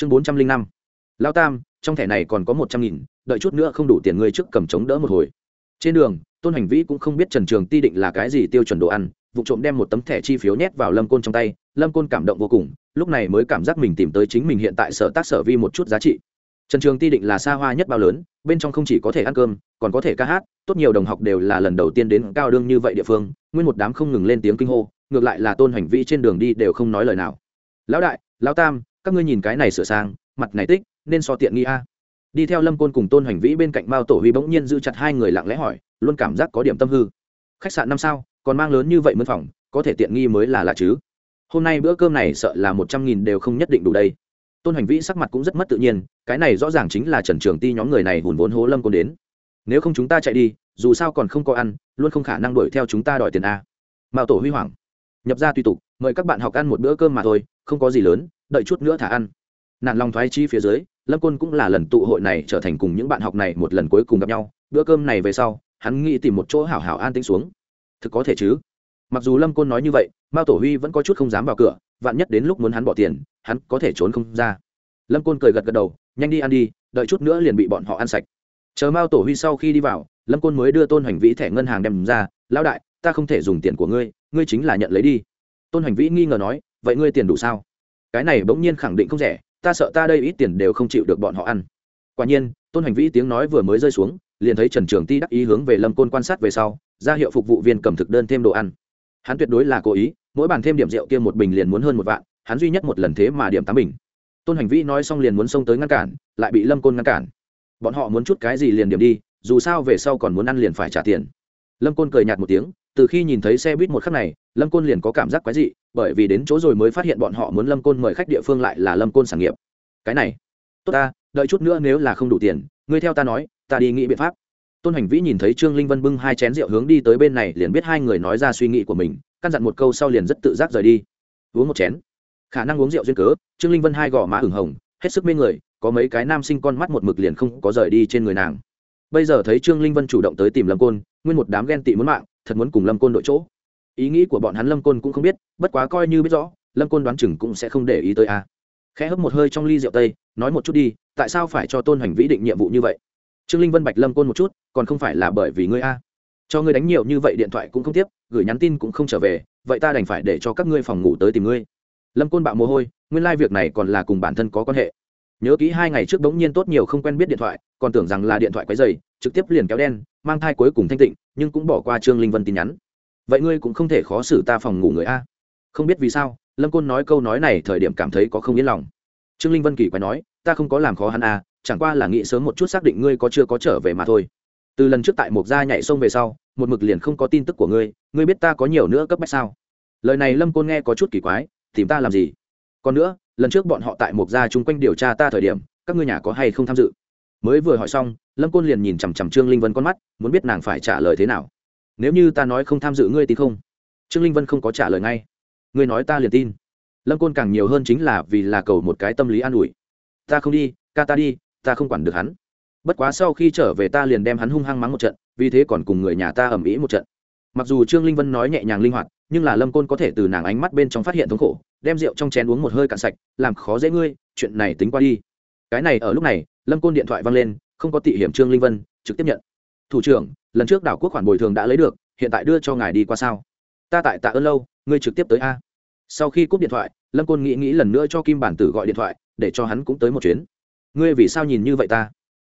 chương bốn trăm linh năm. Lao tam, trong thẻ này còn có một trăm nghìn, đợi chút nữa không đủ tiền ngươi trước cầm chống đỡ một hồi. Trên đường, tôn hành vĩ cũng không biết trần trường ti định là cái gì tiêu chuẩn đồ ăn, vụ trộm đem một tấm thẻ chi phiếu nhét vào lâm côn trong tay, lâm côn cảm động vô cùng, lúc này mới cảm giác mình tìm tới chính mình hiện tại sở tác sở vi một chút giá trị. Trần trường ti định là xa hoa nhất bao lớn, bên trong không chỉ có thể ăn cơm, còn có thể ca hát, tốt nhiều đồng học đều là lần đầu tiên đến cao đương như vậy địa phương, nguyên một đám không ngừng lên tiếng kinh hô, ngược lại là tôn hành vĩ trên đường đi đều không nói lời nào. Lão đại, lão tam các ngươi nhìn cái này sửa sang, mặt này tích, nên so tiện nghi a. Đi theo lâm côn cùng tôn hành vĩ bên cạnh mao tổ huy bỗng nhiên giữ chặt hai người lặng lẽ hỏi, luôn cảm giác có điểm tâm hư. Khách sạn năm sao, còn mang lớn như vậy mân phòng, có thể tiện nghi mới là lạ chứ? Hôm nay bữa cơm này sợ là một trăm nghìn đều không nhất định đủ đây. Tôn hành vĩ sắc mặt cũng rất mất tự nhiên, cái này rõ ràng chính là trần trường ti nhóm người này hùn vốn hố lâm côn đến. Nếu không chúng ta chạy đi, dù sao còn không có ăn, luôn không khả năng đuổi theo chúng ta đòi tiền a. Mao tổ huy hoảng. Nhập ra tùy tục, mời các bạn học ăn một bữa cơm mà thôi, không có gì lớn đợi chút nữa thả ăn. Nạn lòng thoái chi phía dưới, lâm côn cũng là lần tụ hội này trở thành cùng những bạn học này một lần cuối cùng gặp nhau. Bữa cơm này về sau, hắn nghĩ tìm một chỗ hảo hảo an tĩnh xuống. Thực có thể chứ? Mặc dù lâm côn nói như vậy, mao tổ huy vẫn có chút không dám vào cửa, vạn nhất đến lúc muốn hắn bỏ tiền, hắn có thể trốn không ra. Lâm côn cười gật gật đầu, nhanh đi ăn đi, đợi chút nữa liền bị bọn họ ăn sạch. Chờ mao tổ huy sau khi đi vào, lâm côn mới đưa tôn hành vĩ thẻ ngân hàng đem ra, lão đại, ta không thể dùng tiền của ngươi ngươi chính là nhận lấy đi. Tôn hành vĩ nghi ngờ nói, vậy ngươi tiền đủ sao? Cái này bỗng nhiên khẳng định không rẻ, ta sợ ta đây ít tiền đều không chịu được bọn họ ăn. Quả nhiên, tôn hành vĩ tiếng nói vừa mới rơi xuống, liền thấy trần trường ti đắc ý hướng về lâm côn quan sát về sau, ra hiệu phục vụ viên cầm thực đơn thêm đồ ăn. Hắn tuyệt đối là cố ý, mỗi bàn thêm điểm rượu kia một bình liền muốn hơn một vạn, hắn duy nhất một lần thế mà điểm tám bình. Tôn hành vĩ nói xong liền muốn xông tới ngăn cản, lại bị lâm côn ngăn cản. Bọn họ muốn chút cái gì liền điểm đi, dù sao về sau còn muốn ăn liền phải trả tiền. Lâm côn cười nhạt một tiếng, từ khi nhìn thấy xe buýt một khắc này, lâm côn liền có cảm giác quái dị bởi vì đến chỗ rồi mới phát hiện bọn họ muốn lâm côn mời khách địa phương lại là lâm côn sản nghiệp. Cái này, tốt ta, đợi chút nữa nếu là không đủ tiền, ngươi theo ta nói, ta đi nghĩ biện pháp. Tôn hành vĩ nhìn thấy trương linh vân bưng hai chén rượu hướng đi tới bên này, liền biết hai người nói ra suy nghĩ của mình, căn dặn một câu sau liền rất tự giác rời đi. Uống một chén. Khả năng uống rượu duyên cớ, trương linh vân hai gò má ửng hồng, hết sức mê người, có mấy cái nam sinh con mắt một mực liền không có rời đi trên người nàng. Bây giờ thấy trương linh vân chủ động tới tìm lâm côn, nguyên một đám ghen tị muốn mạng, thật muốn cùng lâm côn đội chỗ ý nghĩ của bọn hắn lâm côn cũng không biết, bất quá coi như biết rõ, lâm côn đoán chừng cũng sẽ không để ý tới a. À. khẽ hấp một hơi trong ly rượu tây, nói một chút đi, tại sao phải cho tôn hoành vĩ định nhiệm vụ như vậy? Trương linh vân bạch lâm côn một chút, còn không phải là bởi vì ngươi a? Cho ngươi đánh nhiều như vậy điện thoại cũng không tiếp, gửi nhắn tin cũng không trở về, vậy ta đành phải để cho các ngươi phòng ngủ tới tìm ngươi. Lâm côn bạo mồ hôi, nguyên lai、like、việc này còn là cùng bản thân có quan hệ. Nhớ kỹ hai ngày trước bỗng nhiên tốt nhiều không quen biết điện thoại, còn tưởng rằng là điện thoại quấy dày trực tiếp liền kéo đen, mang thai cuối cùng thanh tịnh, nhưng cũng bỏ qua trương linh vân tin nhắn vậy ngươi cũng không thể khó xử ta phòng ngủ người a. Không biết vì sao, lâm côn nói câu nói này thời điểm cảm thấy có không yên lòng. Trương linh vân kỳ quay nói, ta không có làm khó hắn a, chẳng qua là nghĩ sớm một chút xác định ngươi có chưa có trở về mà thôi. Từ lần trước tại mộc gia nhảy sông về sau, một mực liền không có tin tức của ngươi ngươi biết ta có nhiều nữa cấp bách sao? Lời này lâm côn nghe có chút kỳ quái, tìm ta làm gì? Còn nữa, lần trước bọn họ tại mộc gia chung quanh điều tra ta thời điểm, các ngươi nhà có hay không tham dự? Mới vừa hỏi xong, lâm côn liền nhìn chằm chằm trương linh vân con mắt, muốn biết nàng phải trả lời thế nào nếu như ta nói không tham dự ngươi tin không. Trương linh vân không có trả lời ngay. Ngươi nói ta liền tin. Lâm côn càng nhiều hơn chính là vì là cầu một cái tâm lý an ủi. Ta không đi, ca ta đi, ta không quản được hắn. Bất quá sau khi trở về ta liền đem hắn hung hăng mắng một trận, vì thế còn cùng người nhà ta ầm ĩ một trận. Mặc dù trương linh vân nói nhẹ nhàng linh hoạt, nhưng là lâm côn có thể từ nàng ánh mắt bên trong phát hiện thống khổ, đem rượu trong chén uống một hơi cạn sạch, làm khó dễ ngươi, chuyện này tính qua đi. Cái này ở lúc này, lâm côn điện thoại văng lên, không có tị hiểm trương linh vân, trực tiếp nhận. Thủ trưởng lần trước đảo quốc khoản bồi thường đã lấy được, hiện tại đưa cho ngài đi qua sao? Ta tại tạ ơn lâu, ngươi trực tiếp tới a. Sau khi cúp điện thoại, lâm côn nghĩ nghĩ lần nữa cho kim bản tử gọi điện thoại, để cho hắn cũng tới một chuyến. Ngươi vì sao nhìn như vậy ta?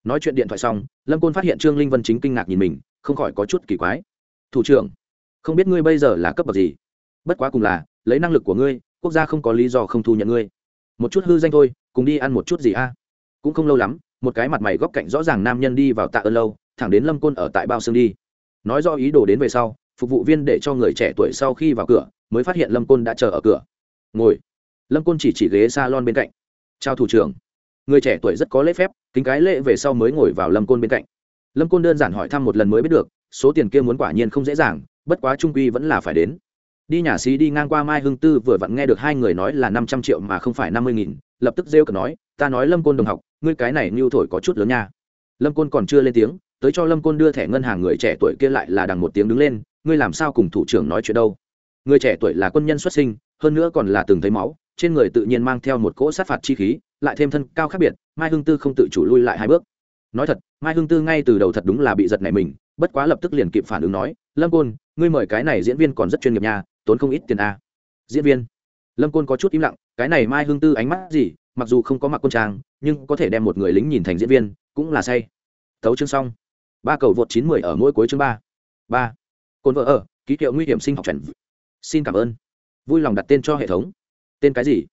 Nói chuyện điện thoại xong, lâm côn phát hiện trương linh vân chính kinh ngạc nhìn mình, không khỏi có chút kỳ quái. Thủ trưởng, không biết ngươi bây giờ là cấp bậc gì? Bất quá cùng là, lấy năng lực của ngươi, quốc gia không có lý do không thu nhận ngươi. Một chút hư danh thôi, cùng đi ăn một chút gì a? Cũng không lâu lắm, một cái mặt mày góc cạnh rõ ràng nam nhân đi vào tạ ơn lâu thẳng đến lâm côn ở tại bao xương đi. Nói do ý đồ đến về sau, phục vụ viên để cho người trẻ tuổi sau khi vào cửa, mới phát hiện lâm côn đã chờ ở cửa. Ngồi. Lâm côn chỉ chỉ ghế s a lon bên cạnh. Chào thủ trưởng. Người trẻ tuổi rất có lễ phép, kính cái lễ về sau mới ngồi vào lâm côn bên cạnh. Lâm côn đơn giản hỏi thăm một lần mới biết được, số tiền kia muốn quả nhiên không dễ dàng, bất quá trung quy vẫn là phải đến. Đi nhà xí đi ngang qua mai hưng tư vừa vặn nghe được hai người nói là năm trăm triệu mà không phải năm mươi nghìn, lập tức rêu cờ nói, ta nói lâm côn đồng học, ngươi cái này mưu thổi có chút lớn nha. Lâm côn còn chưa lên tiếng tới cho lâm côn đưa thẻ ngân hàng người trẻ tuổi kia lại là đằng một tiếng đứng lên, ngươi làm sao cùng thủ trưởng nói chuyện đâu? Người trẻ tuổi là quân nhân xuất sinh, hơn nữa còn là từng thấy máu, trên người tự nhiên mang theo một cỗ sát phạt chi khí, lại thêm thân cao khác biệt, mai hưng tư không tự chủ lui lại hai bước. Nói thật, mai hưng tư ngay từ đầu thật đúng là bị giật này mình, bất quá lập tức liền kịp phản ứng nói, lâm côn, ngươi mời cái này diễn viên còn rất chuyên nghiệp nha, tốn không ít tiền a. Diễn viên. Lâm côn có chút im lặng, cái này mai hưng tư ánh mắt gì, mặc dù không có mặc quân trang, nhưng có thể đem một người lính nhìn thành diễn viên, cũng là say. Thấu chương xong ba cầu vượt chín mười ở mỗi cuối chương ba. Ba. Côn vợ ở, ký hiệu nguy hiểm sinh học chuẩn xin cảm ơn. Vui lòng đặt tên cho hệ thống. Tên cái gì?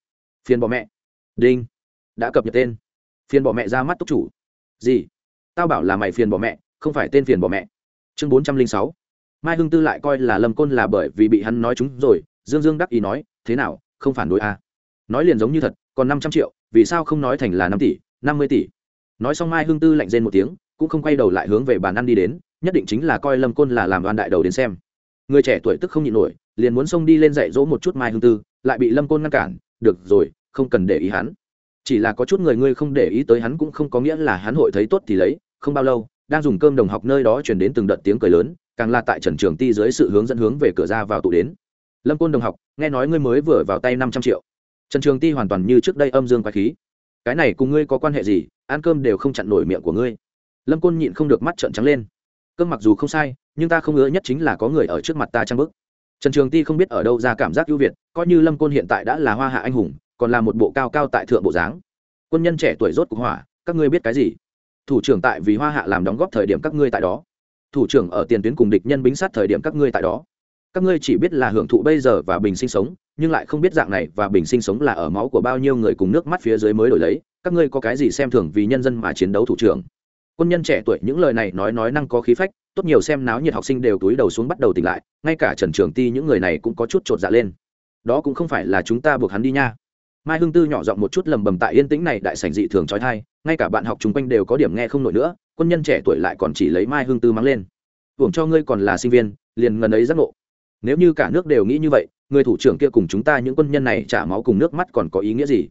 Phiền bỏ mẹ. Đinh. Đã cập nhật tên. Phiền bỏ mẹ ra mắt túc chủ. Gì? Tao bảo là mày phiền bỏ mẹ, không phải tên phiền bỏ mẹ. Chương bốn trăm linh sáu. Mai hưng tư lại coi là lâm côn là bởi vì bị hắn nói chúng rồi, dương dương đắc ý nói, thế nào, không phản đối à. nói liền giống như thật, còn năm trăm triệu, vì sao không nói thành là năm tỷ, năm mươi tỷ? Nói xong mai hưng tư lạnh rên một tiếng cũng không quay đầu lại hướng về bàn ăn đi đến, nhất định chính là coi lâm côn là làm đoan đại đầu đến xem. Người trẻ tuổi tức không nhịn nổi, liền muốn xông đi lên dạy dỗ một chút mai hương tư, lại bị lâm côn ngăn cản, được rồi, không cần để ý hắn. Chỉ là có chút người ngươi không để ý tới hắn cũng không có nghĩa là hắn hội thấy tốt thì lấy, không bao lâu, đang dùng cơm đồng học nơi đó chuyển đến từng đợt tiếng cười lớn, càng là tại trần trường ti dưới sự hướng dẫn hướng về cửa ra vào tụ đến. Lâm côn đồng học, nghe nói ngươi mới vừa vào tay năm trăm triệu. Trần trường ti hoàn toàn như trước đây âm dương quái khí. Cái này cùng ngươi có quan hệ gì? Ăn cơm đều không chặn nổi miệng của ngươi lâm côn nhịn không được mắt trợn trắng lên. Cơm mặc dù không sai, nhưng ta không ngứa nhất chính là có người ở trước mặt ta trang bức trần trường ti không biết ở đâu ra cảm giác ưu việt, coi như lâm côn hiện tại đã là hoa hạ anh hùng, còn là một bộ cao cao tại thượng bộ dáng. Quân nhân trẻ tuổi rốt cục hỏa, các ngươi biết cái gì? Thủ trưởng tại vì hoa hạ làm đóng góp thời điểm các ngươi tại đó. Thủ trưởng ở tiền tuyến cùng địch nhân bính sát thời điểm các ngươi tại đó. Các ngươi chỉ biết là hưởng thụ bây giờ và bình sinh sống, nhưng lại không biết dạng này và bình sinh sống là ở máu của bao nhiêu người cùng nước mắt phía dưới mới đổi lấy. Các ngươi có cái gì xem thường vì nhân dân mà chiến đấu thủ trưởng? Quân nhân trẻ tuổi những lời này nói nói năng có khí phách, tốt nhiều xem náo nhiệt học sinh đều túi đầu xuống bắt đầu tỉnh lại, ngay cả trần trường ti những người này cũng có chút chột dạ lên. Đó cũng không phải là chúng ta buộc hắn đi nha. Mai hương tư nhỏ giọng một chút lầm bầm tại yên tĩnh này đại sảnh dị thường trói thai, ngay cả bạn học chung quanh đều có điểm nghe không nổi nữa, quân nhân trẻ tuổi lại còn chỉ lấy mai hương tư mắng lên. Hưởng cho ngươi còn là sinh viên, liền ngần ấy giác ngộ. Nếu như cả nước đều nghĩ như vậy, người thủ trưởng kia cùng chúng ta những quân nhân này trả máu cùng nước mắt còn có ý nghĩa gì?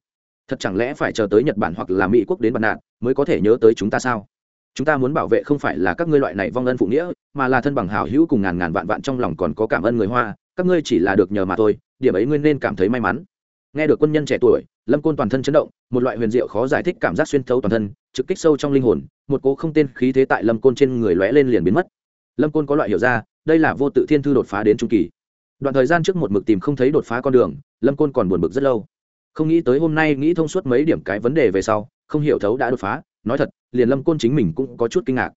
Thật chẳng lẽ phải chờ tới nhật bản hoặc là mỹ quốc đến bật nạn mới có thể nhớ tới chúng ta sao? Chúng ta muốn bảo vệ không phải là các ngươi loại này vong ân phụ nghĩa, mà là thân bằng hảo hữu cùng ngàn ngàn vạn vạn trong lòng còn có cảm ơn người hoa, các ngươi chỉ là được nhờ mà thôi, điểm ấy ngươi nên cảm thấy may mắn. Nghe được quân nhân trẻ tuổi, lâm côn toàn thân chấn động, một loại huyền diệu khó giải thích cảm giác xuyên thấu toàn thân, trực kích sâu trong linh hồn, một cố không tên khí thế tại lâm côn trên người lóe lên liền biến mất. Lâm côn có loại hiểu ra, đây là vô tự thiên thư đột phá đến trung kỳ. Đoạn thời gian trước một mực tìm không thấy đột phá con đường, lâm côn còn buồn bực rất lâu. Không nghĩ tới hôm nay nghĩ thông suốt mấy điểm cái vấn đề về sau, không hiểu thấu đã đột phá nói thật, liền lâm côn chính mình cũng có chút kinh ngạc.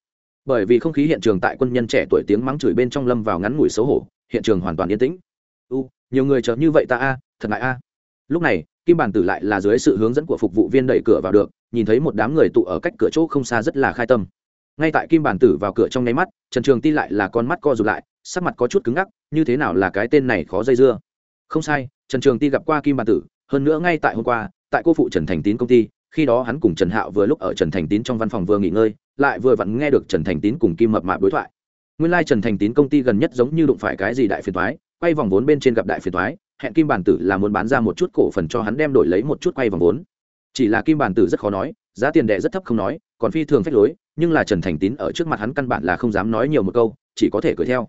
Bởi vì không khí hiện trường tại quân nhân trẻ tuổi tiếng mắng chửi bên trong lâm vào ngắn ngủi xấu hổ, hiện trường hoàn toàn yên tĩnh. U, nhiều người chờ như vậy ta a, thật ngại a. Lúc này, kim bản tử lại là dưới sự hướng dẫn của phục vụ viên đẩy cửa vào được, nhìn thấy một đám người tụ ở cách cửa chỗ không xa rất là khai tâm. Ngay tại kim bản tử vào cửa trong nháy mắt, trần trường ti lại là con mắt co rụt lại, sắc mặt có chút cứng ngắc, như thế nào là cái tên này khó dây dưa? Không sai, trần trường ti gặp qua kim bản tử, hơn nữa ngay tại hôm qua, tại cô phụ trần thành tín công ty khi đó hắn cùng trần hạo vừa lúc ở trần thành tín trong văn phòng vừa nghỉ ngơi, lại vừa vặn nghe được trần thành tín cùng kim mập mạp đối thoại. Nguyên lai、like、trần thành tín công ty gần nhất giống như đụng phải cái gì đại phiền thoái quay vòng vốn bên trên gặp đại phiền thoái hẹn kim bản tử là muốn bán ra một chút cổ phần cho hắn đem đổi lấy một chút quay vòng vốn. Chỉ là kim bản tử rất khó nói, giá tiền đệ rất thấp không nói, còn phi thường phách lối, nhưng là trần thành tín ở trước mặt hắn căn bản là không dám nói nhiều một câu, chỉ có thể cười theo.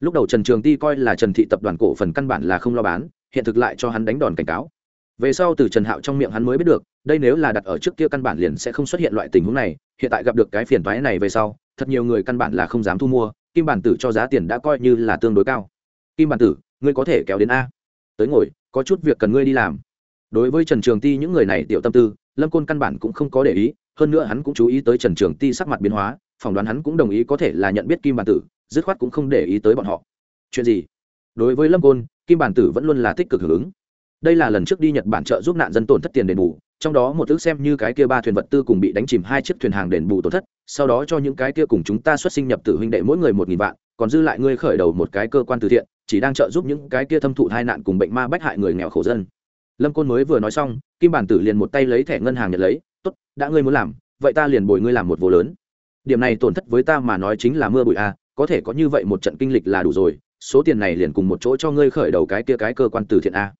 Lúc đầu trần trường ti coi là trần thị tập đoàn cổ phần căn bản là không lo bán, hiện thực lại cho hắn đánh đòn cảnh cáo về sau từ trần hạo trong miệng hắn mới biết được, đây nếu là đặt ở trước kia căn bản liền sẽ không xuất hiện loại tình huống này, hiện tại gặp được cái phiền toái này về sau, thật nhiều người căn bản là không dám thu mua, kim bản tử cho giá tiền đã coi như là tương đối cao. Kim bản tử, ngươi có thể kéo đến a. Tới ngồi, có chút việc cần ngươi đi làm. Đối với trần trường ti những người này tiểu tâm tư, lâm côn căn bản cũng không có để ý, hơn nữa hắn cũng chú ý tới trần trường ti sắc mặt biến hóa, phỏng đoán hắn cũng đồng ý có thể là nhận biết kim bản tử, dứt khoát cũng không để ý tới bọn họ. Chuyện gì? Đối với lâm côn, kim bản tử vẫn luôn là tích cực hưởng ứng đây là lần trước đi nhật bản trợ giúp nạn dân tổn thất tiền đền bù, trong đó một ước xem như cái kia ba thuyền vật tư cùng bị đánh chìm hai chiếc thuyền hàng đền bù tổn thất, sau đó cho những cái kia cùng chúng ta xuất sinh nhập tử huynh đệ mỗi người một nghìn vạn, còn dư lại ngươi khởi đầu một cái cơ quan từ thiện, chỉ đang trợ giúp những cái kia thâm thụ tai nạn cùng bệnh ma bách hại người nghèo khổ dân. Lâm côn mới vừa nói xong, kim bản tử liền một tay lấy thẻ ngân hàng nhận lấy, tốt, đã ngươi muốn làm, vậy ta liền bồi ngươi làm một vô lớn. Điểm này tổn thất với ta mà nói chính là mưa bụi a có thể có như vậy một trận kinh lịch là đủ rồi, số tiền này liền cùng một chỗ cho ngươi khởi đầu cái kia cái cơ quan từ thiện a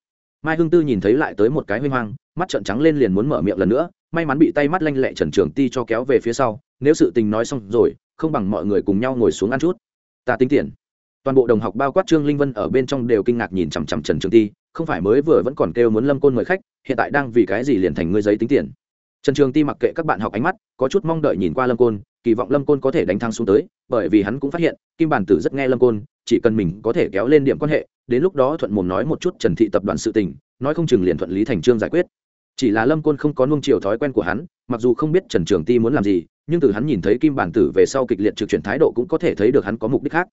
mai hưng tư nhìn thấy lại tới một cái huy hoang, mắt trợn trắng lên liền muốn mở miệng lần nữa, may mắn bị tay mắt lanh lẹ trần trường ti cho kéo về phía sau, nếu sự tình nói xong rồi, không bằng mọi người cùng nhau ngồi xuống ăn chút. Ta tính tiền. Toàn bộ đồng học bao quát trương linh vân ở bên trong đều kinh ngạc nhìn chằm chằm trần trường ti, không phải mới vừa vẫn còn kêu muốn lâm côn mời khách, hiện tại đang vì cái gì liền thành ngươi giấy tính tiền. Trần trường ti mặc kệ các bạn học ánh mắt, có chút mong đợi nhìn qua lâm côn, kỳ vọng lâm côn có thể đánh thăng xuống tới, bởi vì hắn cũng phát hiện, kim bản tử rất nghe lâm côn, chỉ cần mình có thể kéo lên điểm quan hệ đến lúc đó thuận mồm nói một chút trần thị tập đoàn sự tình, nói không chừng liền thuận lý thành trương giải quyết. Chỉ là lâm côn không có nuông chiều thói quen của hắn, mặc dù không biết trần trường ti muốn làm gì, nhưng từ hắn nhìn thấy kim bản tử về sau kịch liệt trực chuyển thái độ cũng có thể thấy được hắn có mục đích khác.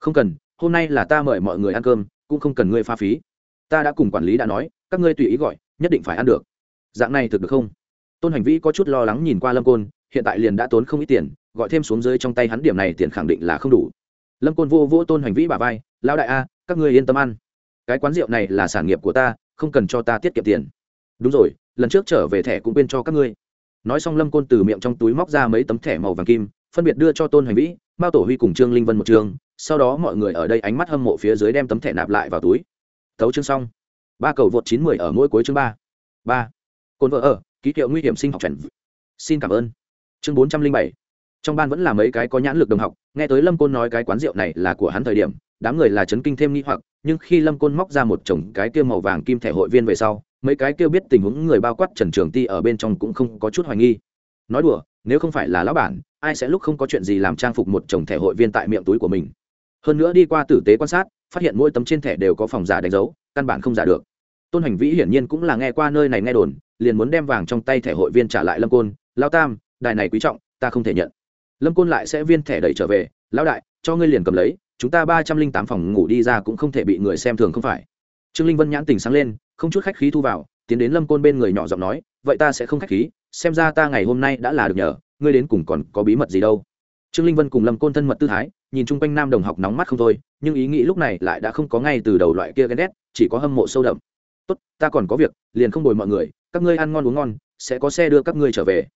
Không cần, hôm nay là ta mời mọi người ăn cơm, cũng không cần ngươi pha phí. Ta đã cùng quản lý đã nói, các ngươi tùy ý gọi, nhất định phải ăn được. Dạng này thực được không? Tôn hành vĩ có chút lo lắng nhìn qua lâm côn, hiện tại liền đã tốn không ít tiền, gọi thêm xuống dưới trong tay hắn điểm này tiền khẳng định là không đủ. Lâm côn vô vô tôn hành vĩ bà vai, lão đại a các ngươi yên tâm ăn. Cái quán rượu này là sản nghiệp của ta, không cần cho ta tiết kiệm tiền. Đúng rồi, lần trước trở về thẻ cũng quên cho các ngươi. Nói xong lâm côn từ miệng trong túi móc ra mấy tấm thẻ màu vàng kim, phân biệt đưa cho tôn hành vĩ, mao tổ huy cùng trương linh vân một trường, sau đó mọi người ở đây ánh mắt hâm mộ phía dưới đem tấm thẻ nạp lại vào túi. Tấu chương xong. Ba cầu vượt chín mười ở mỗi cuối chương ba. Ba. Cồn vợ ở, ký hiệu nguy hiểm sinh học trần xin cảm ơn. Chương bốn trăm linh bảy. Trong ban vẫn là mấy cái có nhãn lực đồng học, nghe tới lâm côn nói cái quán rượu này là của hắn thời điểm đám người là chấn kinh thêm nghi hoặc, nhưng khi lâm côn móc ra một chồng cái kia màu vàng kim thẻ hội viên về sau, mấy cái kia biết tình huống người bao quát trần trường ti ở bên trong cũng không có chút hoài nghi. Nói đùa, nếu không phải là lão bản, ai sẽ lúc không có chuyện gì làm trang phục một chồng thẻ hội viên tại miệng túi của mình? Hơn nữa đi qua tử tế quan sát, phát hiện mỗi tấm trên thẻ đều có phòng giả đánh dấu, căn bản không giả được. Tôn hành vĩ hiển nhiên cũng là nghe qua nơi này nghe đồn, liền muốn đem vàng trong tay thẻ hội viên trả lại lâm côn lao tam, đài này quý trọng, ta không thể nhận. Lâm côn lại sẽ viên thẻ đẩy trở về, lão đại, cho ngươi liền cầm lấy chúng ta ba trăm linh tám phòng ngủ đi ra cũng không thể bị người xem thường không phải. Trương linh vân nhãn tình sáng lên, không chút khách khí thu vào, tiến đến lâm côn bên người nhỏ giọng nói, vậy ta sẽ không khách khí, xem ra ta ngày hôm nay đã là được nhờ, ngươi đến cùng còn có bí mật gì đâu. Trương linh vân cùng lâm côn thân mật tư thái, nhìn chung quanh nam đồng học nóng mắt không thôi, nhưng ý nghĩ lúc này lại đã không có ngay từ đầu loại kia ghen ghét, chỉ có hâm mộ sâu đậm. Tốt, ta còn có việc, liền không bồi mọi người, các ngươi ăn ngon uống ngon, sẽ có xe đưa các ngươi trở về.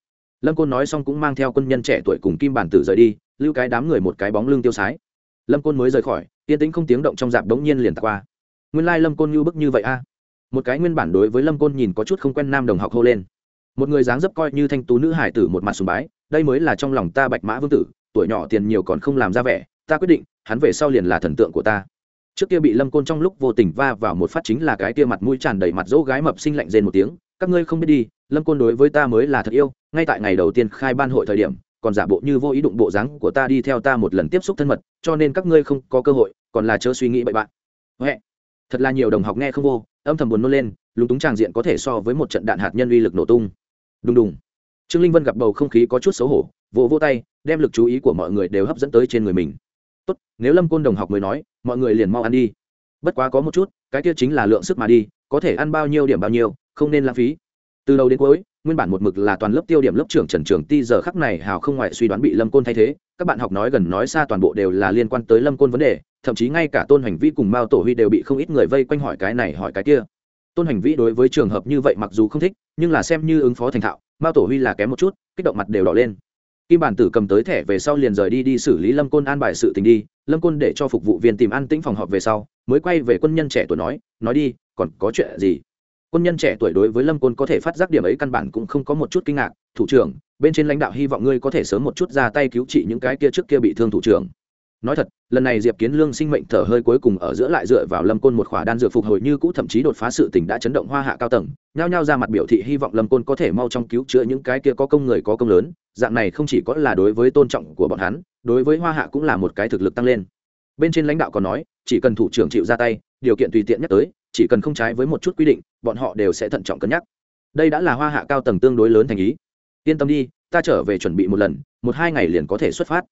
Lâm côn nói xong cũng mang theo quân nhân trẻ tuổi cùng kim bản tử rời đi, lưu cái đám người một cái bóng lưng tiêu sái lâm côn mới rời khỏi yên tĩnh không tiếng động trong dạp đống nhiên liền tạc qua. Nguyên lai、like、lâm côn như bức như vậy a. Một cái nguyên bản đối với lâm côn nhìn có chút không quen nam đồng học hô lên. Một người dáng dấp coi như thanh tú nữ hải tử một mặt sùng bái, đây mới là trong lòng ta bạch mã vương tử, tuổi nhỏ tiền nhiều còn không làm ra vẻ, ta quyết định, hắn về sau liền là thần tượng của ta. Trước kia bị lâm côn trong lúc vô tình va vào một phát chính là cái kia mặt mũi tràn đầy mặt dỗ gái mập sinh lạnh rên một tiếng, các ngươi không biết đi, lâm côn đối với ta mới là thật yêu, ngay tại ngày đầu tiên khai ban hội thời điểm còn giả bộ như vô ý đụng bộ dáng của ta đi theo ta một lần tiếp xúc thân mật, cho nên các ngươi không có cơ hội, còn là chớ suy nghĩ bậy bạn. Huệ, thật là nhiều đồng học nghe không vô, âm thầm buồn nôn lên, lúng túng tràng diện có thể so với một trận đạn hạt nhân uy lực nổ tung. Đùng đùng. Trương linh vân gặp bầu không khí có chút xấu hổ, vỗ vô tay, đem lực chú ý của mọi người đều hấp dẫn tới trên người mình. Tốt, nếu lâm côn đồng học mới nói, mọi người liền mau ăn đi. Bất quá có một chút, cái kia chính là lượng sức mà đi, có thể ăn bao nhiêu điểm bao nhiêu, không nên lãng phí. Từ đầu đến cuối nguyên bản một mực là toàn lớp tiêu điểm lớp trưởng trần trường ti giờ khắc này hào không ngoại suy đoán bị lâm côn thay thế. Các bạn học nói gần nói xa toàn bộ đều là liên quan tới lâm côn vấn đề, thậm chí ngay cả tôn hành vi cùng mao tổ huy đều bị không ít người vây quanh hỏi cái này, hỏi cái kia. Tôn hành vi đối với trường hợp như vậy mặc dù không thích, nhưng là xem như ứng phó thành thạo, mao tổ huy là kém một chút, kích động mặt đều đỏ lên. Kim bản tử cầm tới thẻ về sau liền rời đi đi xử lý lâm côn an bài sự tình đi, lâm côn để cho phục vụ viên tìm ăn tĩnh phòng họp về sau, mới quay về quân nhân trẻ tuổi nói nói đi, còn có chuyện gì? Quân nhân trẻ tuổi đối với lâm côn có thể phát giác điểm ấy căn bản cũng không có một chút kinh ngạc. Thủ trưởng, bên trên lãnh đạo hy vọng ngươi có thể sớm một chút ra tay cứu trị những cái kia trước kia bị thương thủ trưởng. Nói thật, lần này diệp kiến lương sinh mệnh thở hơi cuối cùng ở giữa lại dựa vào lâm côn một khỏa đan dược phục hồi như cũ thậm chí đột phá sự tình đã chấn động hoa hạ cao tầng. Nhao nhao ra mặt biểu thị hy vọng lâm côn có thể mau trong cứu chữa những cái kia có công người có công lớn. Dạng này không chỉ có là đối với tôn trọng của bọn hắn, đối với hoa hạ cũng là một cái thực lực tăng lên. Bên trên lãnh đạo còn nói, chỉ cần thủ trưởng chịu ra tay, điều kiện tùy tiện nhắc tới chỉ cần không trái với một chút quy định, bọn họ đều sẽ thận trọng cân nhắc. Đây đã là hoa hạ cao tầng tương đối lớn thành ý. Yên tâm đi, ta trở về chuẩn bị một lần, một hai ngày liền có thể xuất phát.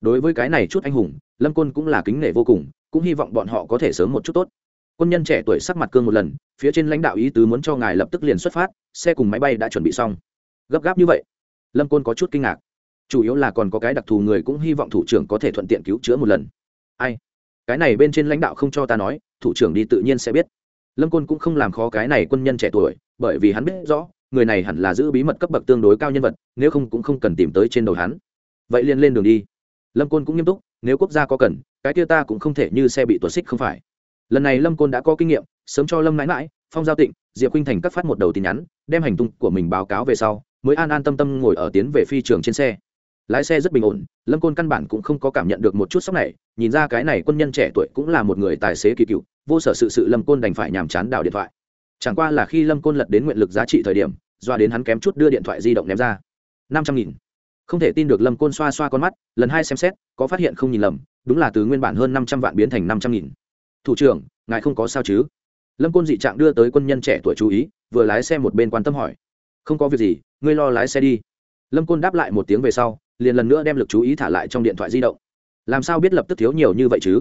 Đối với cái này chút anh hùng, lâm côn cũng là kính nể vô cùng, cũng hy vọng bọn họ có thể sớm một chút tốt. Quân nhân trẻ tuổi sắc mặt cương một lần, phía trên lãnh đạo ý tứ muốn cho ngài lập tức liền xuất phát, xe cùng máy bay đã chuẩn bị xong. Gấp gáp như vậy, lâm côn có chút kinh ngạc. Chủ yếu là còn có cái đặc thù người cũng hy vọng thủ trưởng có thể thuận tiện cứu chữa một lần. Ai? Cái này bên trên lãnh đạo không cho ta nói, thủ trưởng đi tự nhiên sẽ biết lâm côn cũng không làm khó cái này quân nhân trẻ tuổi, bởi vì hắn biết rõ, người này hẳn là giữ bí mật cấp bậc tương đối cao nhân vật, nếu không cũng không cần tìm tới trên đầu hắn. Vậy liền lên đường đi. Lâm côn cũng nghiêm túc, nếu quốc gia có cần, cái kia ta cũng không thể như xe bị tuột xích không phải. Lần này lâm côn đã có kinh nghiệm, sớm cho lâm mãi mãi, phong giao tịnh, diệp khuynh thành cắt phát một đầu tin nhắn, đem hành tung của mình báo cáo về sau, mới an an tâm tâm ngồi ở tiến về phi trường trên xe lái xe rất bình ổn, lâm côn căn bản cũng không có cảm nhận được một chút sốc này, nhìn ra cái này quân nhân trẻ tuổi cũng là một người tài xế kỳ cựu, vô sở sự sự lâm côn đành phải nhàm chán đảo điện thoại. Chẳng qua là khi lâm côn lật đến nguyện lực giá trị thời điểm, doa đến hắn kém chút đưa điện thoại di động ném ra. Năm trăm nghìn. Không thể tin được lâm côn xoa xoa con mắt, lần hai xem xét, có phát hiện không nhìn lầm, đúng là từ nguyên bản hơn năm trăm vạn biến thành năm trăm nghìn. Thủ trưởng, ngài không có sao chứ? Lâm côn dị trạng đưa tới quân nhân trẻ tuổi chú ý, vừa lái xe một bên quan tâm hỏi. Không có việc gì, ngươi lo lái xe đi. Lâm côn đáp lại một tiếng về sau liền lần nữa đem lực chú ý thả lại trong điện thoại di động. Làm sao biết lập tức thiếu nhiều như vậy chứ?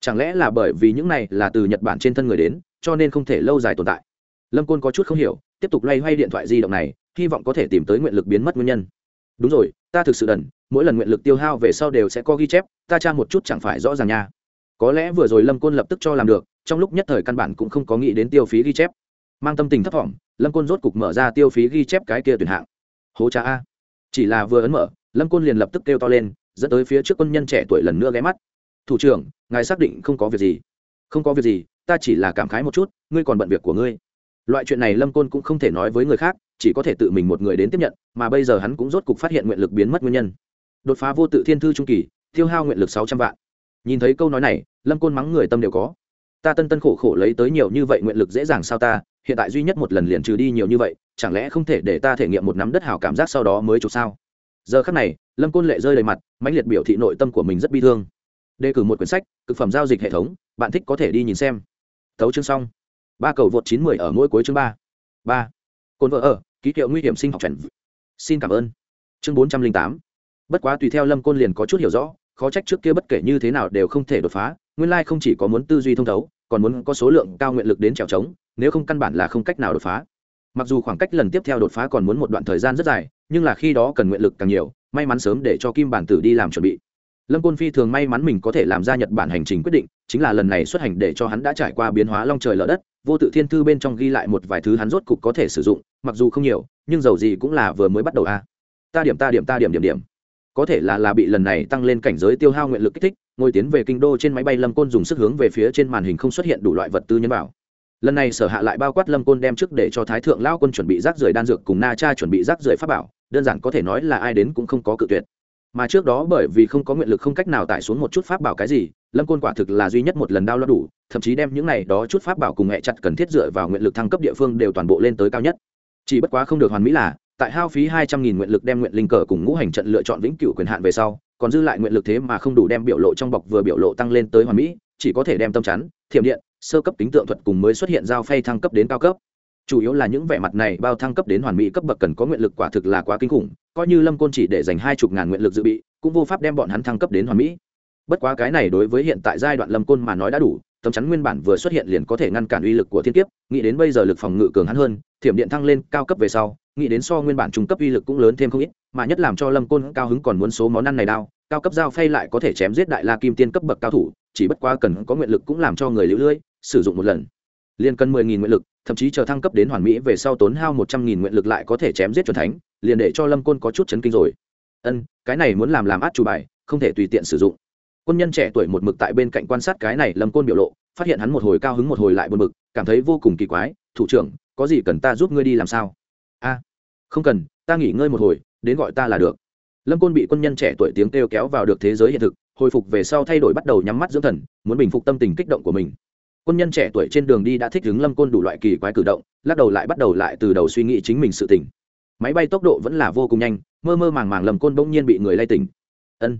Chẳng lẽ là bởi vì những này là từ nhật bản trên thân người đến, cho nên không thể lâu dài tồn tại? Lâm côn có chút không hiểu, tiếp tục loay hoay điện thoại di động này, hy vọng có thể tìm tới nguyện lực biến mất nguyên nhân. Đúng rồi, ta thực sự đần, mỗi lần nguyện lực tiêu hao về sau đều sẽ có ghi chép, ta tra một chút chẳng phải rõ ràng nha. Có lẽ vừa rồi lâm côn lập tức cho làm được, trong lúc nhất thời căn bản cũng không có nghĩ đến tiêu phí ghi chép. Mang tâm tình thấp thỏm lâm côn rốt cục mở ra tiêu phí ghi chép cái kia tuyển hạng. Hố cha a. Chỉ là vừa ấn mở lâm côn liền lập tức kêu to lên dẫn tới phía trước quân nhân trẻ tuổi lần nữa ghé mắt thủ trưởng ngài xác định không có việc gì không có việc gì ta chỉ là cảm khái một chút ngươi còn bận việc của ngươi loại chuyện này lâm côn cũng không thể nói với người khác chỉ có thể tự mình một người đến tiếp nhận mà bây giờ hắn cũng rốt cục phát hiện nguyện lực biến mất nguyên nhân đột phá vô tự thiên thư trung kỳ tiêu hao nguyện lực sáu trăm vạn nhìn thấy câu nói này lâm côn mắng người tâm đều có ta tân tân khổ khổ lấy tới nhiều như vậy nguyện lực dễ dàng sao ta hiện tại duy nhất một lần liền trừ đi nhiều như vậy chẳng lẽ không thể để ta thể nghiệm một nắm đất hào cảm giác sau đó mới chụp sao giờ khắc này, lâm côn lệ rơi đầy mặt, mãnh liệt biểu thị nội tâm của mình rất bi thương. Đề cử một quyển sách thực phẩm giao dịch hệ thống, bạn thích có thể đi nhìn xem. Thấu chương xong. Ba cầu vượt chín mười ở mỗi cuối chương ba. Ba. Cồn vợ ở, ký hiệu nguy hiểm sinh học chuẩn xin cảm ơn. Chương bốn trăm linh tám. Bất quá tùy theo lâm côn liền có chút hiểu rõ, khó trách trước kia bất kể như thế nào đều không thể đột phá, nguyên lai không chỉ có muốn tư duy thông thấu, còn muốn có số lượng cao nguyện lực đến trèo trống, nếu không căn bản là không cách nào đột phá mặc dù khoảng cách lần tiếp theo đột phá còn muốn một đoạn thời gian rất dài, nhưng là khi đó cần nguyện lực càng nhiều, may mắn sớm để cho kim bản tử đi làm chuẩn bị. Lâm côn phi thường may mắn mình có thể làm ra nhật bản hành trình quyết định, chính là lần này xuất hành để cho hắn đã trải qua biến hóa long trời lở đất, vô tự thiên thư bên trong ghi lại một vài thứ hắn rốt cục có thể sử dụng, mặc dù không nhiều, nhưng dầu gì cũng là vừa mới bắt đầu a. Ta điểm ta điểm ta điểm điểm điểm. Có thể là là bị lần này tăng lên cảnh giới tiêu hao nguyện lực kích thích, ngồi tiến về kinh đô trên máy bay lâm côn dùng sức hướng về phía trên màn hình không xuất hiện đủ loại vật tư nhân bảo lần này sở hạ lại bao quát lâm côn đem trước để cho thái thượng lao quân chuẩn bị rác rưởi đan dược cùng na cha chuẩn bị rác rưởi pháp bảo, đơn giản có thể nói là ai đến cũng không có cự tuyệt. Mà trước đó bởi vì không có nguyện lực không cách nào tải xuống một chút pháp bảo cái gì, lâm côn quả thực là duy nhất một lần đao lo đủ, thậm chí đem những này đó chút pháp bảo cùng hẹ chặt cần thiết dựa vào nguyện lực thăng cấp địa phương đều toàn bộ lên tới cao nhất. Chỉ bất quá không được hoàn mỹ là, tại hao phí hai trăm nghìn nguyện lực đem nguyện linh cờ cùng ngũ hành trận lựa chọn vĩnh cửu quyền hạn về sau, còn dư lại nguyện lực thế mà không đủ đem biểu lộ trong bọc vừa biểu lộ tăng lên tới hoàn mỹ, chỉ có thể đem tâm chắn, thiểm điện sơ cấp tính tượng thuật cùng mới xuất hiện giao phay thăng cấp đến cao cấp. Chủ yếu là những vẻ mặt này bao thăng cấp đến hoàn mỹ cấp bậc cần có nguyện lực quả thực là quá kinh khủng, coi như lâm côn chỉ để dành hai chục ngàn nguyện lực dự bị, cũng vô pháp đem bọn hắn thăng cấp đến hoàn mỹ. Bất quá cái này đối với hiện tại giai đoạn lâm côn mà nói đã đủ, tấm chắn nguyên bản vừa xuất hiện liền có thể ngăn cản uy lực của thiên kiếp, nghĩ đến bây giờ lực phòng ngự cường hắn hơn, thiểm điện thăng lên cao cấp về sau, nghĩ đến so nguyên bản trung cấp uy lực cũng lớn thêm không ít, mà nhất làm cho lâm côn cao hứng còn muốn số món ăn này đao, cao cấp dao phay lại có thể chém giết đại la kim tiên cấp bậc cao thủ, chỉ bất quá cần có nguyện lực cũng làm cho người lũ lưỡi sử dụng một lần. Liền cần mười nghìn nguyện lực, thậm chí chờ thăng cấp đến hoàn mỹ về sau tốn hao một trăm nghìn nguyện lực lại có thể chém giết c thánh, liền để cho lâm côn có chút chấn kinh rồi. Ân, cái này muốn làm làm át chủ bài, không thể tùy tiện sử dụng. Quân nhân trẻ tuổi một mực tại bên cạnh quan sát cái này, lâm côn biểu lộ, phát hiện hắn một hồi cao hứng một hồi lại buồn bực, cảm thấy vô cùng kỳ quái, thủ trưởng, có gì cần ta giúp ngươi đi làm sao? A, không cần, ta nghỉ ngơi một hồi, đến gọi ta là được. Lâm côn bị quân nhân trẻ tuổi tiếng kêu kéo vào được thế giới hiện thực, hồi phục về sau thay đổi bắt đầu nhắm mắt dưỡng thần, muốn bình phục tâm tình kích động của mình quân nhân trẻ tuổi trên đường đi đã thích ứng lâm côn đủ loại kỳ quái cử động, lắc đầu lại bắt đầu lại từ đầu suy nghĩ chính mình sự tỉnh máy bay tốc độ vẫn là vô cùng nhanh, mơ mơ màng màng lầm côn bỗng nhiên bị người lay tỉnh. Ân,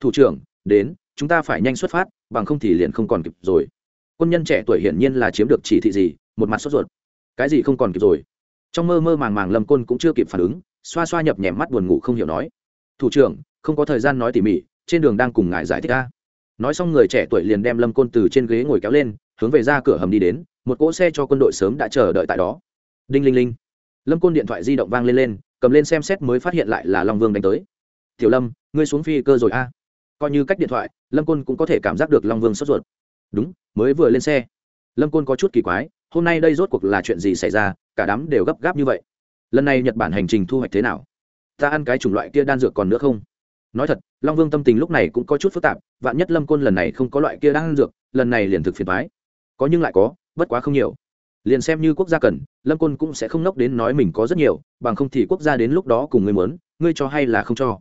thủ trưởng, đến, chúng ta phải nhanh xuất phát, bằng không thì liền không còn kịp rồi. Quân nhân trẻ tuổi hiển nhiên là chiếm được chỉ thị gì, một mặt sốt ruột. Cái gì không còn kịp rồi? Trong mơ mơ màng màng lâm côn cũng chưa kịp phản ứng, xoa xoa nhập nhèm mắt buồn ngủ không hiểu nói. Thủ trưởng, không có thời gian nói tỉ mỉ, trên đường đang cùng ngài giải thích ca nói xong người trẻ tuổi liền đem lâm côn từ trên ghế ngồi kéo lên hướng về ra cửa hầm đi đến, một cỗ xe cho quân đội sớm đã chờ đợi tại đó. Đinh linh linh. Lâm côn điện thoại di động vang lên lên, cầm lên xem xét mới phát hiện lại là long vương đánh tới. Tiểu lâm, ngươi xuống phi cơ rồi a. Coi như cách điện thoại, lâm côn cũng có thể cảm giác được long vương sốt ruột. Đúng, mới vừa lên xe. Lâm côn có chút kỳ quái, hôm nay đây rốt cuộc là chuyện gì xảy ra? Cả đám đều gấp gáp như vậy. Lần này nhật bản hành trình thu hoạch thế nào? Ta ăn cái chủng loại kia đan dược còn nữa không? Nói thật, long vương tâm tình lúc này cũng có chút phức tạp, vạn nhất lâm côn lần này không có loại kia đan dược, lần này liền thực phiền thoái có nhưng lại có, bất quá không nhiều. Liền xem như quốc gia cần, lâm côn cũng sẽ không nốc đến nói mình có rất nhiều, bằng không thì quốc gia đến lúc đó cùng ngươi muốn, ngươi cho hay là không cho?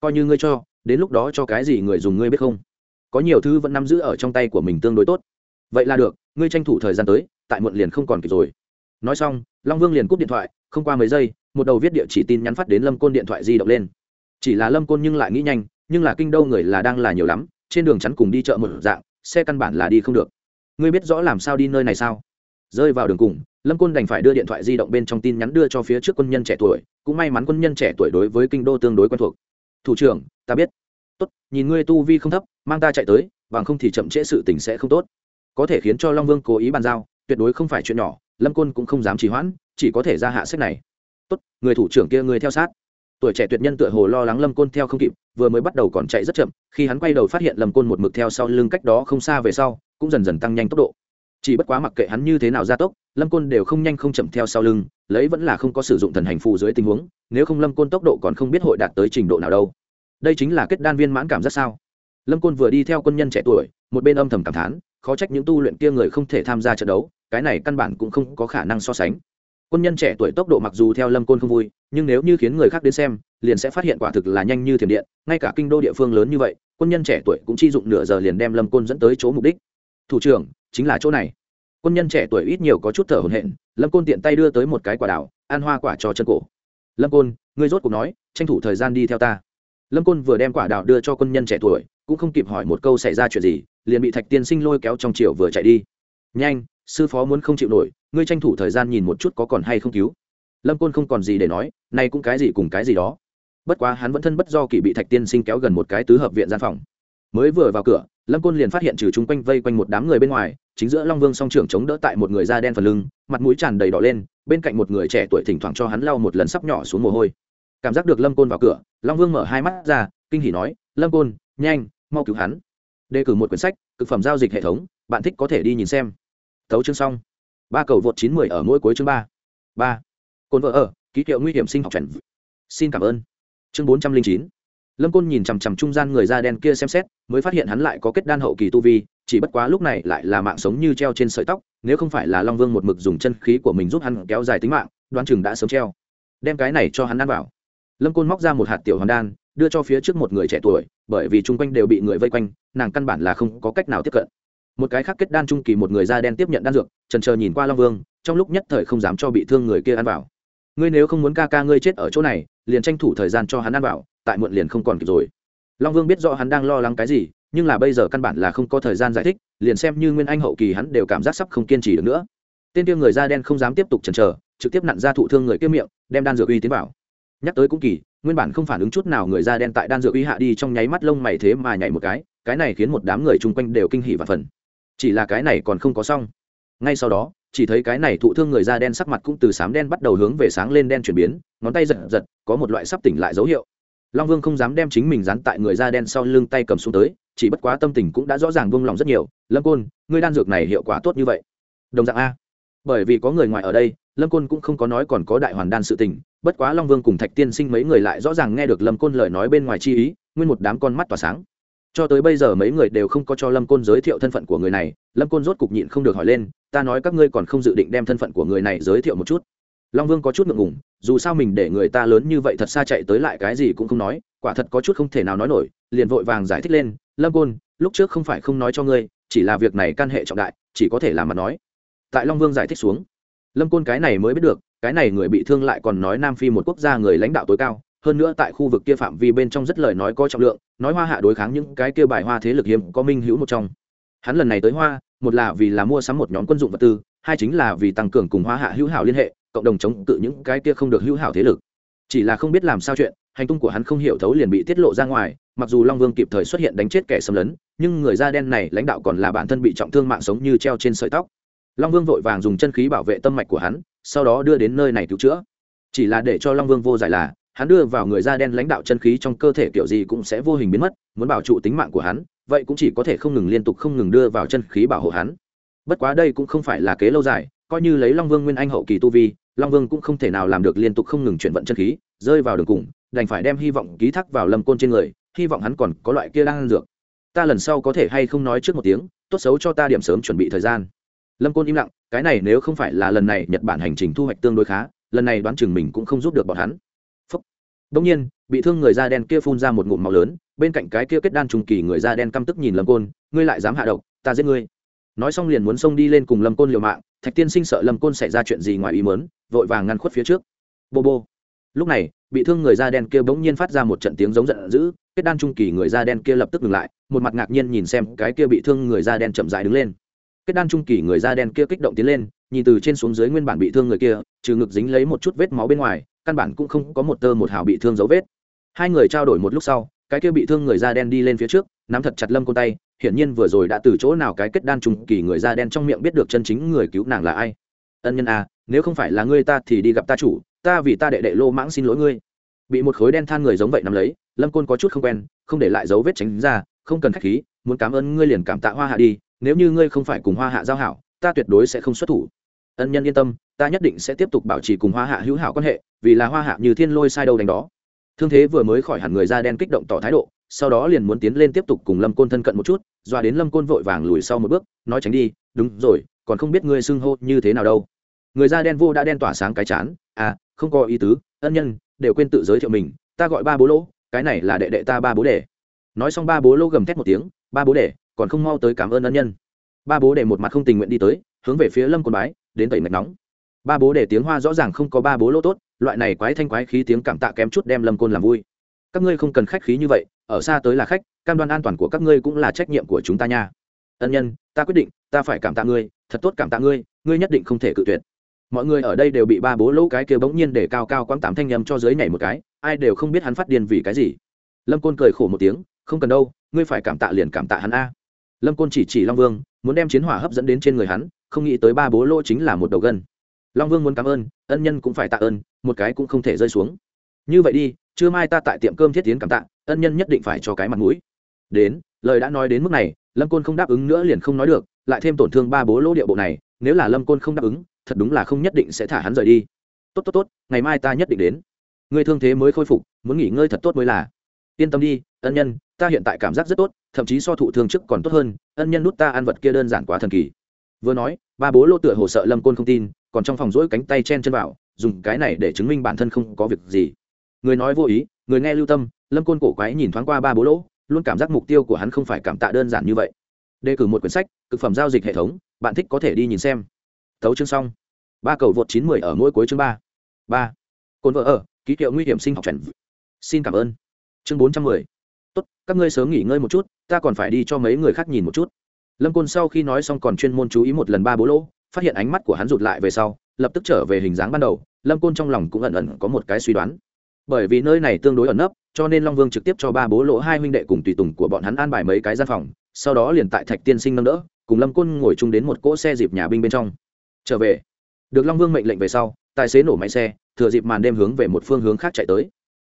Coi như ngươi cho, đến lúc đó cho cái gì người dùng ngươi biết không? Có nhiều thứ vẫn nắm giữ ở trong tay của mình tương đối tốt. Vậy là được, ngươi tranh thủ thời gian tới, tại muộn liền không còn kịp rồi. Nói xong, long vương liền cúp điện thoại, không qua mấy giây, một đầu viết địa chỉ tin nhắn phát đến lâm côn điện thoại di động lên. Chỉ là lâm côn nhưng lại nghĩ nhanh, nhưng là kinh đô người là đang là nhiều lắm, trên đường chắn cùng đi chợ một dạng, xe căn bản là đi không được ngươi biết rõ làm sao đi nơi này sao? Rơi vào đường cùng, lâm côn đành phải đưa điện thoại di động bên trong tin nhắn đưa cho phía trước quân nhân trẻ tuổi, cũng may mắn quân nhân trẻ tuổi đối với kinh đô tương đối quen thuộc. Thủ trưởng, ta biết. Tốt, nhìn ngươi tu vi không thấp, mang ta chạy tới, bằng không thì chậm trễ sự tình sẽ không tốt. Có thể khiến cho long vương cố ý bàn giao, tuyệt đối không phải chuyện nhỏ, lâm côn cũng không dám trì hoãn, chỉ có thể ra hạ sách này. Tốt, người thủ trưởng kia người theo sát. Tuổi trẻ tuyệt nhân tựa hồ lo lắng lâm côn theo không kịp, vừa mới bắt đầu còn chạy rất chậm, khi hắn quay đầu phát hiện lâm côn một mực theo sau lưng cách đó không xa về sau cũng dần dần tăng nhanh tốc độ. Chỉ bất quá mặc kệ hắn như thế nào gia tốc, lâm côn đều không nhanh không chậm theo sau lưng, lấy vẫn là không có sử dụng thần hành phù dưới tình huống, nếu không lâm côn tốc độ còn không biết hội đạt tới trình độ nào đâu. Đây chính là kết đan viên mãn cảm rất sao? Lâm côn vừa đi theo quân nhân trẻ tuổi, một bên âm thầm cảm thán, khó trách những tu luyện kia người không thể tham gia trận đấu, cái này căn bản cũng không có khả năng so sánh. Quân nhân trẻ tuổi tốc độ mặc dù theo lâm côn không vui, nhưng nếu như khiến người khác đến xem, liền sẽ phát hiện quả thực là nhanh như thiểm điện, ngay cả kinh đô địa phương lớn như vậy, quân nhân trẻ tuổi cũng chi dụng nửa giờ liền đem lâm côn dẫn tới chỗ mục đích thủ trưởng, chính là chỗ này. Quân nhân trẻ tuổi ít nhiều có chút thở hổn hển, lâm côn tiện tay đưa tới một cái quả đảo ăn hoa quả cho chân cổ. Lâm côn, ngươi rốt cuộc nói, tranh thủ thời gian đi theo ta. Lâm côn vừa đem quả đào đưa cho quân nhân trẻ tuổi, cũng không kịp hỏi một câu xảy ra chuyện gì, liền bị thạch tiên sinh lôi kéo trong chiều vừa chạy đi. Nhanh, sư phó muốn không chịu nổi, ngươi tranh thủ thời gian nhìn một chút có còn hay không cứu. Lâm côn không còn gì để nói, nay cũng cái gì cùng cái gì đó. Bất quá hắn vẫn thân bất do kỳ bị thạch tiên sinh kéo gần một cái tứ hợp viện gian phòng. Mới vừa vào cửa lâm côn liền phát hiện trừ chung quanh vây quanh một đám người bên ngoài, chính giữa long vương song trưởng chống đỡ tại một người da đen phần lưng, mặt mũi tràn đầy đỏ lên, bên cạnh một người trẻ tuổi thỉnh thoảng cho hắn lau một lần sắp nhỏ xuống mồ hôi. Cảm giác được lâm côn vào cửa, long vương mở hai mắt ra, kinh hỉ nói, lâm côn, nhanh, mau cứu hắn. Đề cử một quyển sách thực phẩm giao dịch hệ thống, bạn thích có thể đi nhìn xem. Thấu chương xong. Ba cầu vượt chín mười ở mỗi cuối chương ba. Ba. Côn vợ ở, ký hiệu nguy hiểm sinh học chuẩn xin cảm ơn. Chương bốn trăm linh chín lâm côn nhìn chằm chằm trung gian người da đen kia xem xét, mới phát hiện hắn lại có kết đan hậu kỳ tu vi, chỉ bất quá lúc này lại là mạng sống như treo trên sợi tóc, nếu không phải là long vương một mực dùng chân khí của mình giúp hắn kéo dài tính mạng, đoán chừng đã sớm treo. Đem cái này cho hắn ăn vào. Lâm côn móc ra một hạt tiểu hoàn đan, đưa cho phía trước một người trẻ tuổi, bởi vì chung quanh đều bị người vây quanh, nàng căn bản là không có cách nào tiếp cận. Một cái khác kết đan trung kỳ một người da đen tiếp nhận đan dược trần chờ nhìn qua long vương, trong lúc nhất thời không dám cho bị thương người kia ăn vào. Ngươi nếu không muốn ca ca ngươi chết ở chỗ này liền tranh thủ thời gian cho hắn ăn vào, tại muộn liền không còn kịp rồi. Long vương biết rõ hắn đang lo lắng cái gì, nhưng là bây giờ căn bản là không có thời gian giải thích, liền xem như nguyên anh hậu kỳ hắn đều cảm giác sắp không kiên trì được nữa. Tên kia người da đen không dám tiếp tục chần chờ, trực tiếp nặn ra thụ thương người kia miệng, đem đan dược uy tiến vào. Nhắc tới cũng kỳ, nguyên bản không phản ứng chút nào người da đen tại đan dược uy hạ đi trong nháy mắt lông mày thế mà nhảy một cái cái này khiến một đám người chung quanh đều kinh hỉ và phần chỉ là cái này còn không có xong. Ngay sau đó chỉ thấy cái này thụ thương người da đen sắc mặt cũng từ sám đen bắt đầu hướng về sáng lên đen chuyển biến, ngón tay giật giật, có một loại sắp tỉnh lại dấu hiệu. Long vương không dám đem chính mình dán tại người da đen sau lưng tay cầm xuống tới, chỉ bất quá tâm tình cũng đã rõ ràng buông lòng rất nhiều. Lâm côn, ngươi đan dược này hiệu quả tốt như vậy? Đồng dạng a. Bởi vì có người ngoài ở đây, lâm côn cũng không có nói còn có đại hoàn đan sự tình, bất quá long vương cùng thạch tiên sinh mấy người lại rõ ràng nghe được lâm côn lời nói bên ngoài chi ý, nguyên một đám con mắt tỏa sáng cho tới bây giờ mấy người đều không có cho lâm côn giới thiệu thân phận của người này, lâm côn rốt cục nhịn không được hỏi lên, ta nói các ngươi còn không dự định đem thân phận của người này giới thiệu một chút? Long vương có chút ngượng ngùng, dù sao mình để người ta lớn như vậy thật xa chạy tới lại cái gì cũng không nói, quả thật có chút không thể nào nói nổi, liền vội vàng giải thích lên, lâm côn, lúc trước không phải không nói cho ngươi, chỉ là việc này can hệ trọng đại, chỉ có thể làm mà nói. Tại long vương giải thích xuống, lâm côn cái này mới biết được, cái này người bị thương lại còn nói nam phi một quốc gia người lãnh đạo tối cao hơn nữa tại khu vực kia phạm vi bên trong rất lời nói có trọng lượng, nói hoa hạ đối kháng những cái kia bài hoa thế lực hiếm có minh hữu một trong. Hắn lần này tới hoa, một là vì là mua sắm một nhóm quân dụng vật tư, hai chính là vì tăng cường cùng hoa hạ hữu hảo liên hệ, cộng đồng chống cự những cái kia không được hữu hảo thế lực. Chỉ là không biết làm sao chuyện, hành tung của hắn không hiểu thấu liền bị tiết lộ ra ngoài, mặc dù long vương kịp thời xuất hiện đánh chết kẻ xâm lấn, nhưng người da đen này lãnh đạo còn là bản thân bị trọng thương mạng sống như treo trên sợi tóc. Long vương vội vàng dùng chân khí bảo vệ tâm mạch của hắn, sau đó đưa đến nơi này cứu chữa. Chỉ là để cho long vương vô giải là hắn đưa vào người da đen lãnh đạo chân khí trong cơ thể kiểu gì cũng sẽ vô hình biến mất, muốn bảo trụ tính mạng của hắn, vậy cũng chỉ có thể không ngừng liên tục không ngừng đưa vào chân khí bảo hộ hắn. Bất quá đây cũng không phải là kế lâu dài, coi như lấy long vương nguyên anh hậu kỳ tu vi, long vương cũng không thể nào làm được liên tục không ngừng chuyển vận chân khí, rơi vào đường cùng, đành phải đem hy vọng ký thác vào lâm côn trên người, hy vọng hắn còn có loại kia đang ăn dược. Ta lần sau có thể hay không nói trước một tiếng, tốt xấu cho ta điểm sớm chuẩn bị thời gian. Lâm côn im lặng, cái này nếu không phải là lần này nhật bản hành trình thu hoạch tương đối khá, lần này đoán chừng mình cũng không giúp được bọn hắn đông nhiên, bị thương người da đen kia phun ra một ngụm máu lớn, bên cạnh cái kia kết đan trùng kỳ người da đen căm tức nhìn lâm côn, ngươi lại dám hạ độc, ta giết ngươi. Nói xong liền muốn xông đi lên cùng lâm côn liều mạng, thạch tiên sinh sợ lâm côn xảy ra chuyện gì ngoài ý muốn, vội vàng ngăn khuất phía trước. Bô bô. Lúc này, bị thương người da đen kia bỗng nhiên phát ra một trận tiếng giống giận dữ, kết đan trung kỳ người da đen kia lập tức ngừng lại, một mặt ngạc nhiên nhìn xem cái kia bị thương người da đen chậm rãi đứng lên. Kết đan trung kỳ người da đen kia kích động tiến lên, nhìn từ trên xuống dưới nguyên bản bị thương người kia, trừ ngực dính lấy một chút vết máu bên ngoài căn bản cũng không có một tơ một hào bị thương dấu vết. Hai người trao đổi một lúc sau, cái kia bị thương người da đen đi lên phía trước, nắm thật chặt lâm côn tay, hiển nhiên vừa rồi đã từ chỗ nào cái kết đan trùng kỳ người da đen trong miệng biết được chân chính người cứu nàng là ai. Ân nhân à nếu không phải là ngươi ta thì đi gặp ta chủ, ta vì ta đệ đệ lô mãng xin lỗi ngươi. Bị một khối đen than người giống vậy nắm lấy, lâm côn có chút không quen, không để lại dấu vết tránh ra, không cần khách khí, muốn cảm ơn ngươi liền cảm tạ hoa hạ đi, nếu như ngươi không phải cùng hoa hạ giao hảo, ta tuyệt đối sẽ không xuất thủ. Ân nhân yên tâm ta nhất định sẽ tiếp tục bảo trì cùng hoa hạ hữu hảo quan hệ, vì là hoa hạ như thiên lôi sai đâu đánh đó. Thương thế vừa mới khỏi hẳn người da đen kích động tỏ thái độ, sau đó liền muốn tiến lên tiếp tục cùng lâm côn thân cận một chút, doa đến lâm côn vội vàng lùi sau một bước, nói tránh đi, đúng rồi, còn không biết ngươi xưng hô như thế nào đâu. Người da đen vô đã đen tỏa sáng cái chán à không có ý tứ, ân nhân, đều quên tự giới thiệu mình, ta gọi ba bố lỗ, cái này là đệ đệ ta ba bố đệ. Nói xong ba bố lỗ gầm thét một tiếng, ba bố đệ, còn không mau tới cảm ơn ân nhân. Ba bố đệ một mặt không tình nguyện đi tới, hướng về phía lâm côn bái, đến tẩy mạch nóng ba bố để tiếng hoa rõ ràng không có ba bố lỗ tốt, loại này quái thanh quái khí tiếng cảm tạ kém chút đem lâm côn làm vui. Các ngươi không cần khách khí như vậy, ở xa tới là khách, cam đoan an toàn của các ngươi cũng là trách nhiệm của chúng ta nha. Ân nhân, ta quyết định, ta phải cảm tạ ngươi, thật tốt cảm tạ ngươi ngươi nhất định không thể cự tuyệt. Mọi người ở đây đều bị ba bố lỗ cái kia bỗng nhiên để cao cao quãng tám thanh nhầm cho dưới nhảy một cái, ai đều không biết hắn phát điên vì cái gì. Lâm côn cười khổ một tiếng, không cần đâu, ngươi phải cảm tạ liền cảm tạ hắn a. Lâm côn chỉ chỉ long vương, muốn đem chiến hỏa hấp dẫn đến trên người hắn, không nghĩ tới ba bố lỗ chính là một đầu gân long vương muốn cảm ơn, ân nhân cũng phải tạ ơn, một cái cũng không thể rơi xuống. Như vậy đi, trưa mai ta tại tiệm cơm thiết tiến cảm tạ, ân nhân nhất định phải cho cái mặt mũi. Đến, lời đã nói đến mức này, lâm côn không đáp ứng nữa liền không nói được, lại thêm tổn thương ba bố lỗ địa bộ này, nếu là lâm côn không đáp ứng, thật đúng là không nhất định sẽ thả hắn rời đi. Tốt tốt tốt, ngày mai ta nhất định đến. Người thương thế mới khôi phục, muốn nghỉ ngơi thật tốt mới là. Yên tâm đi, ân nhân, ta hiện tại cảm giác rất tốt, thậm chí so thụ thương trước còn tốt hơn, ân nhân nút ta ăn vật kia đơn giản quá thần kỳ. Vừa nói, ba bố lô tựa hồ sợ lâm côn không tin còn trong phòng rỗi cánh tay chen chân vào, dùng cái này để chứng minh bản thân không có việc gì. Người nói vô ý, người nghe lưu tâm, lâm côn cổ quái nhìn thoáng qua ba bố lỗ, luôn cảm giác mục tiêu của hắn không phải cảm tạ đơn giản như vậy. Đề cử một quyển sách thực phẩm giao dịch hệ thống, bạn thích có thể đi nhìn xem. Thấu chương xong. Ba cầu vượt chín mười ở mỗi cuối chương ba. Ba. Cồn vợ ở, ký hiệu nguy hiểm sinh học chuẩn xin cảm ơn. Chương bốn trăm mười. Tốt, các ngươi sớm nghỉ ngơi một chút, ta còn phải đi cho mấy người khác nhìn một chút. Lâm côn sau khi nói xong còn chuyên môn chú ý một lần ba bố lỗ phát hiện ánh mắt của hắn rụt lại về sau, lập tức trở về hình dáng ban đầu, lâm côn trong lòng cũng ẩn ẩn có một cái suy đoán. Bởi vì nơi này tương đối ẩn nấp, cho nên long vương trực tiếp cho ba bố lỗ hai huynh đệ cùng tùy tùng của bọn hắn an bài mấy cái gian phòng, sau đó liền tại thạch tiên sinh nâng đỡ, cùng lâm côn ngồi chung đến một cỗ xe dịp nhà binh bên trong. Trở về. Được long vương mệnh lệnh về sau, tài xế nổ máy xe, thừa dịp màn đêm hướng về một phương hướng khác chạy tới.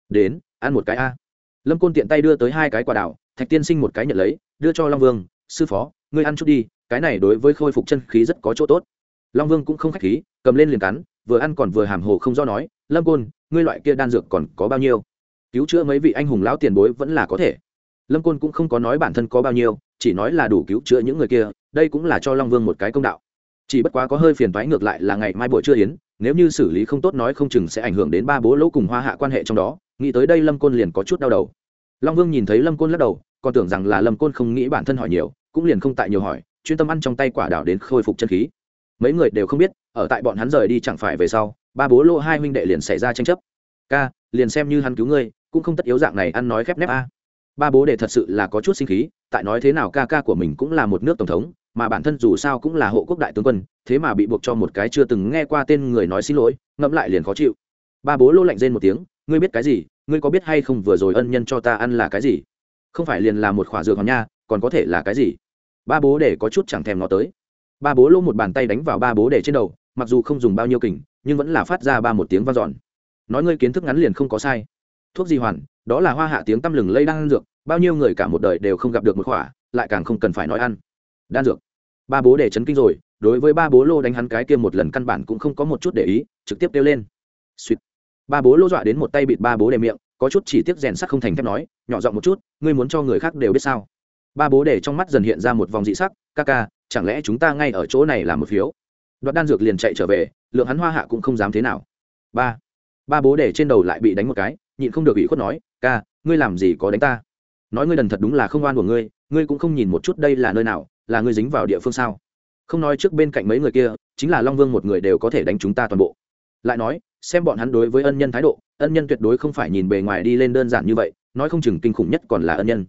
Đến, ăn một cái a. Lâm côn tiện tay đưa tới hai cái quả đảo thạch tiên sinh một cái nhận lấy, đưa cho long vương, sư phó, ngươi ăn chút đi, cái này đối với khôi phục chân khí rất có chỗ tốt long vương cũng không k h á c h khí, cầm lên liền cắn, vừa ăn còn vừa hàm hồ không do nói, lâm côn, ngươi loại kia đan dược còn có bao nhiêu? Cứu chữa mấy vị anh hùng lão tiền bối vẫn là có thể. Lâm côn cũng không có nói bản thân có bao nhiêu, chỉ nói là đủ cứu chữa những người kia, đây cũng là cho long vương một cái công đạo. Chỉ bất quá có hơi phiền thoái ngược lại là ngày mai buổi trưa yến, nếu như xử lý không tốt nói không chừng sẽ ảnh hưởng đến ba bố lỗ cùng hoa hạ quan hệ trong đó, nghĩ tới đây lâm côn liền có chút đau đầu. Long vương nhìn thấy lâm côn lắc đầu, còn tưởng rằng là lâm côn không nghĩ bản thân hỏi nhiều, cũng liền không tại nhiều hỏi, chuyên tâm ăn trong tay quả đảo đến khôi phục chân khí mấy người đều không biết, ở tại bọn hắn rời đi chẳng phải về sau, ba bố lô hai huynh đệ liền xảy ra tranh chấp. Ca, liền xem như hắn cứu ngươi, cũng không tất yếu dạng này ăn nói khép nép a. Ba bố đệ thật sự là có chút sinh khí, tại nói thế nào ca ca của mình cũng là một nước tổng thống, mà bản thân dù sao cũng là hộ quốc đại tướng quân, thế mà bị buộc cho một cái chưa từng nghe qua tên người nói xin lỗi, ngẫm lại liền khó chịu. Ba bố lô lạnh rên một tiếng, ngươi biết cái gì? Ngươi có biết hay không vừa rồi ân nhân cho ta ăn là cái gì? Không phải liền là một khỏa dược hòn nha, còn có thể là cái gì? Ba bố để có chút chẳng thèm nó tới ba bố lô một bàn tay đánh vào ba bố để trên đầu, mặc dù không dùng bao nhiêu kình, nhưng vẫn là phát ra ba một tiếng vang dọn. Nói ngươi kiến thức ngắn liền không có sai. Thuốc di hoàn, đó là hoa hạ tiếng tăm lừng lây đang ăn dược, bao nhiêu người cả một đời đều không gặp được một khỏa, lại càng không cần phải nói ăn. Đan dược. Ba bố để chấn kinh rồi, đối với ba bố lô đánh hắn cái kia một lần căn bản cũng không có một chút để ý, trực tiếp kêu lên. Suýt ba bố lô dọa đến một tay bịt ba bố để miệng, có chút chỉ tiếp rèn sắc không thành thép nói, nhỏ giọng một chút, ngươi muốn cho người khác đều biết sao? Ba bố để trong mắt dần hiện ra một vòng dị sắc, ca ca chẳng lẽ chúng ta ngay ở chỗ này làm một phiếu? Đoạt đan dược liền chạy trở về, lượng hắn hoa hạ cũng không dám thế nào. Ba. Ba bố để trên đầu lại bị đánh một cái, nhịn không được ủy khuất nói, ca, ngươi làm gì có đánh ta? Nói ngươi đần thật đúng là không oan của ngươi ngươi cũng không nhìn một chút đây là nơi nào, là ngươi dính vào địa phương sao? Không nói trước bên cạnh mấy người kia, chính là long vương một người đều có thể đánh chúng ta toàn bộ. Lại nói, xem bọn hắn đối với ân nhân thái độ, ân nhân tuyệt đối không phải nhìn bề ngoài đi lên đơn giản như vậy, nói không chừng kinh khủng nhất còn là ân nhân.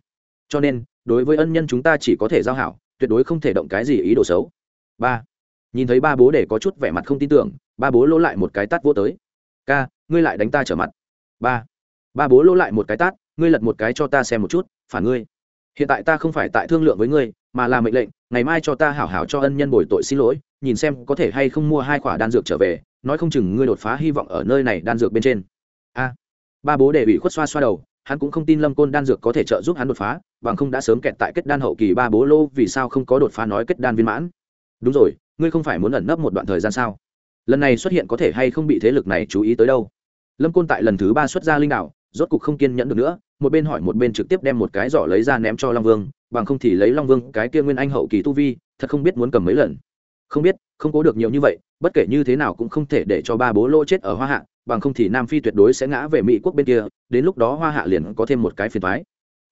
Cho nên, đối với ân nhân chúng ta chỉ có thể giao hảo tuyệt đối không thể động cái gì ý đồ xấu. Ba, nhìn thấy ba bố để có chút vẻ mặt không tin tưởng, ba bố lỗ lại một cái tát vô tới. Ca, ngươi lại đánh ta trở mặt. Ba ba bố lỗ lại một cái tát, ngươi lật một cái cho ta xem một chút, phản ngươi. Hiện tại ta không phải tại thương lượng với ngươi, mà là mệnh lệnh, ngày mai cho ta hảo hảo cho ân nhân bồi tội xin lỗi, nhìn xem có thể hay không mua hai quả đan dược trở về, nói không chừng ngươi đột phá hy vọng ở nơi này đan dược bên trên. A, ba bố để ủy khuất xoa xoa đầu hắn cũng không tin lâm côn đan dược có thể trợ giúp hắn đột phá, bằng không đã sớm kẹt tại kết đan hậu kỳ ba bố lô, vì sao không có đột phá nói kết đan viên mãn? Đúng rồi, ngươi không phải muốn ẩn nấp một đoạn thời gian sao? Lần này xuất hiện có thể hay không bị thế lực này chú ý tới đâu? Lâm côn tại lần thứ ba xuất ra linh đạo rốt cục không kiên nhẫn được nữa, một bên hỏi một bên trực tiếp đem một cái giỏ lấy ra ném cho long vương, bằng không thì lấy long vương cái kia nguyên anh hậu kỳ tu vi, thật không biết muốn cầm mấy lần. Không biết không cố được nhiều như vậy, bất kể như thế nào cũng không thể để cho ba bố lô chết ở hoa hạ, bằng không thì nam phi tuyệt đối sẽ ngã về mỹ quốc bên kia, đến lúc đó hoa hạ liền có thêm một cái phiền thoái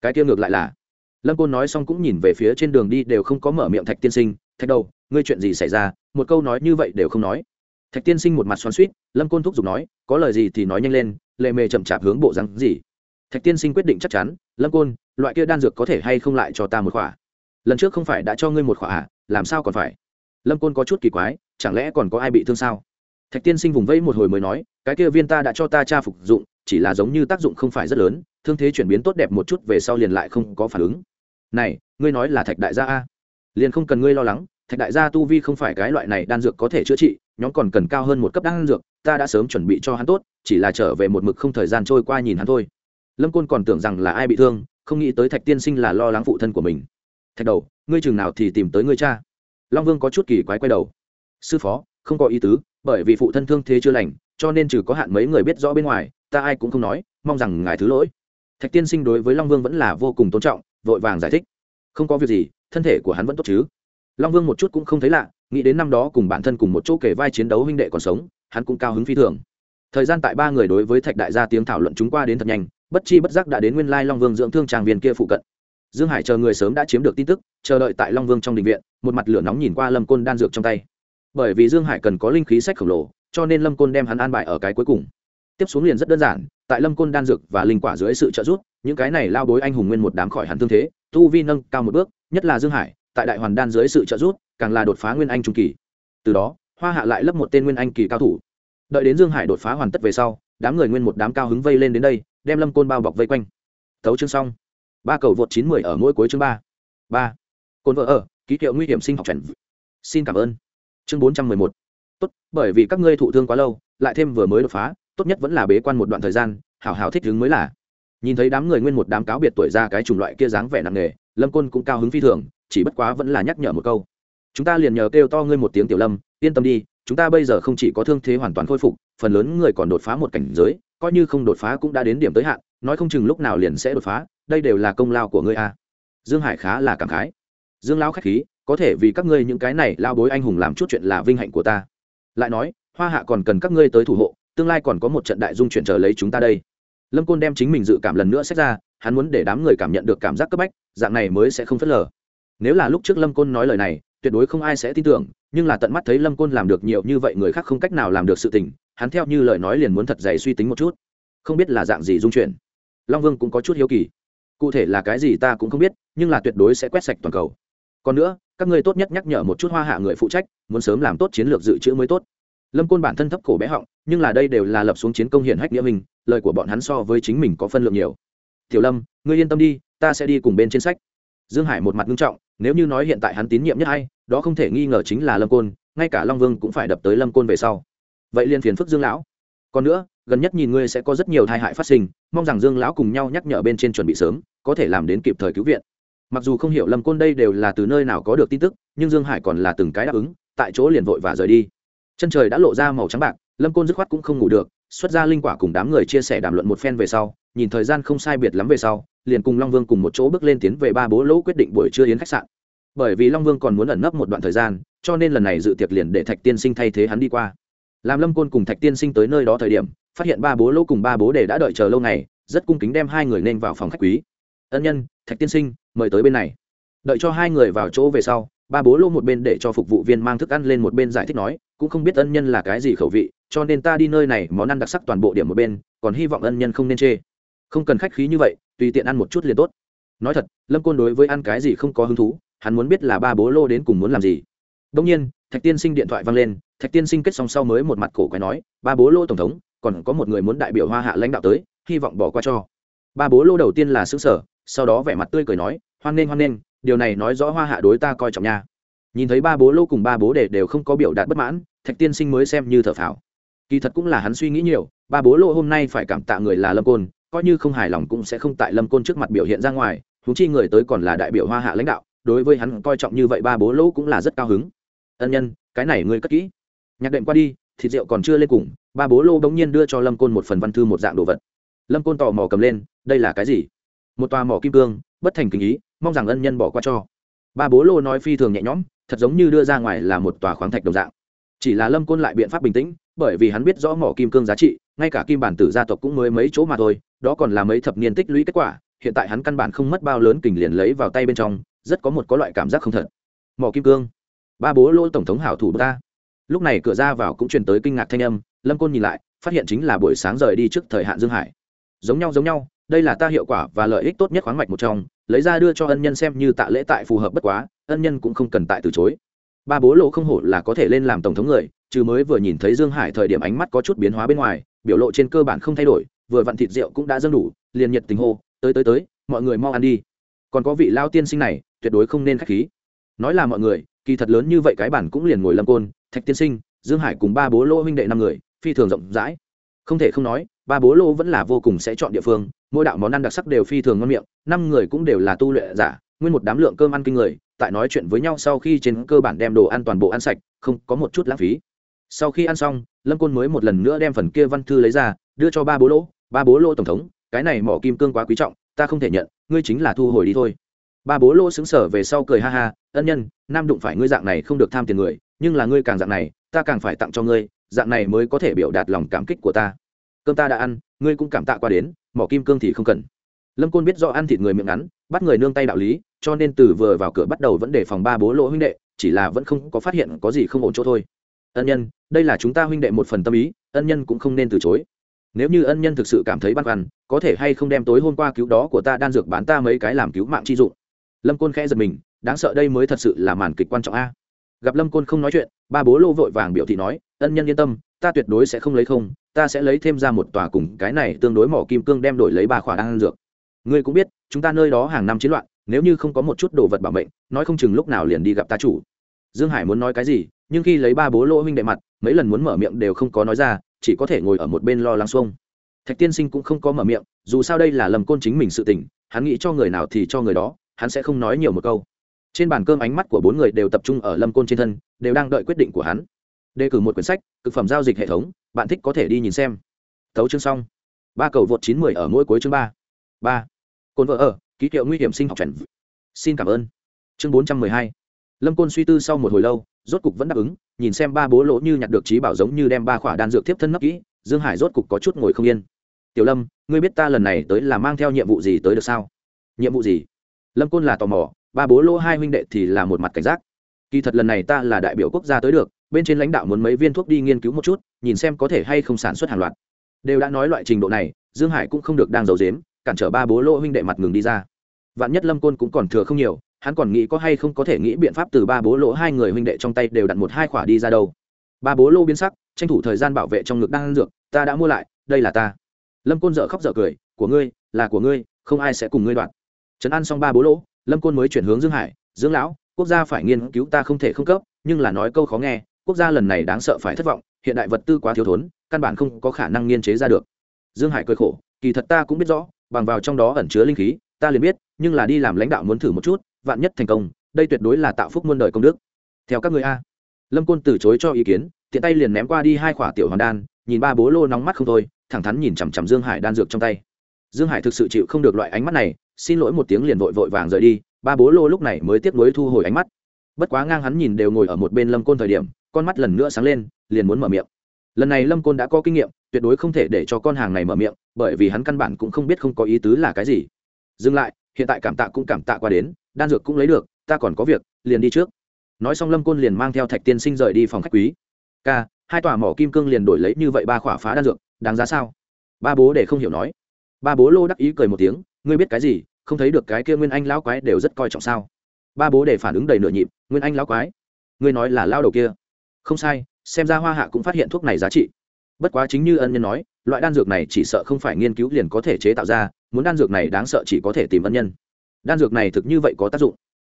cái kia ngược lại là, lâm côn nói xong cũng nhìn về phía trên đường đi đều không có mở miệng thạch tiên sinh, thạch đâu ngươi chuyện gì xảy ra? Một câu nói như vậy đều không nói. Thạch tiên sinh một mặt xoắn suýt lâm côn thúc giục nói, có lời gì thì nói nhanh lên, lệ mề chậm chạp hướng bộ rắn gì. Thạch tiên sinh quyết định chắc chắn, lâm côn, loại kia đan dược có thể hay không lại cho ta một khỏa? Lần trước không phải đã cho ngươi một khỏa à? Làm sao còn phải? Lâm côn có chút kỳ quái, chẳng lẽ còn có ai bị thương sao? Thạch tiên sinh vùng vẫy một hồi mới nói, cái kia viên ta đã cho ta cha phục dụng, chỉ là giống như tác dụng không phải rất lớn, thương thế chuyển biến tốt đẹp một chút về sau liền lại không có phản ứng. Này, ngươi nói là thạch đại gia a? Liền không cần ngươi lo lắng, thạch đại gia tu vi không phải cái loại này đan dược có thể chữa trị, nhóm còn cần cao hơn một cấp đan dược, ta đã sớm chuẩn bị cho hắn tốt, chỉ là trở về một mực không thời gian trôi qua nhìn hắn thôi. Lâm côn còn tưởng rằng là ai bị thương, không nghĩ tới thạch tiên sinh là lo lắng phụ thân của mình. Thạch đầu, ngươi chừng nào thì tìm tới ngươi cha? Long vương có chút kỳ quái quay đầu. Sư phó, không có ý tứ, bởi vì phụ thân thương thế chưa lành, cho nên trừ có hạn mấy người biết rõ bên ngoài, ta ai cũng không nói, mong rằng ngài thứ lỗi. Thạch tiên sinh đối với long vương vẫn là vô cùng tôn trọng, vội vàng giải thích. Không có việc gì, thân thể của hắn vẫn tốt chứ? Long vương một chút cũng không thấy lạ, nghĩ đến năm đó cùng bản thân cùng một chỗ kể vai chiến đấu huynh đệ còn sống, hắn cũng cao hứng phi thường. Thời gian tại ba người đối với thạch đại gia tiếng thảo luận chúng qua đến thật nhanh, bất chi bất giác đã đến nguyên lai long vương dưỡng thương tràng viên kia phụ cận dương hải chờ người sớm đã chiếm được tin tức, chờ đợi tại long vương trong đình viện, một mặt lửa nóng nhìn qua lâm côn đan dược trong tay. Bởi vì dương hải cần có linh khí sách khổng lồ, cho nên lâm côn đem hắn an bài ở cái cuối cùng. Tiếp xuống liền rất đơn giản, tại lâm côn đan dược và linh quả dưới sự trợ giúp, những cái này lao bối anh hùng nguyên một đám khỏi hắn thương thế, tu vi nâng cao một bước, nhất là dương hải, tại đại hoàn đan dưới sự trợ giúp, càng là đột phá nguyên anh trung kỳ. Từ đó, hoa hạ lại lấp một tên nguyên anh kỳ cao thủ. Đợi đến dương hải đột phá hoàn tất về sau, đám người nguyên một đám cao hứng vây lên đến đây, đem lâm côn bao bọc vây quanh. Thấu chương xong ba cầu vượt chín mười ở mỗi cuối chương ba. Ba. Côn vợ ở, ký hiệu nguy hiểm sinh học chuẩn xin cảm ơn. Chương bốn trăm mười một. Tốt, bởi vì các ngươi thụ thương quá lâu, lại thêm vừa mới đột phá, tốt nhất vẫn là bế quan một đoạn thời gian, hảo hảo thích ứng mới là. Nhìn thấy đám người nguyên một đám cáo biệt tuổi ra cái chủng loại kia dáng vẻ nặng nề, lâm côn cũng cao hứng phi thường, chỉ bất quá vẫn là nhắc nhở một câu. Chúng ta liền nhờ kêu to ngươi một tiếng tiểu lâm, yên tâm đi, chúng ta bây giờ không chỉ có thương thế hoàn toàn khôi phục, phần lớn người còn đột phá một cảnh giới, coi như không đột phá cũng đã đến điểm tới hạn nói không chừng lúc nào liền sẽ đột phá, đây đều là công lao của ngươi a. Dương hải khá là cảm khái. Dương lão khách khí, có thể vì các ngươi những cái này lao bối anh hùng làm chút chuyện là vinh hạnh của ta. Lại nói, hoa hạ còn cần các ngươi tới thủ hộ, tương lai còn có một trận đại dung chuyển chờ lấy chúng ta đây. Lâm côn đem chính mình dự cảm lần nữa xét ra, hắn muốn để đám người cảm nhận được cảm giác cấp bách, dạng này mới sẽ không phớt lờ. Nếu là lúc trước lâm côn nói lời này, tuyệt đối không ai sẽ tin tưởng, nhưng là tận mắt thấy lâm côn làm được nhiều như vậy người khác không cách nào làm được sự tình, hắn theo như lời nói liền muốn thật dày suy tính một chút. Không biết là dạng gì dung chuyển long vương cũng có chút hiếu kỳ. Cụ thể là cái gì ta cũng không biết nhưng là tuyệt đối sẽ quét sạch toàn cầu. Còn nữa các ngươi tốt nhất nhắc nhở một chút hoa hạ người phụ trách muốn sớm làm tốt chiến lược dự trữ mới tốt. Lâm côn bản thân thấp cổ bé họng nhưng là đây đều là lập xuống chiến công hiển hách nghĩa mình, lời của bọn hắn so với chính mình có phân lượng nhiều. Tiểu lâm ngươi yên tâm đi ta sẽ đi cùng bên trên sách. Dương hải một mặt nghiêm trọng nếu như nói hiện tại hắn tín nhiệm nhất hay đó không thể nghi ngờ chính là lâm côn ngay cả long vương cũng phải đập tới lâm côn về sau. Vậy liên phiền phức dương lão. Còn nữa gần nhất nhìn ngươi sẽ có rất nhiều tai hại phát sinh, mong rằng dương lão cùng nhau nhắc nhở bên trên chuẩn bị sớm, có thể làm đến kịp thời cứu viện. Mặc dù không hiểu lâm côn đây đều là từ nơi nào có được tin tức, nhưng dương hải còn là từng cái đáp ứng, tại chỗ liền vội và rời đi. Chân trời đã lộ ra màu trắng bạc, lâm côn dứt khoát cũng không ngủ được, xuất ra linh quả cùng đám người chia sẻ đàm luận một phen về sau, nhìn thời gian không sai biệt lắm về sau, liền cùng long vương cùng một chỗ bước lên tiến về ba bố lỗ quyết định buổi trưa yến khách sạn. Bởi vì long vương còn muốn ẩn nấp một đoạn thời gian, cho nên lần này dự tiệc liền để thạch tiên sinh thay thế hắn đi qua. Làm lâm côn cùng thạch tiên sinh tới nơi đó thời điểm phát hiện ba bố lỗ cùng ba bố đề đã đợi chờ lâu ngày, rất cung kính đem hai người nên vào phòng khách quý. Ân nhân, thạch tiên sinh, mời tới bên này. Đợi cho hai người vào chỗ về sau, ba bố lô một bên để cho phục vụ viên mang thức ăn lên một bên giải thích nói, cũng không biết ân nhân là cái gì khẩu vị, cho nên ta đi nơi này món ăn đặc sắc toàn bộ điểm một bên, còn hy vọng ân nhân không nên chê. Không cần khách khí như vậy, tùy tiện ăn một chút liền tốt. Nói thật, lâm côn đối với ăn cái gì không có hứng thú, hắn muốn biết là ba bố lô đến cùng muốn làm gì. Đông nhiên, thạch tiên sinh điện thoại vang lên, thạch tiên sinh kết xong sau mới một mặt cổ quái nói, ba bố lô tổng thống còn có một người muốn đại biểu hoa hạ lãnh đạo tới, hy vọng bỏ qua cho. Ba bố lô đầu tiên là xứ sở, sau đó vẻ mặt tươi cười nói, hoan nghênh hoan nghênh, điều này nói rõ hoa hạ đối ta coi trọng nha. Nhìn thấy ba bố lô cùng ba bố để đều không có biểu đạt bất mãn, thạch tiên sinh mới xem như thở phào. Kỳ thật cũng là hắn suy nghĩ nhiều, ba bố lô hôm nay phải cảm tạ người là lâm côn, coi như không hài lòng cũng sẽ không tại lâm côn trước mặt biểu hiện ra ngoài thú chi người tới còn là đại biểu hoa hạ lãnh đạo, đối với hắn coi trọng như vậy ba bố lô cũng là rất cao hứng. Ân nhân, cái này ngươi cất kỹ. Nhạc đệm qua đi thịt rượu còn chưa lên cùng, ba bố lô bỗng nhiên đưa cho lâm côn một phần văn thư một dạng đồ vật. Lâm côn tò mò cầm lên, đây là cái gì? Một tòa mỏ kim cương, bất thành kinh ý, mong rằng ân nhân bỏ qua cho. Ba bố lô nói phi thường nhẹ nhõm, thật giống như đưa ra ngoài là một tòa khoáng thạch đồng dạng. Chỉ là lâm côn lại biện pháp bình tĩnh, bởi vì hắn biết rõ mỏ kim cương giá trị, ngay cả kim bản tử gia tộc cũng mới mấy chỗ mà thôi, đó còn là mấy thập niên tích lũy kết quả, hiện tại hắn căn bản không mất bao lớn kình liền lấy vào tay bên trong, rất có một có loại cảm giác không thật. Mỏ kim cương. Ba bố lô tổng thống hảo thủ ta lúc này cửa ra vào cũng truyền tới kinh ngạc thanh âm, lâm côn nhìn lại, phát hiện chính là buổi sáng rời đi trước thời hạn dương hải. Giống nhau giống nhau, đây là ta hiệu quả và lợi ích tốt nhất khoáng mạch một trong, lấy ra đưa cho ân nhân xem như tạ lễ tại phù hợp bất quá, ân nhân cũng không cần tại từ chối. Ba bố lỗ không hổ là có thể lên làm tổng thống người chứ mới vừa nhìn thấy dương hải thời điểm ánh mắt có chút biến hóa bên ngoài, biểu lộ trên cơ bản không thay đổi, vừa vặn thịt rượu cũng đã dâng đủ, liền nhiệt tình hô, tới tới tới, mọi người mau ăn đi. Còn có vị lao tiên sinh này, tuyệt đối không nên khách khí. Nói là mọi người, kỳ thật lớn như vậy cái bản cũng liền ngồi lâm côn thạch tiên sinh, dương hải cùng ba bố lỗ huynh đệ năm người, phi thường rộng rãi. Không thể không nói, ba bố lỗ vẫn là vô cùng sẽ chọn địa phương, mỗi đạo món ăn đặc sắc đều phi thường ngon miệng, năm người cũng đều là tu luyện giả, nguyên một đám lượng cơm ăn kinh người, tại nói chuyện với nhau sau khi trên cơ bản đem đồ ăn toàn bộ ăn sạch, không có một chút lãng phí. Sau khi ăn xong, lâm côn mới một lần nữa đem phần kia văn thư lấy ra, đưa cho ba bố lỗ ba bố lỗ tổng thống, cái này mỏ kim cương quá quý trọng, ta không thể nhận, ngươi chính là thu hồi đi thôi. Ba bố lỗ xứng sở về sau cười ha ha, ân nhân, nam đụng phải ngươi dạng này không được tham tiền người nhưng là ngươi càng dạng này, ta càng phải tặng cho ngươi, dạng này mới có thể biểu đạt lòng cảm kích của ta. Cơm ta đã ăn, ngươi cũng cảm tạ qua đến, mỏ kim cương thì không cần. Lâm côn biết do ăn thịt người miệng ngắn, bắt người nương tay đạo lý, cho nên từ vừa vào cửa bắt đầu vẫn để phòng ba bố lỗ huynh đệ, chỉ là vẫn không có phát hiện có gì không ổn chỗ thôi. Ân nhân, đây là chúng ta huynh đệ một phần tâm ý, ân nhân cũng không nên từ chối. Nếu như ân nhân thực sự cảm thấy băn khoăn, có thể hay không đem tối hôm qua cứu đó của ta đan dược bán ta mấy cái làm cứu mạng chi dụng. Lâm côn khẽ giật mình, đáng sợ đây mới thật sự là màn kịch quan trọng a gặp lâm côn không nói chuyện, ba bố lô vội vàng biểu thị nói, ân nhân yên tâm, ta tuyệt đối sẽ không lấy không, ta sẽ lấy thêm ra một tòa cùng cái này tương đối mỏ kim cương đem đổi lấy ba khỏa đan dược. Ngươi cũng biết, chúng ta nơi đó hàng năm chiến loạn, nếu như không có một chút đồ vật bảo mệnh, nói không chừng lúc nào liền đi gặp ta chủ. Dương hải muốn nói cái gì, nhưng khi lấy ba bố lô huynh đệ mặt, mấy lần muốn mở miệng đều không có nói ra, chỉ có thể ngồi ở một bên lo lắng xuông. Thạch tiên sinh cũng không có mở miệng, dù sao đây là lầm côn chính mình sự tình, hắn nghĩ cho người nào thì cho người đó, hắn sẽ không nói nhiều một câu trên bàn cơm ánh mắt của bốn người đều tập trung ở lâm côn trên thân, đều đang đợi quyết định của hắn. Đề cử một quyển sách thực phẩm giao dịch hệ thống, bạn thích có thể đi nhìn xem. Thấu chương xong. Ba cầu vượt chín mười ở mỗi cuối chương ba. Ba. Cồn vợ ở, ký hiệu nguy hiểm sinh học trần xin cảm ơn. Chương bốn trăm mười hai. Lâm côn suy tư sau một hồi lâu, rốt cục vẫn đáp ứng, nhìn xem ba bố lỗ như nhặt được trí bảo giống như đem ba khỏa đan dược tiếp thân nấp kỹ, dương hải rốt cục có chút ngồi không yên. Tiểu lâm, ngươi biết ta lần này tới là mang theo nhiệm vụ gì tới được sao? Nhiệm vụ gì? Lâm côn là tò mò ba bố lỗ hai huynh đệ thì là một mặt cảnh giác. Kỳ thật lần này ta là đại biểu quốc gia tới được, bên trên lãnh đạo muốn mấy viên thuốc đi nghiên cứu một chút, nhìn xem có thể hay không sản xuất hàng loạt. Đều đã nói loại trình độ này, dương hải cũng không được đang giấu dếm cản trở ba bố lỗ huynh đệ mặt ngừng đi ra. Vạn nhất lâm côn cũng còn thừa không nhiều, hắn còn nghĩ có hay không có thể nghĩ biện pháp từ ba bố lỗ hai người huynh đệ trong tay đều đặt một hai khỏa đi ra đâu. Ba bố lô biến sắc, tranh thủ thời gian bảo vệ trong ngực đang ăn dược, ta đã mua lại, đây là ta. Lâm côn dợ khóc dợ cười, của ngươi, là của ngươi, không ai sẽ cùng ngươi đoạt trấn an xong ba bố lỗ lâm côn mới chuyển hướng dương hải, dương lão, quốc gia phải nghiên cứu ta không thể không cấp, nhưng là nói câu khó nghe, quốc gia lần này đáng sợ phải thất vọng, hiện đại vật tư quá thiếu thốn, căn bản không có khả năng nghiên chế ra được. Dương hải cười khổ, kỳ thật ta cũng biết rõ, bằng vào trong đó ẩn chứa linh khí, ta liền biết, nhưng là đi làm lãnh đạo muốn thử một chút, vạn nhất thành công, đây tuyệt đối là tạo phúc muôn đời công đức. Theo các người a. Lâm côn từ chối cho ý kiến, tiện tay liền ném qua đi hai khỏa tiểu hoàn đan, nhìn ba bố lô nóng mắt không thôi, thẳng thắn nhìn chằm chằm dương hải đan dược trong tay. Dương hải thực sự chịu không được loại ánh mắt này xin lỗi một tiếng liền vội vội vàng rời đi, ba bố lô lúc này mới tiếp nối thu hồi ánh mắt. Bất quá ngang hắn nhìn đều ngồi ở một bên lâm côn thời điểm, con mắt lần nữa sáng lên, liền muốn mở miệng. Lần này lâm côn đã có kinh nghiệm, tuyệt đối không thể để cho con hàng này mở miệng, bởi vì hắn căn bản cũng không biết không có ý tứ là cái gì. Dừng lại, hiện tại cảm tạ cũng cảm tạ qua đến, đan dược cũng lấy được, ta còn có việc, liền đi trước. Nói xong lâm côn liền mang theo thạch tiên sinh rời đi phòng khách quý. K hai tòa mỏ kim cương liền đổi lấy như vậy ba khỏa phá đan dược, đáng giá sao? Ba bố để không hiểu nói. Ba bố lô đắc ý cười một tiếng ngươi biết cái gì, không thấy được cái kia nguyên anh lão quái đều rất coi trọng sao? Ba bố để phản ứng đầy nửa nhịp, nguyên anh lão quái, ngươi nói là lao đầu kia. Không sai, xem ra hoa hạ cũng phát hiện thuốc này giá trị. Bất quá chính như ân nhân nói, loại đan dược này chỉ sợ không phải nghiên cứu liền có thể chế tạo ra, muốn đan dược này đáng sợ chỉ có thể tìm ân nhân. Đan dược này thực như vậy có tác dụng.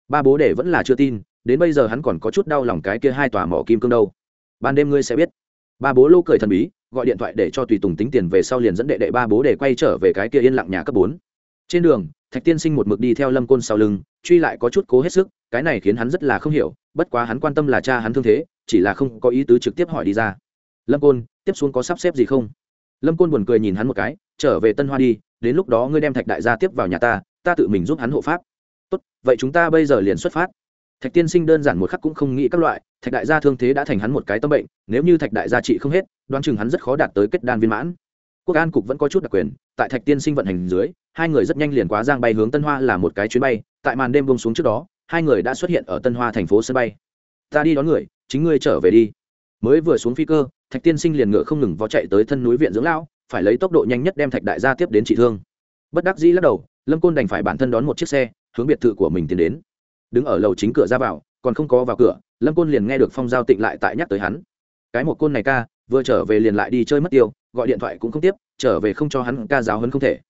Ba bố để vẫn là chưa tin, đến bây giờ hắn còn có chút đau lòng cái kia hai tòa mỏ kim cương đâu. Ban đêm ngươi sẽ biết. Ba bố lô cười thần bí, gọi điện thoại để cho tùy tùng tính tiền về sau liền dẫn đệ đệ ba bố để quay trở về cái kia yên lặng nhà cấp bốn trên đường, thạch tiên sinh một mực đi theo lâm côn sau lưng, truy lại có chút cố hết sức, cái này khiến hắn rất là không hiểu, bất quá hắn quan tâm là cha hắn thương thế, chỉ là không có ý tứ trực tiếp hỏi đi ra. Lâm côn, tiếp xuống có sắp xếp gì không? Lâm côn buồn cười nhìn hắn một cái, trở về tân hoa đi, đến lúc đó ngươi đem thạch đại gia tiếp vào nhà ta ta tự mình giúp hắn hộ pháp. Tốt, vậy chúng ta bây giờ liền xuất phát. Thạch tiên sinh đơn giản một khắc cũng không nghĩ các loại, thạch đại gia thương thế đã thành hắn một cái tâm bệnh, nếu như thạch đại gia trị không hết, đoán chừng hắn rất khó đạt tới kết đan viên mãn. Quốc an cục vẫn có chút đặc quyền tại thạch tiên sinh vận hành dưới, hai người rất nhanh liền quá giang bay hướng tân hoa là một cái chuyến bay. Tại màn đêm bông xuống trước đó, hai người đã xuất hiện ở tân hoa thành phố sân bay. Ta đi đón người, chính ngươi trở về đi. Mới vừa xuống phi cơ, thạch tiên sinh liền ngựa không ngừng vó chạy tới thân núi viện dưỡng lão, phải lấy tốc độ nhanh nhất đem thạch đại gia tiếp đến trị thương. Bất đắc dĩ lắc đầu, lâm côn đành phải bản thân đón một chiếc xe, hướng biệt thự của mình tiến đến. Đứng ở lầu chính cửa ra vào, còn không có vào cửa, lâm côn liền nghe được phong giao tịnh lại tại nhắc tới hắn. Cái một côn này ca vừa trở về liền lại đi chơi mất tiêu, gọi điện thoại cũng không tiếp, trở về không cho hắn ca giáo hấn không thể.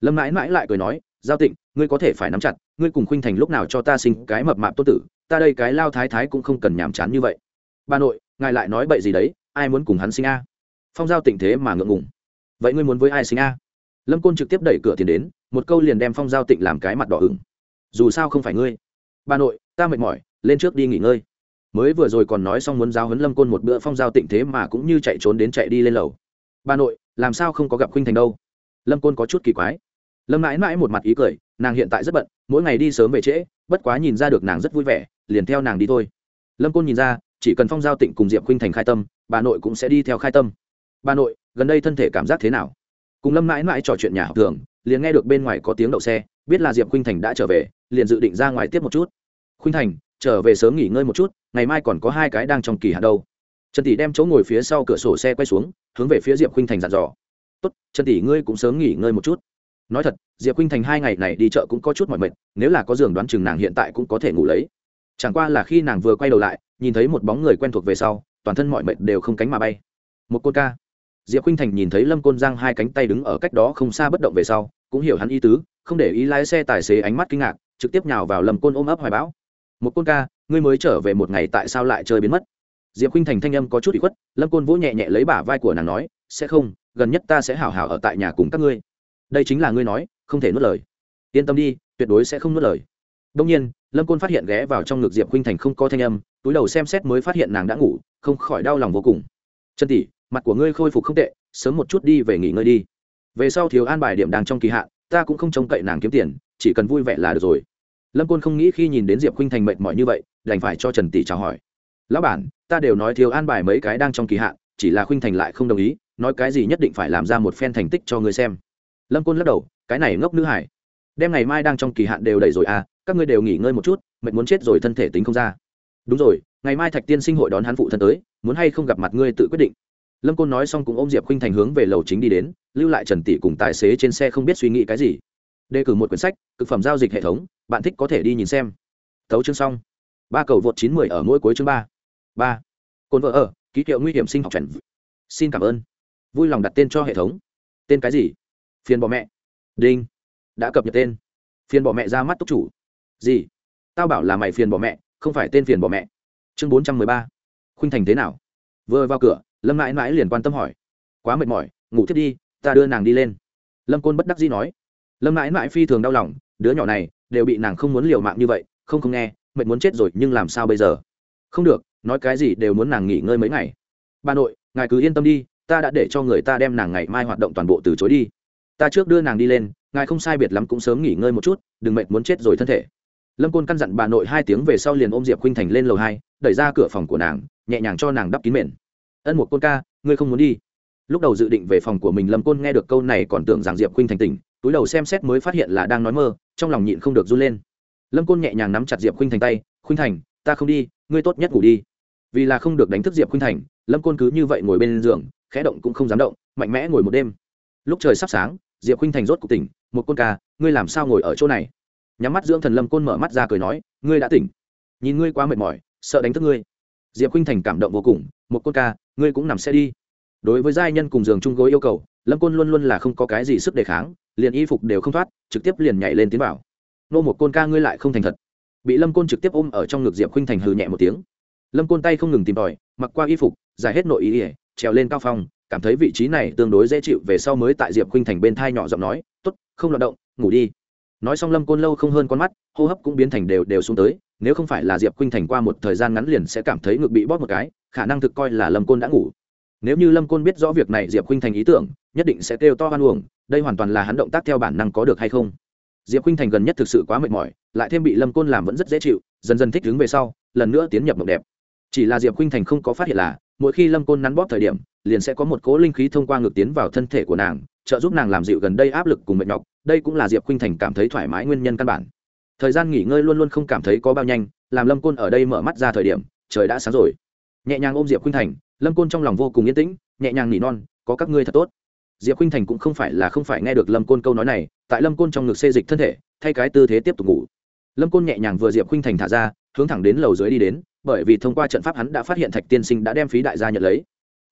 Lâm mãi mãi lại cười nói, giao tịnh, ngươi có thể phải nắm chặt, ngươi cùng khuynh thành lúc nào cho ta sinh cái mập mạp tốt tử, ta đây cái lao thái thái cũng không cần nhàm chán như vậy. Bà nội, ngài lại nói bậy gì đấy, ai muốn cùng hắn sinh a? Phong giao tịnh thế mà ngượng ngùng. Vậy ngươi muốn với ai sinh a? Lâm côn trực tiếp đẩy cửa tiền đến, một câu liền đem phong giao tịnh làm cái mặt đỏ ửng. Dù sao không phải ngươi. Bà nội, ta mệt mỏi, lên trước đi nghỉ ngơi mới vừa rồi còn nói xong muốn giao huấn lâm côn một bữa phong giao tịnh thế mà cũng như chạy trốn đến chạy đi lên lầu. Bà nội, làm sao không có gặp khuynh thành đâu? Lâm côn có chút kỳ quái. Lâm mãi mãi một mặt ý cười, nàng hiện tại rất bận, mỗi ngày đi sớm về trễ, bất quá nhìn ra được nàng rất vui vẻ, liền theo nàng đi thôi. Lâm côn nhìn ra, chỉ cần phong giao tịnh cùng diệp khuynh thành khai tâm, bà nội cũng sẽ đi theo khai tâm. Bà nội, gần đây thân thể cảm giác thế nào? Cùng lâm mãi mãi trò chuyện nhà học thường liền nghe được bên ngoài có tiếng đậu xe, biết là diệp khuynh thành đã trở về, liền dự định ra ngoài tiếp một chút. Khuynh thành, trở về sớm nghỉ ngơi một chút ngày mai còn có hai cái đang trong kỳ hạn đâu. Trần tỷ đem chỗ ngồi phía sau cửa sổ xe quay xuống, hướng về phía diệp khinh thành dặn dò. Tốt, trần tỷ, ngươi cũng sớm nghỉ ngơi một chút. Nói thật, diệp khinh thành hai ngày này đi chợ cũng có chút mỏi mệt, nếu là có giường đoán chừng nàng hiện tại cũng có thể ngủ lấy. Chẳng qua là khi nàng vừa quay đầu lại, nhìn thấy một bóng người quen thuộc về sau, toàn thân mọi mệt đều không cánh mà bay. Một cô ca. Diệp khinh thành nhìn thấy lâm côn giang hai cánh tay đứng ở cách đó không xa bất động về sau, cũng hiểu hắn ý tứ, không để ý lái xe tài xế ánh mắt kinh ngạc, trực tiếp nhào vào lâm côn ôm ấp hoài bão. Một côn ca ngươi mới trở về một ngày tại sao lại chơi biến mất? Diệp khinh thành thanh âm có chút bị khuất, lâm côn vỗ nhẹ nhẹ lấy bả vai của nàng nói, sẽ không, gần nhất ta sẽ hảo hảo ở tại nhà cùng các ngươi. Đây chính là ngươi nói, không thể nuốt lời. Yên tâm đi, tuyệt đối sẽ không nuốt lời. Đông nhiên, lâm côn phát hiện ghé vào trong ngực diệp khinh thành không có thanh âm, túi đầu xem xét mới phát hiện nàng đã ngủ, không khỏi đau lòng vô cùng. Chân tỷ, mặt của ngươi khôi phục không tệ, sớm một chút đi về nghỉ ngơi đi. Về sau thiếu an bài điểm đang trong kỳ hạn, ta cũng không trông cậy nàng kiếm tiền, chỉ cần vui vẻ là được rồi. Lâm côn không nghĩ khi nhìn đến diệp khinh thành mệt mỏi như vậy đành phải cho trần tỷ chào hỏi. Lão bản, ta đều nói thiếu an bài mấy cái đang trong kỳ hạn, chỉ là khinh thành lại không đồng ý, nói cái gì nhất định phải làm ra một phen thành tích cho người xem. Lâm côn lắc đầu, cái này ngốc nữ hải. Đem ngày mai đang trong kỳ hạn đều đầy rồi à các ngươi đều nghỉ ngơi một chút, mệt muốn chết rồi thân thể tính không ra. Đúng rồi, ngày mai thạch tiên sinh hội đón hắn phụ thân tới, muốn hay không gặp mặt ngươi tự quyết định. Lâm côn nói xong cũng ôm diệp khinh thành hướng về lầu chính đi đến, lưu lại trần tỷ cùng tài xế trên xe không biết suy nghĩ cái gì. Đề cử một quyển sách thực phẩm giao dịch hệ thống, bạn thích có thể đi nhìn xem. Thấu chương xong ba cầu vượt chín mười ở mỗi cuối chương ba. Ba. Cồn vợ ở, ký hiệu nguy hiểm sinh học trần xin cảm ơn. Vui lòng đặt tên cho hệ thống. Tên cái gì? Phiền bỏ mẹ. Đinh. Đã cập nhật tên. Phiền bỏ mẹ ra mắt túc chủ. Gì? Tao bảo là mày phiền bỏ mẹ, không phải tên phiền bỏ mẹ. Chương bốn trăm mười ba. Khuynh thành thế nào? Vừa vào cửa, lâm mãi mãi liền quan tâm hỏi. Quá mệt mỏi, ngủ thiết đi, ta đưa nàng đi lên. Lâm côn bất đắc dĩ nói. Lâm mãi mãi phi thường đau lòng, đứa nhỏ này đều bị nàng không muốn liều mạng như vậy, không không nghe mệt muốn chết rồi nhưng làm sao bây giờ? Không được, nói cái gì đều muốn nàng nghỉ ngơi mấy ngày. Bà nội, ngài cứ yên tâm đi, ta đã để cho người ta đem nàng ngày mai hoạt động toàn bộ từ chối đi. Ta trước đưa nàng đi lên, ngài không sai biệt lắm cũng sớm nghỉ ngơi một chút, đừng mệt muốn chết rồi thân thể. Lâm côn căn dặn bà nội hai tiếng về sau liền ôm diệp khuynh thành lên lầu hai, đẩy ra cửa phòng của nàng, nhẹ nhàng cho nàng đắp kín mền. Ân một côn ca, ngươi không muốn đi. Lúc đầu dự định về phòng của mình, lâm côn nghe được câu này còn tưởng rằng diệp khuynh thành tỉnh, túi đầu xem xét mới phát hiện là đang nói mơ, trong lòng nhịn không được run lên lâm côn nhẹ nhàng nắm chặt diệp khuynh thành tay, khuynh thành, ta không đi, ngươi tốt nhất ngủ đi. Vì là không được đánh thức diệp khuynh thành, lâm côn cứ như vậy ngồi bên giường, khẽ động cũng không dám động, mạnh mẽ ngồi một đêm. Lúc trời sắp sáng, diệp khuynh thành rốt cuộc tỉnh, một côn ca, ngươi làm sao ngồi ở chỗ này? Nhắm mắt dưỡng thần lâm côn mở mắt ra cười nói, ngươi đã tỉnh. Nhìn ngươi quá mệt mỏi, sợ đánh thức ngươi. Diệp khuynh thành cảm động vô cùng, một côn ca, ngươi cũng nằm xe đi. Đối với giai nhân cùng giường chung gối yêu cầu, lâm côn luôn luôn là không có cái gì sức đề kháng, liền y phục đều không thoát, trực tiếp liền nhảy lên tiến vào nô một côn ca ngươi lại không thành thật. Bị lâm côn trực tiếp ôm ở trong ngực diệp khuynh thành hừ nhẹ một tiếng. Lâm côn tay không ngừng tìm tòi, mặc qua y phục giải hết nội ý ỉa trèo lên cao phong, cảm thấy vị trí này tương đối dễ chịu về sau mới tại diệp khuynh thành bên thai nhỏ giọng nói t ố t không loạt động, ngủ đi. Nói xong lâm côn lâu không hơn con mắt, hô hấp cũng biến thành đều đều xuống tới, nếu không phải là diệp khuynh thành qua một thời gian ngắn liền sẽ cảm thấy ngực bị bóp một cái, khả năng thực coi là lâm côn đã ngủ. Nếu như lâm côn biết rõ việc này, diệp khuynh thành ý tưởng, nhất định sẽ kêu to hoan uổng, đây hoàn toàn là hắn động tác theo bản năng có được hay không? Diệp khuynh thành gần nhất thực sự quá mệt mỏi, lại thêm bị lâm côn làm vẫn rất dễ chịu, dần dần thích đứng về sau, lần nữa tiến nhập mộng đẹp. Chỉ là diệp khuynh thành không có phát hiện là, mỗi khi lâm côn nắn bóp thời điểm, liền sẽ có một cố linh khí thông qua ngực tiến vào thân thể của nàng, trợ giúp nàng làm dịu gần đây áp lực cùng mệt nhọc, đây cũng là diệp khuynh thành cảm thấy thoải mái nguyên nhân căn bản. Thời gian nghỉ ngơi luôn luôn không cảm thấy có bao nhanh, làm lâm côn ở đây mở mắt ra thời điểm, trời đã sáng rồi. Nhẹ nhàng ôm diệp khuynh thành, lâm côn trong lòng vô cùng yên tĩnh, nhẹ nhàng nỉ non, có các ngươi thật tốt diệp Khinh thành cũng không phải là không phải nghe được lâm côn câu nói này, tại lâm côn trong ngực xê dịch thân thể, thay cái tư thế tiếp tục ngủ. Lâm côn nhẹ nhàng vừa diệp Khinh thành thả ra, hướng thẳng đến lầu dưới đi đến, bởi vì thông qua trận pháp hắn đã phát hiện thạch tiên sinh đã đem phí đại gia nhận lấy.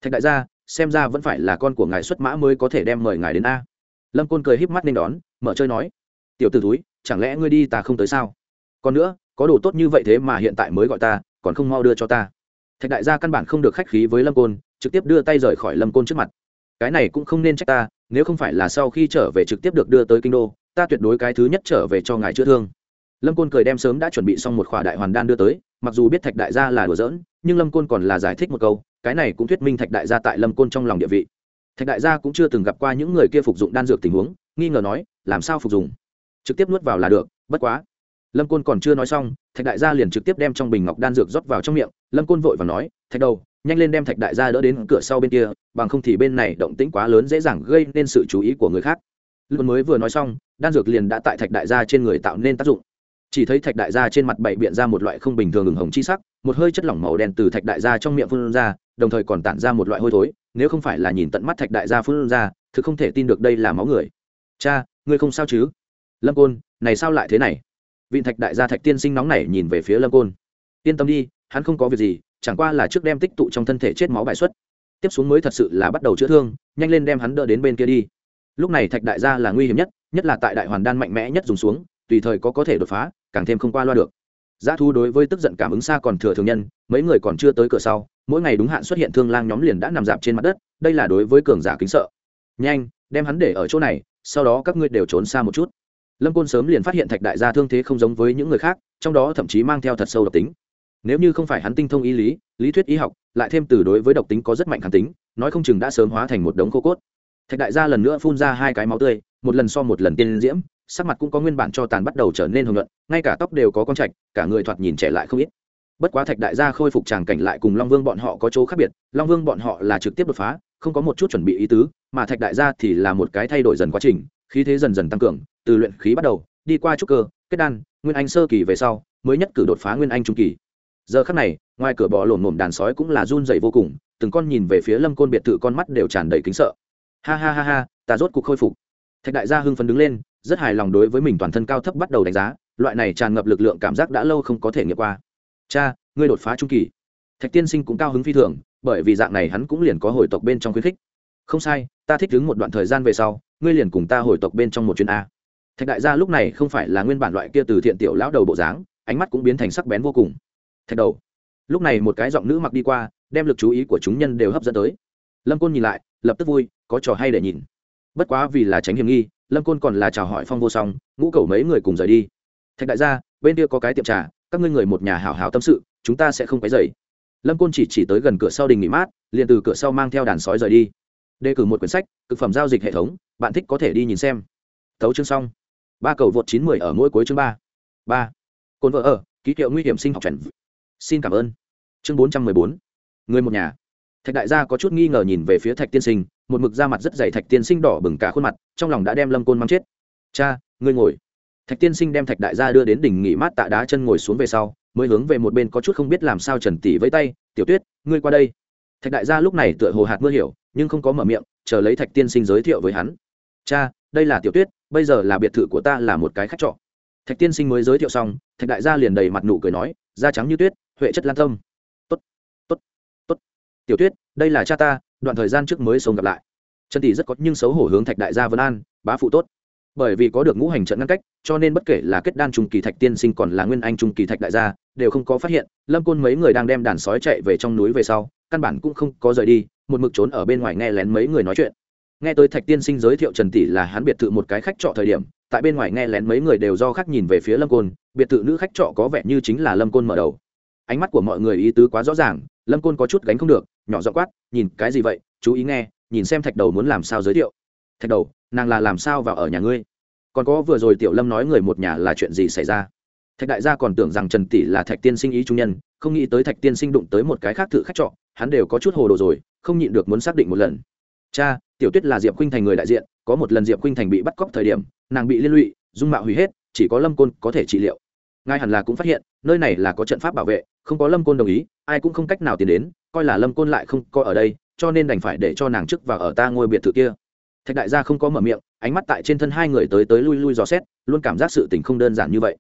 Thạch đại gia, xem ra vẫn phải là con của ngài xuất mã mới có thể đem mời ngài đến a. Lâm côn cười híp mắt nên đón, mở chơi nói, tiểu t ử túi chẳng lẽ ngươi đi ta không tới sao? Còn nữa, có đồ tốt như vậy thế mà hiện tại mới gọi ta, còn không mau đưa cho ta. Thạch đại gia căn bản không được khách khí với lâm côn, trực tiếp đưa tay rời khỏi lâm côn trước mặt cái này cũng không nên trách ta, nếu không phải là sau khi trở về trực tiếp được đưa tới kinh đô, ta tuyệt đối cái thứ nhất trở về cho ngài chữa thương. Lâm côn cười đem sớm đã chuẩn bị xong một khỏa đại hoàn đan đưa tới, mặc dù biết thạch đại gia là đùa giỡn, nhưng lâm côn còn là giải thích một câu, cái này cũng thuyết minh thạch đại gia tại lâm côn trong lòng địa vị. Thạch đại gia cũng chưa từng gặp qua những người kia phục dụng đan dược tình huống, nghi ngờ nói, làm sao phục dụng? Trực tiếp nuốt vào là được, bất quá. Lâm côn còn chưa nói xong, thạch đại gia liền trực tiếp đem trong bình ngọc đan dược rót vào trong miệng, lâm côn vội và nói, thạch đầu nhanh lên đem thạch đại gia đỡ đến cửa sau bên kia, bằng không thì bên này động tĩnh quá lớn dễ dàng gây nên sự chú ý của người khác. Luôn mới vừa nói xong, đan dược liền đã tại thạch đại gia trên người tạo nên tác dụng. Chỉ thấy thạch đại gia trên mặt bảy biện ra một loại không bình thường ửng hồng chi sắc, một hơi chất lỏng màu đen từ thạch đại gia trong miệng phun ra, đồng thời còn tản ra một loại hôi thối, nếu không phải là nhìn tận mắt thạch đại gia phun ra, thực không thể tin được đây là máu người. Cha, ngươi không sao chứ? Lâm côn, này sao lại thế này? Vị thạch đại gia thạch tiên sinh nóng này nhìn về phía lâm côn. Yên tâm đi, hắn không có việc gì chẳng qua là trước đem tích tụ trong thân thể chết máu bại xuất. Tiếp xuống mới thật sự là bắt đầu chữa thương, nhanh lên đem hắn đỡ đến bên kia đi. Lúc này thạch đại gia là nguy hiểm nhất nhất là tại đại hoàn đan mạnh mẽ nhất dùng xuống, tùy thời có có thể đột phá, càng thêm không qua loa được. Giá thu đối với tức giận cảm ứng xa còn thừa thường nhân, mấy người còn chưa tới cửa sau, mỗi ngày đúng hạn xuất hiện thương lang nhóm liền đã nằm dạp trên mặt đất, đây là đối với cường giả kính sợ. Nhanh, đem hắn để ở chỗ này, sau đó các ngươi đều trốn xa một chút. Lâm côn sớm liền phát hiện thạch đại gia thương thế không giống với những người khác, trong đó thậm chí mang theo thật sâu độc tính nếu như không phải hắn tinh thông y lý lý thuyết y học, lại thêm từ đối với độc tính có rất mạnh kháng tính, nói không chừng đã sớm hóa thành một đống khô cốt. Thạch đại gia lần nữa phun ra hai cái máu tươi, một lần so một lần tiên diễm, sắc mặt cũng có nguyên bản cho tàn bắt đầu trở nên hồng nhuận, ngay cả tóc đều có con trạch, cả người thoạt nhìn trẻ lại không ít. Bất quá thạch đại gia khôi phục tràng cảnh lại cùng long vương bọn họ có chỗ khác biệt, long vương bọn họ là trực tiếp đột phá, không có một chút chuẩn bị ý tứ, mà thạch đại gia thì là một cái thay đổi dần quá trình, khí thế dần dần tăng cường, từ luyện khí bắt đầu, đi qua trúc cơ, kết đan, nguyên anh sơ kỳ về sau, mới nhất cử đột phá nguyên anh trung kỳ giờ khắc này, ngoài cửa bò lổn mồm đàn sói cũng là run dậy vô cùng, từng con nhìn về phía lâm côn biệt thự con mắt đều tràn đầy kính sợ. Ha ha ha ha, ta rốt cuộc khôi phục. Thạch đại gia hưng phấn đứng lên, rất hài lòng đối với mình toàn thân cao thấp bắt đầu đánh giá, loại này tràn ngập lực lượng cảm giác đã lâu không có thể nghiệm qua. Cha, ngươi đột phá trung kỳ. Thạch tiên sinh cũng cao hứng phi thường, bởi vì dạng này hắn cũng liền có hồi tộc bên trong khuyến khích. Không sai, ta thích đứng một đoạn thời gian về sau, ngươi liền cùng ta hồi tộc bên trong một chuyến a. Thạch đại gia lúc này không phải là nguyên bản loại kia từ thiện tiểu lão đầu bộ dáng, ánh mắt cũng biến thành sắc bén vô cùng thạch đầu. Lúc này một cái giọng nữ mặc đi qua, đem lực chú ý của chúng nhân đều hấp dẫn tới. Lâm côn nhìn lại, lập tức vui, có trò hay để nhìn. Bất quá vì là tránh hiểm nghi, lâm côn còn là chào hỏi phong vô song, ngũ cầu mấy người cùng rời đi. Thạch đại gia, bên kia có cái tiệm trà, các ngươi người một nhà hảo hảo tâm sự, chúng ta sẽ không quấy dày lâm côn chỉ chỉ tới gần cửa sau đình nghỉ mát, liền từ cửa sau mang theo đàn sói rời đi. Đề cử một quyển sách thực phẩm giao dịch hệ thống, bạn thích có thể đi nhìn xem. Tấu chương xong. Ba cầu vượt chín mười ở mỗi cuối chương ba. Ba. Cồn vợ ở, ký hiệu nguy hiểm sinh học chuẩn xin cảm ơn. Chương bốn trăm mười bốn. Người một nhà. Thạch đại gia có chút nghi ngờ nhìn về phía thạch tiên sinh, một mực da mặt rất dày thạch tiên sinh đỏ bừng cả khuôn mặt, trong lòng đã đem lâm côn mắng chết. Cha, ngươi ngồi. Thạch tiên sinh đem thạch đại gia đưa đến đỉnh nghỉ mát tạ đá chân ngồi xuống về sau, mới hướng về một bên có chút không biết làm sao trần tỷ với tay, tiểu tuyết, ngươi qua đây. Thạch đại gia lúc này tựa hồ hạt mưa hiểu, nhưng không có mở miệng, chờ lấy thạch tiên sinh giới thiệu với hắn. Cha, đây là tiểu tuyết, bây giờ là biệt thự của ta là một cái khách trọ. Thạch tiên sinh mới giới thiệu xong, thạch đại gia liền đầy mặt nụ cười nói, da trắng như tuyết huệ chất lan tâm. Tốt tốt tốt. Tiểu tuyết, đây là cha ta, đoạn thời gian trước mới sống gặp lại. Trần tỷ rất có nhưng xấu hổ hướng thạch đại gia vân an, bá phụ tốt. Bởi vì có được ngũ hành trận ngăn cách, cho nên bất kể là kết đan trung kỳ thạch tiên sinh còn là nguyên anh trung kỳ thạch đại gia, đều không có phát hiện, lâm côn mấy người đang đem đàn sói chạy về trong núi về sau, căn bản cũng không có rời đi, một mực trốn ở bên ngoài nghe lén mấy người nói chuyện. Nghe tới thạch tiên sinh giới thiệu trần tỷ là hắn biệt thự một cái khách trọ thời điểm, tại bên ngoài nghe lén mấy người đều do khác nhìn về phía lâm côn, biệt thự nữ khách trọ có vẻ như chính là lâm côn mở đầu ánh mắt của mọi người ý tứ quá rõ ràng, lâm côn có chút gánh không được, nhỏ dọ quát, nhìn cái gì vậy? Chú ý nghe, nhìn xem thạch đầu muốn làm sao giới thiệu. Thạch đầu, nàng là làm sao vào ở nhà ngươi? Còn có vừa rồi tiểu lâm nói người một nhà là chuyện gì xảy ra? Thạch đại gia còn tưởng rằng trần tỷ là thạch tiên sinh ý trung nhân, không nghĩ tới thạch tiên sinh đụng tới một cái khác thử khách trọ, hắn đều có chút hồ đồ rồi, không nhịn được muốn xác định một lần. Cha, tiểu tuyết là diệp khuynh thành người đại diện, có một lần diệp khuynh thành bị bắt cóc thời điểm, nàng bị liên lụy, dung mạo hủy hết, chỉ có lâm côn có thể trị liệu. Ngài hẳn là cũng phát hiện, nơi này là có trận pháp bảo vệ không có lâm côn đồng ý, ai cũng không cách nào tiến đến, coi là lâm côn lại không có ở đây, cho nên đành phải để cho nàng chức vào ở ta ngôi biệt thự kia. Thạch đại gia không có mở miệng, ánh mắt tại trên thân hai người tới tới lui lui dò xét, luôn cảm giác sự tình không đơn giản như vậy.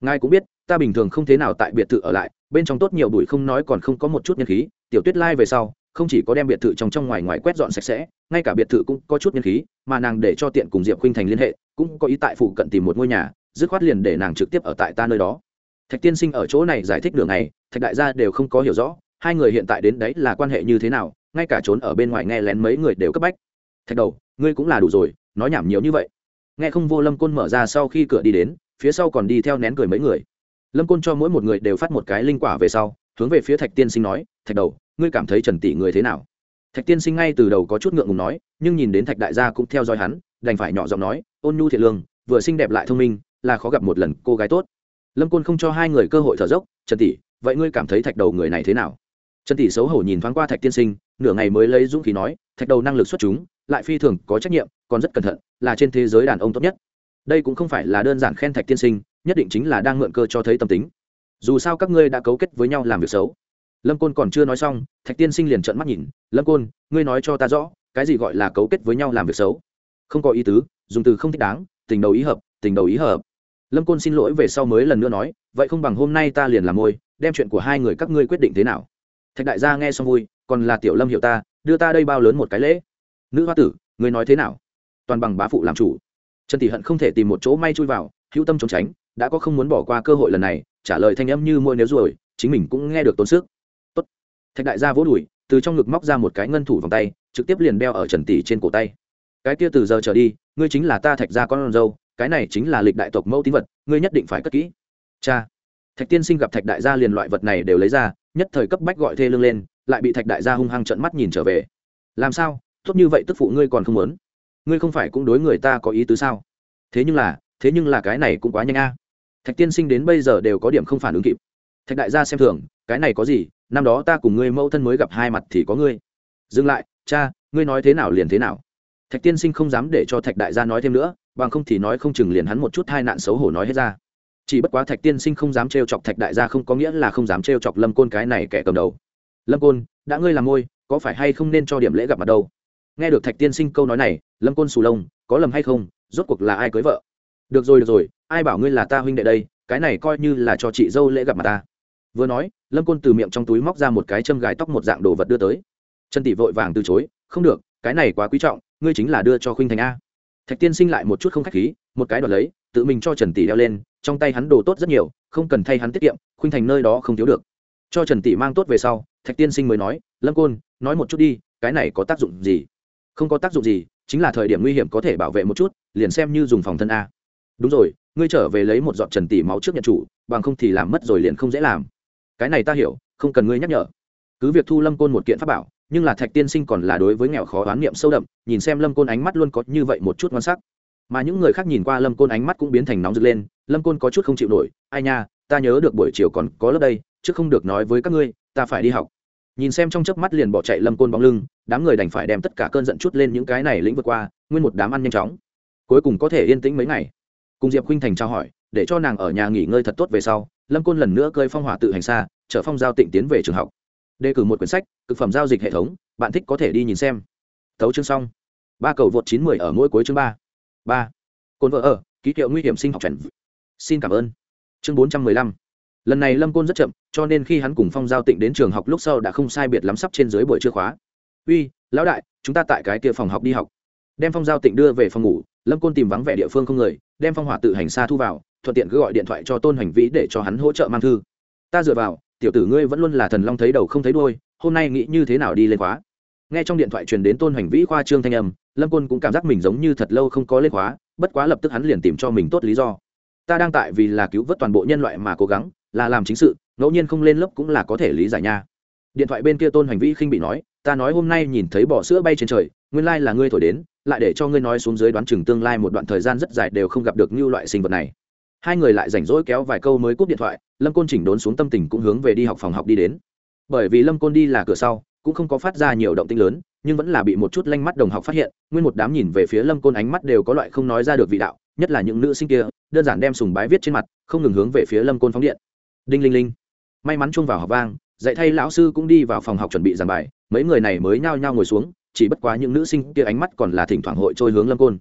Ngài cũng biết, ta bình thường không thế nào tại biệt thự ở lại, bên trong tốt nhiều bụi không nói còn không có một chút nhân khí, tiểu tuyết lai về sau, không chỉ có đem biệt thự trong trong ngoài ngoài quét dọn sạch sẽ, ngay cả biệt thự cũng có chút nhân khí, mà nàng để cho tiện cùng diệp khuynh thành liên hệ, cũng có ý tại phụ cận tìm một ngôi nhà, dứt khoát liền để nàng trực tiếp ở tại ta nơi đó thạch tiên sinh ở chỗ này giải thích đường này thạch đại gia đều không có hiểu rõ, hai người hiện tại đến đấy là quan hệ như thế nào, ngay cả trốn ở bên ngoài nghe lén mấy người đều cấp bách. Thạch đầu, ngươi cũng là đủ rồi, nói nhảm nhiều như vậy. Nghe không vô lâm côn mở ra sau khi cửa đi đến, phía sau còn đi theo nén cười mấy người. Lâm côn cho mỗi một người đều phát một cái linh quả về sau, hướng về phía thạch tiên sinh nói, thạch đầu, ngươi cảm thấy trần tỷ người thế nào? Thạch tiên sinh ngay từ đầu có chút ngượng ngùng nói, nhưng nhìn đến thạch đại gia cũng theo dõi hắn, đành phải nhỏ giọng nói, ôn nhu thiện lương, vừa xinh đẹp lại thông minh, là khó gặp một lần cô gái tốt lâm côn không cho hai người cơ hội thở dốc, trần tỷ, vậy ngươi cảm thấy thạch đầu người này thế nào? Trần tỷ xấu hổ nhìn thoáng qua thạch tiên sinh, nửa ngày mới lấy dũng khí nói, thạch đầu năng lực xuất chúng, lại phi thường có trách nhiệm, còn rất cẩn thận, là trên thế giới đàn ông tốt nhất. Đây cũng không phải là đơn giản khen thạch tiên sinh, nhất định chính là đang mượn cơ cho thấy tâm tính. Dù sao các ngươi đã cấu kết với nhau làm việc xấu. Lâm côn còn chưa nói xong, thạch tiên sinh liền trợn mắt nhìn, lâm côn, ngươi nói cho ta rõ, cái gì gọi là cấu kết với nhau làm việc xấu? Không có ý tứ, dùng từ không thích đáng, tình đầu ý hợp, tình đầu ý hợp lâm côn xin lỗi về sau mới lần nữa nói, vậy không bằng hôm nay ta liền làm môi, đem chuyện của hai người các ngươi quyết định thế nào? Thạch đại gia nghe xong vui, còn là tiểu lâm hiểu ta, đưa ta đây bao lớn một cái lễ? Nữ hoa tử, ngươi nói thế nào? Toàn bằng bá phụ làm chủ. Trần tỷ hận không thể tìm một chỗ may chui vào, hữu tâm trốn tránh, đã có không muốn bỏ qua cơ hội lần này, trả lời thanh âm như môi nếu rồi chính mình cũng nghe được tốn sức. Tốt. Thạch đại gia vỗ đùi, từ trong ngực móc ra một cái ngân thủ vòng tay, trực tiếp liền đeo ở trần tỷ trên cổ tay. Cái kia từ giờ trở đi, ngươi chính là ta thạch gia con dâu cái này chính là lịch đại tộc mẫu tín vật, ngươi nhất định phải cất kỹ. Cha. Thạch tiên sinh gặp thạch đại gia liền loại vật này đều lấy ra, nhất thời cấp bách gọi thê lương lên, lại bị thạch đại gia hung hăng trận mắt nhìn trở về. Làm sao? Tốt như vậy tức phụ ngươi còn không muốn? Ngươi không phải cũng đối người ta có ý tứ sao? Thế nhưng là, thế nhưng là cái này cũng quá nhanh a. Thạch tiên sinh đến bây giờ đều có điểm không phản ứng kịp. Thạch đại gia xem thường, cái này có gì? Năm đó ta cùng ngươi mẫu thân mới gặp hai mặt thì có ngươi. Dừng lại, cha, ngươi nói thế nào liền thế nào. Thạch tiên sinh không dám để cho thạch đại gia nói thêm nữa bằng không thì nói không chừng liền hắn một chút hai nạn xấu hổ nói hết ra. Chỉ bất quá thạch tiên sinh không dám trêu chọc thạch đại gia không có nghĩa là không dám trêu chọc lâm côn cái này kẻ cầm đầu. Lâm côn, đã ngươi làm môi, có phải hay không nên cho điểm lễ gặp mặt đâu? Nghe được thạch tiên sinh câu nói này, lâm côn sù lông, có lầm hay không, rốt cuộc là ai cưới vợ? Được rồi được rồi, ai bảo ngươi là ta huynh đệ đây, cái này coi như là cho chị dâu lễ gặp mặt ta. Vừa nói, lâm côn từ miệng trong túi móc ra một cái châm gài tóc một dạng đồ vật đưa tới. Trần tỷ vội vàng từ chối, không được, cái này quá quý trọng, ngươi chính là đưa cho khuynh thành a thạch tiên sinh lại một chút không khách khí, một cái đoạt lấy, tự mình cho trần tỷ đeo lên, trong tay hắn đồ tốt rất nhiều, không cần thay hắn tiết kiệm, khuynh thành nơi đó không thiếu được. Cho trần tỷ mang tốt về sau, thạch tiên sinh mới nói, lâm côn, nói một chút đi, cái này có tác dụng gì? Không có tác dụng gì, chính là thời điểm nguy hiểm có thể bảo vệ một chút, liền xem như dùng phòng thân a. Đúng rồi, ngươi trở về lấy một giọt trần tỷ máu trước nhận chủ, bằng không thì làm mất rồi liền không dễ làm. Cái này ta hiểu, không cần ngươi nhắc nhở. Cứ việc thu lâm côn một kiện pháp bảo nhưng là thạch tiên sinh còn là đối với nghèo khó đoán niệm sâu đậm, nhìn xem lâm côn ánh mắt luôn có như vậy một chút ngon sắc. Mà những người khác nhìn qua lâm côn ánh mắt cũng biến thành nóng rực lên, lâm côn có chút không chịu nổi, ai nha, ta nhớ được buổi chiều còn có lớp đây, chứ không được nói với các ngươi, ta phải đi học. Nhìn xem trong chớp mắt liền bỏ chạy lâm côn bóng lưng, đám người đành phải đem tất cả cơn giận chút lên những cái này lĩnh vượt qua, nguyên một đám ăn nhanh chóng. Cuối cùng có thể yên tĩnh mấy ngày. Cùng diệp khuynh thành trao hỏi, để cho nàng ở nhà nghỉ ngơi thật tốt về sau, lâm côn lần nữa cơi phong hỏa tự hành xa, chở phong giao tịnh tiến về trường học đề cử một quyển sách thực phẩm giao dịch hệ thống, bạn thích có thể đi nhìn xem. Thấu chương xong. Ba cầu vượt chín mười ở mỗi cuối chương ba. Ba. Côn vợ ở, ký hiệu nguy hiểm sinh học trần xin cảm ơn. Chương bốn trăm mười lăm. Lần này lâm côn rất chậm, cho nên khi hắn cùng phong giao tịnh đến trường học lúc sau đã không sai biệt lắm sắp trên dưới buổi trưa khóa. Uy, lão đại, chúng ta tại cái kia phòng học đi học. Đem phong giao tịnh đưa về phòng ngủ, lâm côn tìm vắng vẻ địa phương không người, đem phong hỏa tự hành xa thu vào, thuận tiện cứ gọi điện thoại cho tôn hành vĩ để cho hắn hỗ trợ mang thư. Ta dựa vào tiểu tử ngươi vẫn luôn là thần long thấy đầu không thấy đôi hôm nay nghĩ như thế nào đi lên khóa? Nghe trong điện thoại truyền đến tôn hành vĩ khoa trương thanh âm, lâm côn cũng cảm giác mình giống như thật lâu không có lên khóa, bất quá lập tức hắn liền tìm cho mình tốt lý do. Ta đang tại vì là cứu vớt toàn bộ nhân loại mà cố gắng, là làm chính sự, ngẫu nhiên không lên lớp cũng là có thể lý giải nha. Điện thoại bên kia tôn hành vĩ khinh bị nói, ta nói hôm nay nhìn thấy bọ sữa bay trên trời, nguyên lai là ngươi thổi đến, lại để cho ngươi nói xuống dưới đoán chừng tương lai một đoạn thời gian rất dài đều không gặp được như loại sinh vật này. Hai người lại rảnh rỗi kéo vài câu mới cúp điện thoại lâm côn chỉnh đốn xuống tâm tình cũng hướng về đi học phòng học đi đến. Bởi vì lâm côn đi là cửa sau, cũng không có phát ra nhiều động tinh lớn, nhưng vẫn là bị một chút lanh mắt đồng học phát hiện, nguyên một đám nhìn về phía lâm côn ánh mắt đều có loại không nói ra được vị đạo, nhất là những nữ sinh kia, đơn giản đem sùng bái viết trên mặt, không ngừng hướng về phía lâm côn phóng điện. Đinh linh linh. May mắn chung vào học vang, dạy thay lão sư cũng đi vào phòng học chuẩn bị giảng bài, mấy người này mới nhao nhao ngồi xuống, chỉ bất quá những nữ sinh kia ánh mắt còn là thỉnh thoảng hội trôi hướng lâm côn.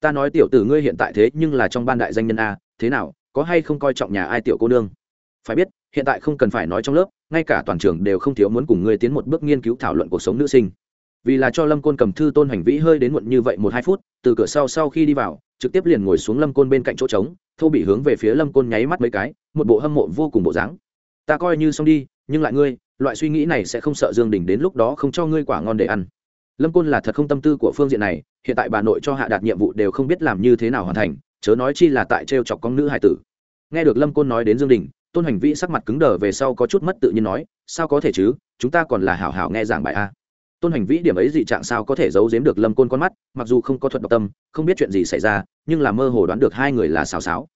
Ta nói tiểu tử ngươi hiện tại thế nhưng là trong ban đại danh nhân a, thế nào, có hay không coi trọng nhà ai tiểu cô nương? Phải biết, hiện tại không cần phải nói trong lớp, ngay cả toàn trường đều không thiếu muốn cùng ngươi tiến một bước nghiên cứu thảo luận cuộc sống nữ sinh. Vì là cho lâm côn cầm thư tôn hành vĩ hơi đến muộn như vậy một hai phút, từ cửa sau sau khi đi vào, trực tiếp liền ngồi xuống lâm côn bên cạnh chỗ trống, thô bị hướng về phía lâm côn nháy mắt mấy cái, một bộ hâm mộ vô cùng bộ dáng. Ta coi như xong đi, nhưng lại ngươi, loại suy nghĩ này sẽ không sợ dương đình đến lúc đó không cho ngươi quả ngon để ăn. Lâm côn là thật không tâm tư của phương diện này, hiện tại bà nội cho hạ đạt nhiệm vụ đều không biết làm như thế nào hoàn thành, chớ nói chi là tại t chọc con nữ hải tử. Nghe được lâm côn nói đến dương đình tôn hành vĩ sắc mặt cứng đờ về sau có chút mất tự nhiên nói, sao có thể chứ? Chúng ta còn là hảo hảo nghe giảng bài a. Tôn hành vĩ điểm ấy dị trạng sao có thể giấu giếm được lâm côn con mắt, mặc dù không có thuật độc tâm, không biết chuyện gì xảy ra, nhưng là mơ hồ đoán được hai người là xào xáo.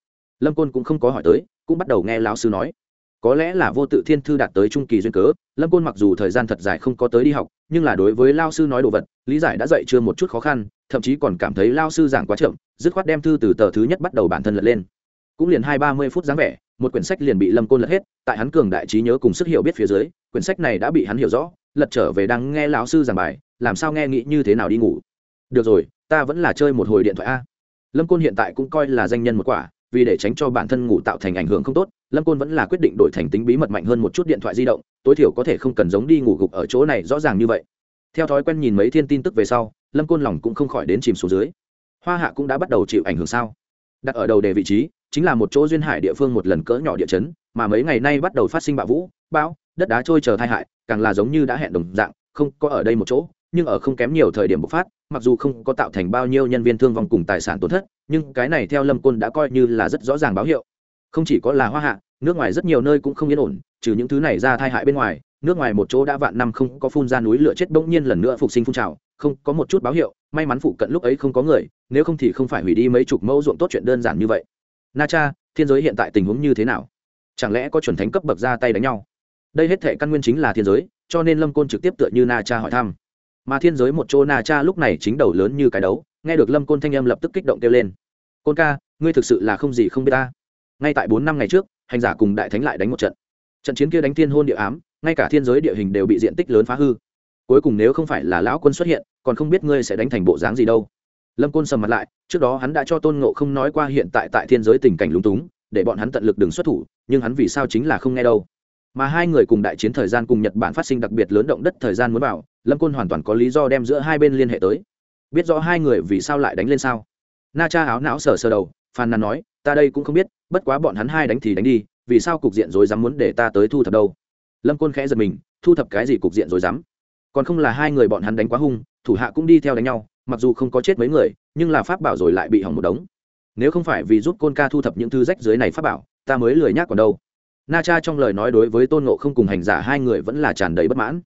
Lâm côn cũng không có hỏi tới, cũng bắt đầu nghe lão sư nói. Có lẽ là vô tự thiên thư đạt tới trung kỳ duyên cớ, lâm côn mặc dù thời gian thật dài không có tới đi học, nhưng là đối với lao sư nói đồ vật, lý giải đã dạy chưa một chút khó khăn, thậm chí còn cảm thấy lao sư giảng quá chậm, dứt khoát đem thư từ tờ thứ nhất bắt đầu bản thân lật lên cũng liền hai ba mươi phút dáng vẻ, một quyển sách liền bị lâm côn lật hết, tại hắn cường đại trí nhớ cùng sức hiểu biết phía dưới, quyển sách này đã bị hắn hiểu rõ, lật trở về đang nghe lão sư giảng bài, làm sao nghe nghĩ như thế nào đi ngủ. Được rồi, ta vẫn là chơi một hồi điện thoại a. Lâm côn hiện tại cũng coi là danh nhân một quả, vì để tránh cho bản thân ngủ tạo thành ảnh hưởng không tốt, lâm côn vẫn là quyết định đổi thành tính bí mật mạnh hơn một chút điện thoại di động, tối thiểu có thể không cần giống đi ngủ gục ở chỗ này rõ ràng như vậy. Theo thói quen nhìn mấy thiên tin tức về sau, lâm côn lòng cũng không khỏi đến chìm xuống dưới. Hoa hạ cũng đã bắt đầu chịu ảnh hưởng sao? Đặt ở đầu đề vị trí chính là một chỗ duyên hải địa phương một lần cỡ nhỏ địa chấn, mà mấy ngày nay bắt đầu phát sinh bạo vũ, bão, đất đá trôi chờ tai hại, càng là giống như đã hẹn đồng dạng, không có ở đây một chỗ, nhưng ở không kém nhiều thời điểm bộc phát, mặc dù không có tạo thành bao nhiêu nhân viên thương vong cùng tài sản tổn thất, nhưng cái này theo lâm côn đã coi như là rất rõ ràng báo hiệu. Không chỉ có là hoa hạ, nước ngoài rất nhiều nơi cũng không yên ổn, trừ những thứ này ra tai hại bên ngoài, nước ngoài một chỗ đã vạn năm không có phun ra núi lửa chết bỗng nhiên lần nữa phục sinh phun trào, không có một chút báo hiệu, may mắn phụ cận lúc ấy không có người, nếu không thì không phải hủy đi mấy chục mẫu ruộng tốt chuyện đơn giản như vậy na cha, thiên giới hiện tại tình huống như thế nào? Chẳng lẽ có chuẩn thánh cấp bậc ra tay đánh nhau? Đây hết thể căn nguyên chính là thiên giới, cho nên lâm côn trực tiếp tựa như na cha hỏi thăm. Mà thiên giới một chỗ na cha lúc này chính đầu lớn như cái đấu, nghe được lâm côn thanh âm lập tức kích động kêu lên. Côn ca, ngươi thực sự là không gì không biết ta. Ngay tại bốn năm ngày trước, hành giả cùng đại thánh lại đánh một trận. Trận chiến kia đánh thiên hôn địa ám, ngay cả thiên giới địa hình đều bị diện tích lớn phá hư. Cuối cùng nếu không phải là lão quân xuất hiện, còn không biết ngươi sẽ đánh thành bộ dáng gì đâu lâm côn sầm mặt lại, trước đó hắn đã cho tôn ngộ không nói qua hiện tại tại thiên giới tình cảnh lúng túng, để bọn hắn tận lực đừng xuất thủ, nhưng hắn vì sao chính là không nghe đâu. Mà hai người cùng đại chiến thời gian cùng nhật bản phát sinh đặc biệt lớn động đất thời gian muốn vào, lâm côn hoàn toàn có lý do đem giữa hai bên liên hệ tới. Biết rõ hai người vì sao lại đánh lên sao? Na cha áo não sờ sờ đầu phàn nàn nói, ta đây cũng không biết, bất quá bọn hắn hai đánh thì đánh đi, vì sao cục diện rồi dám muốn để ta tới thu thập đâu? Lâm côn khẽ giật mình, thu thập cái gì cục diện rồi dám còn không là hai người bọn hắn đánh quá hung, thủ hạ cũng đi theo đánh nhau mặc dù không có chết mấy người, nhưng là pháp bảo rồi lại bị hỏng một đống. Nếu không phải vì giúp côn ca thu thập những thư rách dưới này pháp bảo, ta mới lười nhác còn đâu. Na cha trong lời nói đối với tôn nộ không cùng hành giả hai người vẫn là tràn đầy bất mãn.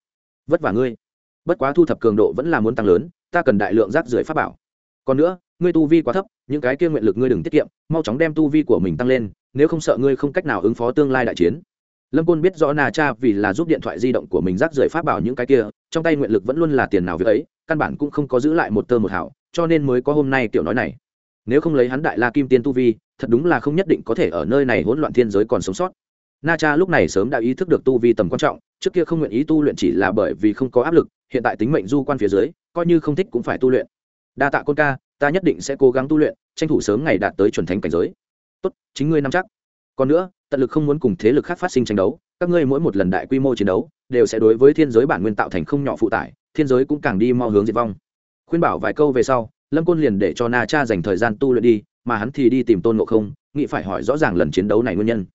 Vất vả ngươi. Bất quá thu thập cường độ vẫn là muốn tăng lớn, ta cần đại lượng rác rưởi pháp bảo. Còn nữa, ngươi tu vi quá thấp, những cái kia nguyện lực ngươi đừng tiết kiệm, mau chóng đem tu vi của mình tăng lên, nếu không sợ ngươi không cách nào ứng phó tương lai đại chiến. Lâm côn biết rõ na cha vì là giúp điện thoại di động của mình rác rưởi pháp bảo những cái kia, trong tay nguyện lực vẫn luôn là tiền nào việc ấy căn bản cũng không có giữ lại một tơ một hảo cho nên mới có hôm nay kiểu nói này. Nếu không lấy hắn đại la kim tiên tu vi, thật đúng là không nhất định có thể ở nơi này hỗn loạn thiên giới còn sống sót. Na cha lúc này sớm đã ý thức được tu vi tầm quan trọng, trước kia không nguyện ý tu luyện chỉ là bởi vì không có áp lực, hiện tại tính mệnh du quan phía dưới, coi như không thích cũng phải tu luyện. Đa tạ côn ca, ta nhất định sẽ cố gắng tu luyện, tranh thủ sớm ngày đạt tới chuẩn thánh cảnh giới. Tốt, chính ngươi nắm chắc. Còn nữa, tận lực không muốn cùng thế lực khác phát sinh tranh đấu, các ngươi mỗi một lần đại quy mô chiến đấu, đều sẽ đối với thiên giới bản nguyên tạo thành không nhỏ phụ tải thiên giới cũng càng đi mau hướng diệt vong. Khuyên bảo vài câu về sau, lâm côn liền để cho na cha dành thời gian tu luyện đi, mà hắn thì đi tìm tôn ngộ không, nghĩ phải hỏi rõ ràng lần chiến đấu này nguyên nhân.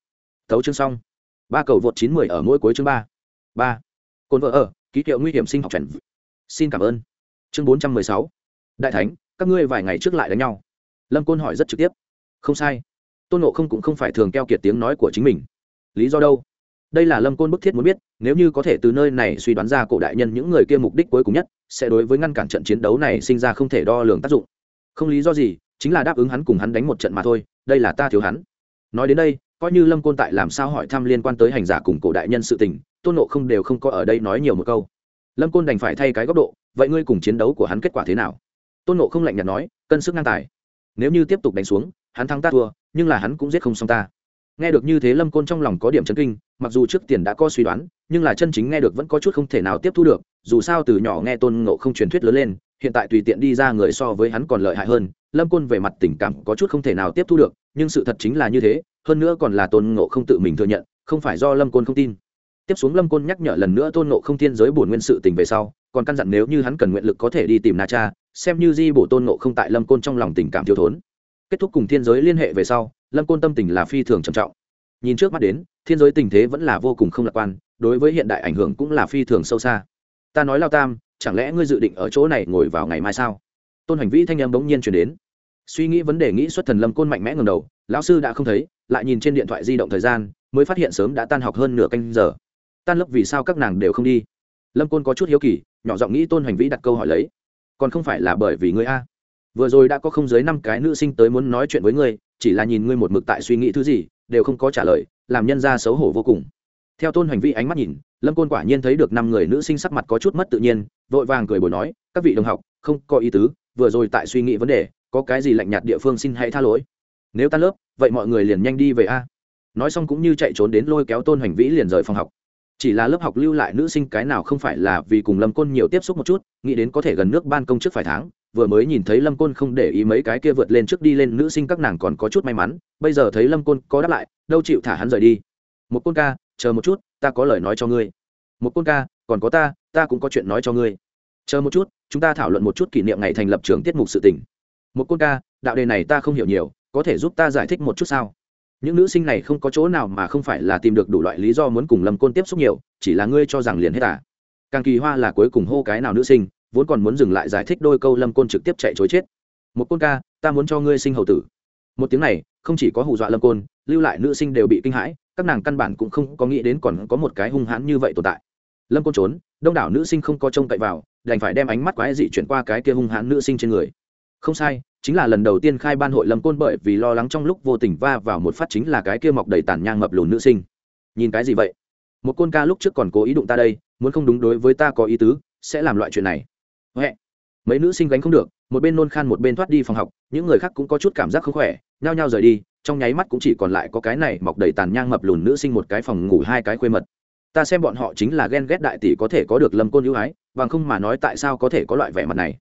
Tấu chương xong. Ba cầu vượt chín mười ở mỗi cuối chương ba. Ba. Cồn vợ ở, ký hiệu nguy hiểm sinh học chuẩn xin cảm ơn. Chương bốn trăm mười sáu. Đại thánh, các ngươi vài ngày trước lại đánh nhau. Lâm côn hỏi rất trực tiếp. Không sai. Tôn ngộ không cũng không phải thường keo kiệt tiếng nói của chính mình. Lý do đâu? Đây là lâm côn bức thiết muốn biết, nếu như có thể từ nơi này suy đoán ra cổ đại nhân những người kia mục đích cuối cùng nhất, sẽ đối với ngăn cản trận chiến đấu này sinh ra không thể đo lường tác dụng. Không lý do gì, chính là đáp ứng hắn cùng hắn đánh một trận mà thôi, đây là ta thiếu hắn. Nói đến đây, coi như lâm côn tại làm sao hỏi thăm liên quan tới hành giả cùng cổ đại nhân sự tình, tôn nộ không đều không có ở đây nói nhiều một câu. Lâm côn đành phải thay cái góc độ, vậy ngươi cùng chiến đấu của hắn kết quả thế nào? Tôn nộ không lạnh nhạt nói, cân sức ngang tài. Nếu như tiếp tục đánh xuống, hắn thắng ta thua, nhưng là hắn cũng giết không xong ta nghe được như thế lâm côn trong lòng có điểm chấn kinh, mặc dù trước tiền đã có suy đoán, nhưng là chân chính nghe được vẫn có chút không thể nào tiếp thu được, dù sao từ nhỏ nghe tôn ngộ không truyền thuyết lớn lên, hiện tại tùy tiện đi ra người so với hắn còn lợi hại hơn, lâm côn về mặt tình cảm có chút không thể nào tiếp thu được, nhưng sự thật chính là như thế, hơn nữa còn là tôn ngộ không tự mình thừa nhận, không phải do lâm côn không tin. Tiếp xuống lâm côn nhắc nhở lần nữa tôn ngộ không thiên giới bổn nguyên sự tình về sau, còn căn dặn nếu như hắn cần nguyện lực có thể đi tìm na cha, xem như di bổ tôn ngộ không tại lâm côn trong lòng tình cảm thiếu thốn. Kết thúc cùng thiên giới liên hệ về sau lâm côn tâm tình là phi thường trầm trọng. Nhìn trước mắt đến, thiên giới tình thế vẫn là vô cùng không lạc quan, đối với hiện đại ảnh hưởng cũng là phi thường sâu xa. Ta nói lao tam, chẳng lẽ ngươi dự định ở chỗ này ngồi vào ngày mai sao? Tôn hành vĩ thanh em bỗng nhiên chuyển đến. Suy nghĩ vấn đề nghĩ xuất thần lâm côn mạnh mẽ ngầm đầu, lão sư đã không thấy, lại nhìn trên điện thoại di động thời gian, mới phát hiện sớm đã tan học hơn nửa canh giờ. Tan lớp vì sao các nàng đều không đi? Lâm côn có chút hiếu kỳ, nhỏ giọng nghĩ tôn hành vĩ đặt câu hỏi lấy. Còn không phải là bởi vì ngươi a? Vừa rồi đã có không dưới năm cái nữ sinh tới muốn nói chuyện với ngươi chỉ là nhìn ngươi một mực tại suy nghĩ thứ gì, đều không có trả lời, làm nhân ra xấu hổ vô cùng. Theo tôn hành vi ánh mắt nhìn, lâm côn quả nhiên thấy được năm người nữ sinh sắc mặt có chút mất tự nhiên, vội vàng cười bồi nói, các vị đồng học, không có ý tứ, vừa rồi tại suy nghĩ vấn đề, có cái gì lạnh nhạt địa phương xin hãy tha lỗi. Nếu tan lớp, vậy mọi người liền nhanh đi về a. Nói xong cũng như chạy trốn đến lôi kéo tôn hành vĩ liền rời phòng học. Chỉ là lớp học lưu lại nữ sinh cái nào không phải là vì cùng lâm côn nhiều tiếp xúc một chút, nghĩ đến có thể gần nước ban công trước phải tháng vừa mới nhìn thấy lâm côn không để ý mấy cái kia vượt lên trước đi lên nữ sinh các nàng còn có chút may mắn, bây giờ thấy lâm côn có đáp lại, đâu chịu thả hắn rời đi. Một côn ca, chờ một chút, ta có lời nói cho ngươi. Một côn ca, còn có ta ta cũng có chuyện nói cho ngươi. Chờ một chút, chúng ta thảo luận một chút kỷ niệm ngày thành lập trường tiết mục sự tình. Một côn ca, đạo đề này ta không hiểu nhiều, có thể giúp ta giải thích một chút sao? Những nữ sinh này không có chỗ nào mà không phải là tìm được đủ loại lý do muốn cùng lâm côn tiếp xúc nhiều, chỉ là ngươi cho rằng liền hết à? Càng kỳ hoa là cuối cùng hô cái nào nữ sinh vốn còn muốn dừng lại giải thích đôi câu lâm côn trực tiếp chạy chối chết. Một côn ca, ta muốn cho ngươi sinh hầu tử. Một tiếng này, không chỉ có hù dọa lâm côn, lưu lại nữ sinh đều bị kinh hãi, các nàng căn bản cũng không có nghĩ đến còn có một cái hung hãn như vậy tồn tại. Lâm côn trốn, đông đảo nữ sinh không có trông cậy vào, đành phải đem ánh mắt quái dị chuyển qua cái kia hung hãn nữ sinh trên người. Không sai, chính là lần đầu tiên khai ban hội lâm côn bởi vì lo lắng trong lúc vô tình va vào một phát chính là cái kia mọc đầy tàn nhang mập lùn nữ sinh. Nhìn cái gì vậy? Một côn ca lúc trước còn cố ý đụng ta đây, muốn không đúng đối với ta có ý tứ, sẽ làm loại chuyện này huệ. Mấy nữ sinh gánh không được, một bên nôn khan một bên thoát đi phòng học, những người khác cũng có chút cảm giác không khỏe, nhao nhao rời đi, trong nháy mắt cũng chỉ còn lại có cái này mọc đầy tàn nhang mập lùn nữ sinh một cái phòng ngủ hai cái khuê mật. Ta xem bọn họ chính là ghen ghét đại tỷ có thể có được lâm côn ưu ái, bằng không mà nói tại sao có thể có loại vẻ mặt này.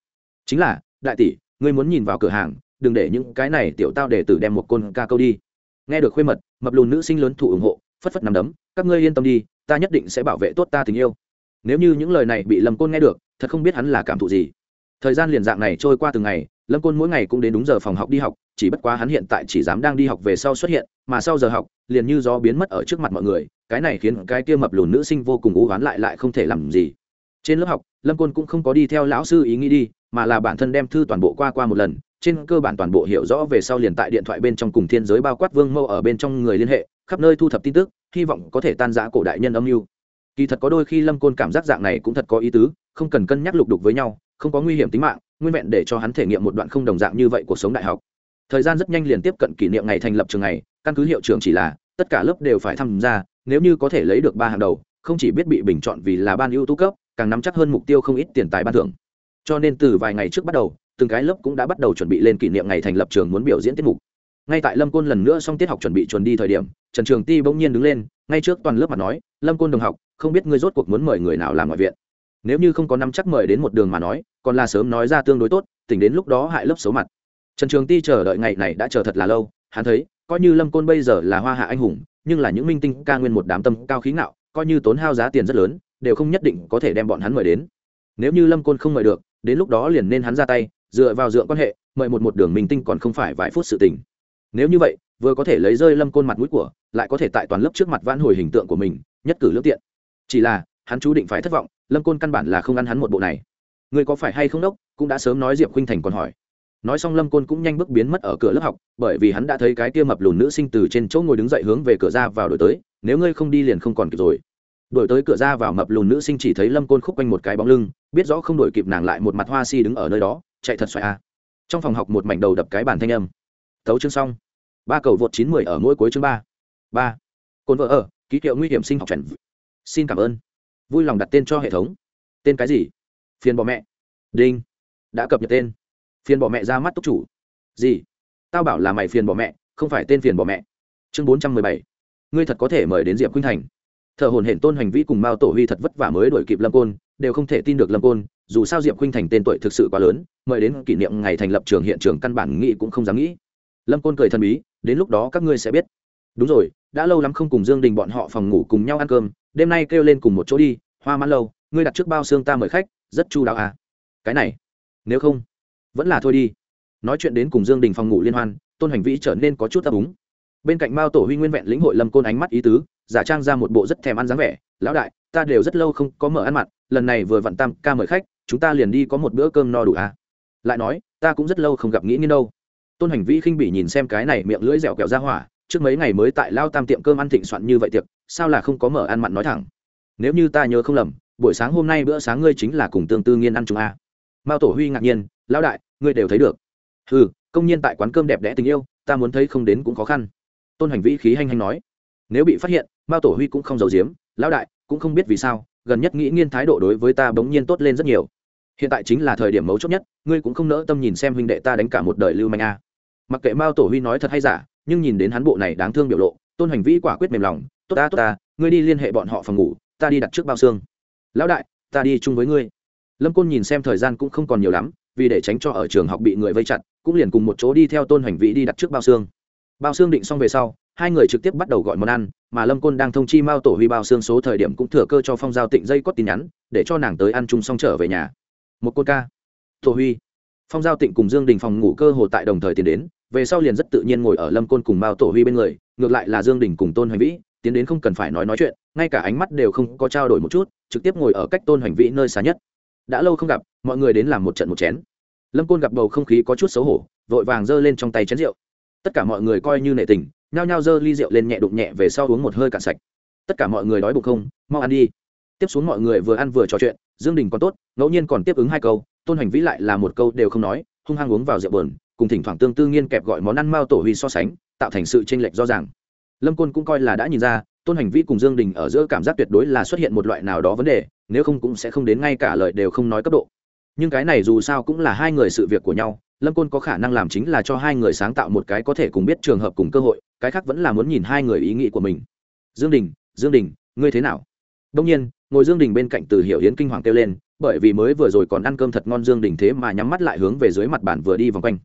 Chính là, đại tỷ, ngươi muốn nhìn vào cửa hàng, đừng để những cái này tiểu tao để tử đem một côn ca câu đi. Nghe được khuê mật, mập lùn nữ sinh lớn thụ ủng hộ, phất phất nằm đấm, các ngươi yên tâm đi, ta nhất định sẽ bảo vệ tốt ta tình yêu. Nếu như những lời này bị lâm côn nghe được thật không biết hắn là cảm thụ gì. Thời gian liền dạng này trôi qua từng ngày, lâm côn mỗi ngày cũng đến đúng giờ phòng học đi học, chỉ bất quá hắn hiện tại chỉ dám đang đi học về sau xuất hiện, mà sau giờ học, liền như gió biến mất ở trước mặt mọi người, cái này khiến cái kia mập lùn nữ sinh vô cùng ú oán lại lại không thể làm gì. Trên lớp học, lâm côn cũng không có đi theo lão sư ý nghĩ đi, mà là bản thân đem thư toàn bộ qua qua một lần, trên cơ bản toàn bộ hiểu rõ về sau liền tại điện thoại bên trong cùng thiên giới bao quát vương mâu ở bên trong người liên hệ, khắp nơi thu thập tin tức, hy vọng có thể tan giã cổ đại nhân âm mưu. Kỳ thật có đôi khi lâm côn cảm giác dạng này cũng thật có ý tứ không cần cân nhắc lục đục với nhau, không có nguy hiểm tính mạng, nguyên vẹn để cho hắn thể nghiệm một đoạn không đồng dạng như vậy cuộc sống đại học. Thời gian rất nhanh liền tiếp cận kỷ niệm ngày thành lập trường này căn cứ hiệu trưởng chỉ là, tất cả lớp đều phải tham gia, nếu như có thể lấy được ba hàng đầu, không chỉ biết bị bình chọn vì là ban ưu tú cấp, càng nắm chắc hơn mục tiêu không ít tiền tài ban thưởng. Cho nên từ vài ngày trước bắt đầu, từng cái lớp cũng đã bắt đầu chuẩn bị lên kỷ niệm ngày thành lập trường muốn biểu diễn tiết mục. Ngay tại lâm côn lần nữa xong tiết học chuẩn bị chuẩn đi thời điểm, trần trường ti bỗng nhiên đứng lên, ngay trước toàn lớp mà nói, lâm côn đồng học, không biết ngươi rốt cuộc muốn mời người nào làm ngoại viện? Nếu như không có năm chắc mời đến một đường mà nói, còn là sớm nói ra tương đối tốt, tỉnh đến lúc đó hại lớp xấu mặt. Trần trường ti chờ đợi ngày này đã chờ thật là lâu, hắn thấy, coi như lâm côn bây giờ là hoa hạ anh hùng, nhưng là những minh tinh ca nguyên một đám tâm cao khí ngạo, coi như tốn hao giá tiền rất lớn, đều không nhất định có thể đem bọn hắn mời đến. Nếu như lâm côn không mời được, đến lúc đó liền nên hắn ra tay, dựa vào dựa quan hệ, mời một một đường minh tinh còn không phải vài phút sự tình. Nếu như vậy, vừa có thể lấy rơi lâm côn mặt mũi của, lại có thể tại toàn lớp trước mặt vãn hồi hình tượng của mình, nhất cử lương tiện. Chỉ là, hắn chú định phải thất vọng lâm côn căn bản là không ăn hắn một bộ này người có phải hay không đốc cũng đã sớm nói diệp khinh thành còn hỏi nói xong lâm côn cũng nhanh bước biến mất ở cửa lớp học bởi vì hắn đã thấy cái kia mập lùn nữ sinh từ trên chỗ ngồi đứng dậy hướng về cửa ra vào đổi tới nếu ngươi không đi liền không còn kịp rồi đổi tới cửa ra vào mập lùn nữ sinh chỉ thấy lâm côn khúc quanh một cái bóng lưng biết rõ không đổi kịp nàng lại một mặt hoa si đứng ở nơi đó chạy thật xoài a trong phòng học một mảnh đầu đập cái bàn thanh âm tấu chương xong ba cầu vượt chín mười ở mỗi cuối chương ba ba cồn vợ ở ký hiệu nguy hiểm sinh học chuẩn xin cảm ơn vui lòng đặt tên cho hệ thống. Tên cái gì? Phiền bỏ mẹ. Đinh. Đã cập nhật tên. Phiền bỏ mẹ ra mắt túc chủ. Gì? Tao bảo là mày phiền bỏ mẹ, không phải tên phiền bỏ mẹ. Chương bốn trăm mười bảy. Ngươi thật có thể mời đến diệp khuynh thành. Thợ hồn hển tôn hành vi cùng mao tổ huy thật vất vả mới đuổi kịp lâm côn, đều không thể tin được lâm côn, dù sao diệp khuynh thành tên tuổi thực sự quá lớn, mời đến kỷ niệm ngày thành lập trường hiện trường căn bản nghĩ cũng không dám nghĩ. Lâm côn cười thần bí, đến lúc đó các ngươi sẽ biết. Đúng rồi, đã lâu lắm không cùng dương đình bọn họ phòng ngủ cùng nhau ăn cơm đêm nay kêu lên cùng một chỗ đi, hoa mãn lâu, ngươi đặt trước bao xương ta mời khách, rất chu đáo à. Cái này, nếu không, vẫn là thôi đi. Nói chuyện đến cùng dương đình phòng ngủ liên hoan, tôn hành vĩ trở nên có chút ấp úng. Bên cạnh mao tổ huy nguyên vẹn lĩnh hội lâm côn ánh mắt ý tứ, giả trang ra một bộ rất thèm ăn dáng vẻ, lão đại, ta đều rất lâu không có mở ăn mặn, lần này vừa vặn tam ca mời khách, chúng ta liền đi có một bữa cơm no đủ à. Lại nói, ta cũng rất lâu không gặp nghĩ nghiên đâu. Tôn hành vĩ khinh bỉ nhìn xem cái này miệng lưỡi dẻo kẹo ra hỏa trước mấy ngày mới tại lao tam tiệm cơm ăn thịnh soạn như vậy tiệc, sao là không có mở ăn mặn nói thẳng? Nếu như ta nhớ không lầm, buổi sáng hôm nay bữa sáng ngươi chính là cùng tương tư nghiên ăn chúng a. Mao tổ huy ngạc nhiên, lão đại, ngươi đều thấy được. Ừ công nhiên tại quán cơm đẹp đẽ tình yêu, ta muốn thấy không đến cũng khó khăn. Tôn hành vĩ khí hanh hanh nói. Nếu bị phát hiện, mao tổ huy cũng không giấu giếm, lão đại, cũng không biết vì sao, gần nhất nghĩ nghiên thái độ đối với ta bỗng nhiên tốt lên rất nhiều. Hiện tại chính là thời điểm mấu chốt nhất, ngươi cũng không nỡ tâm nhìn xem huynh đệ ta đánh cả một đời lưu manh a. Mặc kệ mao tổ huy nói thật hay giả nhưng nhìn đến hắn bộ này đáng thương biểu lộ, tôn hành vĩ quả quyết mềm lòng, tốt ta tốt ta, ngươi đi liên hệ bọn họ phòng ngủ, ta đi đặt trước bao xương. Lão đại, ta đi chung với ngươi. Lâm côn nhìn xem thời gian cũng không còn nhiều lắm, vì để tránh cho ở trường học bị người vây chặt, cũng liền cùng một chỗ đi theo tôn hành vĩ đi đặt trước bao xương. Bao xương định xong về sau, hai người trực tiếp bắt đầu gọi món ăn, mà lâm côn đang thông chi mao tổ huy bao xương số thời điểm cũng thừa cơ cho phong giao tịnh dây cót tin nhắn, để cho nàng tới ăn chung xong trở về nhà. Một côn ca. Tổ huy. Phong giao tịnh cùng dương đình phòng ngủ cơ hồ tại đồng thời tiến đến về sau liền rất tự nhiên ngồi ở lâm côn cùng mao tổ huy bên người, ngược lại là dương đình cùng tôn hoành vĩ, tiến đến không cần phải nói nói chuyện, ngay cả ánh mắt đều không có trao đổi một chút, trực tiếp ngồi ở cách tôn hoành vĩ nơi xa nhất. Đã lâu không gặp, mọi người đến làm một trận một chén. Lâm côn gặp bầu không khí có chút xấu hổ, vội vàng giơ lên trong tay chén rượu. Tất cả mọi người coi như nệ tình, nhao nhao giơ ly rượu lên nhẹ đụng nhẹ về sau uống một hơi cạn sạch. Tất cả mọi người đói bụng không, mau ăn đi. Tiếp xuống mọi người vừa ăn vừa trò chuyện, dương đình còn tốt, ngẫu nhiên còn tiếp ứng hai câu, tôn hành vĩ lại là một câu đều không nói, hung hăng uống vào rượu bờn cùng thỉnh thoảng tương tư nghiên kẹp gọi món ăn mao tổ huy so sánh, tạo thành sự chênh lệch rõ ràng. Lâm côn cũng coi là đã nhìn ra, tôn hành vi cùng dương đình ở giữa cảm giác tuyệt đối là xuất hiện một loại nào đó vấn đề, nếu không cũng sẽ không đến ngay cả lời đều không nói cấp độ. Nhưng cái này dù sao cũng là hai người sự việc của nhau, lâm côn có khả năng làm chính là cho hai người sáng tạo một cái có thể cùng biết trường hợp cùng cơ hội, cái khác vẫn là muốn nhìn hai người ý nghĩ của mình. Dương đình dương đình, ngươi thế nào? Đông nhiên, ngồi dương đình bên cạnh từ hiểu hiến kinh hoàng kêu lên, bởi vì mới vừa rồi còn ăn cơm thật ngon, dương đình thế mà nhắm mắt lại hướng về dưới mặt bàn vừa đi vòng quanh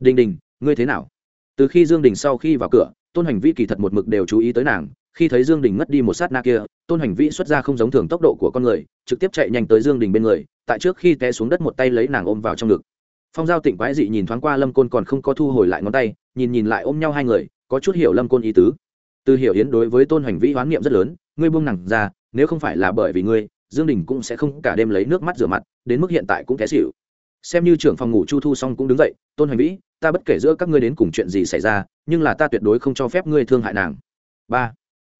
đình đình, ngươi thế nào? Từ khi dương đình sau khi vào cửa, tôn hành vi kỳ thật một mực đều chú ý tới nàng. Khi thấy dương đình ngất đi một sát na kia, tôn hành vĩ xuất ra không giống thường tốc độ của con người, trực tiếp chạy nhanh tới dương đình bên người, tại trước khi té xuống đất một tay lấy nàng ôm vào trong ngực. Phong giao tỉnh quái dị nhìn thoáng qua lâm côn còn không có thu hồi lại ngón tay, nhìn nhìn lại ôm nhau hai người, có chút hiểu lâm côn ý tứ. Từ hiểu yến đối với tôn hành vĩ hoán niệm rất lớn, ngươi buông nặng ra, nếu không phải là bởi vì ngươi, dương đình cũng sẽ không cả đêm lấy nước mắt rửa mặt, đến mức hiện tại cũng té xỉu. Xem như trưởng phòng ngủ chu thu xong cũng đứng dậy, tôn hành vĩ ta bất kể giữa các ngươi đến cùng chuyện gì xảy ra, nhưng là ta tuyệt đối không cho phép ngươi thương hại nàng. Ba,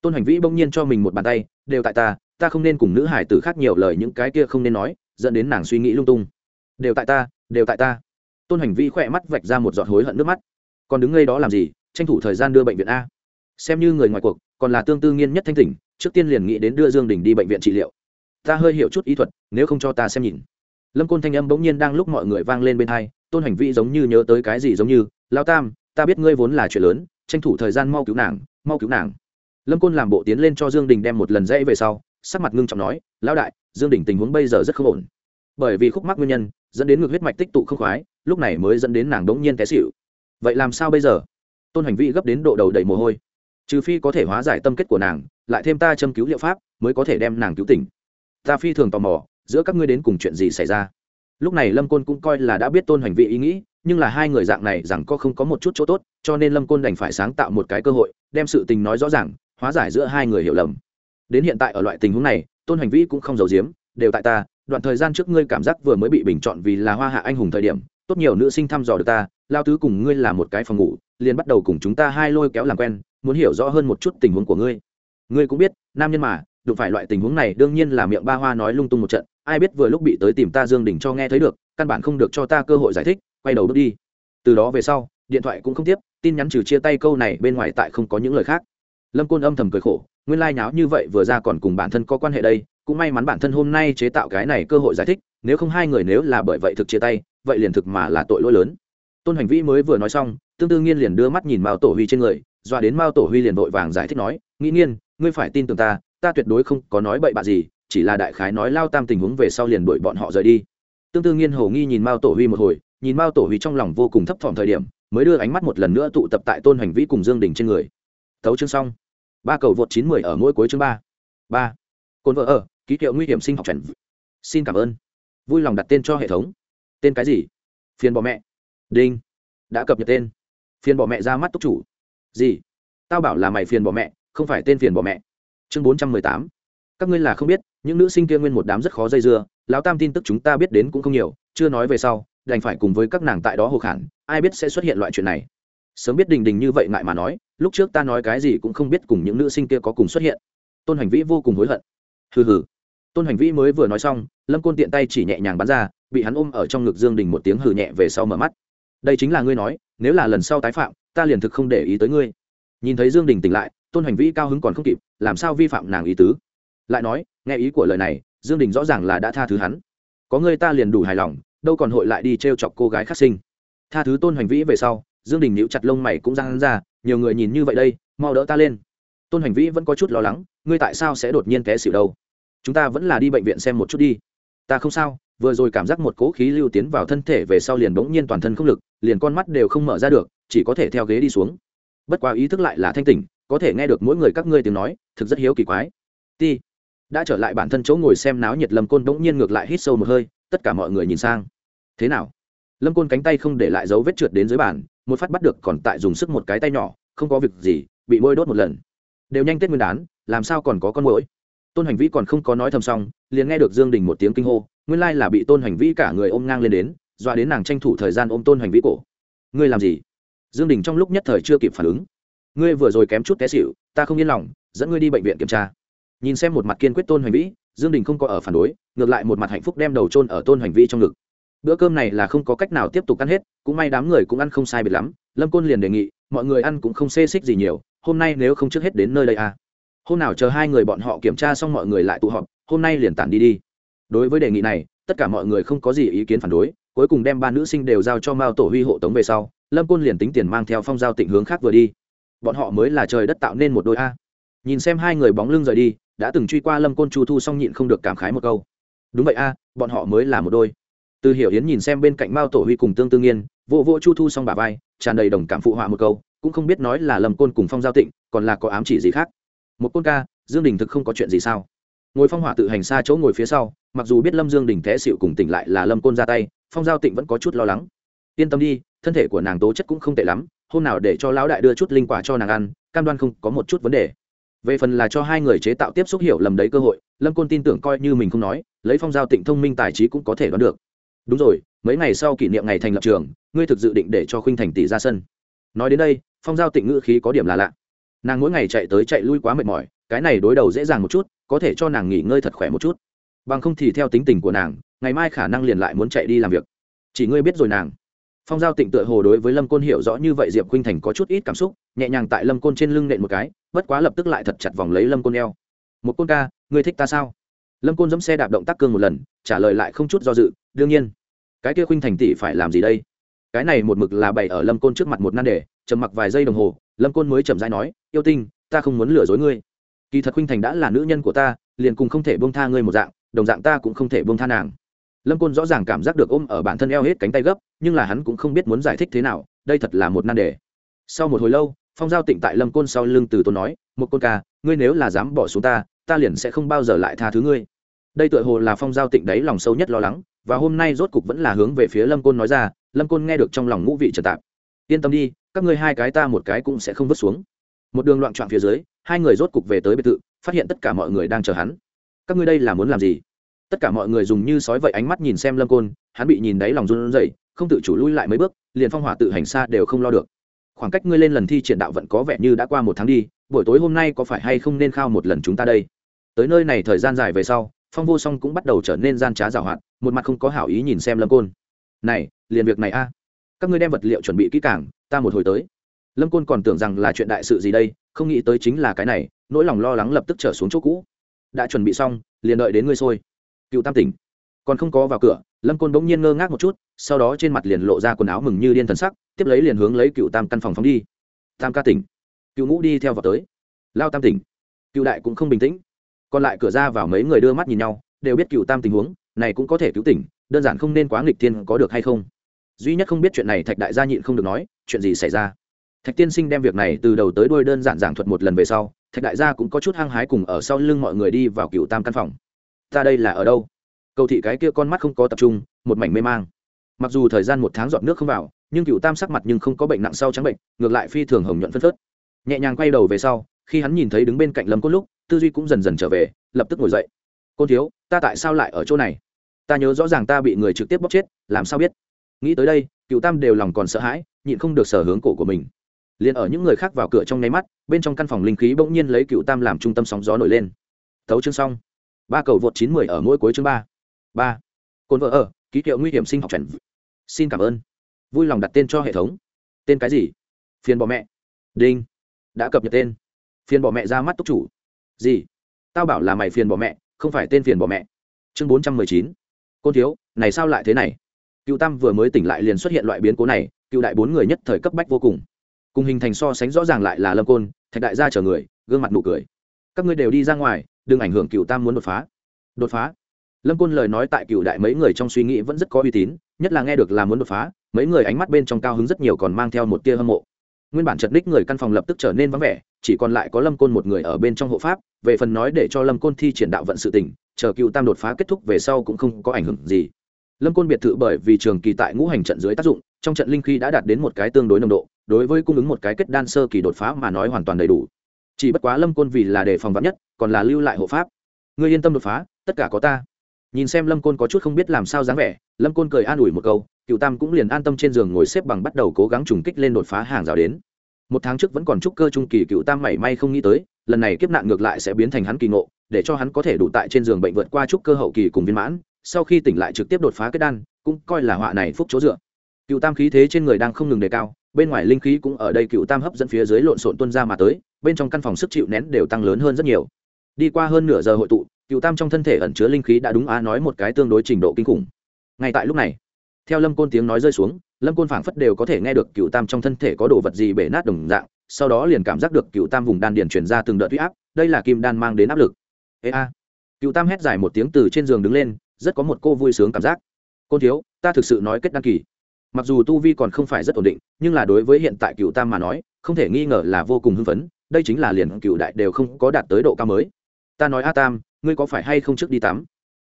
tôn hành vĩ bỗng nhiên cho mình một bàn tay, đều tại ta ta không nên cùng nữ hải tử khác nhiều lời những cái kia không nên nói, dẫn đến nàng suy nghĩ lung tung. Đều tại ta, đều tại ta. Tôn hành vĩ khỏe mắt vạch ra một giọt hối hận nước mắt. Còn đứng ngay đó làm gì? Tranh thủ thời gian đưa bệnh viện a. Xem như người ngoài cuộc, còn là tương tư nghiên nhất thanh tỉnh, trước tiên liền nghĩ đến đưa dương đình đi bệnh viện trị liệu. Ta hơi hiểu chút ý thuật, nếu không cho ta xem nhìn. Lâm côn thanh âm bỗng nhiên đang lúc mọi người vang lên bên hai tôn hành vi giống như nhớ tới cái gì giống như lao tam, ta biết ngươi vốn là chuyện lớn, tranh thủ thời gian mau cứu nàng, mau cứu nàng. Lâm côn làm bộ tiến lên cho dương đình đem một lần dãy về sau, sắc mặt ngưng trọng nói, lão đại, dương đình tình huống bây giờ rất không ổn. Bởi vì khúc mắc nguyên nhân, dẫn đến ngược huyết mạch tích tụ không khoái, lúc này mới dẫn đến nàng đống nhiên té xịu vậy làm sao bây giờ? Tôn hành vi gấp đến độ đầu đầy mồ hôi. Trừ phi có thể hóa giải tâm kết của nàng, lại thêm ta châm cứu liệu pháp, mới có thể đem nàng cứu tỉnh. Ta phi thường tò mò, giữa các ngươi đến cùng chuyện gì xảy ra? Lúc này lâm côn cũng coi là đã biết tôn hành vi ý nghĩ, nhưng là hai người dạng này rằng có không có một chút chỗ tốt, cho nên lâm côn đành phải sáng tạo một cái cơ hội, đem sự tình nói rõ ràng, hóa giải giữa hai người hiểu lầm. Đến hiện tại ở loại tình huống này, tôn hành vi cũng không giấu giếm, đều tại ta, đoạn thời gian trước ngươi cảm giác vừa mới bị bình chọn vì là hoa hạ anh hùng thời điểm, tốt nhiều nữ sinh thăm dò được ta, lao tứ cùng ngươi là một cái phòng ngủ, liền bắt đầu cùng chúng ta hai lôi kéo làm quen, muốn hiểu rõ hơn một chút tình huống của ngươi. Ngươi cũng biết, nam nhân mà, đụng phải loại tình huống này đương nhiên là miệng ba hoa nói lung tung một trận ai biết vừa lúc bị tới tìm ta dương đình cho nghe thấy được, căn bản không được cho ta cơ hội giải thích, quay đầu bước đi. Từ đó về sau, điện thoại cũng không tiếp, tin nhắn trừ chia tay câu này bên ngoài tại không có những lời khác. Lâm côn âm thầm cười khổ, nguyên lai nháo như vậy vừa ra còn cùng bản thân có quan hệ đây, cũng may mắn bản thân hôm nay chế tạo cái này cơ hội giải thích, nếu không hai người nếu là bởi vậy thực chia tay, vậy liền thực mà là tội lỗi lớn. Tôn hành Vĩ mới vừa nói xong, tương tư nghiên liền đưa mắt nhìn mao tổ huy trên người dọa đến mao tổ huy liền vội vàng giải thích nói, nghĩ nghiên, ngươi phải tin tưởng ta ta tuyệt đối không có nói bậy bạ gì chỉ là đại khái nói lao tam tình huống về sau liền đuổi bọn họ rời đi. Tương tư nghiên hồ nghi nhìn mao tổ huy một hồi, nhìn mao tổ huy trong lòng vô cùng thấp thỏm thời điểm, mới đưa ánh mắt một lần nữa tụ tập tại tôn hành vĩ cùng dương đình trên người. Tấu chương xong. Ba cầu vượt chín mười ở mỗi cuối chương ba. Ba. Cồn vợ ở, ký hiệu nguy hiểm sinh học trần xin cảm ơn. Vui lòng đặt tên cho hệ thống. Tên cái gì? Phiền bỏ mẹ. Đinh. Đã cập nhật tên. Phiền bỏ mẹ ra mắt túc chủ. Gì? Tao bảo là mày phiền bỏ mẹ, không phải tên phiền bỏ mẹ. Chương bốn trăm mười tám các ngươi là không biết, những nữ sinh kia nguyên một đám rất khó dây dưa, lão tam tin tức chúng ta biết đến cũng không nhiều, chưa nói về sau, đành phải cùng với các nàng tại đó hồ khản, ai biết sẽ xuất hiện loại chuyện này. Sớm biết đình đình như vậy ngại mà nói, lúc trước ta nói cái gì cũng không biết cùng những nữ sinh kia có cùng xuất hiện. Tôn hành vĩ vô cùng hối hận. Hừ hừ. Tôn hành vĩ mới vừa nói xong, lâm côn tiện tay chỉ nhẹ nhàng bắn ra, bị hắn ôm ở trong ngực dương đình một tiếng hừ nhẹ về sau mở mắt. Đây chính là ngươi nói, nếu là lần sau tái phạm, ta liền thực không để ý tới ngươi. Nhìn thấy dương đình tỉnh lại, tôn hành vĩ cao hứng còn không kịp, làm sao vi phạm nàng ý tứ? Lại nói, nghe ý của lời này, dương đình rõ ràng là đã tha thứ hắn. Có ngươi ta liền đủ hài lòng, đâu còn hội lại đi t chọc cô gái khắc sinh. Tha thứ tôn Hoành vĩ về sau, dương đình níu chặt lông mày cũng răng ra, nhiều người nhìn như vậy đây, mau đỡ ta lên. Tôn Hoành vĩ vẫn có chút lo lắng, ngươi tại sao sẽ đột nhiên té xỉu đâu? Chúng ta vẫn là đi bệnh viện xem một chút đi. Ta không sao, vừa rồi cảm giác một cỗ khí lưu tiến vào thân thể về sau liền bỗng nhiên toàn thân không lực, liền con mắt đều không mở ra được, chỉ có thể theo ghế đi xuống. Bất quá ý thức lại là thanh tỉnh, có thể nghe được mỗi người các ngươi tiếng nói, thực rất hiếu kỳ quái. Ti đã trở lại bản thân chỗ ngồi xem náo nhiệt lâm côn bỗng nhiên ngược lại hít sâu một hơi, tất cả mọi người nhìn sang. Thế nào? Lâm côn cánh tay không để lại dấu vết trượt đến dưới bàn, một phát bắt được còn tại dùng sức một cái tay nhỏ, không có việc gì, bị môi đốt một lần. Đều nhanh tết nguyên đán, làm sao còn có con mũi tôn hành vĩ còn không có nói thầm xong, liền nghe được dương đình một tiếng kinh hô, nguyên lai là bị tôn hành vĩ cả người ôm ngang lên đến, dọa đến nàng tranh thủ thời gian ôm tôn hành vĩ cổ. Ngươi làm gì? Dương đình trong lúc nhất thời chưa kịp phản ứng. Ngươi vừa rồi kém chút té xỉu, ta không yên lòng, dẫn ngươi đi bệnh viện kiểm tra nhìn xem một mặt kiên quyết tôn hoành vĩ, dương đình không có ở phản đối, ngược lại một mặt hạnh phúc đem đầu trôn ở tôn hoành vĩ trong ngực. Bữa cơm này là không có cách nào tiếp tục ăn hết, cũng may đám người cũng ăn không sai biệt lắm, lâm côn liền đề nghị, mọi người ăn cũng không xê xích gì nhiều, hôm nay nếu không trước hết đến nơi đây à. Hôm nào chờ hai người bọn họ kiểm tra xong mọi người lại tụ họp, hôm nay liền tản đi đi. Đối với đề nghị này, tất cả mọi người không có gì ý kiến phản đối, cuối cùng đem ba nữ sinh đều giao cho mao tổ huy hộ tống về sau, lâm côn liền tính tiền mang theo phong giao tịnh hướng khác vừa đi. Bọn họ mới là trời đất tạo nên một đôi a. Nhìn xem hai người bóng lưng rời đi đã từng truy qua lâm côn chu thu xong nhịn không được cảm khái một câu. Đúng vậy a, bọn họ mới là một đôi. Từ hiểu yến nhìn xem bên cạnh mao tổ huy cùng tương tương yên vô vô chu thu xong bà vai, tràn đầy đồng cảm phụ họa một câu, cũng không biết nói là lâm côn cùng phong giao tịnh, còn là có ám chỉ gì khác. Một côn ca, dương đình thực không có chuyện gì sao? Ngồi phong hỏa tự hành xa chỗ ngồi phía sau, mặc dù biết lâm dương đình té xịu cùng tỉnh lại là lâm côn ra tay, phong giao tịnh vẫn có chút lo lắng. Yên tâm đi, thân thể của nàng tố chất cũng không tệ lắm, hôm nào để cho lão đại đưa chút linh quả cho nàng ăn, cam đoan không có một chút vấn đề về phần là cho hai người chế tạo tiếp xúc hiểu lầm đấy cơ hội, lâm côn tin tưởng coi như mình không nói, lấy phong giao tịnh thông minh tài trí cũng có thể đoán được. Đúng rồi, mấy ngày sau kỷ niệm ngày thành lập trường, ngươi thực dự định để cho khuynh thành tỷ ra sân. Nói đến đây, phong giao tịnh ngữ khí có điểm là lạ. Nàng mỗi ngày chạy tới chạy lui quá mệt mỏi, cái này đối đầu dễ dàng một chút, có thể cho nàng nghỉ ngơi thật khỏe một chút. Bằng không thì theo tính tình của nàng, ngày mai khả năng liền lại muốn chạy đi làm việc. Chỉ ngươi biết rồi nàng phong giao tịnh tựa hồ đối với lâm côn hiểu rõ như vậy, diệp khuynh thành có chút ít cảm xúc, nhẹ nhàng tại lâm côn trên lưng nện một cái, bất quá lập tức lại thật chặt vòng lấy lâm côn eo. Một côn ca, ngươi thích ta sao? Lâm côn dẫm xe đạp động tác cương một lần, trả lời lại không chút do dự, đương nhiên. Cái kia khuynh thành tỷ phải làm gì đây? Cái này một mực là bày ở lâm côn trước mặt một nan đề, trầm mặc vài giây đồng hồ, lâm côn mới chậm rãi nói, yêu tinh, ta không muốn lừa dối ngươi. Kỳ thật khuynh thành đã là nữ nhân của ta, liền cùng không thể bông tha ngươi một dạng, đồng dạng ta cũng không thể bông tha nàng lâm côn rõ ràng cảm giác được ôm ở bản thân eo hết cánh tay gấp, nhưng là hắn cũng không biết muốn giải thích thế nào, đây thật là một nan đề. Sau một hồi lâu, phong giao tịnh tại lâm côn sau lưng từ tôn nói, một côn ca, ngươi nếu là dám bỏ xuống ta ta liền sẽ không bao giờ lại tha thứ ngươi. Đây tựa hồ là phong giao tịnh đấy lòng sâu nhất lo lắng, và hôm nay rốt cục vẫn là hướng về phía lâm côn nói ra, lâm côn nghe được trong lòng ngũ vị trật tạp. Yên tâm đi, các ngươi hai cái ta một cái cũng sẽ không vứt xuống. Một đường loạn trọn phía dưới, hai người rốt cục về tới biệt thự, phát hiện tất cả mọi người đang chờ hắn. Các ngươi đây là muốn làm gì? Tất cả mọi người dùng như sói vậy ánh mắt nhìn xem lâm côn, hắn bị nhìn đáy lòng run rẩy, không tự chủ lui lại mấy bước, liền phong hỏa tự hành xa đều không lo được. Khoảng cách ngươi lên lần thi triển đạo vẫn có vẻ như đã qua một tháng đi, buổi tối hôm nay có phải hay không nên khao một lần chúng ta đây? Tới nơi này thời gian dài về sau, phong vô song cũng bắt đầu trở nên gian trá giảo hoạt, một mặt không có hảo ý nhìn xem lâm côn. Này, liền việc này a. Các ngươi đem vật liệu chuẩn bị kỹ càng, ta một hồi tới. Lâm côn còn tưởng rằng là chuyện đại sự gì đây, không nghĩ tới chính là cái này, nỗi lòng lo lắng lập tức trở xuống chỗ cũ. Đã chuẩn bị xong, liền đợi đến ngươi sôi cựu tam tỉnh. Còn không có vào cửa, lâm côn bỗng nhiên ngơ ngác một chút, sau đó trên mặt liền lộ ra quần áo mừng như điên thần sắc, tiếp lấy liền hướng lấy cựu tam căn phòng phóng đi. Tam ca tỉnh. Cựu ngũ đi theo vào tới. Lao tam tỉnh. Cựu đại cũng không bình tĩnh. Còn lại cửa ra vào mấy người đưa mắt nhìn nhau, đều biết cựu tam tình huống, này cũng có thể cứu tỉnh, đơn giản không nên quá nghịch thiên có được hay không. Duy nhất không biết chuyện này thạch đại gia nhịn không được nói, chuyện gì xảy ra? Thạch tiên sinh đem việc này từ đầu tới đuôi đơn giản giảng thuật một lần về sau, thạch đại gia cũng có chút hăng hái cùng ở sau lưng mọi người đi vào cựu tam căn phòng ta đây là ở đâu? Cầu thị cái kia con mắt không có tập trung, một mảnh mê mang. Mặc dù thời gian một tháng dọn nước không vào, nhưng cựu tam sắc mặt nhưng không có bệnh nặng sau trắng bệnh, ngược lại phi thường hồng nhuận phân phớt. Nhẹ nhàng quay đầu về sau, khi hắn nhìn thấy đứng bên cạnh lâm cốt lúc, tư duy cũng dần dần trở về, lập tức ngồi dậy. Côn thiếu, ta tại sao lại ở chỗ này? Ta nhớ rõ ràng ta bị người trực tiếp bóc chết, làm sao biết? Nghĩ tới đây, cựu tam đều lòng còn sợ hãi, nhịn không được sở hướng cổ của mình. Liền ở những người khác vào cửa trong nháy mắt, bên trong căn phòng linh khí bỗng nhiên lấy cựu tam làm trung tâm sóng gió nổi lên. Thấu chương xong ba cầu vượt chín mười ở mỗi cuối chương ba. Ba. Côn vợ ở, ký hiệu nguy hiểm sinh học chuẩn xin cảm ơn. Vui lòng đặt tên cho hệ thống. Tên cái gì? Phiền bỏ mẹ. Đinh. Đã cập nhật tên. Phiền bỏ mẹ ra mắt túc chủ. Gì? Tao bảo là mày phiền bỏ mẹ, không phải tên phiền bỏ mẹ. Chương bốn trăm mười chín. Côn thiếu, này sao lại thế này? Cựu tam vừa mới tỉnh lại liền xuất hiện loại biến cố này, cựu đại bốn người nhất thời cấp bách vô cùng. Cùng hình thành so sánh rõ ràng lại là lâm côn, thạch đại gia chờ người, gương mặt nụ cười. Các ngươi đều đi ra ngoài đừng ảnh hưởng cựu tam muốn đột phá. Đột phá? Lâm côn lời nói tại cựu đại mấy người trong suy nghĩ vẫn rất có uy tín, nhất là nghe được là muốn đột phá, mấy người ánh mắt bên trong cao hứng rất nhiều còn mang theo một tia hâm mộ. Nguyên bản chật ních người căn phòng lập tức trở nên vắng vẻ, chỉ còn lại có lâm côn một người ở bên trong hộ pháp, về phần nói để cho lâm côn thi triển đạo vận sự tỉnh chờ cựu tam đột phá kết thúc về sau cũng không có ảnh hưởng gì. Lâm côn biệt thự bởi vì trường kỳ tại ngũ hành trận dưới tác dụng, trong trận linh khí đã đạt đến một cái tương đối nồng độ, đối với cung ứng một cái kết đan sơ kỳ đột phá mà nói hoàn toàn đầy đủ chỉ bất quá lâm côn vì là đề phòng vắn nhất, còn là lưu lại hộ pháp. Ngươi yên tâm đột phá, tất cả có ta. Nhìn xem lâm côn có chút không biết làm sao dáng vẻ, lâm côn cười an ủi một câu cựu tam cũng liền an tâm trên giường ngồi xếp bằng bắt đầu cố gắng trùng kích lên đột phá hàng rào đến. Một tháng trước vẫn còn trúc cơ trung kỳ cựu tam mảy may không nghĩ tới, lần này kiếp nạn ngược lại sẽ biến thành hắn kỳ ngộ, để cho hắn có thể đủ tại trên giường bệnh vượt qua trúc cơ hậu kỳ cùng viên mãn, sau khi tỉnh lại trực tiếp đột phá kết đan, cũng coi là họa này phúc chỗ dựa. Cựu tam khí thế trên người đang không ngừng đề cao, bên ngoài linh khí cũng ở đây cựu tam hấp dẫn phía dưới lộn xộn tuân ra mà tới bên trong căn phòng sức chịu nén đều tăng lớn hơn rất nhiều. Đi qua hơn nửa giờ hội tụ cựu tam trong thân thể ẩn chứa linh khí đã đúng á nói một cái tương đối trình độ kinh khủng. Ngay tại lúc này, theo lâm côn tiếng nói rơi xuống, lâm côn phảng phất đều có thể nghe được cựu tam trong thân thể có đồ vật gì bể nát đồng dạng, sau đó liền cảm giác được cựu tam vùng đan điền truyền ra từng đợt huy áp, đây là kim đan mang đến áp lực. Ê a. Cựu tam hét dài một tiếng từ trên giường đứng lên, rất có một cô vui sướng cảm giác. Côn thiếu, ta thực sự nói kết đăng kỳ. Mặc dù tu vi còn không phải rất ổn định, nhưng là đối với hiện tại cựu tam mà nói, không thể nghi ngờ là vô cùng hưng phấn đây chính là liền cựu đại đều không có đạt tới độ cao mới. Ta nói a tam, ngươi có phải hay không trước đi tắm?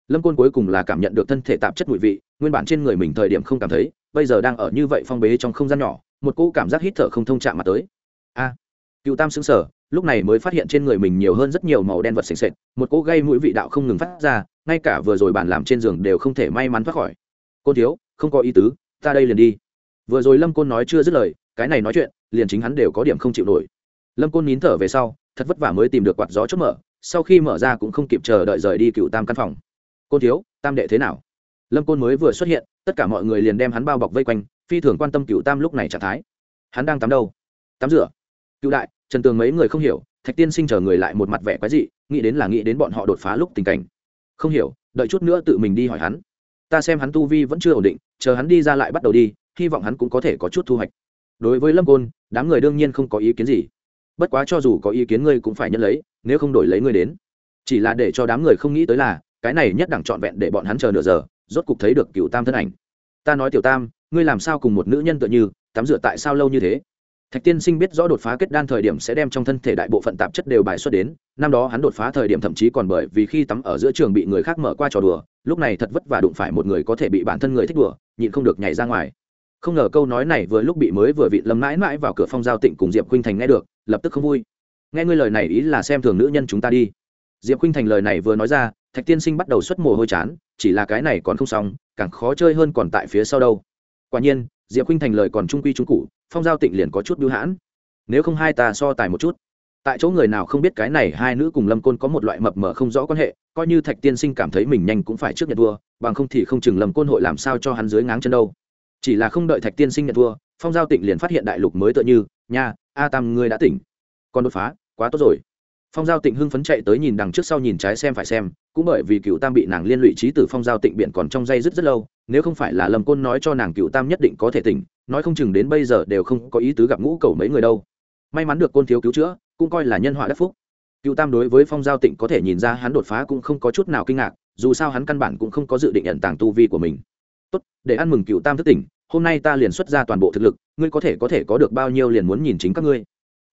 Lâm côn cuối cùng là cảm nhận được thân thể tạp chất mùi vị, nguyên bản trên người mình thời điểm không cảm thấy, bây giờ đang ở như vậy phong bế trong không gian nhỏ, một cỗ cảm giác hít thở không thông chạm mà tới. A, cựu tam xứng sở lúc này mới phát hiện trên người mình nhiều hơn rất nhiều màu đen vật s sệt, một cỗ gây mũi vị đạo không ngừng phát ra, ngay cả vừa rồi bản làm trên giường đều không thể may mắn thoát khỏi. Côn thiếu, không có ý tứ, ta đây liền đi. Vừa rồi lâm côn nói chưa dứt lời, cái này nói chuyện, liền chính hắn đều có điểm không chịu nổi lâm côn nín thở về sau, thật vất vả mới tìm được quạt gió chốt mở, sau khi mở ra cũng không kịp chờ đợi rời đi cựu tam căn phòng. Côn thiếu, tam đệ thế nào? Lâm côn mới vừa xuất hiện, tất cả mọi người liền đem hắn bao bọc vây quanh, phi thường quan tâm cựu tam lúc này trạng thái. Hắn đang tắm đâu? Tắm rửa. Cựu đại, trần tường mấy người không hiểu, thạch tiên sinh chờ người lại một mặt vẻ quái dị, nghĩ đến là nghĩ đến bọn họ đột phá lúc tình cảnh. Không hiểu, đợi chút nữa tự mình đi hỏi hắn. Ta xem hắn tu vi vẫn chưa ổn định, chờ hắn đi ra lại bắt đầu đi, hy vọng hắn cũng có thể có chút thu hoạch. Đối với lâm côn, đám người đương nhiên không có ý kiến gì bất quá cho dù có ý kiến ngươi cũng phải nhận lấy, nếu không đổi lấy ngươi đến. Chỉ là để cho đám người không nghĩ tới là, cái này nhất đẳng trọn vẹn để bọn hắn chờ nửa giờ, rốt cục thấy được cựu tam thân ảnh. Ta nói tiểu tam, ngươi làm sao cùng một nữ nhân tựa như, tắm rửa tại sao lâu như thế? Thạch tiên sinh biết rõ đột phá kết đan thời điểm sẽ đem trong thân thể đại bộ phận tạp chất đều bài xuất đến, năm đó hắn đột phá thời điểm thậm chí còn bởi vì khi tắm ở giữa trường bị người khác mở qua trò đùa, lúc này thật vất vả đụng phải một người có thể bị bản thân người thích đùa, nhịn không được nhảy ra ngoài không ngờ câu nói này vừa lúc bị mới vừa vị lâm mãi mãi vào cửa phong giao tịnh cùng diệp khuynh thành nghe được, lập tức không vui. Nghe ngươi lời này ý là xem thường nữ nhân chúng ta đi. Diệp khuynh thành lời này vừa nói ra, thạch tiên sinh bắt đầu xuất mồ hôi chán, chỉ là cái này còn không xong, càng khó chơi hơn còn tại phía sau đâu. Quả nhiên, diệp khuynh thành lời còn trung quy trung cụ phong giao tịnh liền có chút bưu hãn. Nếu không hai ta so tài một chút. Tại chỗ người nào không biết cái này hai nữ cùng lâm côn có một loại mập mờ không rõ quan hệ, coi như thạch tiên sinh cảm thấy mình nhanh cũng phải trước nhận vua bằng không thì không chừng lâm côn hội làm sao cho hắn dưới ngáng chân đâu chỉ là không đợi thạch tiên sinh nhận thua, phong giao tịnh liền phát hiện đại lục mới tựa như, nha, a tam ngươi đã tỉnh. Còn đột phá, quá tốt rồi. Phong giao tịnh hưng phấn chạy tới nhìn đằng trước sau nhìn trái xem phải xem, cũng bởi vì cựu tam bị nàng liên lụy trí từ phong giao tịnh biện còn trong dây rất rất lâu, nếu không phải là lâm côn nói cho nàng cựu tam nhất định có thể tỉnh, nói không chừng đến bây giờ đều không có ý tứ gặp ngũ cầu mấy người đâu. May mắn được côn thiếu cứu chữa, cũng coi là nhân họa đắc phúc. Cựu tam đối với phong giao tịnh có thể nhìn ra hắn đột phá cũng không có chút nào kinh ngạc, dù sao hắn căn bản cũng không có dự định nhận tàng tu vi của mình tốt, để ăn mừng cựu tam thức tỉnh, hôm nay ta liền xuất ra toàn bộ thực lực, ngươi có thể có thể có được bao nhiêu liền muốn nhìn chính các ngươi.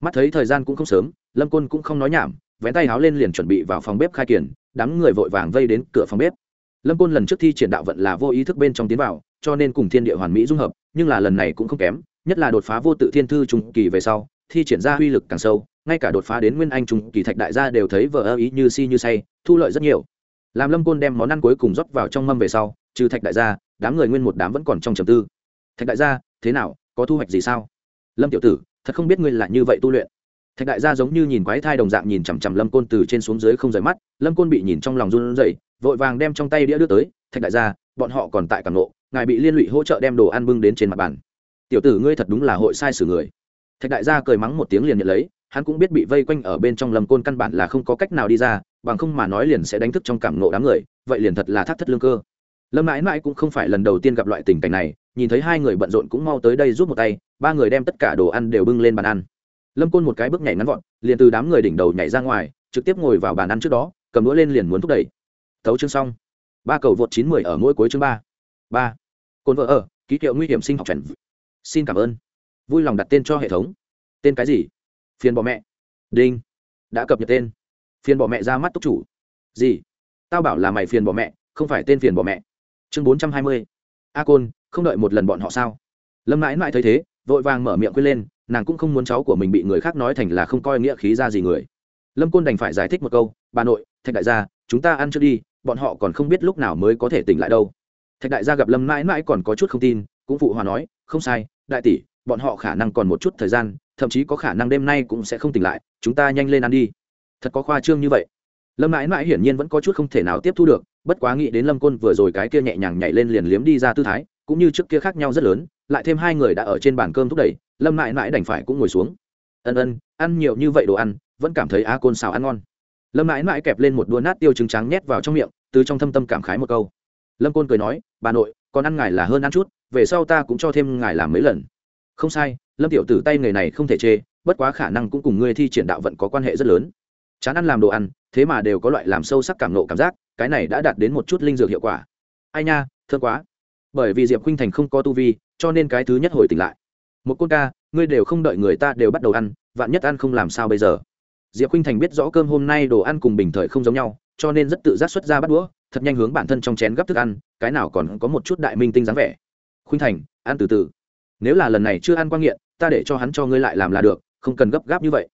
Mắt thấy thời gian cũng không sớm, lâm côn cũng không nói nhảm, vén tay háo lên liền chuẩn bị vào phòng bếp khai kiển, đám người vội vàng vây đến cửa phòng bếp. Lâm côn lần trước thi triển đạo vận là vô ý thức bên trong tiến vào, cho nên cùng thiên địa hoàn mỹ dung hợp, nhưng là lần này cũng không kém, nhất là đột phá vô tự thiên thư trung kỳ về sau, thi triển ra uy lực càng sâu, ngay cả đột phá đến nguyên anh trung kỳ thạch đại gia đều thấy vợ ơ ý như si như say, thu lợi rất nhiều. Làm lâm côn đem món ăn cuối cùng rót vào trong mâm về sau, trừ thạch đại gia đám người nguyên một đám vẫn còn trong trầm tư. Thạch đại gia, thế nào, có thu hoạch gì sao? Lâm tiểu tử, thật không biết ngươi là như vậy tu luyện. Thạch đại gia giống như nhìn quái thai đồng dạng nhìn chằm chằm lâm côn từ trên xuống dưới không rời mắt, lâm côn bị nhìn trong lòng run rẩy, vội vàng đem trong tay đĩa đưa tới. Thạch đại gia, bọn họ còn tại càng nộ, ngài bị liên lụy hỗ trợ đem đồ ăn bưng đến trên mặt bàn. Tiểu tử ngươi thật đúng là hội sai xử người. Thạch đại gia cười mắng một tiếng liền nhận lấy, hắn cũng biết bị vây quanh ở bên trong lâm côn căn bản là không có cách nào đi ra, bằng không mà nói liền sẽ đánh thức trong cảm nộ đám người, vậy liền thật là thác thất lương cơ lâm mãi mãi cũng không phải lần đầu tiên gặp loại tình cảnh này, nhìn thấy hai người bận rộn cũng mau tới đây rút một tay, ba người đem tất cả đồ ăn đều bưng lên bàn ăn. Lâm côn một cái bước nhảy ngắn gọn, liền từ đám người đỉnh đầu nhảy ra ngoài, trực tiếp ngồi vào bàn ăn trước đó, cầm đũa lên liền muốn thúc đẩy. Tấu chương xong. Ba cầu vượt chín mười ở mỗi cuối chương ba. Ba. Cồn vợ ở, ký hiệu nguy hiểm sinh học chuẩn xin cảm ơn. Vui lòng đặt tên cho hệ thống. Tên cái gì? Phiền bỏ mẹ. Đinh. Đã cập nhật tên. Phiền bỏ mẹ ra mắt túc chủ. Gì? Tao bảo là mày phiền bỏ mẹ, không phải tên phiền bỏ mẹ chương bốn trăm hai mươi. A côn, không đợi một lần bọn họ sao? Lâm mãi mãi thấy thế, vội vàng mở miệng quên lên, nàng cũng không muốn cháu của mình bị người khác nói thành là không coi nghĩa khí ra gì người. Lâm côn đành phải giải thích một câu, bà nội, thạch đại gia, chúng ta ăn trước đi, bọn họ còn không biết lúc nào mới có thể tỉnh lại đâu. Thạch đại gia gặp lâm mãi mãi còn có chút không tin, cũng phụ hòa nói, không sai, đại tỷ, bọn họ khả năng còn một chút thời gian, thậm chí có khả năng đêm nay cũng sẽ không tỉnh lại, chúng ta nhanh lên ăn đi. Thật có khoa trương như vậy. Lâm mãi mãi hiển nhiên vẫn có chút không thể nào tiếp thu được bất quá nghĩ đến lâm côn vừa rồi cái kia nhẹ nhàng nhảy lên liền liếm đi ra tư thái, cũng như trước kia khác nhau rất lớn, lại thêm hai người đã ở trên bàn cơm thúc đẩy, lâm mãi mãi đành phải cũng ngồi xuống. Ân ân, ăn nhiều như vậy đồ ăn, vẫn cảm thấy á côn xào ăn ngon. Lâm mãi mãi kẹp lên một đua nát tiêu trứng trắng nhét vào trong miệng, từ trong thâm tâm cảm khái một câu. Lâm côn cười nói, bà nội, còn ăn ngài là hơn ăn chút, về sau ta cũng cho thêm ngài làm mấy lần. Không sai, lâm tiểu tử tay người này không thể chê, bất quá khả năng cũng cùng ngươi thi triển đạo vận có quan hệ rất lớn. Chán ăn làm đồ ăn, thế mà đều có loại làm sâu sắc cảm nộ cảm giác cái này đã đạt đến một chút linh dược hiệu quả. Ai nha, thương quá. Bởi vì diệp khinh thành không có tu vi, cho nên cái thứ nhất hồi tỉnh lại. Một côn ca, ngươi đều không đợi người ta đều bắt đầu ăn, vạn nhất ăn không làm sao bây giờ? Diệp khinh thành biết rõ cơm hôm nay đồ ăn cùng bình thời không giống nhau, cho nên rất tự giác xuất ra bắt đũa, thật nhanh hướng bản thân trong chén gấp thức ăn, cái nào còn có một chút đại minh tinh dáng vẻ. Khuynh thành, ăn từ từ. Nếu là lần này chưa ăn quan nghiện, ta để cho hắn cho ngươi lại làm là được, không cần gấp gáp như vậy.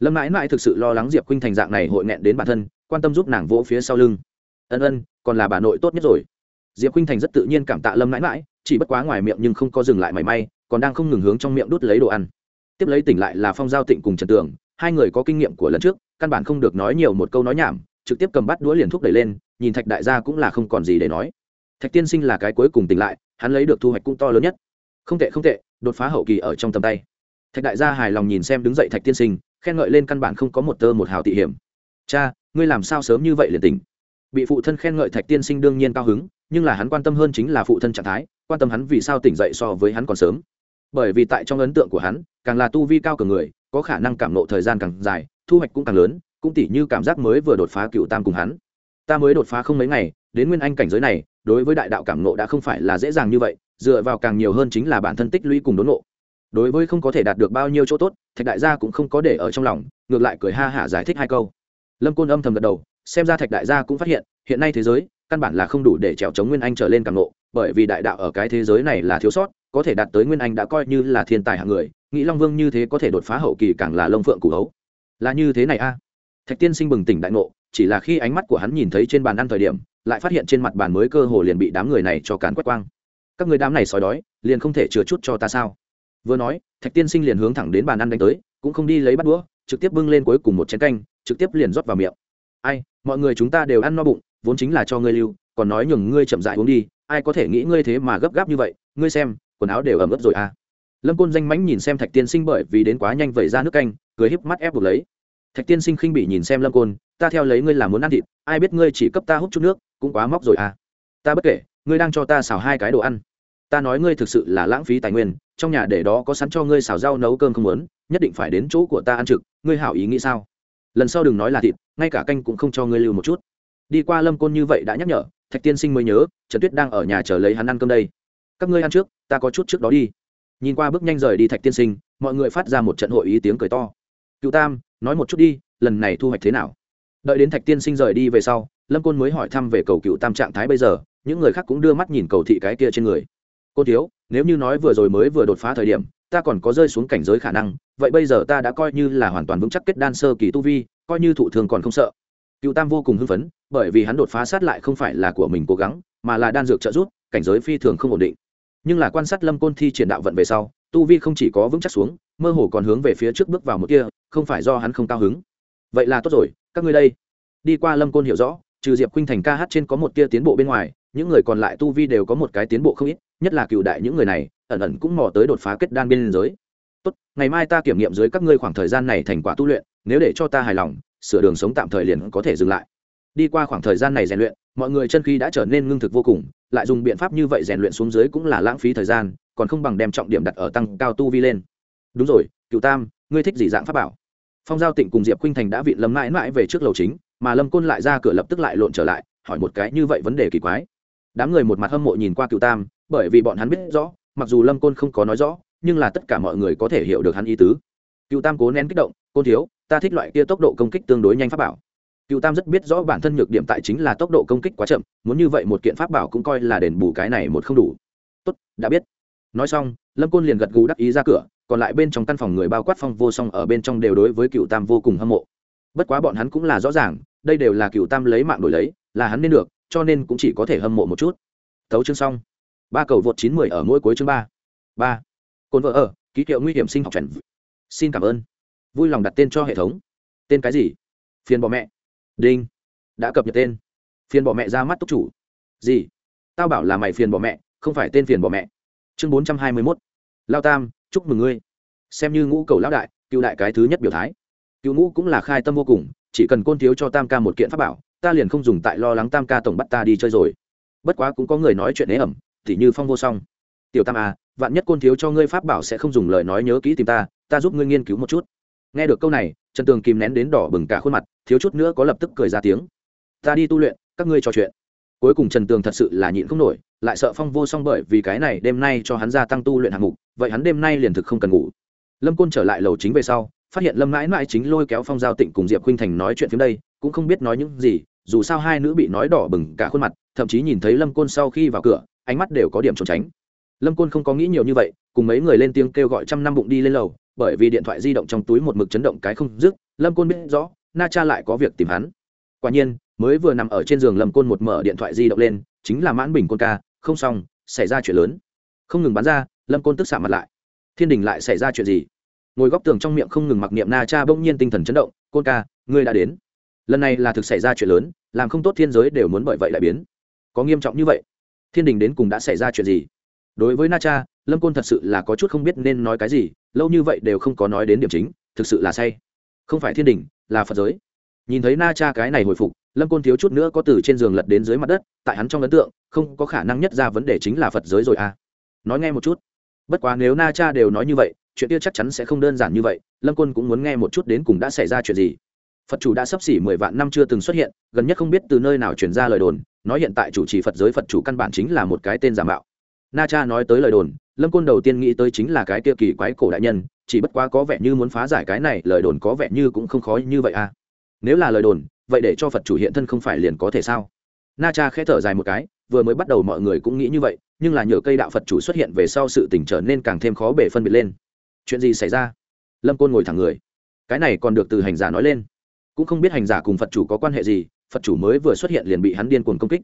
Lâm mãi mãi thực sự lo lắng diệp khuynh thành dạng này hội nghẹn đến bản thân, quan tâm giúp nàng vỗ phía sau lưng ân ân, còn là bà nội tốt nhất rồi. Diệp khinh thành rất tự nhiên cảm tạ lâm mãi mãi, chỉ bất quá ngoài miệng nhưng không có dừng lại mảy may, còn đang không ngừng hướng trong miệng đút lấy đồ ăn. Tiếp lấy tỉnh lại là phong giao tịnh cùng trần tường, hai người có kinh nghiệm của lần trước, căn bản không được nói nhiều một câu nói nhảm, trực tiếp cầm bắt đũa liền thúc đẩy lên, nhìn thạch đại gia cũng là không còn gì để nói. Thạch tiên sinh là cái cuối cùng tỉnh lại, hắn lấy được thu hoạch cũng to lớn nhất. Không tệ không tệ, đột phá hậu kỳ ở trong tầm tay. Thạch đại gia hài lòng nhìn xem đứng dậy thạch tiên sinh, khen ngợi lên căn bản không có một tơ một hào tị hiểm. Cha, ngươi làm sao sớm như vậy liền tỉnh? Bị phụ thân khen ngợi thạch tiên sinh đương nhiên cao hứng, nhưng là hắn quan tâm hơn chính là phụ thân trạng thái, quan tâm hắn vì sao tỉnh dậy so với hắn còn sớm. Bởi vì tại trong ấn tượng của hắn, càng là tu vi cao cường người, có khả năng cảm nộ thời gian càng dài, thu hoạch cũng càng lớn, cũng tỉ như cảm giác mới vừa đột phá cựu tam cùng hắn. Ta mới đột phá không mấy ngày, đến nguyên anh cảnh giới này, đối với đại đạo cảm nộ đã không phải là dễ dàng như vậy, dựa vào càng nhiều hơn chính là bản thân tích lũy cùng đốn nộ. Đối với không có thể đạt được bao nhiêu chỗ tốt, thạch đại gia cũng không có để ở trong lòng, ngược lại cười ha hả giải thích hai câu. Lâm côn âm thầm gật đầu xem ra thạch đại gia cũng phát hiện hiện nay thế giới, căn bản là không đủ để trèo chống nguyên anh trở lên càng nộ bởi vì đại đạo ở cái thế giới này là thiếu sót, có thể đạt tới nguyên anh đã coi như là thiên tài hạng người nghĩ long vương như thế có thể đột phá hậu kỳ càng là lông phượng cụ hấu. Là như thế này a. Thạch tiên sinh bừng tỉnh đại ngộ, chỉ là khi ánh mắt của hắn nhìn thấy trên bàn ăn thời điểm, lại phát hiện trên mặt bàn mới cơ hồ liền bị đám người này cho càn quét quang. Các người đám này sói đói, liền không thể chừa chút cho ta sao? Vừa nói, thạch tiên sinh liền hướng thẳng đến bàn ăn đánh tới, cũng không đi lấy bắt đũa, trực tiếp bưng lên cuối cùng một chén canh, trực tiếp liền rót vào miệng ai, mọi người chúng ta đều ăn no bụng, vốn chính là cho ngươi lưu, còn nói nhường ngươi chậm dại uống đi, ai có thể nghĩ ngươi thế mà gấp gáp như vậy, ngươi xem, quần áo đều ẩm ướt rồi à. Lâm côn danh mánh nhìn xem thạch tiên sinh bởi vì đến quá nhanh vẩy ra nước canh, cười híp mắt ép buộc lấy. Thạch tiên sinh khinh bị nhìn xem lâm côn, ta theo lấy ngươi là muốn ăn thịt, ai biết ngươi chỉ cấp ta hút chút nước, cũng quá móc rồi à. Ta bất kể, ngươi đang cho ta xào hai cái đồ ăn. Ta nói ngươi thực sự là lãng phí tài nguyên, trong nhà để đó có sẵn cho ngươi xào rau nấu cơm không muốn, nhất định phải đến chỗ của ta ăn trực, ngươi hảo ý nghĩ sao? Lần sau đừng nói là thịt, ngay cả canh cũng không cho ngươi lưu một chút. Đi qua lâm côn như vậy đã nhắc nhở, thạch tiên sinh mới nhớ, trần tuyết đang ở nhà chờ lấy hắn ăn cơm đây. Các ngươi ăn trước, ta có chút trước đó đi. Nhìn qua bước nhanh rời đi thạch tiên sinh, mọi người phát ra một trận hội ý tiếng cười to. Cựu tam, nói một chút đi, lần này thu hoạch thế nào? Đợi đến thạch tiên sinh rời đi về sau, lâm côn mới hỏi thăm về cầu cựu tam trạng thái bây giờ, những người khác cũng đưa mắt nhìn cầu thị cái kia trên người. Cô thiếu, nếu như nói vừa rồi mới vừa đột phá thời điểm ta còn có rơi xuống cảnh giới khả năng, vậy bây giờ ta đã coi như là hoàn toàn vững chắc kết đan sơ kỳ tu vi, coi như thụ thường còn không sợ. Cựu tam vô cùng hưng phấn, bởi vì hắn đột phá sát lại không phải là của mình cố gắng, mà là đan dược trợ giúp, cảnh giới phi thường không ổn định. Nhưng là quan sát lâm côn thi triển đạo vận về sau, tu vi không chỉ có vững chắc xuống, mơ hồ còn hướng về phía trước bước vào một kia, không phải do hắn không cao hứng. Vậy là tốt rồi, các ngươi đây. Đi qua lâm côn hiểu rõ, trừ diệp khuynh thành ca hát trên có một tia tiến bộ bên ngoài, những người còn lại tu vi đều có một cái tiến bộ không ít, nhất là cựu đại những người này ẩn ẩn cũng mò tới đột phá kết đan biên giới. Tốt, ngày mai ta kiểm nghiệm dưới các ngươi khoảng thời gian này thành quả tu luyện, nếu để cho ta hài lòng, sửa đường sống tạm thời liền có thể dừng lại. Đi qua khoảng thời gian này rèn luyện, mọi người chân khí đã trở nên ngưng thực vô cùng, lại dùng biện pháp như vậy rèn luyện xuống dưới cũng là lãng phí thời gian, còn không bằng đem trọng điểm đặt ở tăng cao tu vi lên. Đúng rồi cựu tam, ngươi thích gì dạng pháp bảo? Phong giao tịnh cùng diệp khuynh thành đã vị lâm mãi mãi về trước lầu chính, mà lâm côn lại ra cửa lập tức lại lộn trở lại, hỏi một cái như vậy vấn đề kỳ quái. Đám người một mặt hâm mộ nhìn qua cựu tam, bởi vì bọn hắn biết rõ mặc dù lâm côn không có nói rõ, nhưng là tất cả mọi người có thể hiểu được hắn ý tứ. Cựu tam cố nén kích động, côn thiếu, ta thích loại kia tốc độ công kích tương đối nhanh pháp bảo. Cựu tam rất biết rõ bản thân nhược điểm tại chính là tốc độ công kích quá chậm, muốn như vậy một kiện pháp bảo cũng coi là đền bù cái này một không đủ. Tốt, đã biết. Nói xong, lâm côn liền gật gù đắc ý ra cửa, còn lại bên trong căn phòng người bao quát phong vô song ở bên trong đều đối với cựu tam vô cùng hâm mộ. Bất quá bọn hắn cũng là rõ ràng, đây đều là cựu tam lấy mạng đổi lấy, là hắn nên được, cho nên cũng chỉ có thể hâm mộ một chút. Thấu chương xong ba cầu vượt chín mười ở mỗi cuối chương ba. Ba. Côn vợ ở, ký hiệu nguy hiểm sinh học chuẩn. xin cảm ơn. Vui lòng đặt tên cho hệ thống. Tên cái gì? Phiền bỏ mẹ. Đinh. Đã cập nhật tên. Phiền bỏ mẹ ra mắt túc chủ. Gì? Tao bảo là mày phiền bỏ mẹ, không phải tên phiền bỏ mẹ. Chương bốn trăm hai mươi mốt. Lao tam, chúc mừng ngươi. Xem như ngũ cầu lão đại, cựu đại cái thứ nhất biểu thái. Cựu ngũ cũng là khai tâm vô cùng, chỉ cần côn thiếu cho tam ca một kiện pháp bảo, ta liền không dùng tại lo lắng tam ca tổng bắt ta đi chơi rồi. Bất quá cũng có người nói chuyện ế ẩm thì như phong vô song. Tiểu tam à vạn nhất côn thiếu cho ngươi pháp bảo sẽ không dùng lời nói nhớ kỹ tìm ta ta giúp ngươi nghiên cứu một chút. Nghe được câu này, trần tường kìm nén đến đỏ bừng cả khuôn mặt, thiếu chút nữa có lập tức cười ra tiếng. Ta đi tu luyện, các ngươi trò chuyện. Cuối cùng trần tường thật sự là nhịn không nổi, lại sợ phong vô song bởi vì cái này đêm nay cho hắn gia tăng tu luyện hạng mục, vậy hắn đêm nay liền thực không cần ngủ. Lâm côn trở lại lầu chính về sau, phát hiện lâm mãi mãi chính lôi kéo phong giao tịnh cùng diệp khuynh thành nói chuyện phía đây, cũng không biết nói những gì, dù sao hai nữ bị nói đỏ bừng cả khuôn mặt, thậm chí nhìn thấy lâm côn sau khi vào cửa ánh mắt đều có điểm trốn tránh. Lâm côn không có nghĩ nhiều như vậy, cùng mấy người lên tiếng kêu gọi trăm năm bụng đi lên lầu, bởi vì điện thoại di động trong túi một mực chấn động cái không dứt, lâm côn biết rõ, na cha lại có việc tìm hắn. Quả nhiên, mới vừa nằm ở trên giường lâm côn một mở điện thoại di động lên, chính là mãn bình côn ca, không xong, xảy ra chuyện lớn. Không ngừng bắn ra, lâm côn tức xạ mặt lại. Thiên đình lại xảy ra chuyện gì? Ngồi góc tường trong miệng không ngừng mặc niệm na cha bỗng nhiên tinh thần chấn động, côn ca, ngươi đã đến. Lần này là thực xảy ra chuyện lớn, làm không tốt thiên giới đều muốn bởi vậy lại biến. Có nghiêm trọng như vậy? Thiên đình đến cùng đã xảy ra chuyện gì? Đối với na cha, lâm côn thật sự là có chút không biết nên nói cái gì, lâu như vậy đều không có nói đến điểm chính, thực sự là say. Không phải thiên đình, là phật giới. Nhìn thấy na cha cái này hồi phục, lâm côn thiếu chút nữa có từ trên giường lật đến dưới mặt đất, tại hắn trong ấn tượng, không có khả năng nhất ra vấn đề chính là phật giới rồi à. Nói nghe một chút. Bất quá nếu na cha đều nói như vậy, chuyện kia chắc chắn sẽ không đơn giản như vậy, lâm côn cũng muốn nghe một chút đến cùng đã xảy ra chuyện gì phật chủ đã sắp xỉ mười vạn năm chưa từng xuất hiện, gần nhất không biết từ nơi nào truyền ra lời đồn, nói hiện tại chủ trì phật giới phật chủ căn bản chính là một cái tên giả mạo. Na cha nói tới lời đồn, lâm côn đầu tiên nghĩ tới chính là cái kia kỳ quái cổ đại nhân, chỉ bất quá có vẻ như muốn phá giải cái này, lời đồn có vẻ như cũng không khó như vậy à. Nếu là lời đồn, vậy để cho phật chủ hiện thân không phải liền có thể sao? Na cha khẽ thở dài một cái, vừa mới bắt đầu mọi người cũng nghĩ như vậy, nhưng là nhờ cây đạo phật chủ xuất hiện về sau sự tỉnh trở nên càng thêm khó bể phân biệt lên. Chuyện gì xảy ra? Lâm côn ngồi thẳng người. Cái này còn được từ hành giả nói lên cũng không biết hành giả cùng phật chủ có quan hệ gì, phật chủ mới vừa xuất hiện liền bị hắn điên cuồng công kích.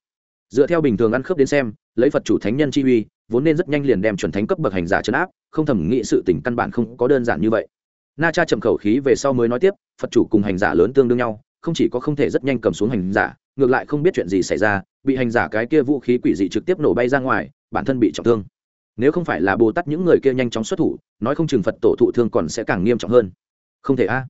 Dựa theo bình thường ăn khớp đến xem, lấy phật chủ thánh nhân chi uy, vốn nên rất nhanh liền đem chuẩn thánh cấp bậc hành giả chấn áp, không thầm nghĩ sự tỉnh căn bản không có đơn giản như vậy. Na cha chậm khẩu khí về sau mới nói tiếp, phật chủ cùng hành giả lớn tương đương nhau, không chỉ có không thể rất nhanh cầm xuống hành giả, ngược lại không biết chuyện gì xảy ra, bị hành giả cái kia vũ khí quỷ dị trực tiếp nổ bay ra ngoài, bản thân bị trọng thương. Nếu không phải là bồ tát những người kia nhanh chóng xuất thủ, nói không chừng phật tổ thụ thương còn sẽ càng nghiêm trọng hơn. Không thể a.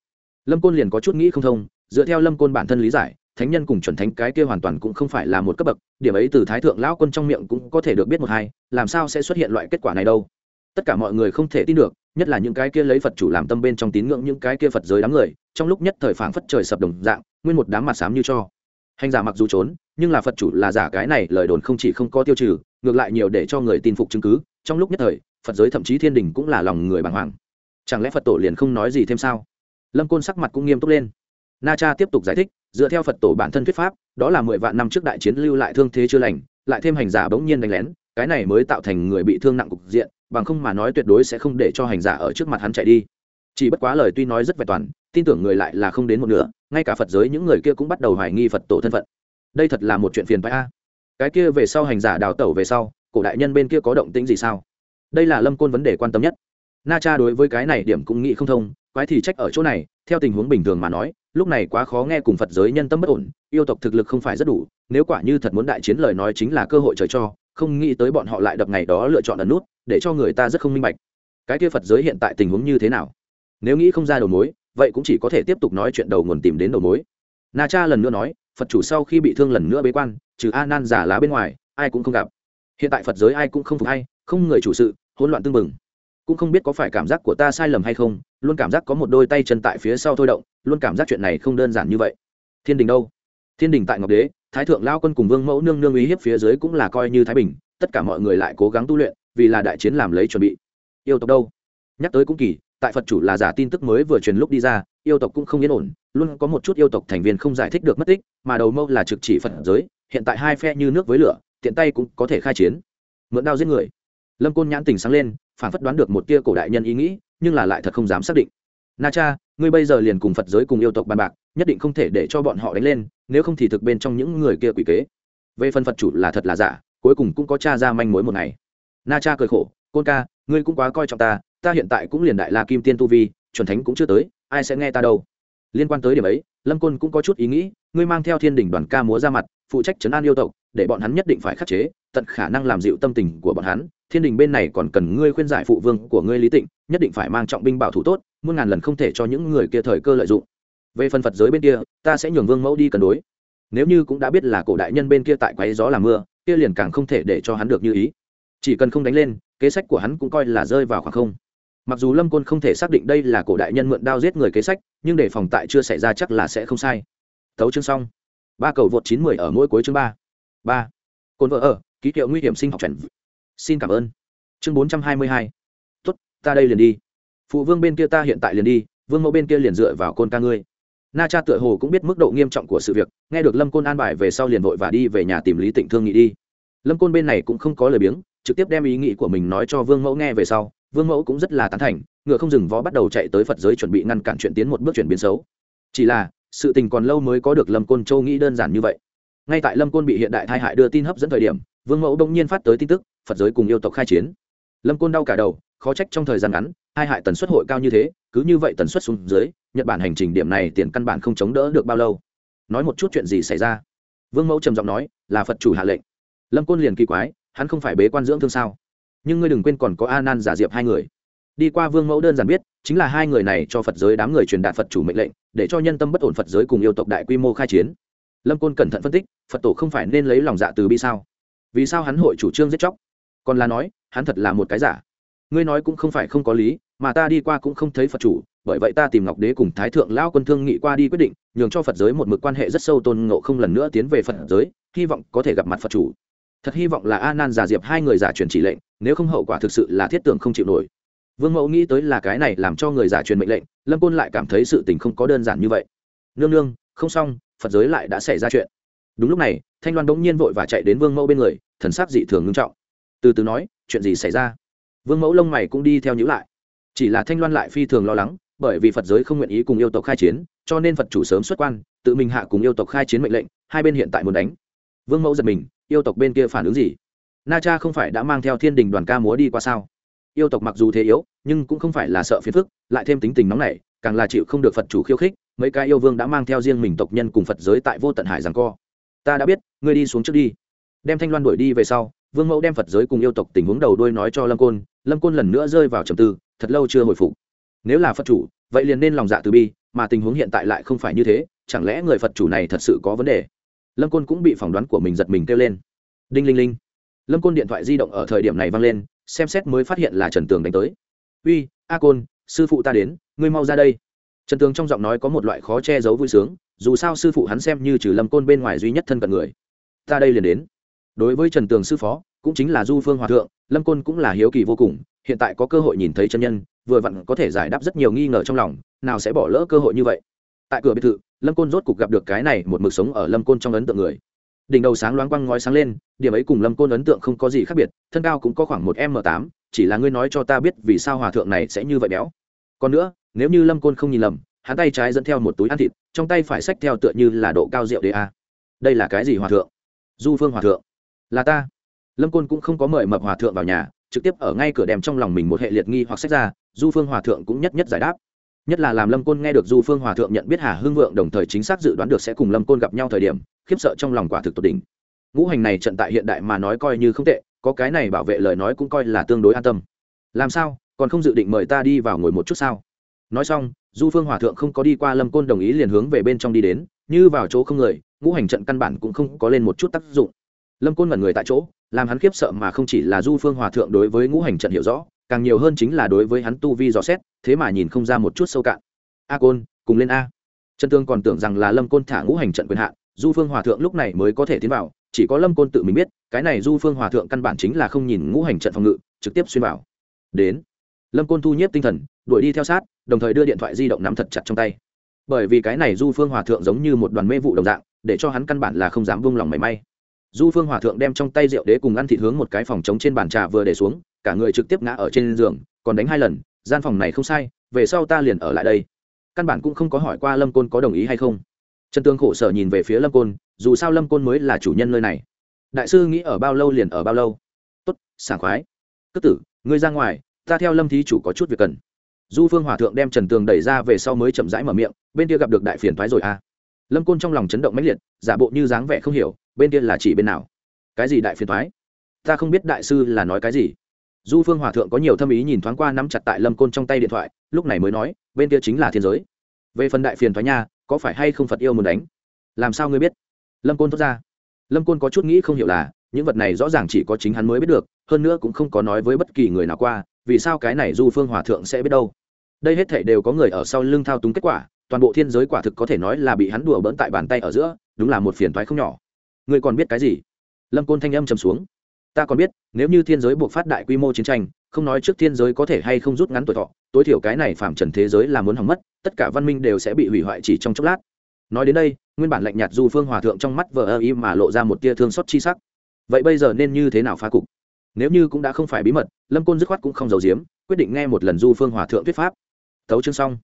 Lâm côn liền có chút nghĩ không thông dựa theo lâm côn bản thân lý giải, thánh nhân cùng chuẩn thánh cái kia hoàn toàn cũng không phải là một cấp bậc, điểm ấy từ thái thượng lão quân trong miệng cũng có thể được biết một hai, làm sao sẽ xuất hiện loại kết quả này đâu? Tất cả mọi người không thể tin được, nhất là những cái kia lấy phật chủ làm tâm bên trong tín ngưỡng những cái kia phật giới đám người, trong lúc nhất thời phảng phất trời sập đồng dạng, nguyên một đám mặt xám như cho. Hành giả mặc dù trốn, nhưng là phật chủ là giả cái này, lời đồn không chỉ không có tiêu trừ, ngược lại nhiều để cho người tin phục chứng cứ, trong lúc nhất thời, phật giới thậm chí thiên đình cũng là lòng người bàng hoàng. Chẳng lẽ phật tổ liền không nói gì thêm sao? Lâm côn sắc mặt cũng nghiêm túc lên na cha tiếp tục giải thích, dựa theo phật tổ bản thân thuyết pháp, đó là mười vạn năm trước đại chiến lưu lại thương thế chưa lành, lại thêm hành giả bỗng nhiên đánh lén, cái này mới tạo thành người bị thương nặng cục diện, bằng không mà nói tuyệt đối sẽ không để cho hành giả ở trước mặt hắn chạy đi. Chỉ bất quá lời tuy nói rất vẹn toàn, tin tưởng người lại là không đến một nửa, ngay cả phật giới những người kia cũng bắt đầu hoài nghi phật tổ thân phận. Đây thật là một chuyện phiền phái a. Cái kia về sau hành giả đào tẩu về sau, cổ đại nhân bên kia có động tĩnh gì sao? Đây là lâm côn vấn đề quan tâm nhất. Na cha đối với cái này điểm cũng nghĩ không thông, quái thì trách ở chỗ này, theo tình huống bình thường mà nói lúc này quá khó nghe cùng phật giới nhân tâm bất ổn, yêu tộc thực lực không phải rất đủ, nếu quả như thật muốn đại chiến lời nói chính là cơ hội trời cho, không nghĩ tới bọn họ lại đập ngày đó lựa chọn ẩn nút, để cho người ta rất không minh bạch. Cái kia phật giới hiện tại tình huống như thế nào? Nếu nghĩ không ra đầu mối, vậy cũng chỉ có thể tiếp tục nói chuyện đầu nguồn tìm đến đầu mối. Na cha lần nữa nói, phật chủ sau khi bị thương lần nữa bế quan, trừ a nan giả lá bên ngoài, ai cũng không gặp. Hiện tại phật giới ai cũng không phục hay, không người chủ sự, hỗn loạn tương mừng cũng không biết có phải cảm giác của ta sai lầm hay không, luôn cảm giác có một đôi tay chân tại phía sau thôi động, luôn cảm giác chuyện này không đơn giản như vậy. Thiên đình đâu? Thiên đình tại ngọc đế, thái thượng lao quân cùng vương mẫu nương nương ý hiếp phía dưới cũng là coi như thái bình, tất cả mọi người lại cố gắng tu luyện, vì là đại chiến làm lấy chuẩn bị. Yêu tộc đâu? Nhắc tới cũng kỳ, tại phật chủ là giả tin tức mới vừa truyền lúc đi ra, yêu tộc cũng không yên ổn, luôn có một chút yêu tộc thành viên không giải thích được mất tích, mà đầu mâu là trực chỉ phật giới, hiện tại hai phe như nước với lửa, tiện tay cũng có thể khai chiến. Mượn đao giết người. Lâm côn nhãn tình sáng lên phản phất đoán được một tia cổ đại nhân ý nghĩ, nhưng là lại thật không dám xác định. Na cha, ngươi bây giờ liền cùng phật giới cùng yêu tộc bàn bạc, nhất định không thể để cho bọn họ đánh lên, nếu không thì thực bên trong những người kia quỷ kế. Về phần phật chủ là thật là giả, cuối cùng cũng có cha ra manh mối một ngày. Na cha cười khổ, côn ca, ngươi cũng quá coi trọng ta ta hiện tại cũng liền đại la kim tiên tu vi, chuẩn thánh cũng chưa tới, ai sẽ nghe ta đâu? Liên quan tới điểm ấy, lâm côn cũng có chút ý nghĩ, ngươi mang theo thiên đình đoàn ca múa ra mặt, phụ trách chấn an yêu tộc, để bọn hắn nhất định phải khắc chế, tận khả năng làm dịu tâm tình của bọn hắn thiên đình bên này còn cần ngươi khuyên giải phụ vương của ngươi lý tịnh, nhất định phải mang trọng binh bảo thủ tốt, muôn ngàn lần không thể cho những người kia thời cơ lợi dụng. Về phần phật giới bên kia, ta sẽ nhường vương mẫu đi cân đối. Nếu như cũng đã biết là cổ đại nhân bên kia tại quáy gió làm mưa, kia liền càng không thể để cho hắn được như ý. Chỉ cần không đánh lên, kế sách của hắn cũng coi là rơi vào khoảng không. Mặc dù lâm côn không thể xác định đây là cổ đại nhân mượn đao giết người kế sách, nhưng để phòng tại chưa xảy ra chắc là sẽ không sai. Thấu chương xong. Ba cầu vượt chín mười ở mỗi cuối chương ba. Ba. Cồn vợ ở, ký hiệu nguy hiểm sinh học trần xin cảm ơn. Chương bốn trăm hai mươi hai. Tuất ta đây liền đi. Phụ vương bên kia ta hiện tại liền đi, vương mẫu bên kia liền dựa vào côn ca ngươi. Na cha tựa hồ cũng biết mức độ nghiêm trọng của sự việc, nghe được lâm côn an bài về sau liền vội và đi về nhà tìm lý tịnh thương nghị đi. Lâm côn bên này cũng không có lời biếng, trực tiếp đem ý nghĩ của mình nói cho vương mẫu nghe về sau, vương mẫu cũng rất là tán thành, ngựa không dừng vó bắt đầu chạy tới phật giới chuẩn bị ngăn cản chuyện tiến một bước chuyển biến xấu. Chỉ là, sự tình còn lâu mới có được lâm côn châu nghĩ đơn giản như vậy. Ngay tại lâm côn bị hiện đại thai hại đưa tin hấp dẫn thời điểm, vương mẫu đông nhiên phát tới tin tức phật giới cùng yêu tộc khai chiến. Lâm côn đau cả đầu, khó trách trong thời gian ngắn, hai hại tần suất hội cao như thế, cứ như vậy tần suất xuống dưới, nhật bản hành trình điểm này tiền căn bản không chống đỡ được bao lâu. Nói một chút chuyện gì xảy ra? Vương mẫu trầm giọng nói, là phật chủ hạ lệnh. Lâm côn liền kỳ quái, hắn không phải bế quan dưỡng thương sao? Nhưng ngươi đừng quên còn có a nan giả diệp hai người. Đi qua vương mẫu đơn giản biết, chính là hai người này cho phật giới đám người truyền đạt phật chủ mệnh lệnh, để cho nhân tâm bất ổn phật giới cùng yêu tộc đại quy mô khai chiến. Lâm côn cẩn thận phân tích, phật tổ không phải nên lấy lòng dạ từ bi sao? Vì sao hắn hội chủ trương giết chóc? Còn là nói, hắn thật là một cái giả. Ngươi nói cũng không phải không có lý, mà ta đi qua cũng không thấy phật chủ, bởi vậy ta tìm ngọc đế cùng thái thượng lao quân thương nghị qua đi quyết định, nhường cho phật giới một mực quan hệ rất sâu tôn ngộ không lần nữa tiến về phật giới, hy vọng có thể gặp mặt phật chủ. Thật hy vọng là a nan giả diệp hai người giả truyền chỉ lệnh, nếu không hậu quả thực sự là thiết tưởng không chịu nổi. Vương mẫu nghĩ tới là cái này làm cho người giả truyền mệnh lệnh, lâm côn lại cảm thấy sự tình không có đơn giản như vậy. Nương nương, không xong, phật giới lại đã xảy ra chuyện. Đúng lúc này, thanh loan bỗng nhiên vội và chạy đến vương mẫu bên người, thần sắc dị thường ngưng trọng từ từ nói, chuyện gì xảy ra? Vương mẫu lông mày cũng đi theo nhữ lại. Chỉ là thanh loan lại phi thường lo lắng, bởi vì phật giới không nguyện ý cùng yêu tộc khai chiến, cho nên phật chủ sớm xuất quan, tự mình hạ cùng yêu tộc khai chiến mệnh lệnh, hai bên hiện tại muốn đánh. Vương mẫu giật mình, yêu tộc bên kia phản ứng gì? Na cha không phải đã mang theo thiên đình đoàn ca múa đi qua sao? Yêu tộc mặc dù thế yếu, nhưng cũng không phải là sợ phiền phức, lại thêm tính tình nóng nảy, càng là chịu không được phật chủ khiêu khích, mấy cái yêu vương đã mang theo riêng mình tộc nhân cùng phật giới tại vô tận hải rằng co. Ta đã biết, ngươi đi xuống trước đi. Đem thanh loan đuổi đi về sau vương mẫu đem phật giới cùng yêu tộc tình huống đầu đuôi nói cho lâm côn lâm côn lần nữa rơi vào trầm tư thật lâu chưa hồi phục nếu là phật chủ vậy liền nên lòng dạ từ bi mà tình huống hiện tại lại không phải như thế chẳng lẽ người phật chủ này thật sự có vấn đề lâm côn cũng bị phỏng đoán của mình giật mình kêu lên đinh linh linh lâm côn điện thoại di động ở thời điểm này vang lên xem xét mới phát hiện là trần tường đánh tới uy a côn sư phụ ta đến ngươi mau ra đây trần tường trong giọng nói có một loại khó che giấu vui sướng dù sao sư phụ hắn xem như trừ lâm côn bên ngoài duy nhất thân cận người ta đây liền đến đối với trần tường sư phó, cũng chính là du phương hòa thượng, lâm côn cũng là hiếu kỳ vô cùng, hiện tại có cơ hội nhìn thấy chân nhân, vừa vặn có thể giải đáp rất nhiều nghi ngờ trong lòng, nào sẽ bỏ lỡ cơ hội như vậy. Tại cửa biệt thự, lâm côn rốt cục gặp được cái này một mực sống ở lâm côn trong ấn tượng người. Đỉnh đầu sáng loáng quăng ngói sáng lên, điểm ấy cùng lâm côn ấn tượng không có gì khác biệt, thân cao cũng có khoảng một m tám, chỉ là ngươi nói cho ta biết vì sao hòa thượng này sẽ như vậy béo. Còn nữa, nếu như lâm côn không nhìn lầm, hắn tay trái dẫn theo một túi ăn thịt, trong tay phải xách theo tựa như là độ cao rượu đê a. Đây là cái gì hòa thượng? Du phương hòa thượng là ta. Lâm côn cũng không có mời mập hòa thượng vào nhà, trực tiếp ở ngay cửa đèm trong lòng mình một hệ liệt nghi hoặc sách ra, du phương hòa thượng cũng nhất nhất giải đáp. Nhất là làm lâm côn nghe được du phương hòa thượng nhận biết hà hưng vượng đồng thời chính xác dự đoán được sẽ cùng lâm côn gặp nhau thời điểm, khiếp sợ trong lòng quả thực tột đỉnh. Ngũ hành này trận tại hiện đại mà nói coi như không tệ, có cái này bảo vệ lời nói cũng coi là tương đối an tâm. Làm sao, còn không dự định mời ta đi vào ngồi một chút sao? Nói xong, du phương hòa thượng không có đi qua lâm côn đồng ý liền hướng về bên trong đi đến, như vào chỗ không người, ngũ hành trận căn bản cũng không có lên một chút tác dụng lâm côn mẩn người tại chỗ, làm hắn khiếp sợ mà không chỉ là du phương hòa thượng đối với ngũ hành trận hiểu rõ, càng nhiều hơn chính là đối với hắn tu vi dò xét, thế mà nhìn không ra một chút sâu cạn. A côn, cùng lên a. Trần tương còn tưởng rằng là lâm côn thả ngũ hành trận quyền hạn, du phương hòa thượng lúc này mới có thể tiến vào, chỉ có lâm côn tự mình biết, cái này du phương hòa thượng căn bản chính là không nhìn ngũ hành trận phòng ngự, trực tiếp xuyên vào. Đến. Lâm côn thu nhếp tinh thần, đuổi đi theo sát, đồng thời đưa điện thoại di động nắm thật chặt trong tay. Bởi vì cái này du phương hòa thượng giống như một đoàn mê vụ đồng dạng, để cho hắn căn bản là không dám vung lòng mảy may du phương hòa thượng đem trong tay rượu đế cùng ăn thịt hướng một cái phòng trống trên bàn trà vừa để xuống, cả người trực tiếp ngã ở trên giường, còn đánh hai lần, gian phòng này không sai, về sau ta liền ở lại đây. Căn bản cũng không có hỏi qua lâm côn có đồng ý hay không. Trần tương khổ sở nhìn về phía lâm côn, dù sao lâm côn mới là chủ nhân nơi này. Đại sư nghĩ ở bao lâu liền ở bao lâu. Tốt, sảng khoái. Cất tử, ngươi ra ngoài, ta theo lâm thí chủ có chút việc cần. Du phương hòa thượng đem trần tường đẩy ra về sau mới chậm rãi mở miệng, bên kia gặp được đại phiền thoái rồi à lâm côn trong lòng chấn động mãnh liệt, giả bộ như dáng vẻ không hiểu, bên kia là chỉ bên nào? Cái gì đại phiền thoái ta không biết đại sư là nói cái gì. Du phương hòa thượng có nhiều thâm ý nhìn thoáng qua nắm chặt tại lâm côn trong tay điện thoại, lúc này mới nói, bên kia chính là thiên giới. Về phần đại phiền thoái nha, có phải hay không phật yêu muốn đánh? Làm sao ngươi biết? Lâm côn thốt ra. Lâm côn có chút nghĩ không hiểu là, những vật này rõ ràng chỉ có chính hắn mới biết được, hơn nữa cũng không có nói với bất kỳ người nào qua, vì sao cái này du phương hòa thượng sẽ biết đâu? Đây hết thể đều có người ở sau lưng thao túng kết quả toàn bộ thiên giới quả thực có thể nói là bị hắn đùa bỡn tại bàn tay ở giữa, đúng là một phiền thoái không nhỏ. Ngươi còn biết cái gì? Lâm côn thanh âm trầm xuống. Ta còn biết, nếu như thiên giới buộc phát đại quy mô chiến tranh, không nói trước thiên giới có thể hay không rút ngắn tuổi thọ, tối thiểu cái này phạm trần thế giới là muốn hỏng mất, tất cả văn minh đều sẽ bị hủy hoại chỉ trong chốc lát. Nói đến đây, nguyên bản lạnh nhạt du phương hòa thượng trong mắt vờ ơ y mà lộ ra một tia thương xót chi sắc. Vậy bây giờ nên như thế nào phá cục? Nếu như cũng đã không phải bí mật, lâm côn dứt khoát cũng không giấu giếm, quyết định nghe một lần du phương hòa thượng thuyết pháp. Thấu chương xong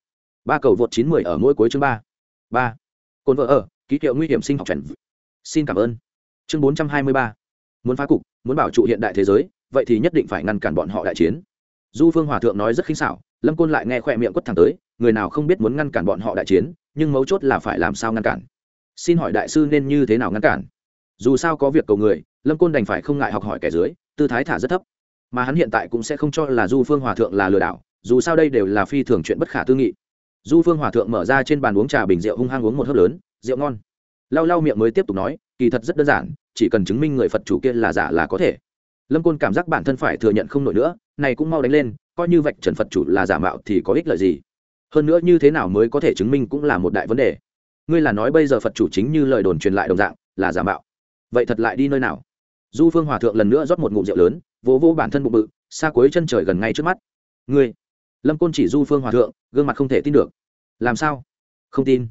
ba cầu vượt chín mười ở mỗi cuối chương ba. Ba. Cồn vợ ở, ký hiệu nguy hiểm sinh học chuẩn xin cảm ơn. Chương bốn trăm hai mươi ba. Muốn phá cục, muốn bảo trụ hiện đại thế giới, vậy thì nhất định phải ngăn cản bọn họ đại chiến. Du phương hòa thượng nói rất khinh xảo, lâm côn lại nghe khoe miệng quất thẳng tới, người nào không biết muốn ngăn cản bọn họ đại chiến, nhưng mấu chốt là phải làm sao ngăn cản. Xin hỏi đại sư nên như thế nào ngăn cản? Dù sao có việc cầu người, lâm côn đành phải không ngại học hỏi kẻ dưới, tư thái thả rất thấp. Mà hắn hiện tại cũng sẽ không cho là du phương hòa thượng là lừa đảo, dù sao đây đều là phi thường chuyện bất khả tư nghị du phương hòa thượng mở ra trên bàn uống trà bình rượu hung hăng uống một hớp lớn, rượu ngon. Lau lau miệng mới tiếp tục nói, kỳ thật rất đơn giản, chỉ cần chứng minh người phật chủ kia là giả là có thể. Lâm côn cảm giác bản thân phải thừa nhận không nổi nữa, này cũng mau đánh lên, coi như vạch trần phật chủ là giả mạo thì có ích lợi gì? Hơn nữa như thế nào mới có thể chứng minh cũng là một đại vấn đề. Ngươi là nói bây giờ phật chủ chính như lời đồn truyền lại đồng dạng, là giả mạo. Vậy thật lại đi nơi nào? Du phương hòa thượng lần nữa rót một ngụm rượu lớn, vỗ vỗ bản thân bụng bự, xa cuối chân trời gần ngay trước mắt. Ngươi lâm côn chỉ du phương hòa thượng, gương mặt không thể tin được. Làm sao? Không tin.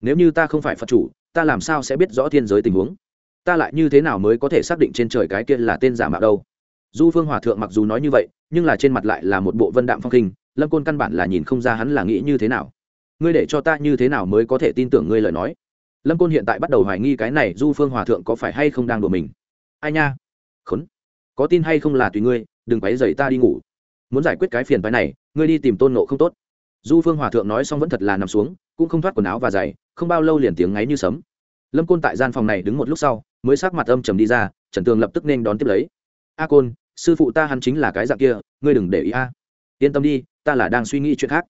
Nếu như ta không phải phật chủ, ta làm sao sẽ biết rõ thiên giới tình huống? Ta lại như thế nào mới có thể xác định trên trời cái kia là tên giả mạo đâu? Du phương hòa thượng mặc dù nói như vậy, nhưng là trên mặt lại là một bộ vân đạm phong khinh, lâm côn căn bản là nhìn không ra hắn là nghĩ như thế nào. Ngươi để cho ta như thế nào mới có thể tin tưởng ngươi lời nói? Lâm côn hiện tại bắt đầu hoài nghi cái này du phương hòa thượng có phải hay không đang đùa mình. Ai nha? Khốn. Có tin hay không là tùy ngươi, đừng quấy dậy ta đi ngủ. Muốn giải quyết cái phiền phái này ngươi đi tìm tôn nộ không tốt. Du phương hòa thượng nói xong vẫn thật là nằm xuống, cũng không thoát quần áo và giày, không bao lâu liền tiếng ngáy như sấm. Lâm côn tại gian phòng này đứng một lúc sau, mới sắc mặt âm trầm đi ra, trần tường lập tức nên đón tiếp lấy. A côn, sư phụ ta hắn chính là cái dạng kia, ngươi đừng để ý a. Yên tâm đi, ta là đang suy nghĩ chuyện khác.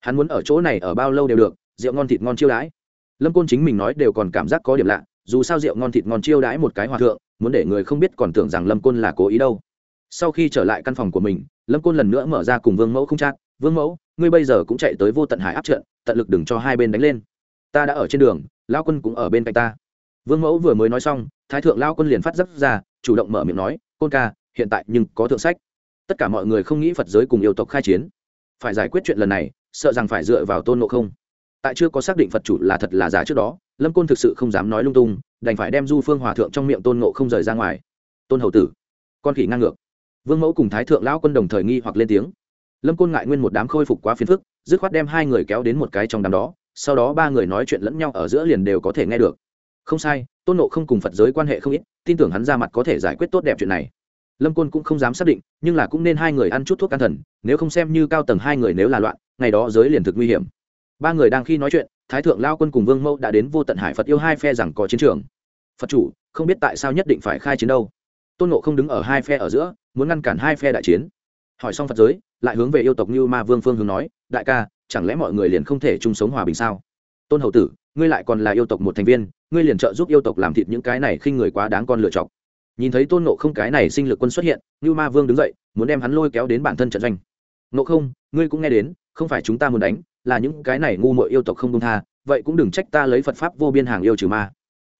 Hắn muốn ở chỗ này ở bao lâu đều được, rượu ngon thịt ngon chiêu đãi. Lâm côn chính mình nói đều còn cảm giác có điểm lạ, dù sao rượu ngon thịt ngon chiêu đãi một cái hòa thượng, muốn để người không biết còn tưởng rằng lâm côn là cố ý đâu sau khi trở lại căn phòng của mình, lâm côn lần nữa mở ra cùng vương mẫu không chát vương mẫu, ngươi bây giờ cũng chạy tới vô tận hải áp trận, tận lực đừng cho hai bên đánh lên. Ta đã ở trên đường lao quân cũng ở bên cạnh ta. Vương mẫu vừa mới nói xong, thái thượng lao quân liền phát giấc ra, chủ động mở miệng nói, côn ca, hiện tại nhưng có thượng sách. Tất cả mọi người không nghĩ phật giới cùng yêu tộc khai chiến. Phải giải quyết chuyện lần này, sợ rằng phải dựa vào tôn ngộ không. Tại chưa có xác định phật chủ là thật là giả trước đó, lâm côn thực sự không dám nói lung tung, đành phải đem du phương hòa thượng trong miệng tôn ngộ không rời ra ngoài. Tôn hầu tử, con khỉ ngang ngược vương mẫu cùng thái thượng lão quân đồng thời nghi hoặc lên tiếng. Lâm côn ngại nguyên một đám khôi phục quá phiền phức, dứt khoát đem hai người kéo đến một cái trong đám đó, sau đó ba người nói chuyện lẫn nhau ở giữa liền đều có thể nghe được. Không sai, tôn nộ không cùng phật giới quan hệ không ít, tin tưởng hắn ra mặt có thể giải quyết tốt đẹp chuyện này. Lâm côn cũng không dám xác định, nhưng là cũng nên hai người ăn chút thuốc an thần, nếu không xem như cao tầng hai người nếu là loạn, ngày đó giới liền thực nguy hiểm. Ba người đang khi nói chuyện, thái thượng lao quân cùng vương mẫu đã đến vô tận hải phật yêu hai phe rằng có chiến trường. Phật chủ, không biết tại sao nhất định phải khai chiến đâu tôn nộ không đứng ở hai phe ở giữa, muốn ngăn cản hai phe đại chiến. Hỏi xong phật giới, lại hướng về yêu tộc như ma vương phương hướng nói, đại ca, chẳng lẽ mọi người liền không thể chung sống hòa bình sao? Tôn hậu tử, ngươi lại còn là yêu tộc một thành viên, ngươi liền trợ giúp yêu tộc làm thịt những cái này khi người quá đáng con lựa chọc nhìn thấy tôn nộ không cái này sinh lực quân xuất hiện, như ma vương đứng dậy, muốn đem hắn lôi kéo đến bản thân trận doanh. Nộ không, ngươi cũng nghe đến, không phải chúng ta muốn đánh, là những cái này ngu mội yêu tộc không công tha, vậy cũng đừng trách ta lấy phật pháp vô biên hàng yêu trừ ma.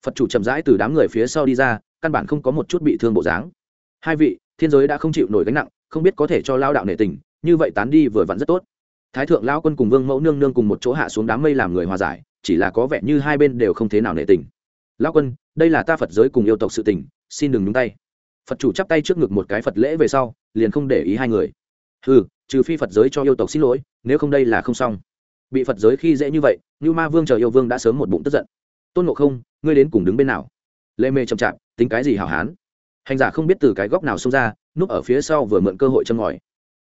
Phật chủ chậm rãi từ đám người phía sau đi ra căn bản không có một chút bị thương bộ dáng. Hai vị, thiên giới đã không chịu nổi gánh nặng, không biết có thể cho lao đạo nể tình, như vậy tán đi vừa vặn rất tốt. Thái thượng lao quân cùng vương mẫu nương nương cùng một chỗ hạ xuống đám mây làm người hòa giải, chỉ là có vẻ như hai bên đều không thế nào nể tình. Lao quân, đây là ta phật giới cùng yêu tộc sự tình, xin đừng nhúng tay. Phật chủ chắp tay trước ngực một cái phật lễ về sau, liền không để ý hai người. Ừ trừ phi phật giới cho yêu tộc xin lỗi, nếu không đây là không xong. Bị phật giới khi dễ như vậy như ma vương chờ yêu vương đã sớm một bụng tức giận. Tôn ngộ không, ngươi đến cùng đứng bên nào? Lê mê chậm chạp tính cái gì hảo hán? Hành giả không biết từ cái góc nào xông ra, núp ở phía sau vừa mượn cơ hội châm ngòi.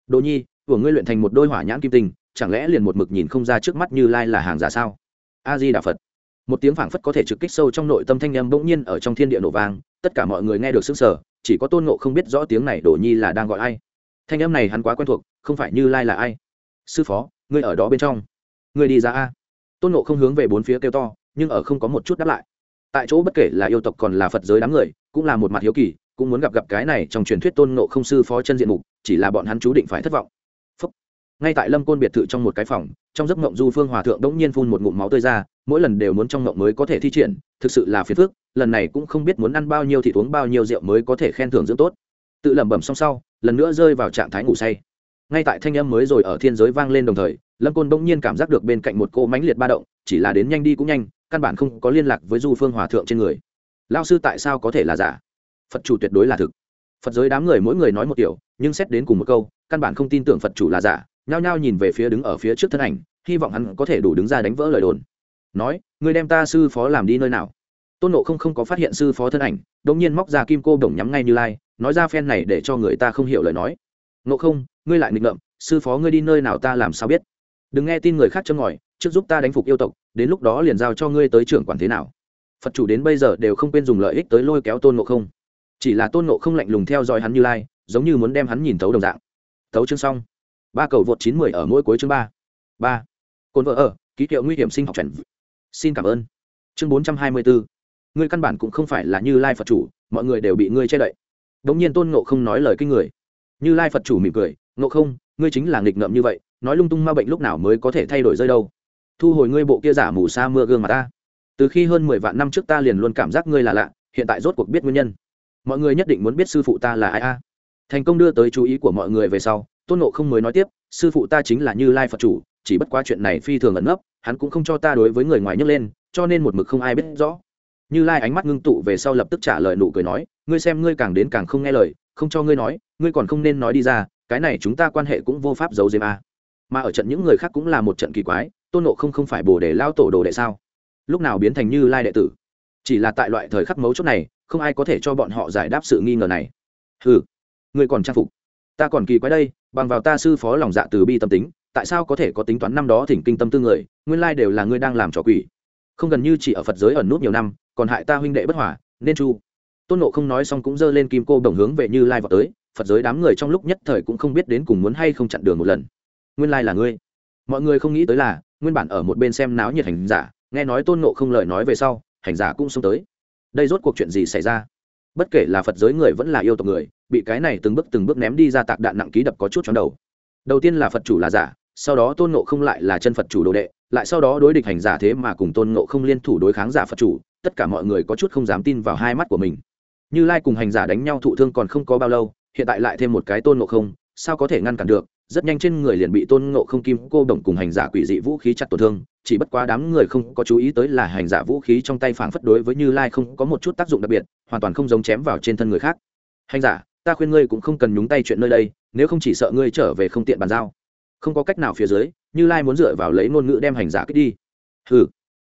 Đồ nhi, của ngươi luyện thành một đôi hỏa nhãn kim tinh, chẳng lẽ liền một mực nhìn không ra trước mắt như lai là hàng giả sao? A di đà phật. Một tiếng phảng phất có thể trực kích sâu trong nội tâm thanh âm bỗng nhiên ở trong thiên địa nổ vang, tất cả mọi người nghe được sức sở chỉ có tôn ngộ không biết rõ tiếng này đồ nhi là đang gọi ai. Thanh âm này hắn quá quen thuộc, không phải như lai là ai. Sư phó, ngươi ở đó bên trong. Ngươi đi ra a. Tôn ngộ không hướng về bốn phía kêu to, nhưng ở không có một chút đáp lại tại chỗ bất kể là yêu tộc còn là phật giới đám người, cũng là một mặt hiếu kỳ, cũng muốn gặp gặp cái này trong truyền thuyết tôn ngộ không sư phó chân diện mục, chỉ là bọn hắn chú định phải thất vọng. Phúc. ngay tại lâm côn biệt thự trong một cái phòng, trong giấc mộng du phương hòa thượng đống nhiên phun một ngụm máu tươi ra, mỗi lần đều muốn trong mộng mới có thể thi triển, thực sự là phiền phức, lần này cũng không biết muốn ăn bao nhiêu thì uống bao nhiêu rượu mới có thể khen thưởng dưỡng tốt. Tự lẩm bẩm xong sau, lần nữa rơi vào trạng thái ngủ say. Ngay tại thanh âm mới rồi ở thiên giới vang lên đồng thời, lâm côn bỗng nhiên cảm giác được bên cạnh một cô mãnh liệt ba động, chỉ là đến nhanh đi cũng nhanh căn bản không có liên lạc với du phương hòa thượng trên người. Lao sư tại sao có thể là giả? Phật chủ tuyệt đối là thực. Phật giới đám người mỗi người nói một kiểu, nhưng xét đến cùng một câu, căn bản không tin tưởng phật chủ là giả, nhao nhao nhìn về phía đứng ở phía trước thân ảnh, hy vọng hắn có thể đủ đứng ra đánh vỡ lời đồn. Nói người đem ta sư phó làm đi nơi nào? Tôn nộ không không có phát hiện sư phó thân ảnh đ ỗ n g nhiên móc ra kim cô đồng nhắm ngay như lai, nói ra phen này để cho người ta không hiểu lời nói. Nộ không, ngươi lại nghịch ngợm, sư phó ngươi đi nơi nào ta làm sao biết? Đừng nghe tin người khác châm ngòi trước giúp ta đánh phục yêu tộc, đến lúc đó liền giao cho ngươi tới trưởng quản thế nào. Phật chủ đến bây giờ đều không quên dùng lợi ích tới lôi kéo tôn ngộ không. Chỉ là tôn ngộ không lạnh lùng theo dõi hắn như lai, giống như muốn đem hắn nhìn thấu đồng dạng. Thấu chương xong. Ba cầu vượt chín mười ở mỗi cuối chương ba. Ba. Cồn vợ ở, ký hiệu nguy hiểm sinh học chuẩn xin cảm ơn. Chương bốn trăm hai mươi bốn. Ngươi căn bản cũng không phải là như lai phật chủ, mọi người đều bị ngươi che đậy. Đ ỗ n g nhiên tôn ngộ không nói lời kinh người. Như lai phật chủ mỉm cười, ngộ không, ngươi chính là nghịch ngợm như vậy, nói lung tung ma bệnh lúc nào mới có thể thay đổi rơi đâu? Thu hồi ngươi bộ kia giả mù sa mưa gương mà ta. Từ khi hơn mười vạn năm trước ta liền luôn cảm giác ngươi là lạ, hiện tại rốt cuộc biết nguyên nhân. Mọi người nhất định muốn biết sư phụ ta là ai a. Thành công đưa tới chú ý của mọi người về sau, tôn nộ không mới nói tiếp, sư phụ ta chính là như lai phật chủ, chỉ bất quá chuyện này phi thường ẩn nấp, hắn cũng không cho ta đối với người ngoài nhấc lên, cho nên một mực không ai biết rõ. Như lai ánh mắt ngưng tụ về sau lập tức trả lời nụ cười nói, ngươi xem ngươi càng đến càng không nghe lời, không cho ngươi nói, ngươi còn không nên nói đi ra, cái này chúng ta quan hệ cũng vô pháp giấu diếm a. Mà ở trận những người khác cũng là một trận kỳ quái tôn nộ không không phải bồ để lao tổ đồ đệ sao? Lúc nào biến thành như lai đệ tử? Chỉ là tại loại thời khắc mấu chốt này, không ai có thể cho bọn họ giải đáp sự nghi ngờ này. Ừ ngươi còn trang phục. Ta còn kỳ quái đây, bằng vào ta sư phó lòng dạ từ bi tâm tính, tại sao có thể có tính toán năm đó thỉnh kinh tâm tư người, nguyên lai đều là ngươi đang làm trò quỷ. Không gần như chỉ ở phật giới ẩn nút nhiều năm, còn hại ta huynh đệ bất hòa, nên chu. Tôn nộ không nói xong cũng giơ lên kim cô đồng hướng về như lai vào tới, phật giới đám người trong lúc nhất thời cũng không biết đến cùng muốn hay không chặn đường một lần. Nguyên lai là ngươi mọi người không nghĩ tới là, nguyên bản ở một bên xem náo nhiệt hành giả, nghe nói tôn nộ không lời nói về sau, hành giả cũng xông tới. Đây rốt cuộc chuyện gì xảy ra? Bất kể là phật giới người vẫn là yêu tộc người, bị cái này từng bước từng bước ném đi ra tạc đạn nặng ký đập có chút chóng đầu. Đầu tiên là phật chủ là giả, sau đó tôn nộ không lại là chân phật chủ đồ đệ, lại sau đó đối địch hành giả thế mà cùng tôn nộ không liên thủ đối kháng giả phật chủ, tất cả mọi người có chút không dám tin vào hai mắt của mình. Như lai cùng hành giả đánh nhau thụ thương còn không có bao lâu, hiện tại lại thêm một cái tôn nộ không, sao có thể ngăn cản được? Rất nhanh trên người liền bị tôn ngộ không kim cô đồng cùng hành giả quỷ dị vũ khí chặt tổn thương, chỉ bất quá đám người không có chú ý tới là hành giả vũ khí trong tay phảng phất đối với như lai không có một chút tác dụng đặc biệt, hoàn toàn không giống chém vào trên thân người khác. Hành giả, ta khuyên ngươi cũng không cần nhúng tay chuyện nơi đây, nếu không chỉ sợ ngươi trở về không tiện bàn giao. Không có cách nào phía dưới, như lai muốn dựa vào lấy ngôn ngữ đem hành giả kích đi. Ừ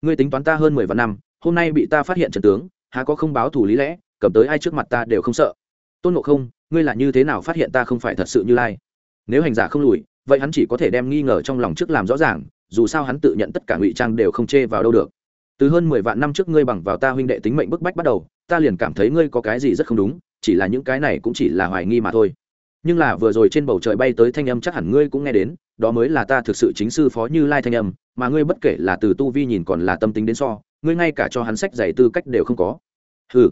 ngươi tính toán ta hơn mười vạn năm, hôm nay bị ta phát hiện trần tướng, há có không báo thủ lý lẽ, cầm tới ai trước mặt ta đều không sợ. Tôn ngộ không, ngươi là như thế nào phát hiện ta không phải thật sự như lai? Nếu hành giả không lùi, vậy hắn chỉ có thể đem nghi ngờ trong lòng trước làm rõ ràng, dù sao hắn tự nhận tất cả ngụy trang đều không chê vào đâu được. Từ hơn mười vạn năm trước ngươi bằng vào ta huynh đệ tính mệnh bức bách bắt đầu, ta liền cảm thấy ngươi có cái gì rất không đúng, chỉ là những cái này cũng chỉ là hoài nghi mà thôi. Nhưng là vừa rồi trên bầu trời bay tới thanh âm chắc hẳn ngươi cũng nghe đến, đó mới là ta thực sự chính sư phó như lai thanh âm, mà ngươi bất kể là từ tu vi nhìn còn là tâm tính đến so, ngươi ngay cả cho hắn sách giày tư cách đều không có. Ừ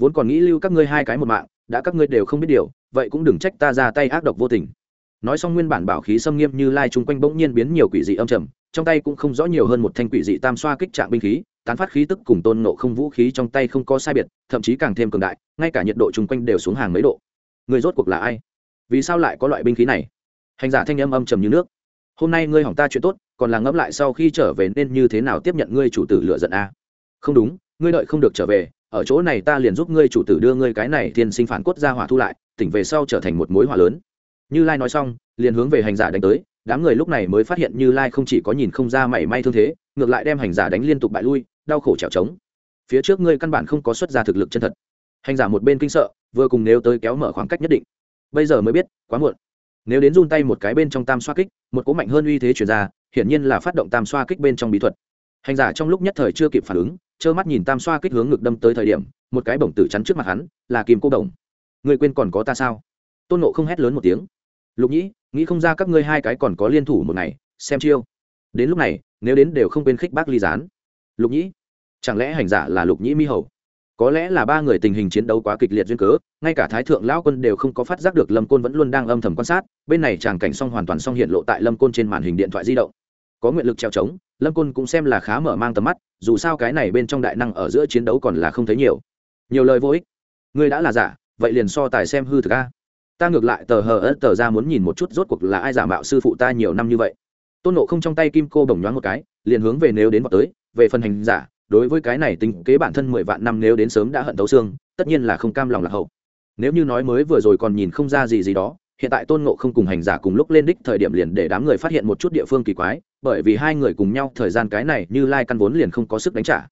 vốn còn nghĩ lưu các ngươi hai cái một mạng, đã các ngươi đều không biết điều, vậy cũng đừng trách ta ra tay ác độc vô tình nói xong nguyên bản bảo khí xâm nghiêm như lai chung quanh bỗng nhiên biến nhiều quỷ dị âm trầm, trong tay cũng không rõ nhiều hơn một thanh quỷ dị tam xoa kích trạng binh khí, tán phát khí tức cùng tôn nộ không vũ khí trong tay không có sai biệt, thậm chí càng thêm cường đại, ngay cả nhiệt độ chung quanh đều xuống hàng mấy độ. Người rốt cuộc là ai? Vì sao lại có loại binh khí này? Hành giả thanh âm âm trầm như nước. Hôm nay ngươi hỏng ta chuyện tốt, còn là ngẫm lại sau khi trở về nên như thế nào tiếp nhận ngươi chủ tử lựa giận a không đúng, ngươi đợi không được trở về, ở chỗ này ta liền giúp ngươi chủ tử đưa ngươi cái này thiên sinh phản cốt ra hỏa thu lại, tỉnh về sau trở thành một mối hỏa lớn như lai nói xong, liền hướng về hành giả đánh tới, đám người lúc này mới phát hiện như lai không chỉ có nhìn không ra mảy may thương thế, ngược lại đem hành giả đánh liên tục bại lui, đau khổ trèo trống. Phía trước ngươi căn bản không có xuất ra thực lực chân thật. Hành giả một bên kinh sợ, vừa cùng nếu tới kéo mở khoảng cách nhất định. Bây giờ mới biết, quá muộn. Nếu đến run tay một cái bên trong tam xoa kích, một cỗ mạnh hơn uy thế chuyển ra, hiển nhiên là phát động tam xoa kích bên trong bí thuật. Hành giả trong lúc nhất thời chưa kịp phản ứng, trơ mắt nhìn tam xoa kích hướng ngực đâm tới thời điểm, một cái bổng tử chắn trước mặt hắn, là kim cô đồng. Người quên còn có ta sao? Tôn nộ không hét lớn một tiếng lục nhĩ, nghĩ không ra các ngươi hai cái còn có liên thủ một ngày, xem chiêu. Đến lúc này, nếu đến đều không quên khích bác ly gián. Lục nhĩ, chẳng lẽ hành giả là lục nhĩ mi hầu? Có lẽ là ba người tình hình chiến đấu quá kịch liệt duyên cớ, ngay cả thái thượng lão quân đều không có phát giác được lâm côn vẫn luôn đang âm thầm quan sát, bên này tràng cảnh xong hoàn toàn xong hiện lộ tại lâm côn trên màn hình điện thoại di động. Có nguyện lực treo trống, lâm côn cũng xem là khá mở mang tầm mắt, dù sao cái này bên trong đại năng ở giữa chiến đấu còn là không thấy nhiều. Nhiều lời vô ích. Ngươi đã là giả, vậy liền so tài xem hư thực a ta ngược lại tờ hờ ớt tờ ra muốn nhìn một chút rốt cuộc là ai giả mạo sư phụ ta nhiều năm như vậy. Tôn nộ không trong tay kim cô bồng nhoáng một cái, liền hướng về nếu đến vào tới, về phần hành giả, đối với cái này tính kế bản thân mười vạn năm nếu đến sớm đã hận tấu xương, tất nhiên là không cam lòng lạc hậu. Nếu như nói mới vừa rồi còn nhìn không ra gì gì đó, hiện tại tôn ngộ không cùng hành giả cùng lúc lên đích thời điểm liền để đám người phát hiện một chút địa phương kỳ quái, bởi vì hai người cùng nhau thời gian cái này như lai căn vốn liền không có sức đánh trả.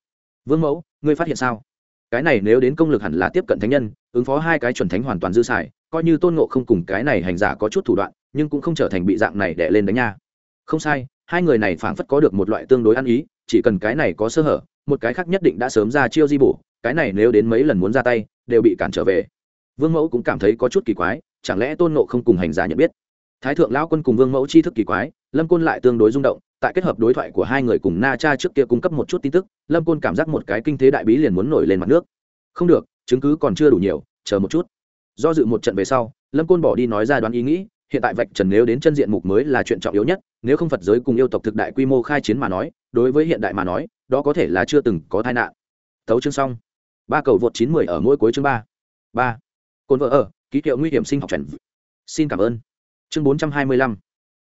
Vương mẫu, ngươi phát hiện sao? Cái này nếu đến công lực hẳn là tiếp cận thánh nhân, ứng phó hai cái chuẩn thánh hoàn toàn dư xài coi như tôn ngộ không cùng cái này hành giả có chút thủ đoạn, nhưng cũng không trở thành bị dạng này đẻ lên đánh nha. Không sai, hai người này phảng phất có được một loại tương đối ăn ý, chỉ cần cái này có sơ hở, một cái khác nhất định đã sớm ra chiêu di bổ, cái này nếu đến mấy lần muốn ra tay, đều bị cản trở về. Vương mẫu cũng cảm thấy có chút kỳ quái, chẳng lẽ tôn nộ không cùng hành giả nhận biết? Thái thượng lão quân cùng vương mẫu chi thức kỳ quái, lâm côn lại tương đối rung động, tại kết hợp đối thoại của hai người cùng na cha trước kia cung cấp một chút tin tức, lâm côn cảm giác một cái kinh thế đại bí liền muốn nổi lên mặt nước. Không được, chứng cứ còn chưa đủ nhiều, chờ một chút do dự một trận về sau, lâm côn bỏ đi nói ra đoán ý nghĩ, hiện tại vạch trần nếu đến chân diện mục mới là chuyện trọng yếu nhất, nếu không phật giới cùng yêu tộc thực đại quy mô khai chiến mà nói, đối với hiện đại mà nói, đó có thể là chưa từng có tai nạn. Thấu chương xong. Ba cầu vượt chín mười ở mỗi cuối chương ba. Ba. Cồn vợ ở, ký hiệu nguy hiểm sinh học trần xin cảm ơn. Chương bốn trăm hai mươi lăm.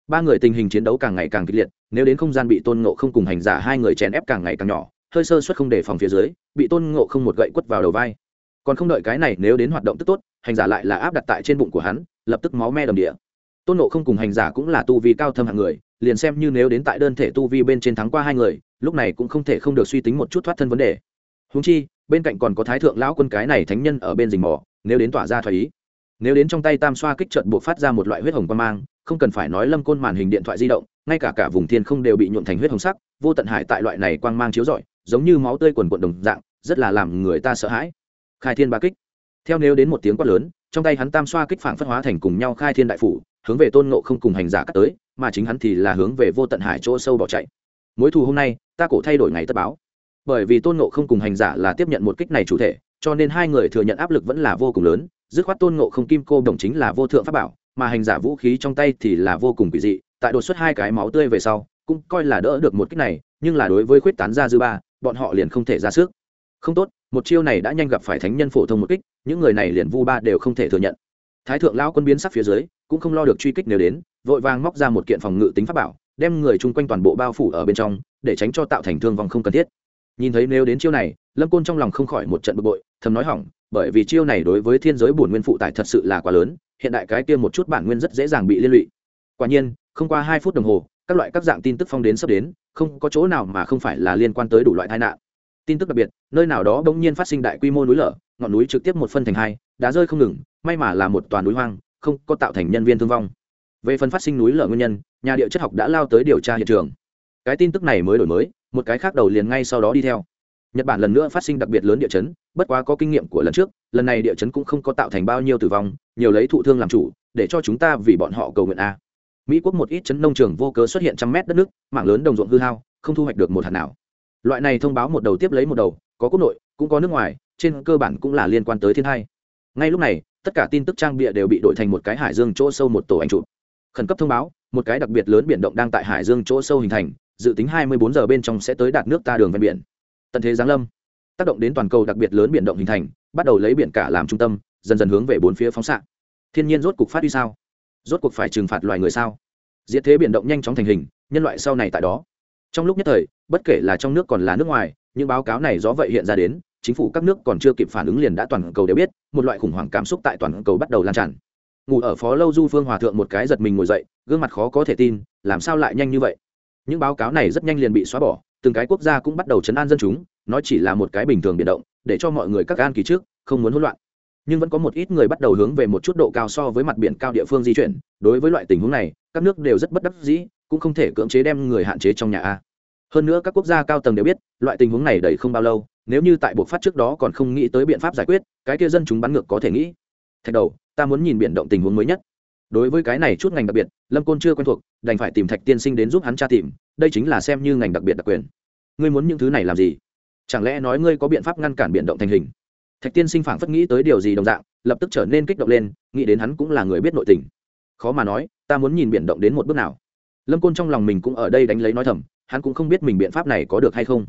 Ba người tình hình chiến đấu càng ngày càng kịch liệt, nếu đến không gian bị tôn ngộ không cùng hành giả hai người chèn ép càng ngày càng nhỏ, hơi sơ suất không đề phòng phía dưới, bị tôn ngộ không một gậy quất vào đầu vai còn không đợi cái này nếu đến hoạt động tức tốt, hành giả lại là áp đặt tại trên bụng của hắn, lập tức máu me đầm địa. Tôn ngộ không cùng hành giả cũng là tu vi cao thâm hạng người, liền xem như nếu đến tại đơn thể tu vi bên trên thắng qua hai người, lúc này cũng không thể không được suy tính một chút thoát thân vấn đề. Húng chi, bên cạnh còn có thái thượng lão quân cái này thánh nhân ở bên rình mò, nếu đến tỏa ra thoái ý, nếu đến trong tay tam xoa kích trận buộc phát ra một loại huyết hồng quan mang, không cần phải nói lâm côn màn hình điện thoại di động, ngay cả cả vùng thiên không đều bị nhuộn thành huyết hồng sắc, vô tận hải tại loại này quang mang chiếu rọi, giống như máu tươi quần quận đồng dạng, rất là làm người ta sợ hãi khai thiên ba kích. Theo nếu đến một tiếng quát lớn, trong tay hắn tam xoa kích phản phất hóa thành cùng nhau khai thiên đại phủ, hướng về tôn nộ không cùng hành giả cắt tới, mà chính hắn thì là hướng về vô tận hải chỗ sâu bỏ chạy. Mối thù hôm nay, ta cổ thay đổi ngày tất báo. Bởi vì tôn nộ không cùng hành giả là tiếp nhận một kích này chủ thể, cho nên hai người thừa nhận áp lực vẫn là vô cùng lớn, dứt khoát tôn nộ không kim cô đồng chính là vô thượng pháp bảo, mà hành giả vũ khí trong tay thì là vô cùng quỷ dị, tại đột xuất hai cái máu tươi về sau, cũng coi là đỡ được một kích này, nhưng là đối với khuyết tán ra dư ba, bọn họ liền không thể ra sức không tốt, một chiêu này đã nhanh gặp phải thánh nhân phổ thông một kích, những người này liền vu ba đều không thể thừa nhận. Thái thượng lão quân biến sắc phía dưới, cũng không lo được truy kích nếu đến, vội vàng móc ra một kiện phòng ngự tính pháp bảo, đem người chung quanh toàn bộ bao phủ ở bên trong, để tránh cho tạo thành thương vong không cần thiết. Nhìn thấy nếu đến chiêu này, lâm côn trong lòng không khỏi một trận bực bội, thầm nói hỏng, bởi vì chiêu này đối với thiên giới bổn nguyên phụ tải thật sự là quá lớn, hiện đại cái kia một chút bản nguyên rất dễ dàng bị liên lụy. Quả nhiên, không qua hai phút đồng hồ, các loại các dạng tin tức phong đến sắp đến, không có chỗ nào mà không phải là liên quan tới đủ loại tai nạn tin tức đặc biệt, nơi nào đó bỗng nhiên phát sinh đại quy mô núi lở, ngọn núi trực tiếp một phân thành hai, đá rơi không ngừng, may mà là một toàn núi hoang, không có tạo thành nhân viên thương vong. Về phần phát sinh núi lở nguyên nhân, nhà địa chất học đã lao tới điều tra hiện trường. Cái tin tức này mới đổi mới, một cái khác đầu liền ngay sau đó đi theo. Nhật bản lần nữa phát sinh đặc biệt lớn địa chấn, bất quá có kinh nghiệm của lần trước, lần này địa chấn cũng không có tạo thành bao nhiêu tử vong, nhiều lấy thụ thương làm chủ, để cho chúng ta vì bọn họ cầu nguyện a. Mỹ quốc một ít chấn nông trường vô cớ xuất hiện trăm mét đất nước mảng lớn đồng ruộng hư hao, không thu hoạch được một hạt nào loại này thông báo một đầu tiếp lấy một đầu, có quốc nội, cũng có nước ngoài, trên cơ bản cũng là liên quan tới thiên hai. Ngay lúc này, tất cả tin tức trang bịa đều bị đổi thành một cái hải dương chỗ sâu một tổ ảnh chụp. Khẩn cấp thông báo, một cái đặc biệt lớn biển động đang tại hải dương chỗ sâu hình thành, dự tính 24 giờ bên trong sẽ tới đạt nước ta đường ven biển. Tận thế giáng lâm. Tác động đến toàn cầu đặc biệt lớn biển động hình thành, bắt đầu lấy biển cả làm trung tâm, dần dần hướng về bốn phía phóng xạ. Thiên nhiên rốt cuộc phát đi sao? Rốt cuộc phải trừng phạt loài người sao? Diệt thế biển động nhanh chóng thành hình, nhân loại sau này tại đó. Trong lúc nhất thời bất kể là trong nước còn là nước ngoài, những báo cáo này do vậy hiện ra đến, chính phủ các nước còn chưa kịp phản ứng liền đã toàn cầu đều biết, một loại khủng hoảng cảm xúc tại toàn cầu bắt đầu lan tràn. Ngủ ở phó lâu du phương hòa thượng một cái giật mình ngồi dậy, gương mặt khó có thể tin, làm sao lại nhanh như vậy? Những báo cáo này rất nhanh liền bị xóa bỏ, từng cái quốc gia cũng bắt đầu chấn an dân chúng nó chỉ là một cái bình thường biến động, để cho mọi người các an kỳ trước, không muốn hỗn loạn. Nhưng vẫn có một ít người bắt đầu hướng về một chút độ cao so với mặt biển cao địa phương di chuyển, đối với loại tình huống này, các nước đều rất bất đắc dĩ, cũng không thể cưỡng chế đem người hạn chế trong nhà a hơn nữa các quốc gia cao tầng đều biết, loại tình huống này đầy không bao lâu, nếu như tại buộc phát trước đó còn không nghĩ tới biện pháp giải quyết, cái kia dân chúng bắn ngược có thể nghĩ. Thạch đầu, ta muốn nhìn biển động tình huống mới nhất. Đối với cái này chút ngành đặc biệt, lâm côn chưa quen thuộc, đành phải tìm thạch tiên sinh đến giúp hắn tra tìm, đây chính là xem như ngành đặc biệt đặc quyền. Ngươi muốn những thứ này làm gì? Chẳng lẽ nói ngươi có biện pháp ngăn cản biển động thành hình? Thạch tiên sinh phảng phất nghĩ tới điều gì đồng dạng, lập tức trở nên kích động lên, nghĩ đến hắn cũng là người biết nội tình. Khó mà nói, ta muốn nhìn biển động đến một bước nào. Lâm côn trong lòng mình cũng ở đây đánh lấy nói thầm hắn cũng không biết mình biện pháp này có được hay không.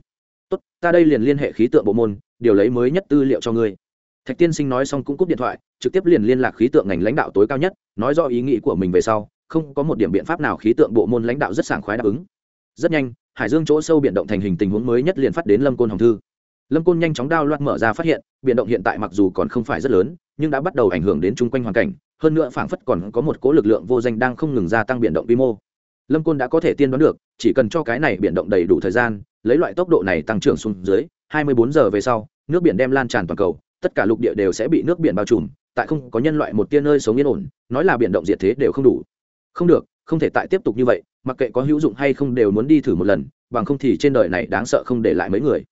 Tốt, ta đây liền liên hệ khí tượng bộ môn, điều lấy mới nhất tư liệu cho ngươi. Thạch tiên sinh nói xong cũng cúp điện thoại, trực tiếp liền liên lạc khí tượng ngành lãnh đạo tối cao nhất, nói do ý nghĩ của mình về sau, không có một điểm biện pháp nào khí tượng bộ môn lãnh đạo rất sảng khoái đáp ứng. Rất nhanh, hải dương chỗ sâu biển động thành hình tình huống mới nhất liền phát đến lâm côn hồng thư. Lâm côn nhanh chóng đao loạt mở ra phát hiện, biển động hiện tại mặc dù còn không phải rất lớn, nhưng đã bắt đầu ảnh hưởng đến chung quanh hoàn cảnh, hơn nữa phảng phất còn có một cố lực lượng vô danh đang không ngừng gia tăng biển động quy mô lâm côn đã có thể tiên đoán được, chỉ cần cho cái này biển động đầy đủ thời gian, lấy loại tốc độ này tăng trưởng xuống dưới 24 giờ về sau, nước biển đem lan tràn toàn cầu, tất cả lục địa đều sẽ bị nước biển bao trùm, tại không có nhân loại một tia nơi sống yên ổn, nói là biển động diệt thế đều không đủ. Không được, không thể tại tiếp tục như vậy, mặc kệ có hữu dụng hay không đều muốn đi thử một lần, bằng không thì trên đời này đáng sợ không để lại mấy người.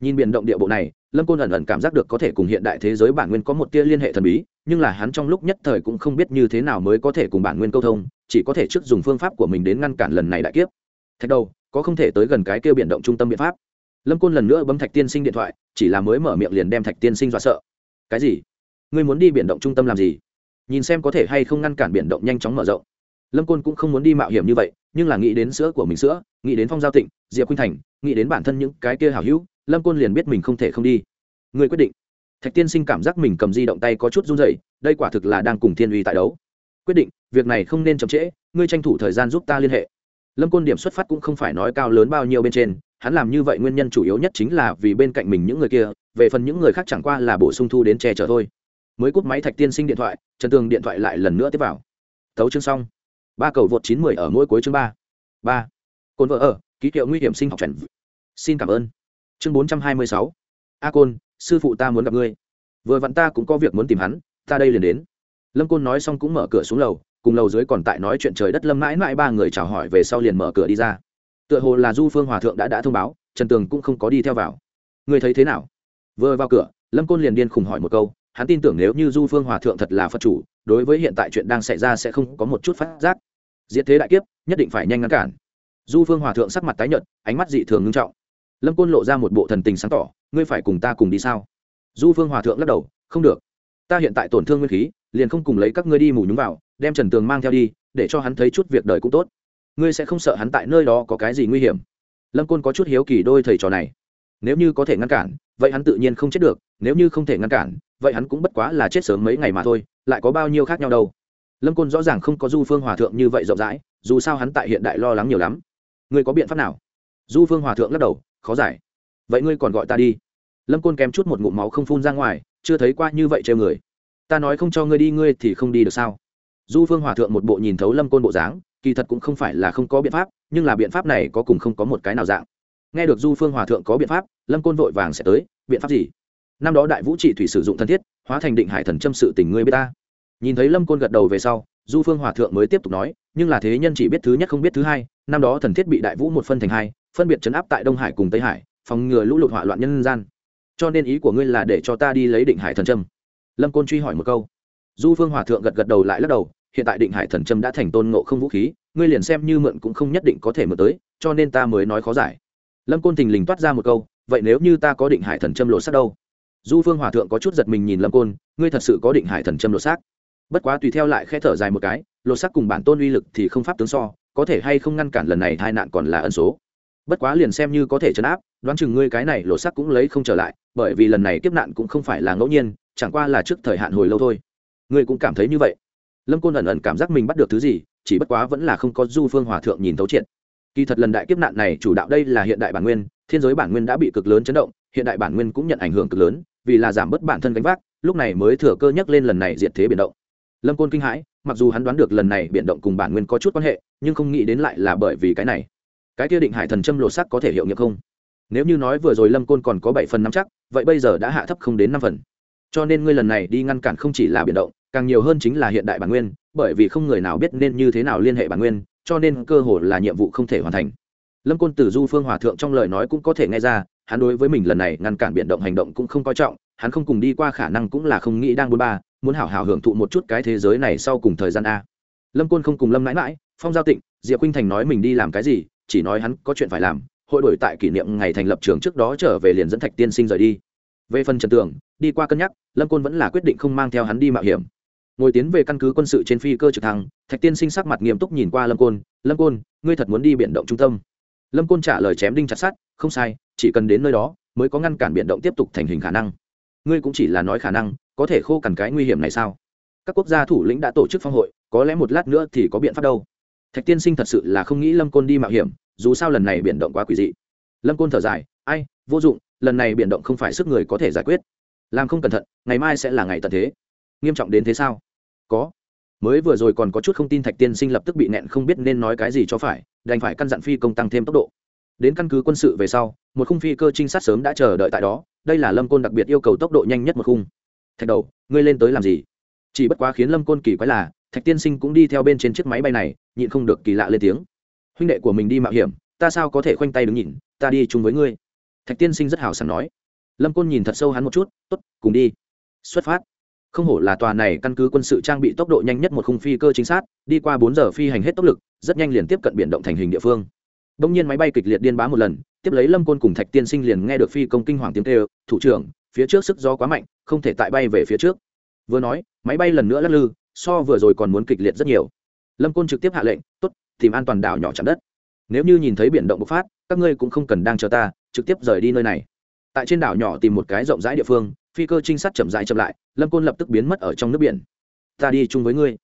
Nhìn biển động địa bộ này, lâm côn ẩn ẩn cảm giác được có thể cùng hiện đại thế giới bản nguyên có một tia liên hệ thần bí, nhưng là hắn trong lúc nhất thời cũng không biết như thế nào mới có thể cùng bản nguyên câu thông chỉ có thể trước dùng phương pháp của mình đến ngăn cản lần này đại kiếp. Thạch đầu, có không thể tới gần cái kêu biển động trung tâm biện pháp. Lâm côn lần nữa bấm thạch tiên sinh điện thoại, chỉ là mới mở miệng liền đem thạch tiên sinh dọa sợ. Cái gì? Ngươi muốn đi biển động trung tâm làm gì? Nhìn xem có thể hay không ngăn cản biển động nhanh chóng mở rộng. Lâm côn cũng không muốn đi mạo hiểm như vậy, nhưng là nghĩ đến sữa của mình sữa, nghĩ đến phong giao tịnh, diệp khuynh thành, nghĩ đến bản thân những cái kia hảo hữu, lâm côn liền biết mình không thể không đi. Người quyết định. Thạch tiên sinh cảm giác mình cầm di động tay có chút run rẩy, đây quả thực là đang cùng thiên uy tại đấu quyết định, việc này không nên chậm trễ, ngươi tranh thủ thời gian giúp ta liên hệ. Lâm côn điểm xuất phát cũng không phải nói cao lớn bao nhiêu bên trên, hắn làm như vậy nguyên nhân chủ yếu nhất chính là vì bên cạnh mình những người kia, về phần những người khác chẳng qua là bổ sung thu đến che chở thôi. Mới cúp máy thạch tiên sinh điện thoại, trần tường điện thoại lại lần nữa tiếp vào. Tấu chương xong. Ba cầu vượt chín mười ở mỗi cuối chương ba. Ba. Cồn vợ ở, ký hiệu nguy hiểm sinh học chuẩn xin cảm ơn. Chương bốn trăm hai mươi sáu. A côn, sư phụ ta muốn gặp ngươi. Vừa vặn ta cũng có việc muốn tìm hắn, ta đây liền đến lâm côn nói xong cũng mở cửa xuống lầu, cùng lầu dưới còn tại nói chuyện trời đất lâm mãi mãi ba người chào hỏi về sau liền mở cửa đi ra. Tựa hồ là du phương hòa thượng đã đã thông báo, trần tường cũng không có đi theo vào. Ngươi thấy thế nào? Vừa vào cửa, lâm côn liền điên khùng hỏi một câu, hắn tin tưởng nếu như du phương hòa thượng thật là phật chủ, đối với hiện tại chuyện đang xảy ra sẽ không có một chút phát giác. Diệt thế đại kiếp, nhất định phải nhanh ngăn cản. Du phương hòa thượng sắc mặt tái nhợt, ánh mắt dị thường ngưng trọng. Lâm côn lộ ra một bộ thần tình sáng tỏ, ngươi phải cùng ta cùng đi sao? Du phương hòa thượng lắc đầu, không được. Ta hiện tại tổn thương nguyên khí liền không cùng lấy các ngươi đi mù nhúng vào, đem trần tường mang theo đi, để cho hắn thấy chút việc đời cũng tốt. Ngươi sẽ không sợ hắn tại nơi đó có cái gì nguy hiểm. Lâm côn có chút hiếu kỳ đôi thầy trò này. Nếu như có thể ngăn cản, vậy hắn tự nhiên không chết được, nếu như không thể ngăn cản, vậy hắn cũng bất quá là chết sớm mấy ngày mà thôi, lại có bao nhiêu khác nhau đâu. Lâm côn rõ ràng không có du phương hòa thượng như vậy rộng rãi, dù sao hắn tại hiện đại lo lắng nhiều lắm. Ngươi có biện pháp nào? Du phương hòa thượng lắc đầu, khó giải. Vậy ngươi còn gọi ta đi. Lâm côn kém chút một ngụm máu không phun ra ngoài, chưa thấy qua như vậy trêu người ta nói không cho ngươi đi, ngươi thì không đi được sao? Du phương hòa thượng một bộ nhìn thấu lâm côn bộ dáng, kỳ thật cũng không phải là không có biện pháp, nhưng là biện pháp này có cùng không có một cái nào dạng. Nghe được du phương hòa thượng có biện pháp, lâm côn vội vàng sẽ tới, biện pháp gì? Năm đó đại vũ trị thủy sử dụng thân thiết, hóa thành định hải thần châm sự tình ngươi biết ta. Nhìn thấy lâm côn gật đầu về sau, du phương hòa thượng mới tiếp tục nói, nhưng là thế nhân chỉ biết thứ nhất không biết thứ hai, năm đó thần thiết bị đại vũ một phân thành hai, phân biệt chấn áp tại đông hải cùng tây hải, phòng ngừa lũ lụt hỏa loạn nhân gian. Cho nên ý của ngươi là để cho ta đi lấy định hải thần trâm lâm côn truy hỏi một câu. Du phương hòa thượng gật gật đầu lại lắc đầu, hiện tại định hải thần trâm đã thành tôn ngộ không vũ khí, ngươi liền xem như mượn cũng không nhất định có thể mượn tới, cho nên ta mới nói khó giải. Lâm côn thình lình toát ra một câu, vậy nếu như ta có định hải thần trâm lộ sắc đâu? Du phương hòa thượng có chút giật mình nhìn lâm côn, ngươi thật sự có định hải thần trâm lộ sắc bất quá tùy theo lại khe thở dài một cái lộ sắc cùng bản tôn uy lực thì không pháp tướng so, có thể hay không ngăn cản lần này tai nạn còn là ân số. Bất quá liền xem như có thể chấn áp, đoán chừng ngươi cái này lộ sắc cũng lấy không trở lại, bởi vì lần này kiếp nạn cũng không phải là ngẫu nhiên chẳng qua là trước thời hạn hồi lâu thôi. Ngươi cũng cảm thấy như vậy. Lâm côn ẩn ẩn cảm giác mình bắt được thứ gì, chỉ bất quá vẫn là không có du phương hòa thượng nhìn thấu triệt. Kỳ thật lần đại kiếp nạn này chủ đạo đây là hiện đại bản nguyên, thiên giới bản nguyên đã bị cực lớn chấn động, hiện đại bản nguyên cũng nhận ảnh hưởng cực lớn, vì là giảm bớt bản thân gánh vác, lúc này mới thừa cơ nhắc lên lần này diệt thế biển động. Lâm côn kinh hãi, mặc dù hắn đoán được lần này biển động cùng bản nguyên có chút quan hệ, nhưng không nghĩ đến lại là bởi vì cái này. Cái kia định hải thần châm lộ sắc có thể hiệu nghiệm không? Nếu như nói vừa rồi lâm côn còn có bảy phần năm chắc, vậy bây giờ đã hạ thấp không đến năm phần cho nên ngươi lần này đi ngăn cản không chỉ là biển động, càng nhiều hơn chính là hiện đại bản nguyên, bởi vì không người nào biết nên như thế nào liên hệ bản nguyên, cho nên cơ hội là nhiệm vụ không thể hoàn thành. Lâm côn từ du phương hòa thượng trong lời nói cũng có thể nghe ra, hắn đối với mình lần này ngăn cản biển động hành động cũng không coi trọng, hắn không cùng đi qua khả năng cũng là không nghĩ đang bốn ba, muốn hảo hảo hưởng thụ một chút cái thế giới này sau cùng thời gian a. Lâm côn không cùng lâm mãi mãi phong giao tịnh, diệp khuynh thành nói mình đi làm cái gì, chỉ nói hắn có chuyện phải làm, hội đổi tại kỷ niệm ngày thành lập trường trước đó trở về liền dẫn thạch tiên sinh rời đi. Về phần trần tường đi qua cân nhắc, lâm côn vẫn là quyết định không mang theo hắn đi mạo hiểm. Ngồi tiến về căn cứ quân sự trên phi cơ trực thăng, thạch tiên sinh sắc mặt nghiêm túc nhìn qua lâm côn lâm côn, ngươi thật muốn đi biển động trung tâm? Lâm côn trả lời chém đinh chặt sát không sai, chỉ cần đến nơi đó mới có ngăn cản biển động tiếp tục thành hình khả năng. Ngươi cũng chỉ là nói khả năng, có thể khô cằn cái nguy hiểm này sao? Các quốc gia thủ lĩnh đã tổ chức phong hội, có lẽ một lát nữa thì có biện pháp đâu. Thạch tiên sinh thật sự là không nghĩ lâm côn đi mạo hiểm, dù sao lần này biển động quá quỷ dị. Lâm côn thở dài, ai, vô dụng, lần này biển động không phải sức người có thể giải quyết làm không cẩn thận, ngày mai sẽ là ngày tận thế. Nghiêm trọng đến thế sao? Có. Mới vừa rồi còn có chút không tin thạch tiên sinh lập tức bị nẹn không biết nên nói cái gì cho phải, đành phải căn dặn phi công tăng thêm tốc độ. Đến căn cứ quân sự về sau, một khung phi cơ trinh sát sớm đã chờ đợi tại đó, đây là lâm côn đặc biệt yêu cầu tốc độ nhanh nhất một khung. Thạch đầu, ngươi lên tới làm gì? Chỉ bất quá khiến lâm côn kỳ quái là, thạch tiên sinh cũng đi theo bên trên chiếc máy bay này, nhịn không được kỳ lạ lên tiếng. Huynh đệ của mình đi mạo hiểm, ta sao có thể khoanh tay đứng nhìn, ta đi chung với ngươi. Thạch tiên sinh rất hào sảng nói lâm côn nhìn thật sâu hắn một chút t ố t cùng đi. Xuất phát. Không hổ là tòa này căn cứ quân sự trang bị tốc độ nhanh nhất một khung phi cơ chính xác, đi qua bốn giờ phi hành hết tốc lực, rất nhanh liền tiếp cận biển động thành hình địa phương. Đông nhiên máy bay kịch liệt điên bá một lần, tiếp lấy lâm côn cùng thạch tiên sinh liền nghe được phi công kinh hoàng tiếng kêu, thủ trưởng, phía trước sức gió quá mạnh, không thể tại bay về phía trước. Vừa nói, máy bay lần nữa lắc lư, so vừa rồi còn muốn kịch liệt rất nhiều. Lâm côn trực tiếp hạ lệnh t ố t tìm an toàn đảo nhỏ chạm đất. Nếu như nhìn thấy biển động bộc phát, các ngươi cũng không cần đang chờ ta, trực tiếp rời đi nơi này tại trên đảo nhỏ tìm một cái rộng rãi địa phương, phi cơ trinh sát chậm rãi chậm lại, lâm côn lập tức biến mất ở trong nước biển. Ta đi chung với ngươi.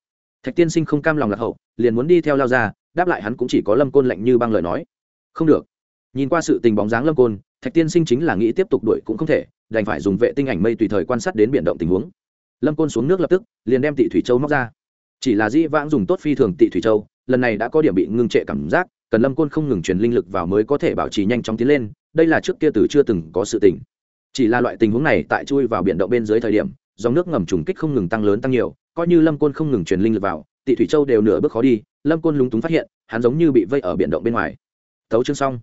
Thạch tiên sinh không cam lòng lạc hậu, liền muốn đi theo lao ra, đáp lại hắn cũng chỉ có lâm côn lạnh như băng lời nói. Không được. Nhìn qua sự tình bóng dáng lâm côn, thạch tiên sinh chính là nghĩ tiếp tục đuổi cũng không thể, đành phải dùng vệ tinh ảnh mây tùy thời quan sát đến biển động tình huống. Lâm côn xuống nước lập tức, liền đem tị thủy châu móc ra. Chỉ là dĩ vãng dùng tốt phi thường tị thủy châu, lần này đã có điểm bị ngưng trệ cảm giác, cần lâm côn không ngừng truyền linh lực vào mới có thể bảo trì nhanh chóng tiến lên đây là trước kia từ chưa từng có sự tình. Chỉ là loại tình huống này tại chui vào biển động bên dưới thời điểm, dòng nước ngầm trùng kích không ngừng tăng lớn tăng nhiều, coi như lâm côn không ngừng truyền linh lực vào, tị thủy châu đều nửa bước khó đi, lâm côn lúng túng phát hiện, hắn giống như bị vây ở biển động bên ngoài. Tấu chương xong.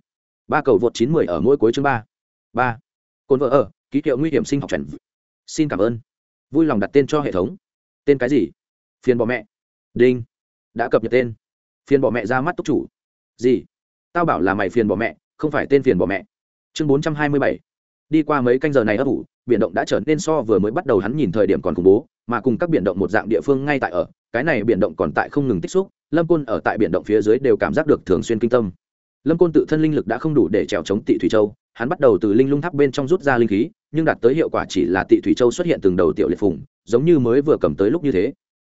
Ba cầu vượt chín mười ở mỗi cuối chương ba. Ba. Côn vợ ở, ký hiệu nguy hiểm sinh học trần xin cảm ơn. Vui lòng đặt tên cho hệ thống. Tên cái gì? Phiền bỏ mẹ. Đinh. Đã cập nhật tên. Phiền bỏ mẹ ra mắt túc chủ. Gì? Tao bảo là mày phiền bỏ mẹ, không phải tên phiền bỏ mẹ chương bốn trăm hai mươi bảy. Đi qua mấy canh giờ này ấp ủ, biển động đã trở nên so vừa mới bắt đầu hắn nhìn thời điểm còn khủng bố, mà cùng các biển động một dạng địa phương ngay tại ở, cái này biển động còn tại không ngừng tích xúc, lâm côn ở tại biển động phía dưới đều cảm giác được thường xuyên kinh tâm. Lâm côn tự thân linh lực đã không đủ để trèo chống tị thủy châu, hắn bắt đầu từ linh lung tháp bên trong rút ra linh khí, nhưng đạt tới hiệu quả chỉ là tị thủy châu xuất hiện từng đầu tiểu liệt phùng, giống như mới vừa cầm tới lúc như thế.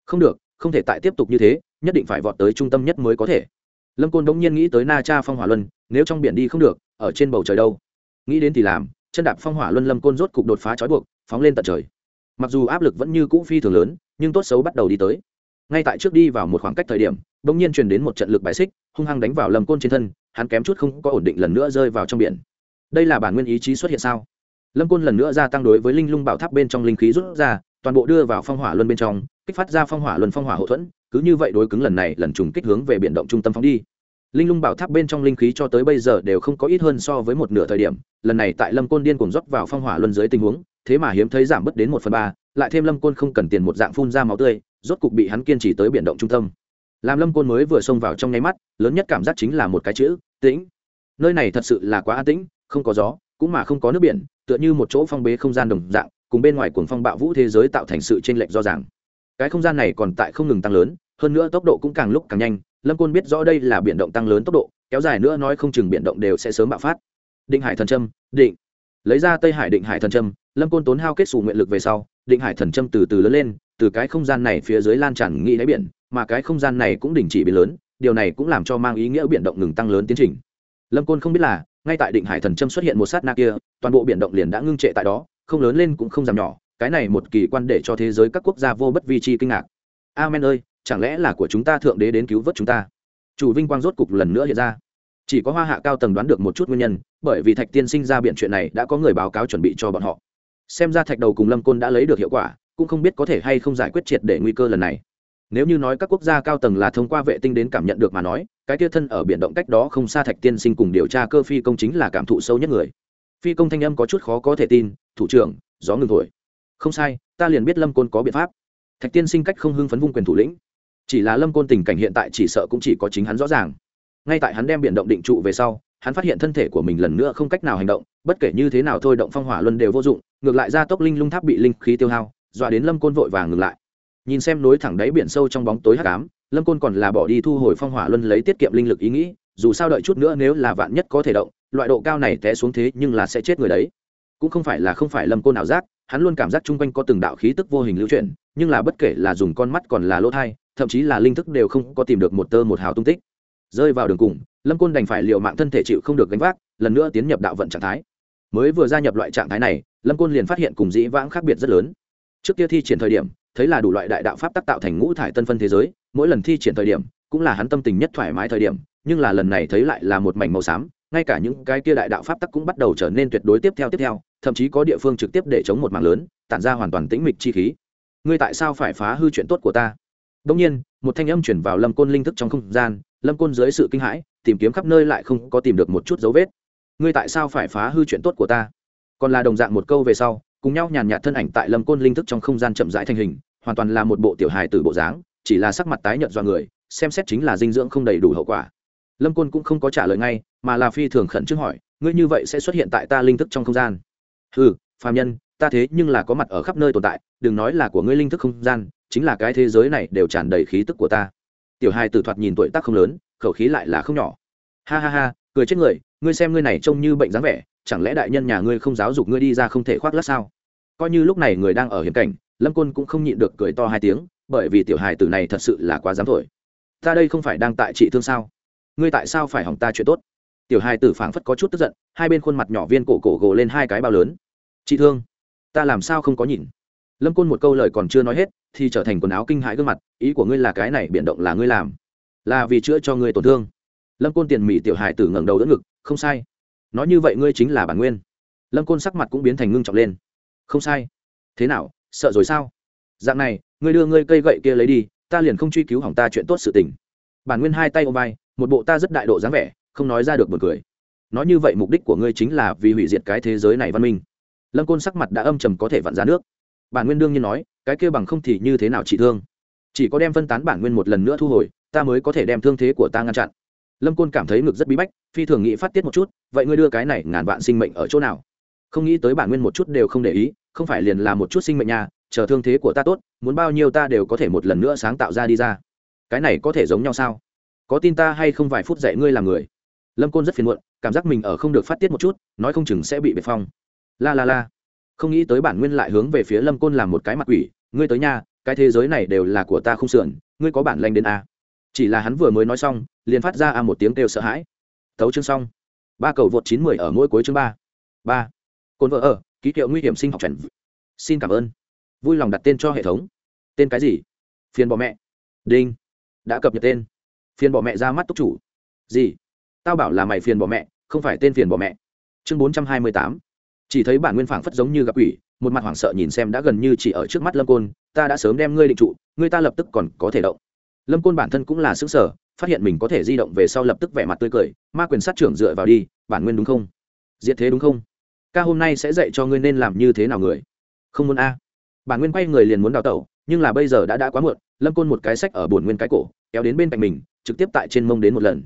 Không được, không thể tại tiếp tục như thế, nhất định phải vọt tới trung tâm nhất mới có thể. Lâm côn bỗng nhiên nghĩ tới na cha phong hỏa luân, nếu trong biển đi không được, ở trên bầu trời đâu? Nghĩ đến thì làm, chân đạp phong hỏa luân lâm côn rốt cục đột phá trói buộc, phóng lên tận trời. Mặc dù áp lực vẫn như cũ phi thường lớn, nhưng tốt xấu bắt đầu đi tới. Ngay tại trước đi vào một khoảng cách thời điểm, bỗng nhiên truyền đến một trận lực bài xích, hung hăng đánh vào lâm côn trên thân, hắn kém chút không có ổn định lần nữa rơi vào trong biển. Đây là bản nguyên ý chí xuất hiện sao? Lâm côn lần nữa gia tăng đối với linh lung bảo tháp bên trong linh khí rút ra, toàn bộ đưa vào phong hỏa luân bên trong, kích phát ra phong hỏa luân phong hỏa hậu thuẫn, cứ như vậy đối cứng lần này lần trùng kích hướng về biển động trung tâm phóng đi linh lung bảo tháp bên trong linh khí cho tới bây giờ đều không có ít hơn so với một nửa thời điểm, lần này tại lâm côn điên cùng rót vào phong hỏa luân dưới tình huống, thế mà hiếm thấy giảm bớt đến một phần ba, lại thêm lâm côn không cần tiền một dạng phun ra máu tươi, rốt cục bị hắn kiên trì tới biển động trung tâm. Làm lâm côn mới vừa xông vào trong nháy mắt, lớn nhất cảm giác chính là một cái chữ, tĩnh. Nơi này thật sự là quá an tĩnh, không có gió, cũng mà không có nước biển, tựa như một chỗ phong bế không gian đồng dạng, cùng bên ngoài cuồng phong bạo vũ thế giới tạo thành sự chênh lệch rõ ràng. Cái không gian này còn tại không ngừng tăng lớn, hơn nữa tốc độ cũng càng lúc càng nhanh lâm côn biết rõ đây là biển động tăng lớn tốc độ, kéo dài nữa nói không chừng biển động đều sẽ sớm bạo phát. Định hải thần trâm định. Lấy ra tây hải định hải thần trâm lâm côn tốn hao kết xù nguyện lực về sau, định hải thần trâm từ từ lớn lên, từ cái không gian này phía dưới lan tràn nghĩ đáy biển, mà cái không gian này cũng đình chỉ biến lớn, điều này cũng làm cho mang ý nghĩa biển động ngừng tăng lớn tiến trình. Lâm côn không biết là, ngay tại định hải thần trâm xuất hiện một sát na kia, toàn bộ biển động liền đã ngưng trệ tại đó, không lớn lên cũng không giảm nhỏ, cái này một kỳ quan để cho thế giới các quốc gia vô bất vi chi kinh ngạc. Amen ơi chẳng lẽ là của chúng ta thượng đế đến cứu vớt chúng ta? Chủ vinh quang rốt cục lần nữa hiện ra. Chỉ có hoa hạ cao tầng đoán được một chút nguyên nhân, bởi vì thạch tiên sinh ra biện chuyện này đã có người báo cáo chuẩn bị cho bọn họ. Xem ra thạch đầu cùng lâm côn đã lấy được hiệu quả, cũng không biết có thể hay không giải quyết triệt để nguy cơ lần này. Nếu như nói các quốc gia cao tầng là thông qua vệ tinh đến cảm nhận được mà nói, cái kia thân ở biển động cách đó không xa thạch tiên sinh cùng điều tra cơ phi công chính là cảm thụ sâu nhất người. Phi công thanh âm có chút khó có thể tin, thủ trưởng, gió ngừng thổi. Không sai, ta liền biết lâm côn có biện pháp. Thạch tiên sinh cách không hưng phấn vung quyền thủ lĩnh chỉ là lâm côn tình cảnh hiện tại chỉ sợ cũng chỉ có chính hắn rõ ràng. Ngay tại hắn đem biển động định trụ về sau, hắn phát hiện thân thể của mình lần nữa không cách nào hành động, bất kể như thế nào thôi động phong hỏa luân đều vô dụng, ngược lại ra tốc linh lung tháp bị linh khí tiêu hao, dọa đến lâm côn vội vàng ngừng lại. Nhìn xem nối thẳng đáy biển sâu trong bóng tối hắc ám, lâm côn còn là bỏ đi thu hồi phong hỏa luân lấy tiết kiệm linh lực ý nghĩ, dù sao đợi chút nữa nếu là vạn nhất có thể động, loại độ cao này té xuống thế nhưng là sẽ chết người đấy. Cũng không phải là không phải lâm côn ảo giác, hắn luôn cảm giác chung quanh có từng đạo khí tức vô hình lưu chuyển, nhưng là bất kể là dùng con mắt còn là lỗ thai thậm chí là linh thức đều không có tìm được một tơ một hào tung tích. Rơi vào đường cùng, lâm côn đành phải l i ề u mạng thân thể chịu không được gánh vác, lần nữa tiến nhập đạo vận trạng thái. Mới vừa gia nhập loại trạng thái này, lâm côn liền phát hiện cùng dĩ vãng khác biệt rất lớn. Trước kia thi triển thời điểm, thấy là đủ loại đại đạo pháp tác tạo thành ngũ thải tân phân thế giới, mỗi lần thi triển thời điểm, cũng là hắn tâm tình nhất thoải mái thời điểm, nhưng là lần này thấy lại là một mảnh màu xám, ngay cả những cái kia đại đạo pháp tắc cũng bắt đầu trở nên tuyệt đối tiếp theo tiếp theo, thậm chí có địa phương trực tiếp để chống một mạng lớn, tản ra hoàn toàn tĩnh mịch chi khí. Ngươi tại sao phải phá hư chuyện tốt của ta? Đông nhiên, một thanh âm chuyển vào lâm côn linh thức trong không gian, lâm côn dưới sự kinh hãi, tìm kiếm khắp nơi lại không có tìm được một chút dấu vết. Ngươi tại sao phải phá hư chuyện tốt của ta? Còn là đồng dạng một câu về sau, cùng nhau nhàn nhạt thân ảnh tại lâm côn linh thức trong không gian chậm rãi thành hình, hoàn toàn là một bộ tiểu hài tử bộ dáng, chỉ là sắc mặt tái nhợt do người, xem xét chính là dinh dưỡng không đầy đủ hậu quả. Lâm côn cũng không có trả lời ngay, mà là phi thường khẩn trương hỏi, ngươi như vậy sẽ xuất hiện tại ta linh thức trong không gian? Hừ, phàm nhân ta thế nhưng là có mặt ở khắp nơi tồn tại, đừng nói là của ngươi linh thức không gian, chính là cái thế giới này đều tràn đầy khí tức của ta. Tiểu hai tử thoạt nhìn tuổi tác không lớn, khẩu khí lại là không nhỏ. Ha ha ha, cười chết người, ngươi xem ngươi này trông như bệnh dáng vẻ, chẳng lẽ đại nhân nhà ngươi không giáo dục ngươi đi ra không thể khoác lát sao? Coi như lúc này người đang ở hiểm cảnh, lâm côn cũng không nhịn được cười to hai tiếng, bởi vì tiểu hài tử này thật sự là quá dám thổi. Ta đây không phải đang tại trị thương sao? Ngươi tại sao phải hỏng ta chuyện tốt? Tiểu hài tử phảng phất có chút tức giận, hai bên khuôn mặt nhỏ viên cổ cổ gồ lên hai cái bao lớn. Trị thương ta làm sao không có nhìn? Lâm côn một câu lời còn chưa nói hết, thì trở thành quần áo kinh hãi gương mặt, ý của ngươi là cái này biện động là ngươi làm. Là vì chữa cho ngươi tổn thương. Lâm côn tiền mỹ tiểu hài tử ngẩng đầu đỡ ngực, không sai. Nói như vậy ngươi chính là bản nguyên. Lâm côn sắc mặt cũng biến thành ngưng trọng lên. Không sai. Thế nào, sợ rồi sao? Dạng này, ngươi đưa ngươi cây gậy kia lấy đi, ta liền không truy cứu hỏng ta chuyện tốt sự tình. Bản nguyên hai tay ôm vai, một bộ ta rất đại độ dáng vẻ, không nói ra được một cười. Nói như vậy mục đích của ngươi chính là vì hủy diệt cái thế giới này văn minh lâm côn sắc mặt đã âm trầm có thể vặn ra nước bản nguyên đương nhiên nói cái kia bằng không thì như thế nào trị thương chỉ có đem phân tán bản nguyên một lần nữa thu hồi ta mới có thể đem thương thế của ta ngăn chặn lâm côn cảm thấy ngực rất bí bách phi thường nghĩ phát tiết một chút vậy ngươi đưa cái này ngàn vạn sinh mệnh ở chỗ nào không nghĩ tới bản nguyên một chút đều không để ý không phải liền là một chút sinh mệnh nhà chờ thương thế của ta tốt muốn bao nhiêu ta đều có thể một lần nữa sáng tạo ra đi ra cái này có thể giống nhau sao có tin ta hay không vài phút dạy ngươi làm người lâm côn rất phiền muộn cảm giác mình ở không được phát tiết một chút nói không chừng sẽ bị bệ phong la la la. Không nghĩ tới bản nguyên lại hướng về phía lâm côn làm một cái mặt quỷ. Ngươi tới nhà cái thế giới này đều là của ta không sườn, ngươi có bản lanh đến a. Chỉ là hắn vừa mới nói xong, liền phát ra a một tiếng kêu sợ hãi. Thấu chương xong. Ba cầu vượt chín mười ở mỗi cuối chương ba. Ba. Cồn vợ ở, ký hiệu nguy hiểm sinh học trần xin cảm ơn. Vui lòng đặt tên cho hệ thống. Tên cái gì? Phiền bỏ mẹ. Đinh. Đã cập nhật tên. Phiền bỏ mẹ ra mắt túc chủ. Gì? Tao bảo là mày phiền bỏ mẹ, không phải tên phiền bỏ mẹ. Chương bốn trăm hai mươi tám chỉ thấy bản nguyên phảng phất giống như gặp quỷ, một mặt hoảng sợ nhìn xem đã gần như chỉ ở trước mắt lâm côn, ta đã sớm đem ngươi định trụ, ngươi ta lập tức còn có thể động. Lâm côn bản thân cũng là xứng sở phát hiện mình có thể di động về sau lập tức vẻ mặt tươi cười, ma quyền sát trưởng dựa vào đi, bản nguyên đúng không? Diệt thế đúng không? Ca hôm nay sẽ dạy cho ngươi nên làm như thế nào người? Không muốn a. Bản nguyên quay người liền muốn đào tẩu, nhưng là bây giờ đã đã quá muộn, lâm côn một cái sách ở bổn nguyên cái cổ, kéo đến bên cạnh mình, trực tiếp tại trên mông đến một lần.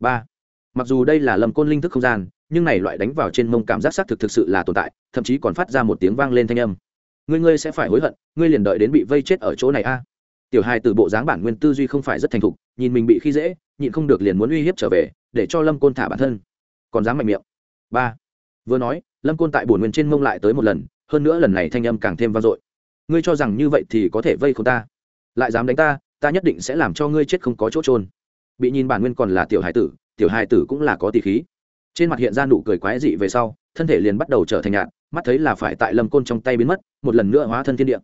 Ba. Mặc dù đây là lâm côn linh thức không gian nhưng này loại đánh vào trên mông cảm giác xác thực thực sự là tồn tại, thậm chí còn phát ra một tiếng vang lên thanh âm. Ngươi ngươi sẽ phải hối hận, ngươi liền đợi đến bị vây chết ở chỗ này a. Tiểu hai từ bộ dáng bản nguyên tư duy không phải rất thành thục, nhìn mình bị khi dễ, nhịn không được liền muốn uy hiếp trở về, để cho lâm côn thả bản thân. Còn dám mạnh miệng. Ba. Vừa nói, lâm côn tại bổn nguyên trên mông lại tới một lần, hơn nữa lần này thanh âm càng thêm vang dội. Ngươi cho rằng như vậy thì có thể vây không ta. Lại dám đánh ta ta nhất định sẽ làm cho ngươi chết không có chỗ trôn bị nhìn bản nguyên còn là tiểu hải tử, tiểu hải tử cũng là có tỷ khí trên mặt hiện ra nụ cười quái dị về sau, thân thể liền bắt đầu trở thành nhạt, mắt thấy là phải tại lâm côn trong tay biến mất, một lần nữa hóa thân thiên địa.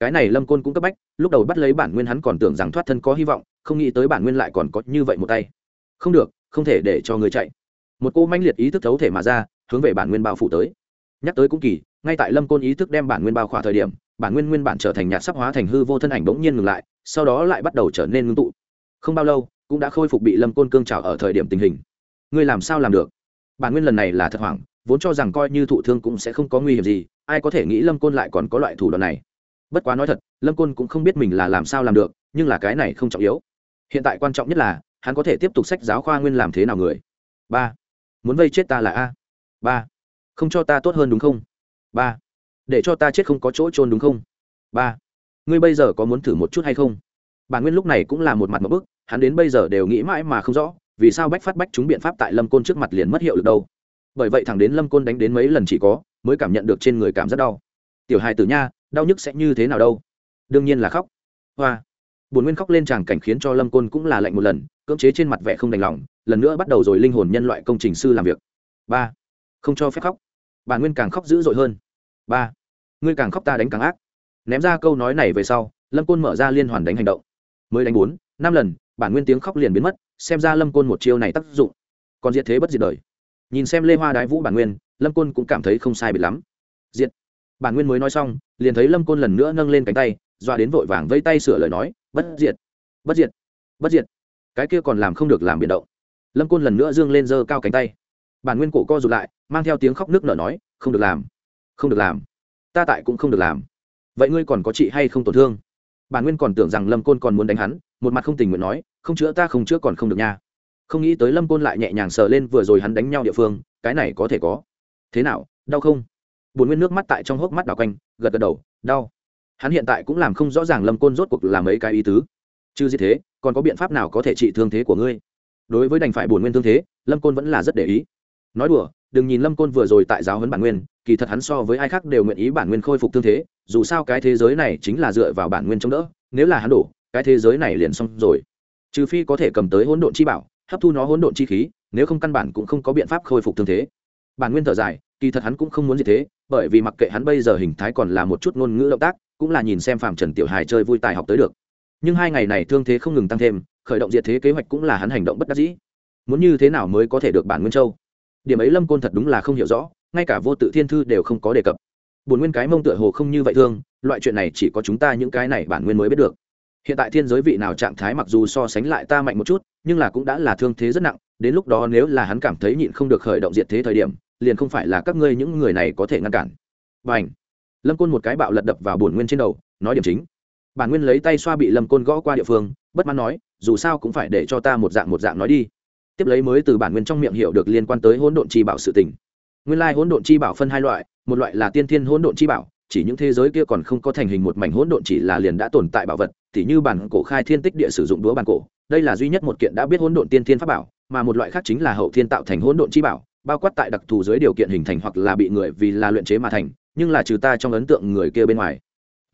Cái này lâm côn cũng cấp bách, lúc đầu bắt lấy bản nguyên hắn còn tưởng rằng thoát thân có hy vọng, không nghĩ tới bản nguyên lại còn có như vậy một tay. Không được, không thể để cho người chạy. Một cô manh liệt ý thức thấu thể mà ra, hướng về bản nguyên bao phủ tới. Nhắc tới cũng kỳ, ngay tại lâm côn ý thức đem bản nguyên bao khỏa thời điểm, bản nguyên nguyên bản trở thành nhạt sắc hóa thành hư vô thân ảnh bỗng nhiên ngừng lại, sau đó lại bắt đầu trở nên ngưng tụ. Không bao lâu, cũng đã khôi phục bị lâm côn cương trào ở thời điểm tình hình. Ngươi làm sao làm được? Bản nguyên lần này là thật hoảng, vốn cho rằng coi như thụ thương cũng sẽ không có nguy hiểm gì, ai có thể nghĩ lâm côn lại còn có loại thủ đoạn này. Bất quá nói thật, lâm côn cũng không biết mình là làm sao làm được, nhưng là cái này không trọng yếu. Hiện tại quan trọng nhất là, hắn có thể tiếp tục sách giáo khoa nguyên làm thế nào người. Ba. Muốn vây chết ta là a. Ba. Không cho ta tốt hơn đúng không? Ba. Để cho ta chết không có chỗ trôn đúng không? Ba. Ngươi bây giờ có muốn thử một chút hay không? Bản nguyên lúc này cũng là một mặt một bức, hắn đến bây giờ đều nghĩ mãi mà không rõ vì sao bách phát bách chúng biện pháp tại lâm côn trước mặt liền mất hiệu lực đâu? Bởi vậy thẳng đến lâm côn đánh đến mấy lần chỉ có, mới cảm nhận được trên người cảm rất đau. Tiểu hài tử nha, đau nhức sẽ như thế nào đâu? Đương nhiên là khóc. Hoa. Bồn nguyên khóc lên tràng cảnh khiến cho lâm côn cũng là lạnh một lần, cưỡng chế trên mặt vẻ không đành lòng, lần nữa bắt đầu rồi linh hồn nhân loại công trình sư làm việc. Ba. Không cho phép khóc. Bản nguyên càng khóc dữ dội hơn. Ba. Ngươi càng khóc ta đánh càng ác. Ném ra câu nói này về sau, lâm côn mở ra liên hoàn đánh hành động. Mới đánh bốn, năm lần bản nguyên tiếng khóc liền biến mất xem ra lâm côn một chiêu này tác dụng còn diệt thế bất diệt đời nhìn xem lê hoa đái vũ bản nguyên lâm côn cũng cảm thấy không sai biệt lắm diệt bản nguyên mới nói xong liền thấy lâm côn lần nữa nâng lên cánh tay doa đến vội vàng vây tay sửa lời nói bất diệt bất diệt bất diệt cái kia còn làm không được làm biển động lâm côn lần nữa dương lên giơ cao cánh tay bản nguyên cổ co rụt lại mang theo tiếng khóc nước nở nói không được làm không được làm ta tại cũng không được làm vậy ngươi còn có chị hay không tổn thương bản nguyên còn tưởng rằng lâm côn còn muốn đánh hắn một mặt không tình nguyện nói, không chữa ta không chữa còn không được nha. Không nghĩ tới lâm côn lại nhẹ nhàng sờ lên vừa rồi hắn đánh nhau địa phương, cái này có thể có. Thế nào, đau không? Bùn nguyên nước mắt tại trong hốc mắt đào quanh, gật gật đầu, đau. Hắn hiện tại cũng làm không rõ ràng lâm côn rốt cuộc làm mấy cái ý tứ. Chứ gì thế, còn có biện pháp nào có thể trị thương thế của ngươi? Đối với đành phải bổn nguyên thương thế, lâm côn vẫn là rất để ý. Nói đùa, đừng nhìn lâm côn vừa rồi tại giáo huấn bản nguyên, kỳ thật hắn so với ai khác đều nguyện ý bản nguyên khôi phục thương thế, dù sao cái thế giới này chính là dựa vào bản nguyên chống đỡ, nếu là hắn đổ cái thế giới này liền xong rồi. Trừ phi có thể cầm tới hỗn độn chi bảo, hấp thu nó hỗn độn chi khí, nếu không căn bản cũng không có biện pháp khôi phục thương thế. Bản nguyên thở dài, kỳ thật hắn cũng không muốn gì thế, bởi vì mặc kệ hắn bây giờ hình thái còn là một chút ngôn ngữ động tác, cũng là nhìn xem phạm trần tiểu hài chơi vui tài học tới được. Nhưng hai ngày này thương thế không ngừng tăng thêm, khởi động diệt thế kế hoạch cũng là hắn hành động bất đắc dĩ. Muốn như thế nào mới có thể được bản nguyên châu? Điểm ấy lâm côn thật đúng là không hiểu rõ, ngay cả vô tự thiên thư đều không có đề cập. Bồn nguyên cái mông tựa hồ không như vậy thương, loại chuyện này chỉ có chúng ta những cái này bản nguyên mới biết được hiện tại thiên giới vị nào trạng thái mặc dù so sánh lại ta mạnh một chút, nhưng là cũng đã là thương thế rất nặng, đến lúc đó nếu là hắn cảm thấy nhịn không được khởi động diệt thế thời điểm, liền không phải là các ngươi những người này có thể ngăn cản. Và ảnh lâm côn một cái bạo lật đập vào bổn nguyên trên đầu, nói điểm chính. Bản nguyên lấy tay xoa bị lâm côn gõ qua địa phương, bất mãn nói, dù sao cũng phải để cho ta một dạng một dạng nói đi. Tiếp lấy mới từ bản nguyên trong miệng hiểu được liên quan tới hỗn độn chi bảo sự tình. Nguyên lai hỗn độn chi bảo phân hai loại, một loại là tiên thiên hỗn độn chi bảo chỉ những thế giới kia còn không có thành hình một mảnh hỗn độn chỉ là liền đã tồn tại bảo vật, tỉ như bản cổ khai thiên tích địa sử dụng đũa bản cổ, đây là duy nhất một kiện đã biết hỗn độn tiên thiên pháp bảo, mà một loại khác chính là hậu thiên tạo thành hỗn độn chi bảo, bao quát tại đặc thù dưới điều kiện hình thành hoặc là bị người vì là luyện chế mà thành, nhưng là trừ ta trong ấn tượng người kia bên ngoài.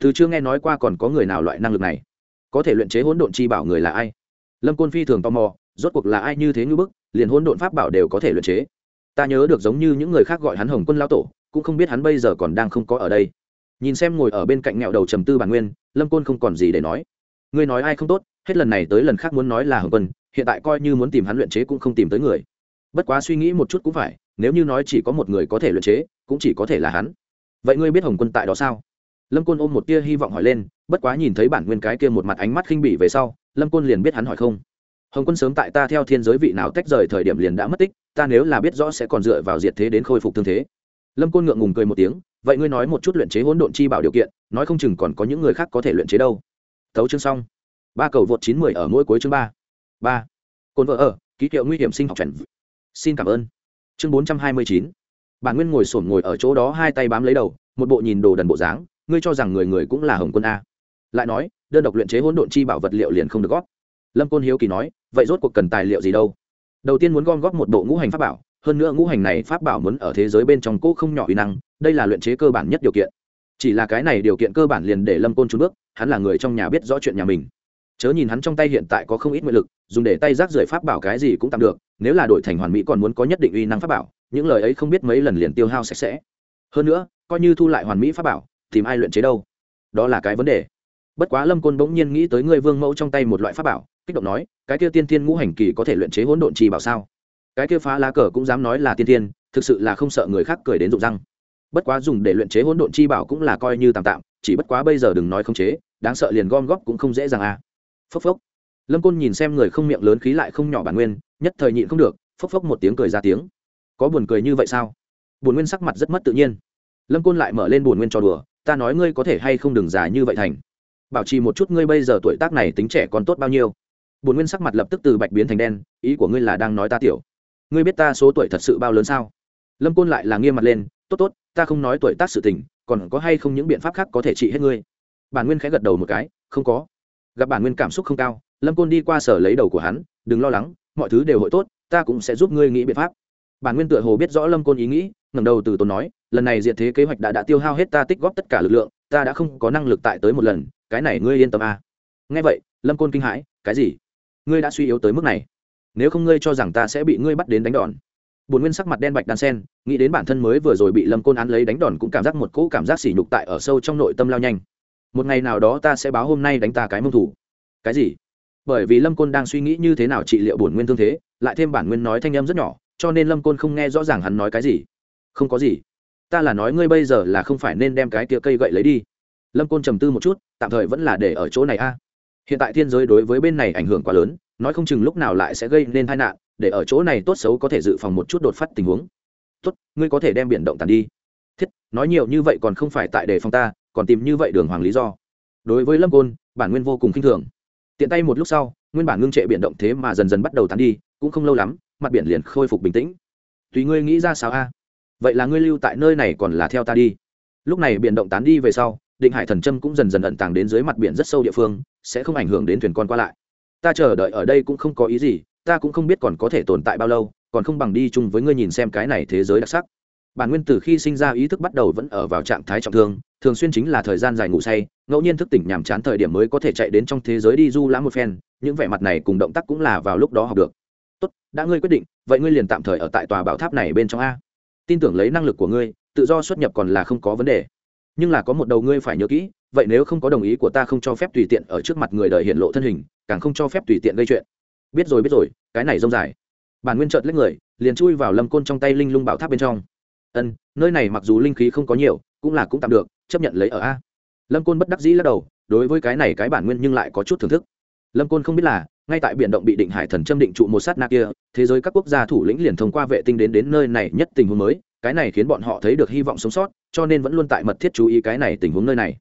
Từ chưa nghe nói qua còn có người nào loại năng lực này? Có thể luyện chế hỗn độn chi bảo người là ai? Lâm côn phi thường tò mò, rốt cuộc là ai như thế như bức, liền hỗn độn pháp bảo đều có thể luyện chế. Ta nhớ được giống như những người khác gọi hắn hồng quân lao tổ, cũng không biết hắn bây giờ còn đang không có ở đây nhìn xem ngồi ở bên cạnh nghẹo đầu trầm tư bản nguyên, lâm côn không còn gì để nói. Ngươi nói ai không tốt, hết lần này tới lần khác muốn nói là hồng quân, hiện tại coi như muốn tìm hắn luyện chế cũng không tìm tới người. Bất quá suy nghĩ một chút cũng phải, nếu như nói chỉ có một người có thể luyện chế, cũng chỉ có thể là hắn. Vậy ngươi biết hồng quân tại đó sao? Lâm côn ôm một tia hy vọng hỏi lên, bất quá nhìn thấy bản nguyên cái kia một mặt ánh mắt khinh bỉ về sau, lâm côn liền biết hắn hỏi không. Hồng quân sớm tại ta theo thiên giới vị nào tách rời thời điểm liền đã mất tích, ta nếu là biết rõ sẽ còn dựa vào diệt thế đến khôi phục thương thế. Lâm côn ngượng ngùng cười một tiếng vậy ngươi nói một chút luyện chế hỗn độn chi bảo điều kiện, nói không chừng còn có những người khác có thể luyện chế đâu. Thấu chương xong. Ba cầu vượt chín mười ở mỗi cuối chương ba. Ba. Cồn vợ ở, ký hiệu nguy hiểm sinh học trần xin cảm ơn. Chương bốn trăm hai mươi chín. Bản nguyên ngồi sổn ngồi ở chỗ đó hai tay bám lấy đầu, một bộ nhìn đồ đần bộ dáng, ngươi cho rằng người người cũng là hồng quân a. Lại nói, đơn độc luyện chế hỗn độn chi bảo vật liệu liền không được góp. Lâm côn hiếu kỳ nói, vậy rốt cuộc cần tài liệu gì đâu? Đầu tiên muốn gom góp một bộ ngũ hành pháp bảo hơn nữa ngũ hành này pháp bảo muốn ở thế giới bên trong cỗ không nhỏ uy năng, đây là luyện chế cơ bản nhất điều kiện. Chỉ là cái này điều kiện cơ bản liền để lâm côn trốn bước, hắn là người trong nhà biết rõ chuyện nhà mình. Chớ nhìn hắn trong tay hiện tại có không ít nguyện lực, dùng để tay rác rưởi pháp bảo cái gì cũng tạm được, nếu là đổi thành hoàn mỹ còn muốn có nhất định uy năng pháp bảo, những lời ấy không biết mấy lần liền tiêu hao sạch sẽ. Hơn nữa, coi như thu lại hoàn mỹ pháp bảo, tìm ai luyện chế đâu? Đó là cái vấn đề. Bất quá lâm côn bỗng nhiên nghĩ tới người vương mẫu trong tay một loại pháp bảo, kích động nói, cái kia tiên tiên ngũ hành kỳ có thể luyện chế hỗn độn trì bảo sao? Cái kia phá lá cờ cũng dám nói là tiên tiên thực sự là không sợ người khác cười đến rụng răng. Bất quá dùng để luyện chế hỗn độn chi bảo cũng là coi như tạm tạm, chỉ bất quá bây giờ đừng nói không chế, đáng sợ liền gom góp cũng không dễ dàng à. Phốc phốc. Lâm côn nhìn xem người không miệng lớn khí lại không nhỏ bản nguyên, nhất thời nhịn không được, phốc phốc một tiếng cười ra tiếng. Có buồn cười như vậy sao? Buồn nguyên sắc mặt rất mất tự nhiên. Lâm côn lại mở lên buồn nguyên cho đùa, ta nói ngươi có thể hay không đừng già như vậy thành. Bảo trì một chút ngươi bây giờ tuổi tác này tính trẻ còn tốt bao nhiêu? Buồn nguyên sắc mặt lập tức từ bạch biến thành đen, ý của ngươi là đang nói ta tiểu ngươi biết ta số tuổi thật sự bao lớn sao? Lâm côn lại là nghiêm mặt lên, tốt tốt, ta không nói tuổi tác sự tình, còn có hay không những biện pháp khác có thể trị hết ngươi? Bản nguyên khẽ gật đầu một cái, không có. Gặp bản nguyên cảm xúc không cao, lâm côn đi qua sở lấy đầu của hắn, đừng lo lắng, mọi thứ đều hội tốt, ta cũng sẽ giúp ngươi nghĩ biện pháp. Bản nguyên tựa hồ biết rõ lâm côn ý nghĩ, ngẩng đầu từ tốn nói, lần này diệt thế kế hoạch đã đã tiêu hao hết ta tích góp tất cả lực lượng, ta đã không có năng lực tại tới một lần, cái này ngươi yên tâm à. nghe vậy, lâm côn kinh hãi, cái gì? Ngươi đã suy yếu tới mức này nếu không ngươi cho rằng ta sẽ bị ngươi bắt đến đánh đòn. Bồn nguyên sắc mặt đen bạch đan sen, nghĩ đến bản thân mới vừa rồi bị lâm côn án lấy đánh đòn cũng cảm giác một cỗ cảm giác sỉ nhục tại ở sâu trong nội tâm lao nhanh. Một ngày nào đó ta sẽ báo hôm nay đánh ta cái mông thủ. Cái gì? Bởi vì lâm côn đang suy nghĩ như thế nào trị liệu bổn nguyên thương thế, lại thêm bản nguyên nói thanh âm rất nhỏ, cho nên lâm côn không nghe rõ ràng hắn nói cái gì. Không có gì. Ta là nói ngươi bây giờ là không phải nên đem cái tia cây gậy lấy đi. Lâm côn trầm tư một chút, tạm thời vẫn là để ở chỗ này a. Hiện tại thiên giới đối với bên này ảnh hưởng quá lớn nói không chừng lúc nào lại sẽ gây nên tai nạn, để ở chỗ này tốt xấu có thể dự phòng một chút đột phát tình huống. Tốt, ngươi có thể đem biển động tàn đi. Thiết, nói nhiều như vậy còn không phải tại đề phòng ta, còn tìm như vậy đường hoàng lý do. Đối với lâm côn, bản nguyên vô cùng khinh thường. Tiện tay một lúc sau, nguyên bản ngưng trệ biển động thế mà dần dần bắt đầu tán đi, cũng không lâu lắm, mặt biển liền khôi phục bình tĩnh. Tùy ngươi nghĩ ra sao a? Vậy là ngươi lưu tại nơi này còn là theo ta đi. Lúc này biển động tán đi về sau, định hải thần châm cũng dần dần ẩn tàng đến dưới mặt biển rất sâu địa phương, sẽ không ảnh hưởng đến thuyền con qua lại ta chờ đợi ở đây cũng không có ý gì, ta cũng không biết còn có thể tồn tại bao lâu, còn không bằng đi chung với ngươi nhìn xem cái này thế giới đặc sắc. Bản nguyên từ khi sinh ra ý thức bắt đầu vẫn ở vào trạng thái trọng thương, thường xuyên chính là thời gian dài ngủ say, ngẫu nhiên thức tỉnh nhàm chán thời điểm mới có thể chạy đến trong thế giới đi du lãm một phen, những vẻ mặt này cùng động tác cũng là vào lúc đó học được. Tốt, đã ngươi quyết định, vậy ngươi liền tạm thời ở tại tòa bảo tháp này bên trong a. Tin tưởng lấy năng lực của ngươi, tự do xuất nhập còn là không có vấn đề. Nhưng là có một đầu ngươi phải nhớ kỹ vậy nếu không có đồng ý của ta không cho phép tùy tiện ở trước mặt người đời hiện lộ thân hình, càng không cho phép tùy tiện gây chuyện. Biết rồi biết rồi, cái này rông dài. Bản nguyên trợt lấy người, liền chui vào lâm côn trong tay linh lung bảo tháp bên trong. Ân, nơi này mặc dù linh khí không có nhiều, cũng là cũng tạm được, chấp nhận lấy ở a. Lâm côn bất đắc dĩ lắc đầu, đối với cái này cái bản nguyên nhưng lại có chút thưởng thức. Lâm côn không biết là, ngay tại biển động bị định hải thần châm định trụ một sát na kia, thế giới các quốc gia thủ lĩnh liền thông qua vệ tinh đến đến nơi này nhất tình huống mới, cái này khiến bọn họ thấy được hy vọng sống sót, cho nên vẫn luôn tại mật thiết chú ý cái này tình huống nơi này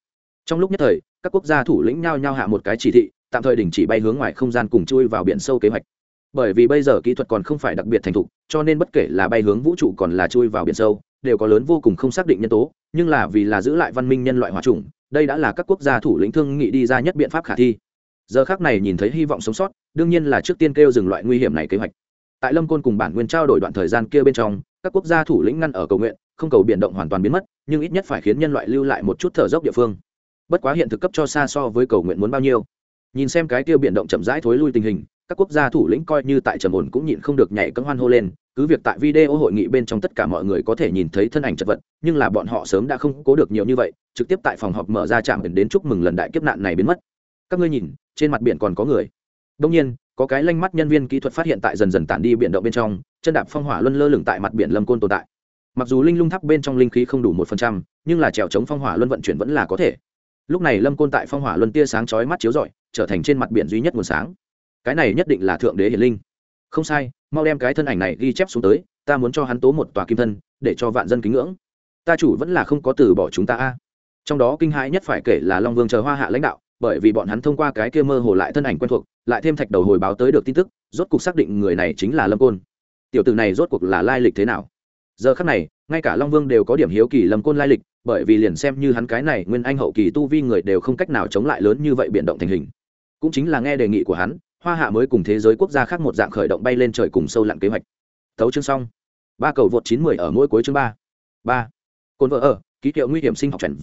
trong lúc nhất thời, các quốc gia thủ lĩnh nhao nhao hạ một cái chỉ thị, tạm thời đình chỉ bay hướng ngoài không gian cùng chui vào biển sâu kế hoạch. Bởi vì bây giờ kỹ thuật còn không phải đặc biệt thành thục, cho nên bất kể là bay hướng vũ trụ còn là chui vào biển sâu, đều có lớn vô cùng không xác định nhân tố, nhưng là vì là giữ lại văn minh nhân loại hòa trùng đây đã là các quốc gia thủ lĩnh thương nghị đi ra nhất biện pháp khả thi. Giờ khác này nhìn thấy hy vọng sống sót, đương nhiên là trước tiên kêu dừng loại nguy hiểm này kế hoạch. Tại lâm côn cùng bản nguyên trao đổi đoạn thời gian kia bên trong, các quốc gia thủ lĩnh ngăn ở cầu nguyện, không cầu biển động hoàn toàn biến mất, nhưng ít nhất phải khiến nhân loại lưu lại một chút thở dốc địa phương bất quá hiện thực cấp cho xa so với cầu nguyện muốn bao nhiêu. Nhìn xem cái tiêu biển động chậm rãi thối lui tình hình, các quốc gia thủ lĩnh coi như tại trầm ổn cũng nhịn không được nhảy cấm hoan hô lên, cứ việc tại video hội nghị bên trong tất cả mọi người có thể nhìn thấy thân ảnh chật vật, nhưng là bọn họ sớm đã không cố được nhiều như vậy, trực tiếp tại phòng họp mở ra trạm đến chúc mừng lần đại kiếp nạn này biến mất. Các ngươi nhìn, trên mặt biển còn có người. Đông nhiên, có cái lanh mắt nhân viên kỹ thuật phát hiện tại dần dần tản đi biển động bên trong, chân đạp phong hỏa luân lơ lửng tại mặt biển lâm côn tồn tại. Mặc dù linh lung tháp bên trong linh khí không đủ một phần trăm, nhưng là trèo chống phong hỏa luân vận chuyển vẫn là có thể lúc này lâm côn tại phong hỏa luân tia sáng chói mắt chiếu rọi, trở thành trên mặt biển duy nhất nguồn sáng. Cái này nhất định là thượng đế hiển linh. Không sai, mau đem cái thân ảnh này ghi chép xuống tới, ta muốn cho hắn tố một tòa kim thân, để cho vạn dân kính ngưỡng. Ta chủ vẫn là không có từ bỏ chúng ta a. Trong đó kinh hãi nhất phải kể là long vương chờ hoa hạ lãnh đạo, bởi vì bọn hắn thông qua cái kia mơ hồ lại thân ảnh quen thuộc, lại thêm thạch đầu hồi báo tới được tin tức, rốt cuộc xác định người này chính là lâm côn. Tiểu tử này rốt cuộc là lai lịch thế nào? Giờ khắc này, ngay cả long vương đều có điểm hiếu kỳ lâm côn lai lịch, bởi vì liền xem như hắn cái này nguyên anh hậu kỳ tu vi người đều không cách nào chống lại lớn như vậy biện động thành hình. Cũng chính là nghe đề nghị của hắn, hoa hạ mới cùng thế giới quốc gia khác một dạng khởi động bay lên trời cùng sâu lặn kế hoạch. Tấu chương xong. Ba cầu vượt chín mười ở mỗi cuối chương ba. Ba. Cồn vợ ở, ký hiệu nguy hiểm sinh học chuẩn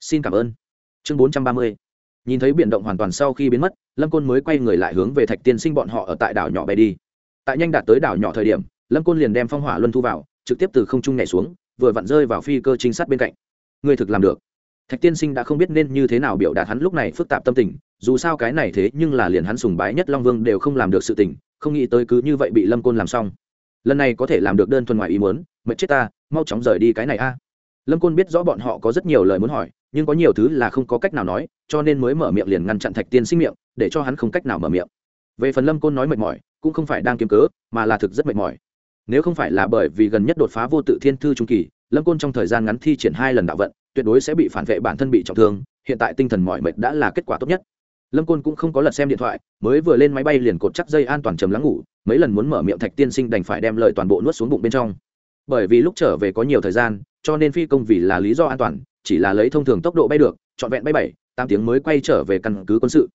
xin cảm ơn. Chương bốn trăm ba mươi. Nhìn thấy biển động hoàn toàn sau khi biến mất, lâm côn mới quay người lại hướng về thạch tiên sinh bọn họ ở tại đảo nhỏ bay đi. Tại nhanh đạt tới đảo nhỏ thời điểm, lâm côn liền đem phong hỏa luân thu vào trực tiếp từ không trung nhảy xuống, vừa vặn rơi vào phi cơ trinh sát bên cạnh. Ngươi thực làm được. Thạch tiên sinh đã không biết nên như thế nào biểu đạt hắn lúc này phức tạp tâm tình, dù sao cái này thế nhưng là liền hắn sùng bái nhất long vương đều không làm được sự tình, không nghĩ tới cứ như vậy bị lâm côn làm xong. Lần này có thể làm được đơn thuần ngoài ý muốn, mệt chết ta, mau chóng rời đi cái này a. À. Lâm côn biết rõ bọn họ có rất nhiều lời muốn hỏi, nhưng có nhiều thứ là không có cách nào nói, cho nên mới mở miệng liền ngăn chặn thạch tiên sinh miệng, để cho hắn không cách nào mở miệng. Về phần lâm côn nói mệt mỏi, cũng không phải đang kiếm cớ, mà là thực rất mệt mỏi nếu không phải là bởi vì gần nhất đột phá vô tự thiên thư trung kỳ, lâm côn trong thời gian ngắn thi triển hai lần đạo vận, tuyệt đối sẽ bị phản vệ bản thân bị trọng thương, hiện tại tinh thần mọi mệt đã là kết quả tốt nhất. Lâm côn cũng không có lật xem điện thoại, mới vừa lên máy bay liền cột chắc dây an toàn chầm lắng ngủ, mấy lần muốn mở miệng thạch tiên sinh đành phải đem lời toàn bộ nuốt xuống bụng bên trong. Bởi vì lúc trở về có nhiều thời gian, cho nên phi công vì là lý do an toàn, chỉ là lấy thông thường tốc độ bay được, trọn vẹn bay bảy, tám tiếng mới quay trở về căn cứ quân sự.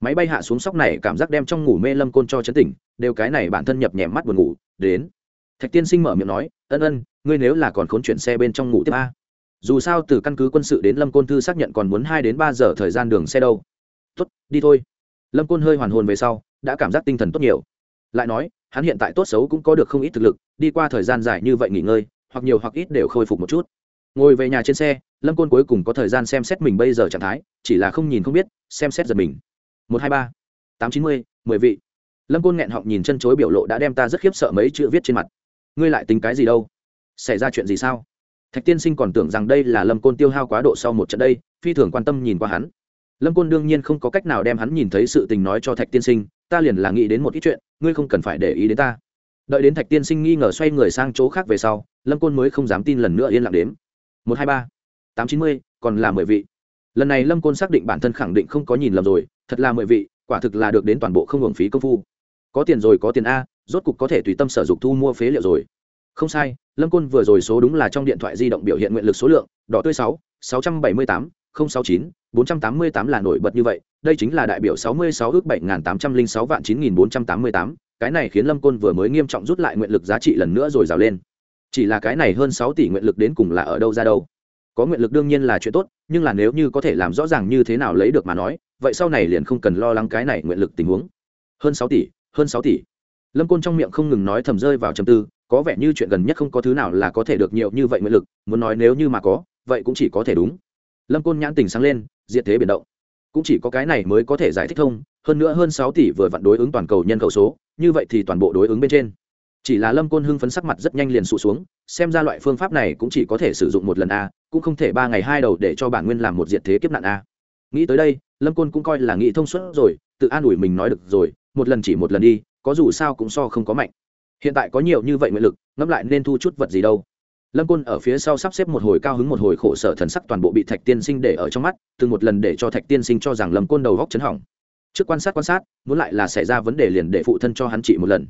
Máy bay hạ xuống sóc này cảm giác đem trong ngủ mê lâm côn cho chấn tỉnh, đều cái này bản thân nhập nhèm mắt buồn ngủ, đến thạch tiên sinh mở miệng nói, ân ân, ngươi nếu là còn khốn chuyển xe bên trong ngủ tiếp a, dù sao từ căn cứ quân sự đến lâm côn thư xác nhận còn muốn hai đến ba giờ thời gian đường xe đâu. Tốt, đi thôi. Lâm côn hơi hoàn hồn về sau, đã cảm giác tinh thần tốt nhiều. Lại nói, hắn hiện tại tốt xấu cũng có được không ít thực lực, đi qua thời gian dài như vậy nghỉ ngơi, hoặc nhiều hoặc ít đều khôi phục một chút. Ngồi về nhà trên xe, lâm côn cuối cùng có thời gian xem xét mình bây giờ trạng thái, chỉ là không nhìn không biết, xem xét giật mình. Một, hai, ba, tám, chín mươi mười vị. Lâm côn nghẹn họng nhìn chân chối biểu lộ đã đem ta rất khiếp sợ mấy chữ viết trên mặt ngươi lại tính cái gì đâu? Xảy ra chuyện gì sao? Thạch tiên sinh còn tưởng rằng đây là lâm côn tiêu hao quá độ sau một trận đây, phi thường quan tâm nhìn qua hắn. Lâm côn đương nhiên không có cách nào đem hắn nhìn thấy sự tình nói cho thạch tiên sinh, ta liền là nghĩ đến một ít chuyện, ngươi không cần phải để ý đến ta. Đợi đến thạch tiên sinh nghi ngờ xoay người sang chỗ khác về sau, lâm côn mới không dám tin lần nữa yên lặng đếm. Một, hai, ba, tám, chín mươi, còn là mười vị. Lần này lâm côn xác định bản thân khẳng định không có nhìn lầm rồi, thật là mười vị, quả thực là được đến toàn bộ không hưởng phí công phu. Có tiền rồi có tiền a rốt cục có thể tùy tâm sở dục thu mua phế liệu rồi. Không sai, lâm côn vừa rồi số đúng là trong điện thoại di động biểu hiện nguyện lực số lượng, đỏ tươi sáu sáu trăm bảy mươi tám sáu chín, bốn trăm tám mươi tám là nổi bật như vậy, đây chính là đại biểu sáu mươi sáu ước bảy tám trăm linh sáu vạn chín nghìn bốn trăm tám mươi tám, cái này khiến lâm côn vừa mới nghiêm trọng rút lại nguyện lực giá trị lần nữa rồi rào lên. Chỉ là cái này hơn sáu tỷ nguyện lực đến cùng là ở đâu ra đâu. Có nguyện lực đương nhiên là chuyện tốt, nhưng là nếu như có thể làm rõ ràng như thế nào lấy được mà nói, vậy sau này liền không cần lo lắng cái này nguyện lực tình huống. Hơn sáu tỷ, hơn sáu tỷ lâm côn trong miệng không ngừng nói thầm rơi vào trầm tư, có vẻ như chuyện gần nhất không có thứ nào là có thể được nhiều như vậy nguyện lực, muốn nói nếu như mà có, vậy cũng chỉ có thể đúng. Lâm côn nhãn tình sáng lên, diệt thế biển động. Cũng chỉ có cái này mới có thể giải thích thông, hơn nữa hơn sáu tỷ vừa vặn đối ứng toàn cầu nhân khẩu số, như vậy thì toàn bộ đối ứng bên trên. Chỉ là lâm côn hưng phấn sắc mặt rất nhanh liền sụt xuống, xem ra loại phương pháp này cũng chỉ có thể sử dụng một lần a, cũng không thể ba ngày hai đầu để cho bản nguyên làm một diệt thế kiếp nạn a. Nghĩ tới đây, lâm côn cũng coi là nghĩ thông suốt rồi, tự an ủi mình nói được rồi, một lần chỉ một lần đi có dù sao cũng so không có mạnh. Hiện tại có nhiều như vậy nguyện lực, ngẫm lại nên thu chút vật gì đâu. Lâm côn ở phía sau sắp xếp một hồi cao hứng một hồi khổ sở thần sắc toàn bộ bị thạch tiên sinh để ở trong mắt, từng một lần để cho thạch tiên sinh cho rằng lâm côn đầu góc chấn hỏng. Trước quan sát quan sát, muốn lại là xảy ra vấn đề liền để phụ thân cho hắn trị một lần.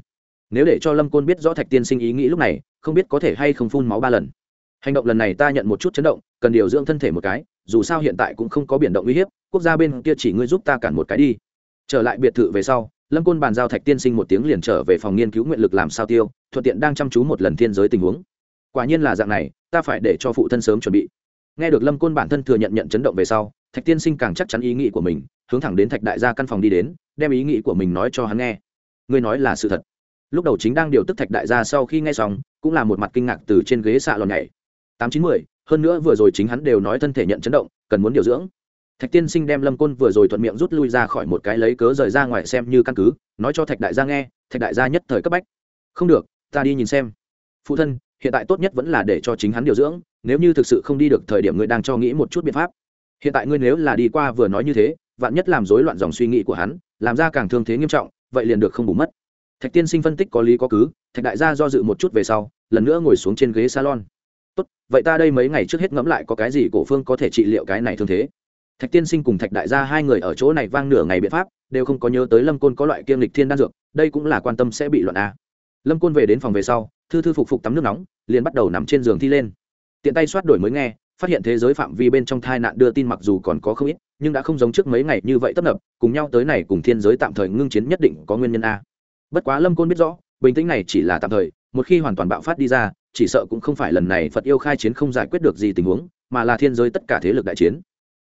Nếu để cho lâm côn biết rõ thạch tiên sinh ý nghĩ lúc này, không biết có thể hay không phun máu ba lần. Hành động lần này ta nhận một chút chấn động, cần điều dưỡng thân thể một cái, dù sao hiện tại cũng không có biển động uy hiếp, quốc gia bên kia chỉ ngươi giúp ta cản một cái đi. Trở lại biệt thự về sau lâm côn bàn giao thạch tiên sinh một tiếng liền trở về phòng nghiên cứu nguyện lực làm sao tiêu, thuận tiện đang chăm chú một lần thiên giới tình huống. Quả nhiên là dạng này, ta phải để cho phụ thân sớm chuẩn bị. Nghe được lâm côn bản thân thừa nhận nhận chấn động về sau, thạch tiên sinh càng chắc chắn ý nghĩ của mình, hướng thẳng đến thạch đại gia căn phòng đi đến, đem ý nghĩ của mình nói cho hắn nghe. Ngươi nói là sự thật. Lúc đầu chính đang điều tức thạch đại gia sau khi nghe xong, cũng là một mặt kinh ngạc từ trên ghế xạ lòn nhảy. Tám chín mười, hơn nữa vừa rồi chính hắn đều nói thân thể nhận chấn động, cần muốn điều dưỡng thạch tiên sinh đem lâm côn vừa rồi thuận miệng rút lui ra khỏi một cái lấy cớ rời ra ngoài xem như căn cứ, nói cho thạch đại gia nghe, thạch đại gia nhất thời cấp bách. Không được, ta đi nhìn xem. Phụ thân, hiện tại tốt nhất vẫn là để cho chính hắn điều dưỡng, nếu như thực sự không đi được thời điểm ngươi đang cho nghĩ một chút biện pháp. Hiện tại ngươi nếu là đi qua vừa nói như thế, vạn nhất làm rối loạn dòng suy nghĩ của hắn, làm ra càng thương thế nghiêm trọng, vậy liền được không bù mất. Thạch tiên sinh phân tích có lý có cứ, thạch đại gia do dự một chút về sau, lần nữa ngồi xuống trên ghế salon. Tốt, vậy ta đây mấy ngày trước hết ngẫm lại có cái gì cổ phương có thể trị liệu cái này thương thế thạch tiên sinh cùng thạch đại gia hai người ở chỗ này vang nửa ngày biện pháp, đều không có nhớ tới lâm côn có loại kiêm lịch thiên đan dược, đây cũng là quan tâm sẽ bị loạn a. Lâm côn về đến phòng về sau, thư thư phục phục tắm nước nóng, liền bắt đầu nằm trên giường thi lên. Tiện tay soát đổi mới nghe, phát hiện thế giới phạm vi bên trong thai nạn đưa tin mặc dù còn có không ít, nhưng đã không giống trước mấy ngày như vậy tấp nập, cùng nhau tới này cùng thiên giới tạm thời ngưng chiến nhất định có nguyên nhân a. Bất quá lâm côn biết rõ, bình tĩnh này chỉ là tạm thời, một khi hoàn toàn bạo phát đi ra, chỉ sợ cũng không phải lần này phật yêu khai chiến không giải quyết được gì tình huống, mà là thiên giới tất cả thế lực đại chiến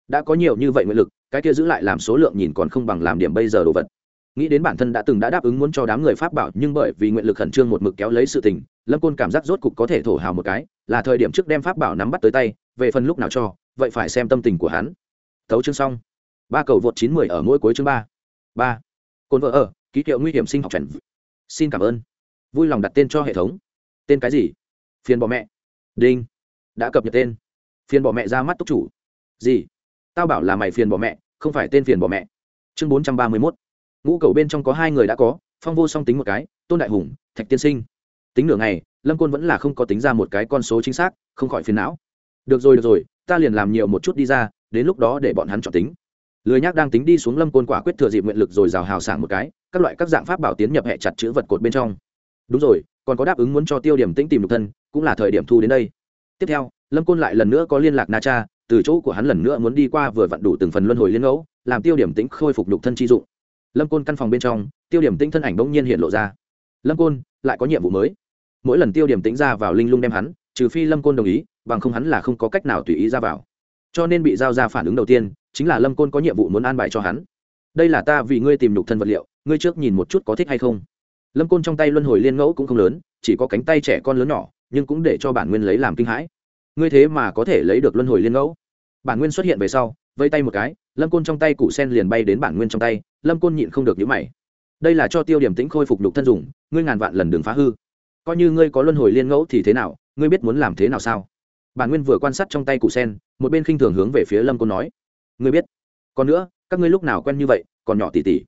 đã có nhiều như vậy nguyện lực, cái kia giữ lại làm số lượng nhìn còn không bằng làm điểm bây giờ đồ vật. Nghĩ đến bản thân đã từng đã đáp ứng muốn cho đám người pháp bảo, nhưng bởi vì nguyện lực khẩn trương một mực kéo lấy sự tình, lâm côn cảm giác rốt cục có thể thổ hào một cái, là thời điểm trước đem pháp bảo nắm bắt tới tay, về phần lúc nào cho, vậy phải xem tâm tình của hắn. Thấu chương xong. Ba cầu vượt chín mười ở mỗi cuối chương ba. Ba. Cồn vợ ở, ký hiệu nguy hiểm sinh học trần xin cảm ơn. Vui lòng đặt tên cho hệ thống. Tên cái gì? Phiền bỏ mẹ. Đinh. Đã cập nhật tên. Phiền bỏ mẹ ra mắt túc chủ. Gì? Tao bảo là mày phiền bỏ mẹ, không phải tên phiền bỏ mẹ. Chương bốn trăm ba mươi mốt. Ngũ cầu bên trong có hai người đã có, phong vô song tính một cái, tôn đại hùng, thạch tiên sinh. Tính nửa ngày, lâm côn vẫn là không có tính ra một cái con số chính xác, không khỏi phiền não. Được rồi được rồi, ta liền làm nhiều một chút đi ra, đến lúc đó để bọn hắn chọn tính. Lười nhác đang tính đi xuống lâm côn quả quyết thừa dịp nguyện lực rồi rào hào sảng một cái, các loại các dạng pháp bảo tiến nhập hệ chặt chữ vật cột bên trong. Đúng rồi, còn có đáp ứng muốn cho tiêu điểm tĩnh tìm lục thân, cũng là thời điểm thu đến đây. Tiếp theo, lâm côn lại lần nữa có liên lạc na cha từ chỗ của hắn lần nữa muốn đi qua vừa vặn đủ từng phần luân hồi liên ngẫu, làm tiêu điểm tĩnh khôi phục lục thân chi dụng. Lâm côn căn phòng bên trong, tiêu điểm tĩnh thân ảnh bỗng nhiên hiện lộ ra. Lâm côn, lại có nhiệm vụ mới. Mỗi lần tiêu điểm tĩnh ra vào linh lung đem hắn, trừ phi lâm côn đồng ý, bằng không hắn là không có cách nào tùy ý ra vào. Cho nên bị giao ra phản ứng đầu tiên, chính là lâm côn có nhiệm vụ muốn an bài cho hắn. Đây là ta vì ngươi tìm nhục thân vật liệu, ngươi trước nhìn một chút có thích hay không. Lâm côn trong tay luân hồi liên ngẫu cũng không lớn, chỉ có cánh tay trẻ con lớn nhỏ, nhưng cũng để cho bản nguyên lấy làm kinh hãi ngươi thế mà có thể lấy được luân hồi liên ngẫu? Bản nguyên xuất hiện về sau, vây tay một cái, lâm côn trong tay củ sen liền bay đến bản nguyên trong tay, lâm côn nhịn không được nhữ mày. Đây là cho tiêu điểm tĩnh khôi phục lục thân dùng, ngươi ngàn vạn lần đừng phá hư. Coi như ngươi có luân hồi liên ngẫu thì thế nào, ngươi biết muốn làm thế nào sao? Bản nguyên vừa quan sát trong tay củ sen, một bên khinh thường hướng về phía lâm côn nói. Ngươi biết. Còn nữa, các ngươi lúc nào quen như vậy, còn nhỏ tỉ tỉ.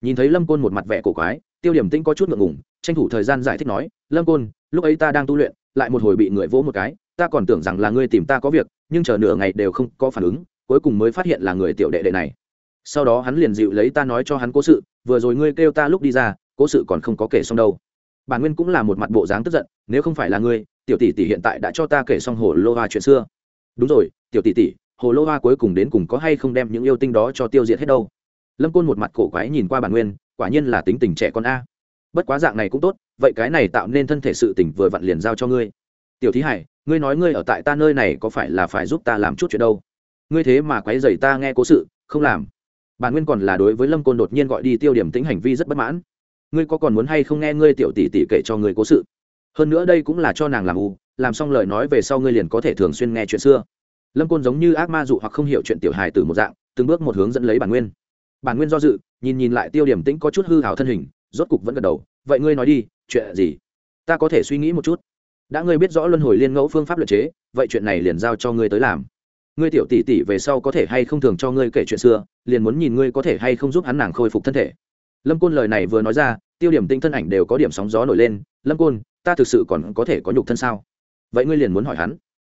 Nhìn thấy lâm côn một mặt vẻ cổ quái, tiêu điểm tĩnh có chút ngượng ngùng, tranh thủ thời gian giải thích nói, lâm côn, lúc ấy ta đang tu luyện, lại một hồi bị người vỗ một cái ta còn tưởng rằng là ngươi tìm ta có việc, nhưng chờ nửa ngày đều không có phản ứng, cuối cùng mới phát hiện là người tiểu đệ đệ này. Sau đó hắn liền dịu lấy ta nói cho hắn cố sự, vừa rồi ngươi kêu ta lúc đi ra, cố sự còn không có kể xong đâu. Bản nguyên cũng là một mặt bộ dáng tức giận, nếu không phải là ngươi, tiểu tỷ tỷ hiện tại đã cho ta kể xong hồ lô hoa chuyện xưa. Đúng rồi, tiểu tỷ tỷ, hồ lô hoa cuối cùng đến cùng có hay không đem những yêu tinh đó cho tiêu diệt hết đâu? Lâm côn một mặt cổ quái nhìn qua bản nguyên, quả nhiên là tính tình trẻ con a. Bất quá dạng này cũng tốt, vậy cái này tạo nên thân thể sự tỉnh vừa vặn liền giao cho ngươi tiểu thí hải, ngươi nói ngươi ở tại ta nơi này có phải là phải giúp ta làm chút chuyện đâu? Ngươi thế mà quấy dày ta nghe cố sự, không làm. Bản nguyên còn là đối với lâm côn đột nhiên gọi đi tiêu điểm tính hành vi rất bất mãn. Ngươi có còn muốn hay không nghe ngươi tiểu tỷ tỷ kể cho ngươi cố sự? Hơn nữa đây cũng là cho nàng làm u, làm xong lời nói về sau ngươi liền có thể thường xuyên nghe chuyện xưa. Lâm côn giống như ác ma dụ hoặc không hiểu chuyện tiểu hài từ một dạng, từng bước một hướng dẫn lấy bản nguyên. Bản nguyên do dự, nhìn nhìn lại tiêu điểm tĩnh có chút hư hào thân hình, rốt cục vẫn gật đầu, vậy ngươi nói đi, chuyện gì? Ta có thể suy nghĩ một chút đã ngươi biết rõ luân hồi liên ngẫu phương pháp luật chế, vậy chuyện này liền giao cho ngươi tới làm. Ngươi tiểu tỷ tỷ về sau có thể hay không thường cho ngươi kể chuyện xưa, liền muốn nhìn ngươi có thể hay không giúp hắn nàng khôi phục thân thể. Lâm côn lời này vừa nói ra, tiêu điểm tinh thân ảnh đều có điểm sóng gió nổi lên. Lâm côn, ta thực sự còn có thể có nhục thân sao? Vậy ngươi liền muốn hỏi hắn.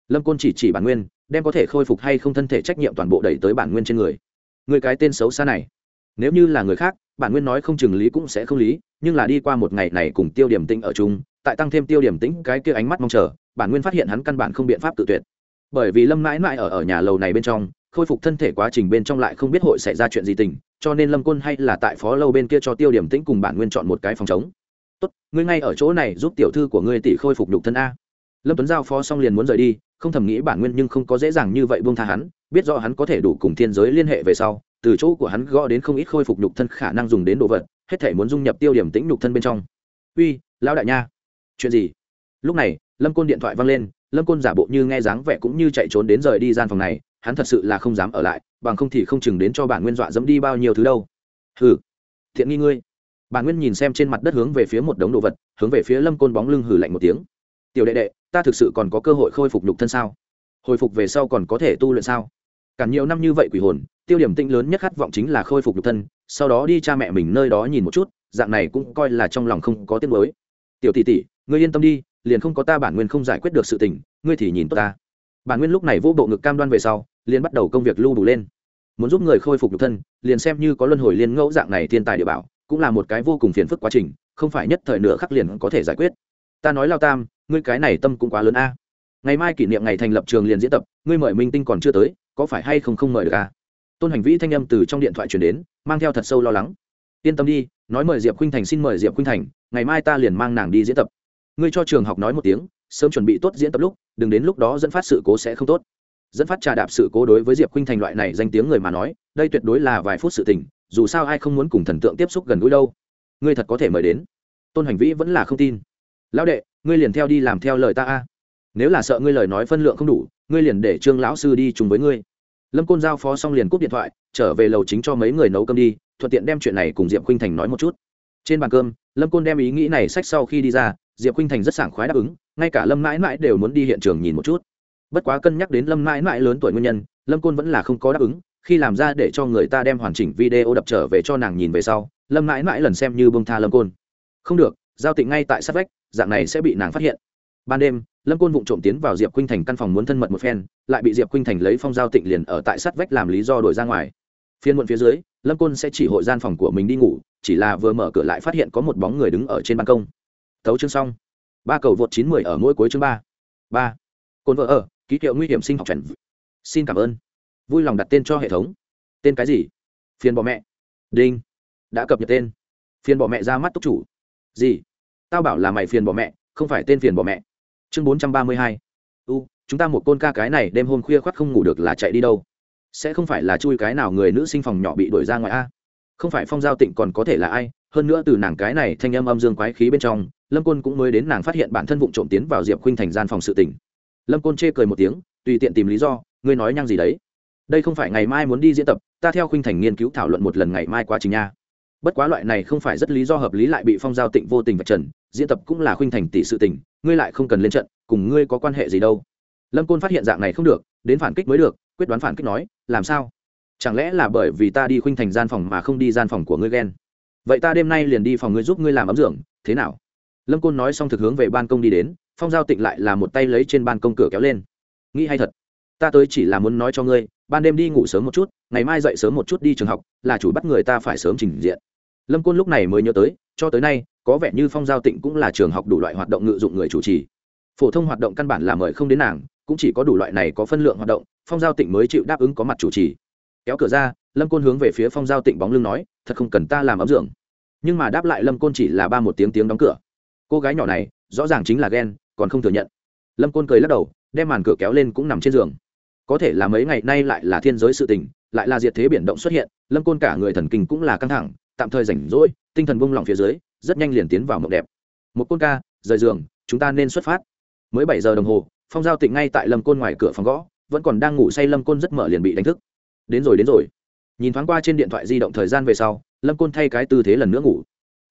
Lâm côn chỉ chỉ bản nguyên, đem có thể khôi phục hay không thân thể trách nhiệm toàn bộ đẩy tới bản nguyên trên người. Người cái tên xấu xa này. Nếu như là người khác, bản nguyên nói không chừng lý cũng sẽ không lý, nhưng là đi qua một ngày này cùng tiêu điểm tinh ở chung tại tăng thêm tiêu điểm tĩnh cái kia ánh mắt mong chờ, bản nguyên phát hiện hắn căn bản không biện pháp tự tuyệt. Bởi vì lâm mãi mãi ở ở nhà lầu này bên trong, khôi phục thân thể quá trình bên trong lại không biết hội xảy ra chuyện gì tình, cho nên lâm côn hay là tại phó lâu bên kia cho tiêu điểm tĩnh cùng bản nguyên chọn một cái phòng chống tốt, ngươi ngay ở chỗ này giúp tiểu thư của ngươi tỷ khôi phục nhục thân a. Lâm tuấn giao phó xong liền muốn rời đi, không thầm nghĩ bản nguyên nhưng không có dễ dàng như vậy buông tha hắn, biết rõ hắn có thể đủ cùng thiên giới liên hệ về sau, từ chỗ của hắn gõ đến không ít khôi phục nhục thân khả năng dùng đến đồ vật, hết thể muốn dung nhập tiêu điểm tĩnh nhục thân bên trong. Uy, lão đại nha chuyện gì? Lúc này, lâm côn điện thoại văng lên, lâm côn giả bộ như nghe dáng vẻ cũng như chạy trốn đến rời đi gian phòng này, hắn thật sự là không dám ở lại, bằng không thì không chừng đến cho bản nguyên dọa dẫm đi bao nhiêu thứ đâu. Hừ, thiện nghi ngươi. Bản nguyên nhìn xem trên mặt đất hướng về phía một đống đồ vật, hướng về phía lâm côn bóng lưng hừ lạnh một tiếng. Tiểu đệ đệ, ta thực sự còn có cơ hội khôi phục nhục thân sao? Hồi phục về sau còn có thể tu luyện sao? Càng nhiều năm như vậy quỷ hồn, tiêu điểm tinh lớn nhất khát vọng chính là khôi phục nhục thân, sau đó đi cha mẹ mình nơi đó nhìn một chút, dạng này cũng coi là trong lòng không có tiếc mới tiểu tỷ tỷ ngươi yên tâm đi, liền không có ta bản nguyên không giải quyết được sự tình, ngươi thì nhìn tốt ta. Bản nguyên lúc này vô bộ ngực cam đoan về sau, liền bắt đầu công việc lưu đủ lên. Muốn giúp người khôi phục nhục thân, liền xem như có luân hồi liên ngẫu dạng này thiên tài địa bảo, cũng là một cái vô cùng phiền phức quá trình, không phải nhất thời nửa khắc liền có thể giải quyết. Ta nói lao tam, ngươi cái này tâm cũng quá lớn a. Ngày mai kỷ niệm ngày thành lập trường liền diễn tập, ngươi mời minh tinh còn chưa tới, có phải hay không không mời được a? Tôn hành vĩ thanh âm từ trong điện thoại chuyển đến, mang theo thật sâu lo lắng. Yên tâm đi, nói mời diệp khuynh thành xin mời diệp khuynh thành, ngày mai ta liền mang nàng đi diễn tập ngươi cho trường học nói một tiếng, sớm chuẩn bị tốt diễn tập lúc, đừng đến lúc đó dẫn phát sự cố sẽ không tốt. Dẫn phát trà đạp sự cố đối với diệp khinh thành loại này danh tiếng người mà nói, đây tuyệt đối là vài phút sự tình, dù sao ai không muốn cùng thần tượng tiếp xúc gần gũi đâu. Ngươi thật có thể mời đến. Tôn hành vĩ vẫn là không tin. Lão đệ, ngươi liền theo đi làm theo lời ta a. Nếu là sợ ngươi lời nói phân lượng không đủ, ngươi liền để trương lão sư đi chung với ngươi. Lâm côn giao phó xong liền cúp điện thoại, trở về lầu chính cho mấy người nấu cơm đi, thuận tiện đem chuyện này cùng diệp khinh thành nói một chút. Trên bàn cơm, lâm côn đem ý nghĩ này sách sau khi đi ra diệp khinh thành rất sảng khoái đáp ứng, ngay cả lâm mãi mãi đều muốn đi hiện trường nhìn một chút. Bất quá cân nhắc đến lâm mãi mãi lớn tuổi nguyên nhân, lâm côn vẫn là không có đáp ứng, khi làm ra để cho người ta đem hoàn chỉnh video đập trở về cho nàng nhìn về sau, lâm mãi mãi lần xem như bông tha lâm côn. Không được, giao tịnh ngay tại sát vách, dạng này sẽ bị nàng phát hiện. Ban đêm, lâm côn vụng trộm tiến vào diệp khuynh thành căn phòng muốn thân mật một phen, lại bị diệp khuynh thành lấy phong giao tịnh liền ở tại sát vách làm lý do đổi ra ngoài. Phiên muộn phía dưới, lâm côn sẽ chỉ hội gian phòng của mình đi ngủ, chỉ là vừa mở cửa lại phát hiện có một bóng người đứng ở trên ban công thấu chương xong. Ba cầu vượt chín mười ở mỗi cuối chương ba. Ba. Côn vợ ở, ký hiệu nguy hiểm sinh học trần xin cảm ơn. Vui lòng đặt tên cho hệ thống. Tên cái gì? Phiền bỏ mẹ. Đinh. Đã cập nhật tên. Phiền bỏ mẹ ra mắt túc chủ. Gì? Tao bảo là mày phiền bỏ mẹ, không phải tên phiền bỏ mẹ. Chương bốn trăm ba mươi hai. U, chúng ta một côn ca cái này đêm hôm khuya khoắt không ngủ được là chạy đi đâu? Sẽ không phải là chui cái nào người nữ sinh phòng nhỏ bị đuổi ra ngoài a? Không phải phong giao tịnh còn có thể là ai? Hơn nữa từ nàng cái này thanh âm âm dương quái khí bên trong lâm côn cũng mới đến nàng phát hiện bản thân vụ trộm tiến vào diệp khuynh thành gian phòng sự tỉnh lâm côn chê cười một tiếng, tùy tiện tìm lý do, ngươi nói nhăng gì đấy? Đây không phải ngày mai muốn đi diễn tập, ta theo khuynh thành nghiên cứu thảo luận một lần ngày mai quá trình nha. Bất quá loại này không phải rất lý do hợp lý lại bị phong giao tịnh vô tình vạch trần, diễn tập cũng là khuynh thành tỷ sự tình, ngươi lại không cần lên trận, cùng ngươi có quan hệ gì đâu. Lâm côn phát hiện dạng này không được, đến phản kích mới được, quyết đoán phản kích nói, làm sao? Chẳng lẽ là bởi vì ta đi khuynh thành gian phòng mà không đi gian phòng của ngươi ghen? Vậy ta đêm nay liền đi phòng ngươi giúp ngươi làm ấm dưỡng thế nào? Lâm côn nói xong thực hướng về ban công đi đến, phong giao tịnh lại là một tay lấy trên ban công cửa kéo lên. Nghĩ hay thật, ta tới chỉ là muốn nói cho ngươi, ban đêm đi ngủ sớm một chút, ngày mai dậy sớm một chút đi trường học, là chủ bắt người ta phải sớm trình diện. Lâm côn lúc này mới nhớ tới, cho tới nay, có vẻ như phong giao tịnh cũng là trường học đủ loại hoạt động ngự dụng người chủ trì. Phổ thông hoạt động căn bản là mời không đến nàng, cũng chỉ có đủ loại này có phân lượng hoạt động, phong giao tịnh mới chịu đáp ứng có mặt chủ trì. Kéo cửa ra, lâm côn hướng về phía phong giao tịnh bóng lưng nói, thật không cần ta làm ấm dưỡng nhưng mà đáp lại lâm côn chỉ là ba một tiếng tiếng đóng cửa cô gái nhỏ này, rõ ràng chính là ghen còn không thừa nhận. Lâm côn cười lắc đầu, đem màn cửa kéo lên cũng nằm trên giường. Có thể là mấy ngày nay lại là thiên giới sự tình, lại là diệt thế biển động xuất hiện, lâm côn cả người thần kinh cũng là căng thẳng, tạm thời rảnh rỗi, tinh thần bung lỏng phía dưới, rất nhanh liền tiến vào mộng đẹp. Một côn ca, rời giường, chúng ta nên xuất phát. Mới bảy giờ đồng hồ, phong giao tịnh ngay tại lâm côn ngoài cửa phòng gõ, vẫn còn đang ngủ say lâm côn rất mở liền bị đánh thức. Đến rồi đến rồi. Nhìn thoáng qua trên điện thoại di động thời gian về sau, lâm côn thay cái tư thế lần nữa ngủ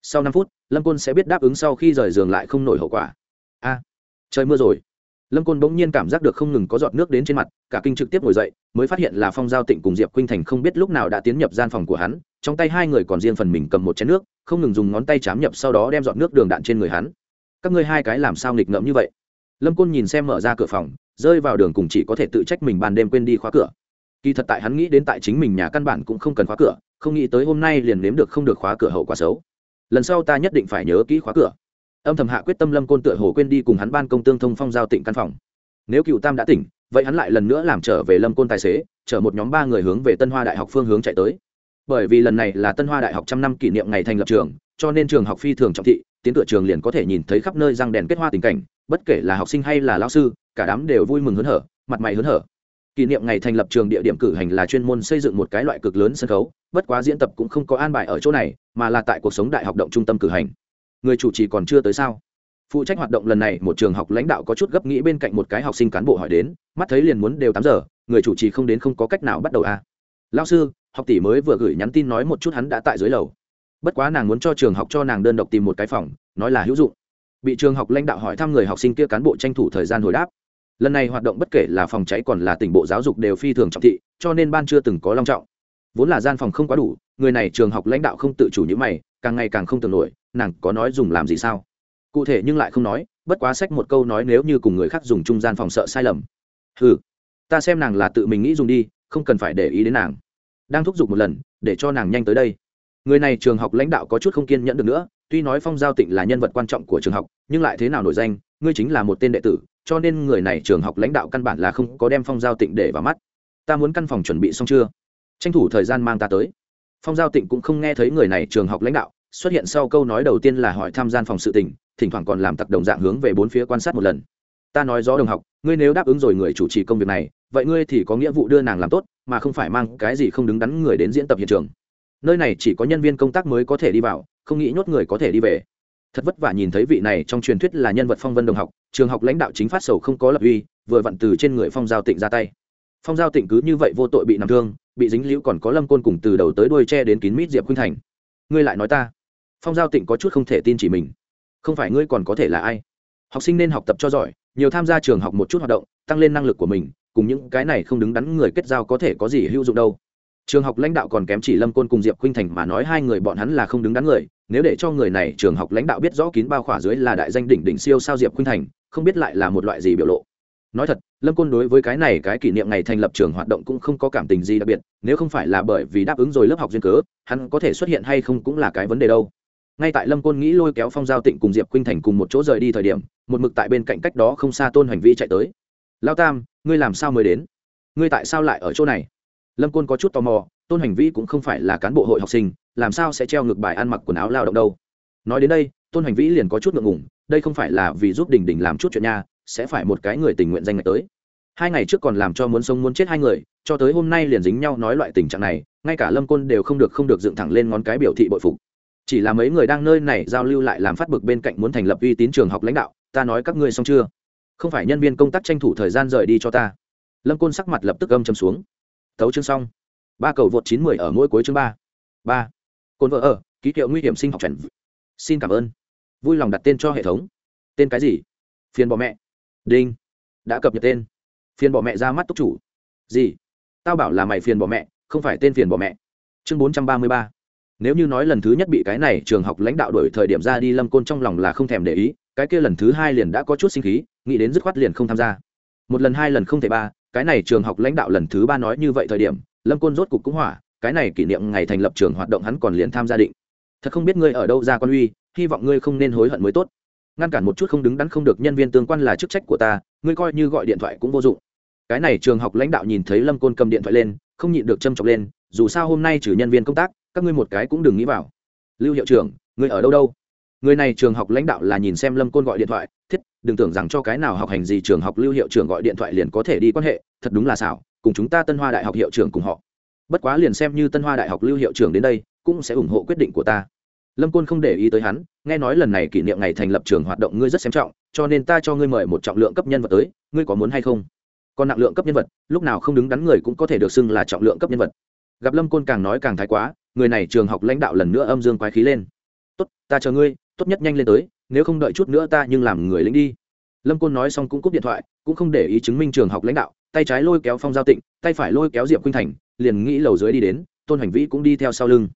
sau năm phút, lâm côn sẽ biết đáp ứng sau khi rời giường lại không nổi hậu quả. A, trời mưa rồi. Lâm côn bỗng nhiên cảm giác được không ngừng có giọt nước đến trên mặt, cả kinh trực tiếp ngồi dậy, mới phát hiện là phong giao tịnh cùng diệp khuynh thành không biết lúc nào đã tiến nhập gian phòng của hắn, trong tay hai người còn riêng phần mình cầm một chén nước, không ngừng dùng ngón tay chám nhập sau đó đem giọt nước đường đạn trên người hắn. Các ngươi hai cái làm sao nghịch ngợm như vậy? Lâm côn nhìn xem mở ra cửa phòng, rơi vào đường cùng chỉ có thể tự trách mình ban đêm quên đi khóa cửa. Kỳ thật tại hắn nghĩ đến tại chính mình nhà căn bản cũng không cần khóa cửa, không nghĩ tới hôm nay liền nếm được không được khóa cửa hậu quả xấu lần sau ta nhất định phải nhớ kỹ khóa cửa. Âm thầm hạ quyết tâm lâm côn tựa hồ quên đi cùng hắn ban công tương thông phong giao tịnh căn phòng. Nếu cựu tam đã tỉnh, vậy hắn lại lần nữa làm trở về lâm côn tài xế, chở một nhóm ba người hướng về tân hoa đại học phương hướng chạy tới. Bởi vì lần này là tân hoa đại học trăm năm kỷ niệm ngày thành lập trường, cho nên trường học phi thường trọng thị, tiến cửa trường liền có thể nhìn thấy khắp nơi răng đèn kết hoa tình cảnh, bất kể là học sinh hay là lao sư, cả đám đều vui mừng hớn hở, mặt mày hớn hở kỷ niệm ngày thành lập trường địa điểm cử hành là chuyên môn xây dựng một cái loại cực lớn sân khấu, bất quá diễn tập cũng không có an bài ở chỗ này, mà là tại cuộc sống đại học động trung tâm cử hành. Người chủ trì còn chưa tới sao? Phụ trách hoạt động lần này một trường học lãnh đạo có chút gấp nghĩ bên cạnh một cái học sinh cán bộ hỏi đến, mắt thấy liền muốn đều tám giờ, người chủ trì không đến không có cách nào bắt đầu à. lao sư, học tỷ mới vừa gửi nhắn tin nói một chút hắn đã tại dưới lầu. Bất quá nàng muốn cho trường học cho nàng đơn độc tìm một cái phòng, nói là hữu dụng. Bị trường học lãnh đạo hỏi thăm người học sinh kia cán bộ tranh thủ thời gian hồi đáp lần này hoạt động bất kể là phòng cháy còn là tỉnh bộ giáo dục đều phi thường trọng thị, cho nên ban chưa từng có long trọng. Vốn là gian phòng không quá đủ, người này trường học lãnh đạo không tự chủ như mày, càng ngày càng không tưởng nổi, nàng có nói dùng làm gì sao? Cụ thể nhưng lại không nói, bất quá sách một câu nói nếu như cùng người khác dùng trung gian phòng sợ sai lầm. Ừ ta xem nàng là tự mình nghĩ dùng đi, không cần phải để ý đến nàng. Đang thúc giục một lần, để cho nàng nhanh tới đây. Người này trường học lãnh đạo có chút không kiên nhẫn được nữa, tuy nói phong giao tịnh là nhân vật quan trọng của trường học, nhưng lại thế nào nổi danh, ngươi chính là một tên đệ tử cho nên người này trường học lãnh đạo căn bản là không có đem phong giao tịnh để vào mắt. Ta muốn căn phòng chuẩn bị xong chưa? Tranh thủ thời gian mang ta tới. Phong giao tịnh cũng không nghe thấy người này trường học lãnh đạo, xuất hiện sau câu nói đầu tiên là hỏi tham gian phòng sự tình, thỉnh thoảng còn làm tặc đồng dạng hướng về bốn phía quan sát một lần. Ta nói rõ đồng học, ngươi nếu đáp ứng rồi người chủ trì công việc này, vậy ngươi thì có nghĩa vụ đưa nàng làm tốt, mà không phải mang cái gì không đứng đắn người đến diễn tập hiện trường. Nơi này chỉ có nhân viên công tác mới có thể đi vào, không nghĩ nhốt người có thể đi về thật vất vả nhìn thấy vị này trong truyền thuyết là nhân vật phong vân đồng học, trường học lãnh đạo chính phát sầu không có lập uy, vừa vặn từ trên người phong giao tịnh ra tay. Phong giao tịnh cứ như vậy vô tội bị nằm thương, bị dính liễu còn có lâm côn cùng từ đầu tới đuôi che đến kín mít diệp khuynh thành. Ngươi lại nói ta. Phong giao tịnh có chút không thể tin chỉ mình. Không phải ngươi còn có thể là ai? Học sinh nên học tập cho giỏi, nhiều tham gia trường học một chút hoạt động, tăng lên năng lực của mình, cùng những cái này không đứng đắn người kết giao có thể có gì hữu dụng đâu. Trường học lãnh đạo còn kém chỉ lâm côn cùng diệp khuynh thành mà nói hai người bọn hắn là không đứng đắn người nếu để cho người này trường học lãnh đạo biết rõ kín bao khỏa dưới là đại danh đỉnh đỉnh siêu sao diệp khuynh thành, không biết lại là một loại gì biểu lộ. Nói thật, lâm côn đối với cái này cái kỷ niệm ngày thành lập trường hoạt động cũng không có cảm tình gì đặc biệt, nếu không phải là bởi vì đáp ứng rồi lớp học duyên cớ, hắn có thể xuất hiện hay không cũng là cái vấn đề đâu. Ngay tại lâm côn nghĩ lôi kéo phong giao tịnh cùng diệp khuynh thành cùng một chỗ rời đi thời điểm, một mực tại bên cạnh cách đó không xa tôn hành vi chạy tới. Lao tam, ngươi làm sao mới đến? Ngươi tại sao lại ở chỗ này? Lâm côn có chút tò mò tôn hành Vĩ cũng không phải là cán bộ hội học sinh, làm sao sẽ treo ngược bài ăn mặc quần áo lao động đâu? Nói đến đây, tôn hành vĩ liền có chút ngượng ngùng, đây không phải là vì giúp đình đình làm chút chuyện nha, sẽ phải một cái người tình nguyện danh ngạch tới. Hai ngày trước còn làm cho muốn sống muốn chết hai người, cho tới hôm nay liền dính nhau nói loại tình trạng này, ngay cả lâm côn đều không được không được dựng thẳng lên ngón cái biểu thị bội phục. Chỉ là mấy người đang nơi này giao lưu lại làm phát bực bên cạnh muốn thành lập uy tín trường học lãnh đạo, ta nói các ngươi xong chưa? Không phải nhân viên công tác tranh thủ thời gian rời đi cho ta. Lâm côn sắc mặt lập tức âm châm xuống. Tấu chương xong ba cầu vượt chín mười ở mỗi cuối chương ba. Ba. Côn vợ ở, ký hiệu nguy hiểm sinh học chuẩn xin cảm ơn. Vui lòng đặt tên cho hệ thống. Tên cái gì? Phiền bỏ mẹ. Đinh. Đã cập nhật tên. Phiền bỏ mẹ ra mắt tốc chủ. Gì? Tao bảo là mày phiền bỏ mẹ, không phải tên phiền bỏ mẹ. Chương bốn trăm ba mươi ba. Nếu như nói lần thứ nhất bị cái này trường học lãnh đạo đổi thời điểm ra đi lâm côn trong lòng là không thèm để ý, cái kia lần thứ hai liền đã có chút sinh khí, nghĩ đến dứt khoát liền không tham gia. Một lần hai lần không thể ba, cái này trường học lãnh đạo lần thứ ba nói như vậy thời điểm lâm côn rốt cục cũng hỏa, cái này kỷ niệm ngày thành lập trường hoạt động hắn còn liền tham gia định. Thật không biết ngươi ở đâu ra quan uy, hy vọng ngươi không nên hối hận mới tốt. Ngăn cản một chút không đứng đắn không được nhân viên tương quan là chức trách của ta, ngươi coi như gọi điện thoại cũng vô dụng. Cái này trường học lãnh đạo nhìn thấy lâm côn cầm điện thoại lên, không nhịn được châm chọc lên, dù sao hôm nay trừ nhân viên công tác, các ngươi một cái cũng đừng nghĩ vào. Lưu hiệu trưởng, ngươi ở đâu đâu? Người này trường học lãnh đạo là nhìn xem lâm côn gọi điện thoại, thiết, đừng tưởng rằng cho cái nào học hành gì trường học lưu hiệu trưởng gọi điện thoại liền có thể đi quan hệ, thật đúng là xảo cùng chúng ta tân hoa đại học hiệu trưởng cùng họ. Bất quá liền xem như tân hoa đại học lưu hiệu trưởng đến đây, cũng sẽ ủng hộ quyết định của ta. Lâm côn không để ý tới hắn, nghe nói lần này kỷ niệm ngày thành lập trường hoạt động ngươi rất xem trọng, cho nên ta cho ngươi mời một trọng lượng cấp nhân vật tới, ngươi có muốn hay không? Còn nặng lượng cấp nhân vật, lúc nào không đứng đắn người cũng có thể được xưng là trọng lượng cấp nhân vật. Gặp lâm côn càng nói càng thái quá, người này trường học lãnh đạo lần nữa âm dương quái khí lên. Tốt, ta chờ ngươi, tốt nhất nhanh lên tới, nếu không đợi chút nữa ta nhưng làm người lính đi. Lâm côn nói xong cũng cúp điện thoại, cũng không để ý chứng minh trường học lãnh đạo tay trái lôi kéo phong giao tịnh, tay phải lôi kéo diệp khuynh thành, liền nghĩ lầu dưới đi đến, tôn hành vĩ cũng đi theo sau lưng.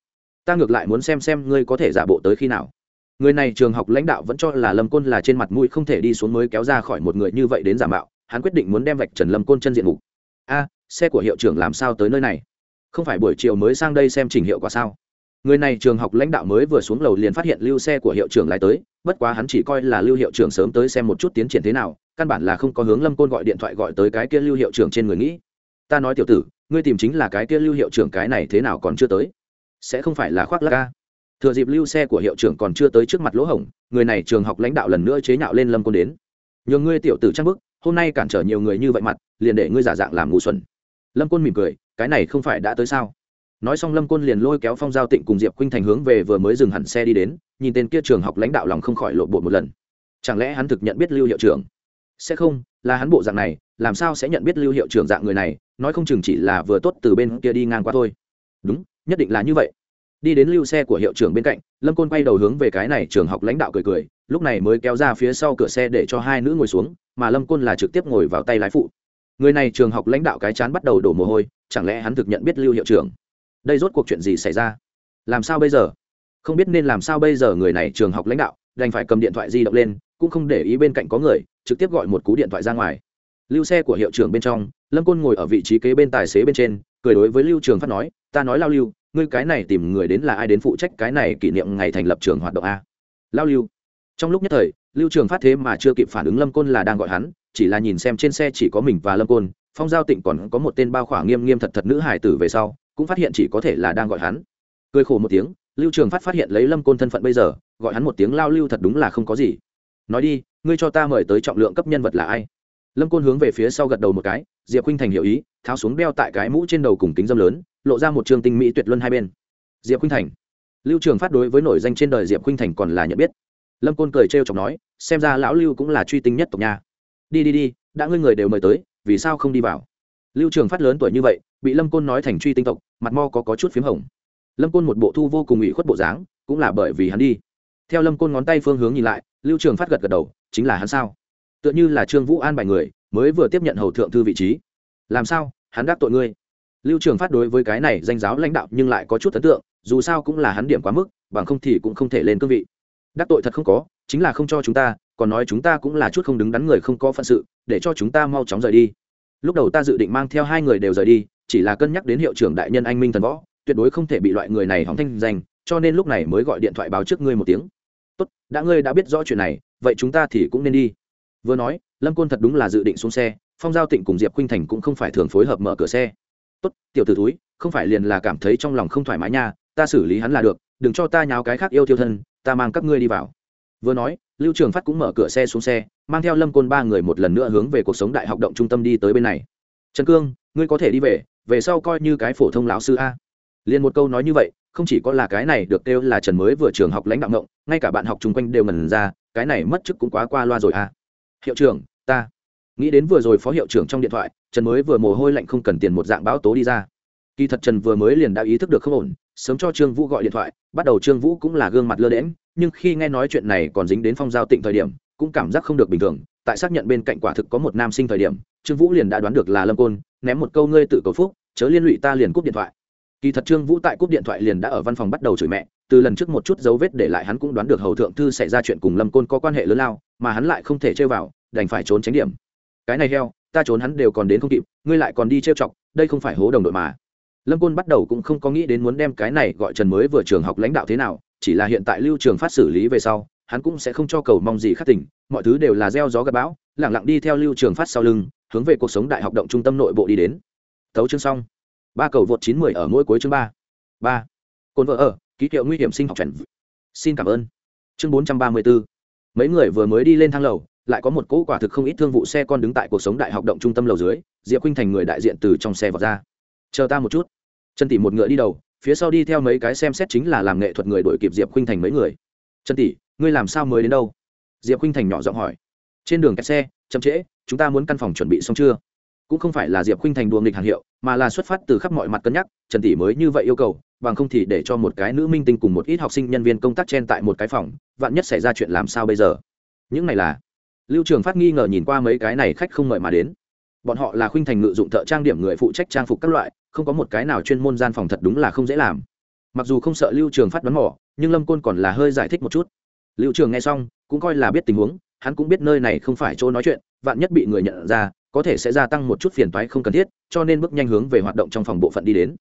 Ta ngược lại muốn xem xem ngươi có thể giả bộ tới khi nào. Người này trường học lãnh đạo vẫn cho là lâm côn là trên mặt mũi không thể đi xuống mới kéo ra khỏi một người như vậy đến giả mạo, hắn quyết định muốn đem vạch trần lâm côn chân diện mục. A, xe của hiệu trưởng làm sao tới nơi này? Không phải buổi chiều mới sang đây xem trình hiệu quả sao? Người này trường học lãnh đạo mới vừa xuống lầu liền phát hiện lưu xe của hiệu trưởng lại tới bất quá hắn chỉ coi là lưu hiệu trưởng sớm tới xem một chút tiến triển thế nào, căn bản là không có hướng lâm côn gọi điện thoại gọi tới cái kia lưu hiệu trưởng trên người nghĩ. Ta nói tiểu tử, ngươi tìm chính là cái kia lưu hiệu trưởng cái này thế nào còn chưa tới? Sẽ không phải là khoác lắc ca thừa dịp lưu xe của hiệu trưởng còn chưa tới trước mặt lỗ hổng, người này trường học lãnh đạo lần nữa chế nhạo lên lâm côn đến. Nhường ngươi tiểu tử trang bức, hôm nay cản trở nhiều người như vậy mặt, liền để ngươi giả dạng làm ngu xuẩn. Lâm côn mỉm cười, cái này không phải đã tới sao? Nói xong lâm côn liền lôi kéo phong giao tịnh cùng diệp khinh thành hướng về vừa mới dừng hẳn xe đi đến nhìn tên kia trường học lãnh đạo lòng không khỏi lộ bộ một lần. Chẳng lẽ hắn thực nhận biết lưu hiệu trưởng? Sẽ không, là hắn bộ dạng này, làm sao sẽ nhận biết lưu hiệu trưởng dạng người này, nói không chừng chỉ là vừa tốt từ bên kia đi ngang qua thôi. Đúng, nhất định là như vậy. Đi đến lưu xe của hiệu trưởng bên cạnh, lâm côn quay đầu hướng về cái này trường học lãnh đạo cười cười, lúc này mới kéo ra phía sau cửa xe để cho hai nữ ngồi xuống, mà lâm côn là trực tiếp ngồi vào tay lái phụ. Người này trường học lãnh đạo cái chán bắt đầu đổ mồ hôi, chẳng lẽ hắn thực nhận biết lưu hiệu trưởng? Đây rốt cuộc chuyện gì xảy ra? Làm sao bây giờ? Không biết nên làm sao bây giờ người này trường học lãnh đạo, đành phải cầm điện thoại di động lên, cũng không để ý bên cạnh có người, trực tiếp gọi một cú điện thoại ra ngoài. Lưu xe của hiệu trưởng bên trong, lâm côn ngồi ở vị trí kế bên tài xế bên trên, cười đối với lưu trường phát nói, ta nói lao lưu, ngươi cái này tìm người đến là ai đến phụ trách cái này kỷ niệm ngày thành lập trường hoạt động a? Lao lưu. Trong lúc nhất thời, lưu trường phát thế mà chưa kịp phản ứng lâm côn là đang gọi hắn, chỉ là nhìn xem trên xe chỉ có mình và lâm côn, phong giao tịnh còn có một tên bao khỏa nghiêm nghiêm thật thật nữ hải tử về sau, cũng phát hiện chỉ có thể là đang gọi hắn. Cười khổ một tiếng lưu trường phát phát hiện lấy lâm côn thân phận bây giờ gọi hắn một tiếng lao lưu thật đúng là không có gì. Nói đi ngươi cho ta mời tới trọng lượng cấp nhân vật là ai? Lâm côn hướng về phía sau gật đầu một cái diệp khuynh thành hiểu ý tháo xuống đeo tại cái mũ trên đầu cùng kính dâm lớn lộ ra một trường tinh mỹ tuyệt luân hai bên. Diệp khuynh thành. Lưu trường phát đối với nổi danh trên đời diệp khuynh thành còn là nhận biết. Lâm côn cười trêu chọc nói xem ra lão lưu cũng là truy tinh nhất tộc nha. Đi đi đi đã ngươi người đều mời tới vì sao không đi vào? Lưu trường phát lớn tuổi như vậy bị lâm côn nói thành truy tinh tộc mặt mo có, có chút p h í m hồng lâm côn một bộ thu vô cùng ủy khuất bộ dáng, cũng là bởi vì hắn đi. Theo lâm côn ngón tay phương hướng nhìn lại, lưu trường phát gật gật đầu, chính là hắn sao? Tựa như là trương vũ an bài người, mới vừa tiếp nhận hầu thượng thư vị trí. Làm sao? Hắn đáp tội ngươi. Lưu trường phát đối với cái này danh giáo lãnh đạo nhưng lại có chút ấn tượng, dù sao cũng là hắn điểm quá mức, bằng không thì cũng không thể lên cương vị. Đắc tội thật không có, chính là không cho chúng ta, còn nói chúng ta cũng là chút không đứng đắn người không có phận sự, để cho chúng ta mau chóng rời đi. Lúc đầu ta dự định mang theo hai người đều rời đi, chỉ là cân nhắc đến hiệu trưởng đại nhân anh minh thần võ tuyệt đối không thể bị loại người này hỏng thanh danh, cho nên lúc này mới gọi điện thoại báo trước ngươi một tiếng. Tốt, đã ngươi đã biết rõ chuyện này, vậy chúng ta thì cũng nên đi. Vừa nói, lâm côn thật đúng là dự định xuống xe, phong giao tịnh cùng diệp khuynh thành cũng không phải thường phối hợp mở cửa xe. Tốt, tiểu t ử túi không phải liền là cảm thấy trong lòng không thoải mái nha, ta xử lý hắn là được, đừng cho ta nháo cái khác yêu thiêu thân, ta mang các ngươi đi vào. Vừa nói, lưu trường phát cũng mở cửa xe xuống xe, mang theo lâm côn ba người một lần nữa hướng về cuộc sống đại học động trung tâm đi tới bên này. Trần cương, ngươi có thể đi về về sau coi như cái phổ thông lão sư a liền một câu nói như vậy, không chỉ có là cái này được kêu là trần mới vừa trường học lãnh đạo ngộng, ngay cả bạn học chung quanh đều ngần ra, cái này mất chức cũng quá qua loa rồi à. hiệu trưởng, ta nghĩ đến vừa rồi phó hiệu trưởng trong điện thoại, trần mới vừa mồ hôi lạnh không cần tiền một dạng báo tố đi ra. Kỳ thật trần vừa mới liền đã ý thức được không ổn, sớm cho trương vũ gọi điện thoại, bắt đầu trương vũ cũng là gương mặt lơ đễm nhưng khi nghe nói chuyện này còn dính đến phong giao tịnh thời điểm, cũng cảm giác không được bình thường. Tại xác nhận bên cạnh quả thực có một nam sinh thời điểm, trương vũ liền đã đoán được là lâm côn, ném một câu ngươi tự cầu phúc, chớ liên lụy ta liền cúp điện thoại kỳ thật trương vũ tại cúp điện thoại liền đã ở văn phòng bắt đầu chửi mẹ, từ lần trước một chút dấu vết để lại hắn cũng đoán được hầu thượng thư xảy ra chuyện cùng lâm côn có quan hệ lớn lao, mà hắn lại không thể chơi vào, đành phải trốn tránh điểm. Cái này heo, ta trốn hắn đều còn đến không kịp, ngươi lại còn đi trêu chọc, đây không phải hố đồng đội mà. Lâm côn bắt đầu cũng không có nghĩ đến muốn đem cái này gọi trần mới vừa trường học lãnh đạo thế nào, chỉ là hiện tại lưu trường phát xử lý về sau, hắn cũng sẽ không cho cầu mong gì khắc tỉnh, mọi thứ đều là gieo gió gặp bão lẳng lặng đi theo lưu trường phát sau lưng, hướng về cuộc sống đại học động trung tâm nội bộ đi đến. Tấu chương xong ba cầu vượt chín mười ở mỗi cuối chương ba. Ba. Côn vợ ở, ký hiệu nguy hiểm sinh học chuẩn xin cảm ơn. Chương bốn trăm ba mươi bốn. Mấy người vừa mới đi lên thang lầu, lại có một cỗ quả thực không ít thương vụ xe con đứng tại cuộc sống đại học động trung tâm lầu dưới, diệp khuynh thành người đại diện từ trong xe vào ra. Chờ ta một chút. Trần tỷ một ngựa đi đầu, phía sau đi theo mấy cái xem xét chính là làm nghệ thuật người đội kịp diệp khuynh thành mấy người. Trần tỷ, ngươi làm sao mới đến đâu? Diệp khuynh thành nhỏ giọng hỏi. Trên đường kẹt xe, chậm trễ, chúng ta muốn căn phòng chuẩn bị xong chưa? Cũng không phải là diệp khuynh thành đùa nghịch hàng hiệu, mà là xuất phát từ khắp mọi mặt cân nhắc, trần tỷ mới như vậy yêu cầu, bằng không thì để cho một cái nữ minh tinh cùng một ít học sinh nhân viên công tác trên tại một cái phòng, vạn nhất xảy ra chuyện làm sao bây giờ? Những này là, lưu trường phát nghi ngờ nhìn qua mấy cái này khách không mời mà đến. Bọn họ là khuynh thành ngự dụng thợ trang điểm người phụ trách trang phục các loại, không có một cái nào chuyên môn gian phòng thật đúng là không dễ làm. Mặc dù không sợ lưu trường phát đoán mỏ nhưng lâm côn còn là hơi giải thích một chút. Lưu trường nghe xong, cũng coi là biết tình huống, hắn cũng biết nơi này không phải chỗ nói chuyện, vạn nhất bị người nhận ra có thể sẽ gia tăng một chút phiền toái không cần thiết, cho nên bước nhanh hướng về hoạt động trong phòng bộ phận đi đến.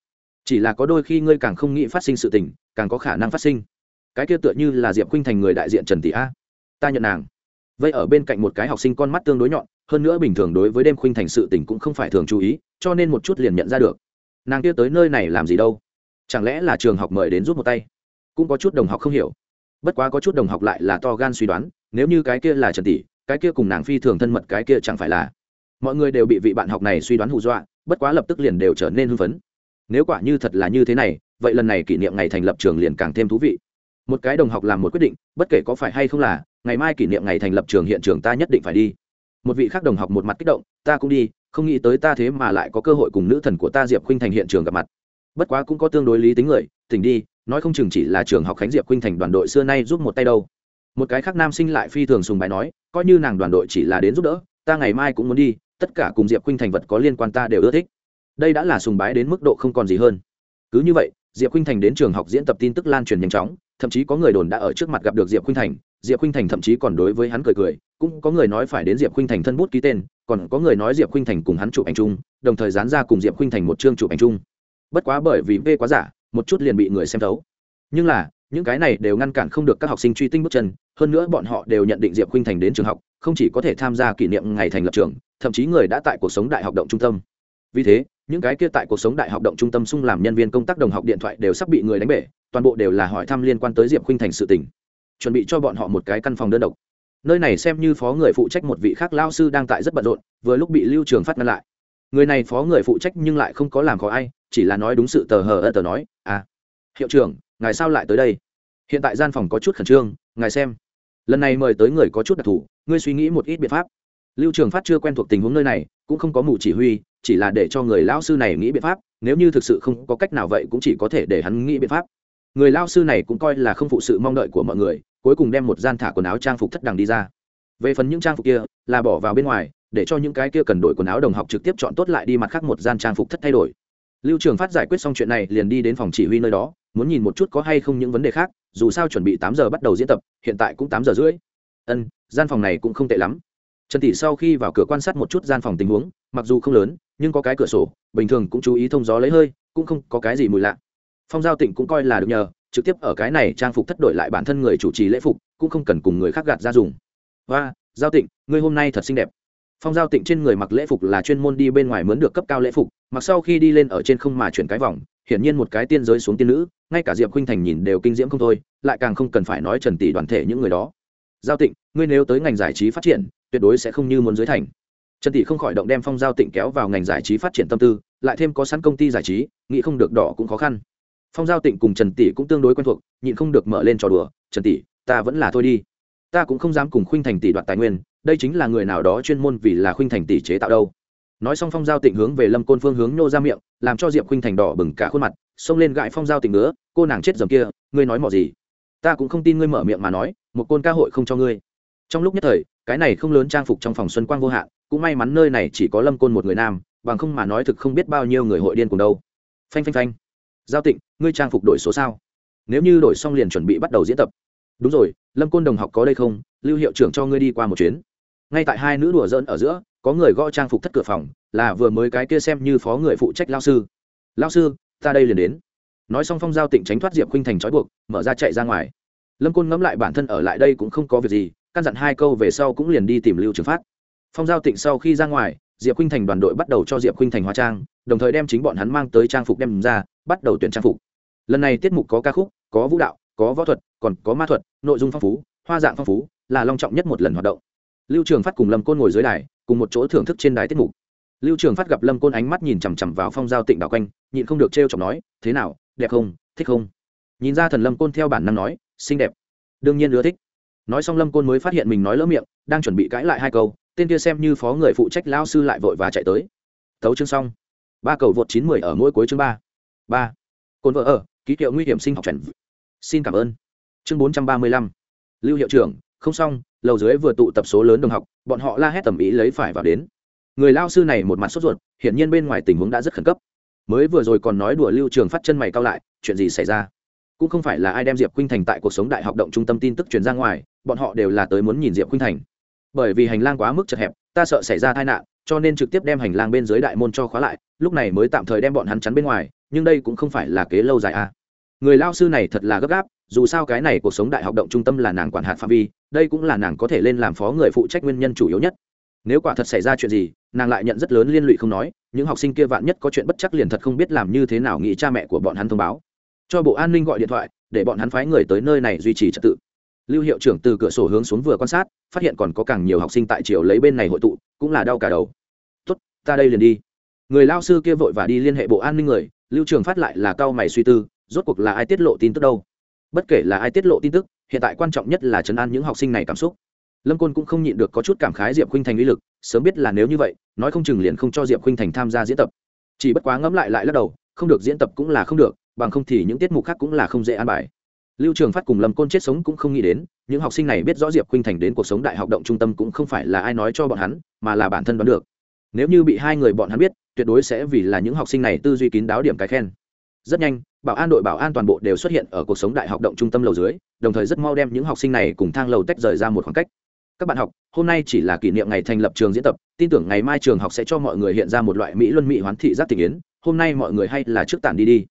Chỉ là có đôi khi ngươi càng không nghĩ phát sinh sự tình, càng có khả năng phát sinh. Cái kia tựa như là diệp khuynh thành người đại diện trần tỷ a. Ta nhận nàng. Vậy ở bên cạnh một cái học sinh con mắt tương đối nhọn, hơn nữa bình thường đối với đêm khuynh thành sự tình cũng không phải thường chú ý, cho nên một chút liền nhận ra được. Nàng kia tới nơi này làm gì đâu? Chẳng lẽ là trường học mời đến rút một tay? Cũng có chút đồng học không hiểu. Bất quá có chút đồng học lại là to gan suy đoán, nếu như cái kia là trần tỷ, cái kia cùng nàng phi thường thân mật cái kia chẳng phải là mọi người đều bị vị bạn học này suy đoán hù dọa, bất quá lập tức liền đều trở nên hưng phấn. Nếu quả như thật là như thế này, vậy lần này kỷ niệm ngày thành lập trường liền càng thêm thú vị. Một cái đồng học làm một quyết định, bất kể có phải hay không là, ngày mai kỷ niệm ngày thành lập trường hiện trường ta nhất định phải đi. Một vị khác đồng học một mặt kích động, ta cũng đi, không nghĩ tới ta thế mà lại có cơ hội cùng nữ thần của ta diệp khuynh thành hiện trường gặp mặt. Bất quá cũng có tương đối lý tính người, tỉnh đi, nói không chừng chỉ là trường học khánh diệp khuynh thành đoàn đội xưa nay giúp một tay đâu. Một cái khác nam sinh lại phi thường sùng bài nói, coi như nàng đoàn đội chỉ là đến giúp đỡ, ta ngày mai cũng muốn đi tất cả cùng diệp khuynh thành vật có liên quan ta đều ưa thích. Đây đã là sùng bái đến mức độ không còn gì hơn. Cứ như vậy, diệp khuynh thành đến trường học diễn tập tin tức lan truyền nhanh chóng, thậm chí có người đồn đã ở trước mặt gặp được diệp khuynh thành, diệp khuynh thành thậm chí còn đối với hắn cười cười, cũng có người nói phải đến diệp khuynh thành thân bút ký tên, còn có người nói diệp khuynh thành cùng hắn chụp ảnh chung, đồng thời dán ra cùng diệp khuynh thành một chương chụp ảnh chung. Bất quá bởi vì v quá giả, một chút liền bị người xem thấu. Nhưng là, những cái này đều ngăn cản không được các học sinh truy tinh bước chân hơn nữa bọn họ đều nhận định diệp khuynh thành đến trường học, không chỉ có thể tham gia kỷ niệm ngày thành lập trường, thậm chí người đã tại cuộc sống đại học động trung tâm. Vì thế, những cái kia tại cuộc sống đại học động trung tâm sung làm nhân viên công tác đồng học điện thoại đều sắp bị người đánh bể, toàn bộ đều là hỏi thăm liên quan tới diệp khuynh thành sự tình. Chuẩn bị cho bọn họ một cái căn phòng đơn độc. Nơi này xem như phó người phụ trách một vị khác lao sư đang tại rất bận rộn, vừa lúc bị lưu trường phát ngăn lại. Người này phó người phụ trách nhưng lại không có làm khó ai, chỉ là nói đúng sự tờ hờ ơ tờ nói à hiệu trưởng, ngài sao lại tới đây? Hiện tại gian phòng có chút khẩn trương, ngài xem lần này mời tới người có chút đặc thù, ngươi suy nghĩ một ít biện pháp. Lưu trường phát chưa quen thuộc tình huống nơi này, cũng không có mù chỉ huy, chỉ là để cho người lao sư này nghĩ biện pháp, nếu như thực sự không có cách nào vậy cũng chỉ có thể để hắn nghĩ biện pháp. Người lao sư này cũng coi là không phụ sự mong đợi của mọi người, cuối cùng đem một gian thả quần áo trang phục thất đằng đi ra. Về phần những trang phục kia, là bỏ vào bên ngoài, để cho những cái kia cần đổi quần áo đồng học trực tiếp chọn tốt lại đi mặt khác một gian trang phục thất thay đổi. Lưu trường phát giải quyết xong chuyện này liền đi đến phòng chỉ huy nơi đó muốn nhìn một chút có hay không những vấn đề khác, dù sao chuẩn bị tám giờ bắt đầu diễn tập, hiện tại cũng tám giờ rưỡi. Ân, gian phòng này cũng không tệ lắm. Trần tỷ sau khi vào cửa quan sát một chút gian phòng tình huống, mặc dù không lớn, nhưng có cái cửa sổ, bình thường cũng chú ý thông gió lấy hơi, cũng không có cái gì mùi lạ. Phong giao tịnh cũng coi là được nhờ, trực tiếp ở cái này trang phục thất đổi lại bản thân người chủ trì lễ phục, cũng không cần cùng người khác gạt ra dùng. Và giao tịnh, ngươi hôm nay thật xinh đẹp. Phong giao tịnh trên người mặc lễ phục là chuyên môn đi bên ngoài mướn được cấp cao lễ phục, mặc sau khi đi lên ở trên không mà chuyển cái vòng, hiển nhiên một cái tiên giới xuống tiên nữ ngay cả diệp khuynh thành nhìn đều kinh diễm không thôi, lại càng không cần phải nói trần tỷ đoàn thể những người đó. Giao tịnh, ngươi nếu tới ngành giải trí phát triển, tuyệt đối sẽ không như muốn dưới thành. Trần tỷ không khỏi động đem phong giao tịnh kéo vào ngành giải trí phát triển tâm tư, lại thêm có sẵn công ty giải trí, nghĩ không được đỏ cũng khó khăn. Phong giao tịnh cùng trần tỷ cũng tương đối quen thuộc, nhịn không được mở lên trò đùa, trần tỷ, ta vẫn là thôi đi. Ta cũng không dám cùng khuynh thành tỷ đoạt tài nguyên, đây chính là người nào đó chuyên môn vì là khuynh thành tỷ chế tạo đâu nói xong phong giao tịnh hướng về lâm côn phương hướng nô ra miệng, làm cho diệp khuynh thành đỏ bừng cả khuôn mặt, xông lên gại phong giao tịnh nữa cô nàng chết dầm kia, ngươi nói mỏ gì? Ta cũng không tin ngươi mở miệng mà nói, một côn ca hội không cho ngươi. Trong lúc nhất thời, cái này không lớn trang phục trong phòng xuân quang vô hạn, cũng may mắn nơi này chỉ có lâm côn một người nam, bằng không mà nói thực không biết bao nhiêu người hội điên cùng đâu. Phanh phanh phanh. Giao tịnh, ngươi trang phục đổi số sao? Nếu như đổi xong liền chuẩn bị bắt đầu diễn tập. Đúng rồi, lâm côn đồng học có đây không? Lưu hiệu trưởng cho ngươi đi qua một chuyến. Ngay tại hai nữ đùa dỡn ở giữa có người gõ trang phục thất cửa phòng, là vừa mới cái kia xem như phó người phụ trách lao sư. Lao sư, ta đây liền đến. Nói xong phong giao tịnh tránh thoát diệp khinh thành trói buộc, mở ra chạy ra ngoài. Lâm côn ngẫm lại bản thân ở lại đây cũng không có việc gì, căn dặn hai câu về sau cũng liền đi tìm lưu trường phát. Phong giao tịnh sau khi ra ngoài, diệp khinh thành đoàn đội bắt đầu cho diệp khinh thành hóa trang, đồng thời đem chính bọn hắn mang tới trang phục đem ra, bắt đầu tuyển trang phục. Lần này tiết mục có ca khúc, có vũ đạo, có võ thuật, còn có ma thuật, nội dung phong phú, hoa dạng phong phú, là long trọng nhất một lần hoạt động. Lưu trường phát cùng lâm côn ngồi dưới đài cùng một chỗ thưởng thức trên đài tiết mục. Lưu trường phát gặp lâm côn ánh mắt nhìn chằm chằm vào phong giao tịnh đảo quanh, nhịn không được t r e o chọc nói, thế nào, đẹp không, thích không? Nhìn ra thần lâm côn theo bản năng nói, xinh đẹp. Đương nhiên ưa thích. Nói xong lâm côn mới phát hiện mình nói lỡ miệng, đang chuẩn bị cãi lại hai câu, tên kia xem như phó người phụ trách lao sư lại vội và chạy tới. Tấu chương xong. Ba cầu vượt chín mười ở mỗi cuối chương ba. Ba. Côn vợ ở, ký hiệu nguy hiểm sinh học chuẩn xin cảm ơn. Chương bốn trăm ba mươi lăm. Lưu hiệu trưởng không xong, lầu dưới vừa tụ tập số lớn đồng học, bọn họ la hét tầm ý lấy phải vào đến. Người lao sư này một mặt sốt ruột, hiển nhiên bên ngoài tình huống đã rất khẩn cấp. Mới vừa rồi còn nói đùa lưu trường phát chân mày cao lại, chuyện gì xảy ra? Cũng không phải là ai đem diệp khuynh thành tại cuộc sống đại học động trung tâm tin tức truyền ra ngoài, bọn họ đều là tới muốn nhìn diệp khuynh thành. Bởi vì hành lang quá mức chật hẹp, ta sợ xảy ra tai nạn, cho nên trực tiếp đem hành lang bên dưới đại môn cho khóa lại, lúc này mới tạm thời đem bọn hắn chắn bên ngoài, nhưng đây cũng không phải là kế lâu dài à người lao sư này thật là gấp gáp, dù sao cái này cuộc sống đại học động trung tâm là nàng quản hạt phạm vi, đây cũng là nàng có thể lên làm phó người phụ trách nguyên nhân chủ yếu nhất. Nếu quả thật xảy ra chuyện gì, nàng lại nhận rất lớn liên lụy không nói, những học sinh kia vạn nhất có chuyện bất chắc liền thật không biết làm như thế nào nghĩ cha mẹ của bọn hắn thông báo. Cho bộ an ninh gọi điện thoại, để bọn hắn phái người tới nơi này duy trì trật tự. Lưu hiệu trưởng từ cửa sổ hướng xuống vừa quan sát, phát hiện còn có càng nhiều học sinh tại triều lấy bên này hội tụ, cũng là đau cả đầu. Tốt, ta đây liền đi. Người lao sư kia vội và đi liên hệ bộ an ninh người, lưu trường phát lại là cao mày suy tư rốt cuộc là ai tiết lộ tin tức đâu? Bất kể là ai tiết lộ tin tức, hiện tại quan trọng nhất là chấn an những học sinh này cảm xúc. Lâm côn cũng không nhịn được có chút cảm khái diệp khinh thành uy lực, sớm biết là nếu như vậy, nói không chừng liền không cho diệp khinh thành tham gia diễn tập. Chỉ bất quá ngẫm lại lại lắc đầu, không được diễn tập cũng là không được, bằng không thì những tiết mục khác cũng là không dễ an bài. Lưu trường phát cùng lâm côn chết sống cũng không nghĩ đến, những học sinh này biết rõ diệp khinh thành đến cuộc sống đại học động trung tâm cũng không phải là ai nói cho bọn hắn, mà là bản thân đoán được. Nếu như bị hai người bọn hắn biết, tuyệt đối sẽ vì là những học sinh này tư duy kín đáo điểm cái khen rất nhanh, bảo an đội bảo an toàn bộ đều xuất hiện ở cuộc sống đại học động trung tâm lầu dưới, đồng thời rất mau đem những học sinh này cùng thang lầu tách rời ra một khoảng cách. Các bạn học, hôm nay chỉ là kỷ niệm ngày thành lập trường diễn tập, tin tưởng ngày mai trường học sẽ cho mọi người hiện ra một loại mỹ luân mỹ hoán thị giác tình yến, hôm nay mọi người hay là trước tản đi đi.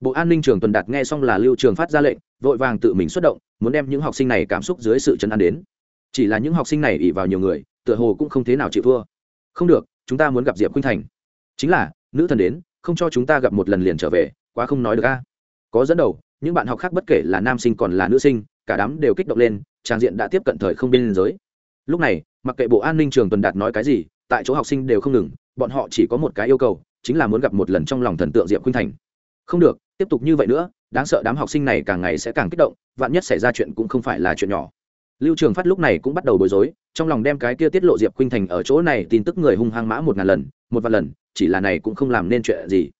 Bộ an ninh trường tuần đạt nghe xong là lưu trường phát ra lệnh, vội vàng tự mình xuất động, muốn đem những học sinh này cảm xúc dưới sự chấn an đến. Chỉ là những học sinh này ỉ vào nhiều người, tựa hồ cũng không thế nào chịu thua. Không được, chúng ta muốn gặp diệp khuynh thành. Chính là, nữ thần đến, không cho chúng ta gặp một lần liền trở về quá không nói được a. Có dẫn đầu, những bạn học khác bất kể là nam sinh còn là nữ sinh, cả đám đều kích động lên trang diện đã tiếp cận thời không biên giới. Lúc này, mặc kệ bộ an ninh trường tuần đạt nói cái gì, tại chỗ học sinh đều không ngừng, bọn họ chỉ có một cái yêu cầu, chính là muốn gặp một lần trong lòng thần tượng diệp khuynh thành. Không được, tiếp tục như vậy nữa, đáng sợ đám học sinh này càng ngày sẽ càng kích động, vạn nhất xảy ra chuyện cũng không phải là chuyện nhỏ. Lưu trường phát lúc này cũng bắt đầu bối rối, trong lòng đem cái kia tiết lộ diệp khuynh thành ở chỗ này tin tức người hung hăng mã một ngàn lần, một vạn lần, chỉ là này cũng không làm nên chuyện gì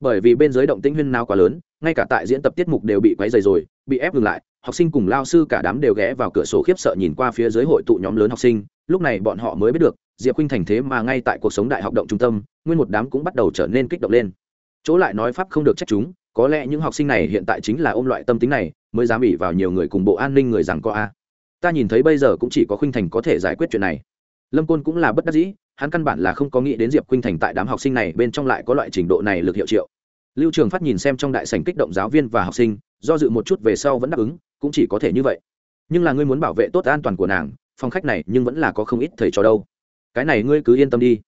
bởi vì bên dưới động tĩnh huyên nào quá lớn, ngay cả tại diễn tập tiết mục đều bị quấy dày rồi, bị ép ngừng lại, học sinh cùng lao sư cả đám đều ghé vào cửa sổ khiếp sợ nhìn qua phía dưới hội tụ nhóm lớn học sinh, lúc này bọn họ mới biết được, diệp khuynh thành thế mà ngay tại cuộc sống đại học động trung tâm, nguyên một đám cũng bắt đầu trở nên kích động lên. Chỗ lại nói pháp không được trách chúng, có lẽ những học sinh này hiện tại chính là ôm loại tâm tính này, mới dám ỉ vào nhiều người cùng bộ an ninh người rằng có a. Ta nhìn thấy bây giờ cũng chỉ có khuynh thành có thể giải quyết chuyện này. Lâm côn cũng là bất đắc dĩ hắn căn bản là không có nghĩ đến diệp khuynh thành tại đám học sinh này bên trong lại có loại trình độ này lực hiệu triệu. Lưu trường phát nhìn xem trong đại sảnh kích động giáo viên và học sinh, do dự một chút về sau vẫn đáp ứng, cũng chỉ có thể như vậy. Nhưng là ngươi muốn bảo vệ tốt an toàn của nàng, phòng khách này nhưng vẫn là có không ít thầy trò đâu. Cái này ngươi cứ yên tâm đi.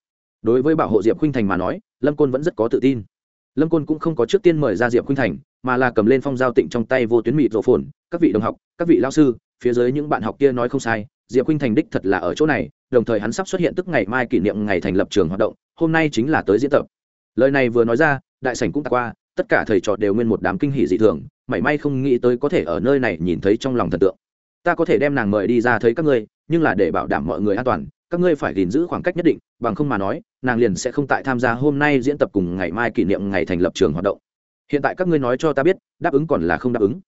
Đối với bảo hộ diệp khuynh thành mà nói, lâm côn vẫn rất có tự tin. Lâm côn cũng không có trước tiên mời ra diệp khuynh thành, mà là cầm lên phong giao tịnh trong tay vô tuyến mịt rổ phồn, các vị đồng học, các vị lao sư, phía dưới những bạn học kia nói không sai, diệp khuynh thành đích thật là ở chỗ này đồng thời hắn sắp xuất hiện tức ngày mai kỷ niệm ngày thành lập trường hoạt động, hôm nay chính là tới diễn tập. Lời này vừa nói ra, đại sảnh cũng tạc qua, tất cả thầy trò đều nguyên một đám kinh hỉ dị thường, mảy may không nghĩ tới có thể ở nơi này nhìn thấy trong lòng thần tượng. Ta có thể đem nàng mời đi ra thấy các ngươi, nhưng là để bảo đảm mọi người an toàn, các ngươi phải gìn giữ khoảng cách nhất định, bằng không mà nói, nàng liền sẽ không tại tham gia hôm nay diễn tập cùng ngày mai kỷ niệm ngày thành lập trường hoạt động. Hiện tại các ngươi nói cho ta biết, đáp ứng còn là không đáp ứng.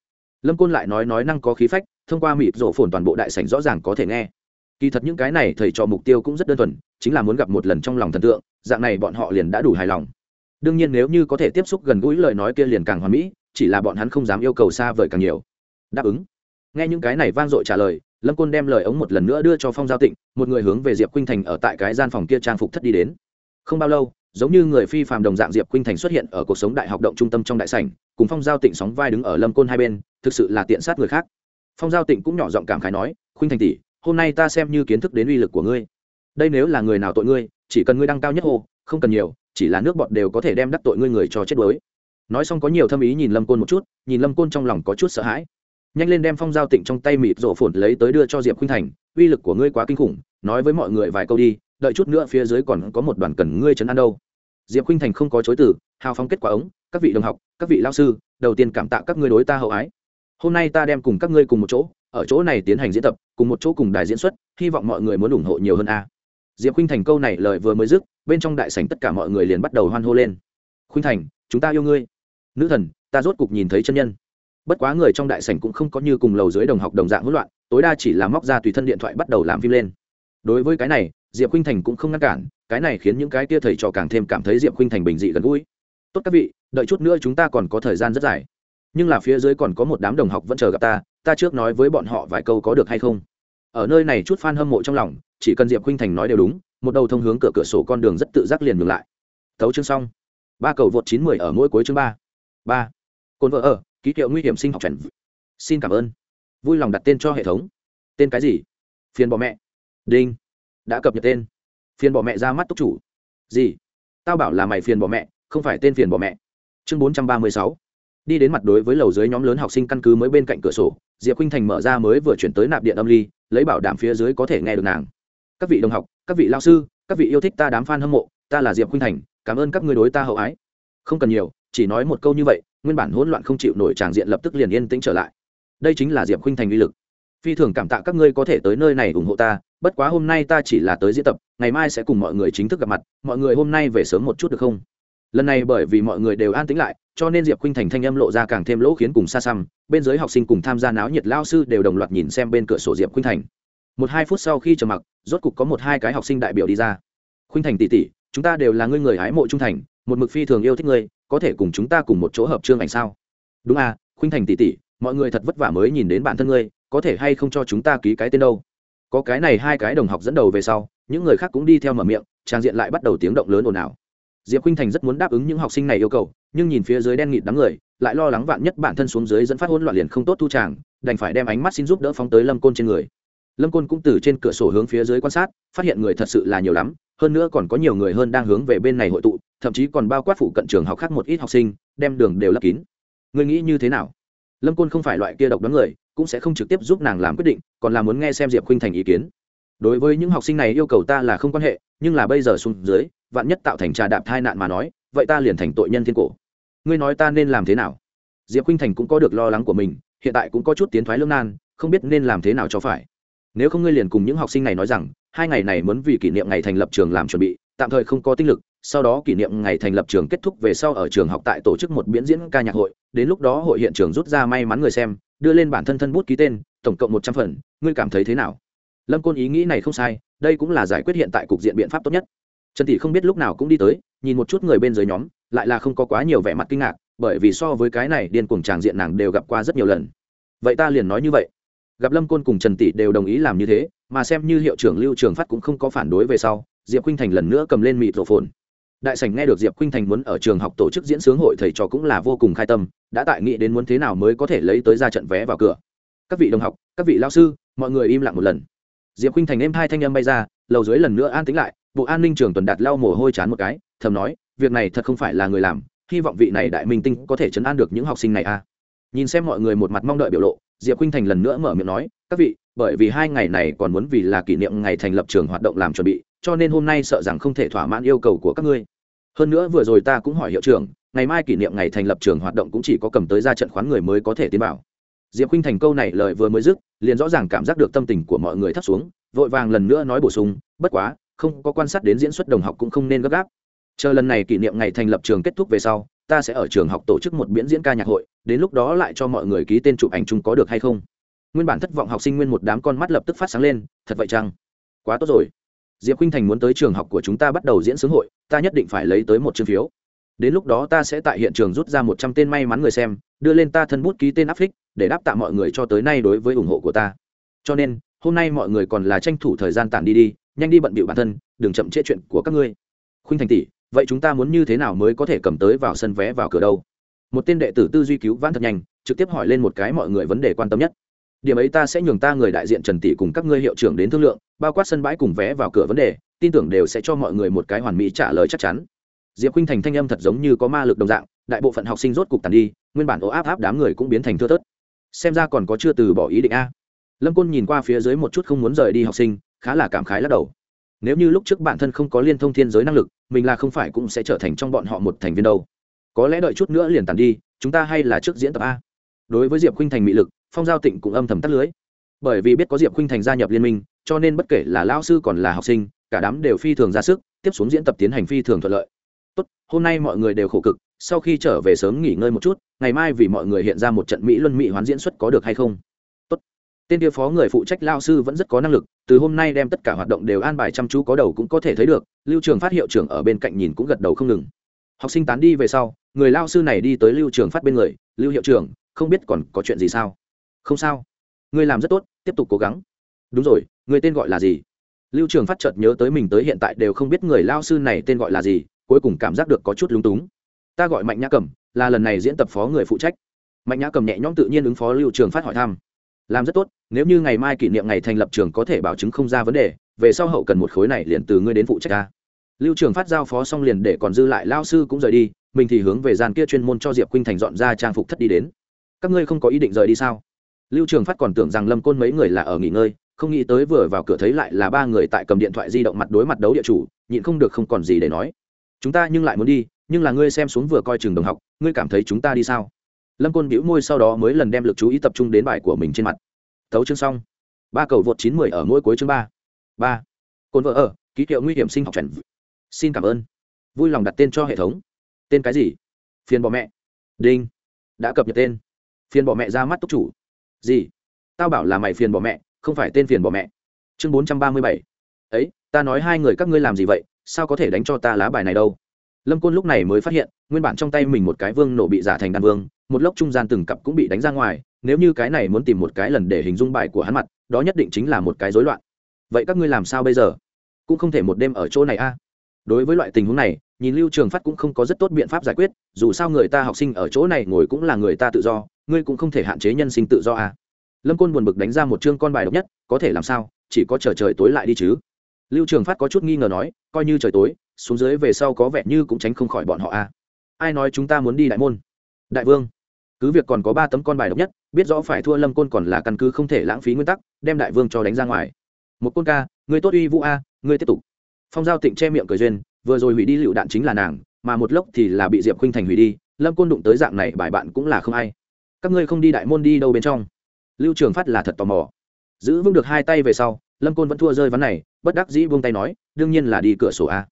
Lâm côn lại nói nói năng có khí phách, thông qua mịt rổ phồn toàn bộ đại sảnh rõ ràng có thể nghe kỳ thật những cái này thầy cho mục tiêu cũng rất đơn thuần, chính là muốn gặp một lần trong lòng thần tượng, dạng này bọn họ liền đã đủ hài lòng. Đương nhiên nếu như có thể tiếp xúc gần gũi lời nói kia liền càng hoàn mỹ, chỉ là bọn hắn không dám yêu cầu xa vời càng nhiều. Đáp ứng. Nghe những cái này vang dội trả lời, lâm côn đem lời ống một lần nữa đưa cho phong giao tịnh, một người hướng về diệp khuynh thành ở tại cái gian phòng kia trang phục thất đi đến. Không bao lâu, giống như người phi phàm đồng dạng diệp khuynh thành xuất hiện ở cuộc sống đại học động trung tâm trong đại sảnh, cùng phong giao tịnh sóng vai đứng ở lâm côn hai bên, thực sự là tiện sát người khác. Phong giao tịnh cũng nhỏ giọng cảm khái nói, khuynh thành tỷ hôm nay ta xem như kiến thức đến uy lực của ngươi. Đây nếu là người nào tội ngươi, chỉ cần ngươi đăng cao nhất hồ không cần nhiều, chỉ là nước bọt đều có thể đem đắc tội ngươi người cho chết đuối. Nói xong có nhiều thâm ý nhìn lâm côn một chút, nhìn lâm côn trong lòng có chút sợ hãi. Nhanh lên đem phong giao tịnh trong tay mịt rổ phồn lấy tới đưa cho diệp khinh thành, uy lực của ngươi quá kinh khủng, nói với mọi người vài câu đi, đợi chút nữa phía dưới còn có một đoàn cần ngươi chấn an đâu. Diệp khinh thành không có chối từ, hào phóng kết quả ống, các vị đồng học, các vị lao sư, đầu tiên cảm tạ các ngươi đối ta hậu ái. Hôm nay ta đem cùng các ngươi cùng một chỗ ở chỗ này tiến hành diễn tập, cùng một chỗ cùng đài diễn xuất, hy vọng mọi người muốn ủng hộ nhiều hơn a. Diệp khinh thành câu này lời vừa mới dứt, bên trong đại sảnh tất cả mọi người liền bắt đầu hoan hô lên. Khuynh thành, chúng ta yêu ngươi. Nữ thần, ta rốt cục nhìn thấy chân nhân. Bất quá người trong đại sảnh cũng không có như cùng lầu dưới đồng học đồng dạng hỗn loạn, tối đa chỉ là móc ra tùy thân điện thoại bắt đầu làm phim lên. Đối với cái này, diệp khinh thành cũng không ngăn cản, cái này khiến những cái tia thầy trò càng thêm cảm thấy diệp khinh thành bình dị gần gũi. Tốt các vị, đợi chút nữa chúng ta còn có thời gian rất dài. Nhưng là phía dưới còn có một đám đồng học vẫn chờ gặp ta ta trước nói với bọn họ vài câu có được hay không? Ở nơi này chút f a n hâm mộ trong lòng, chỉ cần diệp khuynh thành nói đều đúng, một đầu thông hướng cửa cửa sổ con đường rất tự giác liền ngừng lại. Tấu chương xong. Ba cầu vượt chín mười ở mỗi cuối chương ba. Ba. Cồn vợ ở, ký hiệu nguy hiểm sinh học trần xin cảm ơn. Vui lòng đặt tên cho hệ thống. Tên cái gì? Phiền bỏ mẹ. Đinh. Đã cập nhật tên. Phiền bỏ mẹ ra mắt túc chủ. Gì? Tao bảo là mày phiền bỏ mẹ, không phải tên phiền bỏ mẹ. Chương bốn trăm ba mươi sáu đi đến mặt đối với lầu dưới nhóm lớn học sinh căn cứ mới bên cạnh cửa sổ, diệp khinh thành mở ra mới vừa chuyển tới nạp điện âm ly, lấy bảo đảm phía dưới có thể nghe được nàng. Các vị đồng học, các vị lao sư, các vị yêu thích ta đám f a n hâm mộ, ta là diệp khinh thành, cảm ơn các người đối ta hậu ái. Không cần nhiều, chỉ nói một câu như vậy, nguyên bản hỗn loạn không chịu nổi tràng diện lập tức liền yên tĩnh trở lại. Đây chính là diệp khinh thành uy lực. Phi thường cảm tạ các ngươi có thể tới nơi này ủng hộ ta, bất quá hôm nay ta chỉ là tới diễn tập, ngày mai sẽ cùng mọi người chính thức gặp mặt, mọi người hôm nay về sớm một chút được không? Lần này bởi vì mọi người đều an tĩnh lại, cho nên diệp khinh thành thanh âm lộ ra càng thêm lỗ khiến cùng xa xăm, bên dưới học sinh cùng tham gia náo nhiệt lao sư đều đồng loạt nhìn xem bên cửa sổ diệp khinh thành. Một hai phút sau khi trầm mặc, rốt cục có một hai cái học sinh đại biểu đi ra. Khinh thành tỷ tỷ, chúng ta đều là ngươi người hái mộ trung thành, một mực phi thường yêu thích ngươi, có thể cùng chúng ta cùng một chỗ hợp chương ảnh sao? Đúng à khuynh thành tỷ tỷ, mọi người thật vất vả mới nhìn đến bản thân ngươi, có thể hay không cho chúng ta ký cái tên đâu? Có cái này hai cái đồng học dẫn đầu về sau, những người khác cũng đi theo mở miệng, trang diện lại bắt đầu tiếng động lớn ồn ào diệp khuynh thành rất muốn đáp ứng những học sinh này yêu cầu, nhưng nhìn phía dưới đen nghịt đám người, lại lo lắng vạn nhất bản thân xuống dưới dẫn phát hỗn loạn liền không tốt thu tràng, đành phải đem ánh mắt xin giúp đỡ phóng tới lâm côn trên người. Lâm côn cũng từ trên cửa sổ hướng phía dưới quan sát, phát hiện người thật sự là nhiều lắm, hơn nữa còn có nhiều người hơn đang hướng về bên này hội tụ, thậm chí còn bao quát phụ cận trường học khác một ít học sinh, đem đường đều lấp kín. Người nghĩ như thế nào? Lâm côn không phải loại kia độc đoán người, cũng sẽ không trực tiếp giúp nàng làm quyết định, còn là muốn nghe xem diệp khuynh thành ý kiến đối với những học sinh này yêu cầu ta là không quan hệ, nhưng là bây giờ xuống dưới, vạn nhất tạo thành trà đạp thai nạn mà nói, vậy ta liền thành tội nhân thiên cổ. Ngươi nói ta nên làm thế nào? Diệp khinh thành cũng có được lo lắng của mình, hiện tại cũng có chút tiến thoái lương nan, không biết nên làm thế nào cho phải. Nếu không ngươi liền cùng những học sinh này nói rằng, hai ngày này muốn vì kỷ niệm ngày thành lập trường làm chuẩn bị, tạm thời không có tinh lực, sau đó kỷ niệm ngày thành lập trường kết thúc về sau ở trường học tại tổ chức một biễn diễn ca nhạc hội, đến lúc đó hội hiện trường rút ra may mắn người xem, đưa lên bản thân thân bút ký tên, tổng cộng một trăm phần, ngươi cảm thấy thế nào? Lâm côn ý nghĩ này không sai, đây cũng là giải quyết hiện tại cục diện biện pháp tốt nhất. Trần tỷ không biết lúc nào cũng đi tới, nhìn một chút người bên dưới nhóm, lại là không có quá nhiều vẻ mặt kinh ngạc, bởi vì so với cái này điên cuồng tràng diện nàng đều gặp qua rất nhiều lần. Vậy ta liền nói như vậy. Gặp lâm côn cùng trần tỷ đều đồng ý làm như thế, mà xem như hiệu trưởng lưu trường phát cũng không có phản đối về sau, diệp khinh thành lần nữa cầm lên mịt rổ phồn. Đại sảnh nghe được diệp khinh thành muốn ở trường học tổ chức diễn sướng hội thầy trò cũng là vô cùng khai tâm, đã tại nghĩ đến muốn thế nào mới có thể lấy tới ra trận vé vào cửa. Các vị đồng học, các vị lao sư, mọi người im lặng một lần diệp khinh thành êm hai thanh âm bay ra, lầu dưới lần nữa an tính lại, bộ an ninh trưởng tuần đạt lau mồ hôi chán một cái, thầm nói, việc này thật không phải là người làm, hy vọng vị này đại minh tinh có thể chấn an được những học sinh này a nhìn xem mọi người một mặt mong đợi biểu lộ, diệp khinh thành lần nữa mở miệng nói, các vị, bởi vì hai ngày này còn muốn vì là kỷ niệm ngày thành lập trường hoạt động làm chuẩn bị, cho nên hôm nay sợ rằng không thể thỏa mãn yêu cầu của các ngươi. Hơn nữa vừa rồi ta cũng hỏi hiệu trưởng, ngày mai kỷ niệm ngày thành lập trường hoạt động cũng chỉ có cầm tới ra trận khoán người mới có thể tiến bảo diệp khinh thành câu này lời vừa mới dứt, liền rõ ràng cảm giác được tâm tình của mọi người thấp xuống, vội vàng lần nữa nói bổ sung, bất quá, không có quan sát đến diễn xuất đồng học cũng không nên gấp gáp. Chờ lần này kỷ niệm ngày thành lập trường kết thúc về sau, ta sẽ ở trường học tổ chức một biễn diễn ca nhạc hội, đến lúc đó lại cho mọi người ký tên chụp ảnh chung có được hay không. Nguyên bản thất vọng học sinh nguyên một đám con mắt lập tức phát sáng lên, thật vậy chăng? Quá tốt rồi. Diệp khinh thành muốn tới trường học của chúng ta bắt đầu diễn sướng hội, ta nhất định phải lấy tới một chương phiếu. Đến lúc đó ta sẽ tại hiện trường rút ra một trăm tên may mắn người xem, đưa lên ta thân bút ký tên áp phích để đáp tạ mọi người cho tới nay đối với ủng hộ của ta. Cho nên, hôm nay mọi người còn là tranh thủ thời gian tản đi đi, nhanh đi bận bịu bản thân, đừng chậm trễ chuyện của các ngươi. Khuynh thành tỷ, vậy chúng ta muốn như thế nào mới có thể cầm tới vào sân vé vào cửa đâu? Một tên đệ tử tư duy cứu vãn thật nhanh, trực tiếp hỏi lên một cái mọi người vấn đề quan tâm nhất. Điểm ấy ta sẽ nhường ta người đại diện trần tỷ cùng các ngươi hiệu trưởng đến thương lượng, bao quát sân bãi cùng vé vào cửa vấn đề, tin tưởng đều sẽ cho mọi người một cái hoàn mỹ trả lời chắc chắn. Diệp khuynh thành thanh âm thật giống như có ma lực đồng dạng, đại bộ phận học sinh rốt cục tàn đi, nguyên bản ố áp áp đám người cũng biến thành thưa thớt xem ra còn có chưa từ bỏ ý định a. Lâm côn nhìn qua phía dưới một chút không muốn rời đi học sinh, khá là cảm khái lắc đầu. Nếu như lúc trước bản thân không có liên thông thiên giới năng lực, mình là không phải cũng sẽ trở thành trong bọn họ một thành viên đâu. Có lẽ đợi chút nữa liền tàn đi, chúng ta hay là trước diễn tập a. Đối với diệp khuynh thành mỹ lực, phong giao tịnh cũng âm thầm tắt lưới. Bởi vì biết có diệp khuynh thành gia nhập liên minh, cho nên bất kể là lao sư còn là học sinh, cả đám đều phi thường ra sức, tiếp xuống diễn tập tiến hành phi thường thuận lợi. Tốt, hôm nay mọi người đều khổ cực sau khi trở về sớm nghỉ ngơi một chút, ngày mai vì mọi người hiện ra một trận mỹ luân mỹ hoán diễn xuất có được hay không? Tốt. Tên kia phó người phụ trách lao sư vẫn rất có năng lực, từ hôm nay đem tất cả hoạt động đều an bài chăm chú có đầu cũng có thể thấy được, lưu trường phát hiệu trưởng ở bên cạnh nhìn cũng gật đầu không ngừng. Học sinh tán đi về sau, người lao sư này đi tới lưu trường phát bên người, lưu hiệu trưởng, không biết còn có chuyện gì sao? Không sao. Ngươi làm rất tốt, tiếp tục cố gắng. Đúng rồi, người tên gọi là gì? Lưu trường phát chợt nhớ tới mình tới hiện tại đều không biết người lao sư này tên gọi là gì, cuối cùng cảm giác được có chút lúng túng ta gọi mạnh nhã cầm, là lần này diễn tập phó người phụ trách. Mạnh nhã cầm nhẹ nhõm tự nhiên ứng phó lưu trường phát hỏi thăm. Làm rất tốt, nếu như ngày mai kỷ niệm ngày thành lập trường có thể bảo chứng không ra vấn đề, về sau hậu cần một khối này liền từ ngươi đến phụ trách ta. Lưu trường phát giao phó xong liền để còn dư lại lao sư cũng rời đi, mình thì hướng về gian kia chuyên môn cho diệp khinh thành dọn ra trang phục thất đi đến. Các ngươi không có ý định rời đi sao? Lưu trường phát còn tưởng rằng lâm côn mấy người là ở nghỉ ngơi, không nghĩ tới vừa vào cửa thấy lại là ba người tại cầm điện thoại di động mặt đối mặt đấu địa chủ, nhịn không được không còn gì để nói. Chúng ta nhưng lại muốn đi nhưng là ngươi xem xuống vừa coi trường đồng học, ngươi cảm thấy chúng ta đi sao? Lâm côn bĩu môi sau đó mới lần đem l ự c chú ý tập trung đến bài của mình trên mặt. Tấu chương xong. Ba cầu vượt chín mươi ở mỗi cuối chương ba. Ba. Cồn vợ ở, ký hiệu nguy hiểm sinh học chuẩn xin cảm ơn. Vui lòng đặt tên cho hệ thống. Tên cái gì? Phiền bỏ mẹ. Đinh. Đã cập nhật tên. Phiền bỏ mẹ ra mắt túc chủ. Gì? Tao bảo là mày phiền bỏ mẹ, không phải tên phiền bỏ mẹ. Chương bốn trăm ba mươi bảy. Ấy, ta nói hai người các ngươi làm gì vậy? Sao có thể đánh cho ta lá bài này đâu? Lâm côn lúc này mới phát hiện, nguyên bản trong tay mình một cái vương nổ bị giả thành đan vương, một lốc trung gian từng cặp cũng bị đánh ra ngoài, nếu như cái này muốn tìm một cái lần để hình dung bài của hắn mặt, đó nhất định chính là một cái rối loạn. Vậy các ngươi làm sao bây giờ? Cũng không thể một đêm ở chỗ này a. Đối với loại tình huống này, nhìn lưu trường phát cũng không có rất tốt biện pháp giải quyết, dù sao người ta học sinh ở chỗ này ngồi cũng là người ta tự do, ngươi cũng không thể hạn chế nhân sinh tự do a. Lâm côn buồn bực đánh ra một chương con bài độc nhất, có thể làm sao? Chỉ có chờ trời tối lại đi chứ lưu trường phát có chút nghi ngờ nói, coi như trời tối, xuống dưới về sau có vẻ như cũng tránh không khỏi bọn họ a ai nói chúng ta muốn đi đại môn? Đại vương. Cứ việc còn có ba tấm con bài độc nhất, biết rõ phải thua lâm côn còn là căn cứ không thể lãng phí nguyên tắc, đem đại vương cho đánh ra ngoài. Một côn ca, người tốt uy vũ a, người tiếp tục. Phong giao tịnh che miệng cười duyên, vừa rồi hủy đi lựu đạn chính là nàng, mà một lốc thì là bị diệp khuynh thành hủy đi, lâm côn đụng tới dạng này bài bạn cũng là không ai. Các ngươi không đi đại môn đi đâu bên trong? Lưu trường phát là thật tò mò. Giữ vững được hai tay về sau lâm côn vẫn thua rơi ván này, bất đắc dĩ buông tay nói, đương nhiên là đi cửa sổ a.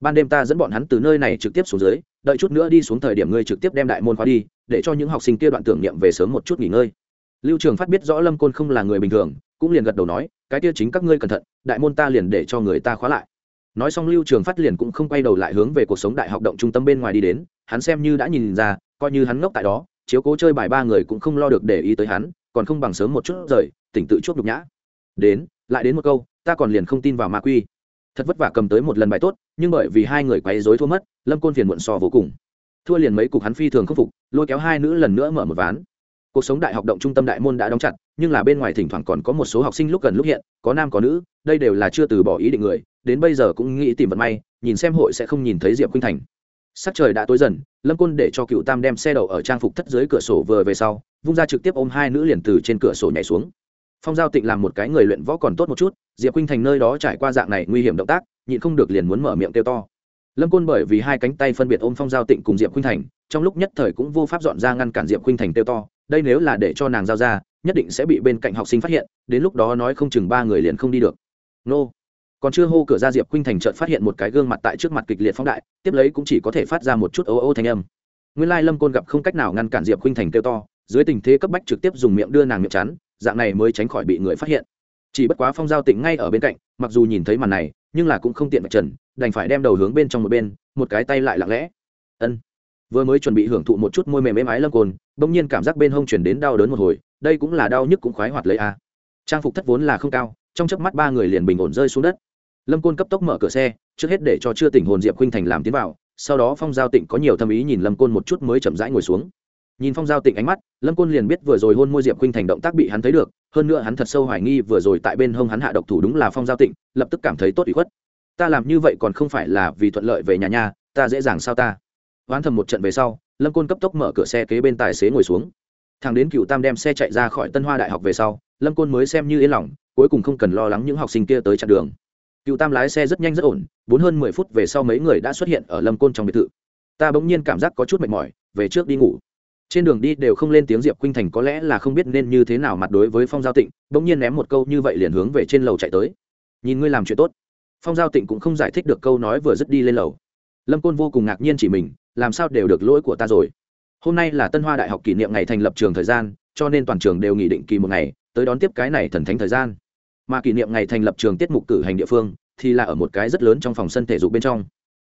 Ban đêm ta dẫn bọn hắn từ nơi này trực tiếp xuống dưới, đợi chút nữa đi xuống thời điểm ngươi trực tiếp đem đại môn khóa đi, để cho những học sinh kia đoạn tưởng niệm về sớm một chút nghỉ ngơi. Lưu trường phát biết rõ lâm côn không là người bình thường, cũng liền gật đầu nói, cái kia chính các ngươi cẩn thận, đại môn ta liền để cho người ta khóa lại. Nói xong lưu trường phát liền cũng không quay đầu lại hướng về cuộc sống đại học động trung tâm bên ngoài đi đến, hắn xem như đã nhìn ra, coi như hắn ngốc tại đó, chiếu cố chơi bài ba người cũng không lo được để ý tới hắn, còn không bằng sớm một chút rời, tỉnh tự chuốc nhục nhã. Đến lại đến một câu, ta còn liền không tin vào ma quy. Thật vất vả cầm tới một lần bài tốt, nhưng bởi vì hai người quấy rối thua mất, lâm côn phiền muộn so vô cùng. Thua liền mấy cục hắn phi thường khắc phục, lôi kéo hai nữ lần nữa mở một ván. Cuộc sống đại học động trung tâm đại môn đã đóng chặt, nhưng là bên ngoài thỉnh thoảng còn có một số học sinh lúc gần lúc hiện, có nam có nữ, đây đều là chưa từ bỏ ý định người, đến bây giờ cũng nghĩ tìm vận may, nhìn xem hội sẽ không nhìn thấy diệp khuynh thành. Sắc trời đã tối dần, lâm côn để cho cựu tam đem xe đậu ở trang phục thất dưới cửa sổ vừa về sau, vung ra trực tiếp ôm hai nữ liền từ trên cửa sổ nhảy xuống phong giao tịnh làm một cái người luyện võ còn tốt một chút, diệp khuynh thành nơi đó trải qua dạng này nguy hiểm động tác, nhịn không được liền muốn mở miệng kêu to. Lâm côn bởi vì hai cánh tay phân biệt ôm phong giao tịnh cùng diệp khuynh thành, trong lúc nhất thời cũng vô pháp dọn ra ngăn cản diệp khuynh thành kêu to, đây nếu là để cho nàng giao ra, nhất định sẽ bị bên cạnh học sinh phát hiện, đến lúc đó nói không chừng ba người liền không đi được. Nô. Còn chưa hô cửa ra diệp khuynh thành chợt phát hiện một cái gương mặt tại trước mặt kịch liệt phóng đại, tiếp lấy cũng chỉ có thể phát ra một chút ô ô thanh âm. Nguyên lai lâm côn gặp không cách nào ngăn cản diệp khuynh thành kêu to, dưới tình thế cấp bách trực tiếp dùng miệng đưa nàng miệng chắn dạng này mới tránh khỏi bị người phát hiện. Chỉ bất quá phong giao tỉnh ngay ở bên cạnh, mặc dù nhìn thấy màn này, nhưng là cũng không tiện vạch trần, đành phải đem đầu hướng bên trong một bên, một cái tay lại lặng lẽ. Ân. Vừa mới chuẩn bị hưởng thụ một chút môi mềm êm ái lâm côn bỗng nhiên cảm giác bên hông chuyển đến đau đớn một hồi, đây cũng là đau nhức cũng khoái hoạt lấy a. Trang phục thất vốn là không cao, trong chớp mắt ba người liền bình ổn rơi xuống đất. Lâm côn cấp tốc mở cửa xe, trước hết để cho chưa tỉnh hồn diệp khuynh thành làm tiến vào, sau đó phong giao tịnh có nhiều tâm ý nhìn lâm côn một chút mới chậm rãi ngồi xuống nhìn phong giao tịnh ánh mắt, lâm côn liền biết vừa rồi hôn môi diệp khuynh thành động tác bị hắn thấy được, hơn nữa hắn thật sâu hoài nghi vừa rồi tại bên hông hắn hạ độc thủ đúng là phong giao tịnh, lập tức cảm thấy tốt ủy khuất. Ta làm như vậy còn không phải là vì thuận lợi về nhà nhà ta dễ dàng sao ta? Oán thầm một trận về sau, lâm côn cấp tốc mở cửa xe kế bên tài xế ngồi xuống. Thằng đến cựu tam đem xe chạy ra khỏi tân hoa đại học về sau, lâm côn mới xem như yên lòng, cuối cùng không cần lo lắng những học sinh kia tới chặn đường. Cựu tam lái xe rất nhanh rất ổn, bốn hơn mười phút về sau mấy người đã xuất hiện ở lâm côn trong biệt thự. Ta bỗng nhiên cảm giác có chút mệt mỏi, về trước đi ngủ trên đường đi đều không lên tiếng diệp khuynh thành có lẽ là không biết nên như thế nào mặt đối với phong giao tịnh, bỗng nhiên ném một câu như vậy liền hướng về trên lầu chạy tới. Nhìn ngươi làm chuyện tốt. Phong giao tịnh cũng không giải thích được câu nói vừa dứt đi lên lầu. Lâm côn vô cùng ngạc nhiên chỉ mình, làm sao đều được lỗi của ta rồi? Hôm nay là tân hoa đại học kỷ niệm ngày thành lập trường thời gian, cho nên toàn trường đều nghỉ định kỳ một ngày, tới đón tiếp cái này thần thánh thời gian. Mà kỷ niệm ngày thành lập trường tiết mục cử hành địa phương, thì là ở một cái rất lớn trong phòng sân thể dục bên trong.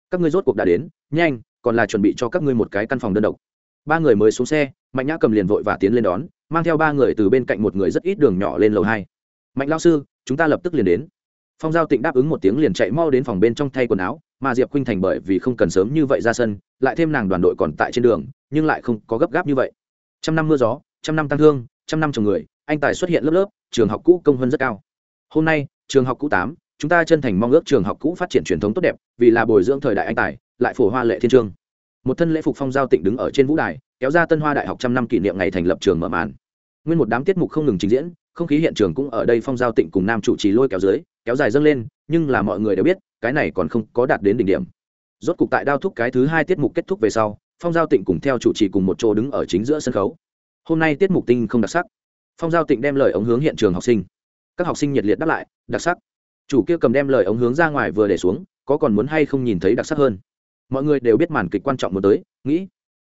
Các ngươi rốt cuộc đã đến, nhanh, còn là chuẩn bị cho các ngươi một cái căn phòng đơn độc ba người mới xuống xe, mạnh nhã cầm liền vội và tiến lên đón, mang theo ba người từ bên cạnh một người rất ít đường nhỏ lên lầu hai. Mạnh lao sư, chúng ta lập tức liền đến. Phong giao tịnh đáp ứng một tiếng liền chạy mau đến phòng bên trong thay quần áo, mà diệp khuynh thành bởi vì không cần sớm như vậy ra sân, lại thêm nàng đoàn đội còn tại trên đường, nhưng lại không có gấp gáp như vậy. Trăm năm mưa gió, trăm năm tăng thương, trăm năm chồng người, anh tài xuất hiện lớp lớp, trường học cũ công hơn rất cao. Hôm nay, trường học cũ tám, chúng ta chân thành mong ước trường học cũ phát triển truyền thống tốt đẹp, vì là bồi dưỡng thời đại anh tài, lại phổ hoa lệ thiên trương một thân lễ phục phong giao tịnh đứng ở trên vũ đài, kéo ra tân hoa đại học trăm năm kỷ niệm ngày thành lập trường mở màn. Nguyên một đám tiết mục không ngừng trình diễn, không khí hiện trường cũng ở đây phong giao tịnh cùng nam chủ trì lôi kéo dưới, kéo dài dâng lên, nhưng là mọi người đều biết, cái này còn không có đạt đến đỉnh điểm. Rốt cục tại đao thúc cái thứ hai tiết mục kết thúc về sau, phong giao tịnh cùng theo chủ trì cùng một chỗ đứng ở chính giữa sân khấu. Hôm nay tiết mục tinh không đặc sắc. Phong giao tịnh đem lời ống hướng hiện trường học sinh. Các học sinh nhiệt liệt đáp lại, đặc sắc. Chủ kia cầm đem lời ống hướng ra ngoài vừa để xuống, có còn muốn hay không nhìn thấy đặc sắc hơn? Mọi người đều biết màn kịch quan trọng muốn tới, nghĩ,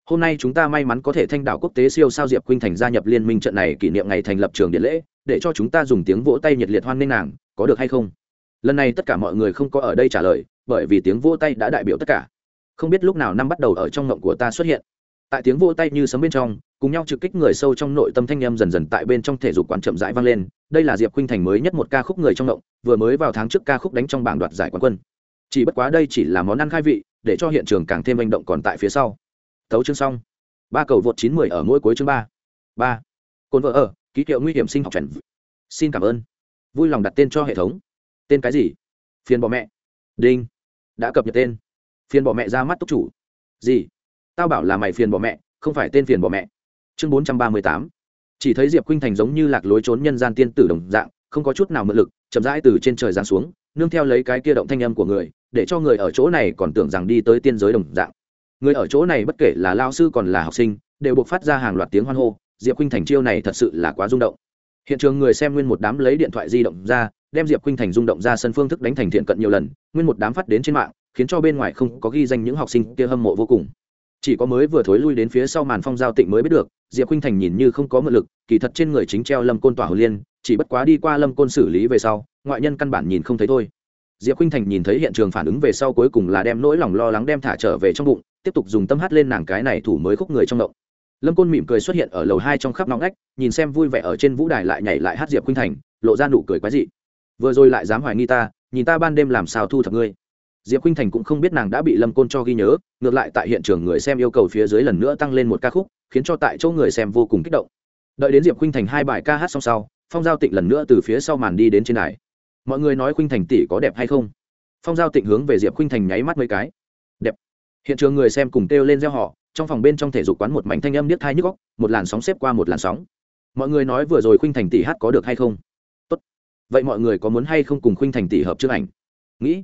hôm nay chúng ta may mắn có thể thanh đảo quốc tế siêu sao diệp khuynh thành gia nhập liên minh trận này kỷ niệm ngày thành lập trường điện lễ, để cho chúng ta dùng tiếng vỗ tay nhiệt liệt hoan nghênh nàng, có được hay không? Lần này tất cả mọi người không có ở đây trả lời, bởi vì tiếng vỗ tay đã đại biểu tất cả. Không biết lúc nào năm bắt đầu ở trong ngộng của ta xuất hiện. Tại tiếng vỗ tay như sấm bên trong, cùng nhau trực kích người sâu trong nội tâm thanh â m dần dần tại bên trong thể dục quán chậm rãi vang lên. Đây là diệp khuynh thành mới nhất một ca khúc người trong ngộng, vừa mới vào tháng trước ca khúc đánh trong bảng đoạt giải quán quân chỉ bất quá đây chỉ là món ăn khai vị, để cho hiện trường càng thêm manh động còn tại phía sau. Thấu chương xong. Ba cầu vượt chín mười ở mỗi cuối chương ba. Ba. Cồn vợ ở, ký hiệu nguy hiểm sinh học trần xin cảm ơn. Vui lòng đặt tên cho hệ thống. Tên cái gì? Phiền bỏ mẹ. Đinh. Đã cập nhật tên. Phiền bỏ mẹ ra mắt túc chủ. Gì? Tao bảo là mày phiền bỏ mẹ, không phải tên phiền bỏ mẹ. Chương bốn trăm ba mươi tám. Chỉ thấy diệp khuynh thành giống như lạc lối trốn nhân gian tiên tử đồng dạng, không có chút nào mượn lực, chậm rãi từ trên trời giáng xuống nương theo lấy cái kia động thanh âm của người, để cho người ở chỗ này còn tưởng rằng đi tới tiên giới đồng dạng. Người ở chỗ này bất kể là lao sư còn là học sinh, đều buộc phát ra hàng loạt tiếng hoan hô, diệp khuynh thành chiêu này thật sự là quá rung động. Hiện trường người xem nguyên một đám lấy điện thoại di động ra, đem diệp khuynh thành rung động ra sân phương thức đánh thành thiện cận nhiều lần, nguyên một đám phát đến trên mạng, khiến cho bên ngoài không có ghi danh những học sinh kia hâm mộ vô cùng. Chỉ có mới vừa thối lui đến phía sau màn phong giao tịnh mới biết được, diệp khuynh thành nhìn như không có mượn lực, kỳ thật trên người chính treo lâm côn tỏa hồ liên, chỉ bất quá đi qua lâm côn xử lý về sau ngoại nhân căn bản nhìn không thấy thôi. Diệp khinh thành nhìn thấy hiện trường phản ứng về sau cuối cùng là đem nỗi lòng lo lắng đem thả trở về trong bụng, tiếp tục dùng tâm hát lên nàng cái này thủ mới khúc người trong động. Lâm côn mỉm cười xuất hiện ở lầu hai trong khắp nóng ngách, nhìn xem vui vẻ ở trên vũ đài lại nhảy lại hát diệp khinh thành, lộ ra nụ cười quái dị. Vừa rồi lại dám hoài nghi ta, nhìn ta ban đêm làm sao thu thập ngươi. Diệp khinh thành cũng không biết nàng đã bị lâm côn cho ghi nhớ, ngược lại tại hiện trường người xem yêu cầu phía dưới lần nữa tăng lên một ca khúc, khiến cho tại chỗ người xem vô cùng kích động. Đợi đến diệp khinh thành hai bài ca hát xong sau, phong giao tịnh lần nữa từ phía sau màn đi đến trên đài mọi người nói khuynh thành tỷ có đẹp hay không? Phong giao tịnh hướng về diệp khuynh thành nháy mắt mấy cái. Đẹp. Hiện trường người xem cùng kêu lên gieo họ trong phòng bên trong thể dục quán một mảnh thanh âm niết thai nhức góc một làn sóng xếp qua một làn sóng. Mọi người nói vừa rồi khuynh thành tỷ hát có được hay không? Tốt. Vậy mọi người có muốn hay không cùng khuynh thành tỷ hợp trước ảnh? Nghĩ.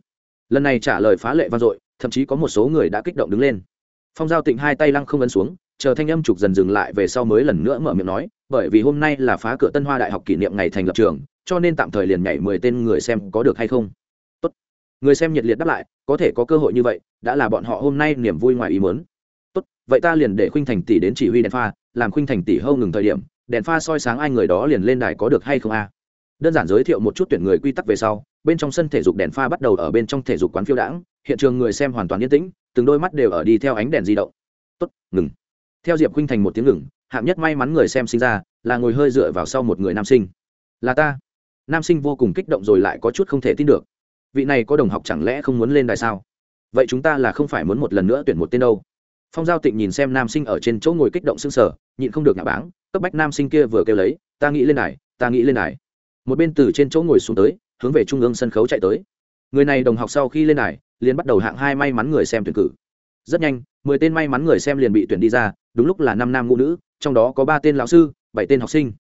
Lần này trả lời phá lệ vang dội, thậm chí có một số người đã kích động đứng lên. Phong giao tịnh hai tay lăng không ấn xuống, chờ thanh âm trục dần dừng lại về sau mới lần nữa mở miệng nói, bởi vì hôm nay là phá cửa tân hoa đại học kỷ niệm ngày thành lập trường cho nên tạm thời liền nhảy mười tên người xem có được hay không? Tốt. Người xem nhiệt liệt đáp lại, có thể có cơ hội như vậy, đã là bọn họ hôm nay niềm vui ngoài ý muốn. Tốt, vậy ta liền để khuynh thành tỷ đến chỉ huy đèn pha, làm khuynh thành tỷ hâu ngừng thời điểm, đèn pha soi sáng ai người đó liền lên đài có được hay không a? Đơn giản giới thiệu một chút tuyển người quy tắc về sau, bên trong sân thể dục đèn pha bắt đầu ở bên trong thể dục quán phiêu đãng, hiện trường người xem hoàn toàn yên tĩnh, từng đôi mắt đều ở đi theo ánh đèn di động. Tốt, ngừng. Theo diệp khuynh thành một tiếng ngừng, hạng nhất may mắn người xem sinh ra, là ngồi hơi dựa vào sau một người nam sinh. Là ta nam sinh vô cùng kích động rồi lại có chút không thể tin được. Vị này có đồng học chẳng lẽ không muốn lên đài sao? Vậy chúng ta là không phải muốn một lần nữa tuyển một tên đâu. Phong giao tịnh nhìn xem nam sinh ở trên chỗ ngồi kích động s ư n g sở nhịn không được nhà báng, cấp bách nam sinh kia vừa kêu lấy, ta nghĩ lên đài, ta nghĩ lên đài. Một bên từ trên chỗ ngồi xuống tới, hướng về trung ương sân khấu chạy tới. Người này đồng học sau khi lên đài, liền bắt đầu hạng hai may mắn người xem tuyển cử. Rất nhanh, mười tên may mắn người xem liền bị tuyển đi ra, đúng lúc là năm nam ngũ nữ, trong đó có ba tên lão sư, bảy tên học sinh.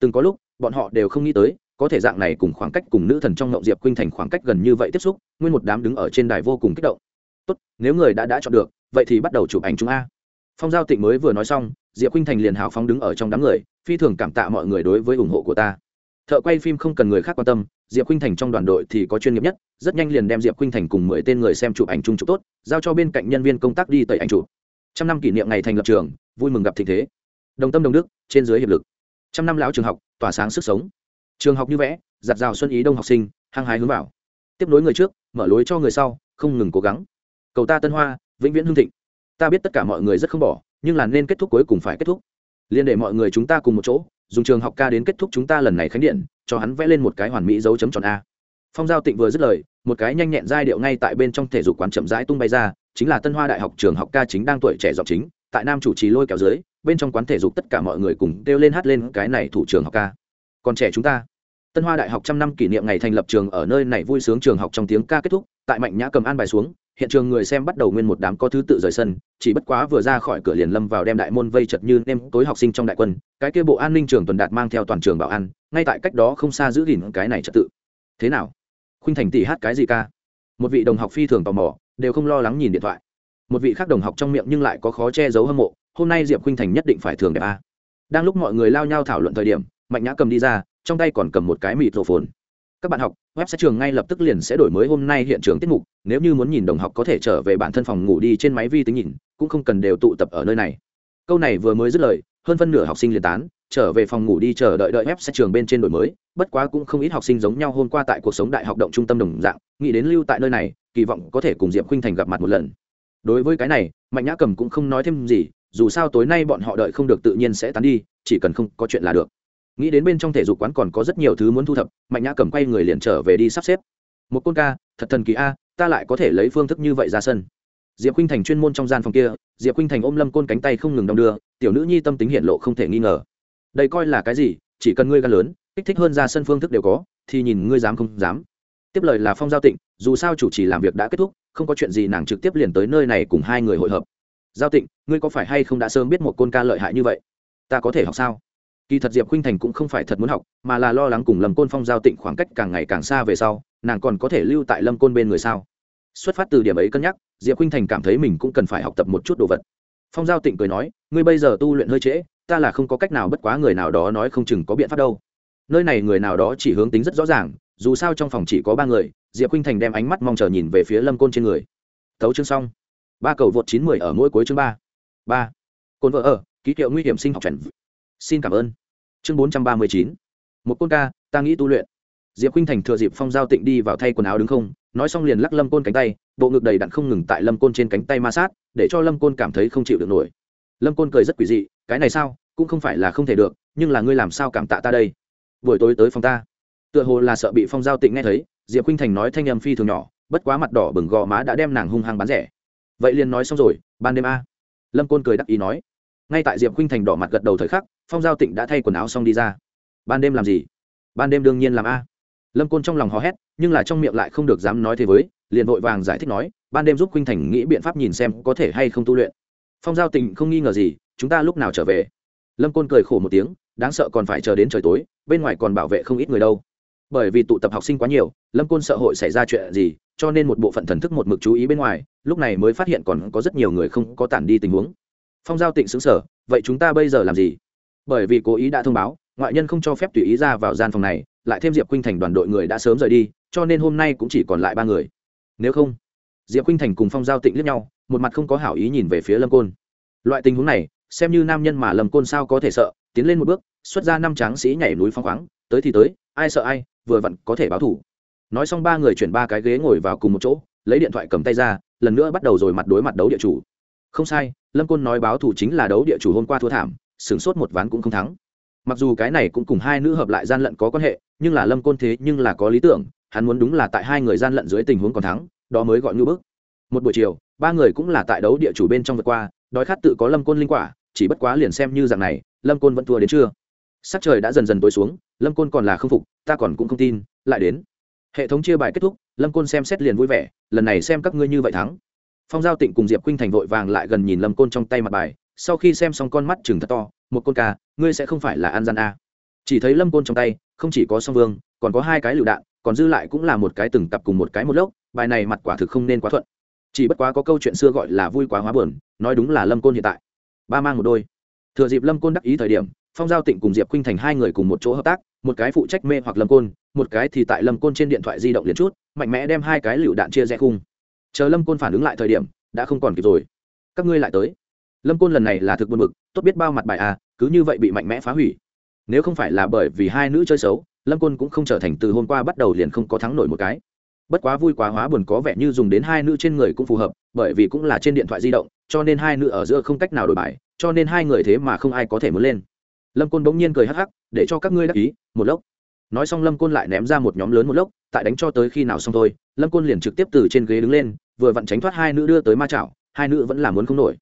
Từng có lúc, bọn họ đều không nghĩ tới có thể dạng này cùng khoảng cách cùng nữ thần trong ngộng diệp khuynh thành khoảng cách gần như vậy tiếp xúc, nguyên một đám đứng ở trên đài vô cùng kích động. Tốt, nếu người đã đã chọn được, vậy thì bắt đầu chụp ảnh chúng a. Phong giao tịnh mới vừa nói xong, diệp khuynh thành liền hào phóng đứng ở trong đám người, phi thường cảm tạ mọi người đối với ủng hộ của ta. Thợ quay phim không cần người khác quan tâm, diệp khuynh thành trong đoàn đội thì có chuyên nghiệp nhất, rất nhanh liền đem diệp khuynh thành cùng mười tên người xem chụp ảnh chung chụp tốt, giao cho bên cạnh nhân viên công tác đi tẩy ảnh chụp. Trăm năm kỷ niệm ngày thành lập trường, vui mừng gặp thịnh thế. Đồng tâm đồng đức, trên dưới hiệp lực. Trăm năm lão trường học, tỏa sáng sức sống trường học như vẽ, giặt rào xuân ý đông học sinh, hăng hái hướng vào. Tiếp nối người trước, mở lối cho người sau, không ngừng cố gắng. Cầu ta tân hoa, vĩnh viễn hương thịnh. Ta biết tất cả mọi người rất không bỏ, nhưng là nên kết thúc cuối cùng phải kết thúc. Liên để mọi người chúng ta cùng một chỗ, dùng trường học ca đến kết thúc chúng ta lần này khánh điện, cho hắn vẽ lên một cái hoàn mỹ dấu chấm tròn a. Phong giao tịnh vừa dứt lời, một cái nhanh nhẹn giai điệu ngay tại bên trong thể dục quán chậm rãi tung bay ra, chính là tân hoa đại học trường học ca chính đang tuổi trẻ giọng chính, tại nam chủ trì lôi kéo dưới, bên trong quán thể dục tất cả mọi người cùng kêu lên hát lên cái này thủ trường học ca còn trẻ chúng ta. Tân hoa đại học trăm năm kỷ niệm ngày thành lập trường ở nơi này vui sướng trường học trong tiếng ca kết thúc, tại mạnh nhã cầm an bài xuống, hiện trường người xem bắt đầu nguyên một đám có thứ tự rời sân, chỉ bất quá vừa ra khỏi cửa liền lâm vào đem đại môn vây chật như nem tối học sinh trong đại quân, cái kia bộ an ninh trường tuần đạt mang theo toàn trường bảo an, ngay tại cách đó không xa giữ gìn cái này trật tự. Thế nào? Khuynh thành tỷ hát cái gì ca? Một vị đồng học phi thường tò mò, đều không lo lắng nhìn điện thoại. Một vị khác đồng học trong miệng nhưng lại có khó che giấu hâm mộ, hôm nay diệp khuynh thành nhất định phải thường đẹp a. Đang lúc mọi người lao nhau thảo luận thời điểm mạnh nhã cầm đi ra, trong tay còn cầm một cái mịt rổ phồn các bạn học, web sẽ trường ngay lập tức liền sẽ đổi mới hôm nay hiện trường tiết mục, nếu như muốn nhìn đồng học có thể trở về bản thân phòng ngủ đi trên máy vi tính nhìn, cũng không cần đều tụ tập ở nơi này. Câu này vừa mới dứt lời, hơn phân nửa học sinh liền tán, trở về phòng ngủ đi chờ đợi đợi web sẽ trường bên trên đổi mới, bất quá cũng không ít học sinh giống nhau hôm qua tại cuộc sống đại học động trung tâm đồng dạng, nghĩ đến lưu tại nơi này, kỳ vọng có thể cùng diệp khinh thành gặp mặt một lần. Đối với cái này, mạnh nhã cầm cũng không nói thêm gì, dù sao tối nay bọn họ đợi không được tự nhiên sẽ tán đi, chỉ cần không có chuyện là được nghĩ đến bên trong thể dục quán còn có rất nhiều thứ muốn thu thập, mạnh nhã cầm quay người liền trở về đi sắp xếp. Một côn ca, thật thần kỳ a, ta lại có thể lấy phương thức như vậy ra sân. Diệp khinh thành chuyên môn trong gian phòng kia, diệp khinh thành ôm lâm côn cánh tay không ngừng đong đưa, tiểu nữ nhi tâm tính hiện lộ không thể nghi ngờ. Đây coi là cái gì, chỉ cần ngươi gan lớn, kích thích hơn ra sân phương thức đều có, thì nhìn ngươi dám không dám. Tiếp lời là phong giao tịnh, dù sao chủ trì làm việc đã kết thúc, không có chuyện gì nàng trực tiếp liền tới nơi này cùng hai người hội hợp. Giao tịnh, ngươi có phải hay không đã sớm biết một côn ca lợi hại như vậy? Ta có thể học sao? Kỳ thật diệp khuynh thành cũng không phải thật muốn học, mà là lo lắng cùng lâm côn phong giao tịnh khoảng cách càng ngày càng xa về sau, nàng còn có thể lưu tại lâm côn bên người sao? Xuất phát từ điểm ấy cân nhắc, diệp khuynh thành cảm thấy mình cũng cần phải học tập một chút đồ vật. Phong giao tịnh cười nói, ngươi bây giờ tu luyện hơi trễ, ta là không có cách nào bất quá người nào đó nói không chừng có biện pháp đâu. Nơi này người nào đó chỉ hướng tính rất rõ ràng, dù sao trong phòng chỉ có ba người, diệp khuynh thành đem ánh mắt mong chờ nhìn về phía lâm côn trên người. Thấu chương xong. Ba cầu vượt chín mười ở mỗi cuối chương ba. Ba. Côn vợ ở, ký hiệu nguy hiểm sinh học chuẩn xin cảm ơn. Chương bốn trăm ba mươi chín. Một côn ca, ta nghĩ tu luyện. Diệp khinh thành thừa dịp phong giao tịnh đi vào thay quần áo đứng không, nói xong liền lắc lâm côn cánh tay, bộ ngực đầy đặn không ngừng tại lâm côn trên cánh tay ma sát, để cho lâm côn cảm thấy không chịu được nổi. Lâm côn cười rất quỷ dị, cái này sao, cũng không phải là không thể được, nhưng là ngươi làm sao cảm tạ ta đây? Buổi tối tới phòng ta. Tựa hồ là sợ bị phong giao tịnh nghe thấy, diệp khinh thành nói thanh âm phi thường nhỏ, bất quá mặt đỏ bừng gò má đã đem nàng hung hăng bán rẻ. Vậy liền nói xong rồi, ban đêm a. Lâm côn cười đắc ý nói ngay tại diệp khinh thành đỏ mặt gật đầu thời khắc, phong giao tịnh đã thay quần áo xong đi ra. Ban đêm làm gì? Ban đêm đương nhiên làm a. Lâm côn trong lòng hò hét, nhưng là trong miệng lại không được dám nói thế với, liền vội vàng giải thích nói, ban đêm giúp khinh thành nghĩ biện pháp nhìn xem có thể hay không tu luyện. Phong giao tịnh không nghi ngờ gì, chúng ta lúc nào trở về? Lâm côn cười khổ một tiếng, đáng sợ còn phải chờ đến trời tối, bên ngoài còn bảo vệ không ít người đâu. Bởi vì tụ tập học sinh quá nhiều, lâm côn sợ hội xảy ra chuyện gì, cho nên một bộ phận thần thức một mực chú ý bên ngoài, lúc này mới phát hiện còn có rất nhiều người không có tản đi tình huống phong giao tịnh xứng sở vậy chúng ta bây giờ làm gì? Bởi vì cố ý đã thông báo, ngoại nhân không cho phép tùy ý ra vào gian phòng này, lại thêm diệp khuynh thành đoàn đội người đã sớm rời đi, cho nên hôm nay cũng chỉ còn lại ba người. Nếu không, diệp khuynh thành cùng phong giao tịnh lướt nhau, một mặt không có hảo ý nhìn về phía lâm côn. Loại tình huống này, xem như nam nhân mà lâm côn sao có thể sợ, tiến lên một bước, xuất ra năm tráng sĩ nhảy núi phong khoáng, tới thì tới, ai sợ ai, vừa vặn có thể báo thủ. Nói xong ba người chuyển ba cái ghế ngồi vào cùng một chỗ, lấy điện thoại cầm tay ra, lần nữa bắt đầu rồi mặt đối mặt đấu địa chủ. Không sai lâm côn nói báo thủ chính là đấu địa chủ hôm qua thua thảm, sửng sốt một ván cũng không thắng. Mặc dù cái này cũng cùng hai nữ hợp lại gian lận có quan hệ, nhưng là lâm côn thế nhưng là có lý tưởng, hắn muốn đúng là tại hai người gian lận dưới tình huống còn thắng, đó mới gọi ngưỡng bức. Một buổi chiều, ba người cũng là tại đấu địa chủ bên trong vượt qua, đói khát tự có lâm côn linh quả, chỉ bất quá liền xem như dạng này, lâm côn vẫn thua đến trưa. Sắc trời đã dần dần tối xuống, lâm côn còn là không phục, ta còn cũng không tin, lại đến. Hệ thống chia bài kết thúc, lâm côn xem xét liền vui vẻ, lần này xem các ngươi như vậy thắng phong giao tịnh cùng diệp khuynh thành vội vàng lại gần nhìn lâm côn trong tay mặt bài, sau khi xem xong con mắt chừng thật to, một con ca, ngươi sẽ không phải là an gian a. Chỉ thấy lâm côn trong tay, không chỉ có song vương, còn có hai cái lựu đạn, còn dư lại cũng là một cái từng cặp cùng một cái một lốc, bài này mặt quả thực không nên quá thuận. Chỉ bất quá có câu chuyện xưa gọi là vui quá hóa buồn, nói đúng là lâm côn hiện tại. Ba mang một đôi. Thừa dịp lâm côn đắc ý thời điểm, phong giao tịnh cùng diệp khuynh thành hai người cùng một chỗ hợp tác, một cái phụ trách mê hoặc lâm côn, một cái thì tại lâm côn trên điện thoại di động liền chút, mạnh mẽ đem hai cái lựu đạn chia rẽ khung chờ lâm côn phản ứng lại thời điểm, đã không còn kịp rồi. Các ngươi lại tới. Lâm côn lần này là thực buồn bực, tốt biết bao mặt bài à cứ như vậy bị mạnh mẽ phá hủy. Nếu không phải là bởi vì hai nữ chơi xấu, lâm côn cũng không trở thành từ hôm qua bắt đầu liền không có thắng nổi một cái. Bất quá vui quá hóa buồn có vẻ như dùng đến hai nữ trên người cũng phù hợp, bởi vì cũng là trên điện thoại di động, cho nên hai nữ ở giữa không cách nào đổi bài, cho nên hai người thế mà không ai có thể muốn lên. Lâm côn bỗng nhiên cười hắc hắc, để cho các ngươi đắc ý, một lốc nói xong lâm côn lại ném ra một nhóm lớn một lốc, tại đánh cho tới khi nào xong thôi, lâm côn liền trực tiếp từ trên ghế đứng lên, vừa vặn tránh thoát hai nữ đưa tới ma chảo, hai nữ vẫn là muốn không nổi.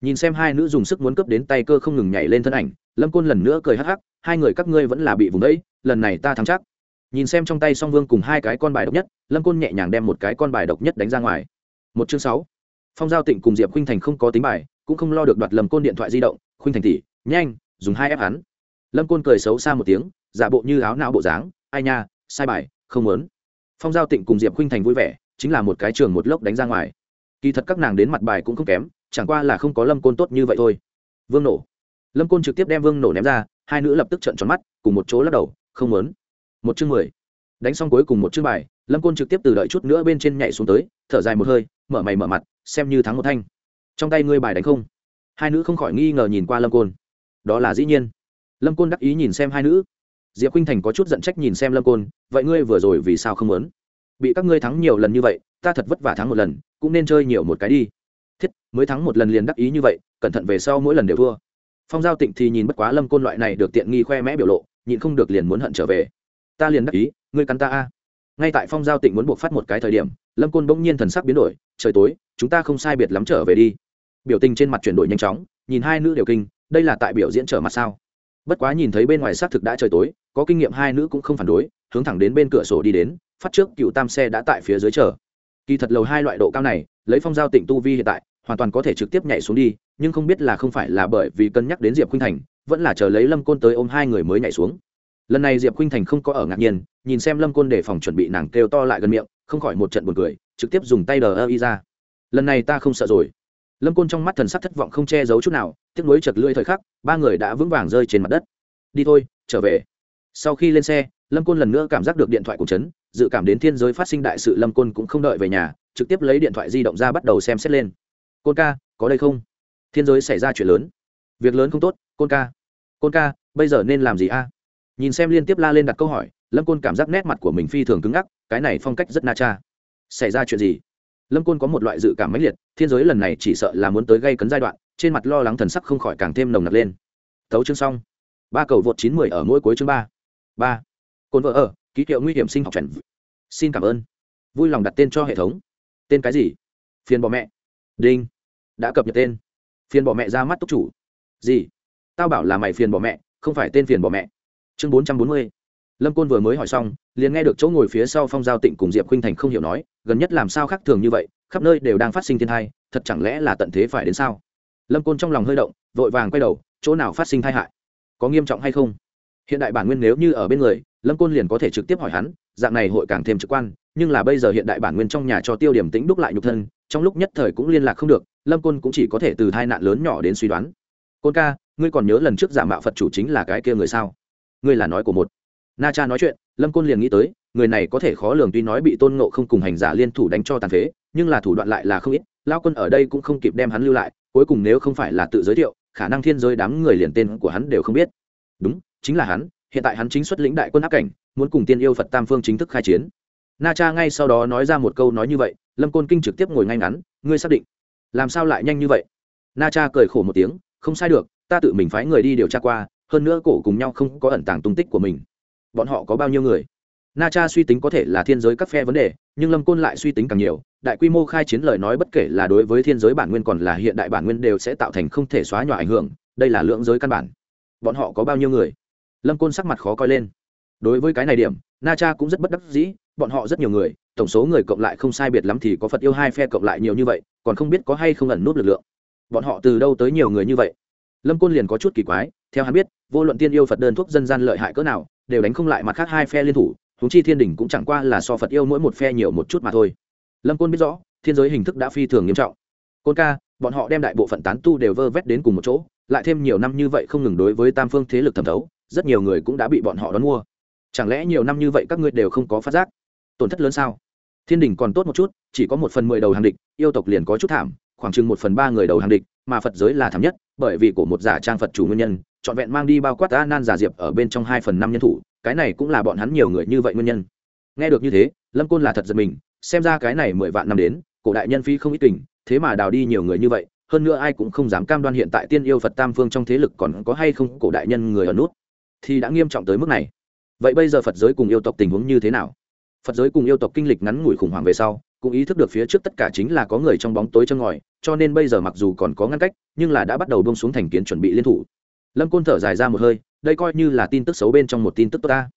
Nhìn xem hai nữ dùng sức muốn cướp đến tay cơ không ngừng nhảy lên thân ảnh, lâm côn lần nữa cười hắc hắc, hai người các ngươi vẫn là bị vùng đấy, lần này ta thắng chắc. Nhìn xem trong tay song vương cùng hai cái con bài độc nhất, lâm côn nhẹ nhàng đem một cái con bài độc nhất đánh ra ngoài. Một chương sáu. Phong giao tịnh cùng diệp khinh thành không có tính bài, cũng không lo được đoạt lâm côn điện thoại di động khinh thành tỷ, nhanh, dùng hai ép hắn. Lâm côn cười xấu xa một tiếng giả bộ như áo não bộ dáng, ai nha, sai bài, không muốn. Phong giao tịnh cùng diệp khuynh thành vui vẻ, chính là một cái trường một lốc đánh ra ngoài. Kỳ thật các nàng đến mặt bài cũng không kém, chẳng qua là không có lâm côn tốt như vậy thôi. Vương nổ. Lâm côn trực tiếp đem vương nổ ném ra, hai nữ lập tức trận tròn mắt, cùng một chỗ lắc đầu, không muốn. Một chương mười. Đánh xong cuối cùng một chương bài, lâm côn trực tiếp từ đợi chút nữa bên trên nhảy xuống tới, thở dài một hơi, mở mày mở mặt, xem như thắng một thanh. Trong tay ngươi bài đánh không? Hai nữ không khỏi nghi ngờ nhìn qua lâm côn. Đó là dĩ nhiên. Lâm côn đắc ý nhìn xem hai nữ diệp khinh thành có chút giận trách nhìn xem lâm côn, vậy ngươi vừa rồi vì sao không muốn? Bị các ngươi thắng nhiều lần như vậy, ta thật vất vả thắng một lần, cũng nên chơi nhiều một cái đi. Thiết, mới thắng một lần liền đắc ý như vậy, cẩn thận về sau mỗi lần đều thua. Phong giao tịnh thì nhìn bất quá lâm côn loại này được tiện nghi khoe mẽ biểu lộ, nhịn không được liền muốn hận trở về. Ta liền đắc ý, ngươi cắn ta a. Ngay tại phong giao tịnh muốn buộc phát một cái thời điểm, lâm côn bỗng nhiên thần sắc biến đổi, trời tối, chúng ta không sai biệt lắm trở về đi. Biểu tình trên mặt chuyển đổi nhanh chóng, nhìn hai nữ đều kinh, đây là tại biểu diễn trở mặt sao? Bất quá nhìn thấy bên ngoài xác thực đã trời tối có kinh nghiệm hai nữ cũng không phản đối, hướng thẳng đến bên cửa sổ đi đến, phát trước cựu tam xe đã tại phía dưới chờ. Kỳ thật lầu hai loại độ cao này, lấy phong giao tịnh tu vi hiện tại, hoàn toàn có thể trực tiếp nhảy xuống đi, nhưng không biết là không phải là bởi vì cân nhắc đến diệp khuynh thành, vẫn là chờ lấy lâm côn tới ôm hai người mới nhảy xuống. Lần này diệp khuynh thành không có ở ngạc nhiên, nhìn xem lâm côn để phòng chuẩn bị nàng kêu to lại gần miệng, không khỏi một trận buồn cười, trực tiếp dùng tay đờ ơ y ra. Lần này ta không sợ rồi. Lâm côn trong mắt thần sắc thất vọng không che giấu chút nào, tiếc nuối chật lưỡi thời khắc, ba người đã vững vàng rơi trên mặt đất. Đi thôi, trở về sau khi lên xe, lâm côn lần nữa cảm giác được điện thoại của trấn dự cảm đến thiên giới phát sinh đại sự lâm côn cũng không đợi về nhà, trực tiếp lấy điện thoại di động ra bắt đầu xem xét lên. Côn ca, có đây không? Thiên giới xảy ra chuyện lớn. Việc lớn không tốt, côn ca. Côn ca, bây giờ nên làm gì a? Nhìn xem liên tiếp la lên đặt câu hỏi, lâm côn cảm giác nét mặt của mình phi thường cứng ngắc, cái này phong cách rất na cha. Xảy ra chuyện gì? Lâm côn có một loại dự cảm mãnh liệt, thiên giới lần này chỉ sợ là muốn tới gây cấn giai đoạn, trên mặt lo lắng thần sắc không khỏi càng thêm nồng nặc lên. Tấu chương xong. Ba cầu vượt chín mười ở mỗi cuối chương ba ba. Côn vợ ở, ký hiệu nguy hiểm sinh học chuẩn xin cảm ơn. Vui lòng đặt tên cho hệ thống. Tên cái gì? Phiền bỏ mẹ. Đinh. Đã cập nhật tên. Phiền bỏ mẹ ra mắt túc chủ. Gì? Tao bảo là mày phiền bỏ mẹ, không phải tên phiền bỏ mẹ. Chương bốn trăm bốn mươi. Lâm côn vừa mới hỏi xong, liền nghe được chỗ ngồi phía sau phong giao tịnh cùng diệp khinh thành không hiểu nói, gần nhất làm sao khác thường như vậy, khắp nơi đều đang phát sinh thiên thai thật chẳng lẽ là tận thế phải đến sao? Lâm côn trong lòng hơi động, vội vàng quay đầu, chỗ nào phát sinh thai hại? Có nghiêm trọng hay không? Hiện đại bản nguyên nếu như ở bên người, lâm côn liền có thể trực tiếp hỏi hắn, dạng này hội càng thêm trực quan, nhưng là bây giờ hiện đại bản nguyên trong nhà cho tiêu điểm tính đúc lại nhục thân, trong lúc nhất thời cũng liên lạc không được, lâm côn cũng chỉ có thể từ hai nạn lớn nhỏ đến suy đoán. Côn ca, ngươi còn nhớ lần trước giả mạo phật chủ chính là cái kia người sao? Ngươi là nói của một. Na cha nói chuyện, lâm côn liền nghĩ tới, người này có thể khó lường tuy nói bị tôn ngộ không cùng hành giả liên thủ đánh cho tàn phế, nhưng là thủ đoạn lại là không ít lao quân ở đây cũng không kịp đem hắn lưu lại, cuối cùng nếu không phải là tự giới thiệu, khả năng thiên giới đám người liền tên của hắn đều không biết. Đúng chính là hắn, hiện tại hắn chính xuất lĩnh đại quân áp cảnh, muốn cùng tiên yêu phật tam phương chính thức khai chiến. Na cha ngay sau đó nói ra một câu nói như vậy, lâm côn kinh trực tiếp ngồi ngay ngắn, ngươi xác định? Làm sao lại nhanh như vậy? Na cha cười khổ một tiếng, không sai được, ta tự mình phái người đi điều tra qua, hơn nữa cổ cùng nhau không có ẩn tàng tung tích của mình. Bọn họ có bao nhiêu người? Na cha suy tính có thể là thiên giới các phe vấn đề, nhưng lâm côn lại suy tính càng nhiều, đại quy mô khai chiến lời nói bất kể là đối với thiên giới bản nguyên còn là hiện đại bản nguyên đều sẽ tạo thành không thể xóa nhòa ảnh hưởng, đây là lượng giới căn bản. Bọn họ có bao nhiêu người? Lâm côn sắc mặt khó coi lên. Đối với cái này điểm, na cha cũng rất bất đắc dĩ, bọn họ rất nhiều người, tổng số người cộng lại không sai biệt lắm thì có phật yêu hai phe cộng lại nhiều như vậy, còn không biết có hay không ẩn nút lực lượng. Bọn họ từ đâu tới nhiều người như vậy? Lâm côn liền có chút kỳ quái, theo hắn biết, vô luận tiên yêu phật đơn thuốc dân gian lợi hại cỡ nào, đều đánh không lại mặt khác hai phe liên thủ húng chi thiên đình cũng chẳng qua là so phật yêu mỗi một phe nhiều một chút mà thôi. Lâm côn biết rõ, thiên giới hình thức đã phi thường nghiêm trọng. Côn ca, bọn họ đem đại bộ phận tán tu đều vơ vét đến cùng một chỗ, lại thêm nhiều năm như vậy không ngừng đối với tam phương thế lực thẩm thấu rất nhiều người cũng đã bị bọn họ đón mua. Chẳng lẽ nhiều năm như vậy các ngươi đều không có phát giác? Tổn thất lớn sao? Thiên đình còn tốt một chút, chỉ có một phần mười đầu hàng địch, yêu tộc liền có chút thảm, khoảng chừng một phần ba người đầu hàng địch, mà phật giới là thảm nhất, bởi vì của một giả trang phật chủ nguyên nhân, trọn vẹn mang đi bao quát a nan giả diệp ở bên trong hai phần năm nhân thủ, cái này cũng là bọn hắn nhiều người như vậy nguyên nhân. Nghe được như thế, lâm côn là thật giật mình, xem ra cái này mười vạn năm đến, cổ đại nhân phi không ít tình, thế mà đào đi nhiều người như vậy, hơn nữa ai cũng không dám cam đoan hiện tại tiên yêu phật tam phương trong thế lực còn có hay không cổ đại nhân người ở nút thì đã nghiêm trọng tới mức này. Vậy bây giờ phật giới cùng yêu tộc tình huống như thế nào? Phật giới cùng yêu tộc kinh lịch ngắn ngủi khủng hoảng về sau, cũng ý thức được phía trước tất cả chính là có người trong bóng tối chân ngòi, cho nên bây giờ mặc dù còn có ngăn cách, nhưng là đã bắt đầu bông xuống thành kiến chuẩn bị liên thủ. Lâm côn thở dài ra một hơi, đây coi như là tin tức xấu bên trong một tin tức tốt ta.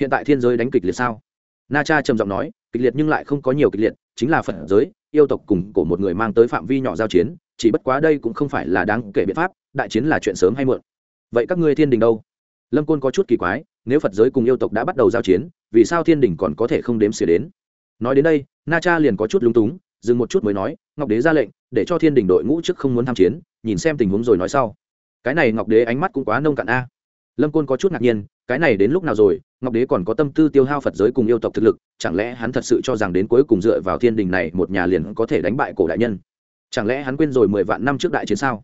Hiện tại thiên giới đánh kịch liệt sao? Na cha trầm giọng nói, kịch liệt nhưng lại không có nhiều kịch liệt, chính là phật giới, yêu tộc cùng của một người mang tới phạm vi nhỏ giao chiến, chỉ bất quá đây cũng không phải là đáng kể biện pháp, đại chiến là chuyện sớm hay muộn. Vậy các ngươi thiên đình đâu? Lâm côn có chút kỳ quái, nếu phật giới cùng yêu tộc đã bắt đầu giao chiến, vì sao thiên đình còn có thể không đếm xỉa đến? Nói đến đây, na cha liền có chút lúng túng, dừng một chút mới nói, ngọc đế ra lệnh, để cho thiên đình đội ngũ trước không muốn tham chiến, nhìn xem tình huống rồi nói sau. Cái này ngọc đế ánh mắt cũng quá nông cạn a. Lâm côn có chút ngạc nhiên, cái này đến lúc nào rồi, ngọc đế còn có tâm tư tiêu hao phật giới cùng yêu tộc thực lực, chẳng lẽ hắn thật sự cho rằng đến cuối cùng dựa vào thiên đình này một nhà liền có thể đánh bại cổ đại nhân? Chẳng lẽ hắn quên rồi mười vạn năm trước đại chiến sao?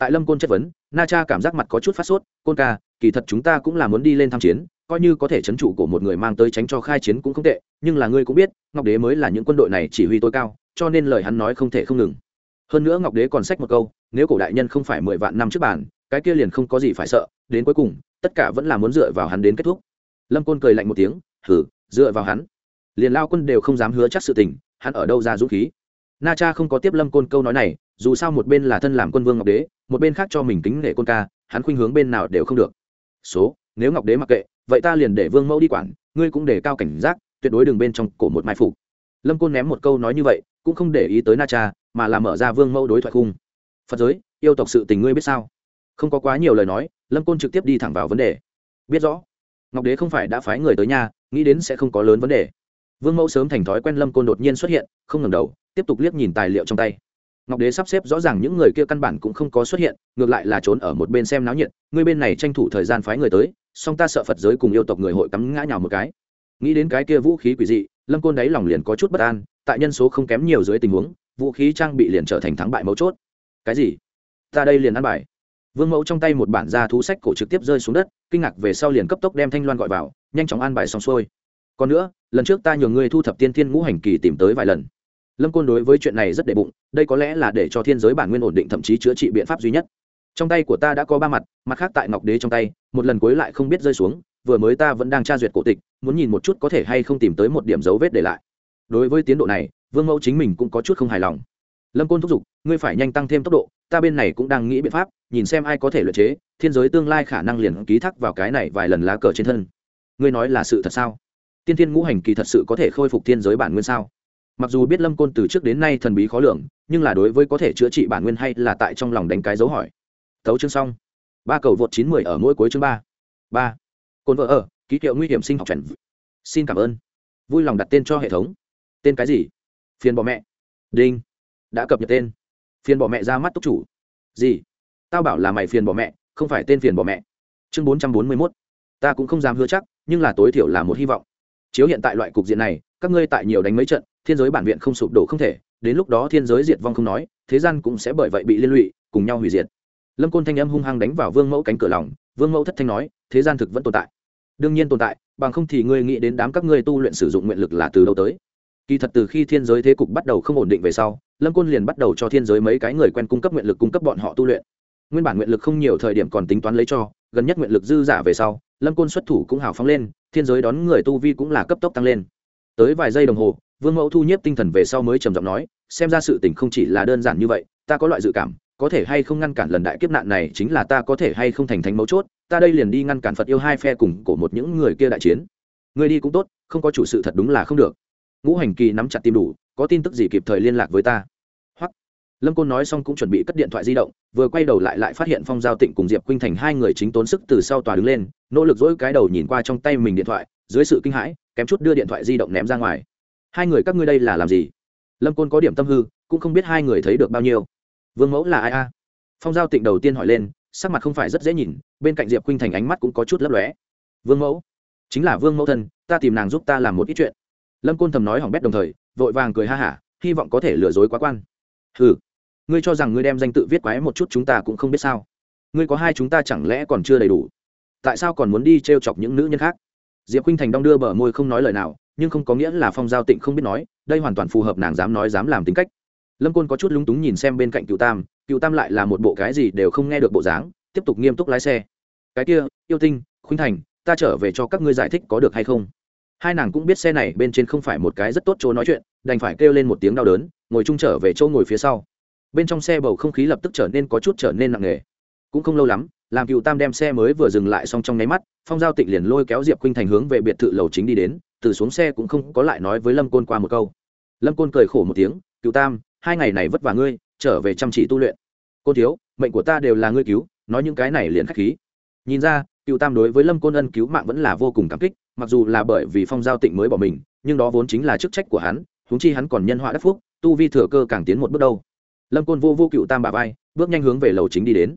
Tại lâm côn chất vấn, na cha cảm giác mặt có chút phát sốt, côn ca, kỳ thật chúng ta cũng là muốn đi lên tham chiến, coi như có thể chấn trụ của một người mang tới tránh cho khai chiến cũng không tệ, nhưng là ngươi cũng biết, ngọc đế mới là những quân đội này chỉ huy tối cao, cho nên lời hắn nói không thể không ngừng. Hơn nữa ngọc đế còn sách một câu, nếu cổ đại nhân không phải mười vạn năm trước bản cái kia liền không có gì phải sợ, đến cuối cùng, tất cả vẫn là muốn dựa vào hắn đến kết thúc. Lâm côn cười lạnh một tiếng hử dựa vào hắn. Liền lao quân đều không dám hứa chắc sự tình, hắn ở đâu ra dũng khí? Na cha không có tiếp lâm côn câu nói này, dù sao một bên là thân làm quân vương ngọc đế một bên khác cho mình kính nể côn ca, hắn khuynh hướng bên nào đều không được. Số, nếu ngọc đế mặc kệ, vậy ta liền để vương mẫu đi quản, ngươi cũng để cao cảnh giác, tuyệt đối đừng bên trong cổ một mai phục. Lâm côn ném một câu nói như vậy, cũng không để ý tới na cha, mà là mở ra vương mẫu đối thoại khung. Phật giới, yêu tộc sự tình ngươi biết sao? Không có quá nhiều lời nói, lâm côn trực tiếp đi thẳng vào vấn đề. Biết rõ, ngọc đế không phải đã phái người tới nhà, nghĩ đến sẽ không có lớn vấn đề. Vương mẫu sớm thành thói quen lâm côn đột nhiên xuất hiện, không ngừng đầu, tiếp tục liếc nhìn tài liệu trong tay ngọc đế sắp xếp rõ ràng những người kia căn bản cũng không có xuất hiện, ngược lại là trốn ở một bên xem náo nhiệt. Người bên này tranh thủ thời gian phái người tới, song ta sợ phật giới cùng yêu tộc người hội cắm ngã nhào một cái. Nghĩ đến cái kia vũ khí quỷ dị, lâm côn đáy lòng liền có chút bất an, tại nhân số không kém nhiều dưới tình huống, vũ khí trang bị liền trở thành thắng bại mấu chốt. Cái gì? Ta đây liền ăn bài. Vương mẫu trong tay một bản da thú sách cổ trực tiếp rơi xuống đất, kinh ngạc về sau liền cấp tốc đem thanh loan gọi vào, nhanh chóng an bài xong xuôi. Còn nữa, lần trước ta nhường ngươi thu thập tiên thiên ngũ hành kỳ tìm tới vài lần lâm côn đối với chuyện này rất đệ bụng, đây có lẽ là để cho thiên giới bản nguyên ổn định, thậm chí chữa trị biện pháp duy nhất. Trong tay của ta đã có ba mặt mặt khác tại ngọc đế trong tay, một lần cuối lại không biết rơi xuống, vừa mới ta vẫn đang tra duyệt cổ tịch, muốn nhìn một chút có thể hay không tìm tới một điểm dấu vết để lại. Đối với tiến độ này, vương mẫu chính mình cũng có chút không hài lòng. Lâm côn thúc giục, ngươi phải nhanh tăng thêm tốc độ, ta bên này cũng đang nghĩ biện pháp, nhìn xem ai có thể luyện chế, thiên giới tương lai khả năng liền ký thác vào cái này vài lần lá cờ trên thân. Ngươi nói là sự thật sao? Tiên thiên ngũ hành kỳ thật sự có thể khôi phục thiên giới bản nguyên sao? Mặc dù biết lâm côn từ trước đến nay thần bí khó lường, nhưng là đối với có thể chữa trị bản nguyên hay là tại trong lòng đánh cái dấu hỏi. Tấu chương xong. Ba cầu vượt chín mười ở mỗi cuối chương ba. Ba. Cồn vợ ở, ký hiệu nguy hiểm sinh học trần xin cảm ơn. Vui lòng đặt tên cho hệ thống. Tên cái gì? Phiền bỏ mẹ. Đinh. Đã cập nhật tên. Phiền bỏ mẹ ra mắt túc chủ. Gì? Tao bảo là mày phiền bỏ mẹ, không phải tên phiền bỏ mẹ. Chương bốn trăm bốn mươi mốt. Ta cũng không dám hứa chắc, nhưng là tối thiểu là một hy vọng. Chiếu hiện tại loại cục diện này các ngươi tại nhiều đánh mấy trận, thiên giới bản viện không sụp đổ không thể, đến lúc đó thiên giới diệt vong không nói, thế gian cũng sẽ bởi vậy bị liên lụy, cùng nhau hủy diệt. Lâm côn thanh âm hung hăng đánh vào vương mẫu cánh cửa lòng, vương mẫu thất thanh nói, thế gian thực vẫn tồn tại. Đương nhiên tồn tại, bằng không thì ngươi nghĩ đến đám các ngươi tu luyện sử dụng nguyện lực là từ đâu tới. Kỳ thật từ khi thiên giới thế cục bắt đầu không ổn định về sau, lâm côn liền bắt đầu cho thiên giới mấy cái người quen cung cấp nguyện lực cung cấp bọn họ tu luyện. Nguyên bản nguyện lực không nhiều thời điểm còn tính toán lấy cho, gần nhất nguyện lực dư giả về sau, lâm côn xuất thủ cũng hào phóng lên, thiên giới đón người tu vi cũng là cấp tốc tăng lên tới vài giây đồng hồ, vương mẫu thu nhếp tinh thần về sau mới trầm giọng nói, xem ra sự tình không chỉ là đơn giản như vậy, ta có loại dự cảm, có thể hay không ngăn cản lần đại kiếp nạn này chính là ta có thể hay không thành thánh mấu chốt, ta đây liền đi ngăn cản phật yêu hai phe cùng cổ một những người kia đại chiến. Người đi cũng tốt, không có chủ sự thật đúng là không được. Ngũ hành kỳ nắm chặt tim đủ, có tin tức gì kịp thời liên lạc với ta? Hoặc lâm côn nói xong cũng chuẩn bị cất điện thoại di động, vừa quay đầu lại lại phát hiện phong giao tịnh cùng diệp khuynh thành hai người chính tốn sức từ sau tòa đứng lên, nỗ lực dỗi cái đầu nhìn qua trong tay mình điện thoại dưới sự kinh hãi, kém chút đưa điện thoại di động ném ra ngoài. Hai người, các ngươi đây là làm gì? Lâm côn có điểm tâm hư, cũng không biết hai người thấy được bao nhiêu. Vương mẫu là ai a? Phong giao tịnh đầu tiên hỏi lên, sắc mặt không phải rất dễ nhìn, bên cạnh diệp khuynh thành ánh mắt cũng có chút lấp lóe. Vương mẫu, chính là vương mẫu thân, ta tìm nàng giúp ta làm một ít chuyện. Lâm côn thầm nói hỏng bét đồng thời, vội vàng cười ha hả, hy vọng có thể lừa dối quá quan. Ừ ngươi cho rằng ngươi đem danh tự viết quái một chút chúng ta cũng không biết sao. Ngươi có hai chúng ta chẳng lẽ còn chưa đầy đủ? Tại sao còn muốn đi t r e o chọc những nữ nhân khác? Diệp khinh thành đong đưa bờ môi không nói lời nào, nhưng không có nghĩa là phong giao tịnh không biết nói, đây hoàn toàn phù hợp nàng dám nói dám làm tính cách. Lâm côn có chút lúng túng nhìn xem bên cạnh cựu tam cựu tam lại là một bộ cái gì đều không nghe được bộ dáng, tiếp tục nghiêm túc lái xe. Cái kia, yêu tinh, khuynh thành, ta trở về cho các ngươi giải thích có được hay không? Hai nàng cũng biết xe này bên trên không phải một cái rất tốt chỗ nói chuyện, đành phải kêu lên một tiếng đau đớn, ngồi chung trở về chỗ ngồi phía sau. Bên trong xe bầu không khí lập tức trở nên có chút trở nên nặng nề. Cũng không lâu lắm làm cựu tam đem xe mới vừa dừng lại xong trong nháy mắt, phong giao tịnh liền lôi kéo diệp khinh thành hướng về biệt thự lầu chính đi đến, từ xuống xe cũng không có lại nói với lâm côn qua một câu. Lâm côn cười khổ một tiếng, cựu tam, hai ngày này vất vả ngươi, trở về chăm chỉ tu luyện. Côn thiếu, mệnh của ta đều là ngươi cứu, nói những cái này liền khắc khí. Nhìn ra, cựu tam đối với lâm côn ân cứu mạng vẫn là vô cùng cảm kích, mặc dù là bởi vì phong giao tịnh mới bỏ mình, nhưng đó vốn chính là chức trách của hắn húng chi hắn còn nhân họa đắc phúc, tu vi thừa cơ càng tiến một bước đâu. Lâm côn vô vô cựu tam bà vai, bước nhanh hướng về lầu chính đi đến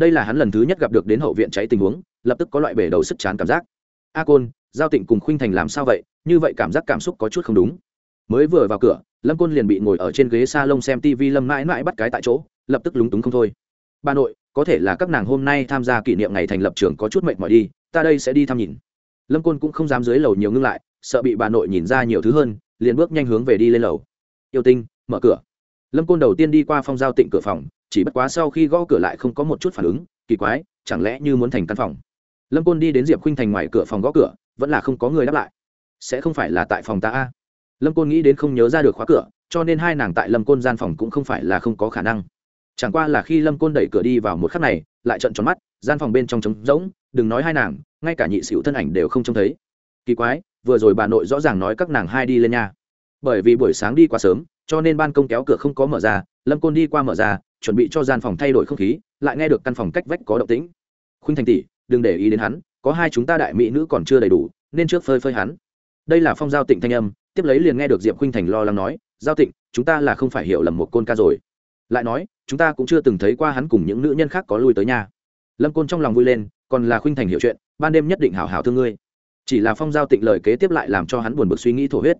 đây là hắn lần thứ nhất gặp được đến hậu viện cháy tình huống, lập tức có loại bể đầu sức chán cảm giác. A côn, giao tịnh cùng khuynh thành làm sao vậy? Như vậy cảm giác cảm xúc có chút không đúng. Mới vừa vào cửa, lâm côn liền bị ngồi ở trên ghế s a lông xem tv lâm mãi mãi bắt cái tại chỗ, lập tức lúng túng không thôi. Bà nội, có thể là các nàng hôm nay tham gia kỷ niệm ngày thành lập trường có chút mệt mỏi đi, ta đây sẽ đi thăm nhìn. Lâm côn cũng không dám dưới lầu nhiều ngưng lại, sợ bị bà nội nhìn ra nhiều thứ hơn, liền bước nhanh hướng về đi lên lầu. Yêu tinh, mở cửa. Lâm côn đầu tiên đi qua phong giao tịnh cửa phòng chỉ bất quá sau khi gõ cửa lại không có một chút phản ứng, kỳ quái, chẳng lẽ như muốn thành căn phòng? Lâm côn đi đến diệp khuynh thành ngoài cửa phòng gõ cửa, vẫn là không có người đáp lại. Sẽ không phải là tại phòng ta a? Lâm côn nghĩ đến không nhớ ra được khóa cửa, cho nên hai nàng tại lâm côn gian phòng cũng không phải là không có khả năng. Chẳng qua là khi lâm côn đẩy cửa đi vào một khắc này, lại trận tròn mắt, gian phòng bên trong trống rỗng, đừng nói hai nàng, ngay cả nhị xỉu thân ảnh đều không trông thấy. Kỳ quái, vừa rồi bà nội rõ ràng nói các nàng hai đi lên nhà bởi vì buổi sáng đi quá sớm, cho nên ban công kéo cửa không có mở ra, lâm côn đi qua mở ra chuẩn bị cho gian phòng thay đổi không khí, lại nghe được căn phòng cách vách có động tĩnh. Khuynh thành tỷ, đừng để ý đến hắn, có hai chúng ta đại mỹ nữ còn chưa đầy đủ, nên trước phơi phơi hắn. Đây là phong giao tịnh thanh âm, tiếp lấy liền nghe được diệp khuynh thành lo lắng nói, giao tịnh, chúng ta là không phải hiểu lầm một côn ca rồi. Lại nói, chúng ta cũng chưa từng thấy qua hắn cùng những nữ nhân khác có lui tới nhà. Lâm côn trong lòng vui lên, còn là khuynh thành hiểu chuyện, ban đêm nhất định hảo hảo thương ngươi. Chỉ là phong giao tịnh lời kế tiếp lại làm cho hắn buồn bực suy nghĩ thổ huyết.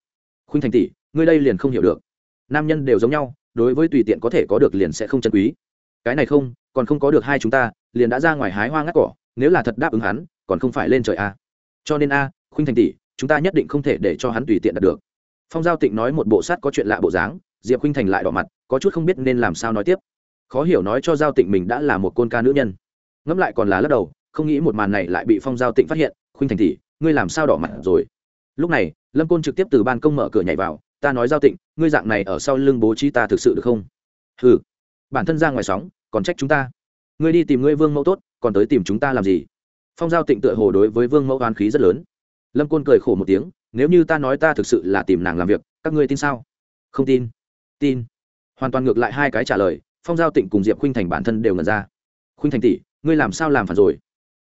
Khuynh thành tỷ, ngươi đây liền không hiểu được. Nam nhân đều giống nhau đối với tùy tiện có thể có được liền sẽ không chân quý. Cái này không, còn không có được hai chúng ta, liền đã ra ngoài hái hoa ngắt cỏ, nếu là thật đáp ứng hắn, còn không phải lên trời a cho nên a, khuynh thành tỷ, chúng ta nhất định không thể để cho hắn tùy tiện đạt được. Phong giao tịnh nói một bộ sát có chuyện lạ bộ dáng, diệp khuynh thành lại đỏ mặt, có chút không biết nên làm sao nói tiếp. Khó hiểu nói cho giao tịnh mình đã là một côn ca nữ nhân. Ngẫm lại còn là lắc đầu, không nghĩ một màn này lại bị phong giao tịnh phát hiện, khuynh thành tỷ, ngươi làm sao đỏ mặt rồi? Lúc này, lâm côn trực tiếp từ ban công mở cửa nhảy vào ta nói giao tịnh, ngươi dạng này ở sau lưng bố trí ta thực sự được không? Ừ bản thân ra ngoài sóng, còn trách chúng ta. Ngươi đi tìm ngươi vương mẫu tốt, còn tới tìm chúng ta làm gì? Phong giao tịnh tựa hồ đối với vương mẫu oán khí rất lớn. Lâm côn cười khổ một tiếng, nếu như ta nói ta thực sự là tìm nàng làm việc, các ngươi tin sao? Không tin. Tin. Hoàn toàn ngược lại hai cái trả lời, phong giao tịnh cùng diệp khuynh thành bản thân đều ngần ra. Khuynh thành tỷ, ngươi làm sao làm phản rồi?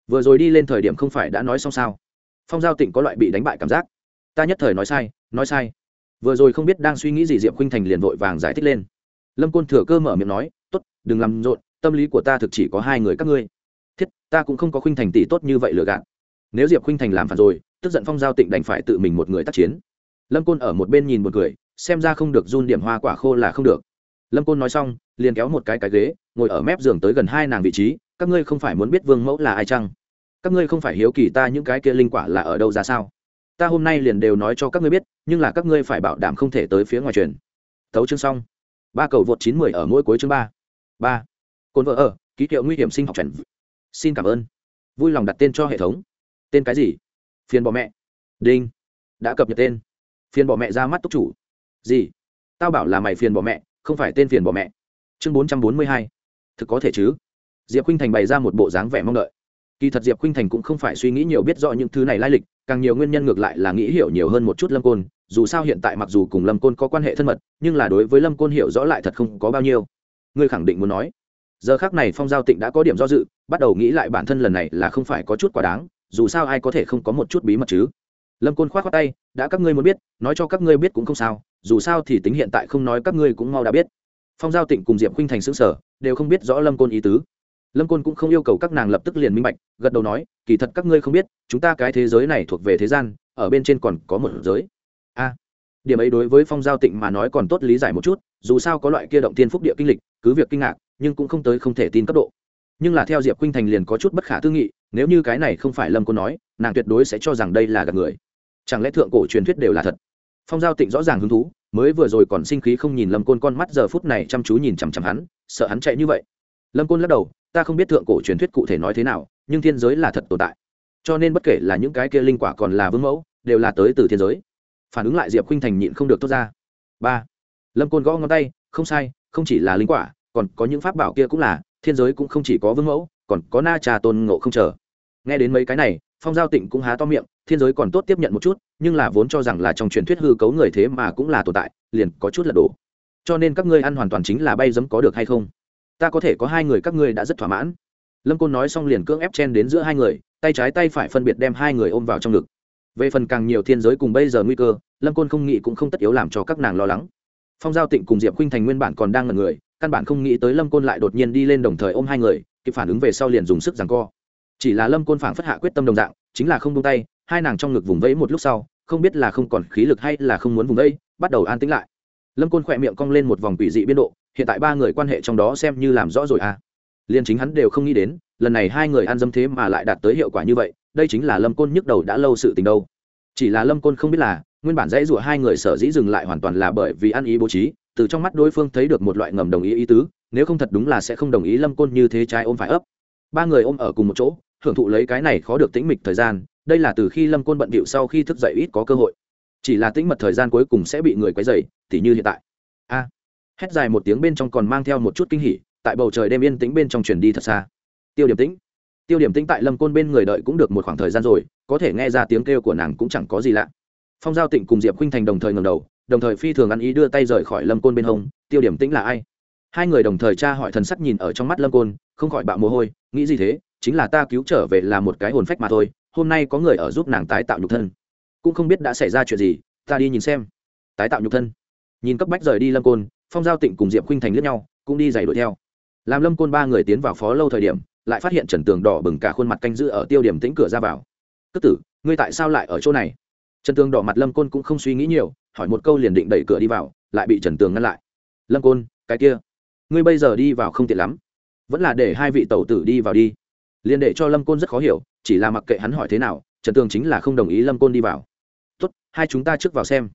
Vừa rồi đi lên thời điểm không phải đã nói xong sao? Phong giao tịnh có loại bị đánh bại cảm giác. Ta nhất thời nói sai nói sai vừa rồi không biết đang suy nghĩ gì diệp khuynh thành liền vội vàng giải thích lên. Lâm côn thừa cơ mở miệng nói t ố t đừng làm rộn, tâm lý của ta thực chỉ có hai người các ngươi. Thiết, ta cũng không có khuynh thành tỷ tốt như vậy lừa gạt. Nếu diệp khuynh thành làm phản rồi, tức giận phong giao tịnh đành phải tự mình một người tác chiến. Lâm côn ở một bên nhìn một người, xem ra không được run điểm hoa quả khô là không được. Lâm côn nói xong, liền kéo một cái cái ghế, ngồi ở mép giường tới gần hai nàng vị trí, các ngươi không phải muốn biết vương mẫu là ai chăng? Các ngươi không phải hiếu kỳ ta những cái kia linh quả là ở đâu ra sao? Ta hôm nay liền đều nói cho các ngươi biết, nhưng là các ngươi phải bảo đảm không thể tới phía ngoài truyền. Thấu chương xong. Ba cầu vượt chín mười ở mỗi cuối chương ba. Ba. Cồn vợ ở, ký hiệu nguy hiểm sinh học trần xin cảm ơn. Vui lòng đặt tên cho hệ thống. Tên cái gì? Phiền bỏ mẹ. Đinh. Đã cập nhật tên. Phiền bỏ mẹ ra mắt túc chủ. Gì? Tao bảo là mày phiền bỏ mẹ, không phải tên phiền bỏ mẹ. Chương bốn trăm bốn mươi hai. Thực có thể chứ? Diệp khinh thành bày ra một bộ dáng vẻ mong đợi kỳ thật diệp khinh thành cũng không phải suy nghĩ nhiều biết rõ những thứ này lai lịch, càng nhiều nguyên nhân ngược lại là nghĩ hiểu nhiều hơn một chút lâm côn. Dù sao hiện tại mặc dù cùng lâm côn có quan hệ thân mật, nhưng là đối với lâm côn hiểu rõ lại thật không có bao nhiêu. Ngươi khẳng định muốn nói. Giờ khác này phong giao tịnh đã có điểm do dự, bắt đầu nghĩ lại bản thân lần này là không phải có chút quá đáng, dù sao ai có thể không có một chút bí mật chứ? Lâm côn k h o á t khoác tay, đã các ngươi muốn biết, nói cho các ngươi biết cũng không sao, dù sao thì tính hiện tại không nói các ngươi cũng mau đã biết. Phong giao tịnh cùng diệp khinh thành xứng sở đều không biết rõ lâm côn ý tứ lâm côn cũng không yêu cầu các nàng lập tức liền minh bạch, gật đầu nói, kỳ thật các ngươi không biết, chúng ta cái thế giới này thuộc về thế gian, ở bên trên còn có một giới. A, điểm ấy đối với phong giao tịnh mà nói còn tốt lý giải một chút, dù sao có loại kia động tiên phúc địa kinh lịch, cứ việc kinh ngạc, nhưng cũng không tới không thể tin cấp độ. Nhưng là theo diệp khuynh thành liền có chút bất khả tư nghị, nếu như cái này không phải lâm côn nói, nàng tuyệt đối sẽ cho rằng đây là gạt người. Chẳng lẽ thượng cổ truyền thuyết đều là thật? Phong giao tịnh rõ ràng hứng thú, mới vừa rồi còn sinh khí không nhìn lâm côn con mắt, giờ phút này chăm chú nhìn chằm chằm hắn, sợ hắn chạy như vậy lâm côn lắc đầu, ta không biết thượng cổ truyền thuyết cụ thể nói thế nào, nhưng thiên giới là thật tồn tại. Cho nên bất kể là những cái kia linh quả còn là vương mẫu, đều là tới từ thiên giới. Phản ứng lại diệp khinh thành nhịn không được tốt ra. Ba. Lâm côn gõ ngón tay, không sai, không chỉ là linh quả, còn có những pháp bảo kia cũng là, thiên giới cũng không chỉ có vương mẫu, còn có na trà tôn ngộ không chờ. Nghe đến mấy cái này, phong giao tịnh cũng há to miệng, thiên giới còn tốt tiếp nhận một chút, nhưng là vốn cho rằng là trong truyền thuyết hư cấu người thế mà cũng là tồn tại, liền có chút lật đổ. Cho nên các ngươi ăn hoàn toàn chính là bay dấm có được hay không? Ta có thể có hai người các ngươi đã rất thỏa mãn. Lâm côn nói xong liền cưỡng ép chen đến giữa hai người, tay trái tay phải phân biệt đem hai người ôm vào trong ngực. Về phần càng nhiều thiên giới cùng bây giờ nguy cơ, lâm côn không nghĩ cũng không tất yếu làm cho các nàng lo lắng. Phong giao tịnh cùng diệp khuynh thành nguyên bản còn đang ngần người, căn bản không nghĩ tới lâm côn lại đột nhiên đi lên đồng thời ôm hai người, kịp phản ứng về sau liền dùng sức rằng co. Chỉ là lâm côn phảng phất hạ quyết tâm đồng dạng, chính là không tung tay, hai nàng trong ngực vùng vẫy một lúc sau, không biết là không còn khí lực hay là không muốn vùng vẫy, bắt đầu an tĩnh lại. Lâm côn khỏe miệng cong lên một vòng quỷ dị biên độ hiện tại ba người quan hệ trong đó xem như làm rõ rồi à. Liền chính hắn đều không nghĩ đến, lần này hai người ăn dâm thế mà lại đạt tới hiệu quả như vậy, đây chính là lâm côn nhức đầu đã lâu sự tình đâu. Chỉ là lâm côn không biết là, nguyên bản dãy rủa hai người sở dĩ dừng lại hoàn toàn là bởi vì ăn ý bố trí, từ trong mắt đối phương thấy được một loại ngầm đồng ý ý tứ, nếu không thật đúng là sẽ không đồng ý lâm côn như thế trái ôm phải ấp. Ba người ôm ở cùng một chỗ, hưởng thụ lấy cái này khó được tĩnh mịch thời gian, đây là từ khi lâm côn bận bịu sau khi thức dậy ít có cơ hội. Chỉ là tĩnh mật thời gian cuối cùng sẽ bị người quấy dày tỉ như hiện tại. A hét dài một tiếng bên trong còn mang theo một chút kinh hỉ, tại bầu trời đêm yên tĩnh bên trong truyền đi thật xa. Tiêu điểm tĩnh. Tiêu điểm tĩnh tại lâm côn bên người đợi cũng được một khoảng thời gian rồi, có thể nghe ra tiếng kêu của nàng cũng chẳng có gì lạ. Phong giao tịnh cùng diệp khinh thành đồng thời ngầm đầu, đồng thời phi thường ăn ý đưa tay rời khỏi lâm côn bên hông, tiêu điểm tĩnh là ai? Hai người đồng thời tra hỏi thần sắc nhìn ở trong mắt lâm côn, không khỏi bạo mồ hôi, nghĩ gì thế? Chính là ta cứu trở về là một cái hồn phách mà thôi, hôm nay có người ở giúp nàng tái tạo nhục thân. Cũng không biết đã xảy ra chuyện gì, ta đi nhìn xem. Tái tạo nhục thân. Nhìn cấp bách rời đi lâm côn phong giao tịnh cùng diệp khinh thành lướt nhau, cũng đi giày đuổi theo. Làm lâm côn ba người tiến vào phó lâu thời điểm, lại phát hiện trần tường đỏ bừng cả khuôn mặt canh giữ ở tiêu điểm tĩnh cửa ra vào. Cất tử, ngươi tại sao lại ở chỗ này? Trần tường đỏ mặt lâm côn cũng không suy nghĩ nhiều, hỏi một câu liền định đẩy cửa đi vào, lại bị trần tường ngăn lại. Lâm côn, cái kia, ngươi bây giờ đi vào không tiện lắm, vẫn là để hai vị tẩu tử đi vào đi. Liền để cho lâm côn rất khó hiểu, chỉ là mặc kệ hắn hỏi thế nào, trần tường chính là không đồng ý lâm côn đi vào. Tốt, hai chúng ta trước vào xem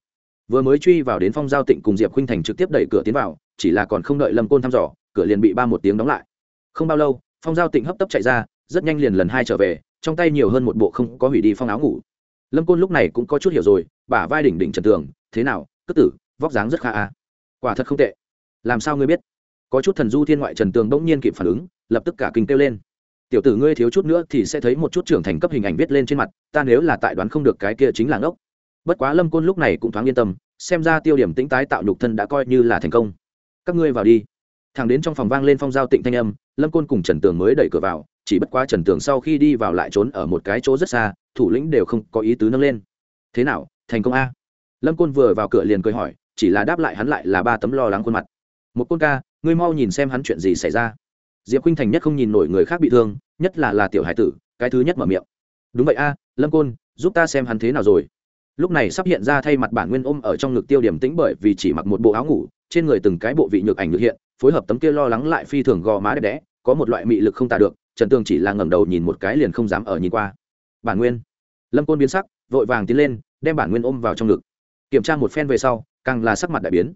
vừa mới truy vào đến phong giao tịnh cùng diệp khinh thành trực tiếp đẩy cửa tiến vào, chỉ là còn không đợi lâm côn thăm dò, cửa liền bị ba một tiếng đóng lại. Không bao lâu, phong giao tịnh hấp tấp chạy ra, rất nhanh liền lần hai trở về, trong tay nhiều hơn một bộ không có hủy đi phong áo ngủ. Lâm côn lúc này cũng có chút hiểu rồi, bả vai đỉnh đỉnh trần tường, thế nào, cất tử, vóc dáng rất khá à. quả thật không tệ. Làm sao ngươi biết? Có chút thần du thiên ngoại trần tường bỗng nhiên kịp phản ứng, lập tức cả kinh kêu lên. Tiểu tử ngươi thiếu chút nữa thì sẽ thấy một chút trưởng thành cấp hình ảnh viết lên trên mặt, ta nếu là tại đoán không được cái kia chính là ngốc bất quá lâm côn lúc này cũng thoáng yên tâm, xem ra tiêu điểm tĩnh tái tạo nhục thân đã coi như là thành công. Các ngươi vào đi. Thằng đến trong phòng vang lên phong giao tịnh thanh âm, lâm côn cùng trần tường mới đẩy cửa vào, chỉ bất quá trần tường sau khi đi vào lại trốn ở một cái chỗ rất xa, thủ lĩnh đều không có ý tứ nâng lên. Thế nào, thành công a? Lâm côn vừa vào cửa liền cười hỏi, chỉ là đáp lại hắn lại là ba tấm lo lắng khuôn mặt. Một côn ca, ngươi mau nhìn xem hắn chuyện gì xảy ra. Diệp khinh thành nhất không nhìn nổi người khác bị thương, nhất là là tiểu hải tử, cái thứ nhất mở miệng. Đúng vậy a, lâm côn, giúp ta xem hắn thế nào rồi lúc này sắp hiện ra thay mặt bản nguyên ôm ở trong ngực tiêu điểm tĩnh bởi vì chỉ mặc một bộ áo ngủ, trên người từng cái bộ vị nhược ảnh được hiện, phối hợp tấm kia lo lắng lại phi thường gò má đẹp đẽ, có một loại mị lực không tả được, trần tường chỉ là ngẩng đầu nhìn một cái liền không dám ở nhìn qua. Bản nguyên. Lâm côn biến sắc, vội vàng tiến lên, đem bản nguyên ôm vào trong ngực. Kiểm tra một phen về sau, càng là sắc mặt đại biến.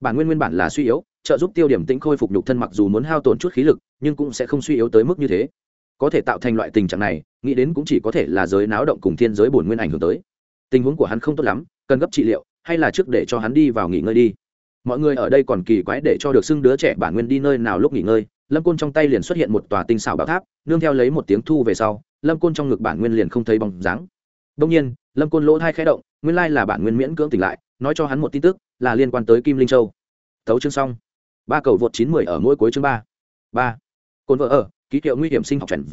Bản nguyên nguyên bản là suy yếu, trợ giúp tiêu điểm tĩnh khôi phục nhục thân mặc dù muốn hao tổn chút khí lực, nhưng cũng sẽ không suy yếu tới mức như thế. Có thể tạo thành loại tình trạng này, nghĩ đến cũng chỉ có thể là giới náo động cùng thiên giới bổn nguyên ảnh hưởng tới tình huống của hắn không tốt lắm, cần gấp trị liệu, hay là trước để cho hắn đi vào nghỉ ngơi đi. Mọi người ở đây còn kỳ quái để cho được xưng đứa trẻ bản nguyên đi nơi nào lúc nghỉ ngơi, lâm côn trong tay liền xuất hiện một tòa tinh xảo bảo tháp, nương theo lấy một tiếng thu về sau, lâm côn trong ngực bản nguyên liền không thấy bóng dáng. Đông nhiên, lâm côn lỗ hai khẽ động, nguyên lai là bản nguyên miễn cưỡng tỉnh lại, nói cho hắn một tin tức, là liên quan tới kim linh châu. Thấu chương xong. Ba cầu vượt chín mười ở mỗi cuối chương ba. Ba. Cồn vợ ở, ký hiệu nguy hiểm sinh học trần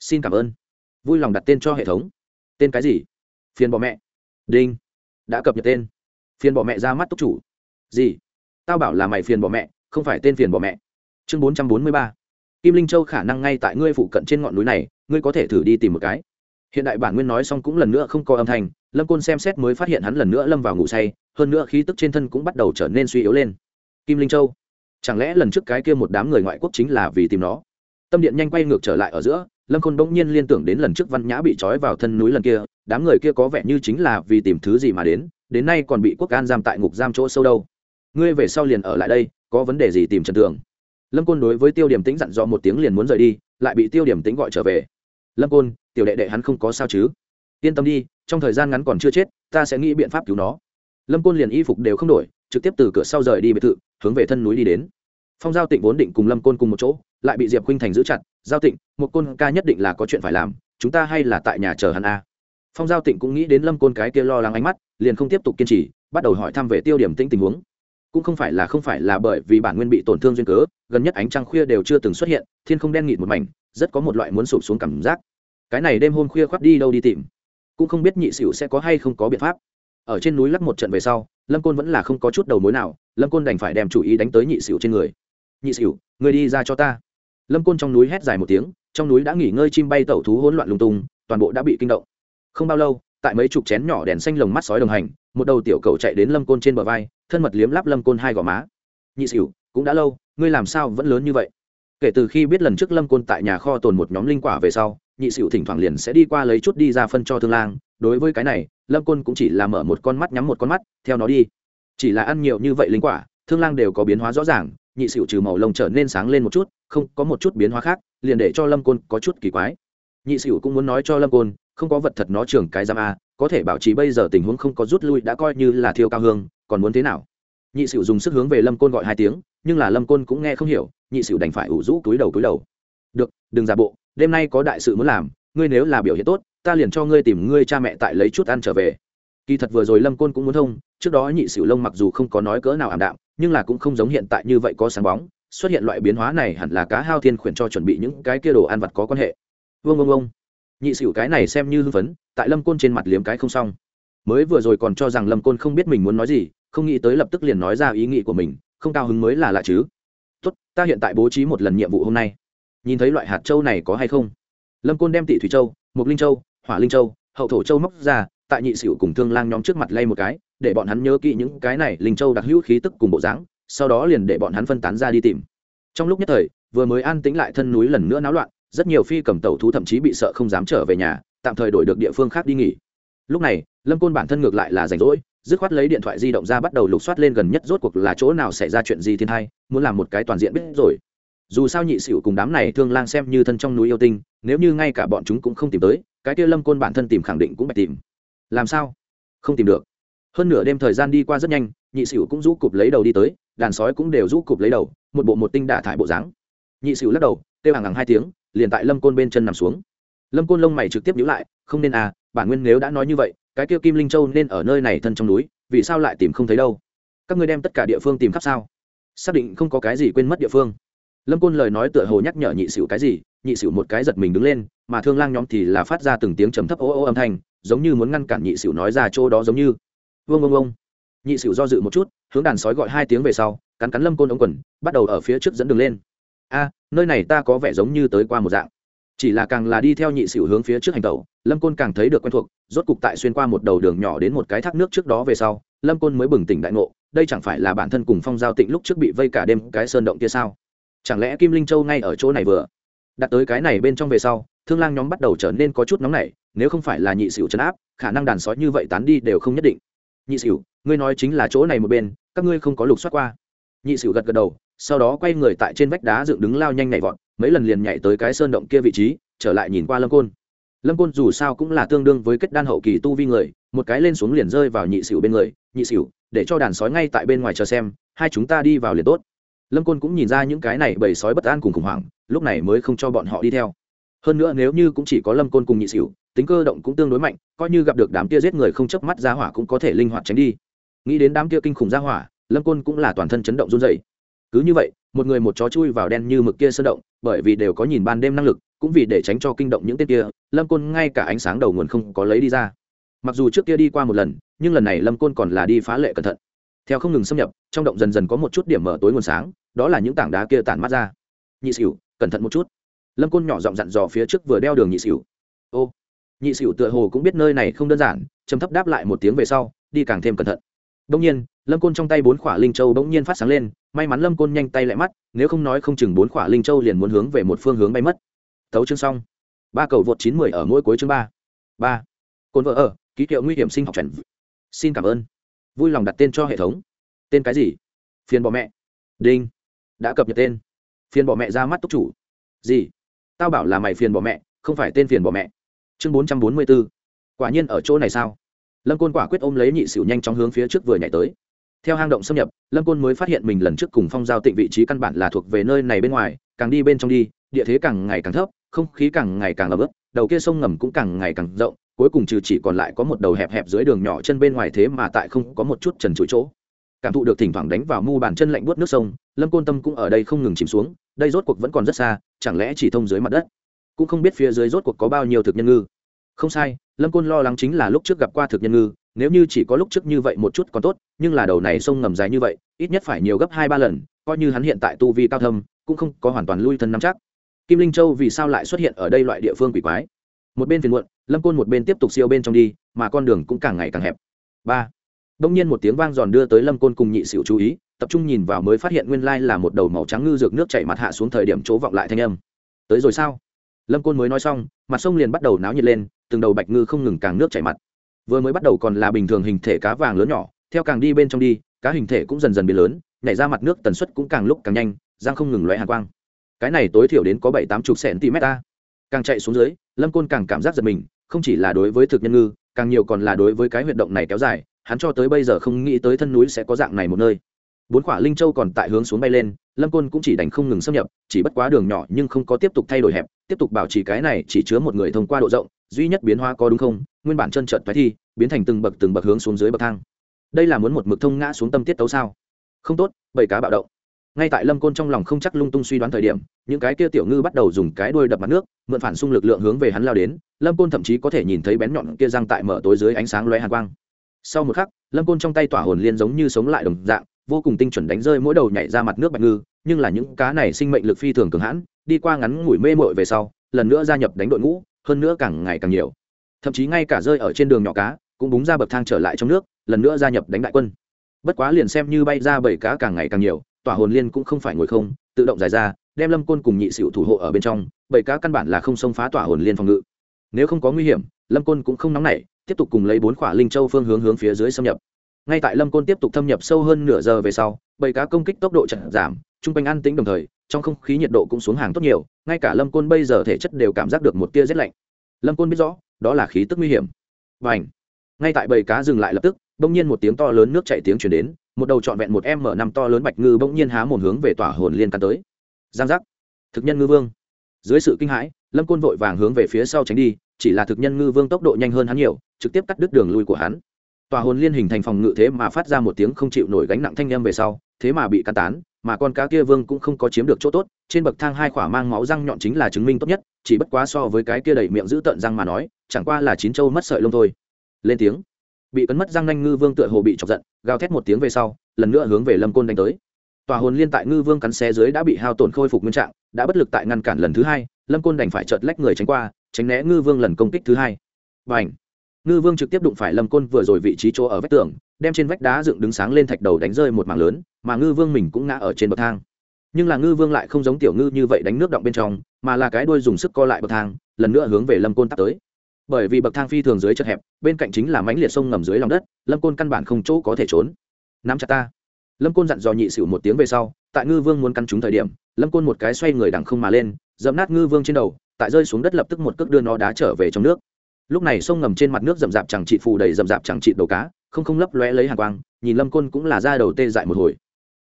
xin cảm ơn. Vui lòng đặt tên cho hệ thống. Tên cái gì? Phiền bọ mẹ đinh. Đã cập nhật tên. Phiền bỏ mẹ ra mắt túc chủ. Gì? Tao bảo là mày phiền bỏ mẹ, không phải tên phiền bỏ mẹ. Chương bốn trăm bốn mươi ba. Kim linh châu khả năng ngay tại ngươi phụ cận trên ngọn núi này, ngươi có thể thử đi tìm một cái. Hiện đại bản nguyên nói xong cũng lần nữa không có âm thanh, lâm côn xem xét mới phát hiện hắn lần nữa lâm vào ngủ say, hơn nữa khí tức trên thân cũng bắt đầu trở nên suy yếu lên. Kim linh châu, chẳng lẽ lần trước cái kia một đám người ngoại quốc chính là vì tìm nó? Tâm điện nhanh quay ngược trở lại ở giữa lâm khôn bỗng nhiên liên tưởng đến lần trước văn nhã bị trói vào thân núi lần kia, đám người kia có vẻ như chính là vì tìm thứ gì mà đến đến nay còn bị quốc an giam tại ngục giam chỗ sâu đâu. Ngươi về sau liền ở lại đây, có vấn đề gì tìm trần tường. Lâm côn đối với tiêu điểm tính dặn dò một tiếng liền muốn rời đi, lại bị tiêu điểm tính gọi trở về. Lâm côn tiểu đệ đệ hắn không có sao chứ? Yên tâm đi, trong thời gian ngắn còn chưa chết, ta sẽ nghĩ biện pháp cứu nó. Lâm côn liền y phục đều không đổi, trực tiếp từ cửa sau rời đi biệt thự, hướng về thân núi đi đến. Phong giao tịnh vốn định cùng lâm côn cùng một chỗ lại bị diệp khuynh thành giữ chặt. Giao tịnh, một côn ca nhất định là có chuyện phải làm, chúng ta hay là tại nhà chờ hắn a? Phong giao tịnh cũng nghĩ đến lâm côn cái kia lo lắng ánh mắt, liền không tiếp tục kiên trì, bắt đầu hỏi thăm về tiêu điểm tĩnh tình huống. Cũng không phải là không phải là bởi vì bản nguyên bị tổn thương duyên cớ, gần nhất ánh trăng khuya đều chưa từng xuất hiện, thiên không đen nghịt một mảnh, rất có một loại muốn sụp xuống cảm giác. Cái này đêm hôm khuya khoác đi đâu đi tìm, cũng không biết nhị xỉu sẽ có hay không có biện pháp. Ở trên núi lắc một trận về sau, lâm côn vẫn là không có chút đầu mối nào, lâm côn đành phải đem chủ ý đánh tới nhị xỉu trên người. Nhị xỉu người đi ra cho ta lâm côn trong núi hét dài một tiếng, trong núi đã nghỉ ngơi chim bay tẩu thú hỗn loạn lung tung, toàn bộ đã bị kinh động. Không bao lâu, tại mấy chục chén nhỏ đèn xanh lồng mắt sói đồng hành, một đầu tiểu cầu chạy đến lâm côn trên bờ vai, thân mật liếm lắp lâm côn hai gò má. Nhị xỉu, cũng đã lâu, ngươi làm sao vẫn lớn như vậy? Kể từ khi biết lần trước lâm côn tại nhà kho tồn một nhóm linh quả về sau, nhị xỉu thỉnh thoảng liền sẽ đi qua lấy chút đi ra phân cho thương lang. Đối với cái này, lâm côn cũng chỉ là mở một con mắt nhắm một con mắt, theo nó đi. Chỉ là ăn nhiều như vậy linh quả, thương lang đều có biến hóa rõ ràng nhị xỉu trừ màu lông trở nên sáng lên một chút, không có một chút biến hóa khác, liền để cho lâm côn có chút kỳ quái. Nhị xỉu cũng muốn nói cho lâm côn, không có vật thật nó trưởng cái giam a, có thể bảo trì bây giờ tình huống không có rút lui đã coi như là thiêu cao hương, còn muốn thế nào? Nhị xỉu dùng sức hướng về lâm côn gọi hai tiếng, nhưng là lâm côn cũng nghe không hiểu, nhị xỉu đành phải ủ rũ túi đầu túi đầu. Được, đừng giả bộ, đêm nay có đại sự muốn làm, ngươi nếu là biểu hiện tốt, ta liền cho ngươi tìm ngươi cha mẹ tại lấy chút ăn trở về. Kỳ thật vừa rồi lâm côn cũng muốn thông, trước đó nhị xỉu lông mặc dù không có nói cỡ nào ảm đạm nhưng là cũng không giống hiện tại như vậy có sáng bóng, xuất hiện loại biến hóa này hẳn là cá hao thiên khuyển cho chuẩn bị những cái kia đồ ăn vặt có quan hệ. Vương ông ông nhị xỉu cái này xem như hưng phấn, tại lâm côn trên mặt liếm cái không xong. Mới vừa rồi còn cho rằng lâm côn không biết mình muốn nói gì, không nghĩ tới lập tức liền nói ra ý nghĩ của mình, không cao hứng mới là lạ chứ. Tốt, ta hiện tại bố trí một lần nhiệm vụ hôm nay. Nhìn thấy loại hạt châu này có hay không? Lâm côn đem tị thủy châu mục linh châu, hỏa linh châu, hậu thổ châu móc ra tại nhị sửu cùng thương lang nhóm trước mặt lay một cái, để bọn hắn nhớ kỹ những cái này linh châu đặc hữu khí tức cùng bộ dáng, sau đó liền để bọn hắn phân tán ra đi tìm. Trong lúc nhất thời, vừa mới an tĩnh lại thân núi lần nữa náo loạn, rất nhiều phi cầm tàu thú thậm chí bị sợ không dám trở về nhà, tạm thời đổi được địa phương khác đi nghỉ. Lúc này, lâm côn bản thân ngược lại là rảnh rỗi, dứt khoát lấy điện thoại di động ra bắt đầu lục soát lên gần nhất rốt cuộc là chỗ nào xảy ra chuyện gì thiên hay muốn làm một cái toàn diện biết rồi. Dù sao nhị xỉu cùng đám này thương lang xem như thân trong núi yêu tinh, nếu như ngay cả bọn chúng cũng không tìm tới, cái kia lâm côn bản thân tìm khẳng định cũng bạch tìm làm sao? Không tìm được. Hơn nửa đêm thời gian đi qua rất nhanh, nhị sửu cũng rũ cụp lấy đầu đi tới, đàn sói cũng đều rũ cụp lấy đầu, một bộ một tinh đả thải bộ dáng. Nhị sửu lắc đầu, kêu hàng hàng hai tiếng, liền tại lâm côn bên chân nằm xuống. Lâm côn lông mày trực tiếp nhữ lại, không nên à bản nguyên nếu đã nói như vậy, cái kia kim linh châu nên ở nơi này thân trong núi, vì sao lại tìm không thấy đâu? Các ngươi đem tất cả địa phương tìm khắp sao? Xác định không có cái gì quên mất địa phương lâm côn lời nói tựa hồ nhắc nhở nhị xỉu cái gì, nhị xỉu một cái giật mình đứng lên, mà thương lang nhóm thì là phát ra từng tiếng trầm thấp ô ô âm thanh, giống như muốn ngăn cản nhị xỉu nói ra chỗ đó giống như. Vương ông ông nhị xỉu do dự một chút, hướng đàn sói gọi hai tiếng về sau, cắn cắn lâm côn ống quần, bắt đầu ở phía trước dẫn đường lên. A, nơi này ta có vẻ giống như tới qua một dạng. Chỉ là càng là đi theo nhị xỉu hướng phía trước hành tẩu, lâm côn càng thấy được quen thuộc, rốt cục tại xuyên qua một đầu đường nhỏ đến một cái thác nước trước đó về sau, lâm côn mới bừng tỉnh đại ngộ, đây chẳng phải là bản thân cùng phong giao tịnh lúc trước bị vây cả đêm cái sơn động kia sao? Chẳng lẽ kim linh châu ngay ở chỗ này vừa? Đặt tới cái này bên trong về sau, thương lang nhóm bắt đầu trở nên có chút nóng nảy, nếu không phải là nhị sửu chấn áp, khả năng đàn sói như vậy tán đi đều không nhất định. Nhị xỉu, ngươi nói chính là chỗ này một bên, các ngươi không có lục soát qua. Nhị xỉu gật gật đầu, sau đó quay người tại trên vách đá dựng đứng lao nhanh nhảy vọt, mấy lần liền nhảy tới cái sơn động kia vị trí, trở lại nhìn qua lâm côn. Lâm côn dù sao cũng là tương đương với kết đan hậu kỳ tu vi người, một cái lên xuống liền rơi vào nhị xỉu bên người. Nhị xỉu, để cho đàn sói ngay tại bên ngoài chờ xem, hai chúng ta đi vào liền tốt lâm côn cũng nhìn ra những cái này bầy sói bất an cùng khủng hoảng, lúc này mới không cho bọn họ đi theo. Hơn nữa nếu như cũng chỉ có lâm côn cùng nhị xỉu, tính cơ động cũng tương đối mạnh, coi như gặp được đám kia giết người không chớp mắt ra hỏa cũng có thể linh hoạt tránh đi. Nghĩ đến đám kia kinh khủng ra hỏa, lâm côn cũng là toàn thân chấn động run dày cứ như vậy, một người một chó chui vào đen như mực kia sơn động, bởi vì đều có nhìn ban đêm năng lực, cũng vì để tránh cho kinh động những tên kia, lâm côn ngay cả ánh sáng đầu nguồn không có lấy đi ra. Mặc dù trước kia đi qua một lần, nhưng lần này lâm côn còn là đi phá lệ cẩn thận theo không ngừng xâm nhập, trong động dần dần có một chút điểm mở tối nguồn sáng, đó là những tảng đá kia tản mắt ra. Nhị xỉu, cẩn thận một chút. Lâm côn nhỏ giọng dặn dò phía trước vừa đeo đường nhị xỉu. Ô, nhị xỉu tựa hồ cũng biết nơi này không đơn giản chấm thấp đáp lại một tiếng về sau, đi càng thêm cẩn thận. Đông nhiên, lâm côn trong tay bốn khỏa linh châu bỗng nhiên phát sáng lên, may mắn lâm côn nhanh tay lại mắt, nếu không nói không chừng bốn khỏa linh châu liền muốn hướng về một phương hướng bay mất. Tấu chương xong. Ba cầu vượt chín mười ở mỗi cuối chương ba. Ba. Cồn vợ ở, ký hiệu nguy hiểm sinh học chuẩn xin cảm ơn vui lòng đặt tên cho hệ thống. Tên cái gì? Phiền bỏ mẹ. Đinh. Đã cập nhật tên. Phiền bỏ mẹ ra mắt túc chủ. Gì? Tao bảo là mày phiền bỏ mẹ, không phải tên phiền bỏ mẹ. Chương bốn trăm bốn mươi b ố quả nhiên ở chỗ này sao? Lâm côn quả quyết ôm lấy nhị xỉu nhanh chóng hướng phía trước vừa nhảy tới. Theo hang động xâm nhập, lâm côn mới phát hiện mình lần trước cùng phong giao tịnh vị trí căn bản là thuộc về nơi này bên ngoài, càng đi bên trong đi, địa thế càng ngày càng thấp, không khí càng ngày càng ấm ức đầu kia sông ngầm cũng càng ngày càng rộng cuối cùng trừ chỉ còn lại có một đầu hẹp hẹp dưới đường nhỏ chân bên ngoài thế mà tại không có một chút trần trụi chỗ. Cảm thụ được thỉnh thoảng đánh vào mu bàn chân lạnh buốt nước sông, lâm côn tâm cũng ở đây không ngừng chìm xuống, đây rốt cuộc vẫn còn rất xa, chẳng lẽ chỉ thông dưới mặt đất? Cũng không biết phía dưới rốt cuộc có bao nhiêu thực nhân ngư. Không sai, lâm côn lo lắng chính là lúc trước gặp qua thực nhân ngư, nếu như chỉ có lúc trước như vậy một chút còn tốt, nhưng là đầu này sông ngầm dài như vậy, ít nhất phải nhiều gấp hai ba lần, coi như hắn hiện tại tu vi cao thâm, cũng không có hoàn toàn lui thân nắm chắc. Kim linh châu vì sao lại xuất hiện ở đây loại địa phương quỷ quái? Một bên phiền muộn, lâm côn một bên tiếp tục siêu bên trong đi, mà con đường cũng càng ngày càng hẹp. Ba. Đông nhiên một tiếng vang giòn đưa tới lâm côn cùng nhị xỉu chú ý, tập trung nhìn vào mới phát hiện nguyên lai là một đầu màu trắng ngư dược nước chảy mặt hạ xuống thời điểm chỗ vọng lại thanh âm. Tới rồi sao? Lâm côn mới nói xong, mặt sông liền bắt đầu náo nhiệt lên, từng đầu bạch ngư không ngừng càng nước chảy mặt. Vừa mới bắt đầu còn là bình thường hình thể cá vàng lớn nhỏ, theo càng đi bên trong đi, cá hình thể cũng dần dần biến lớn, nhảy ra mặt nước tần suất cũng càng lúc càng nhanh giang không ngừng loại hàng quang. Cái này tối thiểu đến có bảy tám chục cm càng chạy xuống dưới lâm côn càng cảm giác giật mình, không chỉ là đối với thực nhân ngư, càng nhiều còn là đối với cái huyệt động này kéo dài, hắn cho tới bây giờ không nghĩ tới thân núi sẽ có dạng này một nơi. Bốn quả linh châu còn tại hướng xuống bay lên, lâm côn cũng chỉ đành không ngừng xâm nhập, chỉ bất quá đường nhỏ nhưng không có tiếp tục thay đổi hẹp, tiếp tục bảo trì cái này chỉ chứa một người thông qua độ rộng, duy nhất biến hóa có đúng không? Nguyên bản chân trợt thoái thi, biến thành từng bậc từng bậc hướng xuống dưới bậc thang. Đây là muốn một mực thông ngã xuống tâm tiết tấu sao? Không tốt, bảy cá bạo động ngay tại lâm côn trong lòng không chắc lung tung suy đoán thời điểm, những cái kia tiểu ngư bắt đầu dùng cái đuôi đập mặt nước, mượn phản xung lực lượng hướng về hắn lao đến. Lâm côn thậm chí có thể nhìn thấy bén nhọn kia răng tại mở tối dưới ánh sáng loé hàn quang. Sau một khắc, lâm côn trong tay tỏa hồn liên giống như sống lại đồng dạng, vô cùng tinh chuẩn đánh rơi mỗi đầu nhảy ra mặt nước bạch ngư, nhưng là những cá này sinh mệnh lực phi thường cường hãn, đi qua ngắn ngủi mê mội về sau, lần nữa gia nhập đánh đội ngũ, hơn nữa càng ngày càng nhiều. Thậm chí ngay cả rơi ở trên đường nhỏ cá, cũng búng ra bậc thang trở lại trong nước, lần nữa gia nhập đánh đại quân. Bất quá liền xem như bay ra bảy cá càng ngày càng nhiều tỏa hồn liên cũng không phải ngồi không, tự động dài ra, đem lâm côn cùng nhị sĩu thủ hộ ở bên trong, bảy cá căn bản là không xông phá tỏa hồn liên phòng ngự. Nếu không có nguy hiểm, lâm côn cũng không nóng nảy, tiếp tục cùng lấy bốn khỏa linh châu phương hướng hướng phía dưới xâm nhập. Ngay tại lâm côn tiếp tục thâm nhập sâu hơn nửa giờ về sau, bảy cá công kích tốc độ chậm giảm, trung quanh an tĩnh đồng thời, trong không khí nhiệt độ cũng xuống hàng tốt nhiều, ngay cả lâm côn bây giờ thể chất đều cảm giác được một tia rét lạnh. Lâm côn biết rõ, đó là khí tức nguy hiểm. Và ảnh ngay tại bầy cá dừng lại lập tức, bỗng nhiên một tiếng to lớn nước chảy tiếng chuyển đến một đầu trọn vẹn một em mở năm to lớn bạch ngư bỗng nhiên há một hướng về tỏa hồn liên căn tới. Giang giác. Thực nhân ngư vương. Dưới sự kinh hãi, lâm côn vội vàng hướng về phía sau tránh đi, chỉ là thực nhân ngư vương tốc độ nhanh hơn hắn nhiều, trực tiếp cắt đứt đường lui của hắn. Tòa hồn liên hình thành phòng ngự thế mà phát ra một tiếng không chịu nổi gánh nặng thanh â m về sau, thế mà bị cắn tán, mà con cá kia vương cũng không có chiếm được chỗ tốt, trên bậc thang hai khỏa mang máu răng nhọn chính là chứng minh tốt nhất, chỉ bất quá so với cái kia đầy miệng giữ tợn răng mà nói, chẳng qua là chín trâu mất sợi lông thôi. Lên tiếng bị cấn mất răng nanh ngư vương tựa hồ bị chọc giận, gào thét một tiếng về sau, lần nữa hướng về lâm côn đánh tới. Tòa hồn liên tại ngư vương cắn xe dưới đã bị hao tổn khôi phục nguyên trạng, đã bất lực tại ngăn cản lần thứ hai, lâm côn đành phải chợt lách người tránh qua, tránh né ngư vương lần công kích thứ hai. Và h ngư vương trực tiếp đụng phải lâm côn vừa rồi vị trí chỗ ở vách tường, đem trên vách đá dựng đứng sáng lên thạch đầu đánh rơi một mảng lớn, mà ngư vương mình cũng ngã ở trên bậc thang. Nhưng là ngư vương lại không giống tiểu ngư như vậy đánh nước động bên trong, mà là cái đuôi dùng sức co lại bậc thang, lần nữa hướng về lâm côn tắt tới bởi vì bậc thang phi thường dưới chật hẹp, bên cạnh chính là mãnh liệt sông ngầm dưới lòng đất, lâm côn căn bản không chỗ có thể trốn. Nắm chặt ta. Lâm côn dặn dò nhị xỉu một tiếng về sau, tại ngư vương muốn căn trúng thời điểm, lâm côn một cái xoay người đằng không mà lên, dẫm nát ngư vương trên đầu, tại rơi xuống đất lập tức một cước đưa nó đá trở về trong nước. Lúc này sông ngầm trên mặt nước rậm rạp chẳng trị phù đầy rậm rạp chẳng trị đầu cá, không không lấp lóe lấy hàng quang, nhìn lâm côn cũng là ra đầu tê dại một hồi.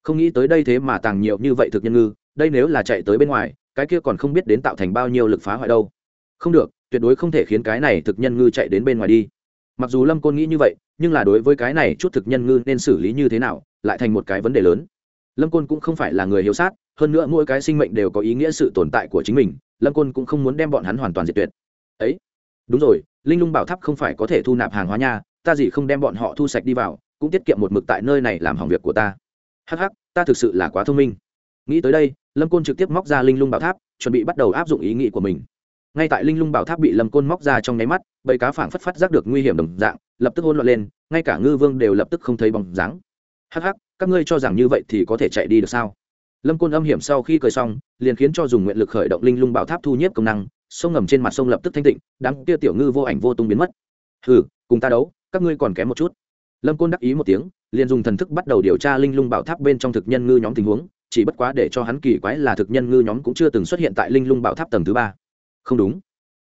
Không nghĩ tới đây thế mà tàng nhiều như vậy thực nhân ngư, đây nếu là chạy tới bên ngoài, cái kia còn không biết đến tạo thành bao nhiêu lực phá hoại đâu không được, tuyệt đối không thể khiến cái này thực nhân ngư chạy đến bên ngoài đi. Mặc dù lâm côn nghĩ như vậy, nhưng là đối với cái này chút thực nhân ngư nên xử lý như thế nào, lại thành một cái vấn đề lớn. Lâm côn cũng không phải là người hiếu sát, hơn nữa mỗi cái sinh mệnh đều có ý nghĩa sự tồn tại của chính mình, lâm côn cũng không muốn đem bọn hắn hoàn toàn diệt tuyệt. Ấy, đúng rồi, linh lung bảo tháp không phải có thể thu nạp hàng hóa nha, ta gì không đem bọn họ thu sạch đi vào, cũng tiết kiệm một mực tại nơi này làm hỏng việc của ta. Hắc hắc, ta thực sự là quá thông minh. Nghĩ tới đây, lâm côn trực tiếp móc ra linh lung bảo tháp, chuẩn bị bắt đầu áp dụng ý nghĩ của mình ngay tại linh lung bảo tháp bị lâm côn móc ra trong nháy mắt, bầy cá phảng phất phát giác được nguy hiểm đồng dạng, lập tức hôn loạn lên, ngay cả ngư vương đều lập tức không thấy bóng dáng. Hắc hắc, các ngươi cho rằng như vậy thì có thể chạy đi được sao? Lâm côn âm hiểm sau khi cười xong, liền khiến cho dùng nguyện lực khởi động linh lung bảo tháp thu nhiếp công năng, sông ngầm trên mặt sông lập tức thanh tịnh đáng kia tiểu ngư vô ảnh vô tung biến mất. Hừ, cùng ta đấu, các ngươi còn kém một chút. Lâm côn đắc ý một tiếng, liền dùng thần thức bắt đầu điều tra linh lung bảo tháp bên trong thực nhân ngư nhóm tình huống, chỉ bất quá để cho hắn kỳ quái là thực nhân ngư nhóm cũng chưa từng xuất hiện tại linh lung bảo tháp tầng thứ ba không đúng.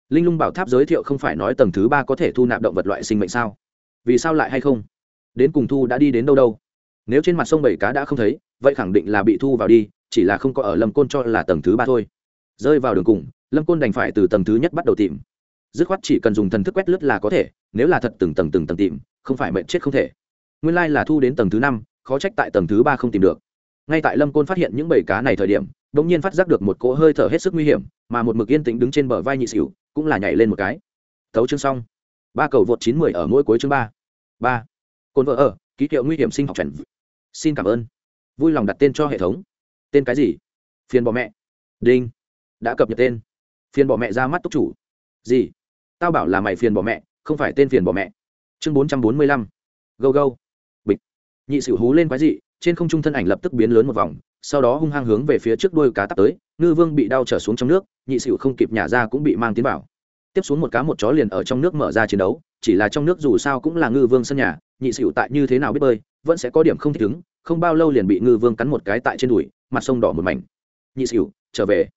Linh lung bảo tháp giới thiệu không phải nói tầng thứ ba có thể thu nạp động vật loại sinh mệnh sao? Vì sao lại hay không? Đến cùng thu đã đi đến đâu đâu? Nếu trên mặt sông bảy cá đã không thấy, vậy khẳng định là bị thu vào đi, chỉ là không có ở lâm côn cho là tầng thứ ba thôi. Rơi vào đường cùng, lâm côn đành phải từ tầng thứ nhất bắt đầu tìm. Dứt khoát chỉ cần dùng thần thức quét lướt là có thể, nếu là thật từng tầng từng tầng tìm, không phải mệnh chết không thể. Nguyên lai、like、là thu đến tầng thứ năm, khó trách tại tầng thứ ba không tìm được. Ngay tại lâm côn phát hiện những bầy cá này thời điểm đ ỗ n g nhiên phát giác được một cỗ hơi thở hết sức nguy hiểm mà một mực yên tĩnh đứng trên bờ vai nhị xỉu, cũng là nhảy lên một cái. Thấu chương xong. Ba cầu vượt chín mười ở mỗi cuối chương ba. Ba. Cồn vợ ở, ký hiệu nguy hiểm sinh học trần xin cảm ơn. Vui lòng đặt tên cho hệ thống. Tên cái gì? Phiền bỏ mẹ. Đinh. Đã cập nhật tên. Phiền bỏ mẹ ra mắt túc chủ. Gì? Tao bảo là mày phiền bỏ mẹ, không phải tên phiền bỏ mẹ. Chương bốn trăm bốn mươi lăm. Gâu gâu bịch. Nhị sửu hú lên quái dị, trên không trung thân ảnh lập tức biến lớn một vòng sau đó hung hăng hướng về phía trước đôi cá tắp tới, ngư vương bị đau trở xuống trong nước, nhị sửu không kịp nhả ra cũng bị mang tiến vào. Tiếp xuống một cá một chó liền ở trong nước mở ra chiến đấu, chỉ là trong nước dù sao cũng là ngư vương sân nhà, nhị sửu tại như thế nào biết bơi, vẫn sẽ có điểm không thích ứng, không bao lâu liền bị ngư vương cắn một cái tại trên đùi, mặt sông đỏ một mảnh. Nhị sửu, trở về.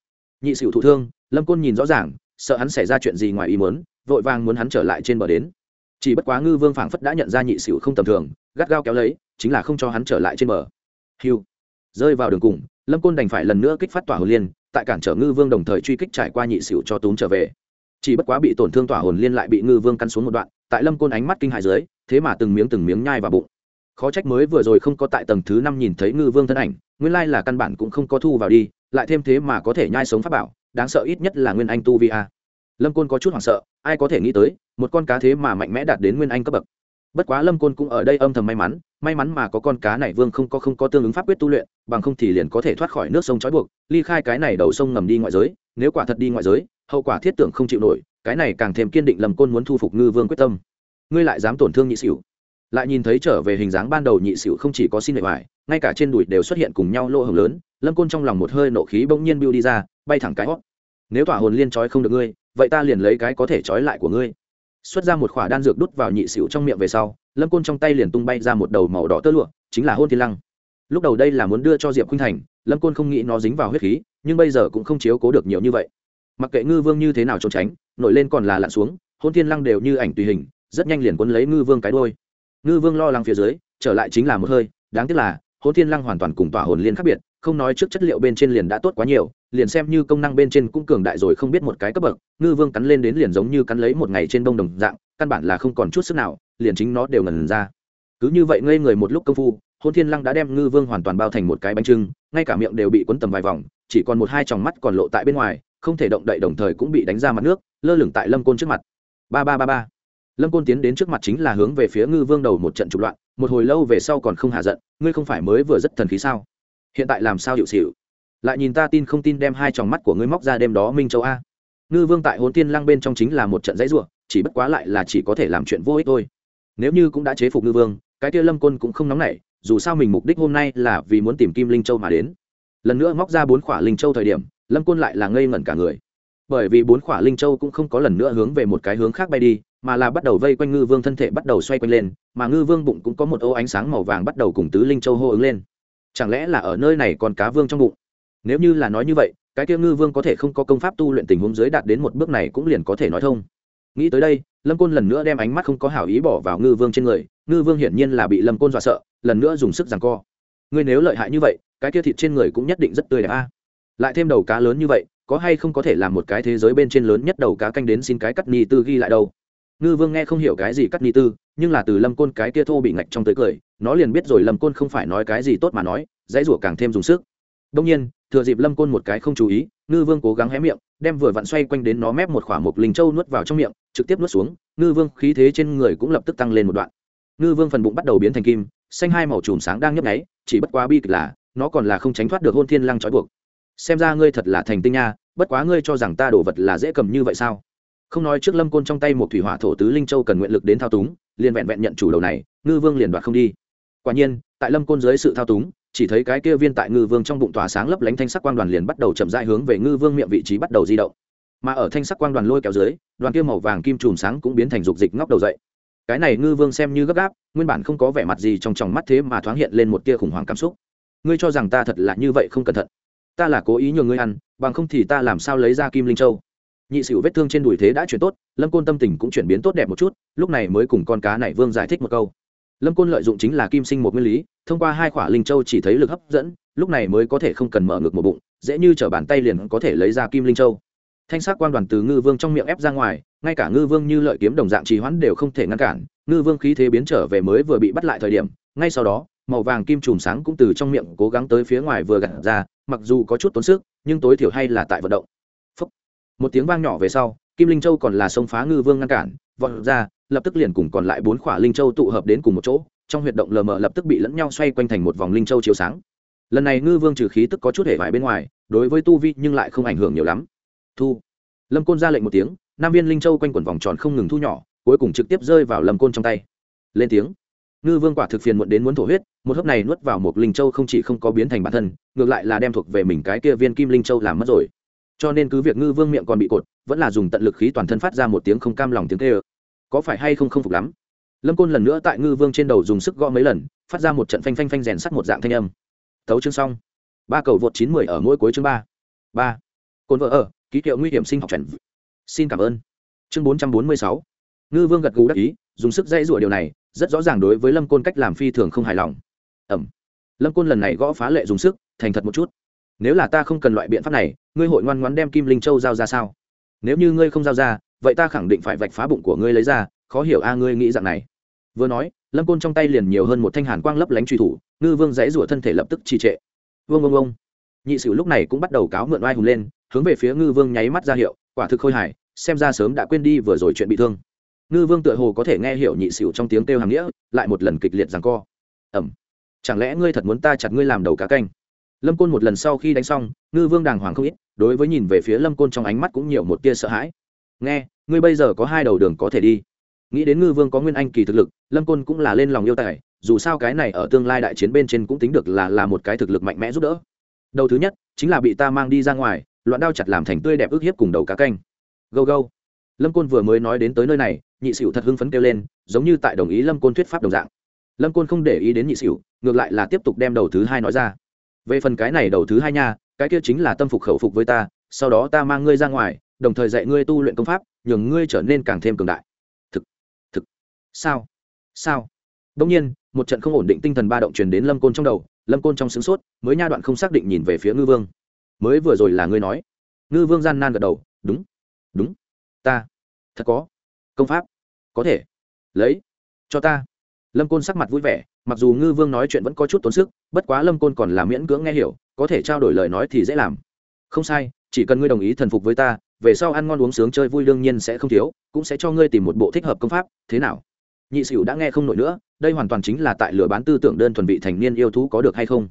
Nhị sửu thụ thương, lâm côn nhìn rõ ràng, sợ hắn xảy ra chuyện gì ngoài ý muốn, vội vàng muốn hắn trở lại trên bờ đến. Chỉ bất quá ngư vương phảng phất đã nhận ra nhị sửu không tầm thường, gắt gao kéo lấy, chính là không cho hắn trở lại trên bờ. Hiu rơi vào đường cùng, lâm côn đành phải lần nữa kích phát tỏa hồn liên, tại cản trở ngư vương đồng thời truy kích trải qua nhị xỉu cho túm trở về. Chỉ bất quá bị tổn thương tỏa hồn liên lại bị ngư vương căn xuống một đoạn, tại lâm côn ánh mắt kinh hại dưới, thế mà từng miếng từng miếng nhai vào bụng. Khó trách mới vừa rồi không có tại tầng thứ năm nhìn thấy ngư vương thân ảnh, nguyên lai là căn bản cũng không có thu vào đi, lại thêm thế mà có thể nhai sống pháp bảo, đáng sợ ít nhất là nguyên anh tu vi a. Lâm côn có chút hoảng sợ, ai có thể nghĩ tới, một con cá thế mà mạnh mẽ đạt đến nguyên anh cấp bậc bất quá lâm côn cũng ở đây âm thầm may mắn may mắn mà có con cá này vương không có không có tương ứng pháp quyết tu luyện, bằng không thì liền có thể thoát khỏi nước sông trói buộc, ly khai cái này đầu sông ngầm đi ngoại giới, nếu quả thật đi ngoại giới, hậu quả thiết tưởng không chịu nổi, cái này càng thêm kiên định lâm côn muốn thu phục ngư vương quyết tâm. Ngươi lại dám tổn thương nhị xỉu lại nhìn thấy trở về hình dáng ban đầu nhị xỉu không chỉ có xin lệ hoài ngay cả trên đùi đều xuất hiện cùng nhau lỗ hồng lớn, lâm côn trong lòng một hơi nộ khí bỗng nhiên bưu đi ra, bay thẳng cái hót. Nếu tỏa hồn liên trói không được ngươi, vậy ta liền lấy cái có thể trói lại của ngươi xuất ra một khỏa đan dược đút vào nhị xỉu trong miệng về sau, lâm côn trong tay liền tung bay ra một đầu màu đỏ tơ lụa, chính là hôn thiên lăng. Lúc đầu đây là muốn đưa cho diệp khuynh thành, lâm côn không nghĩ nó dính vào huyết khí, nhưng bây giờ cũng không chiếu cố được nhiều như vậy. Mặc kệ ngư vương như thế nào trốn tránh, nổi lên còn là lặn xuống, hôn thiên lăng đều như ảnh tùy hình, rất nhanh liền quấn lấy ngư vương cái đôi ngư vương lo lắng phía dưới, trở lại chính là một hơi, đáng tiếc là, hôn thiên lăng hoàn toàn cùng tỏa hồn liên khác biệt không nói trước chất liệu bên trên liền đã tốt quá nhiều, liền xem như công năng bên trên cũng cường đại rồi không biết một cái cấp bậc, ngư vương cắn lên đến liền giống như cắn lấy một ngày trên đông đồng dạng, căn bản là không còn chút sức nào, liền chính nó đều ngần ra. Cứ như vậy ngây người một lúc công phu, hôn thiên lăng đã đem ngư vương hoàn toàn bao thành một cái bánh trưng, ngay cả miệng đều bị quấn tầm vài vòng, chỉ còn một hai tròng mắt còn lộ tại bên ngoài, không thể động đậy đồng thời cũng bị đánh ra mặt nước, lơ lửng tại lâm côn trước mặt. Ba ba ba ba. Lâm côn tiến đến trước mặt chính là hướng về phía ngư vương đầu một trận trục loạn, một hồi lâu về sau còn không hạ giận, ngươi không phải mới vừa rất thần khí sao? Hiện tại làm sao hiệu xịu? Lại nhìn ta tin không tin đem hai tròng mắt của ngươi móc ra đêm đó minh châu a. Ngư vương tại hồn tiên lăng bên trong chính là một trận dãy ruộng chỉ bất quá lại là chỉ có thể làm chuyện vô ích thôi. Nếu như cũng đã chế phục ngư vương, cái tia lâm côn cũng không nóng nảy, dù sao mình mục đích hôm nay là vì muốn tìm kim linh châu mà đến. Lần nữa móc ra bốn khỏa linh châu thời điểm, lâm côn lại là ngây ngẩn cả người. Bởi vì bốn khỏa linh châu cũng không có lần nữa hướng về một cái hướng khác bay đi, mà là bắt đầu vây quanh ngư vương thân thể bắt đầu xoay quanh lên, mà ngư vương bụng cũng có một ô ánh sáng màu vàng bắt đầu cùng tứ linh châu hô ứng lên chẳng lẽ là ở nơi này còn cá vương trong bụng? Nếu như là nói như vậy, cái kia ngư vương có thể không có công pháp tu luyện tình huống dưới đạt đến một bước này cũng liền có thể nói thông. Nghĩ tới đây, lâm côn lần nữa đem ánh mắt không có hảo ý bỏ vào ngư vương trên người, ngư vương hiển nhiên là bị lâm côn dọa sợ, lần nữa dùng sức rằng co. Ngươi nếu lợi hại như vậy, cái kia thịt trên người cũng nhất định rất tươi đẹp a. Lại thêm đầu cá lớn như vậy, có hay không có thể làm một cái thế giới bên trên lớn nhất đầu cá canh đến xin cái cắt ni tư ghi lại đâu? Ngư vương nghe không hiểu cái gì cắt ni tư, nhưng là từ lâm côn cái kia thô bị ngạch trong tới cười nó liền biết rồi lâm côn không phải nói cái gì tốt mà nói, dãy rủa càng thêm dùng sức. Đông nhiên, thừa dịp lâm côn một cái không chú ý, ngư vương cố gắng hé miệng, đem vừa vặn xoay quanh đến nó mép một khỏa mục linh châu nuốt vào trong miệng, trực tiếp nuốt xuống, ngư vương khí thế trên người cũng lập tức tăng lên một đoạn. Ngư vương phần bụng bắt đầu biến thành kim, xanh hai màu chùm sáng đang nhấp nháy, chỉ bất quá bi kịch là, nó còn là không tránh thoát được hôn thiên lăng trói buộc. Xem ra ngươi thật là thành tinh nha, bất quá ngươi cho rằng ta đổ vật là dễ cầm như vậy sao? Không nói trước lâm côn trong tay một thủy hỏa thổ tứ linh châu cần nguyện lực đến thao túng, liền vẹn vẹn nhận chủ đầu này, ngư vương liền đoạt không đi quả nhiên, tại lâm côn dưới sự thao túng, chỉ thấy cái kia viên tại ngư vương trong bụng tỏa sáng lấp lánh thanh sắc quang đoàn liền bắt đầu chậm rãi hướng về ngư vương miệng vị trí bắt đầu di động. Mà ở thanh sắc quang đoàn lôi kéo dưới, đoàn kia màu vàng kim chùm sáng cũng biến thành dục dịch ngóc đầu dậy. Cái này ngư vương xem như gấp gáp, nguyên bản không có vẻ mặt gì trong tròng mắt thế mà thoáng hiện lên một tia khủng hoảng cảm xúc. Ngươi cho rằng ta thật là như vậy không cẩn thận. Ta là cố ý nhường ngươi ăn, bằng không thì ta làm sao lấy ra kim linh châu? Nhị sửu vết thương trên đùi thế đã chuyển tốt, lâm côn tâm tình cũng chuyển biến tốt đẹp một chút, lúc này mới cùng con cá này vương giải thích một câu lâm côn lợi dụng chính là kim sinh một nguyên lý, thông qua hai khỏa linh châu chỉ thấy lực hấp dẫn, lúc này mới có thể không cần mở ngực một bụng, dễ như t bàn tay liền có thể lấy ra kim linh châu thanh sắc quan đoàn từ ngư vương trong miệng ép ra ngoài, ngay cả ngư vương như lợi kiếm đồng dạng trì hoãn đều không thể ngăn cản, ngư vương khí thế biến trở về mới vừa bị bắt lại thời điểm, ngay sau đó, màu vàng kim chùm sáng cũng từ trong miệng cố gắng tới phía ngoài vừa gặt ra, mặc dù có chút tốn sức, nhưng tối thiểu hay là tại vận động Phúc. một tiếng vang nhỏ về sau, kim linh châu còn là sông phá ngư vương ngăn cản, vọt ra lập tức liền cùng còn lại bốn khỏa linh châu tụ hợp đến cùng một chỗ, trong huyệt động lờ mờ lập tức bị lẫn nhau xoay quanh thành một vòng linh châu chiếu sáng. Lần này ngư vương trừ khí tức có chút hệ vải bên ngoài, đối với tu vi nhưng lại không ảnh hưởng nhiều lắm. Thu. Lâm côn ra lệnh một tiếng nam viên linh châu quanh quẩn vòng tròn không ngừng thu nhỏ, cuối cùng trực tiếp rơi vào lâm côn trong tay. Lên tiếng. Ngư vương quả thực phiền muộn đến muốn thổ huyết, một hớp này nuốt vào một linh châu không chỉ không có biến thành bản thân, ngược lại là đem thuộc về mình cái kia viên kim linh châu làm mất rồi. Cho nên cứ việc ngư vương miệng còn bị cột, vẫn là dùng tận lực khí toàn thân phát ra một tiếng không cam lòng tiếng tê ơ có phải hay không không phục lắm. Lâm côn lần nữa tại ngư vương trên đầu dùng sức gõ mấy lần, phát ra một trận phanh phanh phanh rèn sắt một dạng thanh âm. Thấu chương xong. Ba cầu vượt chín mười ở mỗi cuối chương ba. Ba. Cồn vợ ở, ký hiệu nguy hiểm sinh học trần xin cảm ơn. Chương bốn trăm bốn mươi sáu. Ngư vương gật gù đắc ý, dùng sức dây rủa điều này, rất rõ ràng đối với lâm côn cách làm phi thường không hài lòng. Ẩm. Lâm côn lần này gõ phá lệ dùng sức, thành thật một chút. Nếu là ta không cần loại biện pháp này, ngươi hội ngoan ngoãn đem kim linh châu giao ra sao? Nếu như ngươi không giao ra vậy ta khẳng định phải vạch phá bụng của ngươi lấy ra, khó hiểu a, ngươi nghĩ dạng này. Vừa nói, lâm côn trong tay liền nhiều hơn một thanh hàn quang lấp lánh truy thủ, ngư vương dãy rủa thân thể lập tức trì trệ. Vương vương vương nhị sử lúc này cũng bắt đầu cáo mượn oai hùng lên, hướng về phía ngư vương nháy mắt ra hiệu, quả thực khôi hài, xem ra sớm đã quên đi vừa rồi chuyện bị thương. Ngư vương tựa hồ có thể nghe hiểu nhị sử trong tiếng kêu hàng nghĩa, lại một lần kịch liệt rằng co. Ẩm. Chẳng lẽ ngươi thật muốn ta chặt ngươi làm đầu cá canh? Lâm côn một lần sau khi đánh xong, ngư vương đàng hoàng không ít, đối với nhìn về phía lâm côn trong ánh mắt cũng nhiều một tia sợ hãi nghe, ngươi bây giờ có hai đầu đường có thể đi. Nghĩ đến ngư vương có nguyên anh kỳ thực lực, lâm côn cũng là lên lòng yêu tài, dù sao cái này ở tương lai đại chiến bên trên cũng tính được là là một cái thực lực mạnh mẽ giúp đỡ. Đầu thứ nhất, chính là bị ta mang đi ra ngoài, loạn đao chặt làm thành tươi đẹp ức hiếp cùng đầu cá canh. Go go lâm côn vừa mới nói đến tới nơi này, nhị sửu thật hưng phấn kêu lên, giống như tại đồng ý lâm côn thuyết pháp đồng dạng. Lâm côn không để ý đến nhị sửu, ngược lại là tiếp tục đem đầu thứ hai nói ra. Về phần cái này đầu thứ hai nha, cái kia chính là tâm phục khẩu phục với ta, sau đó ta mang ngươi ra ngoài đồng thời dạy ngươi tu luyện công pháp, nhường ngươi trở nên càng thêm cường đại. Thực thực. Sao? Sao? Đông nhiên, một trận không ổn định tinh thần ba động truyền đến lâm côn trong đầu, lâm côn trong sướng sốt, mới nha đoạn không xác định nhìn về phía ngư vương. Mới vừa rồi là ngươi nói. Ngư vương gian nan gật đầu, đúng đúng. Ta, thật có. Công pháp, có thể. Lấy, cho ta. Lâm côn sắc mặt vui vẻ, mặc dù ngư vương nói chuyện vẫn có chút tốn sức, bất quá lâm côn còn là miễn cưỡng nghe hiểu, có thể trao đổi lời nói thì dễ làm. Không sai, chỉ cần ngươi đồng ý thần phục với ta về sau ăn ngon uống sướng chơi vui đương nhiên sẽ không thiếu, cũng sẽ cho ngươi tìm một bộ thích hợp công pháp, thế nào? Nhị sửu đã nghe không nổi nữa, đây hoàn toàn chính là tại lừa bán tư tưởng đơn thuần vị thành niên yêu thú có được hay không?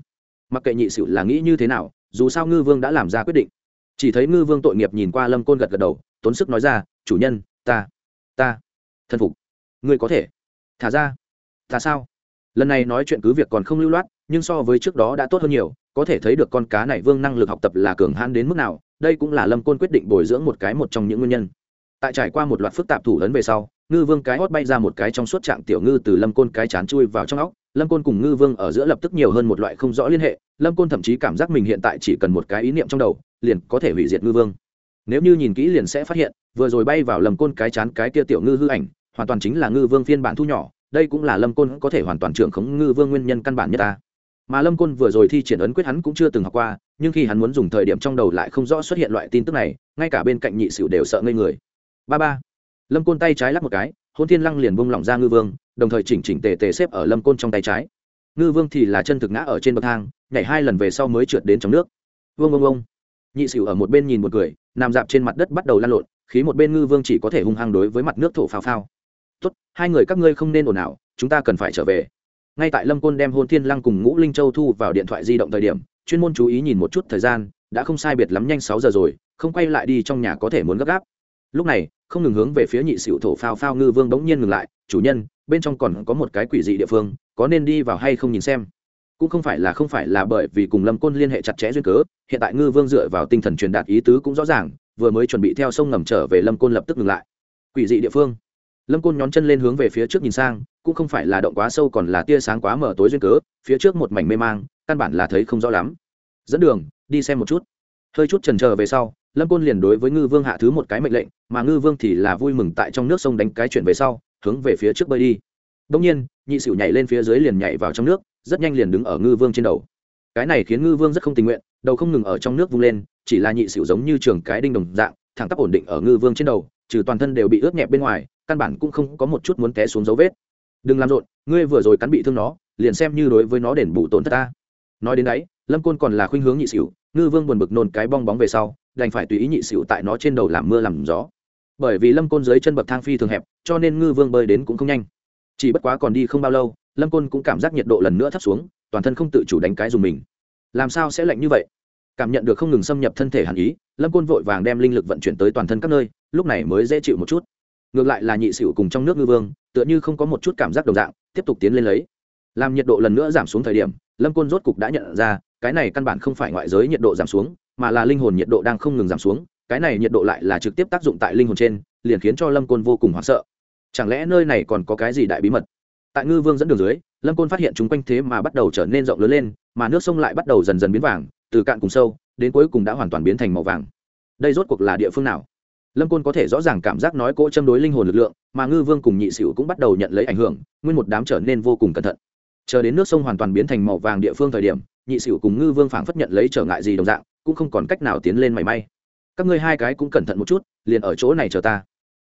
Mặc kệ nhị sửu là nghĩ như thế nào, dù sao ngư vương đã làm ra quyết định. Chỉ thấy ngư vương tội nghiệp nhìn qua lâm côn gật gật đầu, tốn sức nói ra, chủ nhân, ta ta thân phục. Ngươi có thể. Thả ra. Ta sao? Lần này nói chuyện cứ việc còn không lưu loát, nhưng so với trước đó đã tốt hơn nhiều, có thể thấy được con cá này vương năng lực học tập là cường hãn đến mức nào đây cũng là lâm côn quyết định bồi dưỡng một cái một trong những nguyên nhân. Tại trải qua một loạt phức tạp thủ ấn về sau, ngư vương cái hót bay ra một cái trong suốt trạng tiểu ngư từ lâm côn cái chán chui vào trong óc. Lâm côn cùng ngư vương ở giữa lập tức nhiều hơn một loại không rõ liên hệ, lâm côn thậm chí cảm giác mình hiện tại chỉ cần một cái ý niệm trong đầu, liền có thể hủy diệt ngư vương. Nếu như nhìn kỹ liền sẽ phát hiện, vừa rồi bay vào lâm côn cái chán cái kia tiểu ngư hư ảnh, hoàn toàn chính là ngư vương phiên bản thu nhỏ, đây cũng là lâm côn có thể hoàn toàn trưởng khống ngư vương nguyên nhân căn bản nhất ta mà lâm côn vừa rồi thi triển ấn quyết hắn cũng chưa từng học qua, nhưng khi hắn muốn dùng thời điểm trong đầu lại không rõ xuất hiện loại tin tức này, ngay cả bên cạnh nhị sửu đều sợ ngây người. Ba ba. Lâm côn tay trái lắp một cái hôn thiên lăng liền bung lỏng ra ngư vương, đồng thời chỉnh chỉnh tề tề xếp ở lâm côn trong tay trái. Ngư vương thì là chân thực ngã ở trên bậc thang, nhảy hai lần về sau mới trượt đến trong nước. Vương vương vương nhị sửu ở một bên nhìn một người, nằm dạp trên mặt đất bắt đầu lan lộn, khí một bên ngư vương chỉ có thể hung hăng đối với mặt nước thổ phao phao. Tốt, hai người các ngươi không nên ồn ào, chúng ta cần phải trở về ngay tại lâm côn đem hôn thiên lăng cùng ngũ linh châu thu vào điện thoại di động thời điểm, chuyên môn chú ý nhìn một chút thời gian, đã không sai biệt lắm nhanh sáu giờ rồi, không quay lại đi trong nhà có thể muốn gấp gáp. Lúc này, không ngừng hướng về phía nhị sĩu thổ phao phao ngư vương bỗng nhiên ngừng lại, chủ nhân, bên trong còn có một cái quỷ dị địa phương, có nên đi vào hay không nhìn xem? Cũng không phải là không phải là bởi vì cùng lâm côn liên hệ chặt chẽ duyên cớ, hiện tại ngư vương dựa vào tinh thần truyền đạt ý tứ cũng rõ ràng, vừa mới chuẩn bị theo sông ngầm trở về lâm côn lập tức ngừng lại. Quỷ dị địa phương? Lâm côn nhón chân lên hướng về phía trước nhìn sang, cũng không phải là động quá sâu còn là tia sáng quá mở tối duyên cớ, phía trước một mảnh mê mang, căn bản là thấy không rõ lắm. Dẫn đường, đi xem một chút. Hơi chút trần trờ về sau, lâm côn liền đối với ngư vương hạ thứ một cái mệnh lệnh, mà ngư vương thì là vui mừng tại trong nước sông đánh cái chuyển về sau, hướng về phía trước bơi đi. Đông nhiên, nhị sửu nhảy lên phía dưới liền nhảy vào trong nước, rất nhanh liền đứng ở ngư vương trên đầu. Cái này khiến ngư vương rất không tình nguyện, đầu không ngừng ở trong nước vung lên, chỉ là nhị sửu giống như trường cái đinh đồng dạng, thẳng tắp ổn định ở ngư vương trên đầu, trừ toàn thân đều bị ướt nhẹp bên ngoài căn bản cũng không có một chút muốn té xuống dấu vết. Đừng làm rộn, ngươi vừa rồi cắn bị thương nó, liền xem như đối với nó đền bù tổn thất ta. Nói đến đấy, lâm côn còn là khuynh hướng nhị xỉu ngư vương buồn bực nôn cái bong bóng về sau, đành phải tùy ý nhị xỉu tại nó trên đầu làm mưa làm gió. Bởi vì lâm côn dưới chân bậc thang phi thường hẹp, cho nên ngư vương bơi đến cũng không nhanh. Chỉ bất quá còn đi không bao lâu, lâm côn cũng cảm giác nhiệt độ lần nữa thấp xuống, toàn thân không tự chủ đánh cái dùng mình. Làm sao sẽ lạnh như vậy? Cảm nhận được không ngừng xâm nhập thân thể hàn ý, lâm côn vội vàng đem linh lực vận chuyển tới toàn thân các nơi, lúc này mới dễ chịu một chút ngược lại là nhị xỉu cùng trong nước ngư vương, tựa như không có một chút cảm giác đồng dạng, tiếp tục tiến lên lấy. Làm nhiệt độ lần nữa giảm xuống thời điểm, lâm côn rốt cục đã nhận ra, cái này căn bản không phải ngoại giới nhiệt độ giảm xuống, mà là linh hồn nhiệt độ đang không ngừng giảm xuống, cái này nhiệt độ lại là trực tiếp tác dụng tại linh hồn trên, liền khiến cho lâm côn vô cùng hoảng sợ. Chẳng lẽ nơi này còn có cái gì đại bí mật? Tại ngư vương dẫn đường dưới, lâm côn phát hiện chúng quanh thế mà bắt đầu trở nên rộng lớn lên, mà nước sông lại bắt đầu dần dần biến vàng, từ cạn cùng sâu, đến cuối cùng đã hoàn toàn biến thành màu vàng. Đây rốt cuộc là địa phương nào? Lâm côn có thể rõ ràng cảm giác nói cỗ châm đối linh hồn lực lượng mà ngư vương cùng nhị sửu cũng bắt đầu nhận lấy ảnh hưởng, nguyên một đám trở nên vô cùng cẩn thận. Chờ đến nước sông hoàn toàn biến thành màu vàng địa phương thời điểm, nhị sửu cùng ngư vương phảng phất nhận lấy trở ngại gì đồng dạng, cũng không còn cách nào tiến lên mảy may. Các ngươi hai cái cũng cẩn thận một chút, liền ở chỗ này chờ ta.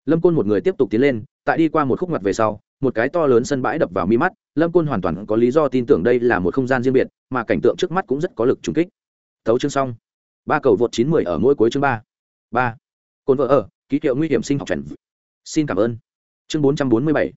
Lâm côn một người tiếp tục tiến lên, tại đi qua một khúc mặt về sau, một cái to lớn sân bãi đập vào mi mắt, lâm côn hoàn toàn có lý do tin tưởng đây là một không gian riêng biệt, mà cảnh tượng trước mắt cũng rất có lực trùng kích. Thấu chương xong. Ba cầu vượt chín mười ở mỗi cuối chương ba. Ba cồn vợ ở, ký hiệu nguy hiểm sinh học trần. Xin cảm ơn. Chương bốn trăm bốn mươi bảy.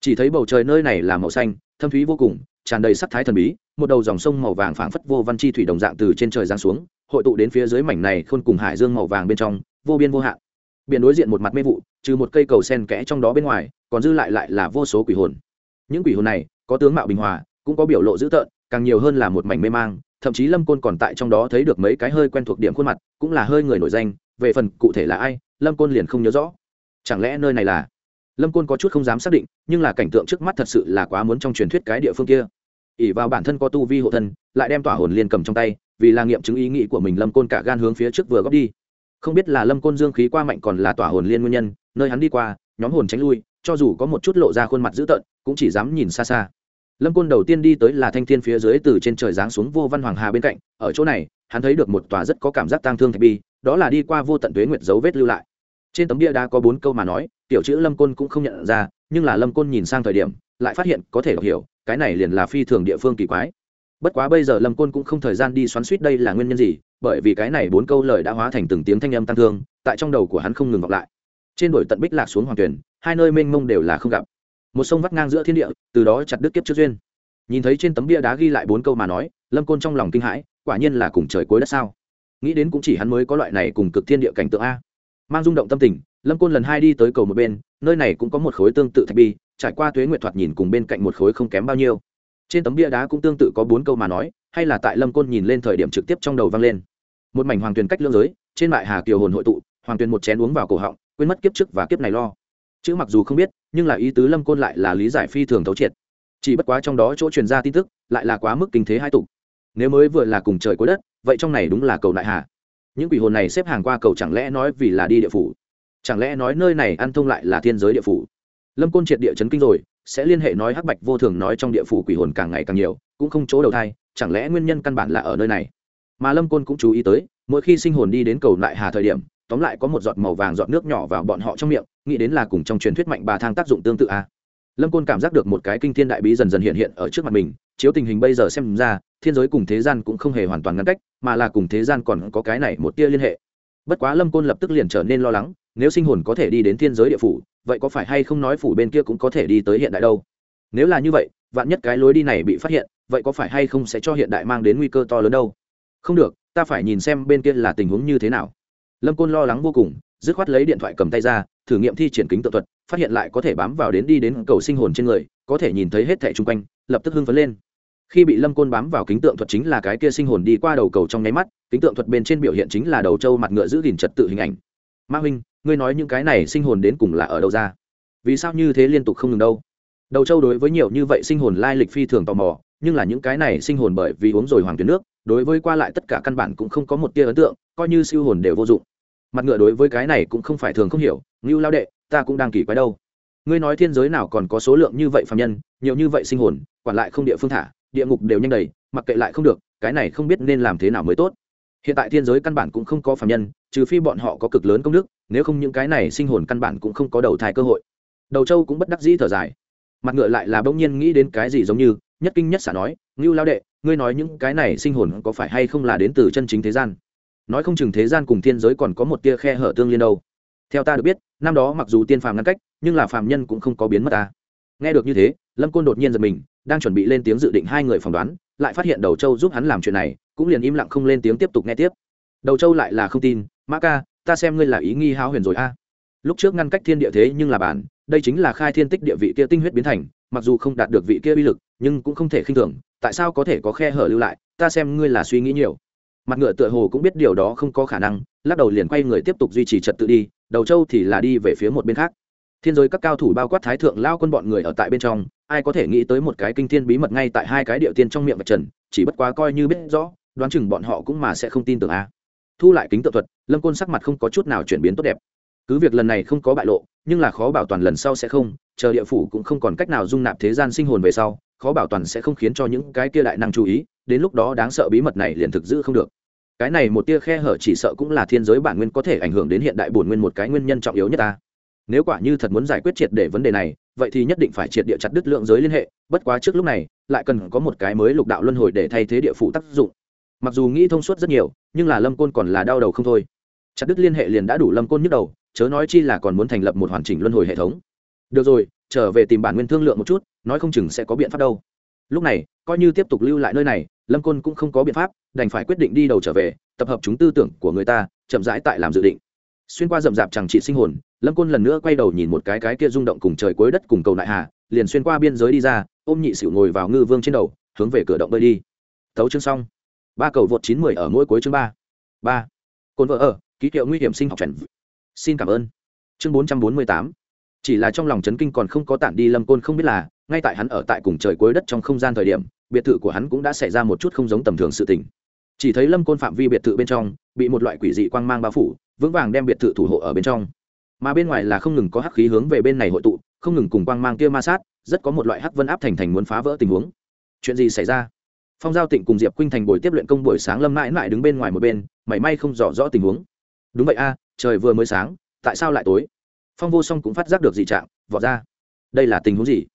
Chỉ thấy bầu trời nơi này là màu xanh, thâm thúy vô cùng, tràn đầy sắc thái thần bí, một đầu dòng sông màu vàng phảng phất vô văn chi thủy đồng dạng từ trên trời giáng xuống, hội tụ đến phía dưới mảnh này khôn cùng hải dương màu vàng bên trong, vô biên vô hạn. Biển đối diện một mặt mê vụ, trừ một cây cầu sen kẽ trong đó bên ngoài, còn dư lại lại là vô số quỷ hồn. Những quỷ hồn này, có tướng mạo bình hòa, cũng có biểu lộ dữ tợn, càng nhiều hơn là một mảnh mê mang, thậm chí lâm côn còn tại trong đó thấy được mấy cái hơi quen thuộc điểm khuôn mặt, cũng là hơi người nổi danh về phần cụ thể là ai, lâm côn liền không nhớ rõ. Chẳng lẽ nơi này là? Lâm côn có chút không dám xác định, nhưng là cảnh tượng trước mắt thật sự là quá muốn trong truyền thuyết cái địa phương kia. Ỉ vào bản thân có tu vi hộ thân, lại đem tỏa hồn liên cầm trong tay, vì là nghiệm chứng ý nghĩ của mình lâm côn cả gan hướng phía trước vừa góp đi. Không biết là lâm côn dương khí qua mạnh còn là tỏa hồn liên nguyên nhân, nơi hắn đi qua, nhóm hồn tránh lui, cho dù có một chút lộ ra khuôn mặt dữ tợn, cũng chỉ dám nhìn xa xa. Lâm côn đầu tiên đi tới là thanh thiên phía dưới từ trên trời giáng xuống vô văn hoàng hà bên cạnh, ở chỗ này, hắn thấy được một tòa rất có cảm giác tang thương thạch bi đó là đi qua vô tận tuế nguyệt dấu vết lưu lại. Trên tấm bia đá có bốn câu mà nói, tiểu chữ lâm côn cũng không nhận ra, nhưng là lâm côn nhìn sang thời điểm, lại phát hiện có thể hiểu, cái này liền là phi thường địa phương kỳ quái. Bất quá bây giờ lâm côn cũng không thời gian đi xoắn suýt đây là nguyên nhân gì, bởi vì cái này bốn câu lời đã hóa thành từng tiếng thanh âm tăng thương, tại trong đầu của hắn không ngừng vọng lại. Trên đồi tận bích lạc xuống hoàng tuyển, hai nơi mênh mông đều là không gặp. Một sông vắt ngang giữa thiên địa, từ đó chặt đứt kiếp trước duyên. Nhìn thấy trên tấm bia đá ghi lại bốn câu mà nói, lâm côn trong lòng kinh hãi, quả nhiên là cùng trời cuối đất sao? Nghĩ đến cũng chỉ hắn mới có loại này cùng cực thiên địa cảnh tượng a. Mang rung động tâm tình, lâm côn lần hai đi tới cầu một bên, nơi này cũng có một khối tương tự thạch bi, trải qua tuế nguyệt thoạt nhìn cùng bên cạnh một khối không kém bao nhiêu. Trên tấm bia đá cũng tương tự có bốn câu mà nói, hay là tại lâm côn nhìn lên thời điểm trực tiếp trong đầu vang lên. Một mảnh hoàng tuyền cách lưỡng giới, trên mại hà kiều hồn hội tụ, hoàng tuyền một chén uống vào cổ họng, quên mất kiếp trước và kiếp này lo. Chữ mặc dù không biết, nhưng là ý tứ lâm côn lại là lý giải phi thường thấu triệt. Chỉ bất quá trong đó chỗ truyền ra tin tức, lại là quá mức kinh thế hai tục. Nếu mới vừa là cùng trời cuối đất vậy trong này đúng là cầu đại hà. Những quỷ hồn này xếp hàng qua cầu chẳng lẽ nói vì là đi địa phủ? Chẳng lẽ nói nơi này ăn thông lại là thiên giới địa phủ? Lâm côn triệt địa chấn kinh rồi, sẽ liên hệ nói hắc bạch vô thường nói trong địa phủ quỷ hồn càng ngày càng nhiều, cũng không chỗ đầu thai, chẳng lẽ nguyên nhân căn bản là ở nơi này? Mà lâm côn cũng chú ý tới, mỗi khi sinh hồn đi đến cầu lại hà thời điểm, tóm lại có một giọt màu vàng giọt nước nhỏ vào bọn họ trong miệng, nghĩ đến là cùng trong truyền thuyết mạnh bà thang tác dụng tương tự a à. lâm côn cảm giác được một cái kinh thiên đại bí dần dần hiện hiện ở trước mặt mình chiếu tình hình bây giờ xem ra, thiên giới cùng thế gian cũng không hề hoàn toàn ngăn cách, mà là cùng thế gian còn có cái này một tia liên hệ. Bất quá lâm côn lập tức liền trở nên lo lắng, nếu sinh hồn có thể đi đến thiên giới địa phủ, vậy có phải hay không nói phủ bên kia cũng có thể đi tới hiện đại đâu? Nếu là như vậy, vạn nhất cái lối đi này bị phát hiện, vậy có phải hay không sẽ cho hiện đại mang đến nguy cơ to lớn đâu? Không được, ta phải nhìn xem bên kia là tình huống như thế nào. Lâm côn lo lắng vô cùng, dứt khoát lấy điện thoại cầm tay ra, thử nghiệm thi triển kính tự thuật, phát hiện lại có thể bám vào đến đi đến cầu sinh hồn trên người, có thể nhìn thấy hết thẻ chung quanh lập tức hưng phấn lên. Khi bị lâm côn bám vào kính tượng thuật chính là cái kia sinh hồn đi qua đầu cầu trong nháy mắt, kính tượng thuật bên trên biểu hiện chính là đầu trâu mặt ngựa giữ gìn trật tự hình ảnh. Ma huynh, ngươi nói những cái này sinh hồn đến cùng là ở đâu ra? Vì sao như thế liên tục không ngừng đâu? Đầu trâu đối với nhiều như vậy sinh hồn lai lịch phi thường tò mò, nhưng là những cái này sinh hồn bởi vì uống rồi hoàng tuyến nước, đối với qua lại tất cả căn bản cũng không có một tia ấn tượng, coi như siêu hồn đều vô dụng. Mặt ngựa đối với cái này cũng không phải thường không hiểu, ngưu lao đệ, ta cũng đang kỳ quái đâu ngươi nói thiên giới nào còn có số lượng như vậy phạm nhân, nhiều như vậy sinh hồn, quản lại không địa phương thả, địa ngục đều nhanh đầy, mặc kệ lại không được, cái này không biết nên làm thế nào mới tốt. Hiện tại thiên giới căn bản cũng không có phạm nhân, trừ phi bọn họ có cực lớn công đức, nếu không những cái này sinh hồn căn bản cũng không có đầu thai cơ hội. Đầu châu cũng bất đắc dĩ thở dài. Mặt ngựa lại là bỗng nhiên nghĩ đến cái gì giống như, nhất kinh nhất xả nói, ngưu lao đệ, ngươi nói những cái này sinh hồn có phải hay không là đến từ chân chính thế gian? Nói không chừng thế gian cùng thiên giới còn có một tia khe hở tương liên đâu theo ta được biết, năm đó mặc dù tiên phàm ngăn cách, nhưng là phàm nhân cũng không có biến mất ta. Nghe được như thế, lâm côn đột nhiên giật mình, đang chuẩn bị lên tiếng dự định hai người phỏng đoán, lại phát hiện đầu châu giúp hắn làm chuyện này, cũng liền im lặng không lên tiếng tiếp tục nghe tiếp. Đầu châu lại là không tin, mã ca, ta xem ngươi là ý nghi háo huyền rồi a. À. Lúc trước ngăn cách thiên địa thế nhưng là bản, đây chính là khai thiên tích địa vị kia tinh huyết biến thành, mặc dù không đạt được vị kia uy lực, nhưng cũng không thể khinh thường, tại sao có thể có khe hở lưu lại, ta xem ngươi là suy nghĩ nhiều. Mặt ngựa tựa hồ cũng biết điều đó không có khả năng, lắc đầu liền quay người tiếp tục duy trì trật tự đi đầu châu thì là đi về phía một bên khác. Thiên giới các cao thủ bao quát thái thượng lao quân bọn người ở tại bên trong, ai có thể nghĩ tới một cái kinh thiên bí mật ngay tại hai cái điệu tiên trong miệng vật trần, chỉ bất quá coi như biết rõ, đoán chừng bọn họ cũng mà sẽ không tin tưởng a. Thu lại kính tự thuật, lâm côn sắc mặt không có chút nào chuyển biến tốt đẹp. Cứ việc lần này không có bại lộ, nhưng là khó bảo toàn lần sau sẽ không, chờ địa phủ cũng không còn cách nào dung nạp thế gian sinh hồn về sau, khó bảo toàn sẽ không khiến cho những cái kia đại năng chú ý, đến lúc đó đáng sợ bí mật này liền thực giữ không được cái này một tia khe hở chỉ sợ cũng là thiên giới bản nguyên có thể ảnh hưởng đến hiện đại bổn nguyên một cái nguyên nhân trọng yếu nhất ta. Nếu quả như thật muốn giải quyết triệt để vấn đề này, vậy thì nhất định phải triệt địa chặt đứt lượng giới liên hệ, bất quá trước lúc này, lại cần có một cái mới lục đạo luân hồi để thay thế địa phủ tác dụng. Mặc dù nghĩ thông suốt rất nhiều, nhưng là lâm côn còn là đau đầu không thôi. Chặt đứt liên hệ liền đã đủ lâm côn nhức đầu, chớ nói chi là còn muốn thành lập một hoàn chỉnh luân hồi hệ thống. Được rồi, trở về tìm bản nguyên thương lượng một chút, nói không chừng sẽ có biện pháp đâu lúc này, coi như tiếp tục lưu lại nơi này, lâm côn cũng không có biện pháp, đành phải quyết định đi đầu trở về, tập hợp chúng tư tưởng của người ta, chậm rãi tại làm dự định. Xuyên qua rậm rạp chẳng trị sinh hồn, lâm côn lần nữa quay đầu nhìn một cái cái kia rung động cùng trời cuối đất cùng cầu nại hà, liền xuyên qua biên giới đi ra, ôm nhị xỉu ngồi vào ngư vương trên đầu, hướng về cửa động bơi đi. Thấu chương xong. Ba cầu vượt chín mười ở mỗi cuối chương ba. Ba. Cồn vợ ở, ký hiệu nguy hiểm sinh học trần xin cảm ơn. Chương bốn trăm bốn mươi tám chỉ là trong lòng chấn kinh còn không có tản đi lâm côn không biết là, ngay tại hắn ở tại cùng trời cuối đất trong không gian thời điểm, biệt thự của hắn cũng đã xảy ra một chút không giống tầm thường sự tình. Chỉ thấy lâm côn phạm vi biệt thự bên trong, bị một loại quỷ dị quang mang bao phủ, vững vàng đem biệt thự thủ hộ ở bên trong. Mà bên ngoài là không ngừng có hắc khí hướng về bên này hội tụ, không ngừng cùng quang mang kia ma sát, rất có một loại hắc vân áp thành thành muốn phá vỡ tình huống. Chuyện gì xảy ra? Phong giao tịnh cùng diệp khuynh thành buổi tiếp luyện công buổi sáng lâm mãi mãi đứng bên ngoài một bên, mảy may không rõ rõ tình huống. Đúng vậy a, trời vừa mới sáng, tại sao lại tối? Phong vô song cũng phát giác được dị trạng, vọt ra. Đây là tình huống gì?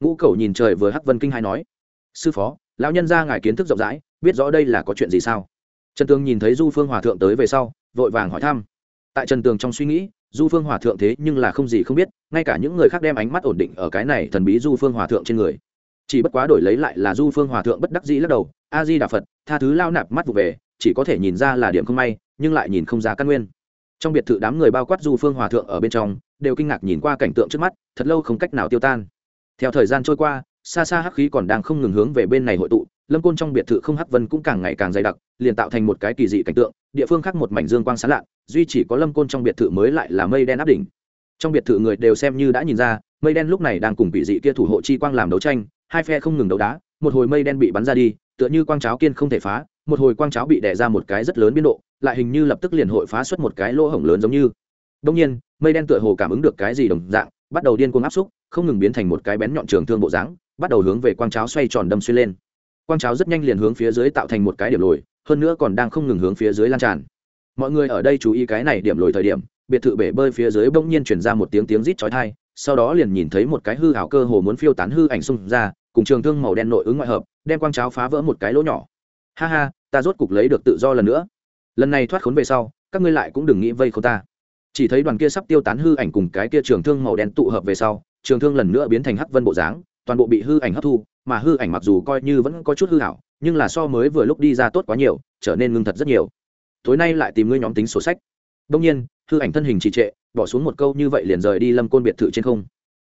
Ngũ cầu nhìn trời vừa hắc vân kinh hai nói. Sư phó, lão nhân ra ngài kiến thức rộng rãi, biết rõ đây là có chuyện gì sao? Trần tường nhìn thấy du phương hòa thượng tới về sau, vội vàng hỏi thăm. Tại trần tường trong suy nghĩ, du phương hòa thượng thế nhưng là không gì không biết, ngay cả những người khác đem ánh mắt ổn định ở cái này thần bí du phương hòa thượng trên người. Chỉ bất quá đổi lấy lại là du phương hòa thượng bất đắc dĩ lắc đầu, a di đà phật, tha thứ lao nạp mắt vụ về, chỉ có thể nhìn ra là điểm không may, nhưng lại nhìn không ra căn nguyên. Trong biệt thự đám người bao quát du phương hòa thượng ở bên trong đều kinh ngạc nhìn qua cảnh tượng trước mắt, thật lâu không cách nào tiêu tan. Theo thời gian trôi qua, xa xa hắc khí còn đang không ngừng hướng về bên này hội tụ, lâm côn trong biệt thự không hắc vân cũng càng ngày càng dày đặc, liền tạo thành một cái kỳ dị cảnh tượng, địa phương khác một mảnh dương quang sán lạ, duy chỉ có lâm côn trong biệt thự mới lại là mây đen áp đỉnh. Trong biệt thự người đều xem như đã nhìn ra, mây đen lúc này đang cùng bị dị kia thủ hộ chi quang làm đấu tranh, hai phe không ngừng đấu đá, một hồi mây đen bị bắn ra đi, tựa như quang cháo kiên không thể phá, một hồi quang cháo bị đẻ ra một cái rất lớn biên độ, lại hình như lập tức liền hội phá xuất một cái lỗ hổng lớn giống như đông nhiên, mây đen tựa hồ cảm ứng được cái gì đồng dạng, bắt đầu điên cuồng áp xúc, không ngừng biến thành một cái bén nhọn trường thương bộ dáng, bắt đầu hướng về quang cháo xoay tròn đâm xuyên lên. Quang cháo rất nhanh liền hướng phía dưới tạo thành một cái điểm lồi, hơn nữa còn đang không ngừng hướng phía dưới lan tràn. Mọi người ở đây chú ý cái này điểm lồi thời điểm, biệt thự bể bơi phía dưới bỗng nhiên chuyển ra một tiếng tiếng rít chói tai, sau đó liền nhìn thấy một cái hư hảo cơ hồ muốn phiêu tán hư ảnh xung ra, cùng trường thương màu đen nội ứng ngoại hợp, đem quang cháo phá vỡ một cái lỗ nhỏ. Ha ha, ta rốt cục lấy được tự do lần nữa. Lần này thoát khốn về sau, các ngươi lại cũng đừng nghĩ vây khốn ta chỉ thấy đoàn kia sắp tiêu tán hư ảnh cùng cái kia trường thương màu đen tụ hợp về sau, trường thương lần nữa biến thành hắc vân bộ dáng, toàn bộ bị hư ảnh hấp thu, mà hư ảnh mặc dù coi như vẫn có chút hư hảo nhưng là so mới vừa lúc đi ra tốt quá nhiều, trở nên ngưng thật rất nhiều. Tối nay lại tìm ngươi nhóm tính sổ sách. Đông nhiên, hư ảnh thân hình trì trệ, bỏ xuống một câu như vậy liền rời đi lâm côn biệt thự trên không.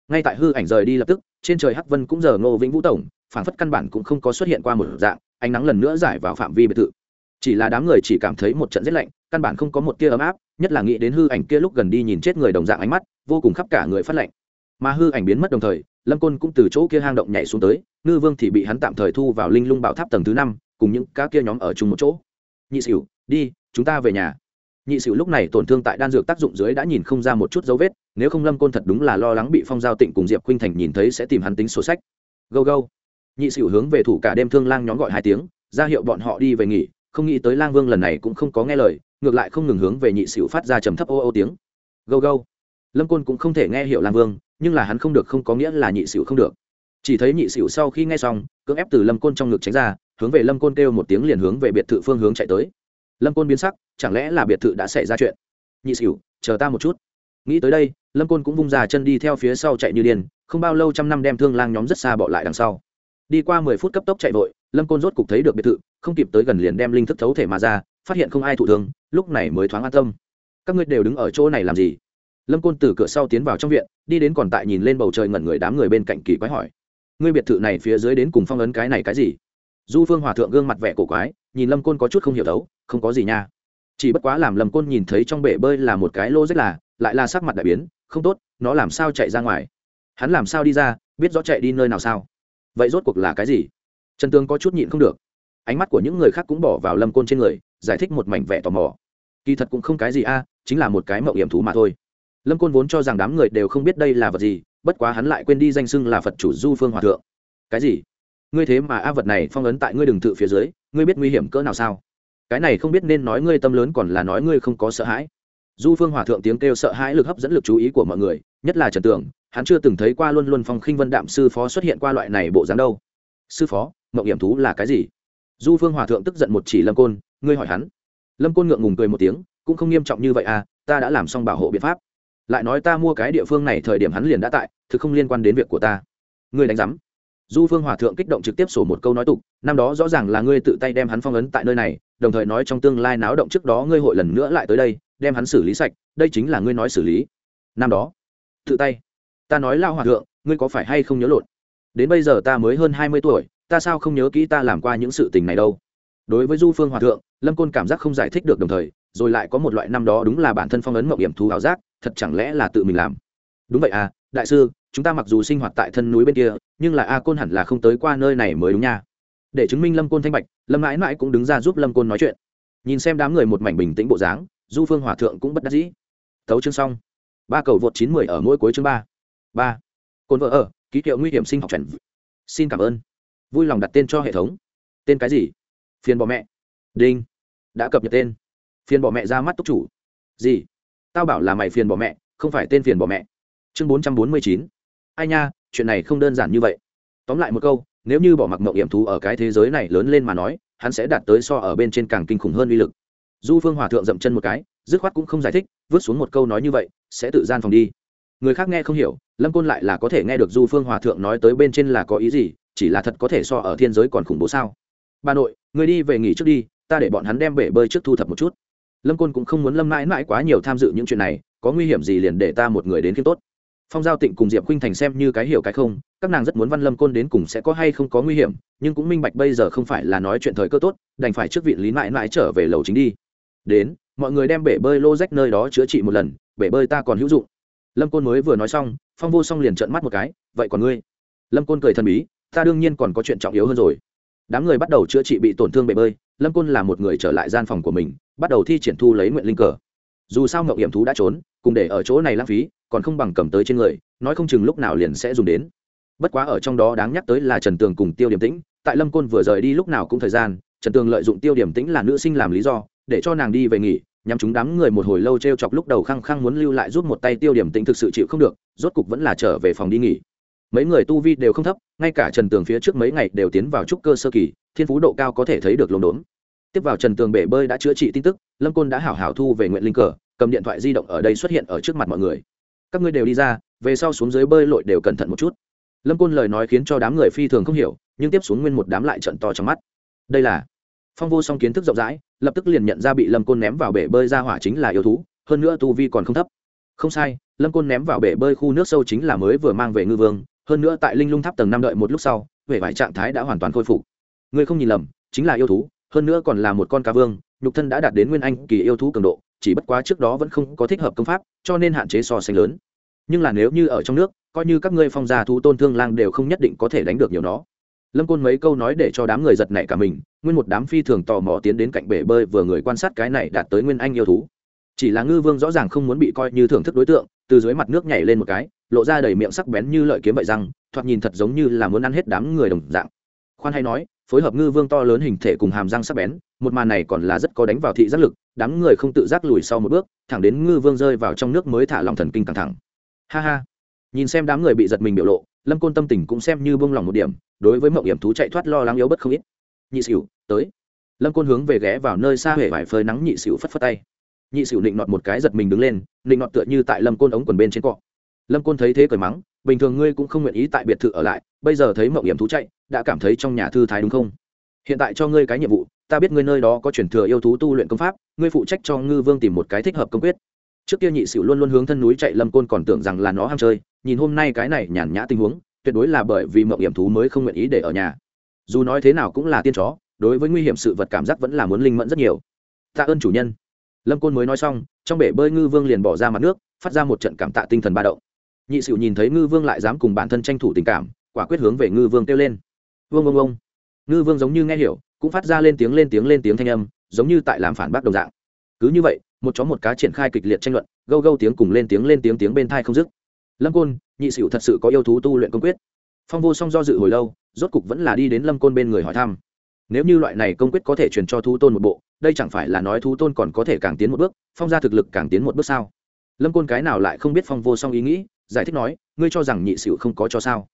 Ngay tại hư ảnh rời đi lập tức, trên trời hắc vân cũng giờ ngô vĩnh vũ tổng phản phất căn bản cũng không có xuất hiện qua một dạng, ánh nắng lần nữa giải vào phạm vi biệt thự. Chỉ là đám người chỉ cảm thấy một trận rét lạnh, căn bản không có một tia ấm áp nhất là nghĩ đến hư ảnh kia lúc gần đi nhìn chết người đồng dạng ánh mắt, vô cùng khắp cả người phát lạnh. Mà hư ảnh biến mất đồng thời, lâm côn cũng từ chỗ kia hang động nhảy xuống tới, ngư vương thì bị hắn tạm thời thu vào linh lung bảo tháp tầng thứ năm, cùng những cá kia nhóm ở chung một chỗ. Nhị xỉu đi, chúng ta về nhà. Nhị xỉu lúc này tổn thương tại đan dược tác dụng dưới đã nhìn không ra một chút dấu vết, nếu không lâm côn thật đúng là lo lắng bị phong giao tịnh cùng diệp khuynh thành nhìn thấy sẽ tìm hắn tính sổ sách. Go go nhị xỉu hướng về thủ cả đêm thương lang nhóm gọi hai tiếng, ra hiệu bọn họ đi về nghỉ không nghĩ tới lang vương lần này cũng không có nghe lời, ngược lại không ngừng hướng về nhị xỉu phát ra trầm thấp ô ô tiếng. Go go lâm côn cũng không thể nghe hiệu lang vương, nhưng là hắn không được không có nghĩa là nhị xỉu không được. Chỉ thấy nhị xỉu sau khi nghe xong, cưỡng ép từ lâm côn trong ngực tránh ra, hướng về lâm côn kêu một tiếng liền hướng về biệt thự phương hướng chạy tới. Lâm côn biến sắc, chẳng lẽ là biệt thự đã xảy ra chuyện? Nhị xỉu chờ ta một chút. Nghĩ tới đây, lâm côn cũng vung ra chân đi theo phía sau chạy như điên, không bao lâu trăm năm đem thương lang nhóm rất xa bỏ lại đằng sau. Đi qua mười phút cấp tốc chạy vội lâm côn rốt cục thấy được biệt thự, không kịp tới gần liền đem linh thức thấu thể mà ra, phát hiện không ai thụ thương, lúc này mới thoáng an tâm. Các ngươi đều đứng ở chỗ này làm gì? Lâm côn từ cửa sau tiến vào trong viện, đi đến còn tại nhìn lên bầu trời ngẩn người đám người bên cạnh kỳ quái hỏi. Ngươi biệt thự này phía dưới đến cùng phong ấn cái này cái gì? Du phương hòa thượng gương mặt vẻ cổ quái, nhìn lâm côn có chút không hiểu thấu, không có gì nha. Chỉ bất quá làm lâm côn nhìn thấy trong bể bơi là một cái lô rất là, lại là sắc mặt đại biến, không tốt, nó làm sao chạy ra ngoài? Hắn làm sao đi ra, biết rõ chạy đi nơi nào sao? Vậy rốt cuộc là cái gì? Trần tường có chút nhịn không được. Ánh mắt của những người khác cũng bỏ vào lâm côn trên người, giải thích một mảnh vẻ tò mò. Kỳ thật cũng không cái gì a, chính là một cái mậu hiểm thú mà thôi. Lâm côn vốn cho rằng đám người đều không biết đây là vật gì, bất quá hắn lại quên đi danh xưng là phật chủ du phương hòa thượng. Cái gì? Ngươi thế mà a vật này phong ấn tại ngươi đường tự phía dưới, ngươi biết nguy hiểm cỡ nào sao? Cái này không biết nên nói ngươi tâm lớn còn là nói ngươi không có sợ hãi. Du phương hòa thượng tiếng kêu sợ hãi lực hấp dẫn lực chú ý của mọi người, nhất là trần tường, hắn chưa từng thấy qua luôn luôn phong khinh vân đạm sư phó xuất hiện qua loại này bộ dáng đâu. Sư phó Mộng hiểm thú là cái gì? Du phương hòa thượng tức giận một chỉ lâm côn, ngươi hỏi hắn. Lâm côn ngượng ngùng cười một tiếng, cũng không nghiêm trọng như vậy à ta đã làm xong bảo hộ biện pháp. Lại nói ta mua cái địa phương này thời điểm hắn liền đã tại, thực không liên quan đến việc của ta. Ngươi đánh giám. Du phương hòa thượng kích động trực tiếp sổ một câu nói tục, năm đó rõ ràng là ngươi tự tay đem hắn phong ấn tại nơi này, đồng thời nói trong tương lai náo động trước đó ngươi hội lần nữa lại tới đây, đem hắn xử lý sạch, đây chính là ngươi nói xử lý. Năm đó, tự tay. Ta nói lao hòa thượng, ngươi có phải hay không nhớ lộn? Đến bây giờ ta mới hơn hai mươi tuổi ta sao không nhớ kỹ ta làm qua những sự tình này đâu? Đối với du phương hòa thượng, lâm côn cảm giác không giải thích được đồng thời, rồi lại có một loại năm đó đúng là bản thân phong ấn mộng hiểm thú ảo giác, thật chẳng lẽ là tự mình làm? Đúng vậy à đại sư, chúng ta mặc dù sinh hoạt tại thân núi bên kia, nhưng là a côn hẳn là không tới qua nơi này mới đúng nha. Để chứng minh lâm côn thanh bạch, lâm mãi mãi cũng đứng ra giúp lâm côn nói chuyện. Nhìn xem đám người một mảnh bình tĩnh bộ dáng, du phương hòa thượng cũng bất đắc dĩ. Thấu chương xong. Ba cầu vượt chín mười ở mỗi cuối chương ba. Ba. Côn vợ ở, ký hiệu nguy hiểm sinh học chuẩn xin cảm ơn vui lòng đặt tên cho hệ thống. Tên cái gì? Phiền bỏ mẹ. Đinh. Đã cập nhật tên. Phiền bỏ mẹ ra mắt túc chủ. Gì? Tao bảo là mày phiền bỏ mẹ, không phải tên phiền bỏ mẹ. Chương bốn trăm bốn mươi chín. Ai nha, chuyện này không đơn giản như vậy. Tóm lại một câu, nếu như bỏ mặc mậu hiểm thú ở cái thế giới này lớn lên mà nói, hắn sẽ đạt tới so ở bên trên càng kinh khủng hơn uy lực. Du phương hòa thượng dậm chân một cái, dứt khoát cũng không giải thích, vứt xuống một câu nói như vậy, sẽ tự gian phòng đi. Người khác nghe không hiểu, lâm côn lại là có thể nghe được du phương hòa thượng nói tới bên trên là có ý gì chỉ là thật có thể so ở thiên giới còn khủng bố sao? Bà nội, người đi về nghỉ trước đi, ta để bọn hắn đem bể bơi trước thu thập một chút. Lâm côn cũng không muốn lâm mãi mãi quá nhiều tham dự những chuyện này, có nguy hiểm gì liền để ta một người đến khiêm tốt phong giao tịnh cùng diệp khuynh thành xem như cái hiểu cái không, các nàng rất muốn văn lâm côn đến cùng sẽ có hay không có nguy hiểm, nhưng cũng minh bạch bây giờ không phải là nói chuyện thời cơ tốt, đành phải trước vị lý mãi mãi trở về lầu chính đi. Đến, mọi người đem bể bơi lô rách nơi đó chữa trị một lần, bể bơi ta còn hữu dụng. Lâm côn mới vừa nói xong, phong vô xong liền trợn mắt một cái, vậy còn ngươi? Lâm côn cười thần bí ta đương nhiên còn có chuyện trọng yếu hơn rồi. Đám người bắt đầu chữa trị bị tổn thương bể bơi, lâm côn là một người trở lại gian phòng của mình, bắt đầu thi triển thu lấy nguyện linh cờ. Dù sao ngậu hiểm thú đã trốn, cùng để ở chỗ này lãng phí, còn không bằng cầm tới trên người, nói không chừng lúc nào liền sẽ dùng đến. Bất quá ở trong đó đáng nhắc tới là trần tường cùng tiêu điểm tĩnh, tại lâm côn vừa rời đi lúc nào cũng thời gian, trần tường lợi dụng tiêu điểm tĩnh là nữ sinh làm lý do, để cho nàng đi về nghỉ nhằm chúng đám người một hồi lâu t r e o chọc lúc đầu khăng khăng muốn lưu lại giúp một tay tiêu điểm tĩnh thực sự chịu không được, rốt cục vẫn là trở về phòng đi nghỉ mấy người tu vi đều không thấp, ngay cả trần tường phía trước mấy ngày đều tiến vào trúc cơ sơ kỳ, thiên phú độ cao có thể thấy được lồn đốn tiếp vào trần tường bể bơi đã chữa trị tin tức, lâm côn đã hảo hảo thu về nguyện linh cờ, cầm điện thoại di động ở đây xuất hiện ở trước mặt mọi người. Các ngươi đều đi ra, về sau xuống dưới bơi lội đều cẩn thận một chút. Lâm côn lời nói khiến cho đám người phi thường không hiểu, nhưng tiếp xuống nguyên một đám lại trận to trong mắt. Đây là phong vô song kiến thức rộng rãi, lập tức liền nhận ra bị lâm côn ném vào bể bơi ra hỏa chính là yêu thú, hơn nữa tu vi còn không thấp. Không sai, lâm côn ném vào bể bơi khu nước sâu chính là mới vừa mang về ngư vương hơn nữa tại linh lung tháp tầng năm đợi một lúc sau, vẻ vải trạng thái đã hoàn toàn khôi phục. Người không nhìn lầm, chính là yêu thú, hơn nữa còn là một con cá vương, nhục thân đã đạt đến nguyên anh kỳ yêu thú cường độ, chỉ bất quá trước đó vẫn không có thích hợp công pháp, cho nên hạn chế so sánh lớn. Nhưng là nếu như ở trong nước, coi như các ngươi phong gia thú tôn thương lang đều không nhất định có thể đánh được nhiều nó. Lâm côn mấy câu nói để cho đám người giật nảy cả mình, nguyên một đám phi thường tò mò tiến đến cạnh bể bơi vừa người quan sát cái này đạt tới nguyên anh yêu thú. Chỉ là ngư vương rõ ràng không muốn bị coi như thưởng thức đối tượng từ dưới mặt nước nhảy lên một cái, lộ ra đầy miệng sắc bén như lợi kiếm vậy răng, thoạt nhìn thật giống như là muốn ăn hết đám người đồng dạng. Khoan hay nói, phối hợp ngư vương to lớn hình thể cùng hàm răng sắc bén, một màn này còn là rất có đánh vào thị giác lực, đám người không tự giác lùi sau một bước, thẳng đến ngư vương rơi vào trong nước mới thả lòng thần kinh căng thẳng. Ha ha. Nhìn xem đám người bị giật mình biểu lộ, lâm côn tâm tình cũng xem như bông lòng một điểm, đối với mậu hiểm thú chạy thoát lo lắng yếu bất không ít. Nhị xỉu, tới. Lâm côn hướng về ghé vào nơi xa huệ vải phơi nắng nhị xỉu phất phất tay nhị sửu định nọt một cái giật mình đứng lên định nọt tựa như tại lâm côn ống quần bên trên cọ. Lâm côn thấy thế cười mắng, bình thường ngươi cũng không nguyện ý tại biệt thự ở lại, bây giờ thấy mậu hiểm thú chạy, đã cảm thấy trong nhà thư thái đúng không? Hiện tại cho ngươi cái nhiệm vụ, ta biết ngươi nơi đó có chuyển thừa yêu thú tu luyện công pháp, ngươi phụ trách cho ngư vương tìm một cái thích hợp công quyết. Trước kia nhị sửu luôn luôn hướng thân núi chạy, lâm côn còn tưởng rằng là nó ham chơi, nhìn hôm nay cái này nhàn nhã tình huống, tuyệt đối là bởi vì mậu hiểm thú mới không nguyện ý để ở nhà. Dù nói thế nào cũng là tiên chó, đối với nguy hiểm sự vật cảm giác vẫn là muốn linh mẫn rất nhiều. Tạ ơn chủ nhân lâm côn mới nói xong trong bể bơi ngư vương liền bỏ ra mặt nước phát ra một trận cảm tạ tinh thần ba động nhị sửu nhìn thấy ngư vương lại dám cùng bản thân tranh thủ tình cảm quả quyết hướng về ngư vương kêu lên vương vương vương ngư vương giống như nghe hiểu cũng phát ra lên tiếng lên tiếng lên tiếng thanh âm giống như tại làm phản bác đồng dạng cứ như vậy một chó một cá triển khai kịch liệt tranh luận gâu gâu tiếng cùng lên tiếng lên tiếng tiếng bên thai không dứt lâm côn nhị sửu thật sự có yêu thú tu luyện công quyết phong vô song do dự hồi lâu rốt cục vẫn là đi đến lâm côn bên người hỏi thăm nếu như loại này công quyết có thể truyền cho thú tôn một bộ đây chẳng phải là nói thú tôn còn có thể càng tiến một bước, phong gia thực lực càng tiến một bước sao? Lâm côn cái nào lại không biết phong vô song ý nghĩ, giải thích nói, ngươi cho rằng nhị sửu không có cho sao?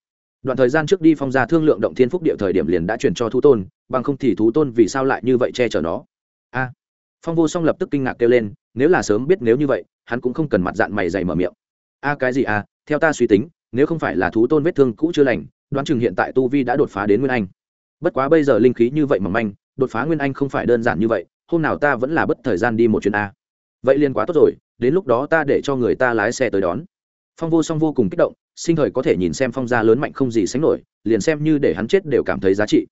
Đoạn thời gian trước đi phong gia thương lượng động thiên phúc địa thời điểm liền đã truyền cho thú tôn, bằng không thì thú tôn vì sao lại như vậy che chở nó? A! Phong vô song lập tức kinh ngạc kêu lên, nếu là sớm biết nếu như vậy, hắn cũng không cần mặt dạng mày dày mở miệng. A, cái gì a? Theo ta suy tính, nếu không phải là thú tôn vết thương cũ chưa lành, đoán chừng hiện tại tu vi đã đột phá đến nguyên anh. Bất quá bây giờ linh khí như vậy mỏng manh, đột phá nguyên anh không phải đơn giản như vậy hôm nào ta vẫn là bất thời gian đi một chuyến a. Vậy liền quá tốt rồi, đến lúc đó ta để cho người ta lái xe tới đón. Phong vô song vô cùng kích động, sinh thời có thể nhìn xem phong gia lớn mạnh không gì sánh nổi, liền xem như để hắn chết đều cảm thấy giá trị.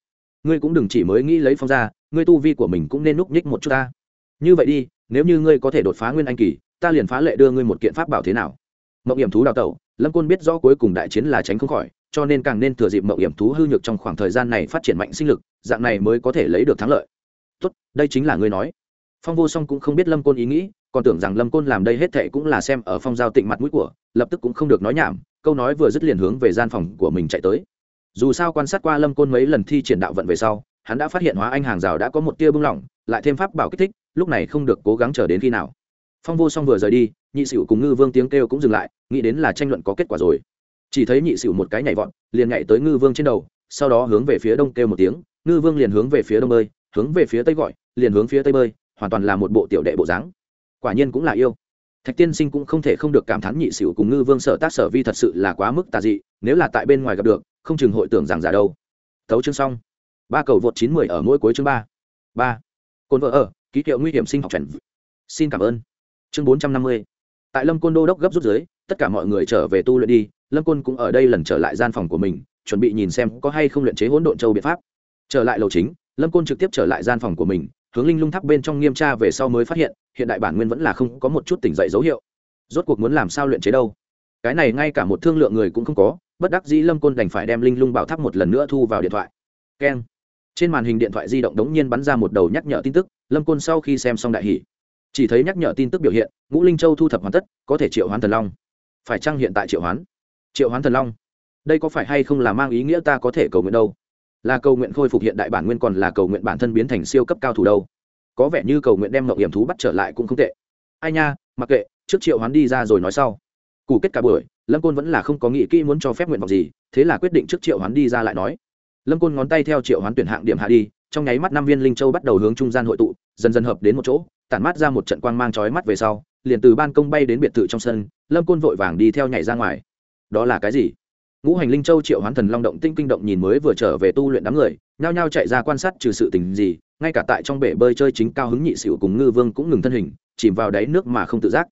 Ngươi cũng đừng chỉ mới nghĩ lấy phong gia, ngươi tu vi của mình cũng nên núp nhích một chút ta. Như vậy đi, nếu như ngươi có thể đột phá nguyên anh kỳ, ta liền phá lệ đưa ngươi một kiện pháp bảo thế nào? Mộng hiểm thú đào tẩu, lâm côn biết rõ cuối cùng đại chiến là tránh không khỏi, cho nên càng nên thừa dịp mộng hiểm thú hư nhược trong khoảng thời gian này phát triển mạnh sinh lực, dạng này mới có thể lấy được thắng lợi tốt, đây chính là ngươi nói. Phong vô song cũng không biết lâm côn ý nghĩ, còn tưởng rằng lâm côn làm đây hết thệ cũng là xem ở phong giao tịnh mặt mũi của, lập tức cũng không được nói nhảm, câu nói vừa dứt liền hướng về gian phòng của mình chạy tới. Dù sao quan sát qua lâm côn mấy lần thi triển đạo vận về sau, hắn đã phát hiện hóa anh hàng rào đã có một tia bưng lỏng, lại thêm pháp bảo kích thích, lúc này không được cố gắng chờ đến khi nào. Phong vô song vừa rời đi, nhị sửu cùng ngư vương tiếng kêu cũng dừng lại, nghĩ đến là tranh luận có kết quả rồi. Chỉ thấy nhị sửu một cái nhảy vọt, liền nhảy tới ngư vương trên đầu, sau đó hướng về phía đông kêu một tiếng, ngư vương liền hướng về phía đông ơi hướng về phía tây gọi, liền hướng phía tây bơi, hoàn toàn là một bộ tiểu đệ bộ dáng. Quả nhiên cũng là yêu. Thạch tiên sinh cũng không thể không được cảm thán nhị xỉu cùng ngư vương sở tác sở vi thật sự là quá mức tà dị, nếu là tại bên ngoài gặp được, không chừng hội tưởng rằng giả đâu. Thấu chương xong. Ba cầu vượt chín mười ở mỗi cuối chương ba. Ba. Cồn vợ ở, ký hiệu nguy hiểm sinh học trần xin cảm ơn. Chương bốn trăm năm mươi. Tại lâm côn đô đốc gấp rút dưới, tất cả mọi người trở về tu luyện đi, lâm côn cũng ở đây lần trở lại gian phòng của mình, chuẩn bị nhìn xem có hay không luyện chế hỗn độn châu biện pháp. Trở lại lầu chính lâm côn trực tiếp trở lại gian phòng của mình, hướng linh lung tháp bên trong nghiêm tra về sau mới phát hiện hiện đại bản nguyên vẫn là không có một chút tỉnh dậy dấu hiệu. Rốt cuộc muốn làm sao luyện chế đâu? Cái này ngay cả một thương lượng người cũng không có, bất đắc dĩ lâm côn đành phải đem linh lung bảo tháp một lần nữa thu vào điện thoại. Keng. Trên màn hình điện thoại di động đống nhiên bắn ra một đầu nhắc nhở tin tức, lâm côn sau khi xem xong đại hỷ chỉ thấy nhắc nhở tin tức biểu hiện, ngũ linh châu thu thập hoàn tất, có thể triệu hoán thần long. Phải chăng hiện tại triệu hoán? Triệu hoán thần long? Đây có phải hay không là mang ý nghĩa ta có thể cầu nguyện đâu? Là cầu nguyện khôi phục hiện đại bản nguyên còn là cầu nguyện bản thân biến thành siêu cấp cao thủ đâu. Có vẻ như cầu nguyện đem mậu hiểm thú bắt trở lại cũng không tệ. Ai nha, mặc kệ, trước triệu hoán đi ra rồi nói sau. Cụ kết cả buổi, lâm côn vẫn là không có nghĩ kỹ muốn cho phép nguyện vọng gì, thế là quyết định trước triệu hoán đi ra lại nói. Lâm côn ngón tay theo triệu hoán tuyển hạng điểm hạ đi, trong nháy mắt năm viên linh châu bắt đầu hướng trung gian hội tụ, dần dần hợp đến một chỗ, tản mát ra một trận quang mang chói mắt về sau, liền từ ban công bay đến biệt thự trong sân, lâm côn vội vàng đi theo nhảy ra ngoài. Đó là cái gì? Ngũ hành linh châu triệu hoán thần long động tinh kinh động nhìn mới vừa trở về tu luyện đám người, nhao nhao chạy ra quan sát trừ sự tình gì, ngay cả tại trong bể bơi chơi chính cao hứng nhị xỉu cùng ngư vương cũng ngừng thân hình, chìm vào đáy nước mà không tự giác.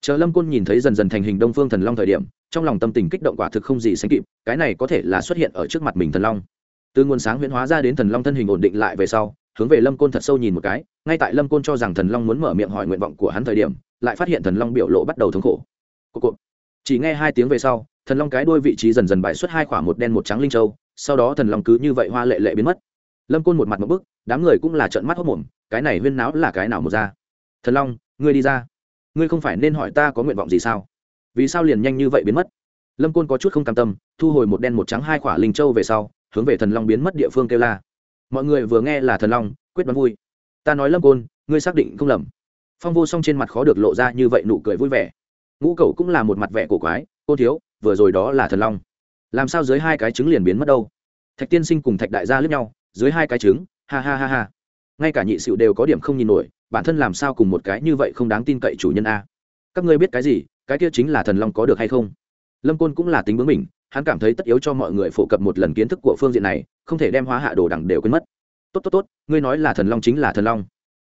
Chờ lâm côn nhìn thấy dần dần thành hình đông phương thần long thời điểm, trong lòng tâm tình kích động quả thực không gì sánh kịp, cái này có thể là xuất hiện ở trước mặt mình thần long. Từ nguồn sáng huyễn hóa ra đến thần long thân hình ổn định lại về sau, hướng về lâm côn thật sâu nhìn một cái, ngay tại lâm côn cho rằng thần long muốn mở miệng hỏi nguyện vọng của hắn thời điểm, lại phát hiện thần long biểu lộ bắt đầu thống khổ. Cô cộp. chỉ nghe hai tiếng về sau thần long cái đuôi vị trí dần dần bại xuất hai khoảng một đen một trắng linh châu, sau đó thần long cứ như vậy hoa lệ lệ biến mất. Lâm côn một mặt một bức, đám người cũng là trợn mắt hốc mồm cái này huyên náo là cái nào một ra? Thần long, ngươi đi ra. Ngươi không phải nên hỏi ta có nguyện vọng gì sao? Vì sao liền nhanh như vậy biến mất? Lâm côn có chút không cam tâm, thu hồi một đen một trắng hai khỏa linh châu về sau, hướng về thần long biến mất địa phương kêu la. Mọi người vừa nghe là thần long, quyết đoán vui. Ta nói lâm côn, ngươi xác định không lầm. Phong vô song trên mặt khó được lộ ra như vậy nụ cười vui vẻ. Ngũ cậu cũng là một mặt vẻ cổ quái cô thiếu vừa rồi đó là thần long. Làm sao dưới hai cái trứng liền biến mất đâu? Thạch tiên sinh cùng thạch đại gia lướt nhau, dưới hai cái trứng, ha ha ha ha. Ngay cả nhị sự đều có điểm không nhìn nổi, bản thân làm sao cùng một cái như vậy không đáng tin cậy chủ nhân a? Các ngươi biết cái gì, cái kia chính là thần long có được hay không? Lâm côn cũng là tính bướng mình, hắn cảm thấy tất yếu cho mọi người phổ cập một lần kiến thức của phương diện này, không thể đem hóa hạ đồ đẳng đều quên mất. Tốt tốt tốt, ngươi nói là thần long chính là thần long.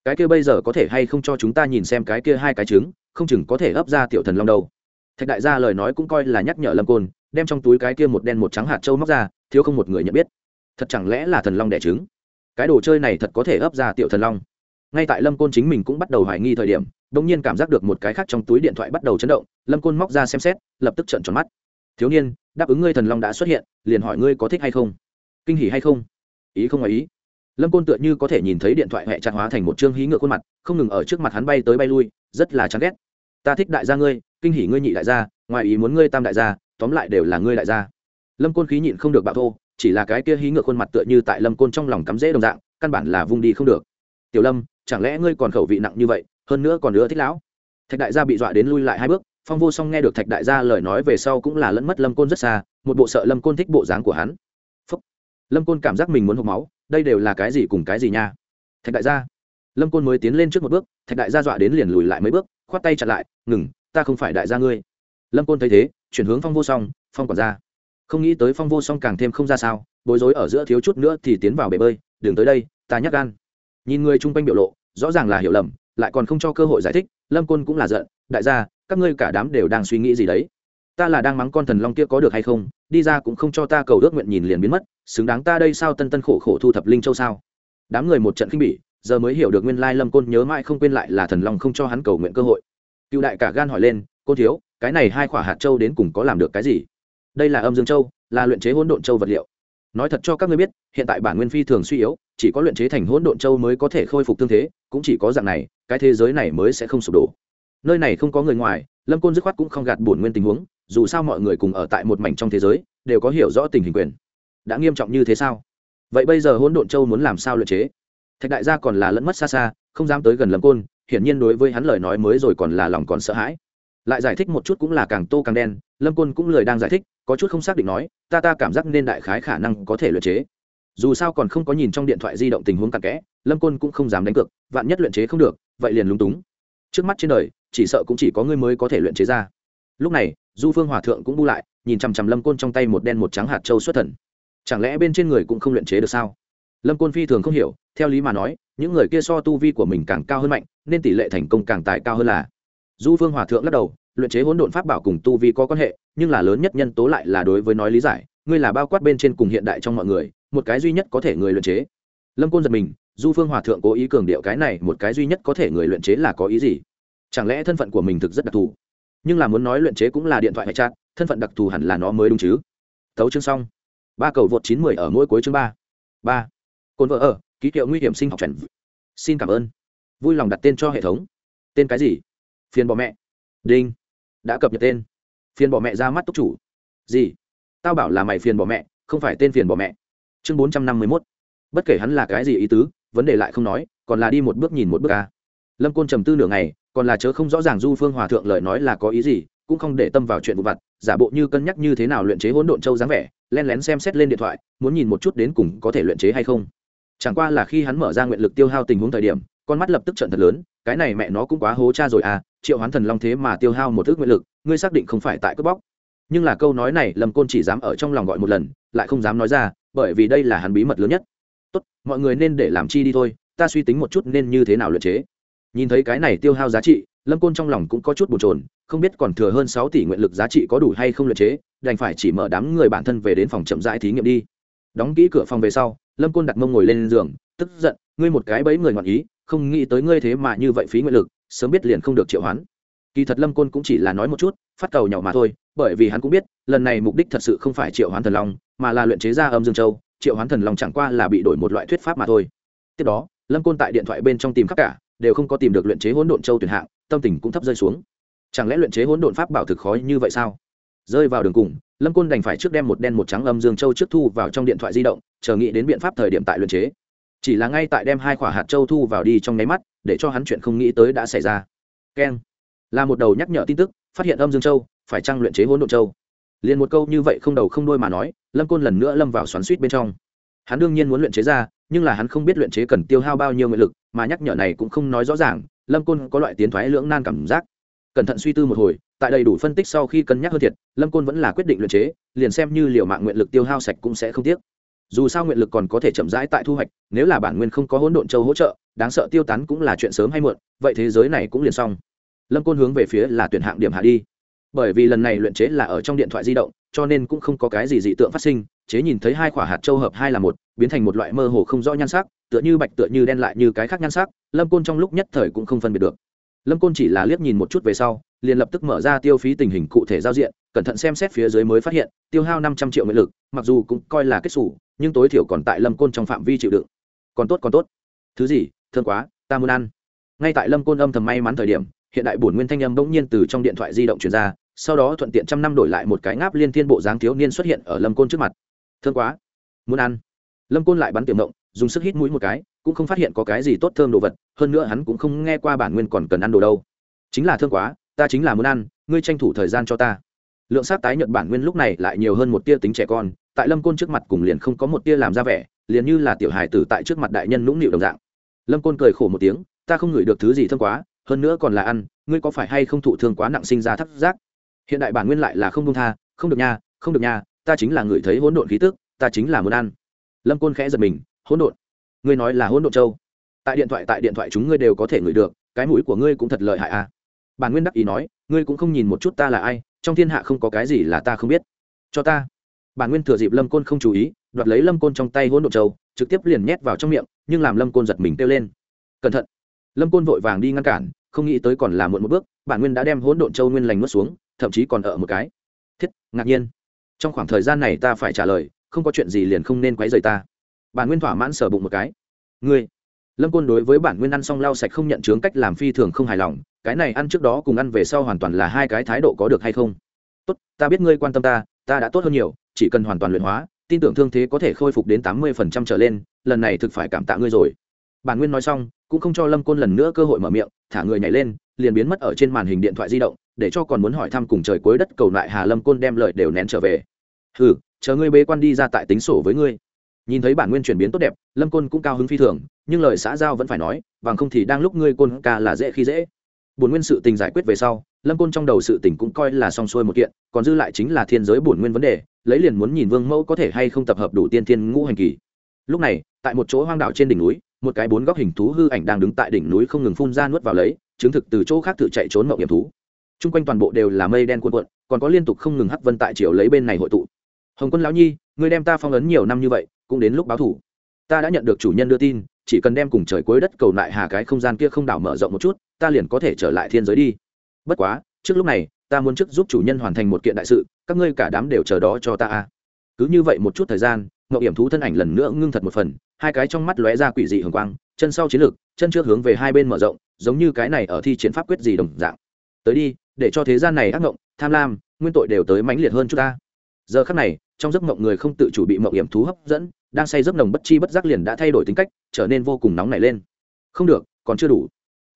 Cái kia bây giờ có thể hay không cho chúng ta nhìn xem cái kia hai cái trứng, không chừng có thể ấp ra tiểu thần long đâu thạch đại gia lời nói cũng coi là nhắc nhở lâm côn, đem trong túi cái kia một đen một trắng hạt trâu móc ra, thiếu không một người nhận biết. Thật chẳng lẽ là thần long đẻ trứng? Cái đồ chơi này thật có thể ấp ra tiểu thần long. Ngay tại lâm côn chính mình cũng bắt đầu hoài nghi thời điểm đ ỗ n g nhiên cảm giác được một cái khác trong túi điện thoại bắt đầu chấn động, lâm côn móc ra xem xét, lập tức trận tròn mắt. Thiếu niên, đáp ứng ngươi thần long đã xuất hiện, liền hỏi ngươi có thích hay không? Kinh hỉ hay không? Ý không ngoài ý. Lâm côn tựa như có thể nhìn thấy điện thoại hẹ chặt hóa thành một chương hí ngựa khuôn mặt, không ngừng ở trước mặt hắn bay tới bay lui, rất là chán ghét. Ta thích đại gia ngươi kinh hỉ ngươi nhị đại gia, ngoài ý muốn ngươi tam đại gia, tóm lại đều là ngươi đại gia. Lâm côn khí nhịn không được bạo thô, chỉ là cái kia hí ngựa khuôn mặt tựa như tại lâm côn trong lòng cắm rễ đồng dạng, căn bản là vung đi không được. Tiểu lâm, chẳng lẽ ngươi còn khẩu vị nặng như vậy, hơn nữa còn nữa thích lão? Thạch đại gia bị dọa đến lui lại hai bước, phong vô song nghe được thạch đại gia lời nói về sau cũng là lẫn mất lâm côn rất xa, một bộ sợ lâm côn thích bộ dáng của hắn. Phúc. lâm côn cảm giác mình muốn hộp máu, đây đều là cái gì cùng cái gì nha? Thạch đại gia. Lâm côn mới tiến lên trước một bước, thạch đại gia dọa đến liền lùi lại mấy bước, khoát tay chặn lại, ngừng ta không phải đại gia ngươi. Lâm côn thấy thế chuyển hướng phong vô song phong quản gia, không nghĩ tới phong vô song càng thêm không ra sao bối rối ở giữa thiếu chút nữa thì tiến vào bể bơi đường tới đây ta nhắc gan. Nhìn người chung quanh biểu lộ rõ ràng là hiểu lầm lại còn không cho cơ hội giải thích lâm côn cũng là giận đại gia các ngươi cả đám đều đang suy nghĩ gì đấy? Ta là đang mắng con thần long kia có được hay không? Đi ra cũng không cho ta cầu ước nguyện nhìn liền biến mất xứng đáng ta đây sao tân tân khổ khổ thu thập linh châu sao? Đám người một trận khinh bỉ giờ mới hiểu được nguyên lai lâm côn nhớ mãi không quên lại là thần long không cho hắn cầu nguyện cơ hội cựu đại cả gan hỏi lên, cô thiếu, cái này hai quả hạt châu đến cùng có làm được cái gì? Đây là âm dương châu, là luyện chế hỗn độn châu vật liệu. Nói thật cho các ngươi biết, hiện tại bản nguyên phi thường suy yếu, chỉ có luyện chế thành hỗn độn châu mới có thể khôi phục tương thế, cũng chỉ có dạng này, cái thế giới này mới sẽ không sụp đổ. Nơi này không có người ngoài, lâm côn dứt khoát cũng không gạt bổn nguyên tình huống, dù sao mọi người cùng ở tại một mảnh trong thế giới, đều có hiểu rõ tình hình quyền. Đã nghiêm trọng như thế sao? Vậy bây giờ hỗn độn châu muốn làm sao luyện chế? Thạch đại gia còn là lẫn mất xa xa, không dám tới gần lâm côn hiển nhiên đối với hắn lời nói mới rồi còn là lòng còn sợ hãi. Lại giải thích một chút cũng là càng tô càng đen, lâm côn cũng lời đang giải thích, có chút không xác định nói, ta ta cảm giác nên đại khái khả năng có thể luyện chế. Dù sao còn không có nhìn trong điện thoại di động tình huống cặn kẽ, lâm côn cũng không dám đánh cược, vạn nhất luyện chế không được, vậy liền lúng túng. Trước mắt trên đời, chỉ sợ cũng chỉ có ngươi mới có thể luyện chế ra. Lúc này, du phương hòa thượng cũng bu lại, nhìn chằm chằm lâm côn trong tay một đen một trắng hạt châu xuất thần. Chẳng lẽ bên trên người cũng không luyện chế được sao? Lâm côn phi thường không hiểu, theo lý mà nói, những người kia so tu vi của mình càng cao hơn mạnh, nên tỷ lệ thành công càng tài cao hơn là. Du phương hòa thượng lắc đầu, luyện chế hỗn độn pháp bảo cùng tu vi có quan hệ, nhưng là lớn nhất nhân tố lại là đối với nói lý giải, ngươi là bao quát bên trên cùng hiện đại trong mọi người, một cái duy nhất có thể người luyện chế. Lâm côn giật mình, du phương hòa thượng cố ý cường điệu cái này, một cái duy nhất có thể người luyện chế là có ý gì? Chẳng lẽ thân phận của mình thực rất đặc thù? Nhưng là muốn nói luyện chế cũng là điện thoại hay chat, thân phận đặc thù hẳn là nó mới đúng chứ. Thấu chương xong. Ba cầu vượt chín mười ở mỗi cuối chương ba. Ba cồn vợ ở, ký hiệu nguy hiểm sinh học trần xin cảm ơn. Vui lòng đặt tên cho hệ thống. Tên cái gì? Phiền bỏ mẹ. Đinh. Đã cập nhật tên. Phiền bỏ mẹ ra mắt túc chủ. Gì? Tao bảo là mày phiền bỏ mẹ, không phải tên phiền bỏ mẹ. Chương bốn trăm năm mươi mốt. Bất kể hắn là cái gì ý tứ, vấn đề lại không nói, còn là đi một bước nhìn một bước ca lâm côn trầm tư nửa ngày, còn là chớ không rõ ràng du phương hòa thượng lời nói là có ý gì, cũng không để tâm vào chuyện vụ vặt, giả bộ như cân nhắc như thế nào luyện chế hỗn độn châu dáng vẻ len lén xem xét lên điện thoại, muốn nhìn một chút đến cùng có thể luyện chế hay không chẳng qua là khi hắn mở ra nguyện lực tiêu hao tình huống thời điểm, con mắt lập tức trận thật lớn, cái này mẹ nó cũng quá hố cha rồi à triệu hoán thần long thế mà tiêu hao một ước nguyện lực, ngươi xác định không phải tại cướp bóc. Nhưng là câu nói này, lâm côn chỉ dám ở trong lòng gọi một lần, lại không dám nói ra, bởi vì đây là hắn bí mật lớn nhất. Tốt, mọi người nên để làm chi đi thôi, ta suy tính một chút nên như thế nào luyện chế. Nhìn thấy cái này tiêu hao giá trị, lâm côn trong lòng cũng có chút bồn trồn không biết còn thừa hơn sáu tỷ nguyện lực giá trị có đủ hay không luyện chế, đành phải chỉ mở đám người bản thân về đến phòng chậm rãi thí nghiệm đi. Đóng kỹ cửa phòng về sau lâm côn đặt mông ngồi lên giường, tức giận, ngươi một cái bẫy người ngoạn ý, không nghĩ tới ngươi thế mà như vậy phí nguyện lực, sớm biết liền không được triệu hoán. Kỳ thật lâm côn cũng chỉ là nói một chút, phát cầu nhỏ mà thôi, bởi vì hắn cũng biết, lần này mục đích thật sự không phải triệu hoán thần long, mà là luyện chế ra âm dương châu, triệu hoán thần long chẳng qua là bị đổi một loại thuyết pháp mà thôi. Tiếp đó, lâm côn tại điện thoại bên trong tìm khắp cả, đều không có tìm được luyện chế hỗn độn châu tuyển hạng, tâm tình cũng thấp rơi xuống. Chẳng lẽ luyện chế hỗn độn pháp bảo thực khó như vậy sao? Rơi vào đường cùng lâm côn đành phải trước đem một đen một trắng âm dương châu trước thu vào trong điện thoại di động, chờ nghĩ đến biện pháp thời điểm tại luyện chế. Chỉ là ngay tại đem hai quả hạt châu thu vào đi trong nháy mắt, để cho hắn chuyện không nghĩ tới đã xảy ra. Keng là một đầu nhắc nhở tin tức, phát hiện âm dương châu, phải trăng luyện chế hỗn độn châu? Liền một câu như vậy không đầu không đuôi mà nói, lâm côn lần nữa lâm vào xoắn suýt bên trong. Hắn đương nhiên muốn luyện chế ra, nhưng là hắn không biết luyện chế cần tiêu hao bao nhiêu nguyện lực, mà nhắc nhở này cũng không nói rõ ràng, lâm côn có loại tiến thoái lưỡng nan cảm giác. Cẩn thận suy tư một hồi tại đầy đủ phân tích sau khi cân nhắc hơn thiệt, lâm côn vẫn là quyết định luyện chế, liền xem như liều mạng nguyện lực tiêu hao sạch cũng sẽ không tiếc. Dù sao nguyện lực còn có thể chậm rãi tại thu hoạch, nếu là bản nguyên không có hỗn độn châu hỗ trợ, đáng sợ tiêu tán cũng là chuyện sớm hay muộn, vậy thế giới này cũng liền xong. Lâm côn hướng về phía là tuyển hạng điểm hạ đi. Bởi vì lần này luyện chế là ở trong điện thoại di động, cho nên cũng không có cái gì dị tượng phát sinh, chế nhìn thấy hai quả hạt châu hợp hai là một, biến thành một loại mơ hồ không rõ nhan sắc, tựa như bạch tựa như đen lại như cái khác nhan sắc, lâm côn trong lúc nhất thời cũng không phân biệt được. Lâm côn chỉ là liếc nhìn một chút về sau liền lập tức mở ra tiêu phí tình hình cụ thể giao diện, cẩn thận xem xét phía dưới mới phát hiện, tiêu hao năm trăm triệu nguyện lực, mặc dù cũng coi là kết xù, nhưng tối thiểu còn tại lâm côn trong phạm vi chịu đựng. Còn tốt còn tốt. Thứ gì, thương quá, ta muốn ăn. Ngay tại lâm côn âm thầm may mắn thời điểm, hiện đại bổn nguyên thanh âm bỗng nhiên từ trong điện thoại di động truyền ra, sau đó thuận tiện trăm năm đổi lại một cái ngáp liên thiên bộ dáng thiếu niên xuất hiện ở lâm côn trước mặt. Thương quá. Muốn ăn. Lâm côn lại bắn tiềm động dùng sức hít mũi một cái, cũng không phát hiện có cái gì tốt thơm đồ vật, hơn nữa hắn cũng không nghe qua bản nguyên còn cần ăn đồ đâu. Chính là thương quá ta chính là muốn ăn, ngươi tranh thủ thời gian cho ta. Lượng sát tái nhật bản nguyên lúc này lại nhiều hơn một tia tính trẻ con, tại lâm côn trước mặt cùng liền không có một tia làm ra vẻ, liền như là tiểu hài tử tại trước mặt đại nhân nũng nịu đồng dạng. Lâm côn cười khổ một tiếng, ta không ngửi được thứ gì thân quá, hơn nữa còn là ăn, ngươi có phải hay không thụ thương quá nặng sinh ra thắc giác? Hiện đại bản nguyên lại là không công tha, không được nha, không được nha, ta chính là người thấy hỗn độn khí tức, ta chính là muốn ăn. Lâm côn khẽ giật mình, hỗn độn? Ngươi nói là hỗn độn châu. Tại điện thoại, tại điện thoại chúng ngươi đều có thể ngửi được, cái mũi của ngươi cũng thật lợi hại à bản nguyên đắc ý nói, ngươi cũng không nhìn một chút ta là ai, trong thiên hạ không có cái gì là ta không biết. Cho ta. Bản nguyên thừa dịp lâm côn không chú ý, đoạt lấy lâm côn trong tay hỗn độn châu, trực tiếp liền nhét vào trong miệng, nhưng làm lâm côn giật mình kêu lên. Cẩn thận. Lâm côn vội vàng đi ngăn cản, không nghĩ tới còn là muộn một bước, bản nguyên đã đem hỗn độn châu nguyên lành nuốt xuống, thậm chí còn ở một cái. Thiết, ngạc nhiên. Trong khoảng thời gian này ta phải trả lời, không có chuyện gì liền không nên quấy rầy ta. Bản nguyên thỏa mãn sở bụng một cái. Ngươi lâm côn đối với bản nguyên ăn xong lau sạch không nhận chướng cách làm phi thường không hài lòng, cái này ăn trước đó cùng ăn về sau hoàn toàn là hai cái thái độ có được hay không? Tốt, ta biết ngươi quan tâm ta ta đã tốt hơn nhiều, chỉ cần hoàn toàn luyện hóa, tin tưởng thương thế có thể khôi phục đến tám mươi phần trăm trở lên, lần này thực phải cảm tạ ngươi rồi. Bản nguyên nói xong, cũng không cho lâm côn lần nữa cơ hội mở miệng, thả người nhảy lên, liền biến mất ở trên màn hình điện thoại di động, để cho còn muốn hỏi thăm cùng trời cuối đất cầu lại hà lâm côn đem lời đều nén trở về. Ừ chờ ngươi bế quan đi ra tại tính sổ với ngươi nhìn thấy bản nguyên chuyển biến tốt đẹp, lâm côn cũng cao hứng phi thường, nhưng lời xã giao vẫn phải nói bằng không thì đang lúc ngươi côn ca là dễ khi dễ. Bổn nguyên sự tình giải quyết về sau, lâm côn trong đầu sự tình cũng coi là xong xuôi một kiện, còn dư lại chính là thiên giới bổn nguyên vấn đề, lấy liền muốn nhìn vương mẫu có thể hay không tập hợp đủ tiên thiên ngũ hành kỳ. Lúc này, tại một chỗ hoang đảo trên đỉnh núi, một cái bốn góc hình thú hư ảnh đang đứng tại đỉnh núi không ngừng phun ra nuốt vào lấy, chứng thực từ chỗ khác tự chạy trốn mậu hiểm thú. Chung quanh toàn bộ đều là mây đen cuộn cuộn, còn có liên tục không ngừng hắt vân tại triều lấy bên này hội tụ. Hồng quân lão nhi, ngươi đem ta phong ấn nhiều năm như vậy cũng đến lúc báo thủ. Ta đã nhận được chủ nhân đưa tin, chỉ cần đem cùng trời cuối đất cầu lại hà cái không gian kia không đảo mở rộng một chút, ta liền có thể trở lại thiên giới đi. Bất quá, trước lúc này, ta muốn trước giúp chủ nhân hoàn thành một kiện đại sự, các ngươi cả đám đều chờ đó cho ta a. Cứ như vậy một chút thời gian ngậu hiểm thú thân ảnh lần nữa ngưng thật một phần, hai cái trong mắt lóe ra quỷ dị hường quang, chân sau chiến lược, chân trước hướng về hai bên mở rộng, giống như cái này ở thi chiến pháp quyết gì đồng dạng. Tới đi, để cho thế gian này ác ngộng, tham lam, nguyên tội đều tới mãnh liệt hơn chúng ta. Giờ khắc này trong giấc mộng người không tự chủ bị mộng hiểm thú hấp dẫn, đang say giấc nồng bất chi bất giác liền đã thay đổi tính cách, trở nên vô cùng nóng nảy lên. Không được, còn chưa đủ.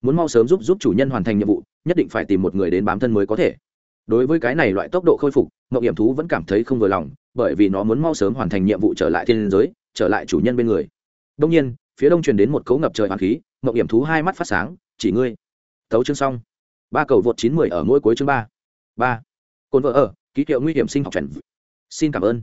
Muốn mau sớm giúp giúp chủ nhân hoàn thành nhiệm vụ, nhất định phải tìm một người đến bám thân mới có thể. Đối với cái này loại tốc độ khôi phục, mộng hiểm thú vẫn cảm thấy không vừa lòng, bởi vì nó muốn mau sớm hoàn thành nhiệm vụ trở lại thiên giới, trở lại chủ nhân bên người. Đông nhiên, phía đông truyền đến một cấu ngập trời hoàng khí, mộng hiểm thú hai mắt phát sáng, chỉ ngươi. Thấu chương xong. Ba cầu vượt chín mười ở mỗi cuối chương ba. Ba. Cồn vợ ở, ký hiệu nguy hiểm sinh học trần xin cảm ơn.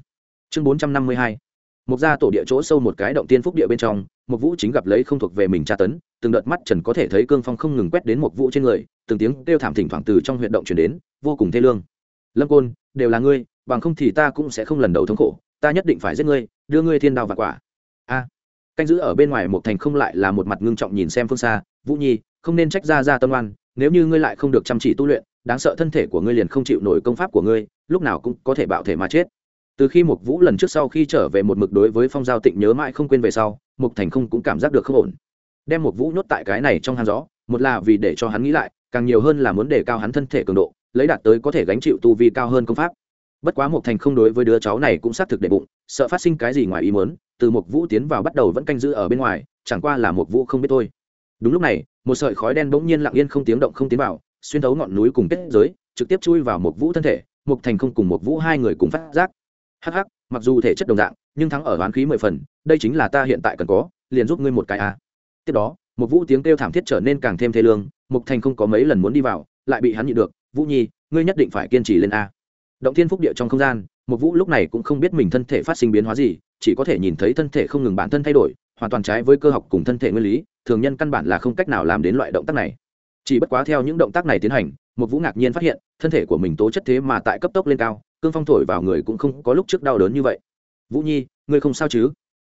Chương bốn trăm năm mươi hai. Một gia tổ địa chỗ sâu một cái động tiên phúc địa bên trong một vũ chính gặp lấy không thuộc về mình tra tấn, từng đợt mắt trần có thể thấy cương phong không ngừng quét đến một vũ trên người, từng tiếng kêu thảm thỉnh thoảng từ trong huyệt động chuyển đến, vô cùng thê lương. Lâm côn, đều là ngươi, bằng không thì ta cũng sẽ không lần đầu thống khổ, ta nhất định phải giết ngươi, đưa ngươi thiên đao và quả. A. Canh giữ ở bên ngoài một thành không lại là một mặt ngưng trọng nhìn xem phương xa, vũ nhi, không nên trách ra ra tâm oan, nếu như ngươi lại không được chăm chỉ tu luyện, đáng sợ thân thể của ngươi liền không chịu nổi công pháp của ngươi lúc nào cũng có thể bạo thể mà chết. Từ khi mục vũ lần trước sau khi trở về một mực đối với phong giao tịnh nhớ mãi không quên về sau, mục thành không cũng cảm giác được không ổn. Đem mục vũ nhốt tại cái này trong hang gió, một là vì để cho hắn nghĩ lại, càng nhiều hơn là muốn đề cao hắn thân thể cường độ, lấy đạt tới có thể gánh chịu tu vi cao hơn công pháp. Bất quá mục thành không đối với đứa cháu này cũng xác thực để bụng, sợ phát sinh cái gì ngoài ý muốn, từ mục vũ tiến vào bắt đầu vẫn canh giữ ở bên ngoài, chẳng qua là mục vũ không biết thôi. Đúng lúc này, một sợi khói đen bỗng nhiên lặng yên không tiếng động không tiến vào, xuyên thấu ngọn núi cùng kết giới, trực tiếp chui vào mục vũ thân thể mục thành không cùng mục vũ hai người cùng phát giác. Hắc hắc, mặc dù thể chất đồng dạng, nhưng thắng ở oán khí mười phần, đây chính là ta hiện tại cần có, liền giúp ngươi một cái a à. tiếp đó một vũ tiếng kêu thảm thiết trở nên càng thêm thê lương, mục thành không có mấy lần muốn đi vào, lại bị hắn nhịn được, vũ nhi, ngươi nhất định phải kiên trì lên a. Động thiên phúc địa trong không gian một vũ lúc này cũng không biết mình thân thể phát sinh biến hóa gì, chỉ có thể nhìn thấy thân thể không ngừng bản thân thay đổi, hoàn toàn trái với cơ học cùng thân thể nguyên lý, thường nhân căn bản là không cách nào làm đến loại động tác này chỉ bất quá theo những động tác này tiến hành một vũ ngạc nhiên phát hiện, thân thể của mình tố chất thế mà tại cấp tốc lên cao, cương phong thổi vào người cũng không có lúc trước đau đớn như vậy. Vũ nhi, ngươi không sao chứ?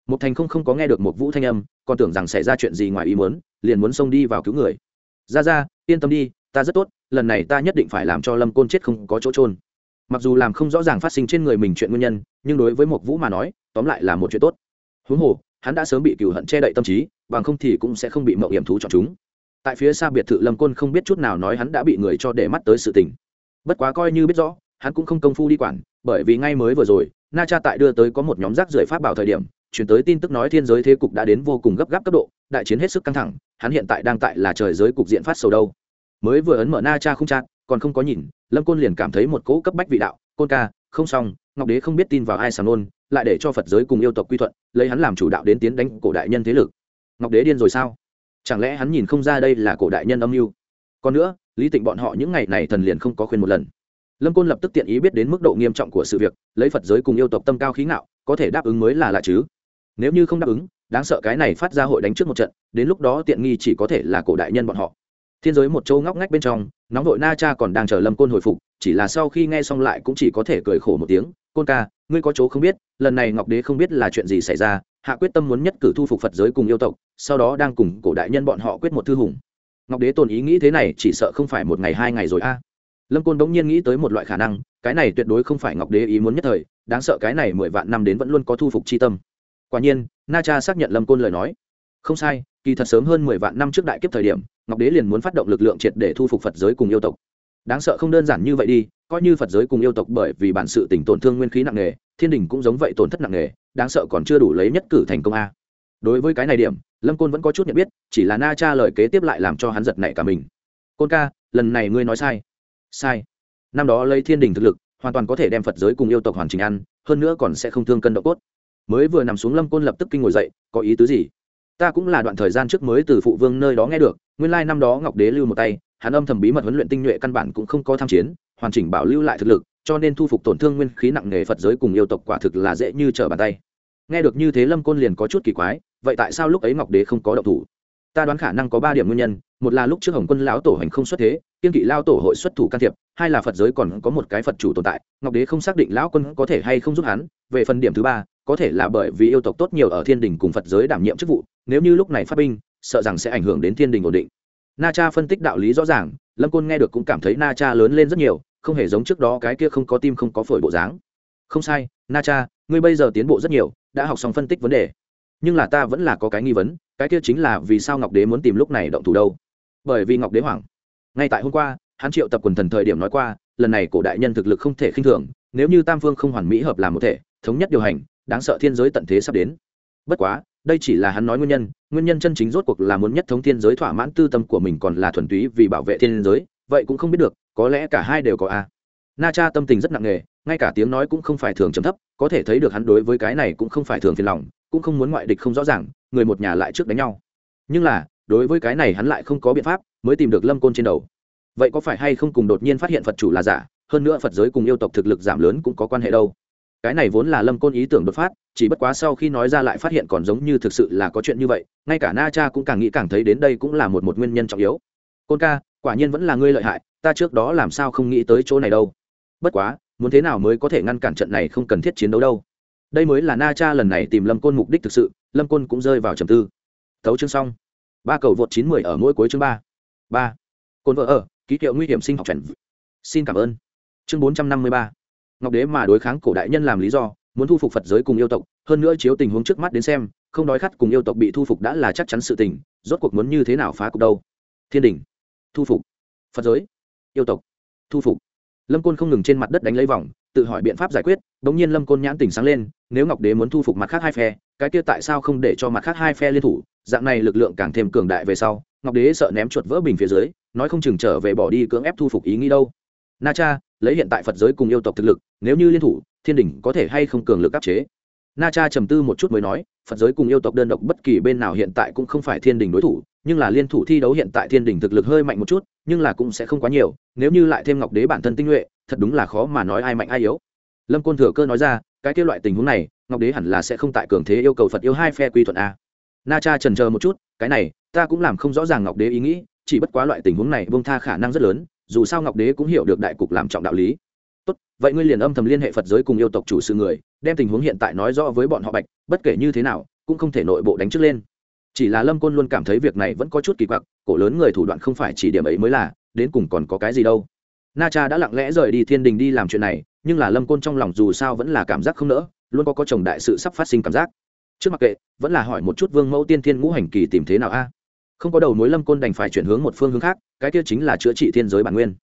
Một thành không không có nghe được một vũ thanh âm, còn tưởng rằng xảy ra chuyện gì ngoài ý muốn, liền muốn xông đi vào cứu người. Ra ra, yên tâm đi, ta rất tốt, lần này ta nhất định phải làm cho lâm côn chết không có chỗ trôn mặc dù làm không rõ ràng phát sinh trên người mình chuyện nguyên nhân, nhưng đối với một vũ mà nói, tóm lại là một chuyện tốt. Huống hồ, hắn đã sớm bị cựu hận che đậy tâm trí, bằng không thì cũng sẽ không bị mậu hiểm thú chọn chúng tại phía xa biệt thự lâm côn không biết chút nào nói hắn đã bị người cho để mắt tới sự tình. Bất quá coi như biết rõ, hắn cũng không công phu đi quản, bởi vì ngay mới vừa rồi, na cha tại đưa tới có một nhóm rác rưởi pháp bảo thời điểm chuyển tới tin tức nói thiên giới thế cục đã đến vô cùng gấp gáp cấp độ, đại chiến hết sức căng thẳng, hắn hiện tại đang tại là trời giới cục diện phát sầu đâu. Mới vừa ấn mở na cha không chặt còn không có nhìn, lâm côn liền cảm thấy một cỗ cấp bách vị đạo, côn ca, không xong, ngọc đế không biết tin vào ai sàng nôn lại để cho phật giới cùng yêu tộc quy thuận, lấy hắn làm chủ đạo đến tiến đánh cổ đại nhân thế lực. Ngọc đế điên rồi sao? Chẳng lẽ hắn nhìn không ra đây là cổ đại nhân âm mưu? Còn nữa, lý tịnh bọn họ những ngày này thần liền không có khuyên một lần. Lâm côn lập tức tiện ý biết đến mức độ nghiêm trọng của sự việc, lấy phật giới cùng yêu tộc tâm cao khí ngạo, có thể đáp ứng mới là lạ chứ. Nếu như không đáp ứng, đáng sợ cái này phát ra hội đánh trước một trận, đến lúc đó tiện nghi chỉ có thể là cổ đại nhân bọn họ. Thiên giới một châu ngóc ngách bên trong, nóng đội na cha còn đang chờ lâm côn hồi phục, chỉ là sau khi nghe xong lại cũng chỉ có thể cười khổ một tiếng. Côn ca, ngươi có chỗ không biết, lần này ngọc đế không biết là chuyện gì xảy ra hạ quyết tâm muốn nhất cử thu phục phật giới cùng yêu tộc, sau đó đang cùng cổ đại nhân bọn họ quyết một thư hùng. Ngọc đế tồn ý nghĩ thế này chỉ sợ không phải một ngày hai ngày rồi a. À. Lâm côn bỗng nhiên nghĩ tới một loại khả năng, cái này tuyệt đối không phải ngọc đế ý muốn nhất thời, đáng sợ cái này mười vạn năm đến vẫn luôn có thu phục c h i tâm. Quả nhiên, na cha xác nhận lâm côn lời nói. Không sai, kỳ thật sớm hơn mười vạn năm trước đại kiếp thời điểm, ngọc đế liền muốn phát động lực lượng triệt để thu phục phật giới cùng yêu tộc. Đáng sợ không đơn giản như vậy đi, coi như phật giới cùng yêu tộc bởi vì bản sự tỉnh tổn thương nguyên khí nặng nề, thiên đình cũng giống vậy tổn thất nặng nề đáng sợ còn chưa đủ lấy nhất cử thành công a. Đối với cái này điểm, lâm côn vẫn có chút nhận biết, chỉ là na cha lời kế tiếp lại làm cho hắn giật nảy cả mình. Côn ca, lần này ngươi nói sai. Sai. Năm đó lấy thiên đình thực lực, hoàn toàn có thể đem phật giới cùng yêu tộc hoàn chỉnh ăn, hơn nữa còn sẽ không thương cân độ cốt. Mới vừa nằm xuống lâm côn lập tức kinh ngồi dậy, có ý tứ gì? Ta cũng là đoạn thời gian trước mới từ phụ vương nơi đó nghe được, nguyên lai năm đó ngọc đế lưu một tay, hắn âm thầm bí mật huấn luyện tinh nhuệ căn bản cũng không có tham chiến, hoàn chỉnh bảo lưu lại thực lực cho nên thu phục tổn thương nguyên khí nặng nề phật giới cùng yêu tộc quả thực là dễ như trở bàn tay. Nghe được như thế lâm côn liền có chút kỳ quái, vậy tại sao lúc ấy ngọc đế không có động thủ? Ta đoán khả năng có ba điểm nguyên nhân, một là lúc trước hồng quân lão tổ hành không xuất thế, kiên kỵ lao tổ hội xuất thủ can thiệp, hai là phật giới còn có một cái phật chủ tồn tại, ngọc đế không xác định lão quân có thể hay không giúp hắn, về phần điểm thứ ba, có thể là bởi vì yêu tộc tốt nhiều ở thiên đình cùng phật giới đảm nhiệm chức vụ, nếu như lúc này phát binh, sợ rằng sẽ ảnh hưởng đến thiên đình ổn định. Na cha phân tích đạo lý rõ ràng, lâm côn nghe được cũng cảm thấy na cha lớn lên rất nhiều không hề giống trước đó cái kia không có tim không có phổi bộ dáng. Không sai, na cha, ngươi bây giờ tiến bộ rất nhiều, đã học xong phân tích vấn đề. Nhưng là ta vẫn là có cái nghi vấn, cái kia chính là vì sao ngọc đế muốn tìm lúc này động thủ đâu? Bởi vì ngọc đế hoảng. Ngay tại hôm qua, hắn triệu tập quần thần thời điểm nói qua, lần này cổ đại nhân thực lực không thể khinh thường, nếu như tam phương không hoàn mỹ hợp làm một thể, thống nhất điều hành, đáng sợ thiên giới tận thế sắp đến. Bất quá, đây chỉ là hắn nói nguyên nhân nguyên nhân chân chính rốt cuộc là muốn nhất thống thiên giới thỏa mãn tư tâm của mình còn là thuần túy vì bảo vệ thiên giới, vậy cũng không biết được có lẽ cả hai đều có a. Na cha tâm tình rất nặng nề, ngay cả tiếng nói cũng không phải thường trầm thấp, có thể thấy được hắn đối với cái này cũng không phải thường phiền lòng, cũng không muốn ngoại địch không rõ ràng, người một nhà lại trước đánh nhau. Nhưng là, đối với cái này hắn lại không có biện pháp, mới tìm được lâm côn trên đầu. Vậy có phải hay không cùng đột nhiên phát hiện phật chủ là giả, hơn nữa phật giới cùng yêu tộc thực lực giảm lớn cũng có quan hệ đâu? Cái này vốn là lâm côn ý tưởng đột phát, chỉ bất quá sau khi nói ra lại phát hiện còn giống như thực sự là có chuyện như vậy, ngay cả na cha cũng càng nghĩ càng thấy đến đây cũng là một một nguyên nhân trọng yếu. Côn ca quả nhiên vẫn là ngươi lợi hại, ta trước đó làm sao không nghĩ tới chỗ này đâu. Bất quá, muốn thế nào mới có thể ngăn cản trận này không cần thiết chiến đấu đâu. Đây mới là na cha lần này tìm lâm côn mục đích thực sự, lâm côn cũng rơi vào trầm tư. Thấu chương xong. Ba cầu vượt chín mười ở mỗi cuối chương ba. Ba. Côn vợ ở, ký hiệu nguy hiểm sinh học chuẩn xin cảm ơn. Chương bốn trăm năm mươi ba. Ngọc đế mà đối kháng cổ đại nhân làm lý do, muốn thu phục phật giới cùng yêu tộc, hơn nữa chiếu tình huống trước mắt đến xem, không đói khát cùng yêu tộc bị thu phục đã là chắc chắn sự tình, rốt cuộc muốn như thế nào phá cục đâu. Thiên đình thu phục. Phật giới. Yêu tộc. Thu phục. Lâm côn không ngừng trên mặt đất đánh lấy vòng, tự hỏi biện pháp giải quyết đ ỗ n g nhiên lâm côn nhãn tỉnh sáng lên, nếu ngọc đế muốn thu phục mặt khác hai phe, cái kia tại sao không để cho mặt khác hai phe liên thủ? Dạng này lực lượng càng thêm cường đại về sau, ngọc đế sợ ném chuột vỡ bình phía dưới, nói không chừng trở về bỏ đi cưỡng ép thu phục ý nghĩ đâu. Na cha, lấy hiện tại phật giới cùng yêu tộc thực lực, nếu như liên thủ, thiên đình có thể hay không cường lực áp chế? Na cha trầm tư một chút mới nói, phật giới cùng yêu tộc đơn độc bất kỳ bên nào hiện tại cũng không phải thiên đình đối thủ nhưng là liên thủ thi đấu hiện tại thiên đình thực lực hơi mạnh một chút, nhưng là cũng sẽ không quá nhiều, nếu như lại thêm ngọc đế bản thân tinh nhuệ, thật đúng là khó mà nói ai mạnh ai yếu. Lâm côn thừa cơ nói ra, cái kêu loại tình huống này, ngọc đế hẳn là sẽ không tại cường thế yêu cầu phật yêu hai phe quy thuận a. Na cha trần chờ một chút, cái này, ta cũng làm không rõ ràng ngọc đế ý nghĩ, chỉ bất quá loại tình huống này bông tha khả năng rất lớn, dù sao ngọc đế cũng hiểu được đại cục làm trọng đạo lý. Tốt, vậy ngươi liền âm thầm liên hệ phật giới cùng yêu tộc chủ sự người, đem tình huống hiện tại nói rõ với bọn họ bạch, bất kể như thế nào, cũng không thể nội bộ đánh trước lên chỉ là lâm côn luôn cảm thấy việc này vẫn có chút kỳ quặc, cổ lớn người thủ đoạn không phải chỉ điểm ấy mới là, đến cùng còn có cái gì đâu. Na cha đã lặng lẽ rời đi thiên đình đi làm chuyện này, nhưng là lâm côn trong lòng dù sao vẫn là cảm giác không nỡ, luôn có có chồng đại sự sắp phát sinh cảm giác. Trước mặc kệ, vẫn là hỏi một chút vương mẫu tiên thiên ngũ hành kỳ tìm thế nào a? Không có đầu mối lâm côn đành phải chuyển hướng một phương hướng khác, cái kia chính là chữa trị thiên giới bản nguyên.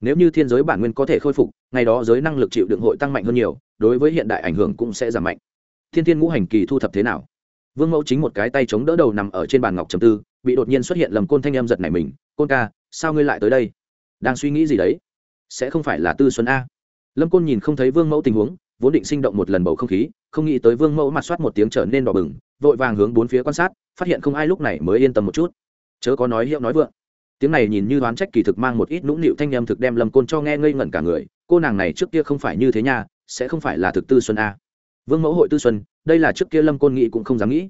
Nếu như thiên giới bản nguyên có thể khôi phục, ngày đó giới năng lực chịu đựng hội tăng mạnh hơn nhiều, đối với hiện đại ảnh hưởng cũng sẽ giảm mạnh. Thiên thiên ngũ hành kỳ thu thập thế nào? Vương mẫu chính một cái tay chống đỡ đầu nằm ở trên bàn ngọc trầm tư, bị đột nhiên xuất hiện lầm côn thanh em giật này mình, côn ca, sao ngươi lại tới đây? Đang suy nghĩ gì đấy? Sẽ không phải là tư xuân a? Lâm côn nhìn không thấy vương mẫu tình huống, vốn định sinh động một lần bầu không khí, không nghĩ tới vương mẫu mặt soát một tiếng trở nên đỏ bừng, vội vàng hướng bốn phía quan sát, phát hiện không ai lúc này mới yên tâm một chút. Chớ có nói hiệu nói vượng. Tiếng này nhìn như đoán trách kỳ thực mang một ít nũng nịu thanh em thực đem lâm côn cho nghe ngây ngẩn cả người, cô nàng này trước kia không phải như thế nha, sẽ không phải là thực tư xuân a vương mẫu hội tư xuân, đây là trước kia lâm côn nghĩ cũng không dám nghĩ.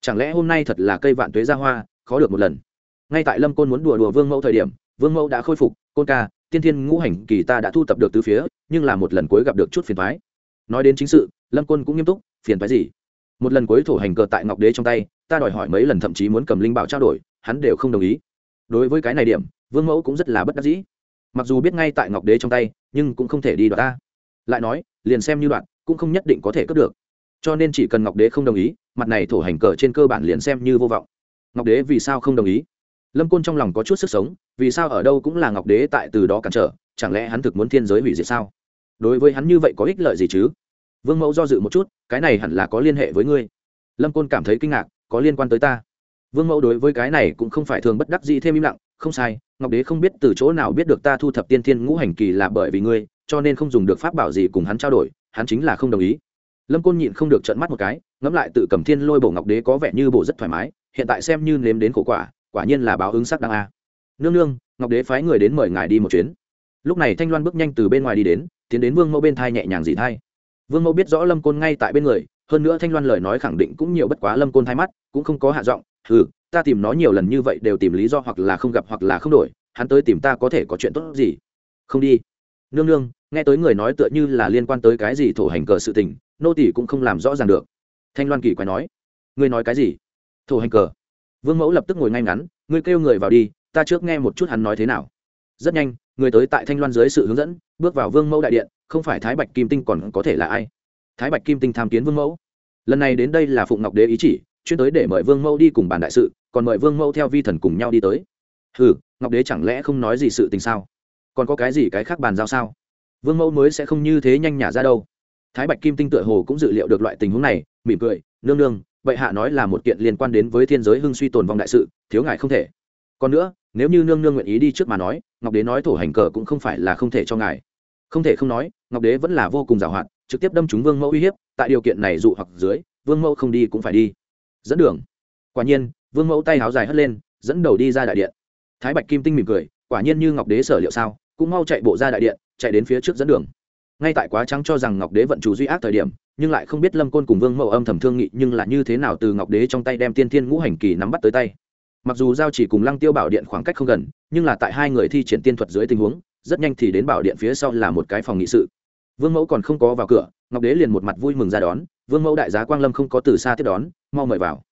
Chẳng lẽ hôm nay thật là cây vạn tuế ra hoa, khó được một lần. Ngay tại lâm côn muốn đùa đùa vương mẫu thời điểm, vương mẫu đã khôi phục, côn ca, tiên thiên ngũ hành kỳ ta đã thu tập được từ phía, nhưng là một lần cuối gặp được chút phiền thoái nói đến chính sự, lâm côn cũng nghiêm túc, phiền thoái gì? Một lần cuối thổ hành cờ tại ngọc đế trong tay, ta đòi hỏi mấy lần thậm chí muốn cầm linh bảo trao đổi, hắn đều không đồng ý. Đối với cái này điểm, vương mẫu cũng rất là bất đắc dĩ. Mặc dù biết ngay tại ngọc đế trong tay, nhưng cũng không thể đi đoạt ta. Lại nói, liền xem như đoạn cũng không nhất định có thể cướp được. Cho nên chỉ cần ngọc đế không đồng ý, mặt này thổ hành cờ trên cơ bản liền xem như vô vọng. Ngọc đế vì sao không đồng ý? Lâm côn trong lòng có chút sức sống, vì sao ở đâu cũng là ngọc đế tại từ đó cản trở, chẳng lẽ hắn thực muốn thiên giới hủy diệt sao? Đối với hắn như vậy có ích lợi gì chứ? Vương mẫu do dự một chút, cái này hẳn là có liên hệ với ngươi. Lâm côn cảm thấy kinh ngạc, có liên quan tới ta. Vương mẫu đối với cái này cũng không phải thường bất đắc gì thêm im lặng, không sai, ngọc đế không biết từ chỗ nào biết được ta thu thập tiên thiên ngũ hành kỳ là bởi vì ngươi, cho nên không dùng được pháp bảo gì cùng hắn trao đổi hắn chính là không đồng ý. Lâm côn nhịn không được trợn mắt một cái, ngẫm lại tự cầm thiên lôi bổ ngọc đế có vẻ như bổ rất thoải mái, hiện tại xem như nếm đến khổ quả quả nhiên là báo ứng sắc đăng a. Nương nương, ngọc đế phái người đến mời ngài đi một chuyến. Lúc này thanh loan bước nhanh từ bên ngoài đi đến, tiến đến vương mẫu bên thai nhẹ nhàng dị thai. Vương mẫu biết rõ lâm côn ngay tại bên người, hơn nữa thanh loan lời nói khẳng định cũng nhiều bất quá lâm côn thay mắt, cũng không có hạ giọng ừ ta tìm nó nhiều lần như vậy đều tìm lý do hoặc là không gặp hoặc là không đổi, hắn tới tìm ta có thể có chuyện tốt gì? Không đi nương nương, nghe tới người nói tựa như là liên quan tới cái gì thổ hành cờ sự tình, nô tỷ cũng không làm rõ ràng được. Thanh loan kỳ quái nói, ngươi nói cái gì? Thổ hành cờ? Vương mẫu lập tức ngồi ngay ngắn, ngươi kêu người vào đi, ta trước nghe một chút hắn nói thế nào. Rất nhanh, người tới tại thanh loan dưới sự hướng dẫn, bước vào vương mẫu đại điện, không phải thái bạch kim tinh còn có thể là ai? Thái bạch kim tinh tham kiến vương mẫu. Lần này đến đây là phụng ngọc đế ý chỉ, chuyên tới để mời vương mẫu đi cùng bàn đại sự, còn mời vương mẫu theo vi thần cùng nhau đi tới. Ừ ngọc đế chẳng lẽ không nói gì sự tình sao? Còn có cái gì cái khác bàn giao sao? Vương mẫu mới sẽ không như thế nhanh nhả ra đâu. Thái bạch kim tinh tựa hồ cũng dự liệu được loại tình huống này, mỉm cười, nương nương, vậy hạ nói là một kiện liên quan đến với thiên giới hưng suy tồn vong đại sự, thiếu ngài không thể. Còn nữa, nếu như nương nương nguyện ý đi trước mà nói, ngọc đế nói thổ hành cờ cũng không phải là không thể cho ngài. Không thể không nói, ngọc đế vẫn là vô cùng giàu hạn, trực tiếp đâm trúng vương mẫu uy hiếp, tại điều kiện này dụ hoặc dưới, vương mẫu không đi cũng phải đi. Dẫn đường. Quả nhiên, vương mẫu tay háo dài hất lên, dẫn đầu đi ra đại điện. Thái bạch kim tinh mỉm cười, quả nhiên như ngọc đế sở liệu sao? Cũng mau chạy bộ ra đại điện, chạy đến phía trước dẫn đường. Ngay tại quá trắng cho rằng ngọc đế vận chủ duy ác thời điểm, nhưng lại không biết lâm côn cùng vương mẫu âm thầm thương nghị nhưng là như thế nào từ ngọc đế trong tay đem tiên thiên ngũ hành kỳ nắm bắt tới tay. Mặc dù giao chỉ cùng lăng tiêu bảo điện khoảng cách không gần, nhưng là tại hai người thi triển tiên thuật dưới tình huống, rất nhanh thì đến bảo điện phía sau là một cái phòng nghị sự. Vương mẫu còn không có vào cửa, ngọc đế liền một mặt vui mừng ra đón, vương mẫu đại giá quang lâm không có từ xa tiếp đón, mau mời vào.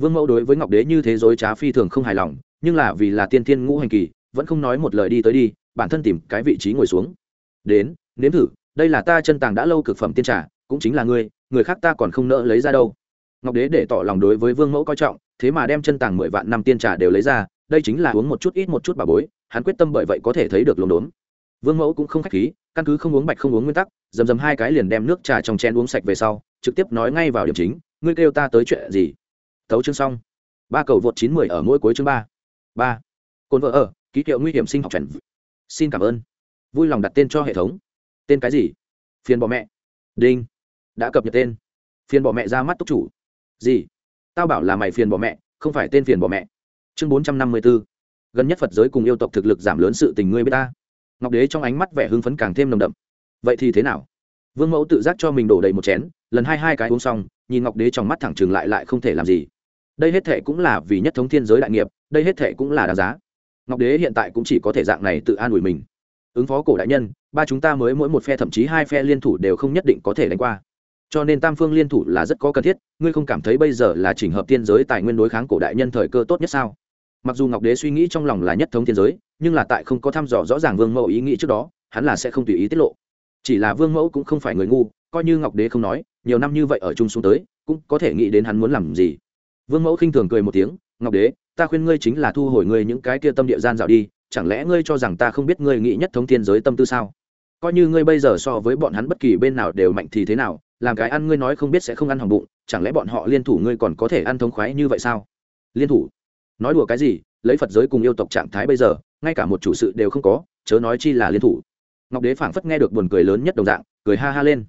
Vương mẫu đối với ngọc đế như thế dối trá phi thường không hài lòng, nhưng là vì là tiên thiên ngũ hành kỳ, vẫn không nói một lời đi tới đi bản thân tìm cái vị trí ngồi xuống. Đến, nếm thử, đây là ta chân tàng đã lâu cực phẩm tiên trà, cũng chính là ngươi, người khác ta còn không nỡ lấy ra đâu. Ngọc đế để tỏ lòng đối với vương mẫu coi trọng, thế mà đem chân tàng mười vạn năm tiên trà đều lấy ra, đây chính là uống một chút ít một chút bà bối, hắn quyết tâm bởi vậy có thể thấy được lồn đốn vương mẫu cũng không k h á c h khí, căn cứ không uống bạch không uống nguyên tắc, dầm dầm hai cái liền đem nước trà trong chén uống sạch về sau, trực tiếp nói ngay vào điểm chính, ngươi kêu ta tới chuyện gì? Tấu chương xong. Ba cầu vượt chín mười ở mỗi cuối chương ba. Ba. Cồn vợ ở, ký hiệu nguy hiểm sinh học chuẩn xin cảm ơn. Vui lòng đặt tên cho hệ thống. Tên cái gì? Phiền bỏ mẹ. Đinh. Đã cập nhật tên. Phiền bỏ mẹ ra mắt túc chủ. Gì? Tao bảo là mày phiền bỏ mẹ, không phải tên phiền bỏ mẹ. Chương bốn trăm năm mươi b ố gần nhất phật giới cùng yêu tộc thực lực giảm lớn sự tình ngươi b i ế ta. T ngọc đế trong ánh mắt vẻ hưng phấn càng thêm nồng đậm. Vậy thì thế nào? Vương mẫu tự giác cho mình đổ đầy một chén, lần hai hai cái uống xong, nhìn ngọc đế trong mắt thẳng trừng lại lại không thể làm gì. Đây hết thệ cũng là vì nhất thống thiên giới đại nghiệp, đây hết thệ cũng là đáng giá ngọc đế hiện tại cũng chỉ có thể dạng này tự an ủi mình. Ứng phó cổ đại nhân, ba chúng ta mới mỗi một phe thậm chí hai phe liên thủ đều không nhất định có thể đánh qua. Cho nên tam phương liên thủ là rất có cần thiết, ngươi không cảm thấy bây giờ là chỉnh hợp thiên giới tài nguyên đối kháng cổ đại nhân thời cơ tốt nhất sao? Mặc dù ngọc đế suy nghĩ trong lòng là nhất thống thiên giới, nhưng là tại không có thăm dò rõ ràng vương mẫu ý nghĩ trước đó, hắn là sẽ không tùy ý tiết lộ. Chỉ là vương mẫu cũng không phải người ngu, coi như ngọc đế không nói, nhiều năm như vậy ở chung xuống tới, cũng có thể nghĩ đến hắn muốn làm gì. Vương mẫu khinh thường cười một tiếng, ngọc đế ta khuyên ngươi chính là thu hồi ngươi những cái kia tâm địa gian dạo đi, chẳng lẽ ngươi cho rằng ta không biết ngươi nghĩ nhất thống thiên giới tâm tư sao? Coi như ngươi bây giờ so với bọn hắn bất kỳ bên nào đều mạnh thì thế nào, làm cái ăn ngươi nói không biết sẽ không ăn hỏng bụng, chẳng lẽ bọn họ liên thủ ngươi còn có thể ăn thống khoái như vậy sao? Liên thủ? Nói đùa cái gì, lấy phật giới cùng yêu tộc trạng thái bây giờ, ngay cả một chủ sự đều không có, chớ nói chi là liên thủ. Ngọc đế phảng phất nghe được buồn cười lớn nhất đồng dạng, cười ha ha lên.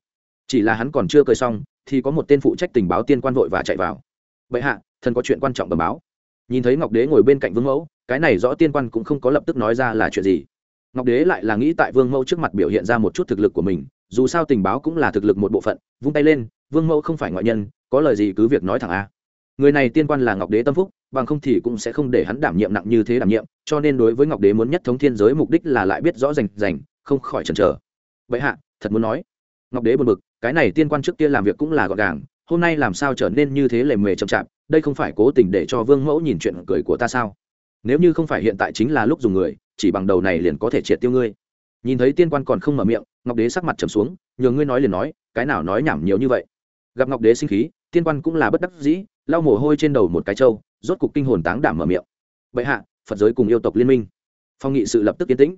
Chỉ là hắn còn chưa cười xong, thì có một tên phụ trách tình báo tiên quan vội và chạy vào. Bệ hạ, thần có chuyện quan trọng bẩm báo nhìn thấy ngọc đế ngồi bên cạnh vương mẫu, cái này rõ tiên quan cũng không có lập tức nói ra là chuyện gì. Ngọc đế lại là nghĩ tại vương mẫu trước mặt biểu hiện ra một chút thực lực của mình, dù sao tình báo cũng là thực lực một bộ phận, vung tay lên, vương mẫu không phải ngoại nhân, có lời gì cứ việc nói thẳng a. Người này tiên quan là ngọc đế tâm phúc, bằng không thì cũng sẽ không để hắn đảm nhiệm nặng như thế đảm nhiệm, cho nên đối với ngọc đế muốn nhất thống thiên giới mục đích là lại biết rõ rành rành, không khỏi chần chờ. Vậy hạ, thật muốn nói. Ngọc đế buồn bực, cái này tiên quan trước kia làm việc cũng là gọn gàng hôm nay làm sao trở nên như thế lề mề chậm chạp, đây không phải cố tình để cho vương mẫu nhìn chuyện cười của ta sao? Nếu như không phải hiện tại chính là lúc dùng người, chỉ bằng đầu này liền có thể triệt tiêu ngươi. Nhìn thấy tiên quan còn không mở miệng, ngọc đế sắc mặt trầm xuống, nhờ ngươi nói liền nói, cái nào nói nhảm nhiều như vậy? Gặp ngọc đế sinh khí, tiên quan cũng là bất đắc dĩ, lau mồ hôi trên đầu một cái trâu, rốt cục kinh hồn táng đảm mở miệng. Bệ hạ, phật giới cùng yêu tộc liên minh. Phong nghị sự lập tức yên tĩnh.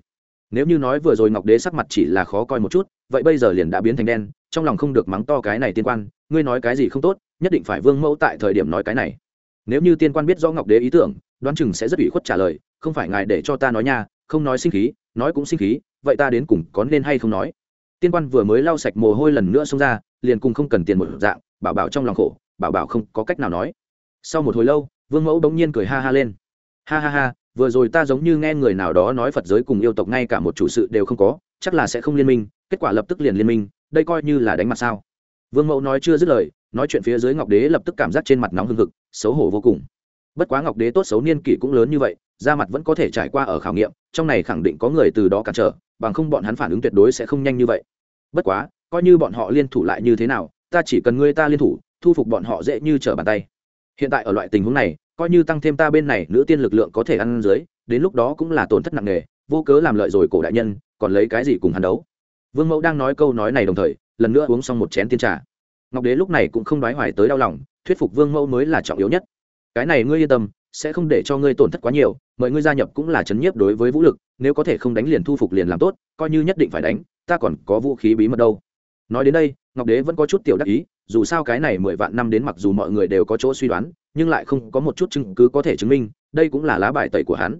Nếu như nói vừa rồi ngọc đế sắc mặt chỉ là khó coi một chút, vậy bây giờ liền đã biến thành đen, trong lòng không được mắng to cái này tiên quan ngươi nói cái gì không tốt, nhất định phải vương mẫu tại thời điểm nói cái này. Nếu như tiên quan biết rõ ngọc đế ý tưởng, đoán chừng sẽ rất ủy khuất trả lời, không phải ngài để cho ta nói nha, không nói sinh khí, nói cũng sinh khí, vậy ta đến cùng có nên hay không nói? Tiên quan vừa mới lau sạch mồ hôi lần nữa xông ra, liền cùng không cần tiền một dạng, bảo bảo trong lòng khổ, bảo bảo không có cách nào nói. Sau một hồi lâu, vương mẫu bỗng nhiên cười ha ha lên. Ha ha ha, vừa rồi ta giống như nghe người nào đó nói phật giới cùng yêu tộc ngay cả một chủ sự đều không có, chắc là sẽ không liên minh, kết quả lập tức liền liên minh, đây coi như là đánh mặt sao? Vương mẫu nói chưa dứt lời, nói chuyện phía dưới ngọc đế lập tức cảm giác trên mặt nóng hừng hực, xấu hổ vô cùng. Bất quá ngọc đế tốt xấu niên kỷ cũng lớn như vậy, da mặt vẫn có thể trải qua ở khảo nghiệm, trong này khẳng định có người từ đó cản trở, bằng không bọn hắn phản ứng tuyệt đối sẽ không nhanh như vậy. Bất quá, coi như bọn họ liên thủ lại như thế nào, ta chỉ cần ngươi ta liên thủ, thu phục bọn họ dễ như trở bàn tay. Hiện tại ở loại tình huống này, coi như tăng thêm ta bên này nữ tiên lực lượng có thể ăn dưới, đến lúc đó cũng là tổn thất nặng nề, vô cớ làm lợi rồi cổ đại nhân, còn lấy cái gì cùng hắn đấu? Vương mẫu đang nói câu nói này đồng thời lần nữa uống xong một chén tiên trà. Ngọc đế lúc này cũng không đoái hoài tới đau lòng, thuyết phục vương mẫu mới là trọng yếu nhất. Cái này ngươi yên tâm, sẽ không để cho ngươi tổn thất quá nhiều, mời ngươi gia nhập cũng là chấn nhiếp đối với vũ lực, nếu có thể không đánh liền thu phục liền làm tốt, coi như nhất định phải đánh, ta còn có vũ khí bí mật đâu. Nói đến đây, ngọc đế vẫn có chút tiểu đắc ý, dù sao cái này mười vạn năm đến mặc dù mọi người đều có chỗ suy đoán, nhưng lại không có một chút chứng cứ có thể chứng minh, đây cũng là lá bài tẩy của hắn.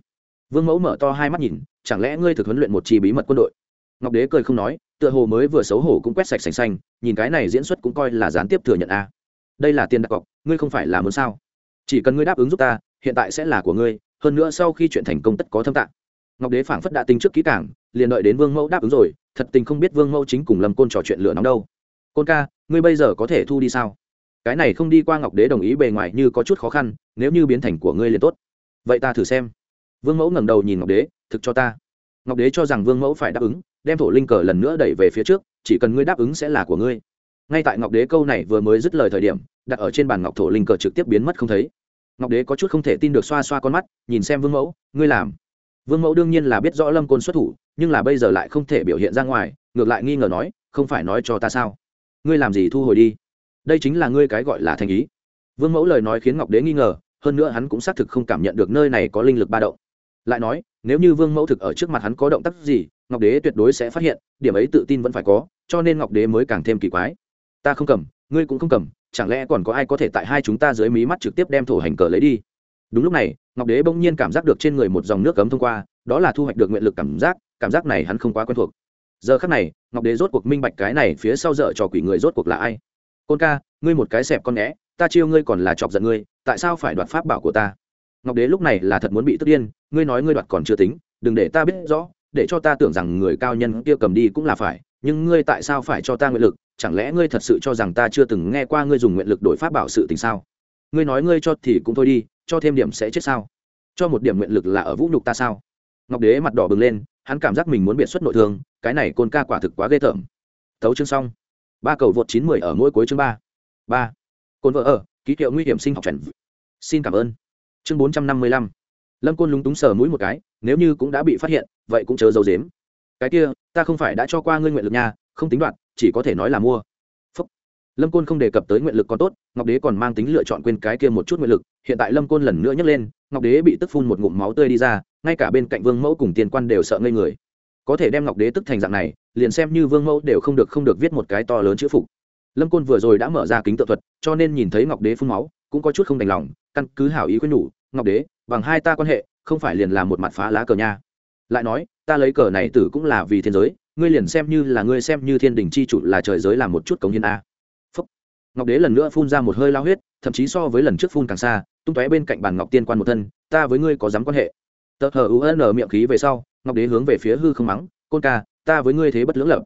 Vương mẫu mở to hai mắt nhìn, chẳng lẽ ngươi thực huấn luyện một chi bí mật quân đội? Ngọc đế cười không nói tựa hồ mới vừa xấu hổ cũng quét sạch sành xanh, nhìn cái này diễn xuất cũng coi là gián tiếp thừa nhận a. Đây là tiền đặt cọc, ngươi không phải là muốn sao? Chỉ cần ngươi đáp ứng giúp ta, hiện tại sẽ là của ngươi, hơn nữa sau khi chuyện thành công tất có thâm tạng. Ngọc đế phảng phất đã tính trước kỹ cảng liền đợi đến vương mẫu đáp ứng rồi, thật tình không biết vương mẫu chính cùng lâm côn trò chuyện lửa nóng đâu. Côn ca, ngươi bây giờ có thể thu đi sao? Cái này không đi qua ngọc đế đồng ý bề ngoài như có chút khó khăn, nếu như biến thành của ngươi liền tốt. Vậy ta thử xem. Vương mẫu ngẩng đầu nhìn ngọc đế, thực cho ta. Ngọc đế cho rằng vương mẫu phải đáp ứng đem thổ linh cờ lần nữa đẩy về phía trước, chỉ cần ngươi đáp ứng sẽ là của ngươi. Ngay tại ngọc đế câu này vừa mới dứt lời thời điểm, đặt ở trên bàn ngọc thổ linh cờ trực tiếp biến mất không thấy. Ngọc đế có chút không thể tin được xoa xoa con mắt, nhìn xem vương mẫu, ngươi làm? Vương mẫu đương nhiên là biết rõ lâm côn xuất thủ, nhưng là bây giờ lại không thể biểu hiện ra ngoài, ngược lại nghi ngờ nói, không phải nói cho ta sao? Ngươi làm gì thu hồi đi? Đây chính là ngươi cái gọi là thành ý. Vương mẫu lời nói khiến ngọc đế nghi ngờ, hơn nữa hắn cũng xác thực không cảm nhận được nơi này có linh lực ba động lại nói, nếu như vương mẫu thực ở trước mặt hắn có động tác gì, ngọc đế tuyệt đối sẽ phát hiện, điểm ấy tự tin vẫn phải có, cho nên ngọc đế mới càng thêm kỳ quái. Ta không cầm, ngươi cũng không cầm, chẳng lẽ còn có ai có thể tại hai chúng ta dưới mí mắt trực tiếp đem thổ hành cờ lấy đi? Đúng lúc này, ngọc đế bỗng nhiên cảm giác được trên người một dòng nước cấm thông qua, đó là thu hoạch được nguyện lực cảm giác cảm giác này hắn không quá quen thuộc. Giờ khắc này, ngọc đế rốt cuộc minh bạch cái này phía sau dở trò quỷ người rốt cuộc là ai. Côn ca, ngươi một cái xẹp con né ta chiêu ngươi còn là chọc giận ngươi, tại sao phải đoạt pháp bảo của ta? Ngọc đế lúc này là thật muốn bị tức điên, ngươi nói ngươi đoạt còn chưa tính, đừng để ta biết rõ, để cho ta tưởng rằng người cao nhân kia cầm đi cũng là phải, nhưng ngươi tại sao phải cho ta nguyện lực, chẳng lẽ ngươi thật sự cho rằng ta chưa từng nghe qua ngươi dùng nguyện lực đổi pháp bảo sự tình sao? Ngươi nói ngươi cho thì cũng thôi đi, cho thêm điểm sẽ chết sao? Cho một điểm nguyện lực là ở vũ nhục ta sao? Ngọc đế mặt đỏ bừng lên, hắn cảm giác mình muốn biệt xuất nội thương, cái này côn ca quả thực quá ghê tởm. Tấu chương xong. Ba cầu vượt chín mười ở mỗi cuối chương ba. Ba. Côn vợ ở, ký hiệu nguy hiểm sinh học chuẩn xin cảm ơn chương bốn trăm năm mươi lăm. Lâm côn lúng túng sờ mũi một cái, nếu như cũng đã bị phát hiện, vậy cũng chớ dấu dếm cái kia, ta không phải đã cho qua ngươi nguyện lực nha, không tính đoạn chỉ có thể nói là mua. Phúc. lâm côn không đề cập tới nguyện lực còn tốt, ngọc đế còn mang tính lựa chọn quên cái kia một chút nguyện lực, hiện tại lâm côn lần nữa nhấc lên, ngọc đế bị tức phun một ngụm máu tươi đi ra, ngay cả bên cạnh vương mẫu cùng tiền quan đều sợ ngây người. Có thể đem ngọc đế tức thành dạng này, liền xem như vương mẫu đều không được không được viết một cái to lớn chữ phục. Lâm côn vừa rồi đã mở ra kính tự thuật, cho nên nhìn thấy ngọc đế phun máu, cũng có chút không đành lòng căn cứ hảo ý khuyên nhủ, ngọc đế, bằng hai ta quan hệ, không phải liền là một mặt phá lá cờ nha. Lại nói, ta lấy cờ này tử cũng là vì thiên giới, ngươi liền xem như là ngươi xem như thiên đình chi chủ là trời giới làm một chút cống hiến a. Phúc. ngọc đế lần nữa phun ra một hơi lao huyết, thậm chí so với lần trước phun càng xa, tung tóe bên cạnh bàn ngọc tiên quan một thân, ta với ngươi có dám quan hệ? Tờ hờ u miệng khí về sau, ngọc đế hướng về phía hư không mắng, côn ca, ta với ngươi thế bất lưỡng lập.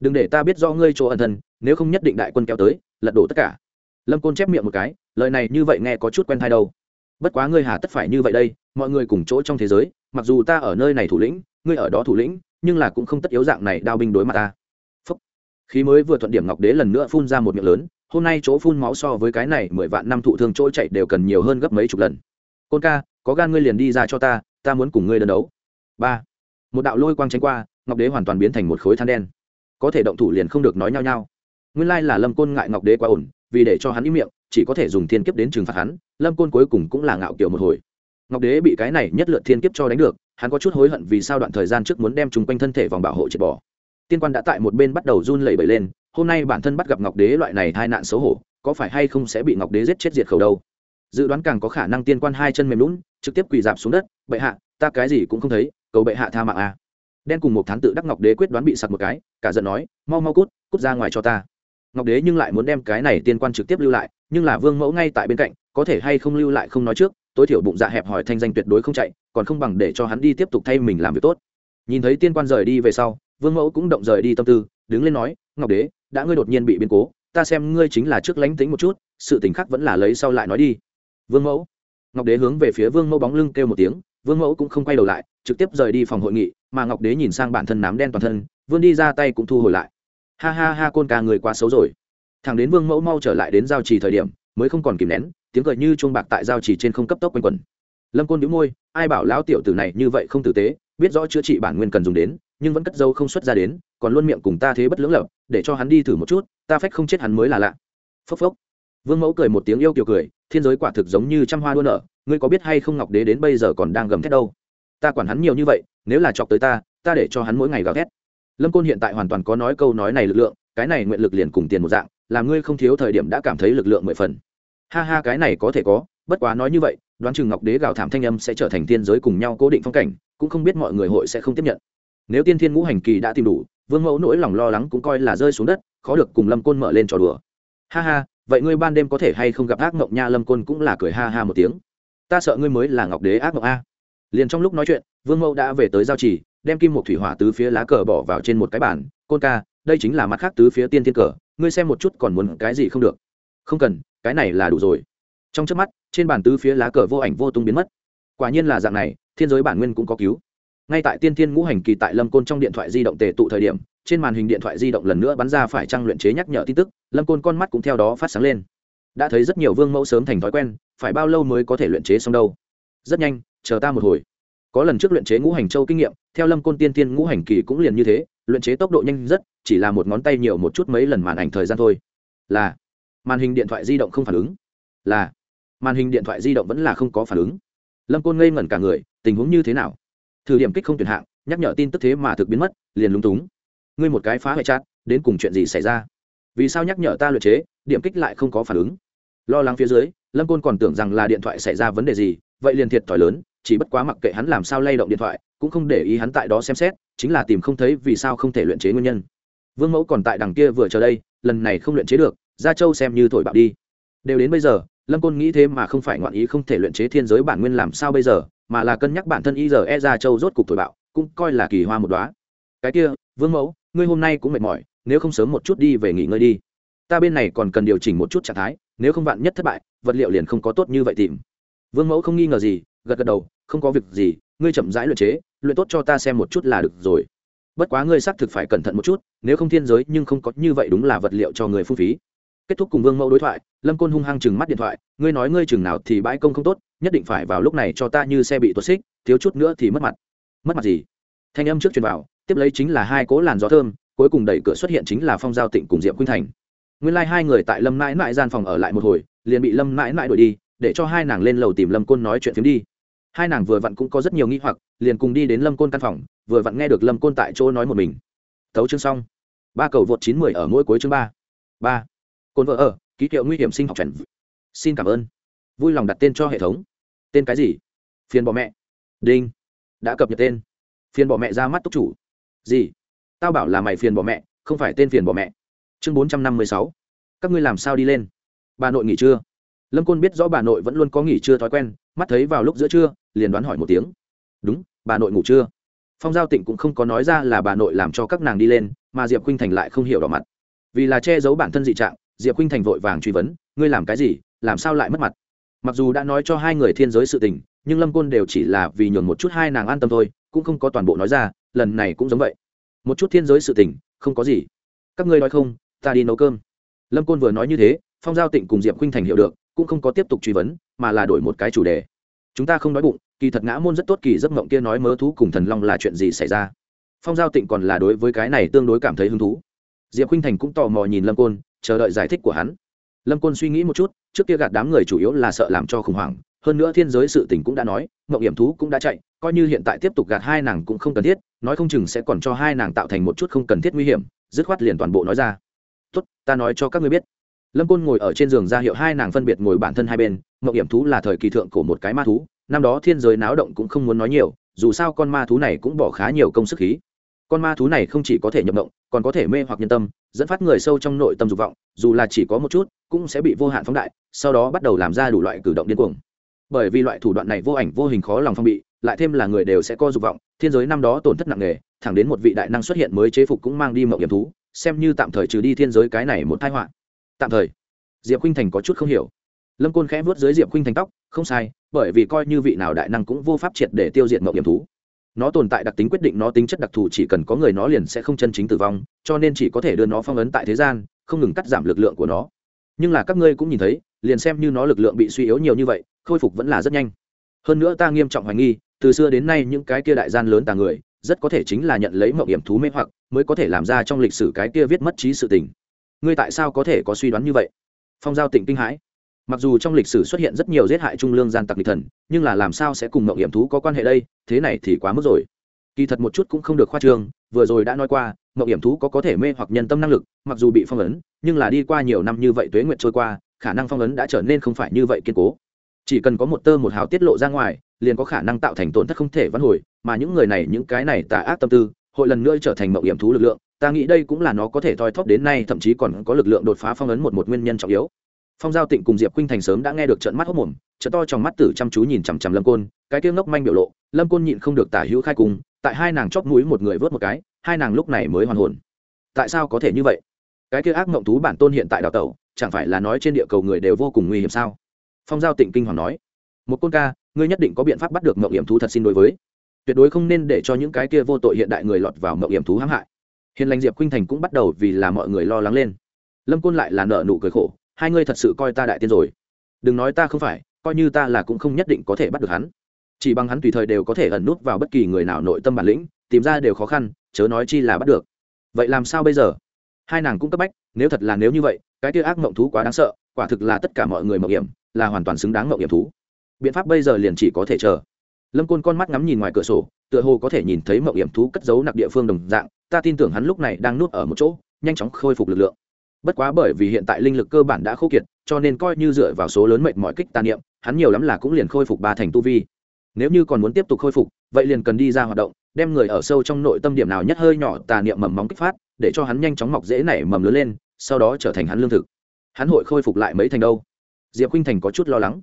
Đừng để ta biết do ngươi chỗ ẩn thân, nếu không nhất định đại quân kéo tới, lật đổ tất cả lâm côn chép miệng một cái, lời này như vậy nghe có chút quen thai đâu. Bất quá ngươi hà tất phải như vậy đây, mọi người cùng chỗ trong thế giới, mặc dù ta ở nơi này thủ lĩnh, ngươi ở đó thủ lĩnh, nhưng là cũng không tất yếu dạng này đao binh đối mặt ta. Phúc. khí mới vừa thuận điểm ngọc đế lần nữa phun ra một miệng lớn, hôm nay chỗ phun máu so với cái này mười vạn năm thụ thương chỗ chạy đều cần nhiều hơn gấp mấy chục lần. Côn ca, có gan ngươi liền đi ra cho ta ta muốn cùng ngươi đơn đấu. Ba. Một đạo lôi quang tránh qua, ngọc đế hoàn toàn biến thành một khối than đen. Có thể động thủ liền không được nói nhau nhau. Nguyên lai là lâm côn ngại ngọc đế quá ổn vì để cho hắn im miệng, chỉ có thể dùng thiên kiếp đến trừng phạt hắn, lâm côn cuối cùng cũng là ngạo kiểu một hồi. Ngọc đế bị cái này nhất lượt thiên kiếp cho đánh được, hắn có chút hối hận vì sao đoạn thời gian trước muốn đem chung quanh thân thể vòng bảo hộ triệt bỏ. Tiên quan đã tại một bên bắt đầu run lẩy bẩy lên, hôm nay bản thân bắt gặp ngọc đế loại này tai nạn xấu hổ, có phải hay không sẽ bị ngọc đế giết chết diệt khẩu đâu? Dự đoán càng có khả năng tiên quan hai chân mềm lún trực tiếp quỳ dạp xuống đất, bệ hạ, ta cái gì cũng không thấy, cầu bệ hạ tha mạng a à. đen cùng một thán tự đắc ngọc đế quyết đoán bị sặc một cái, cả giận nói, mau mau cút cút ra ngoài cho ta ngọc đế nhưng lại muốn đem cái này tiên quan trực tiếp lưu lại, nhưng là vương mẫu ngay tại bên cạnh, có thể hay không lưu lại không nói trước, tối thiểu bụng dạ hẹp hỏi thanh danh tuyệt đối không chạy, còn không bằng để cho hắn đi tiếp tục thay mình làm việc tốt. Nhìn thấy tiên quan rời đi về sau, vương mẫu cũng động rời đi tâm tư, đứng lên nói, ngọc đế, đã ngươi đột nhiên bị biến cố, ta xem ngươi chính là trước lánh tính một chút, sự tình khác vẫn là lấy sau lại nói đi. Vương mẫu. Ngọc đế hướng về phía vương mẫu bóng lưng kêu một tiếng, vương mẫu cũng không quay đầu lại, trực tiếp rời đi phòng hội nghị, mà ngọc đế nhìn sang bản thân nám đen toàn thân vương đi ra tay cũng thu hồi lại ha ha ha, côn ca người quá xấu rồi. Thằng đến vương mẫu mau trở lại đến giao trì thời điểm, mới không còn kìm nén, tiếng cười như chuông bạc tại giao trì trên không cấp tốc quanh quẩn. Lâm côn đĩu môi, ai bảo lão tiểu tử này như vậy không tử tế, biết rõ chữa trị bản nguyên cần dùng đến, nhưng vẫn cất dâu không xuất ra đến, còn luôn miệng cùng ta thế bất lưỡng lập, để cho hắn đi thử một chút, ta phách không chết hắn mới là lạ. Phốc phốc. Vương mẫu cười một tiếng yêu kiều cười, thiên giới quả thực giống như trăm hoa đua nở, ngươi có biết hay không ngọc đế đến bây giờ còn đang gầm thét đâu? Ta quản hắn nhiều như vậy, nếu là chọc tới ta ta để cho hắn mỗi ngày gào thét lâm côn hiện tại hoàn toàn có nói câu nói này lực lượng, cái này nguyện lực liền cùng tiền một dạng làm ngươi không thiếu thời điểm đã cảm thấy lực lượng mười phần. Ha ha, cái này có thể có, bất quá nói như vậy, đoán chừng ngọc đế gào thảm thanh âm sẽ trở thành thiên giới cùng nhau cố định phong cảnh, cũng không biết mọi người hội sẽ không tiếp nhận. Nếu tiên thiên ngũ hành kỳ đã tìm đủ, vương mẫu nỗi lòng lo lắng cũng coi là rơi xuống đất, khó được cùng lâm côn mở lên trò đùa. Ha ha, vậy ngươi ban đêm có thể hay không gặp ác mộng nha? Lâm côn cũng là cười ha ha một tiếng. Ta sợ ngươi mới là ngọc đế ác mộng a. Liền trong lúc nói chuyện, vương mẫu đã về tới giao trì đem kim một thủy hỏa tứ phía lá cờ bỏ vào trên một cái bàn, côn ca, đây chính là mặt khác tứ phía tiên thiên cờ, ngươi xem một chút còn muốn cái gì không được? Không cần, cái này là đủ rồi. Trong trước mắt, trên bàn tứ phía lá cờ vô ảnh vô tung biến mất. Quả nhiên là dạng này, thiên giới bản nguyên cũng có cứu. Ngay tại tiên thiên ngũ hành kỳ tại lâm côn trong điện thoại di động tề tụ thời điểm, trên màn hình điện thoại di động lần nữa bắn ra phải trang luyện chế nhắc nhở tin tức, lâm côn con mắt cũng theo đó phát sáng lên. Đã thấy rất nhiều vương mẫu sớm thành thói quen, phải bao lâu mới có thể luyện chế xong đâu? Rất nhanh, chờ ta một hồi có lần trước luyện chế ngũ hành châu kinh nghiệm, theo lâm côn tiên tiên ngũ hành kỳ cũng liền như thế, luyện chế tốc độ nhanh rất, chỉ là một ngón tay nhiều một chút mấy lần màn ảnh thời gian thôi. Là, màn hình điện thoại di động không phản ứng. Là, màn hình điện thoại di động vẫn là không có phản ứng. Lâm côn ngây ngẩn cả người, tình huống như thế nào? Thử điểm kích không tuyển hạng, nhắc nhở tin tức thế mà thực biến mất, liền lúng túng. Ngươi một cái phá hệ chát đến cùng chuyện gì xảy ra? Vì sao nhắc nhở ta luyện chế, điểm kích lại không có phản ứng? Lo lắng phía dưới, lâm côn còn tưởng rằng là điện thoại xảy ra vấn đề gì, vậy liền thiệt thòi lớn chỉ bất quá mặc kệ hắn làm sao lay động điện thoại, cũng không để ý hắn tại đó xem xét, chính là tìm không thấy vì sao không thể luyện chế nguyên nhân. Vương mẫu còn tại đằng kia vừa chờ đây, lần này không luyện chế được, gia châu xem như thổi bạo đi. Đều đến bây giờ, lâm côn nghĩ thế mà không phải ngoạn ý không thể luyện chế thiên giới bản nguyên làm sao bây giờ, mà là cân nhắc bản thân y giờ e gia châu rốt cục thổi bạo, cũng coi là kỳ hoa một đoá cái kia, vương mẫu, ngươi hôm nay cũng mệt mỏi, nếu không sớm một chút đi về nghỉ ngơi đi. Ta bên này còn cần điều chỉnh một chút trạng thái, nếu không vạn nhất thất bại, vật liệu liền không có tốt như vậy tìm. Vương mẫu không nghi ngờ gì gật gật đầu, không có việc gì, ngươi chậm rãi luyện chế, luyện tốt cho ta xem một chút là được rồi. Bất quá ngươi xác thực phải cẩn thận một chút, nếu không thiên giới nhưng không có như vậy đúng là vật liệu cho người phung phí. Kết thúc cùng vương mẫu đối thoại, lâm côn hung hăng chừng mắt điện thoại, ngươi nói ngươi chừng nào thì bãi công không tốt, nhất định phải vào lúc này cho ta như xe bị tuột xích, thiếu chút nữa thì mất mặt. Mất mặt gì? Thanh âm trước truyền vào, tiếp lấy chính là hai cố làn gió thơm, cuối cùng đẩy cửa xuất hiện chính là phong giao tịnh cùng diệp khuynh thành. Nguyên lai、like、hai người tại lâm mãi mãi gian phòng ở lại một hồi, liền bị lâm mãi mãi đuổi đi, để cho hai nàng lên lầu tìm lâm côn nói chuyện phiếm đi hai nàng vừa vặn cũng có rất nhiều nghi hoặc, liền cùng đi đến lâm côn căn phòng, vừa vặn nghe được lâm côn tại chỗ nói một mình. Thấu chương xong. Ba cầu vượt chín mười ở mỗi cuối chương ba. Ba. Côn vợ ở, ký hiệu nguy hiểm sinh học trần xin cảm ơn. Vui lòng đặt tên cho hệ thống. Tên cái gì? Phiền bỏ mẹ. Đinh. Đã cập nhật tên. Phiền bỏ mẹ ra mắt túc chủ. Gì? Tao bảo là mày phiền bỏ mẹ, không phải tên phiền bỏ mẹ. Chương bốn trăm năm mươi sáu. Các ngươi làm sao đi lên? Bà nội nghỉ trưa lâm côn biết rõ bà nội vẫn luôn có nghỉ trưa thói quen, mắt thấy vào lúc giữa trưa, liền đoán hỏi một tiếng. Đúng, bà nội ngủ trưa. Phong giao tịnh cũng không có nói ra là bà nội làm cho các nàng đi lên, mà diệp khinh thành lại không hiểu đỏ mặt. Vì là che giấu bản thân dị trạng, diệp khinh thành vội vàng truy vấn, ngươi làm cái gì? Làm sao lại mất mặt? Mặc dù đã nói cho hai người thiên giới sự tình, nhưng lâm côn đều chỉ là vì nhường một chút hai nàng an tâm thôi, cũng không có toàn bộ nói ra, lần này cũng giống vậy. Một chút thiên giới sự tình, không có gì. Các ngươi nói không, ta đi nấu cơm. Lâm côn vừa nói như thế, phong giao tịnh cùng diệp khinh thành hiểu được cũng không có tiếp tục truy vấn, mà là đổi một cái chủ đề. Chúng ta không nói bụng, kỳ thật ngã môn rất tốt, kỳ giấc mộng kia nói mớ thú cùng thần long là chuyện gì xảy ra? Phong giao tịnh còn là đối với cái này tương đối cảm thấy hứng thú. Diệp khinh thành cũng tò mò nhìn lâm côn, chờ đợi giải thích của hắn. Lâm côn suy nghĩ một chút, trước kia gạt đám người chủ yếu là sợ làm cho khủng hoảng, hơn nữa thiên giới sự tình cũng đã nói, mộng hiểm thú cũng đã chạy, coi như hiện tại tiếp tục gạt hai nàng cũng không cần thiết, nói không chừng sẽ còn cho hai nàng tạo thành một chút không cần thiết nguy hiểm, dứt khoát liền toàn bộ nói ra. Tốt, ta nói cho các ngươi biết lâm côn ngồi ở trên giường ra hiệu hai nàng phân biệt ngồi bản thân hai bên Mậu hiểm thú là thời kỳ thượng của một cái ma thú, năm đó thiên giới náo động cũng không muốn nói nhiều, dù sao con ma thú này cũng bỏ khá nhiều công sức khí. Con ma thú này không chỉ có thể nhập động còn có thể mê hoặc nhân tâm, dẫn phát người sâu trong nội tâm dục vọng, dù là chỉ có một chút, cũng sẽ bị vô hạn phóng đại, sau đó bắt đầu làm ra đủ loại cử động điên cuồng. Bởi vì loại thủ đoạn này vô ảnh vô hình khó lòng phong bị, lại thêm là người đều sẽ có dục vọng, thiên giới năm đó tổn thất nặng nề, thẳng đến một vị đại năng xuất hiện mới chế phục cũng mang đi Mậu hiểm thú, xem như tạm thời trừ đi thiên giới cái này một tai họa tạm thời. Diệp khinh thành có chút không hiểu. Lâm côn khẽ vớt dưới diệp khinh thành tóc, không sai, bởi vì coi như vị nào đại năng cũng vô pháp triệt để tiêu diệt mộng hiểm thú. Nó tồn tại đặc tính quyết định nó tính chất đặc thù chỉ cần có người nó liền sẽ không chân chính tử vong, cho nên chỉ có thể đưa nó phong ấn tại thế gian, không ngừng cắt giảm lực lượng của nó. Nhưng là các ngươi cũng nhìn thấy, liền xem như nó lực lượng bị suy yếu nhiều như vậy, khôi phục vẫn là rất nhanh. Hơn nữa ta nghiêm trọng hoài nghi, từ xưa đến nay những cái kia đại gian lớn tàng người, rất có thể chính là nhận lấy mậu hiểm thú mê hoặc, mới có thể làm ra trong lịch sử cái kia viết mất trí sự tình ngươi tại sao có thể có suy đoán như vậy? Phong giao tịnh kinh hãi. Mặc dù trong lịch sử xuất hiện rất nhiều giết hại trung lương gian tặc lịch thần, nhưng là làm sao sẽ cùng mậu hiểm thú có quan hệ đây? Thế này thì quá mức rồi. Kỳ thật một chút cũng không được khoa trương, vừa rồi đã nói qua mậu hiểm thú có có thể mê hoặc nhân tâm năng lực, mặc dù bị phong ấn, nhưng là đi qua nhiều năm như vậy tuế nguyện trôi qua, khả năng phong ấn đã trở nên không phải như vậy kiên cố. Chỉ cần có một tơ một hào tiết lộ ra ngoài, liền có khả năng tạo thành tổn thất không thể vãn hồi, mà những người này, những cái này tà ác tâm tư, hội lần nữa trở thành mậu hiểm thú lực lượng ta nghĩ đây cũng là nó có thể thoi thóp đến nay, thậm chí còn có lực lượng đột phá phong ấn một một nguyên nhân trọng yếu. Phong giao tịnh cùng diệp khuynh thành sớm đã nghe được trận mắt hốc mồm trận to trong mắt tử chăm chú nhìn chằm chằm lâm côn, cái tiếng ngốc manh biểu lộ, lâm côn nhịn không được tả hữu khai cùng, tại hai nàng chóp mũi một người vớt một cái, hai nàng lúc này mới hoàn hồn. Tại sao có thể như vậy? Cái kia ác mộng thú bản tôn hiện tại đào tẩu, chẳng phải là nói trên địa cầu người đều vô cùng nguy hiểm sao? Phong giao tịnh kinh hoàng nói, một côn ca, ngươi nhất định có biện pháp bắt được mộng hiểm thú thật xin đối với. Tuyệt đối không nên để cho những cái kia vô tội hiện đại người lọt vào mộng hiểm thú hãm hại hiền lành diệp khuynh thành cũng bắt đầu vì là mọi người lo lắng lên. Lâm côn lại là nợ nụ cười khổ, hai ngươi thật sự coi ta đại tiên rồi. Đừng nói ta không phải, coi như ta là cũng không nhất định có thể bắt được hắn. Chỉ bằng hắn tùy thời đều có thể ẩn nút vào bất kỳ người nào nội tâm bản lĩnh, tìm ra đều khó khăn, chớ nói chi là bắt được. Vậy làm sao bây giờ? Hai nàng cũng cấp bách, nếu thật là nếu như vậy, cái kia ác mộng thú quá đáng sợ, quả thực là tất cả mọi người mộng hiểm, là hoàn toàn xứng đáng mộng hiểm thú. Biện pháp bây giờ liền chỉ có thể chờ. Lâm côn con mắt ngắm nhìn ngoài cửa sổ, tựa hồ có thể nhìn thấy mộng hiểm thú cất giấu nặc địa phương đồng dạng ta tin tưởng hắn lúc này đang nuốt ở một chỗ, nhanh chóng khôi phục lực lượng. Bất quá bởi vì hiện tại linh lực cơ bản đã khô kiệt, cho nên coi như dựa vào số lớn mệnh mọi kích tàn niệm, hắn nhiều lắm là cũng liền khôi phục ba thành tu vi. Nếu như còn muốn tiếp tục khôi phục, vậy liền cần đi ra hoạt động, đem người ở sâu trong nội tâm điểm nào nhất hơi nhỏ tà niệm mầm móng kích phát, để cho hắn nhanh chóng mọc dễ nảy mầm lớn lên, sau đó trở thành hắn lương thực. Hắn hội khôi phục lại mấy thành đâu? Diệp khinh thành có chút lo lắng.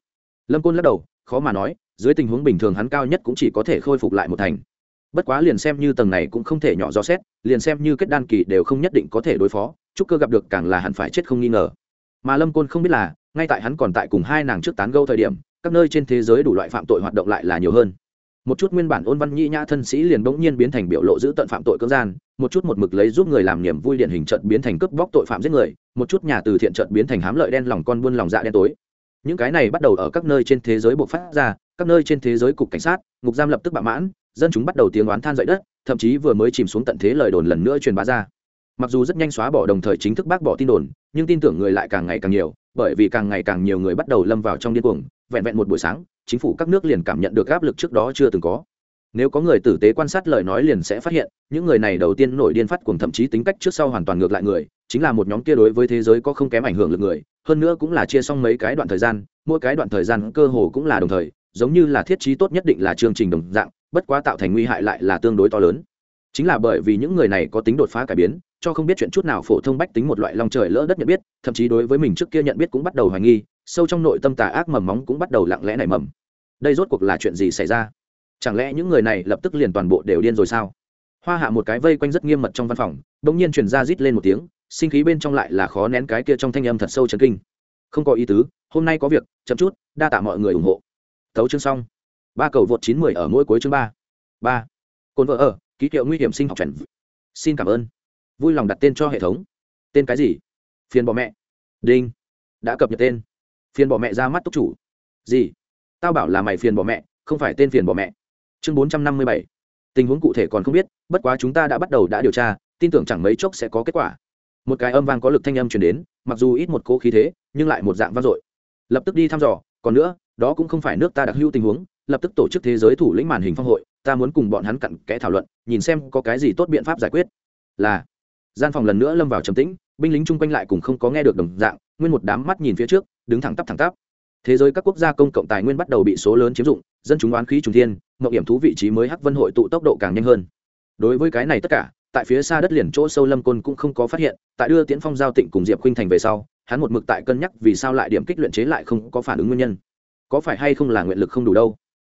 Lâm côn lắc đầu, khó mà nói, dưới tình huống bình thường hắn cao nhất cũng chỉ có thể khôi phục lại một thành bất quá liền xem như tầng này cũng không thể nhỏ do xét, liền xem như kết đan kỳ đều không nhất định có thể đối phó chúc cơ gặp được càng là hẳn phải chết không nghi ngờ. Mà lâm côn không biết là, ngay tại hắn còn tại cùng hai nàng trước tán gâu thời điểm, các nơi trên thế giới đủ loại phạm tội hoạt động lại là nhiều hơn. Một chút nguyên bản ôn văn nhĩ nhã thân sĩ liền bỗng nhiên biến thành biểu lộ giữ tận phạm tội cưỡng gian, một chút một mực lấy giúp người làm niềm vui điển hình trận biến thành cướp bóc tội phạm giết người, một chút nhà từ thiện trận biến thành hám lợi đen lòng con buôn lòng dạ đen tối. Những cái này bắt đầu ở các nơi trên thế giới buộc phát ra, các nơi trên thế giới cục cảnh sát, ngục giam lập tức bạo mãn dân chúng bắt đầu tiếng oán than dậy đất, thậm chí vừa mới chìm xuống tận thế lời đồn lần nữa truyền bá ra. Mặc dù rất nhanh xóa bỏ đồng thời chính thức bác bỏ tin đồn, nhưng tin tưởng người lại càng ngày càng nhiều, bởi vì càng ngày càng nhiều người bắt đầu lâm vào trong điên cuồng, vẹn vẹn một buổi sáng, chính phủ các nước liền cảm nhận được áp lực trước đó chưa từng có. Nếu có người tử tế quan sát lời nói liền sẽ phát hiện, những người này đầu tiên nổi điên phát cuồng thậm chí tính cách trước sau hoàn toàn ngược lại người, chính là một nhóm kia đối với thế giới có không kém ảnh hưởng lực người, hơn nữa cũng là chia xong mấy cái đoạn thời gian, mỗi cái đoạn thời gian cơ hồ cũng là đồng thời, giống như là thiết trí tốt nhất định là chương trình đồng dạng bất quá tạo thành nguy hại lại là tương đối to lớn. Chính là bởi vì những người này có tính đột phá cải biến, cho không biết chuyện chút nào phổ thông bách tính một loại lòng trời lỡ đất nhận biết, thậm chí đối với mình trước kia nhận biết cũng bắt đầu hoài nghi, sâu trong nội tâm tà ác mầm móng cũng bắt đầu lặng lẽ nảy mầm. Đây rốt cuộc là chuyện gì xảy ra? Chẳng lẽ những người này lập tức liền toàn bộ đều điên rồi sao? Hoa hạ một cái vây quanh rất nghiêm mật trong văn phòng đ ỗ n g nhiên truyền ra rít lên một tiếng, sinh khí bên trong lại là khó nén cái kia trong thanh âm thật sâu chấn kinh. Không có ý tứ, hôm nay có việc, chậm chút, đa tạ mọi người ủng hộ. Tấu chương xong ba cầu vượt chín mười ở mỗi cuối chương ba. Ba. Côn vợ ở, ký hiệu nguy hiểm sinh học chuẩn xin cảm ơn. Vui lòng đặt tên cho hệ thống. Tên cái gì? Phiền bỏ mẹ. Đinh. Đã cập nhật tên. Phiền bỏ mẹ ra mắt tốc chủ. Gì? Tao bảo là mày phiền bỏ mẹ, không phải tên phiền bỏ mẹ. Chương bốn trăm năm mươi bảy. Tình huống cụ thể còn không biết, bất quá chúng ta đã bắt đầu đã điều tra, tin tưởng chẳng mấy chốc sẽ có kết quả. Một cái âm vang có lực thanh âm truyền đến, mặc dù ít một cố khí thế, nhưng lại một dạng vang dội. Lập tức đi thăm dò còn nữa, đó cũng không phải nước ta đặc hữu tình huống, lập tức tổ chức thế giới thủ lĩnh màn hình phong hội, ta muốn cùng bọn hắn cặn kẽ thảo luận, nhìn xem có cái gì tốt biện pháp giải quyết. Là, gian phòng lần nữa lâm vào trầm tĩnh, binh lính chung quanh lại cùng không có nghe được đồng dạng, nguyên một đám mắt nhìn phía trước, đứng thẳng tắp thẳng tắp. Thế giới các quốc gia công cộng tài nguyên bắt đầu bị số lớn chiếm dụng, dân chúng oán khí trùng thiên mậu hiểm thú vị trí mới hắc vân hội tụ tốc độ càng nhanh hơn. Đối với cái này tất cả, tại phía xa đất liền chỗ sâu lâm côn cũng không có phát hiện, tại đưa tiễn phong giao tịnh cùng diệp khuynh thành về sau hắn một mực tại cân nhắc vì sao lại điểm kích luyện chế lại không có phản ứng nguyên nhân. Có phải hay không là nguyện lực không đủ đâu?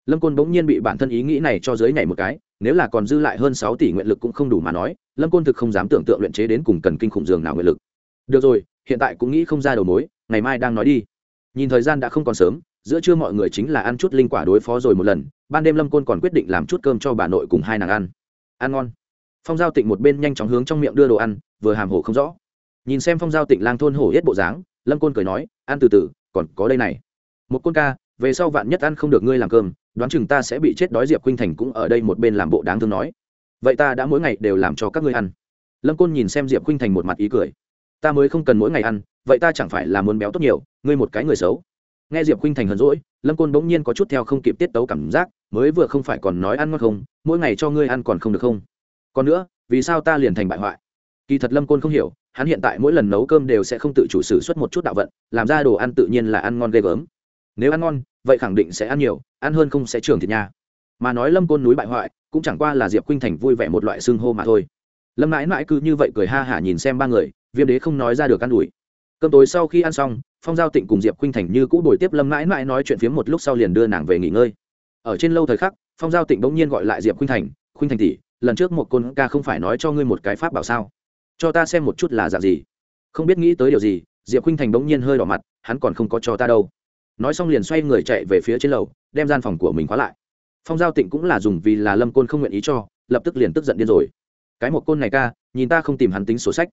Lâm côn bỗng nhiên bị bản thân ý nghĩ này cho giới nhảy một cái, nếu là còn dư lại hơn sáu tỷ nguyện lực cũng không đủ mà nói, lâm côn thực không dám tưởng tượng luyện chế đến cùng cần kinh khủng dường nào nguyện lực. Được rồi, hiện tại cũng nghĩ không ra đầu mối, ngày mai đang nói đi. Nhìn thời gian đã không còn sớm, giữa trưa mọi người chính là ăn chút linh quả đối phó rồi một lần, ban đêm lâm côn còn quyết định làm chút cơm cho bà nội cùng hai nàng ăn. Ăn ngon. Phong giao tịnh một bên nhanh chóng hướng trong miệng đưa đồ ăn, vừa hàm hồ không rõ nhìn xem phong giao tịnh lang thôn hổ hết bộ dáng, lâm côn cười nói, ăn từ từ, còn có đây này. Một côn ca, về sau vạn nhất ăn không được ngươi làm cơm, đoán chừng ta sẽ bị chết đói diệp khuynh thành cũng ở đây một bên làm bộ đáng thương nói. Vậy ta đã mỗi ngày đều làm cho các ngươi ăn. Lâm côn nhìn xem diệp khuynh thành một mặt ý cười. Ta mới không cần mỗi ngày ăn, vậy ta chẳng phải là muốn béo tốt nhiều, ngươi một cái người xấu. Nghe diệp khuynh thành hờn rỗi lâm côn bỗng nhiên có chút theo không kịp tiết tấu cảm giác, mới vừa không phải còn nói ăn ngon không, mỗi ngày cho ngươi ăn còn không được không. Còn nữa, vì sao ta liền thành bại hoại? Kỳ thật lâm côn không hiểu hắn hiện tại mỗi lần nấu cơm đều sẽ không tự chủ sử xuất một chút đạo vận, làm ra đồ ăn tự nhiên là ăn ngon ghê gớm. Nếu ăn ngon, vậy khẳng định sẽ ăn nhiều, ăn hơn không sẽ trường thịt nha. Mà nói lâm côn núi bại hoại, cũng chẳng qua là diệp khuynh thành vui vẻ một loại xương hô mà thôi. Lâm mãi mãi cứ như vậy cười ha hả nhìn xem ba người, viêm đế không nói ra được ăn ủi. Cơm tối sau khi ăn xong, phong giao tịnh cùng diệp khuynh thành như cũ đổi tiếp lâm mãi mãi nói chuyện phiếm một lúc sau liền đưa nàng về nghỉ ngơi. Ở trên lâu thời khắc, phong giao tịnh bỗng nhiên gọi lại diệp khuynh thành khuynh thành tỷ, lần trước một côn ca không phải nói cho ngươi một cái pháp bảo sao? Cho ta xem một chút là dạng gì. Không biết nghĩ tới điều gì diệp khinh thành bỗng nhiên hơi đỏ mặt hắn còn không có cho ta đâu. Nói xong liền xoay người chạy về phía trên lầu đem gian phòng của mình khóa lại. Phong giao tịnh cũng là dùng vì là lâm côn không nguyện ý cho lập tức liền tức giận điên rồi. Cái một côn này ca nhìn ta không tìm hắn tính sổ sách.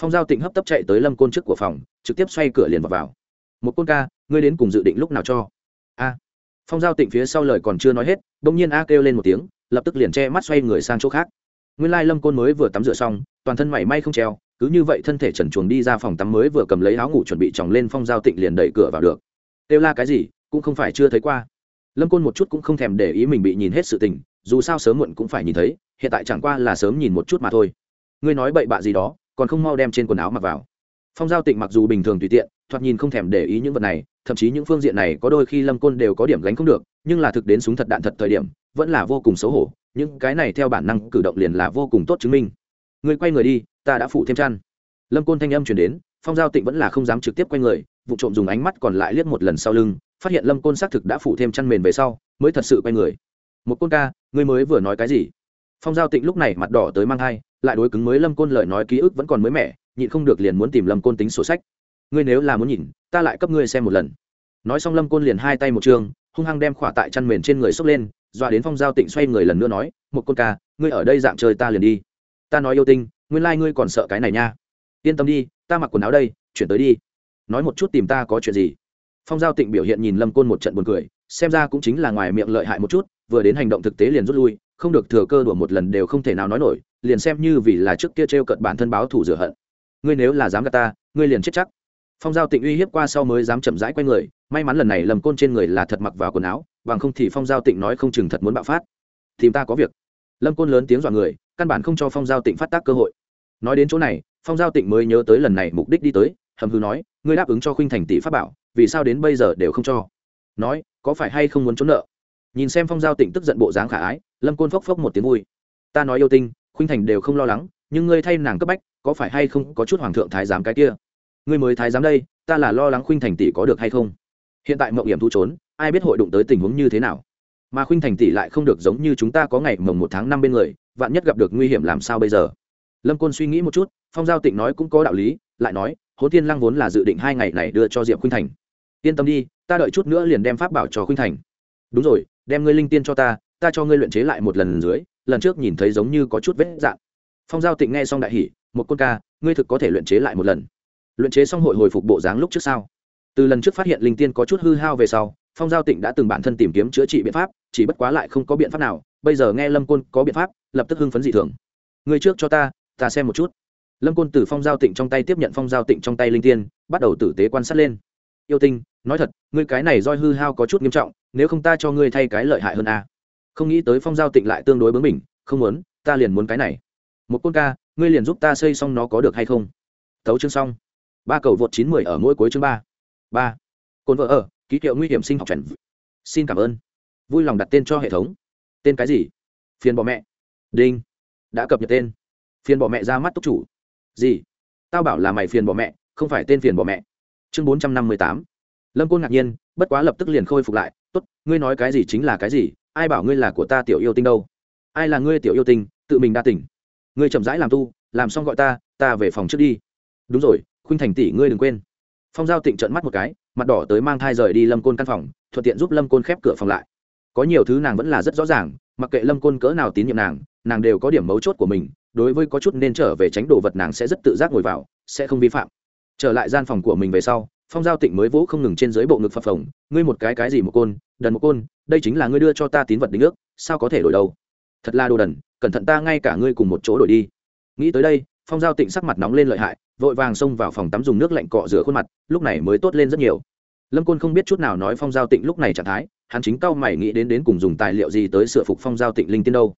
Phong giao tịnh hấp tấp chạy tới lâm côn trước của phòng trực tiếp xoay cửa liền vào, vào. một côn ca ngươi đến cùng dự định lúc nào cho? A. Phong giao tịnh phía sau lời còn chưa nói hết đ ỗ n g nhiên a kêu lên một tiếng lập tức liền che mắt xoay người sang chỗ khác. Nguyên lai lâm côn mới vừa tắm rửa xong toàn thân mảy may không treo, cứ như vậy thân thể trần chuồng đi ra phòng tắm mới vừa cầm lấy áo ngủ chuẩn bị chòng lên phong giao tịnh liền đẩy cửa vào được. Kêu la cái gì, cũng không phải chưa thấy qua. Lâm côn một chút cũng không thèm để ý mình bị nhìn hết sự tình, dù sao sớm muộn cũng phải nhìn thấy, hiện tại chẳng qua là sớm nhìn một chút mà thôi. Ngươi nói bậy bạ gì đó, còn không mau đem trên quần áo mặc vào. Phong giao tịnh mặc dù bình thường tùy tiện, thoạt nhìn không thèm để ý những vật này, thậm chí những phương diện này có đôi khi lâm côn đều có điểm gánh không được, nhưng là thực đến súng thật đạn thật thời điểm, vẫn là vô cùng xấu hổ, những cái này theo bản năng cử động liền là vô cùng tốt chứng minh ngươi quay người đi, ta đã phụ thêm chăn. Lâm côn thanh âm chuyển đến, phong giao tịnh vẫn là không dám trực tiếp quay người, vụ trộm dùng ánh mắt còn lại liếc một lần sau lưng, phát hiện lâm côn xác thực đã phụ thêm chăn mền về sau, mới thật sự quay người. Một côn ca, ngươi mới vừa nói cái gì? Phong giao tịnh lúc này mặt đỏ tới mang hai, lại đối cứng mới lâm côn lời nói ký ức vẫn còn mới mẻ, nhịn không được liền muốn tìm lâm côn tính sổ sách. Ngươi nếu là muốn nhìn, ta lại cấp ngươi xem một lần. Nói xong lâm côn liền hai tay một trường, hung hăng đem khỏa tại chăn mền trên người xốc lên, dọa đến phong giao tịnh xoay người lần nữa nói, một côn ca, ngươi ở đây dạng chơi ta liền đi ta nói yêu tinh, nguyên lai、like、ngươi còn sợ cái này nha. Yên tâm đi, ta mặc quần áo đây, chuyển tới đi. Nói một chút tìm ta có chuyện gì. Phong giao tịnh biểu hiện nhìn lâm côn một trận buồn cười, xem ra cũng chính là ngoài miệng lợi hại một chút, vừa đến hành động thực tế liền rút lui, không được thừa cơ đùa một lần đều không thể nào nói nổi, liền xem như vì là trước kia t r e o cận bản thân báo thủ rửa hận. Ngươi nếu là dám gạt ta, ngươi liền chết chắc. Phong giao tịnh uy hiếp qua sau mới dám chậm rãi q u a y người, may mắn lần này lầm côn trên người là thật mặc vào quần áo, bằng không thì phong giao tịnh nói không chừng thật muốn bạo phát. Thì ta có việc lâm côn lớn tiếng dọa người, căn bản không cho phong giao tịnh phát tác cơ hội. Nói đến chỗ này, phong giao tịnh mới nhớ tới lần này mục đích đi tới, hầm hư nói, ngươi đáp ứng cho khuynh thành tỷ pháp bảo, vì sao đến bây giờ đều không cho? Nói, có phải hay không muốn trốn nợ? Nhìn xem phong giao tịnh tức giận bộ dáng khả ái, lâm côn phốc phốc một tiếng vui. Ta nói yêu tinh, khuynh thành đều không lo lắng, nhưng ngươi thay nàng cấp bách, có phải hay không có chút hoàng thượng thái giám cái kia? Ngươi mới thái giám đây, ta là lo lắng khuynh thành tỷ có được hay không? Hiện tại mộng hiểm thu trốn, ai biết hội đụng tới tình huống như thế nào mà khuynh thành tỷ lại không được giống như chúng ta có ngày mồng một tháng năm bên người, vạn nhất gặp được nguy hiểm làm sao bây giờ? Lâm côn suy nghĩ một chút, phong giao tịnh nói cũng có đạo lý, lại nói hố thiên lăng vốn là dự định hai ngày này đưa cho diệp khuynh thành. Yên tâm đi, ta đợi chút nữa liền đem pháp bảo cho khuynh thành. Đúng rồi, đem ngươi linh tiên cho ta ta cho ngươi luyện chế lại một lần dưới, lần trước nhìn thấy giống như có chút vết dạn phong giao tịnh nghe xong đại hỉ, một côn ca, ngươi thực có thể luyện chế lại một lần. Luyện chế xong hội hồi phục bộ dáng lúc trước sau từ lần trước phát hiện linh tiên có chút hư hao về sau phong giao tịnh đã từng bản thân tìm kiếm chữa trị biện pháp, chỉ bất quá lại không có biện pháp nào. Bây giờ nghe lâm côn có biện pháp, lập tức hưng phấn dị thường. Người trước cho ta ta xem một chút. Lâm côn từ phong giao tịnh trong tay tiếp nhận phong giao tịnh trong tay linh tiên, bắt đầu tử tế quan sát lên. Yêu tinh, nói thật, ngươi cái này roi hư hao có chút nghiêm trọng, nếu không ta cho ngươi thay cái lợi hại hơn a. Không nghĩ tới phong giao tịnh lại tương đối bướng mình không muốn, ta liền muốn cái này. Một côn ca, ngươi liền giúp ta xây xong nó có được hay không? Thấu chương xong. Ba cầu vượt chín mười ở mỗi cuối chương ba. Ba. Côn vợ ở ký hiệu nguy hiểm sinh học chuẩn. Xin cảm ơn. Vui lòng đặt tên cho hệ thống. Tên cái gì? Phiền bỏ mẹ. Đinh. Đã cập nhật tên. Phiền bỏ mẹ ra mắt túc chủ. Gì? Tao bảo là mày phiền bỏ mẹ, không phải tên phiền bỏ mẹ. Chương bốn trăm năm mươi tám. Lâm côn ngạc nhiên, bất quá lập tức liền khôi phục lại. Tốt, ngươi nói cái gì chính là cái gì, ai bảo ngươi là của ta tiểu yêu tinh đâu? Ai là ngươi tiểu yêu tinh, tự mình đa tỉnh ngươi chậm rãi làm tu, làm xong gọi ta ta về phòng trước đi. Đúng rồi, khuynh thành tỷ ngươi đừng quên. Phong giao tịnh trợn mắt một cái mặt đỏ tới mang thai rời đi lâm côn căn phòng, thuận tiện giúp lâm côn khép cửa phòng lại. Có nhiều thứ nàng vẫn là rất rõ ràng, mặc kệ lâm côn cỡ nào tín nhiệm nàng nàng đều có điểm mấu chốt của mình, đối với có chút nên trở về tránh đồ vật nàng sẽ rất tự giác ngồi vào, sẽ không vi phạm. Trở lại gian phòng của mình về sau, phong giao tịnh mới vỗ không ngừng trên dưới bộ ngực phập phồng, ngươi một cái cái gì một côn, đần một côn, đây chính là ngươi đưa cho ta tín vật đính ước, sao có thể đổi đâu? Thật là đồ đần, cẩn thận ta ngay cả ngươi cùng một chỗ đổi đi. Nghĩ tới đây phong giao tịnh sắc mặt nóng lên lợi hại, vội vàng xông vào phòng tắm dùng nước lạnh cọ rửa khuôn mặt, lúc này mới tốt lên rất nhiều. Lâm côn không biết chút nào nói phong giao tịnh lúc này trạng thái, hắn chính cao mày nghĩ đến đến cùng dùng tài liệu gì tới sửa phục phong giao tịnh linh tiên đâu.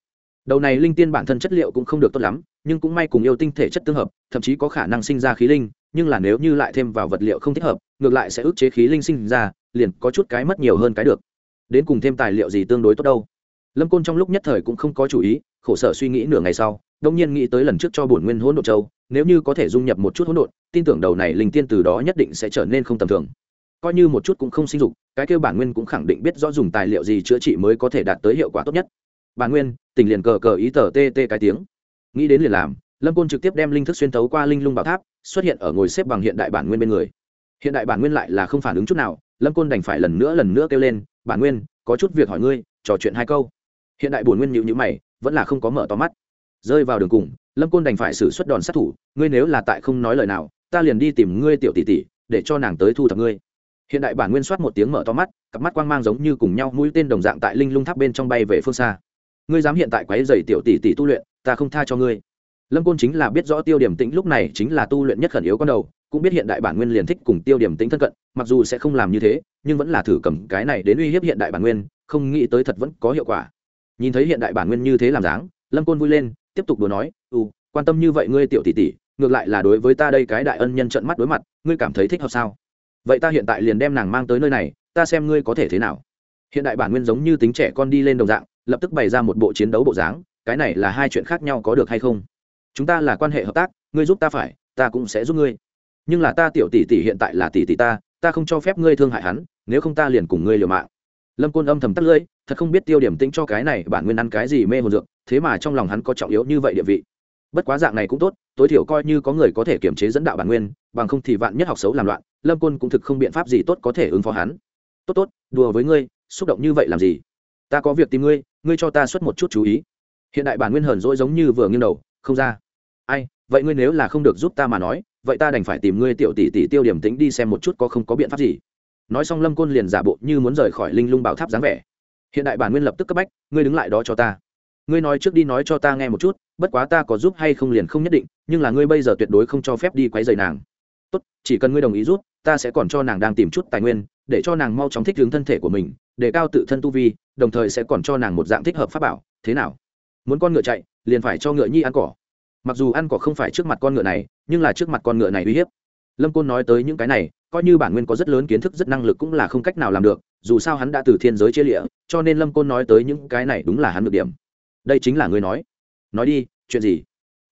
Đầu này linh tiên bản thân chất liệu cũng không được tốt lắm, nhưng cũng may cùng yêu tinh thể chất tương hợp, thậm chí có khả năng sinh ra khí linh, nhưng là nếu như lại thêm vào vật liệu không thích hợp, ngược lại sẽ ức chế khí linh sinh ra, liền có chút cái mất nhiều hơn cái được. Đến cùng thêm tài liệu gì tương đối tốt đâu lâm côn trong lúc nhất thời cũng không có chủ ý, khổ sở suy nghĩ nửa ngày sau đông nhiên nghĩ tới lần trước cho bổn nguyên hỗn độn châu, nếu như có thể dung nhập một chút hỗn độn, tin tưởng đầu này linh tiên từ đó nhất định sẽ trở nên không tầm thường. Coi như một chút cũng không sinh dục, cái kêu bản nguyên cũng khẳng định biết rõ dùng tài liệu gì chữa trị mới có thể đạt tới hiệu quả tốt nhất. Bản nguyên tình liền cờ cờ ý tờ tê tê cái tiếng. Nghĩ đến liền làm, lâm côn trực tiếp đem linh thức xuyên tấu qua linh lung bảo tháp, xuất hiện ở ngồi xếp bằng hiện đại bản nguyên bên người. Hiện đại bản nguyên lại là không phản ứng chút nào, lâm côn đành phải lần nữa lần nữa kêu lên, bản nguyên, có chút việc hỏi ngươi, trò chuyện hai câu hiện đại bổn nguyên nhịu nhữ mày, vẫn là không có mở to mắt. Rơi vào đường cùng, lâm côn đành phải xử suất đòn sát thủ, ngươi nếu là tại không nói lời nào, ta liền đi tìm ngươi tiểu tỷ tỷ, để cho nàng tới thu thập ngươi. Hiện đại bản nguyên soát một tiếng mở to mắt, cặp mắt quang mang giống như cùng nhau mũi tên đồng dạng tại linh lung tháp bên trong bay về phương xa. Ngươi dám hiện tại quáy dày tiểu tỷ tỷ tu luyện, ta không tha cho ngươi. Lâm côn chính là biết rõ tiêu điểm tĩnh lúc này chính là tu luyện nhất khẩn yếu con đầu, cũng biết hiện đại bản nguyên liền thích cùng tiêu điểm tĩnh thân cận, mặc dù sẽ không làm như thế, nhưng vẫn là thử cầm cái này đến uy hiếp hiện đại bản nguyên, không nghĩ tới thật vẫn có hiệu quả nhìn thấy hiện đại bản nguyên như thế làm dáng, lâm côn vui lên, tiếp tục đùa nói ừ quan tâm như vậy ngươi tiểu tỷ tỷ, ngược lại là đối với ta đây cái đại ân nhân trận mắt đối mặt, ngươi cảm thấy thích hợp sao? Vậy ta hiện tại liền đem nàng mang tới nơi này, ta xem ngươi có thể thế nào. Hiện đại bản nguyên giống như tính trẻ con đi lên đồng dạng, lập tức bày ra một bộ chiến đấu bộ dáng, cái này là hai chuyện khác nhau có được hay không? Chúng ta là quan hệ hợp tác, ngươi giúp ta phải, ta cũng sẽ giúp ngươi. Nhưng là ta tiểu tỷ tỷ hiện tại là tỷ tỷ ta ta không cho phép ngươi thương hại hắn, nếu không ta liền cùng ngươi liều mạng. Lâm côn âm thầm tắt lưỡi thật không biết tiêu điểm tính cho cái này bản nguyên ăn cái gì mê hồn dược, thế mà trong lòng hắn có trọng yếu như vậy địa vị. Bất quá dạng này cũng tốt, tối thiểu coi như có người có thể kiểm chế dẫn đạo bản nguyên, bằng không thì vạn nhất học xấu làm loạn, lâm côn cũng thực không biện pháp gì tốt có thể ứng phó hắn. Tốt tốt, đùa với ngươi, xúc động như vậy làm gì? Ta có việc tìm ngươi ngươi cho ta xuất một chút chú ý. Hiện đại bản nguyên hờn dỗi giống như vừa nghiêng đầu, không ra. Ai, vậy ngươi nếu là không được giúp ta mà nói, vậy ta đành phải tìm ngươi tiểu tỷ tỷ tiêu điểm tính đi xem một chút có không có biện pháp gì. Nói xong lâm côn liền giả bộ như muốn rời khỏi linh lung bảo tháp dáng vẻ hiện đại bản nguyên lập tức cấp bách, ngươi đứng lại đó cho ta. Ngươi nói trước đi nói cho ta nghe một chút, bất quá ta có giúp hay không liền không nhất định, nhưng là ngươi bây giờ tuyệt đối không cho phép đi quấy rầy nàng. Tốt, chỉ cần ngươi đồng ý giúp, ta sẽ còn cho nàng đang tìm chút tài nguyên, để cho nàng mau chóng thích ứng thân thể của mình, để cao tự thân tu vi, đồng thời sẽ còn cho nàng một dạng thích hợp pháp bảo. Thế nào? Muốn con ngựa chạy, liền phải cho ngựa nhi ăn cỏ. Mặc dù ăn cỏ không phải trước mặt con ngựa này, nhưng là trước mặt con ngựa này uy hiếp lâm côn nói tới những cái này, coi như bản nguyên có rất lớn kiến thức, rất năng lực cũng là không cách nào làm được, dù sao hắn đã từ thiên giới chia lịa, cho nên lâm côn nói tới những cái này đúng là hắn được điểm. Đây chính là ngươi nói. Nói đi, chuyện gì?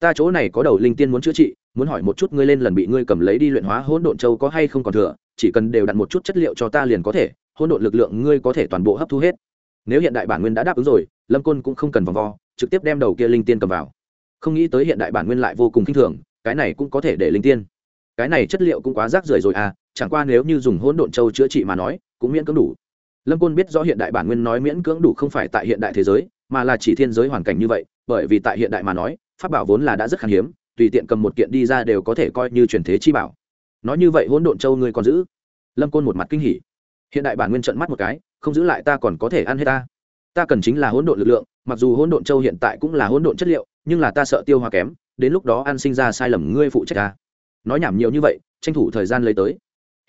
Ta chỗ này có đầu linh tiên muốn chữa trị, muốn hỏi một chút ngươi lên lần bị ngươi cầm lấy đi luyện hóa hỗn độn châu có hay không còn thừa, chỉ cần đều đặt một chút chất liệu cho ta liền có thể, hỗn độn lực lượng ngươi có thể toàn bộ hấp thu hết. Nếu hiện đại bản nguyên đã đáp ứng rồi, lâm côn cũng không cần vòng vo, trực tiếp đem đầu kia linh tiên cầm vào. Không nghĩ tới hiện đại bản nguyên lại vô cùng k i n h thường, cái này cũng có thể để linh tiên cái này chất liệu cũng quá rác rưởi rồi à chẳng qua nếu như dùng hỗn độn châu chữa trị mà nói, cũng miễn cưỡng đủ. Lâm côn biết rõ hiện đại bản nguyên nói miễn cưỡng đủ không phải tại hiện đại thế giới, mà là chỉ thiên giới hoàn cảnh như vậy, bởi vì tại hiện đại mà nói, pháp bảo vốn là đã rất khan hiếm, tùy tiện cầm một kiện đi ra đều có thể coi như truyền thế chi bảo. Nói như vậy hỗn độn châu ngươi còn giữ? Lâm côn một mặt kinh hỉ. Hiện đại bản nguyên trận mắt một cái, không giữ lại ta còn có thể ăn hết ta. Ta cần chính là hỗn độn lực lượng, mặc dù hỗn độn châu hiện tại cũng là hỗn độn chất liệu, nhưng là ta sợ tiêu hóa kém, đến lúc đó ăn sinh ra sai lầm ngươi phụ trách ta nói nhảm nhiều như vậy, tranh thủ thời gian lấy tới.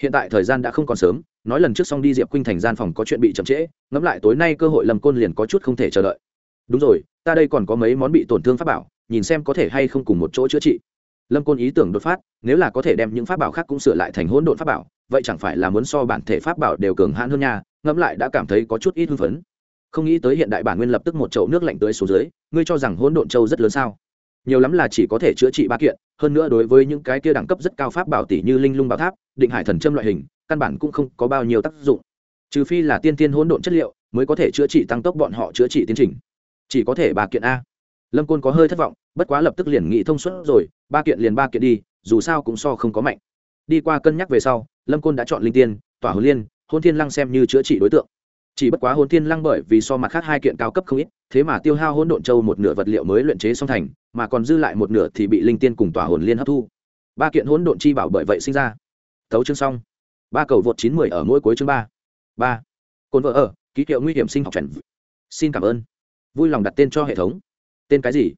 Hiện tại thời gian đã không còn sớm, nói lần trước xong đi diệp khuynh thành gian phòng có chuyện bị chậm trễ, ngẫm lại tối nay cơ hội lầm côn liền có chút không thể chờ đợi. Đúng rồi, ta đây còn có mấy món bị tổn thương pháp bảo, nhìn xem có thể hay không cùng một chỗ chữa trị. Lâm côn ý tưởng đột phát, nếu là có thể đem những pháp bảo khác cũng sửa lại thành hỗn độn pháp bảo, vậy chẳng phải là muốn so bản thể pháp bảo đều cường hãn hơn nha, ngẫm lại đã cảm thấy có chút ít hưng phấn. Không nghĩ tới hiện đại bản nguyên lập tức một chậu nước lạnh tới xuống dưới, ngươi cho rằng hỗn độn châu rất lớn sao? Nhiều lắm là chỉ có thể chữa trị ba kiện, hơn nữa đối với những cái kia đẳng cấp rất cao pháp bảo tỷ như linh lung bảo tháp, định hải thần châm loại hình, căn bản cũng không có bao nhiêu tác dụng. Trừ phi là tiên tiên hỗn độn chất liệu, mới có thể chữa trị tăng tốc bọn họ chữa trị tiến trình. Chỉ có thể ba kiện a. Lâm côn có hơi thất vọng, bất quá lập tức liền nghị thông suốt rồi, ba kiện liền ba kiện đi, dù sao cũng so không có mạnh. Đi qua cân nhắc về sau, lâm côn đã chọn linh tiên, tỏa hồn liên hôn thiên lăng xem như chữa trị đối tượng chỉ bất quá hôn thiên lăng bởi vì so mặt khác hai kiện cao cấp không ít, thế mà tiêu hao hỗn độn châu một nửa vật liệu mới luyện chế song thành, mà còn dư lại một nửa thì bị linh tiên cùng tỏa hồn liên hấp thu. Ba kiện hỗn độn chi bảo bởi vậy sinh ra. Thấu chương xong. Ba cầu vượt chín mười ở mỗi cuối chương ba. Ba. Cồn vợ ở, ký hiệu nguy hiểm sinh học chuẩn xin cảm ơn. Vui lòng đặt tên cho hệ thống. Tên cái gì?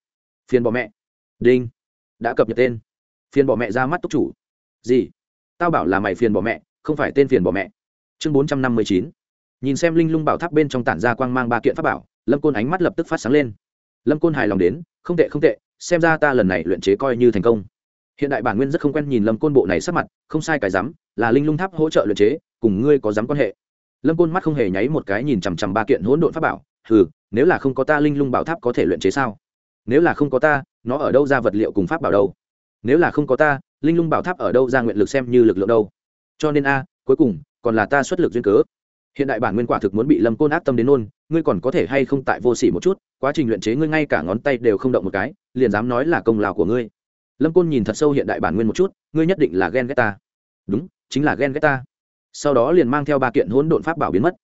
Phiền bỏ mẹ. Đinh. Đã cập nhật tên. Phiền bỏ mẹ ra mắt túc chủ. Gì? Tao bảo là mày phiền bỏ mẹ, không phải tên phiền bỏ mẹ. Chương bốn trăm năm mươi chín nhìn xem linh lung bảo tháp bên trong tản ra quang mang ba kiện pháp bảo, lâm côn ánh mắt lập tức phát sáng lên. Lâm côn hài lòng đến, không tệ không tệ, xem ra ta lần này luyện chế coi như thành công. Hiện đại bản nguyên rất không quen nhìn lâm côn bộ này sắp mặt, không sai cái rắm là linh lung tháp hỗ trợ luyện chế, cùng ngươi có dám quan hệ. Lâm côn mắt không hề nháy một cái nhìn chằm chằm ba kiện hỗn độn pháp bảo ừ nếu là không có ta linh lung bảo tháp có thể luyện chế sao? Nếu là không có ta, nó ở đâu ra vật liệu cùng pháp bảo đâu? Nếu là không có ta, linh lung bảo tháp ở đâu ra nguyện lực xem như lực lượng đâu? Cho nên a, cuối cùng, còn là ta xuất lực duyên cớ hiện đại bản nguyên quả thực muốn bị lâm côn ác tâm đến nôn, ngươi còn có thể hay không tại vô s ỉ một chút, quá trình luyện chế ngươi ngay cả ngón tay đều không động một cái, liền dám nói là công lao của ngươi. Lâm côn nhìn thật sâu hiện đại bản nguyên một chút, ngươi nhất định là ghen ghét ta. Đúng, chính là ghen ghét ta. Sau đó liền mang theo ba kiện hỗn độn pháp bảo biến mất.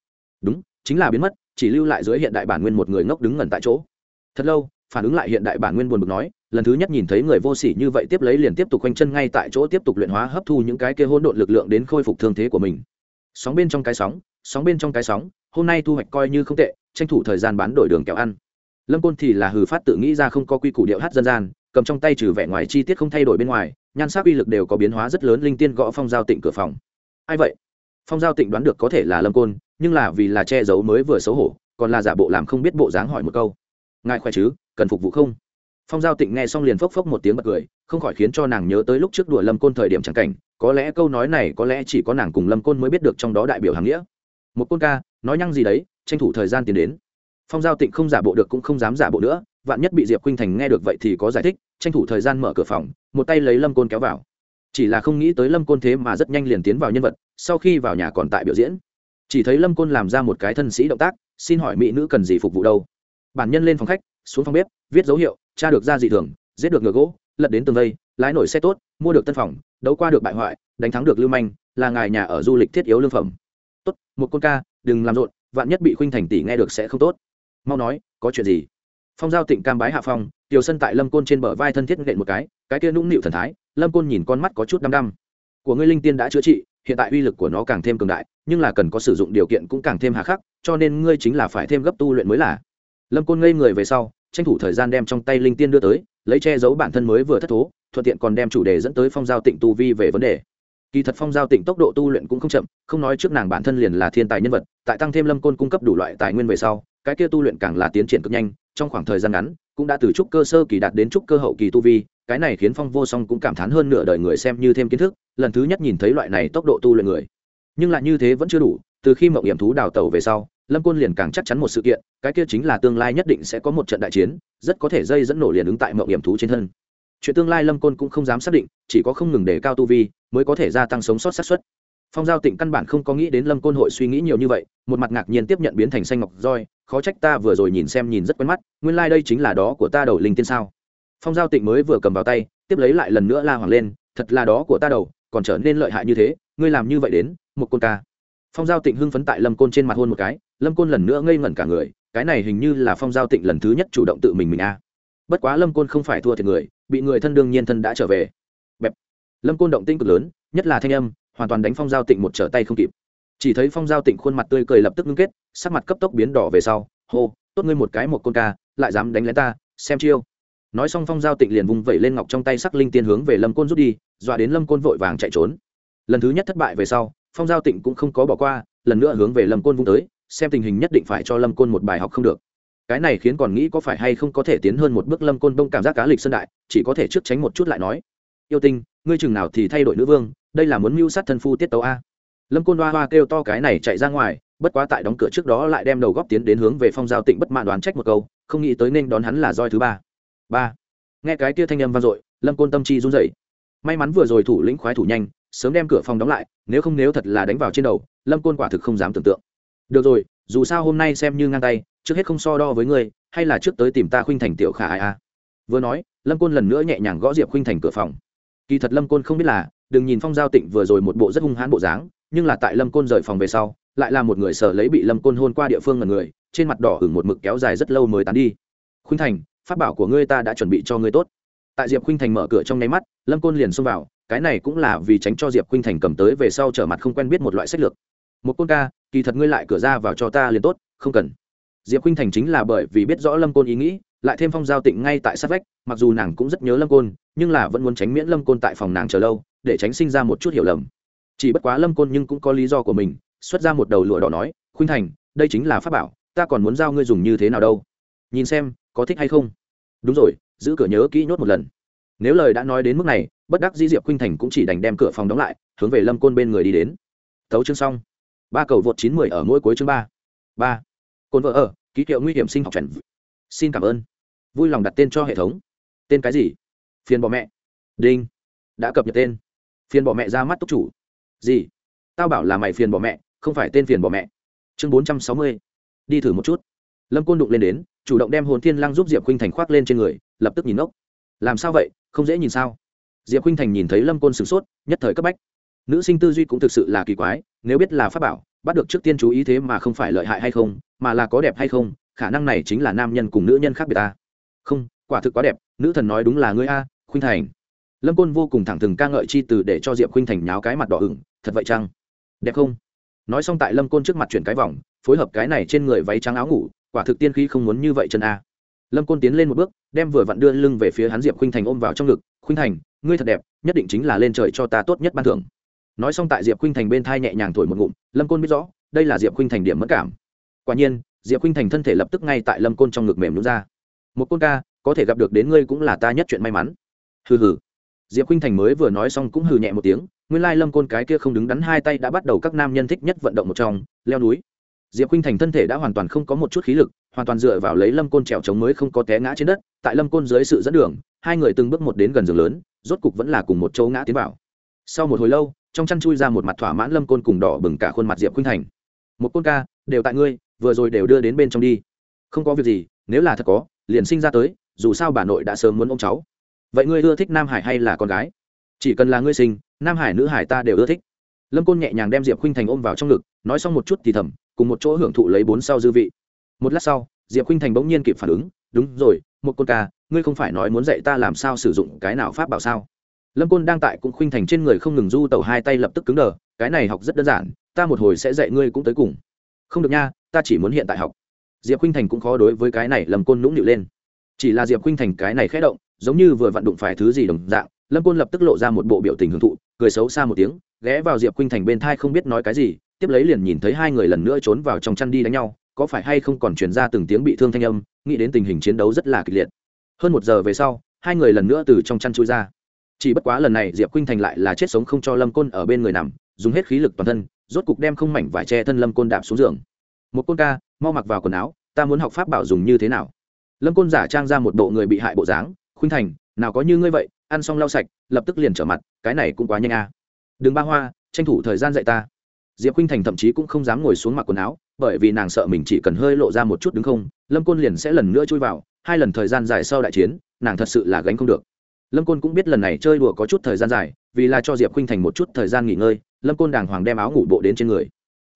Đúng, chính là biến mất, chỉ lưu lại dưới hiện đại bản nguyên một người ngốc đứng ngẩn tại chỗ. Thật lâu, phản ứng lại hiện đại bản nguyên buồn bực nói, lần thứ nhất nhìn thấy người vô sỉ như vậy tiếp lấy liền tiếp tục quanh chân ngay tại chỗ tiếp tục luyện hóa hấp thu những cái kia hỗn độn lực lượng đến khôi phục thương thế của mình. Sóng bên trong cái sóng sóng bên trong cái sóng, hôm nay thu hoạch coi như không tệ, tranh thủ thời gian bán đổi đường kẹo ăn. Lâm côn thì là hừ phát tự nghĩ ra không có quy củ điệu hát dân gian, cầm trong tay trừ vẻ ngoài chi tiết không thay đổi bên ngoài, nhan sắc uy lực đều có biến hóa rất lớn linh tiên gõ phong giao tịnh cửa phòng. Ai vậy? Phong giao tịnh đoán được có thể là lâm côn, nhưng là vì là che giấu mới vừa xấu hổ, còn là giả bộ làm không biết bộ dáng hỏi một câu. Ngài khỏe chứ, cần phục vụ không? Phong giao tịnh nghe xong liền phốc phốc một tiếng bật cười, không khỏi khiến cho nàng nhớ tới lúc trước đùa lâm côn thời điểm chẳng cảnh, có lẽ câu nói này có lẽ chỉ có nàng cùng lâm côn mới biết được trong đó đại biểu hàng nghĩa một côn ca, nói nhăng gì đấy, tranh thủ thời gian tiến đến. Phong giao tịnh không giả bộ được cũng không dám giả bộ nữa, vạn nhất bị diệp khuynh thành nghe được vậy thì có giải thích, tranh thủ thời gian mở cửa phòng, một tay lấy lâm côn kéo vào. Chỉ là không nghĩ tới lâm côn thế mà rất nhanh liền tiến vào nhân vật, sau khi vào nhà còn tại biểu diễn. Chỉ thấy lâm côn làm ra một cái thân sĩ động tác, xin hỏi mỹ nữ cần gì phục vụ đâu? Bản nhân lên phòng khách, xuống phòng bếp, viết dấu hiệu, tra được ra dị thường, giết được ngựa gỗ, lật đến tường vây, lái nổi xe tốt, mua được tân phòng, đấu qua được bại hoại, đánh thắng được lưu manh, là ngài nhà ở du lịch thiết yếu lương phẩm tốt, một con ca, đừng làm rộn, vạn nhất bị khuynh thành tỷ nghe được sẽ không tốt. Mau nói, có chuyện gì? Phong giao tịnh cam bái hạ phong, tiểu sân tại lâm côn trên bờ vai thân thiết nện một cái cái kia nũng nịu thần thái, lâm côn nhìn con mắt có chút đăm đăm. Của ngươi linh tiên đã chữa trị, hiện tại uy lực của nó càng thêm cường đại, nhưng là cần có sử dụng điều kiện cũng càng thêm hà khắc, cho nên ngươi chính là phải thêm gấp tu luyện mới là. Lâm côn ngây người về sau, tranh thủ thời gian đem trong tay linh tiên đưa tới, lấy che giấu bản thân mới vừa thất thố, thuận tiện còn đem chủ đề dẫn tới phong giao tịnh tu vi về vấn đề kỳ thật phong giao tịnh tốc độ tu luyện cũng không chậm, không nói trước nàng bản thân liền là thiên tài nhân vật, tại tăng thêm lâm côn cung cấp đủ loại tài nguyên về sau, cái kia tu luyện càng là tiến triển cực nhanh, trong khoảng thời gian ngắn, cũng đã từ trúc cơ sơ kỳ đạt đến trúc cơ hậu kỳ tu vi, cái này khiến phong vô song cũng cảm thán hơn nửa đời người xem như thêm kiến thức, lần thứ nhất nhìn thấy loại này tốc độ tu luyện người. Nhưng lại như thế vẫn chưa đủ, từ khi mậu hiểm thú đào tẩu về sau, lâm côn liền càng chắc chắn một sự kiện, cái kia chính là tương lai nhất định sẽ có một trận đại chiến, rất có thể dây dẫn nổ liền ứng tại mậu hiểm thú trên thân. Chuyện tương lai lâm côn cũng không dám xác định, chỉ có không ngừng đề cao tu vi mới có thể gia tăng sống sót xác suất. Phong giao tịnh căn bản không có nghĩ đến lâm côn hội suy nghĩ nhiều như vậy, một mặt ngạc nhiên tiếp nhận biến thành xanh ngọc roi, khó trách ta vừa rồi nhìn xem nhìn rất quen mắt, nguyên lai、like、đây chính là đó của ta đầu linh tiên sao. Phong giao tịnh mới vừa cầm vào tay, tiếp lấy lại lần nữa la hoàng lên, thật là đó của ta đầu, còn trở nên lợi hại như thế, ngươi làm như vậy đến, một côn ca. Phong giao tịnh hưng phấn tại lâm côn trên mặt hôn một cái, lâm côn lần nữa ngây ngẩn cả người, cái này hình như là phong giao tịnh lần thứ nhất chủ động tự mình mình a. Bất quá lâm côn không phải thua thiệt người, bị người thân đương nhiên thân đã trở về lâm côn động tinh cực lớn, nhất là thanh âm, hoàn toàn đánh phong giao tịnh một trở tay không kịp. Chỉ thấy phong giao tịnh khuôn mặt tươi cười lập tức ngưng kết, sắc mặt cấp tốc biến đỏ về sau, hô, tốt ngươi một cái một côn ca, lại dám đánh lén ta, xem chiêu. Nói xong phong giao tịnh liền vung vẩy lên ngọc trong tay sắc linh tiên hướng về lâm côn rút đi, dọa đến lâm côn vội vàng chạy trốn. Lần thứ nhất thất bại về sau, phong giao tịnh cũng không có bỏ qua, lần nữa hướng về lâm côn vung tới, xem tình hình nhất định phải cho lâm côn một bài học không được. Cái này khiến còn nghĩ có phải hay không có thể tiến hơn một bước lâm côn đông cảm giác cá lịch sân đại, chỉ có thể trước tránh một chút lại nói. Yêu tinh ngươi chừng nào thì thay đổi nữ vương, đây là muốn mưu sát thân phu tiết tấu a. Lâm côn hoa hoa kêu to cái này chạy ra ngoài, bất quá tại đóng cửa trước đó lại đem đầu góp tiến đến hướng về phong giao tịnh bất mãn đoán trách một câu, không nghĩ tới nên đón hắn là roi thứ ba. Ba. Nghe cái kia thanh âm vang dội, lâm côn tâm chi run rẩy. May mắn vừa rồi thủ lĩnh khoái thủ nhanh, sớm đem cửa phòng đóng lại, nếu không nếu thật là đánh vào trên đầu, lâm côn quả thực không dám tưởng tượng. Được rồi, dù sao hôm nay xem như ngang tay, trước hết không so đo với ngươi, hay là trước tới tìm ta khuynh thành tiểu khả ai a. Vừa nói, lâm côn lần nữa nhẹ nhàng gõ diệp khuynh thành cửa phòng kỳ thật lâm côn không biết là, đừng nhìn phong giao tịnh vừa rồi một bộ rất hung hãn bộ dáng, nhưng là tại lâm côn rời phòng về sau, lại là một người sợ lấy bị lâm côn hôn qua địa phương ngần người, trên mặt đỏ hửng một mực kéo dài rất lâu mới tán đi. Khuynh thành phát bảo của ngươi ta đã chuẩn bị cho ngươi tốt. Tại diệp khuynh thành mở cửa trong nháy mắt, lâm côn liền xông vào, cái này cũng là vì tránh cho diệp khuynh thành cầm tới về sau trở mặt không quen biết một loại sách lược. Một côn ca, kỳ thật ngươi lại cửa ra vào cho ta liền tốt, không cần. Diệp khuynh thành chính là bởi vì biết rõ lâm côn ý nghĩ lại thêm phong giao tịnh ngay tại sát vách, mặc dù nàng cũng rất nhớ lâm côn, nhưng là vẫn muốn tránh miễn lâm côn tại phòng nàng chờ lâu, để tránh sinh ra một chút hiểu lầm. Chỉ bất quá lâm côn nhưng cũng có lý do của mình, xuất ra một đầu lụa đỏ nói, khuynh thành, đây chính là pháp bảo, ta còn muốn giao ngươi dùng như thế nào đâu? Nhìn xem, có thích hay không? Đúng rồi, giữ cửa nhớ kỹ nhốt một lần. Nếu lời đã nói đến mức này, bất đắc dĩ diệp khuynh thành cũng chỉ đành đem cửa phòng đóng lại, hướng về lâm côn bên người đi đến. Tấu chương xong. Ba cầu vượt chín mười ở mỗi cuối chương ba. Ba. Côn vợ ở, ký hiệu nguy hiểm sinh học chuẩn xin cảm ơn. Vui lòng đặt tên cho hệ thống. Tên cái gì? Phiền bỏ mẹ. Đinh. Đã cập nhật tên. Phiền bỏ mẹ ra mắt túc chủ. Gì? Tao bảo là mày phiền bỏ mẹ, không phải tên phiền bỏ mẹ. Chương bốn trăm sáu mươi. Đi thử một chút. Lâm côn đụng lên đến, chủ động đem hồn thiên lăng giúp diệp khinh thành khoác lên trên người, lập tức nhìn ngốc. Làm sao vậy? Không dễ nhìn sao? Diệp khinh thành nhìn thấy lâm côn sửng sốt, nhất thời cấp bách. Nữ sinh tư duy cũng thực sự là kỳ quái, nếu biết là pháp bảo, bắt được trước tiên chú ý thế mà không phải lợi hại hay không, mà là có đẹp hay không khả năng này chính là nam nhân cùng nữ nhân khác biệt ta. Không, quả thực quá đẹp, nữ thần nói đúng là ngươi a, khuynh thành. Lâm côn vô cùng thẳng thừng ca ngợi chi từ để cho diệp khuynh thành nháo cái mặt đỏ ửng, thật vậy chăng? Đẹp không? Nói xong tại lâm côn trước mặt chuyển cái vòng, phối hợp cái này trên người váy trắng áo ngủ, quả thực tiên khí không muốn như vậy chân a. Lâm côn tiến lên một bước, đem vừa vặn đưa lưng về phía hắn diệp khuynh thành ôm vào trong ngực, khuynh thành, ngươi thật đẹp, nhất định chính là lên trời cho ta tốt nhất ban thưởng. Nói xong tại diệp khuynh thành bên thai nhẹ nhàng thổi một ngụm, lâm côn biết rõ, đây là diệp khuynh thành điểm mất cảm. Quả nhiên diệp khinh thành thân thể lập tức ngay tại lâm côn trong ngực mềm nhún ra. Một côn ca, có thể gặp được đến ngươi cũng là ta nhất chuyện may mắn. Hừ hừ. Diệp khinh thành mới vừa nói xong cũng hừ nhẹ một tiếng, nguyên lai lâm côn cái kia không đứng đắn hai tay đã bắt đầu các nam nhân thích nhất vận động một trong, leo núi. Diệp khinh thành thân thể đã hoàn toàn không có một chút khí lực, hoàn toàn dựa vào lấy lâm côn trèo trống mới không có té ngã trên đất, tại lâm côn dưới sự dẫn đường, hai người từng bước một đến gần giường lớn, rốt cục vẫn là cùng một chỗ ngã tiến vào. Sau một hồi lâu, trong chăn chui ra một mặt thỏa mãn lâm côn cùng đỏ bừng cả khuôn mặt diệp khinh thành. Một côn ca, đều tại ngươi vừa rồi đều đưa đến bên trong đi. Không có việc gì, nếu là thật có, liền sinh ra tới, dù sao bà nội đã sớm muốn ôm cháu. Vậy ngươi ưa thích nam hải hay là con gái? Chỉ cần là ngươi sinh, nam hải nữ hải ta đều ưa thích. Lâm côn nhẹ nhàng đem diệp khinh thành ôm vào trong ngực, nói xong một chút thì thầm, cùng một chỗ hưởng thụ lấy bốn sau dư vị. Một lát sau, diệp khinh thành bỗng nhiên kịp phản ứng, đúng rồi, một côn ca, ngươi không phải nói muốn dạy ta làm sao sử dụng cái nào pháp bảo sao? Lâm côn đang tại cũng khuynh thành trên người không ngừng du tẩu hai tay lập tức cứng đờ, cái này học rất đơn giản, ta một hồi sẽ dạy ngươi cũng tới cùng. Không được nha ta chỉ muốn hiện tại học. Diệp khinh thành cũng khó đối với cái này lâm côn nũng nịu lên. Chỉ là diệp khinh thành cái này khẽ động, giống như vừa vặn đụng phải thứ gì đồng dạng, lâm côn lập tức lộ ra một bộ biểu tình hưởng thụ, cười xấu xa một tiếng, ghé vào diệp khinh thành bên thai không biết nói cái gì, tiếp lấy liền nhìn thấy hai người lần nữa trốn vào trong chăn đi đánh nhau, có phải hay không còn truyền ra từng tiếng bị thương thanh âm, nghĩ đến tình hình chiến đấu rất là kịch liệt. Hơn một giờ về sau, hai người lần nữa từ trong chăn chui ra. Chỉ bất quá lần này diệp khinh thành lại là chết sống không cho lâm côn ở bên người nằm, dùng hết khí lực toàn thân, rốt cục đem không mảnh vải che thân lâm côn đạp xuống giường một côn ca, mau mặc vào quần áo, ta muốn học pháp bảo dùng như thế nào? Lâm côn giả trang ra một bộ người bị hại bộ dáng, khuynh thành, nào có như ngươi vậy, ăn xong lau sạch, lập tức liền trở mặt, cái này cũng quá nhanh a. À. đừng ba hoa, tranh thủ thời gian dạy ta. Diệp khuynh thành thậm chí cũng không dám ngồi xuống mặc quần áo, bởi vì nàng sợ mình chỉ cần hơi lộ ra một chút đứng không, lâm côn liền sẽ lần nữa chui vào, hai lần thời gian dài sau đại chiến, nàng thật sự là gánh không được. Lâm côn cũng biết lần này chơi đùa có chút thời gian dài, vì là cho diệp khuynh thành một chút thời gian nghỉ ngơi, lâm côn đàng hoàng đem áo ngủ bộ đến trên người.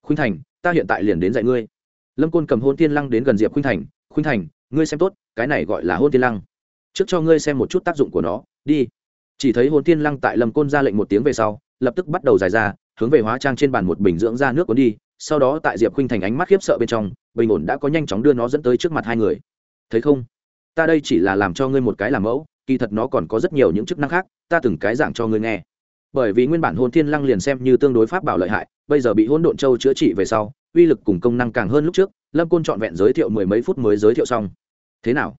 Khuynh thành ta hiện tại liền đến dạy ngươi. Lâm côn cầm hôn tiên lăng đến gần diệp khuynh thành khuynh thành, ngươi xem tốt, cái này gọi là hôn tiên lăng. Trước cho ngươi xem một chút tác dụng của nó, đi. Chỉ thấy hôn tiên lăng tại lâm côn ra lệnh một tiếng về sau, lập tức bắt đầu dài ra, hướng về hóa trang trên bàn một bình dưỡng ra nước cuốn đi, sau đó tại diệp khuynh thành ánh mắt khiếp sợ bên trong, bình ổn đã có nhanh chóng đưa nó dẫn tới trước mặt hai người. Thấy không? Ta đây chỉ là làm cho ngươi một cái làm mẫu, kỳ thật nó còn có rất nhiều những chức năng khác, ta từng cái giảng cho ngươi nghe bởi vì nguyên bản hôn thiên lăng liền xem như tương đối pháp bảo lợi hại, bây giờ bị hôn độn châu chữa trị về sau, uy lực cùng công năng càng hơn lúc trước, lâm côn trọn vẹn giới thiệu mười mấy phút mới giới thiệu xong. Thế nào?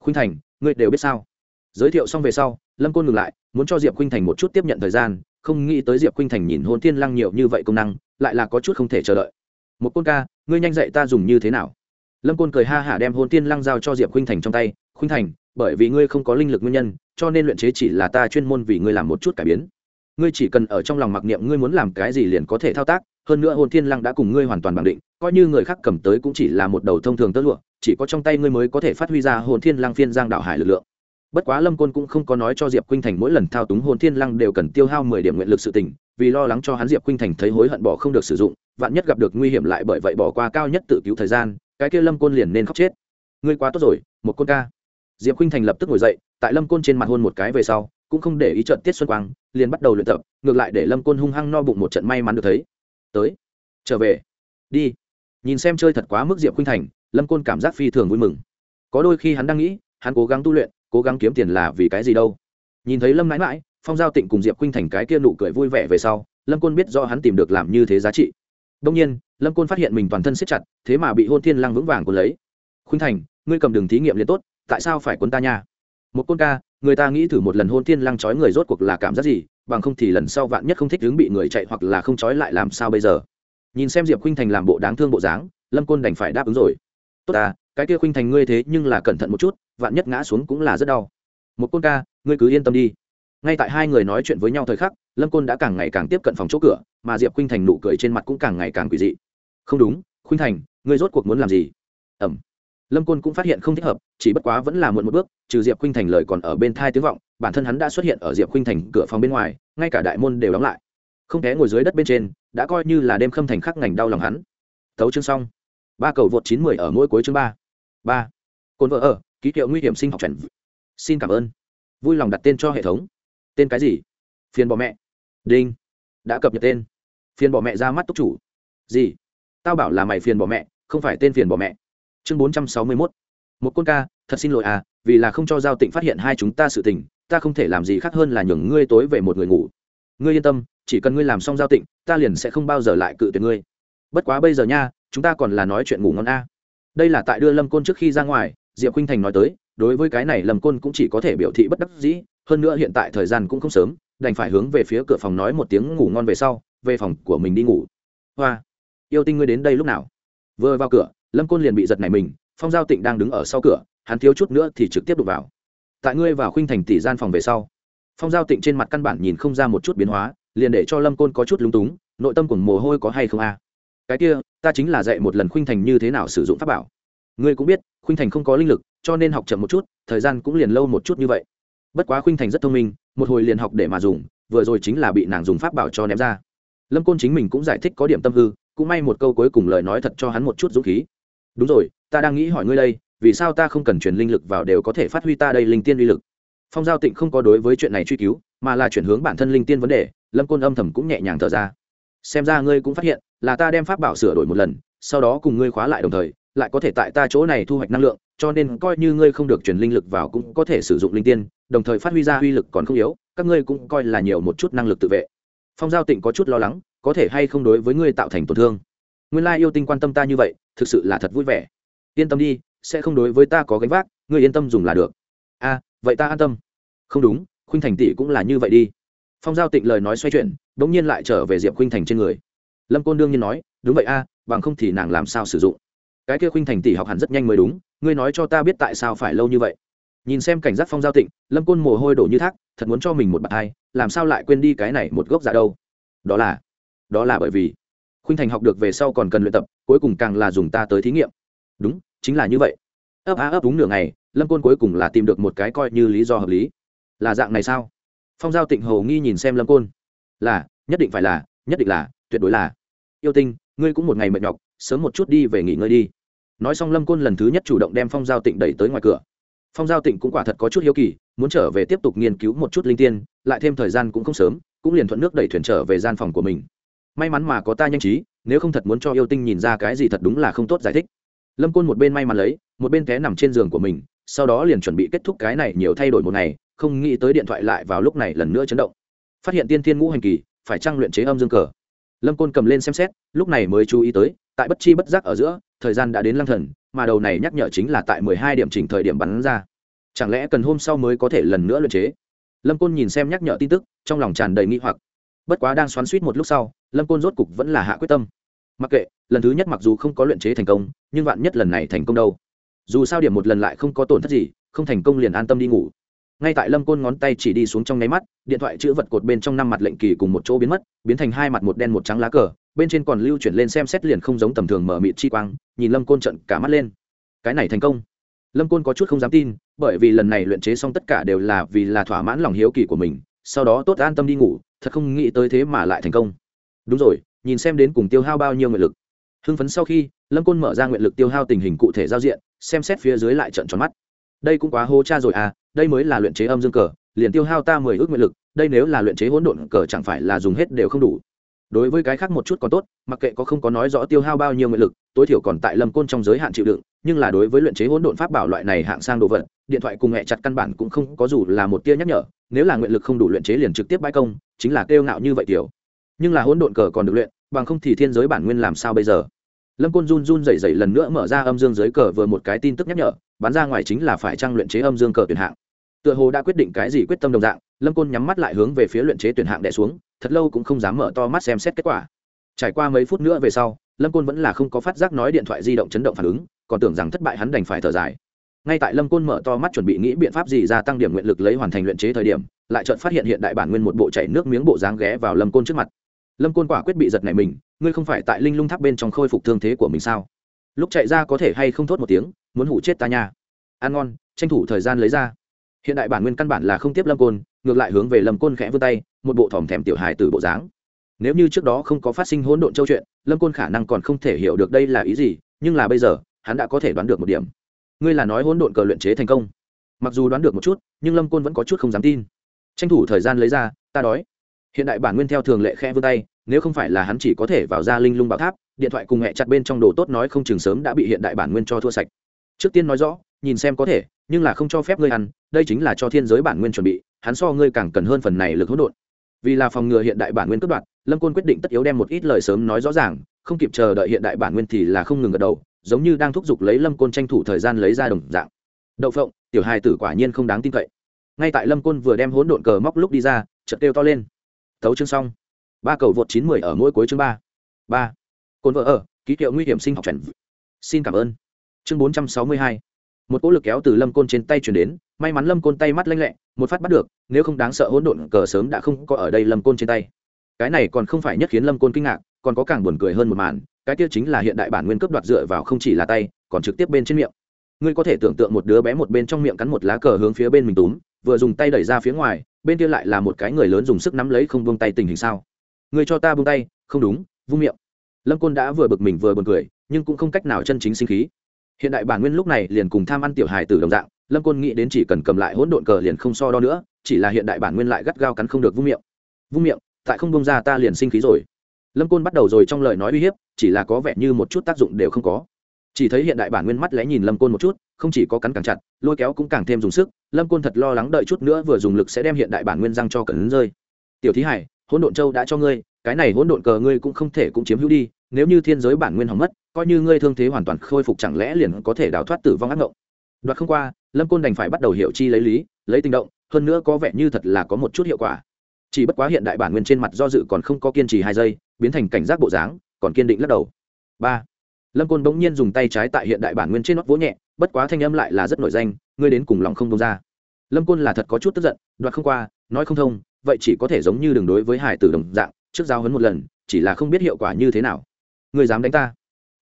Khuynh thành, ngươi đều biết sao? Giới thiệu xong về sau, lâm côn ngừng lại, muốn cho diệp khuynh thành một chút tiếp nhận thời gian, không nghĩ tới diệp khuynh thành nhìn hôn thiên lăng nhiều như vậy công năng, lại là có chút không thể chờ đợi. Một côn ca, ngươi nhanh dạy ta dùng như thế nào? Lâm côn cười ha hả đem hôn thiên lăng giao cho diệp khuynh thành trong tay. Khuynh thành, bởi vì ngươi không có linh lực nguyên nhân, cho nên luyện chế chỉ là ta chuyên môn vì ngươi làm một chút cải biến ngươi chỉ cần ở trong lòng mặc niệm ngươi muốn làm cái gì liền có thể thao tác, hơn nữa hồn thiên lăng đã cùng ngươi hoàn toàn bằng định, coi như người khác cầm tới cũng chỉ là một đầu thông thường tơ lụa, chỉ có trong tay ngươi mới có thể phát huy ra hồn thiên lăng phiên giang đạo hải lực lượng. Bất quá lâm côn cũng không có nói cho diệp khuynh thành mỗi lần thao túng hồn thiên lăng đều cần tiêu hao mười điểm nguyện lực sự tình, vì lo lắng cho hắn diệp khuynh thành thấy hối hận bỏ không được sử dụng, vạn nhất gặp được nguy hiểm lại bởi vậy bỏ qua cao nhất tự cứu thời gian, cái kia lâm côn liền nên khóc chết. Ngươi quá tốt rồi, một côn ca. Diệp khuynh thành lập tức ngồi dậy, tại lâm côn trên mặt hôn một cái về sau cũng không để ý trận tiết xuân quang, liền bắt đầu luyện tập, ngược lại để lâm côn hung hăng no bụng một trận may mắn được thấy. Tới, trở về. Đi. Nhìn xem chơi thật quá mức diệp khuynh thành, lâm côn cảm giác phi thường vui mừng. Có đôi khi hắn đang nghĩ, hắn cố gắng tu luyện, cố gắng kiếm tiền là vì cái gì đâu. Nhìn thấy lâm mãi mãi, phong giao tịnh cùng diệp khuynh thành cái kia nụ cười vui vẻ về sau, lâm côn biết do hắn tìm được làm như thế giá trị. Đông nhiên, lâm côn phát hiện mình toàn thân siết chặt, thế mà bị hôn thiên lăng vững vàng cuốn lấy. Khuynh thành, ngươi cầm đường thí nghiệm liền tốt, tại sao phải cuốn ta nha? Một côn ca, người ta nghĩ thử một lần hôn thiên lăng trói người rốt cuộc là cảm giác gì, bằng không thì lần sau vạn nhất không thích đứng bị người chạy hoặc là không trói lại làm sao bây giờ? Nhìn xem diệp khuynh thành làm bộ đáng thương bộ dáng, lâm côn đành phải đáp ứng rồi. Tốt ta, cái kia khuynh thành ngươi thế nhưng là cẩn thận một chút, vạn nhất ngã xuống cũng là rất đau. Một côn ca, ngươi cứ yên tâm đi. Ngay tại hai người nói chuyện với nhau thời khắc, lâm côn đã càng ngày càng tiếp cận phòng chỗ cửa, mà diệp khuynh thành nụ cười trên mặt cũng càng ngày càng quỷ dị. Không đúng, khuynh thành, ngươi rốt cuộc muốn làm gì? Ẩm lâm côn cũng phát hiện không thích hợp, chỉ bất quá vẫn là muộn một bước, trừ diệp khuynh thành lời còn ở bên thai tiếng vọng, bản thân hắn đã xuất hiện ở diệp khuynh thành cửa phòng bên ngoài, ngay cả đại môn đều đóng lại. Không té ngồi dưới đất bên trên, đã coi như là đêm khâm thành khắc ngành đau lòng hắn. Thấu chương xong. Ba cầu vượt chín mười ở mỗi cuối chương ba. Ba. Cồn vợ ở, ký hiệu nguy hiểm sinh học chuẩn xin cảm ơn. Vui lòng đặt tên cho hệ thống. Tên cái gì? Phiền bỏ mẹ. Đinh. Đã cập nhật tên. Phiền bỏ mẹ ra mắt túc chủ. Gì? Tao bảo là mày phiền bỏ mẹ, không phải tên phiền bỏ mẹ chương bốn trăm sáu mươi mốt. Một côn ca, thật xin lỗi à vì là không cho giao tịnh phát hiện hai chúng ta sự tình, ta không thể làm gì khác hơn là nhường ngươi tối về một người ngủ. Ngươi yên tâm, chỉ cần ngươi làm xong giao tịnh, ta liền sẽ không bao giờ lại cự tuyệt ngươi. Bất quá bây giờ nha, chúng ta còn là nói chuyện ngủ ngon a. Đây là tại đưa lâm côn trước khi ra ngoài, diệp khinh thành nói tới, đối với cái này lâm côn cũng chỉ có thể biểu thị bất đắc dĩ, hơn nữa hiện tại thời gian cũng không sớm, đành phải hướng về phía cửa phòng nói một tiếng ngủ ngon về sau, về phòng của mình đi ngủ. Hoa, yêu tinh ngươi đến đây lúc nào? Vừa vào cửa lâm côn liền bị giật này mình, phong giao tịnh đang đứng ở sau cửa, hắn thiếu chút nữa thì trực tiếp đụng vào. Tại ngươi vào khuynh thành tỷ gian phòng về sau, phong giao tịnh trên mặt căn bản nhìn không ra một chút biến hóa, liền để cho lâm côn có chút lúng túng, nội tâm của mồ hôi có hay không a? Cái kia, ta chính là dạy một lần khuynh thành như thế nào sử dụng pháp bảo. Ngươi cũng biết, khuynh thành không có linh lực, cho nên học chậm một chút, thời gian cũng liền lâu một chút như vậy. Bất quá khuynh thành rất thông minh, một hồi liền học để mà dùng, vừa rồi chính là bị nàng dùng pháp bảo cho ném ra. Lâm côn chính mình cũng giải thích có điểm tâm hư, cũng may một câu cuối cùng lời nói thật cho hắn một chút dũng khí đúng rồi, ta đang nghĩ hỏi ngươi đây, vì sao ta không cần truyền linh lực vào đều có thể phát huy ta đây linh tiên uy lực? Phong giao tịnh không có đối với chuyện này truy cứu, mà là chuyển hướng bản thân linh tiên vấn đề, lâm côn âm thầm cũng nhẹ nhàng thở ra. Xem ra ngươi cũng phát hiện, là ta đem pháp bảo sửa đổi một lần, sau đó cùng ngươi khóa lại đồng thời, lại có thể tại ta chỗ này thu hoạch năng lượng, cho nên coi như ngươi không được truyền linh lực vào cũng có thể sử dụng linh tiên, đồng thời phát huy ra uy lực còn không yếu, các ngươi cũng coi là nhiều một chút năng lực tự vệ. Phong giao tịnh có chút lo lắng, có thể hay không đối với ngươi tạo thành tổn thương? Nguyên lai yêu tinh quan tâm ta như vậy thực sự là thật vui vẻ. Yên tâm đi, sẽ không đối với ta có gánh vác, ngươi yên tâm dùng là được. A, vậy ta an tâm. Không đúng, khuynh thành tỷ cũng là như vậy đi. Phong giao tịnh lời nói xoay chuyển đ ỗ n g nhiên lại trở về diệp khuynh thành trên người. Lâm côn đương nhiên nói, đúng vậy a, bằng không thì nàng làm sao sử dụng? Cái kia khuynh thành tỷ học hẳn rất nhanh mới đúng, ngươi nói cho ta biết tại sao phải lâu như vậy? Nhìn xem cảnh giác phong giao tịnh, lâm côn mồ hôi đổ như thác, thật muốn cho mình một bạt hai, làm sao lại quên đi cái này một gốc giả đâu? Đó là đó là bởi vì khuynh thành học được về sau còn cần luyện tập, cuối cùng càng là dùng ta tới thí nghiệm. Đúng, chính là như vậy. Ấp á ấp đúng nửa ngày, lâm côn cuối cùng là tìm được một cái coi như lý do hợp lý. Là dạng này sao? Phong giao tịnh hầu nghi nhìn xem lâm côn. Là, nhất định phải là, nhất định là, tuyệt đối là. Yêu tinh, ngươi cũng một ngày mệt nhọc, sớm một chút đi về nghỉ ngơi đi. Nói xong lâm côn lần thứ nhất chủ động đem phong giao tịnh đẩy tới ngoài cửa. Phong giao tịnh cũng quả thật có chút hiếu kỳ, muốn trở về tiếp tục nghiên cứu một chút linh tiên, lại thêm thời gian cũng không sớm, cũng liền thuận nước đẩy thuyền trở về gian phòng của mình may mắn mà có ta nhanh trí, nếu không thật muốn cho yêu tinh nhìn ra cái gì thật đúng là không tốt giải thích. Lâm côn một bên may mắn lấy, một bên té nằm trên giường của mình, sau đó liền chuẩn bị kết thúc cái này nhiều thay đổi một ngày, không nghĩ tới điện thoại lại vào lúc này lần nữa chấn động. Phát hiện tiên thiên ngũ hành kỳ, phải trang luyện chế âm dương cờ? Lâm côn cầm lên xem xét, lúc này mới chú ý tới, tại bất chi bất giác ở giữa, thời gian đã đến lăng thần, mà đầu này nhắc nhở chính là tại mười hai điểm chỉnh thời điểm bắn ra. Chẳng lẽ cần hôm sau mới có thể lần nữa luyện chế? Lâm côn nhìn xem nhắc nhở tin tức, trong lòng tràn đầy nghi hoặc bất quá đang xoắn suýt một lúc sau, lâm côn rốt cục vẫn là hạ quyết tâm. Mặc kệ, lần thứ nhất mặc dù không có luyện chế thành công, nhưng vạn nhất lần này thành công đâu? Dù sao điểm một lần lại không có tổn thất gì, không thành công liền an tâm đi ngủ. Ngay tại lâm côn ngón tay chỉ đi xuống trong nháy mắt, điện thoại chữ vật cột bên trong năm mặt lệnh kỳ cùng một chỗ biến mất, biến thành hai mặt một đen một trắng lá cờ, bên trên còn lưu chuyển lên xem xét liền không giống tầm thường mở mịt chi quang, nhìn lâm côn trận cả mắt lên. Cái này thành công. Lâm côn có chút không dám tin, bởi vì lần này luyện chế xong tất cả đều là vì là thỏa mãn lòng hiếu kỳ của mình, sau đó tốt an tâm đi ngủ thật không nghĩ tới thế mà lại thành công. Đúng rồi, nhìn xem đến cùng tiêu hao bao nhiêu nguyện lực. Hưng phấn sau khi, lâm côn mở ra nguyện lực tiêu hao tình hình cụ thể giao diện, xem xét phía dưới lại trận tròn mắt. Đây cũng quá hô cha rồi à đây mới là luyện chế âm dương cờ, liền tiêu hao ta mười ước nguyện lực, đây nếu là luyện chế hỗn độn cờ chẳng phải là dùng hết đều không đủ đối với cái khác một chút còn tốt, mặc kệ có không có nói rõ tiêu hao bao nhiêu nguyện lực, tối thiểu còn tại lâm côn trong giới hạn chịu đựng, nhưng là đối với luyện chế hỗn độn pháp bảo loại này hạng sang đồ vật, điện thoại cùng hẹ chặt căn bản cũng không có dù là một tia nhắc nhở, nếu là nguyện lực không đủ luyện chế liền trực tiếp bãi công, chính là kêu ngạo như vậy tiểu. Nhưng là hỗn độn cờ còn được luyện, bằng không thì thiên giới bản nguyên làm sao bây giờ? Lâm côn run run dày dày lần nữa mở ra âm dương giới cờ vừa một cái tin tức nhắc nhở bán ra ngoài chính là phải trang luyện chế âm dương cờ tuyển hạng tựa hồ đã quyết định cái gì quyết tâm đồng dạng, lâm côn nhắm mắt lại hướng về phía luyện chế tuyển hạng đẻ xuống, thật lâu cũng không dám mở to mắt xem xét kết quả. Trải qua mấy phút nữa về sau, lâm côn vẫn là không có phát giác nói điện thoại di động chấn động phản ứng, còn tưởng rằng thất bại hắn đành phải thở dài. Ngay tại lâm côn mở to mắt chuẩn bị nghĩ biện pháp gì gia tăng điểm nguyện lực lấy hoàn thành luyện chế thời điểm, lại chợt phát hiện hiện đại bản nguyên một bộ chảy nước miếng bộ dáng ghé vào lâm côn trước mặt. Lâm côn quả quyết bị giật này mình, ngươi không phải tại linh lung tháp bên trong khôi phục thương thế của mình sao? Lúc chạy ra có thể hay không thốt một tiếng, muốn hủ chết ta nha. Ăn ngon, tranh thủ thời gian lấy ra hiện đại bản nguyên căn bản là không tiếp lâm côn, ngược lại hướng về lâm côn khẽ vươn tay, một bộ thòm thèm tiểu hài từ bộ dáng. Nếu như trước đó không có phát sinh hỗn độn châu chuyện, lâm côn khả năng còn không thể hiểu được đây là ý gì, nhưng là bây giờ, hắn đã có thể đoán được một điểm. Ngươi là nói hỗn độn cờ luyện chế thành công. Mặc dù đoán được một chút, nhưng lâm côn vẫn có chút không dám tin. Tranh thủ thời gian lấy ra, ta đói. Hiện đại bản nguyên theo thường lệ khe vươn tay, nếu không phải là hắn chỉ có thể vào ra linh lung bảo tháp, điện thoại cùng mẹ chặt bên trong đồ tốt nói không chừng sớm đã bị hiện đại bản nguyên cho thua sạch. Trước tiên nói rõ, nhìn xem có thể, nhưng là không cho phép ngươi ăn đây chính là cho thiên giới bản nguyên chuẩn bị, hắn so ngươi càng cần hơn phần này lực hỗn độn. Vì là phòng ngừa hiện đại bản nguyên cướp đoạt, lâm côn quyết định tất yếu đem một ít lời sớm nói rõ ràng, không kịp chờ đợi hiện đại bản nguyên thì là không ngừng gật đầu, giống như đang thúc giục lấy lâm côn tranh thủ thời gian lấy ra đồng dạng. Đậu phộng, tiểu hài tử quả nhiên không đáng tin cậy. Ngay tại lâm côn vừa đem hỗn độn cờ móc lúc đi ra, chợt kêu to lên. Tấu chương xong. Ba cầu vượt chín mười ở mỗi cuối chương ba. Ba. Cồn vợ ở, ký hiệu nguy hiểm sinh học chuẩn xin cảm ơn. Chương bốn trăm sáu mươi hai một cỗ lực kéo từ lâm côn trên tay chuyển đến, may mắn lâm côn tay mắt lanh lẹ, một phát bắt được, nếu không đáng sợ hỗn độn cờ sớm đã không có ở đây lâm côn trên tay. Cái này còn không phải nhất khiến lâm côn kinh ngạc, còn có càng buồn cười hơn một màn, cái kia chính là hiện đại bản nguyên cấp đoạt dựa vào không chỉ là tay, còn trực tiếp bên trên miệng. Ngươi có thể tưởng tượng một đứa bé một bên trong miệng cắn một lá cờ hướng phía bên mình túm, vừa dùng tay đẩy ra phía ngoài, bên kia lại là một cái người lớn dùng sức nắm lấy không buông tay tình hình sao? Ngươi cho ta buông tay, không đúng, vung miệng. Lâm côn đã vừa bực mình vừa buồn cười, nhưng cũng không cách nào chân chính sinh khí hiện đại bản nguyên lúc này liền cùng tham ăn tiểu hài từ đồng dạng, lâm côn nghĩ đến chỉ cần cầm lại hỗn độn cờ liền không so đo nữa, chỉ là hiện đại bản nguyên lại gắt gao cắn không được vung miệng. Vung miệng, tại không bông ra ta liền sinh khí rồi. Lâm côn bắt đầu rồi trong lời nói uy hiếp, chỉ là có vẻ như một chút tác dụng đều không có. Chỉ thấy hiện đại bản nguyên mắt lẽ nhìn lâm côn một chút, không chỉ có cắn càng chặt, lôi kéo cũng càng thêm dùng sức, lâm côn thật lo lắng đợi chút nữa vừa dùng lực sẽ đem hiện đại bản nguyên răng cho cẩn rơi. Tiểu thí hải, hỗn độn châu đã cho ngươi, cái này hỗn độn cờ ngươi cũng không thể cũng chiếm hữu đi, nếu như thiên giới bản nguyên hỏng mất coi như ngươi thương thế hoàn toàn khôi phục chẳng lẽ liền có thể đào thoát tử vong ác ngộng? Đoạt không qua, lâm côn đành phải bắt đầu hiểu chi lấy lý, lấy tình động, hơn nữa có vẻ như thật là có một chút hiệu quả. Chỉ bất quá hiện đại bản nguyên trên mặt do dự còn không có kiên trì hai giây, biến thành cảnh giác bộ dáng, còn kiên định lắc đầu. Ba. Lâm côn bỗng nhiên dùng tay trái tại hiện đại bản nguyên trên nót vỗ nhẹ, bất quá thanh âm lại là rất nổi danh, ngươi đến cùng lòng không đông ra. Lâm côn là thật có chút tức giận, đoạt không qua, nói không thông, vậy chỉ có thể giống như đường đối với hải tử đồng dạng, trước giao hấn một lần, chỉ là không biết hiệu quả như thế nào. Ngươi dám đánh ta?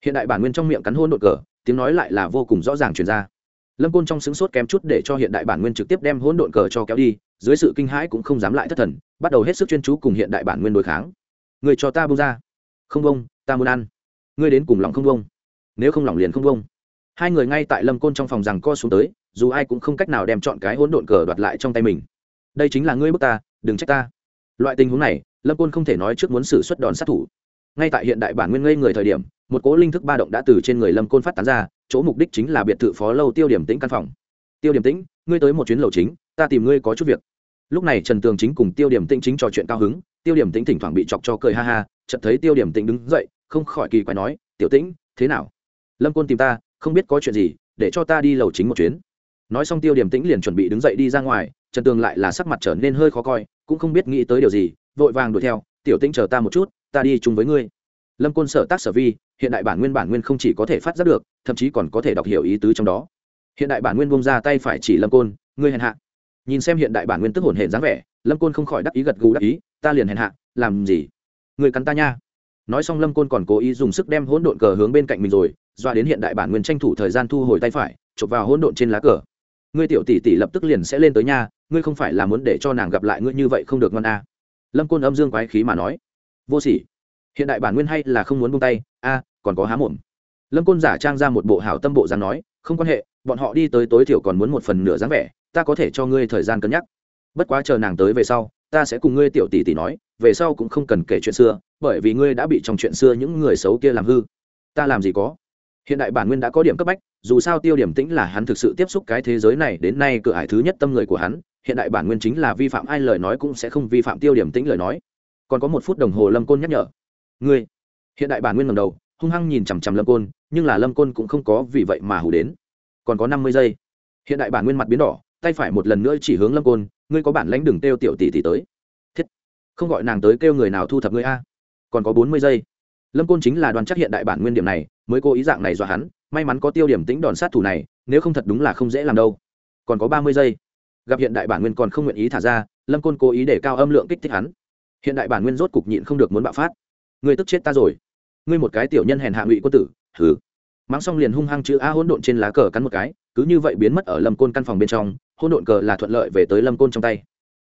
Hiện đại bản nguyên trong miệng cắn hôn đột cờ, tiếng nói lại là vô cùng rõ ràng truyền ra. Lâm côn trong sướng sốt kém chút để cho hiện đại bản nguyên trực tiếp đem hỗn độn cờ cho kéo đi, dưới sự kinh hãi cũng không dám lại thất thần, bắt đầu hết sức chuyên chú cùng hiện đại bản nguyên đối kháng. Người cho ta bông ra. Không bông ta muốn ăn. Ngươi đến cùng lòng không bông nếu không lòng liền không bông hai người ngay tại lâm côn trong phòng rằng co xuống tới, dù ai cũng không cách nào đem chọn cái hỗn độn cờ đoạt lại trong tay mình. Đây chính là ngươi bước ta, đừng trách ta. Loại tình huống này, lâm côn không thể nói trước muốn xử suất đòn sát thủ ngay tại hiện đại bản nguyên ngây người thời điểm, một cố linh thức ba động đã từ trên người lâm côn phát tán ra, chỗ mục đích chính là biệt thự phó lâu tiêu điểm tĩnh căn phòng. Tiêu điểm tĩnh, ngươi tới một chuyến lầu chính, ta tìm ngươi có chút việc. Lúc này trần tường chính cùng tiêu điểm tĩnh chính trò chuyện cao hứng, tiêu điểm tĩnh thỉnh thoảng bị chọc cho cười ha ha, chợt thấy tiêu điểm tĩnh đứng dậy, không khỏi kỳ quái nói, tiểu tĩnh, thế nào? Lâm côn tìm ta, không biết có chuyện gì, để cho ta đi lầu chính một chuyến. Nói xong tiêu điểm tĩnh liền chuẩn bị đứng dậy đi ra ngoài, trần tường lại là sắc mặt trở nên hơi khó coi, cũng không biết nghĩ tới điều gì, vội vàng đuổi theo tiểu tĩnh chờ ta một chút, ta đi chung với ngươi. Lâm côn sở tác sở vi, hiện đại bản nguyên bản nguyên không chỉ có thể phát giác được, thậm chí còn có thể đọc hiểu ý tứ trong đó. Hiện đại bản nguyên bông ra tay phải chỉ lâm côn, ngươi hèn hạ. Nhìn xem hiện đại bản nguyên tức hồn hển dáng vẻ, lâm côn không khỏi đắc ý gật gù đắc ý, ta liền hèn hạ, làm gì? Người cắn ta nha. Nói xong lâm côn còn cố ý dùng sức đem hỗn độn cờ hướng bên cạnh mình rồi doa đến hiện đại bản nguyên tranh thủ thời gian thu hồi tay phải, chụp vào hỗn độn trên lá cờ. Ngươi tiểu tỷ tỷ lập tức liền sẽ lên tới nhà ngươi không phải là muốn để cho nàng gặp lại ngươi như vậy không được ngon à? Lâm côn âm dương quái khí mà nói, vô sỉ, hiện đại bản nguyên hay là không muốn buông tay, a, còn có há mồm. Lâm côn giả trang ra một bộ hảo tâm bộ dáng nói, không quan hệ, bọn họ đi tới tối thiểu còn muốn một phần nửa dáng vẻ, ta có thể cho ngươi thời gian cân nhắc. Bất quá chờ nàng tới về sau, ta sẽ cùng ngươi tiểu tỷ tỷ nói, về sau cũng không cần kể chuyện xưa, bởi vì ngươi đã bị trong chuyện xưa những người xấu kia làm hư. Ta làm gì có? Hiện đại bản nguyên đã có điểm cấp bách, dù sao tiêu điểm tĩnh là hắn thực sự tiếp xúc cái thế giới này, đến nay cửa ải thứ nhất tâm người của hắn hiện đại bản nguyên chính là vi phạm ai lời nói cũng sẽ không vi phạm tiêu điểm tĩnh lời nói. Còn có một phút đồng hồ lâm côn nhắc nhở. Ngươi, hiện đại bản nguyên ngầm đầu, hung hăng nhìn chằm chằm lâm côn, nhưng là lâm côn cũng không có vì vậy mà hủ đến. Còn có năm mươi giây. Hiện đại bản nguyên mặt biến đỏ, tay phải một lần nữa chỉ hướng lâm côn, ngươi có bản lãnh đừng kêu tiểu tỷ tỷ tới. Thiết. Không gọi nàng tới kêu người nào thu thập ngươi a. Còn có bốn mươi giây. Lâm côn chính là đoàn chắc hiện đại bản nguyên điểm này, mới cố ý dạng này dọa hắn, may mắn có tiêu điểm tính đòn sát thủ này, nếu không thật đúng là không dễ làm đâu. Còn có ba mươi giây gặp hiện đại bản nguyên còn không nguyện ý thả ra, lâm côn cố ý để cao âm lượng kích thích hắn. Hiện đại bản nguyên rốt cục nhịn không được muốn bạo phát. Ngươi tức chết ta rồi. Ngươi một cái tiểu nhân hèn hạ ngụy quân tử, hừ. Mắng xong liền hung hăng chữ a hỗn độn trên lá cờ cắn một cái, cứ như vậy biến mất ở lâm côn căn phòng bên trong, hỗn độn cờ là thuận lợi về tới lâm côn trong tay.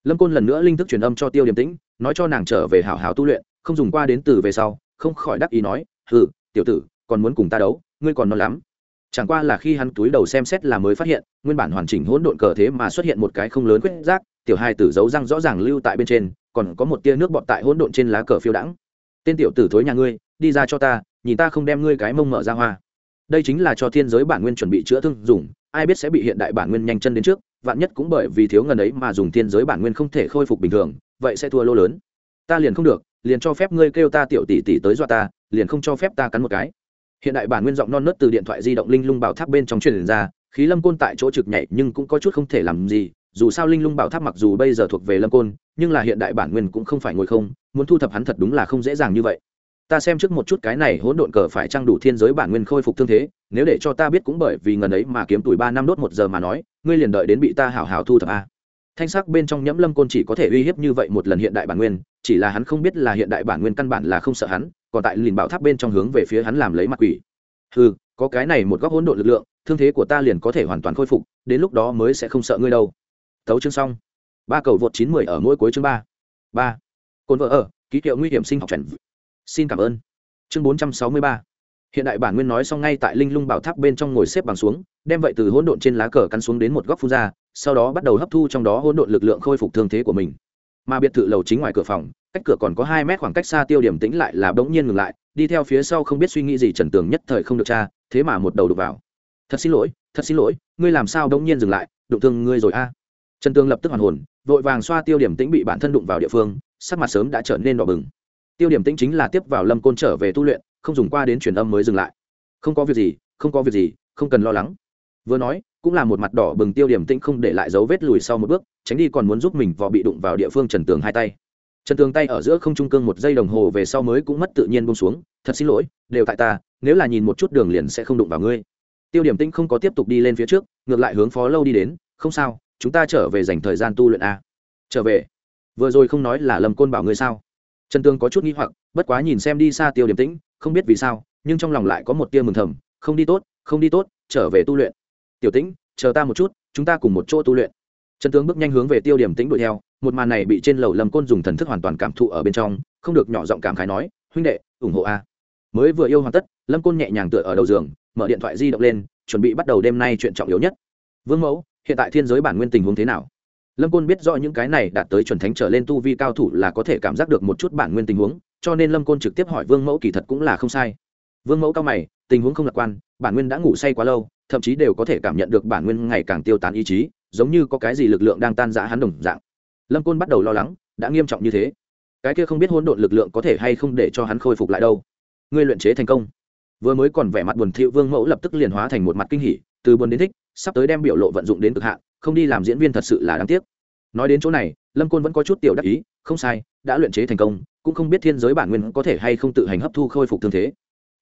Lâm côn lần nữa linh thức truyền âm cho tiêu điềm tĩnh, nói cho nàng trở về hảo hảo tu luyện, không dùng qua đến từ về sau, không khỏi đắc ý nói, hừ, tiểu tử, còn muốn cùng ta đấu, ngươi còn non lắm chẳng qua là khi hắn túi đầu xem xét là mới phát hiện, nguyên bản hoàn chỉnh hỗn độn cờ thế mà xuất hiện một cái không lớn quyết giác, tiểu hai tử giấu răng rõ ràng lưu tại bên trên, còn có một tia nước bọt tại hỗn độn trên lá cờ phiêu đãng. Tên tiểu tử thối nhà ngươi, đi ra cho ta, nhìn ta không đem ngươi cái mông mở ra hoa. Đây chính là cho thiên giới bản nguyên chuẩn bị chữa thương dùng, ai biết sẽ bị hiện đại bản nguyên nhanh chân đến trước, vạn nhất cũng bởi vì thiếu ngần ấy mà dùng thiên giới bản nguyên không thể khôi phục bình thường, vậy sẽ thua lô lớn. Ta liền không được, liền cho phép ngươi kêu ta tiểu tỷ tỷ tới dọa ta, liền không cho phép ta cắn một cái hiện đại bản nguyên giọng non nớt từ điện thoại di động linh lung bảo tháp bên trong truyền ra, khí lâm côn tại chỗ trực nhảy nhưng cũng có chút không thể làm gì, dù sao linh lung bảo tháp mặc dù bây giờ thuộc về lâm côn, nhưng là hiện đại bản nguyên cũng không phải ngồi không, muốn thu thập hắn thật đúng là không dễ dàng như vậy. Ta xem trước một chút cái này hỗn độn cờ phải trang đủ thiên giới bản nguyên khôi phục thương thế, nếu để cho ta biết cũng bởi vì ngần ấy mà kiếm tuổi ba năm đốt một giờ mà nói, ngươi liền đợi đến bị ta hảo hảo thu thập a thanh sắc bên trong nhẫm lâm côn chỉ có thể uy hiếp như vậy một lần hiện đại bản nguyên, chỉ là hắn không biết là hiện đại bản nguyên căn bản là không sợ hắn, còn tại lìn bảo tháp bên trong hướng về phía hắn làm lấy mặt quỷ. Ừ có cái này một góc hỗn độn lực lượng, thương thế của ta liền có thể hoàn toàn khôi phục, đến lúc đó mới sẽ không sợ ngươi đâu. Thấu chương xong. Ba cầu vượt chín mười ở mỗi cuối chương ba. Ba. Cồn vợ ở, ký hiệu nguy hiểm sinh học trần xin cảm ơn. Chương bốn trăm sáu mươi ba hiện đại bản nguyên nói xong ngay tại linh lung bảo tháp bên trong ngồi xếp bằng xuống, đem vậy từ hỗn độn trên lá cờ cắn xuống đến một góc phun ra, sau đó bắt đầu hấp thu trong đó hỗn độn lực lượng khôi phục thương thế của mình. Mà biệt thự lầu chính ngoài cửa phòng, cách cửa còn có hai mét khoảng cách xa tiêu điểm tĩnh lại là bỗng nhiên ngừng lại, đi theo phía sau không biết suy nghĩ gì trần tường nhất thời không được cha thế mà một đầu đục vào. Thật xin lỗi, thật xin lỗi, ngươi làm sao bỗng nhiên dừng lại, đụng thương ngươi rồi a? Trần tường lập tức hoàn hồn, vội vàng xoa tiêu điểm tĩnh bị bản thân đụng vào địa phương, sắc mặt sớm đã trở nên đỏ bừng. Tiêu điểm tĩnh chính là tiếp vào lâm côn trở về tu luyện không dùng qua đến truyền âm mới dừng lại. Không có việc gì, không có việc gì, không cần lo lắng. Vừa nói, cũng là một mặt đỏ bừng tiêu điểm tĩnh không để lại dấu vết lùi sau một bước, tránh đi còn muốn giúp mình vò bị đụng vào địa phương trần tường hai tay. Trần tường tay ở giữa không trung cương một giây đồng hồ về sau mới cũng mất tự nhiên bông xuống, thật xin lỗi, đều tại ta, nếu là nhìn một chút đường liền sẽ không đụng vào ngươi. Tiêu điểm tĩnh không có tiếp tục đi lên phía trước, ngược lại hướng phó lâu đi đến, không sao, chúng ta trở về dành thời gian tu luyện a. Trở về? Vừa rồi không nói là lâm côn bảo ngươi sao? Trần tường có chút nghi hoặc, bất quá nhìn xem đi xa tiêu điểm tĩnh, không biết vì sao, nhưng trong lòng lại có một tia mừng thầm, không đi tốt, không đi tốt, trở về tu luyện. Tiểu tĩnh, chờ ta một chút, chúng ta cùng một chỗ tu luyện. Trần tướng bước nhanh hướng về tiêu điểm tĩnh đuổi theo, một màn này bị trên lầu lâm côn dùng thần thức hoàn toàn cảm thụ ở bên trong, không được nhỏ giọng cảm khái nói, huynh đệ, ủng hộ a. Mới vừa yêu hoàn tất, lâm côn nhẹ nhàng tựa ở đầu giường, mở điện thoại di động lên, chuẩn bị bắt đầu đêm nay chuyện trọng yếu nhất. Vương mẫu, hiện tại thiên giới bản nguyên tình huống thế nào? Lâm côn biết rõ những cái này đạt tới chuẩn thánh trở lên tu vi cao thủ là có thể cảm giác được một chút bản nguyên tình huống, cho nên lâm côn trực tiếp hỏi vương mẫu kỳ thật cũng là không sai. Vương mẫu cao mày, tình huống không lạc quan, bản nguyên đã ngủ say quá lâu, thậm chí đều có thể cảm nhận được bản nguyên ngày càng tiêu tán ý chí, giống như có cái gì lực lượng đang tan rã hắn đồng dạng. Lâm côn bắt đầu lo lắng, đã nghiêm trọng như thế. Cái kia không biết hỗn độn lực lượng có thể hay không để cho hắn khôi phục lại đâu. Ngươi luyện chế thành công. Vừa mới còn vẻ mặt buồn thiệu vương mẫu lập tức liền hóa thành một mặt kinh hỉ từ buồn đến thích, sắp tới đem biểu lộ vận dụng đến cực hạn, không đi làm diễn viên thật sự là đáng tiếc. Nói đến chỗ này, lâm côn vẫn có chút tiểu đắc ý, không sai, đã luyện chế thành công, cũng không biết thiên giới bản nguyên có thể hay không tự hành hấp thu khôi phục thương thế.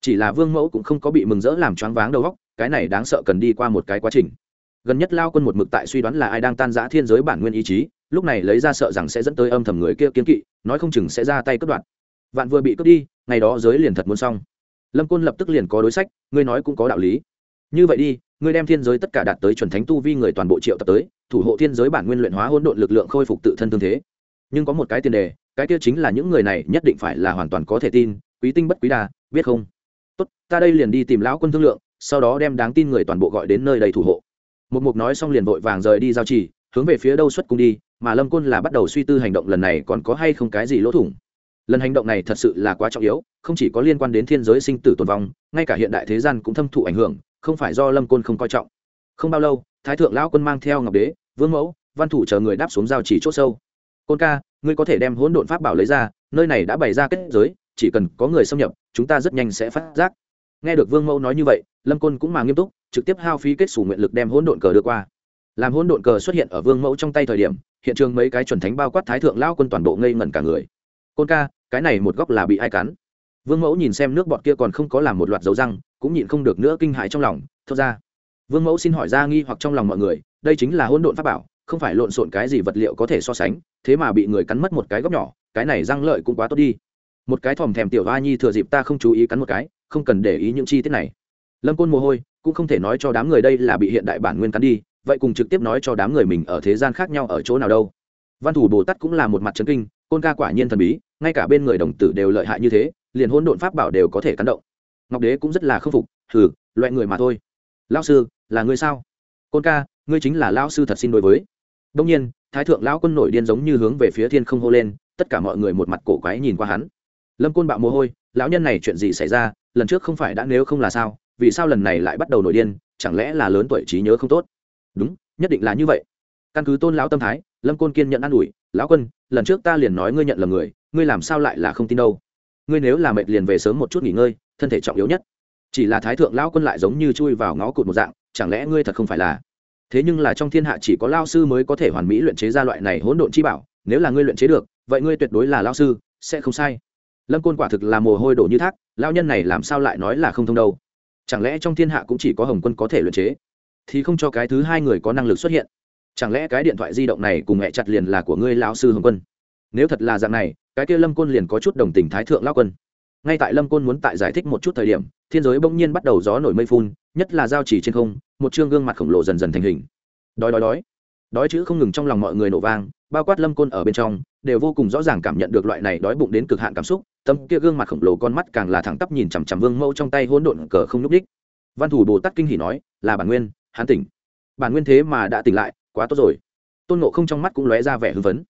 Chỉ là vương mẫu cũng không có bị mừng rỡ làm choáng váng đầu óc, cái này đáng sợ cần đi qua một cái quá trình. Gần nhất lao quân một mực tại suy đoán là ai đang tan giã thiên giới bản nguyên ý chí, lúc này lấy ra sợ rằng sẽ dẫn tới âm thầm người kia kiên kỵ, nói không chừng sẽ ra tay cướp đoạt. Vạn vừa bị cướp đi, ngày đó giới liền thật muốn xong. Lâm côn lập tức liền có đối sách, ngươi nói cũng có đạo lý. Như vậy đi ngươi đem thiên giới tất cả đạt tới chuẩn thánh tu vi người toàn bộ triệu tập tới, thủ hộ thiên giới bản nguyên luyện hóa hỗn độn lực lượng khôi phục tự thân tương thế. Nhưng có một cái tiền đề, cái kia chính là những người này nhất định phải là hoàn toàn có thể tin, quý tinh bất quý đa, biết không? Tốt, ta đây liền đi tìm lão quân thương lượng, sau đó đem đáng tin người toàn bộ gọi đến nơi đầy thủ hộ. Một mục nói xong liền vội vàng rời đi giao trì, hướng về phía đâu xuất cung đi, mà lâm côn là bắt đầu suy tư hành động lần này còn có hay không cái gì lỗ thủng. Lần hành động này thật sự là quá trọng yếu, không chỉ có liên quan đến thiên giới sinh tử tồn vong, ngay cả hiện đại thế gian cũng thâm thụ ảnh hưởng không phải do lâm côn không coi trọng. Không bao lâu, thái thượng lão quân mang theo ngọc đế, vương mẫu, văn thủ chờ người đáp xuống giao chỉ c h ỗ sâu. Côn ca, ngươi có thể đem hỗn độn pháp bảo lấy ra, nơi này đã bày ra kết giới, chỉ cần có người xâm nhập, chúng ta rất nhanh sẽ phát giác. Nghe được vương mẫu nói như vậy, lâm côn cũng mà nghiêm túc, trực tiếp hao phí kết xù nguyện lực đem hỗn độn cờ đưa qua. Làm hỗn độn cờ xuất hiện ở vương mẫu trong tay thời điểm, hiện trường mấy cái chuẩn thánh bao quát thái thượng lao quân toàn bộ ngây ngẩn cả người. Côn ca, cái này một góc là bị ai cắn? Vương mẫu nhìn xem nước bọn kia còn không có làm một loạt dấu răng cũng nhịn không được nữa kinh hãi trong lòng, thốt ra. Vương mẫu xin hỏi ra nghi hoặc trong lòng mọi người, đây chính là hỗn độn pháp bảo, không phải lộn xộn cái gì vật liệu có thể so sánh, thế mà bị người cắn mất một cái góc nhỏ, cái này răng lợi cũng quá tốt đi. Một cái thòm thèm tiểu hoa nhi thừa dịp ta không chú ý cắn một cái, không cần để ý những chi tiết này. Lâm côn mồ hôi, cũng không thể nói cho đám người đây là bị hiện đại bản nguyên cắn đi, vậy cùng trực tiếp nói cho đám người mình ở thế gian khác nhau ở chỗ nào đâu. Văn thủ bồ tát cũng là một mặt trấn kinh, côn ca quả nhiên thần bí, ngay cả bên người đồng tử đều lợi hại như thế, liền hôn độn pháp bảo đều có thể cắn động ngọc đế cũng rất là khâm phục thử loại người mà thôi. Lao sư, là ngươi sao? Côn ca, ngươi chính là lao sư thật xin đối với. Đông nhiên, thái thượng lão quân nổi điên giống như hướng về phía thiên không hô lên, tất cả mọi người một mặt cổ quái nhìn qua hắn. Lâm côn bạo mồ hôi, lão nhân này chuyện gì xảy ra, lần trước không phải đã nếu không là sao, vì sao lần này lại bắt đầu nổi điên, chẳng lẽ là lớn tuổi trí nhớ không tốt? Đúng, nhất định là như vậy. Căn cứ tôn lão tâm thái, lâm côn kiên nhận an ủi, lão quân, lần trước ta liền nói ngươi nhận là người, ngươi làm sao lại là không tin đâu? Ngươi nếu là mệt liền về sớm một chút nghỉ ngơi thân thể trọng yếu nhất. Chỉ là thái thượng lão quân lại giống như chui vào ngó cụt một dạng, chẳng lẽ ngươi thật không phải là? Thế nhưng là trong thiên hạ chỉ có lao sư mới có thể hoàn mỹ luyện chế ra loại này hỗn độn chi bảo, nếu là ngươi luyện chế được, vậy ngươi tuyệt đối là lao sư, sẽ không sai. Lâm côn quả thực là mồ hôi đổ như thác lao nhân này làm sao lại nói là không thông đâu? Chẳng lẽ trong thiên hạ cũng chỉ có hồng quân có thể luyện chế? Thì không cho cái thứ hai người có năng lực xuất hiện. Chẳng lẽ cái điện thoại di động này cùng mẹ chặt liền là của ngươi lão sư hồng quân? Nếu thật là dạng này, cái kia lâm côn liền có chút đồng tình thái thượng lao quân ngay tại lâm côn muốn tại giải thích một chút thời điểm, thiên giới bỗng nhiên bắt đầu gió nổi mây phun, nhất là giao chỉ trên không, một chương gương mặt khổng lồ dần dần thành hình. Đói đói đói. Đói chữ không ngừng trong lòng mọi người nổ vang, bao quát lâm côn ở bên trong, đều vô cùng rõ ràng cảm nhận được loại này đói bụng đến cực hạn cảm xúc tâm kia gương mặt khổng lồ con mắt càng là thẳng tắp nhìn chằm chằm vương mẫu trong tay hỗn độn cờ không nhúc đích. Văn thủ bồ tát kinh hỉ nói, là bản nguyên hán tỉnh. Bản nguyên thế mà đã tỉnh lại, quá tốt rồi. Tôn nộ không trong mắt cũng lóe ra vẻ hưng phấn.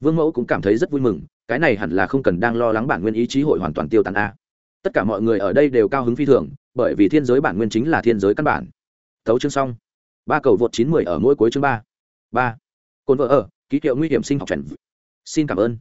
Vương mẫu cũng cảm thấy rất vui mừng cái này hẳn là không cần đang lo lắng bản nguyên ý chí hội hoàn toàn tiêu tán a. Tất cả mọi người ở đây đều cao hứng phi thường, bởi vì thiên giới bản nguyên chính là thiên giới căn bản. Thấu chương xong. Ba cầu vượt chín mười ở mỗi cuối chương ba. Ba. Cồn vợ ở, ký hiệu nguy hiểm sinh học chuẩn xin cảm ơn.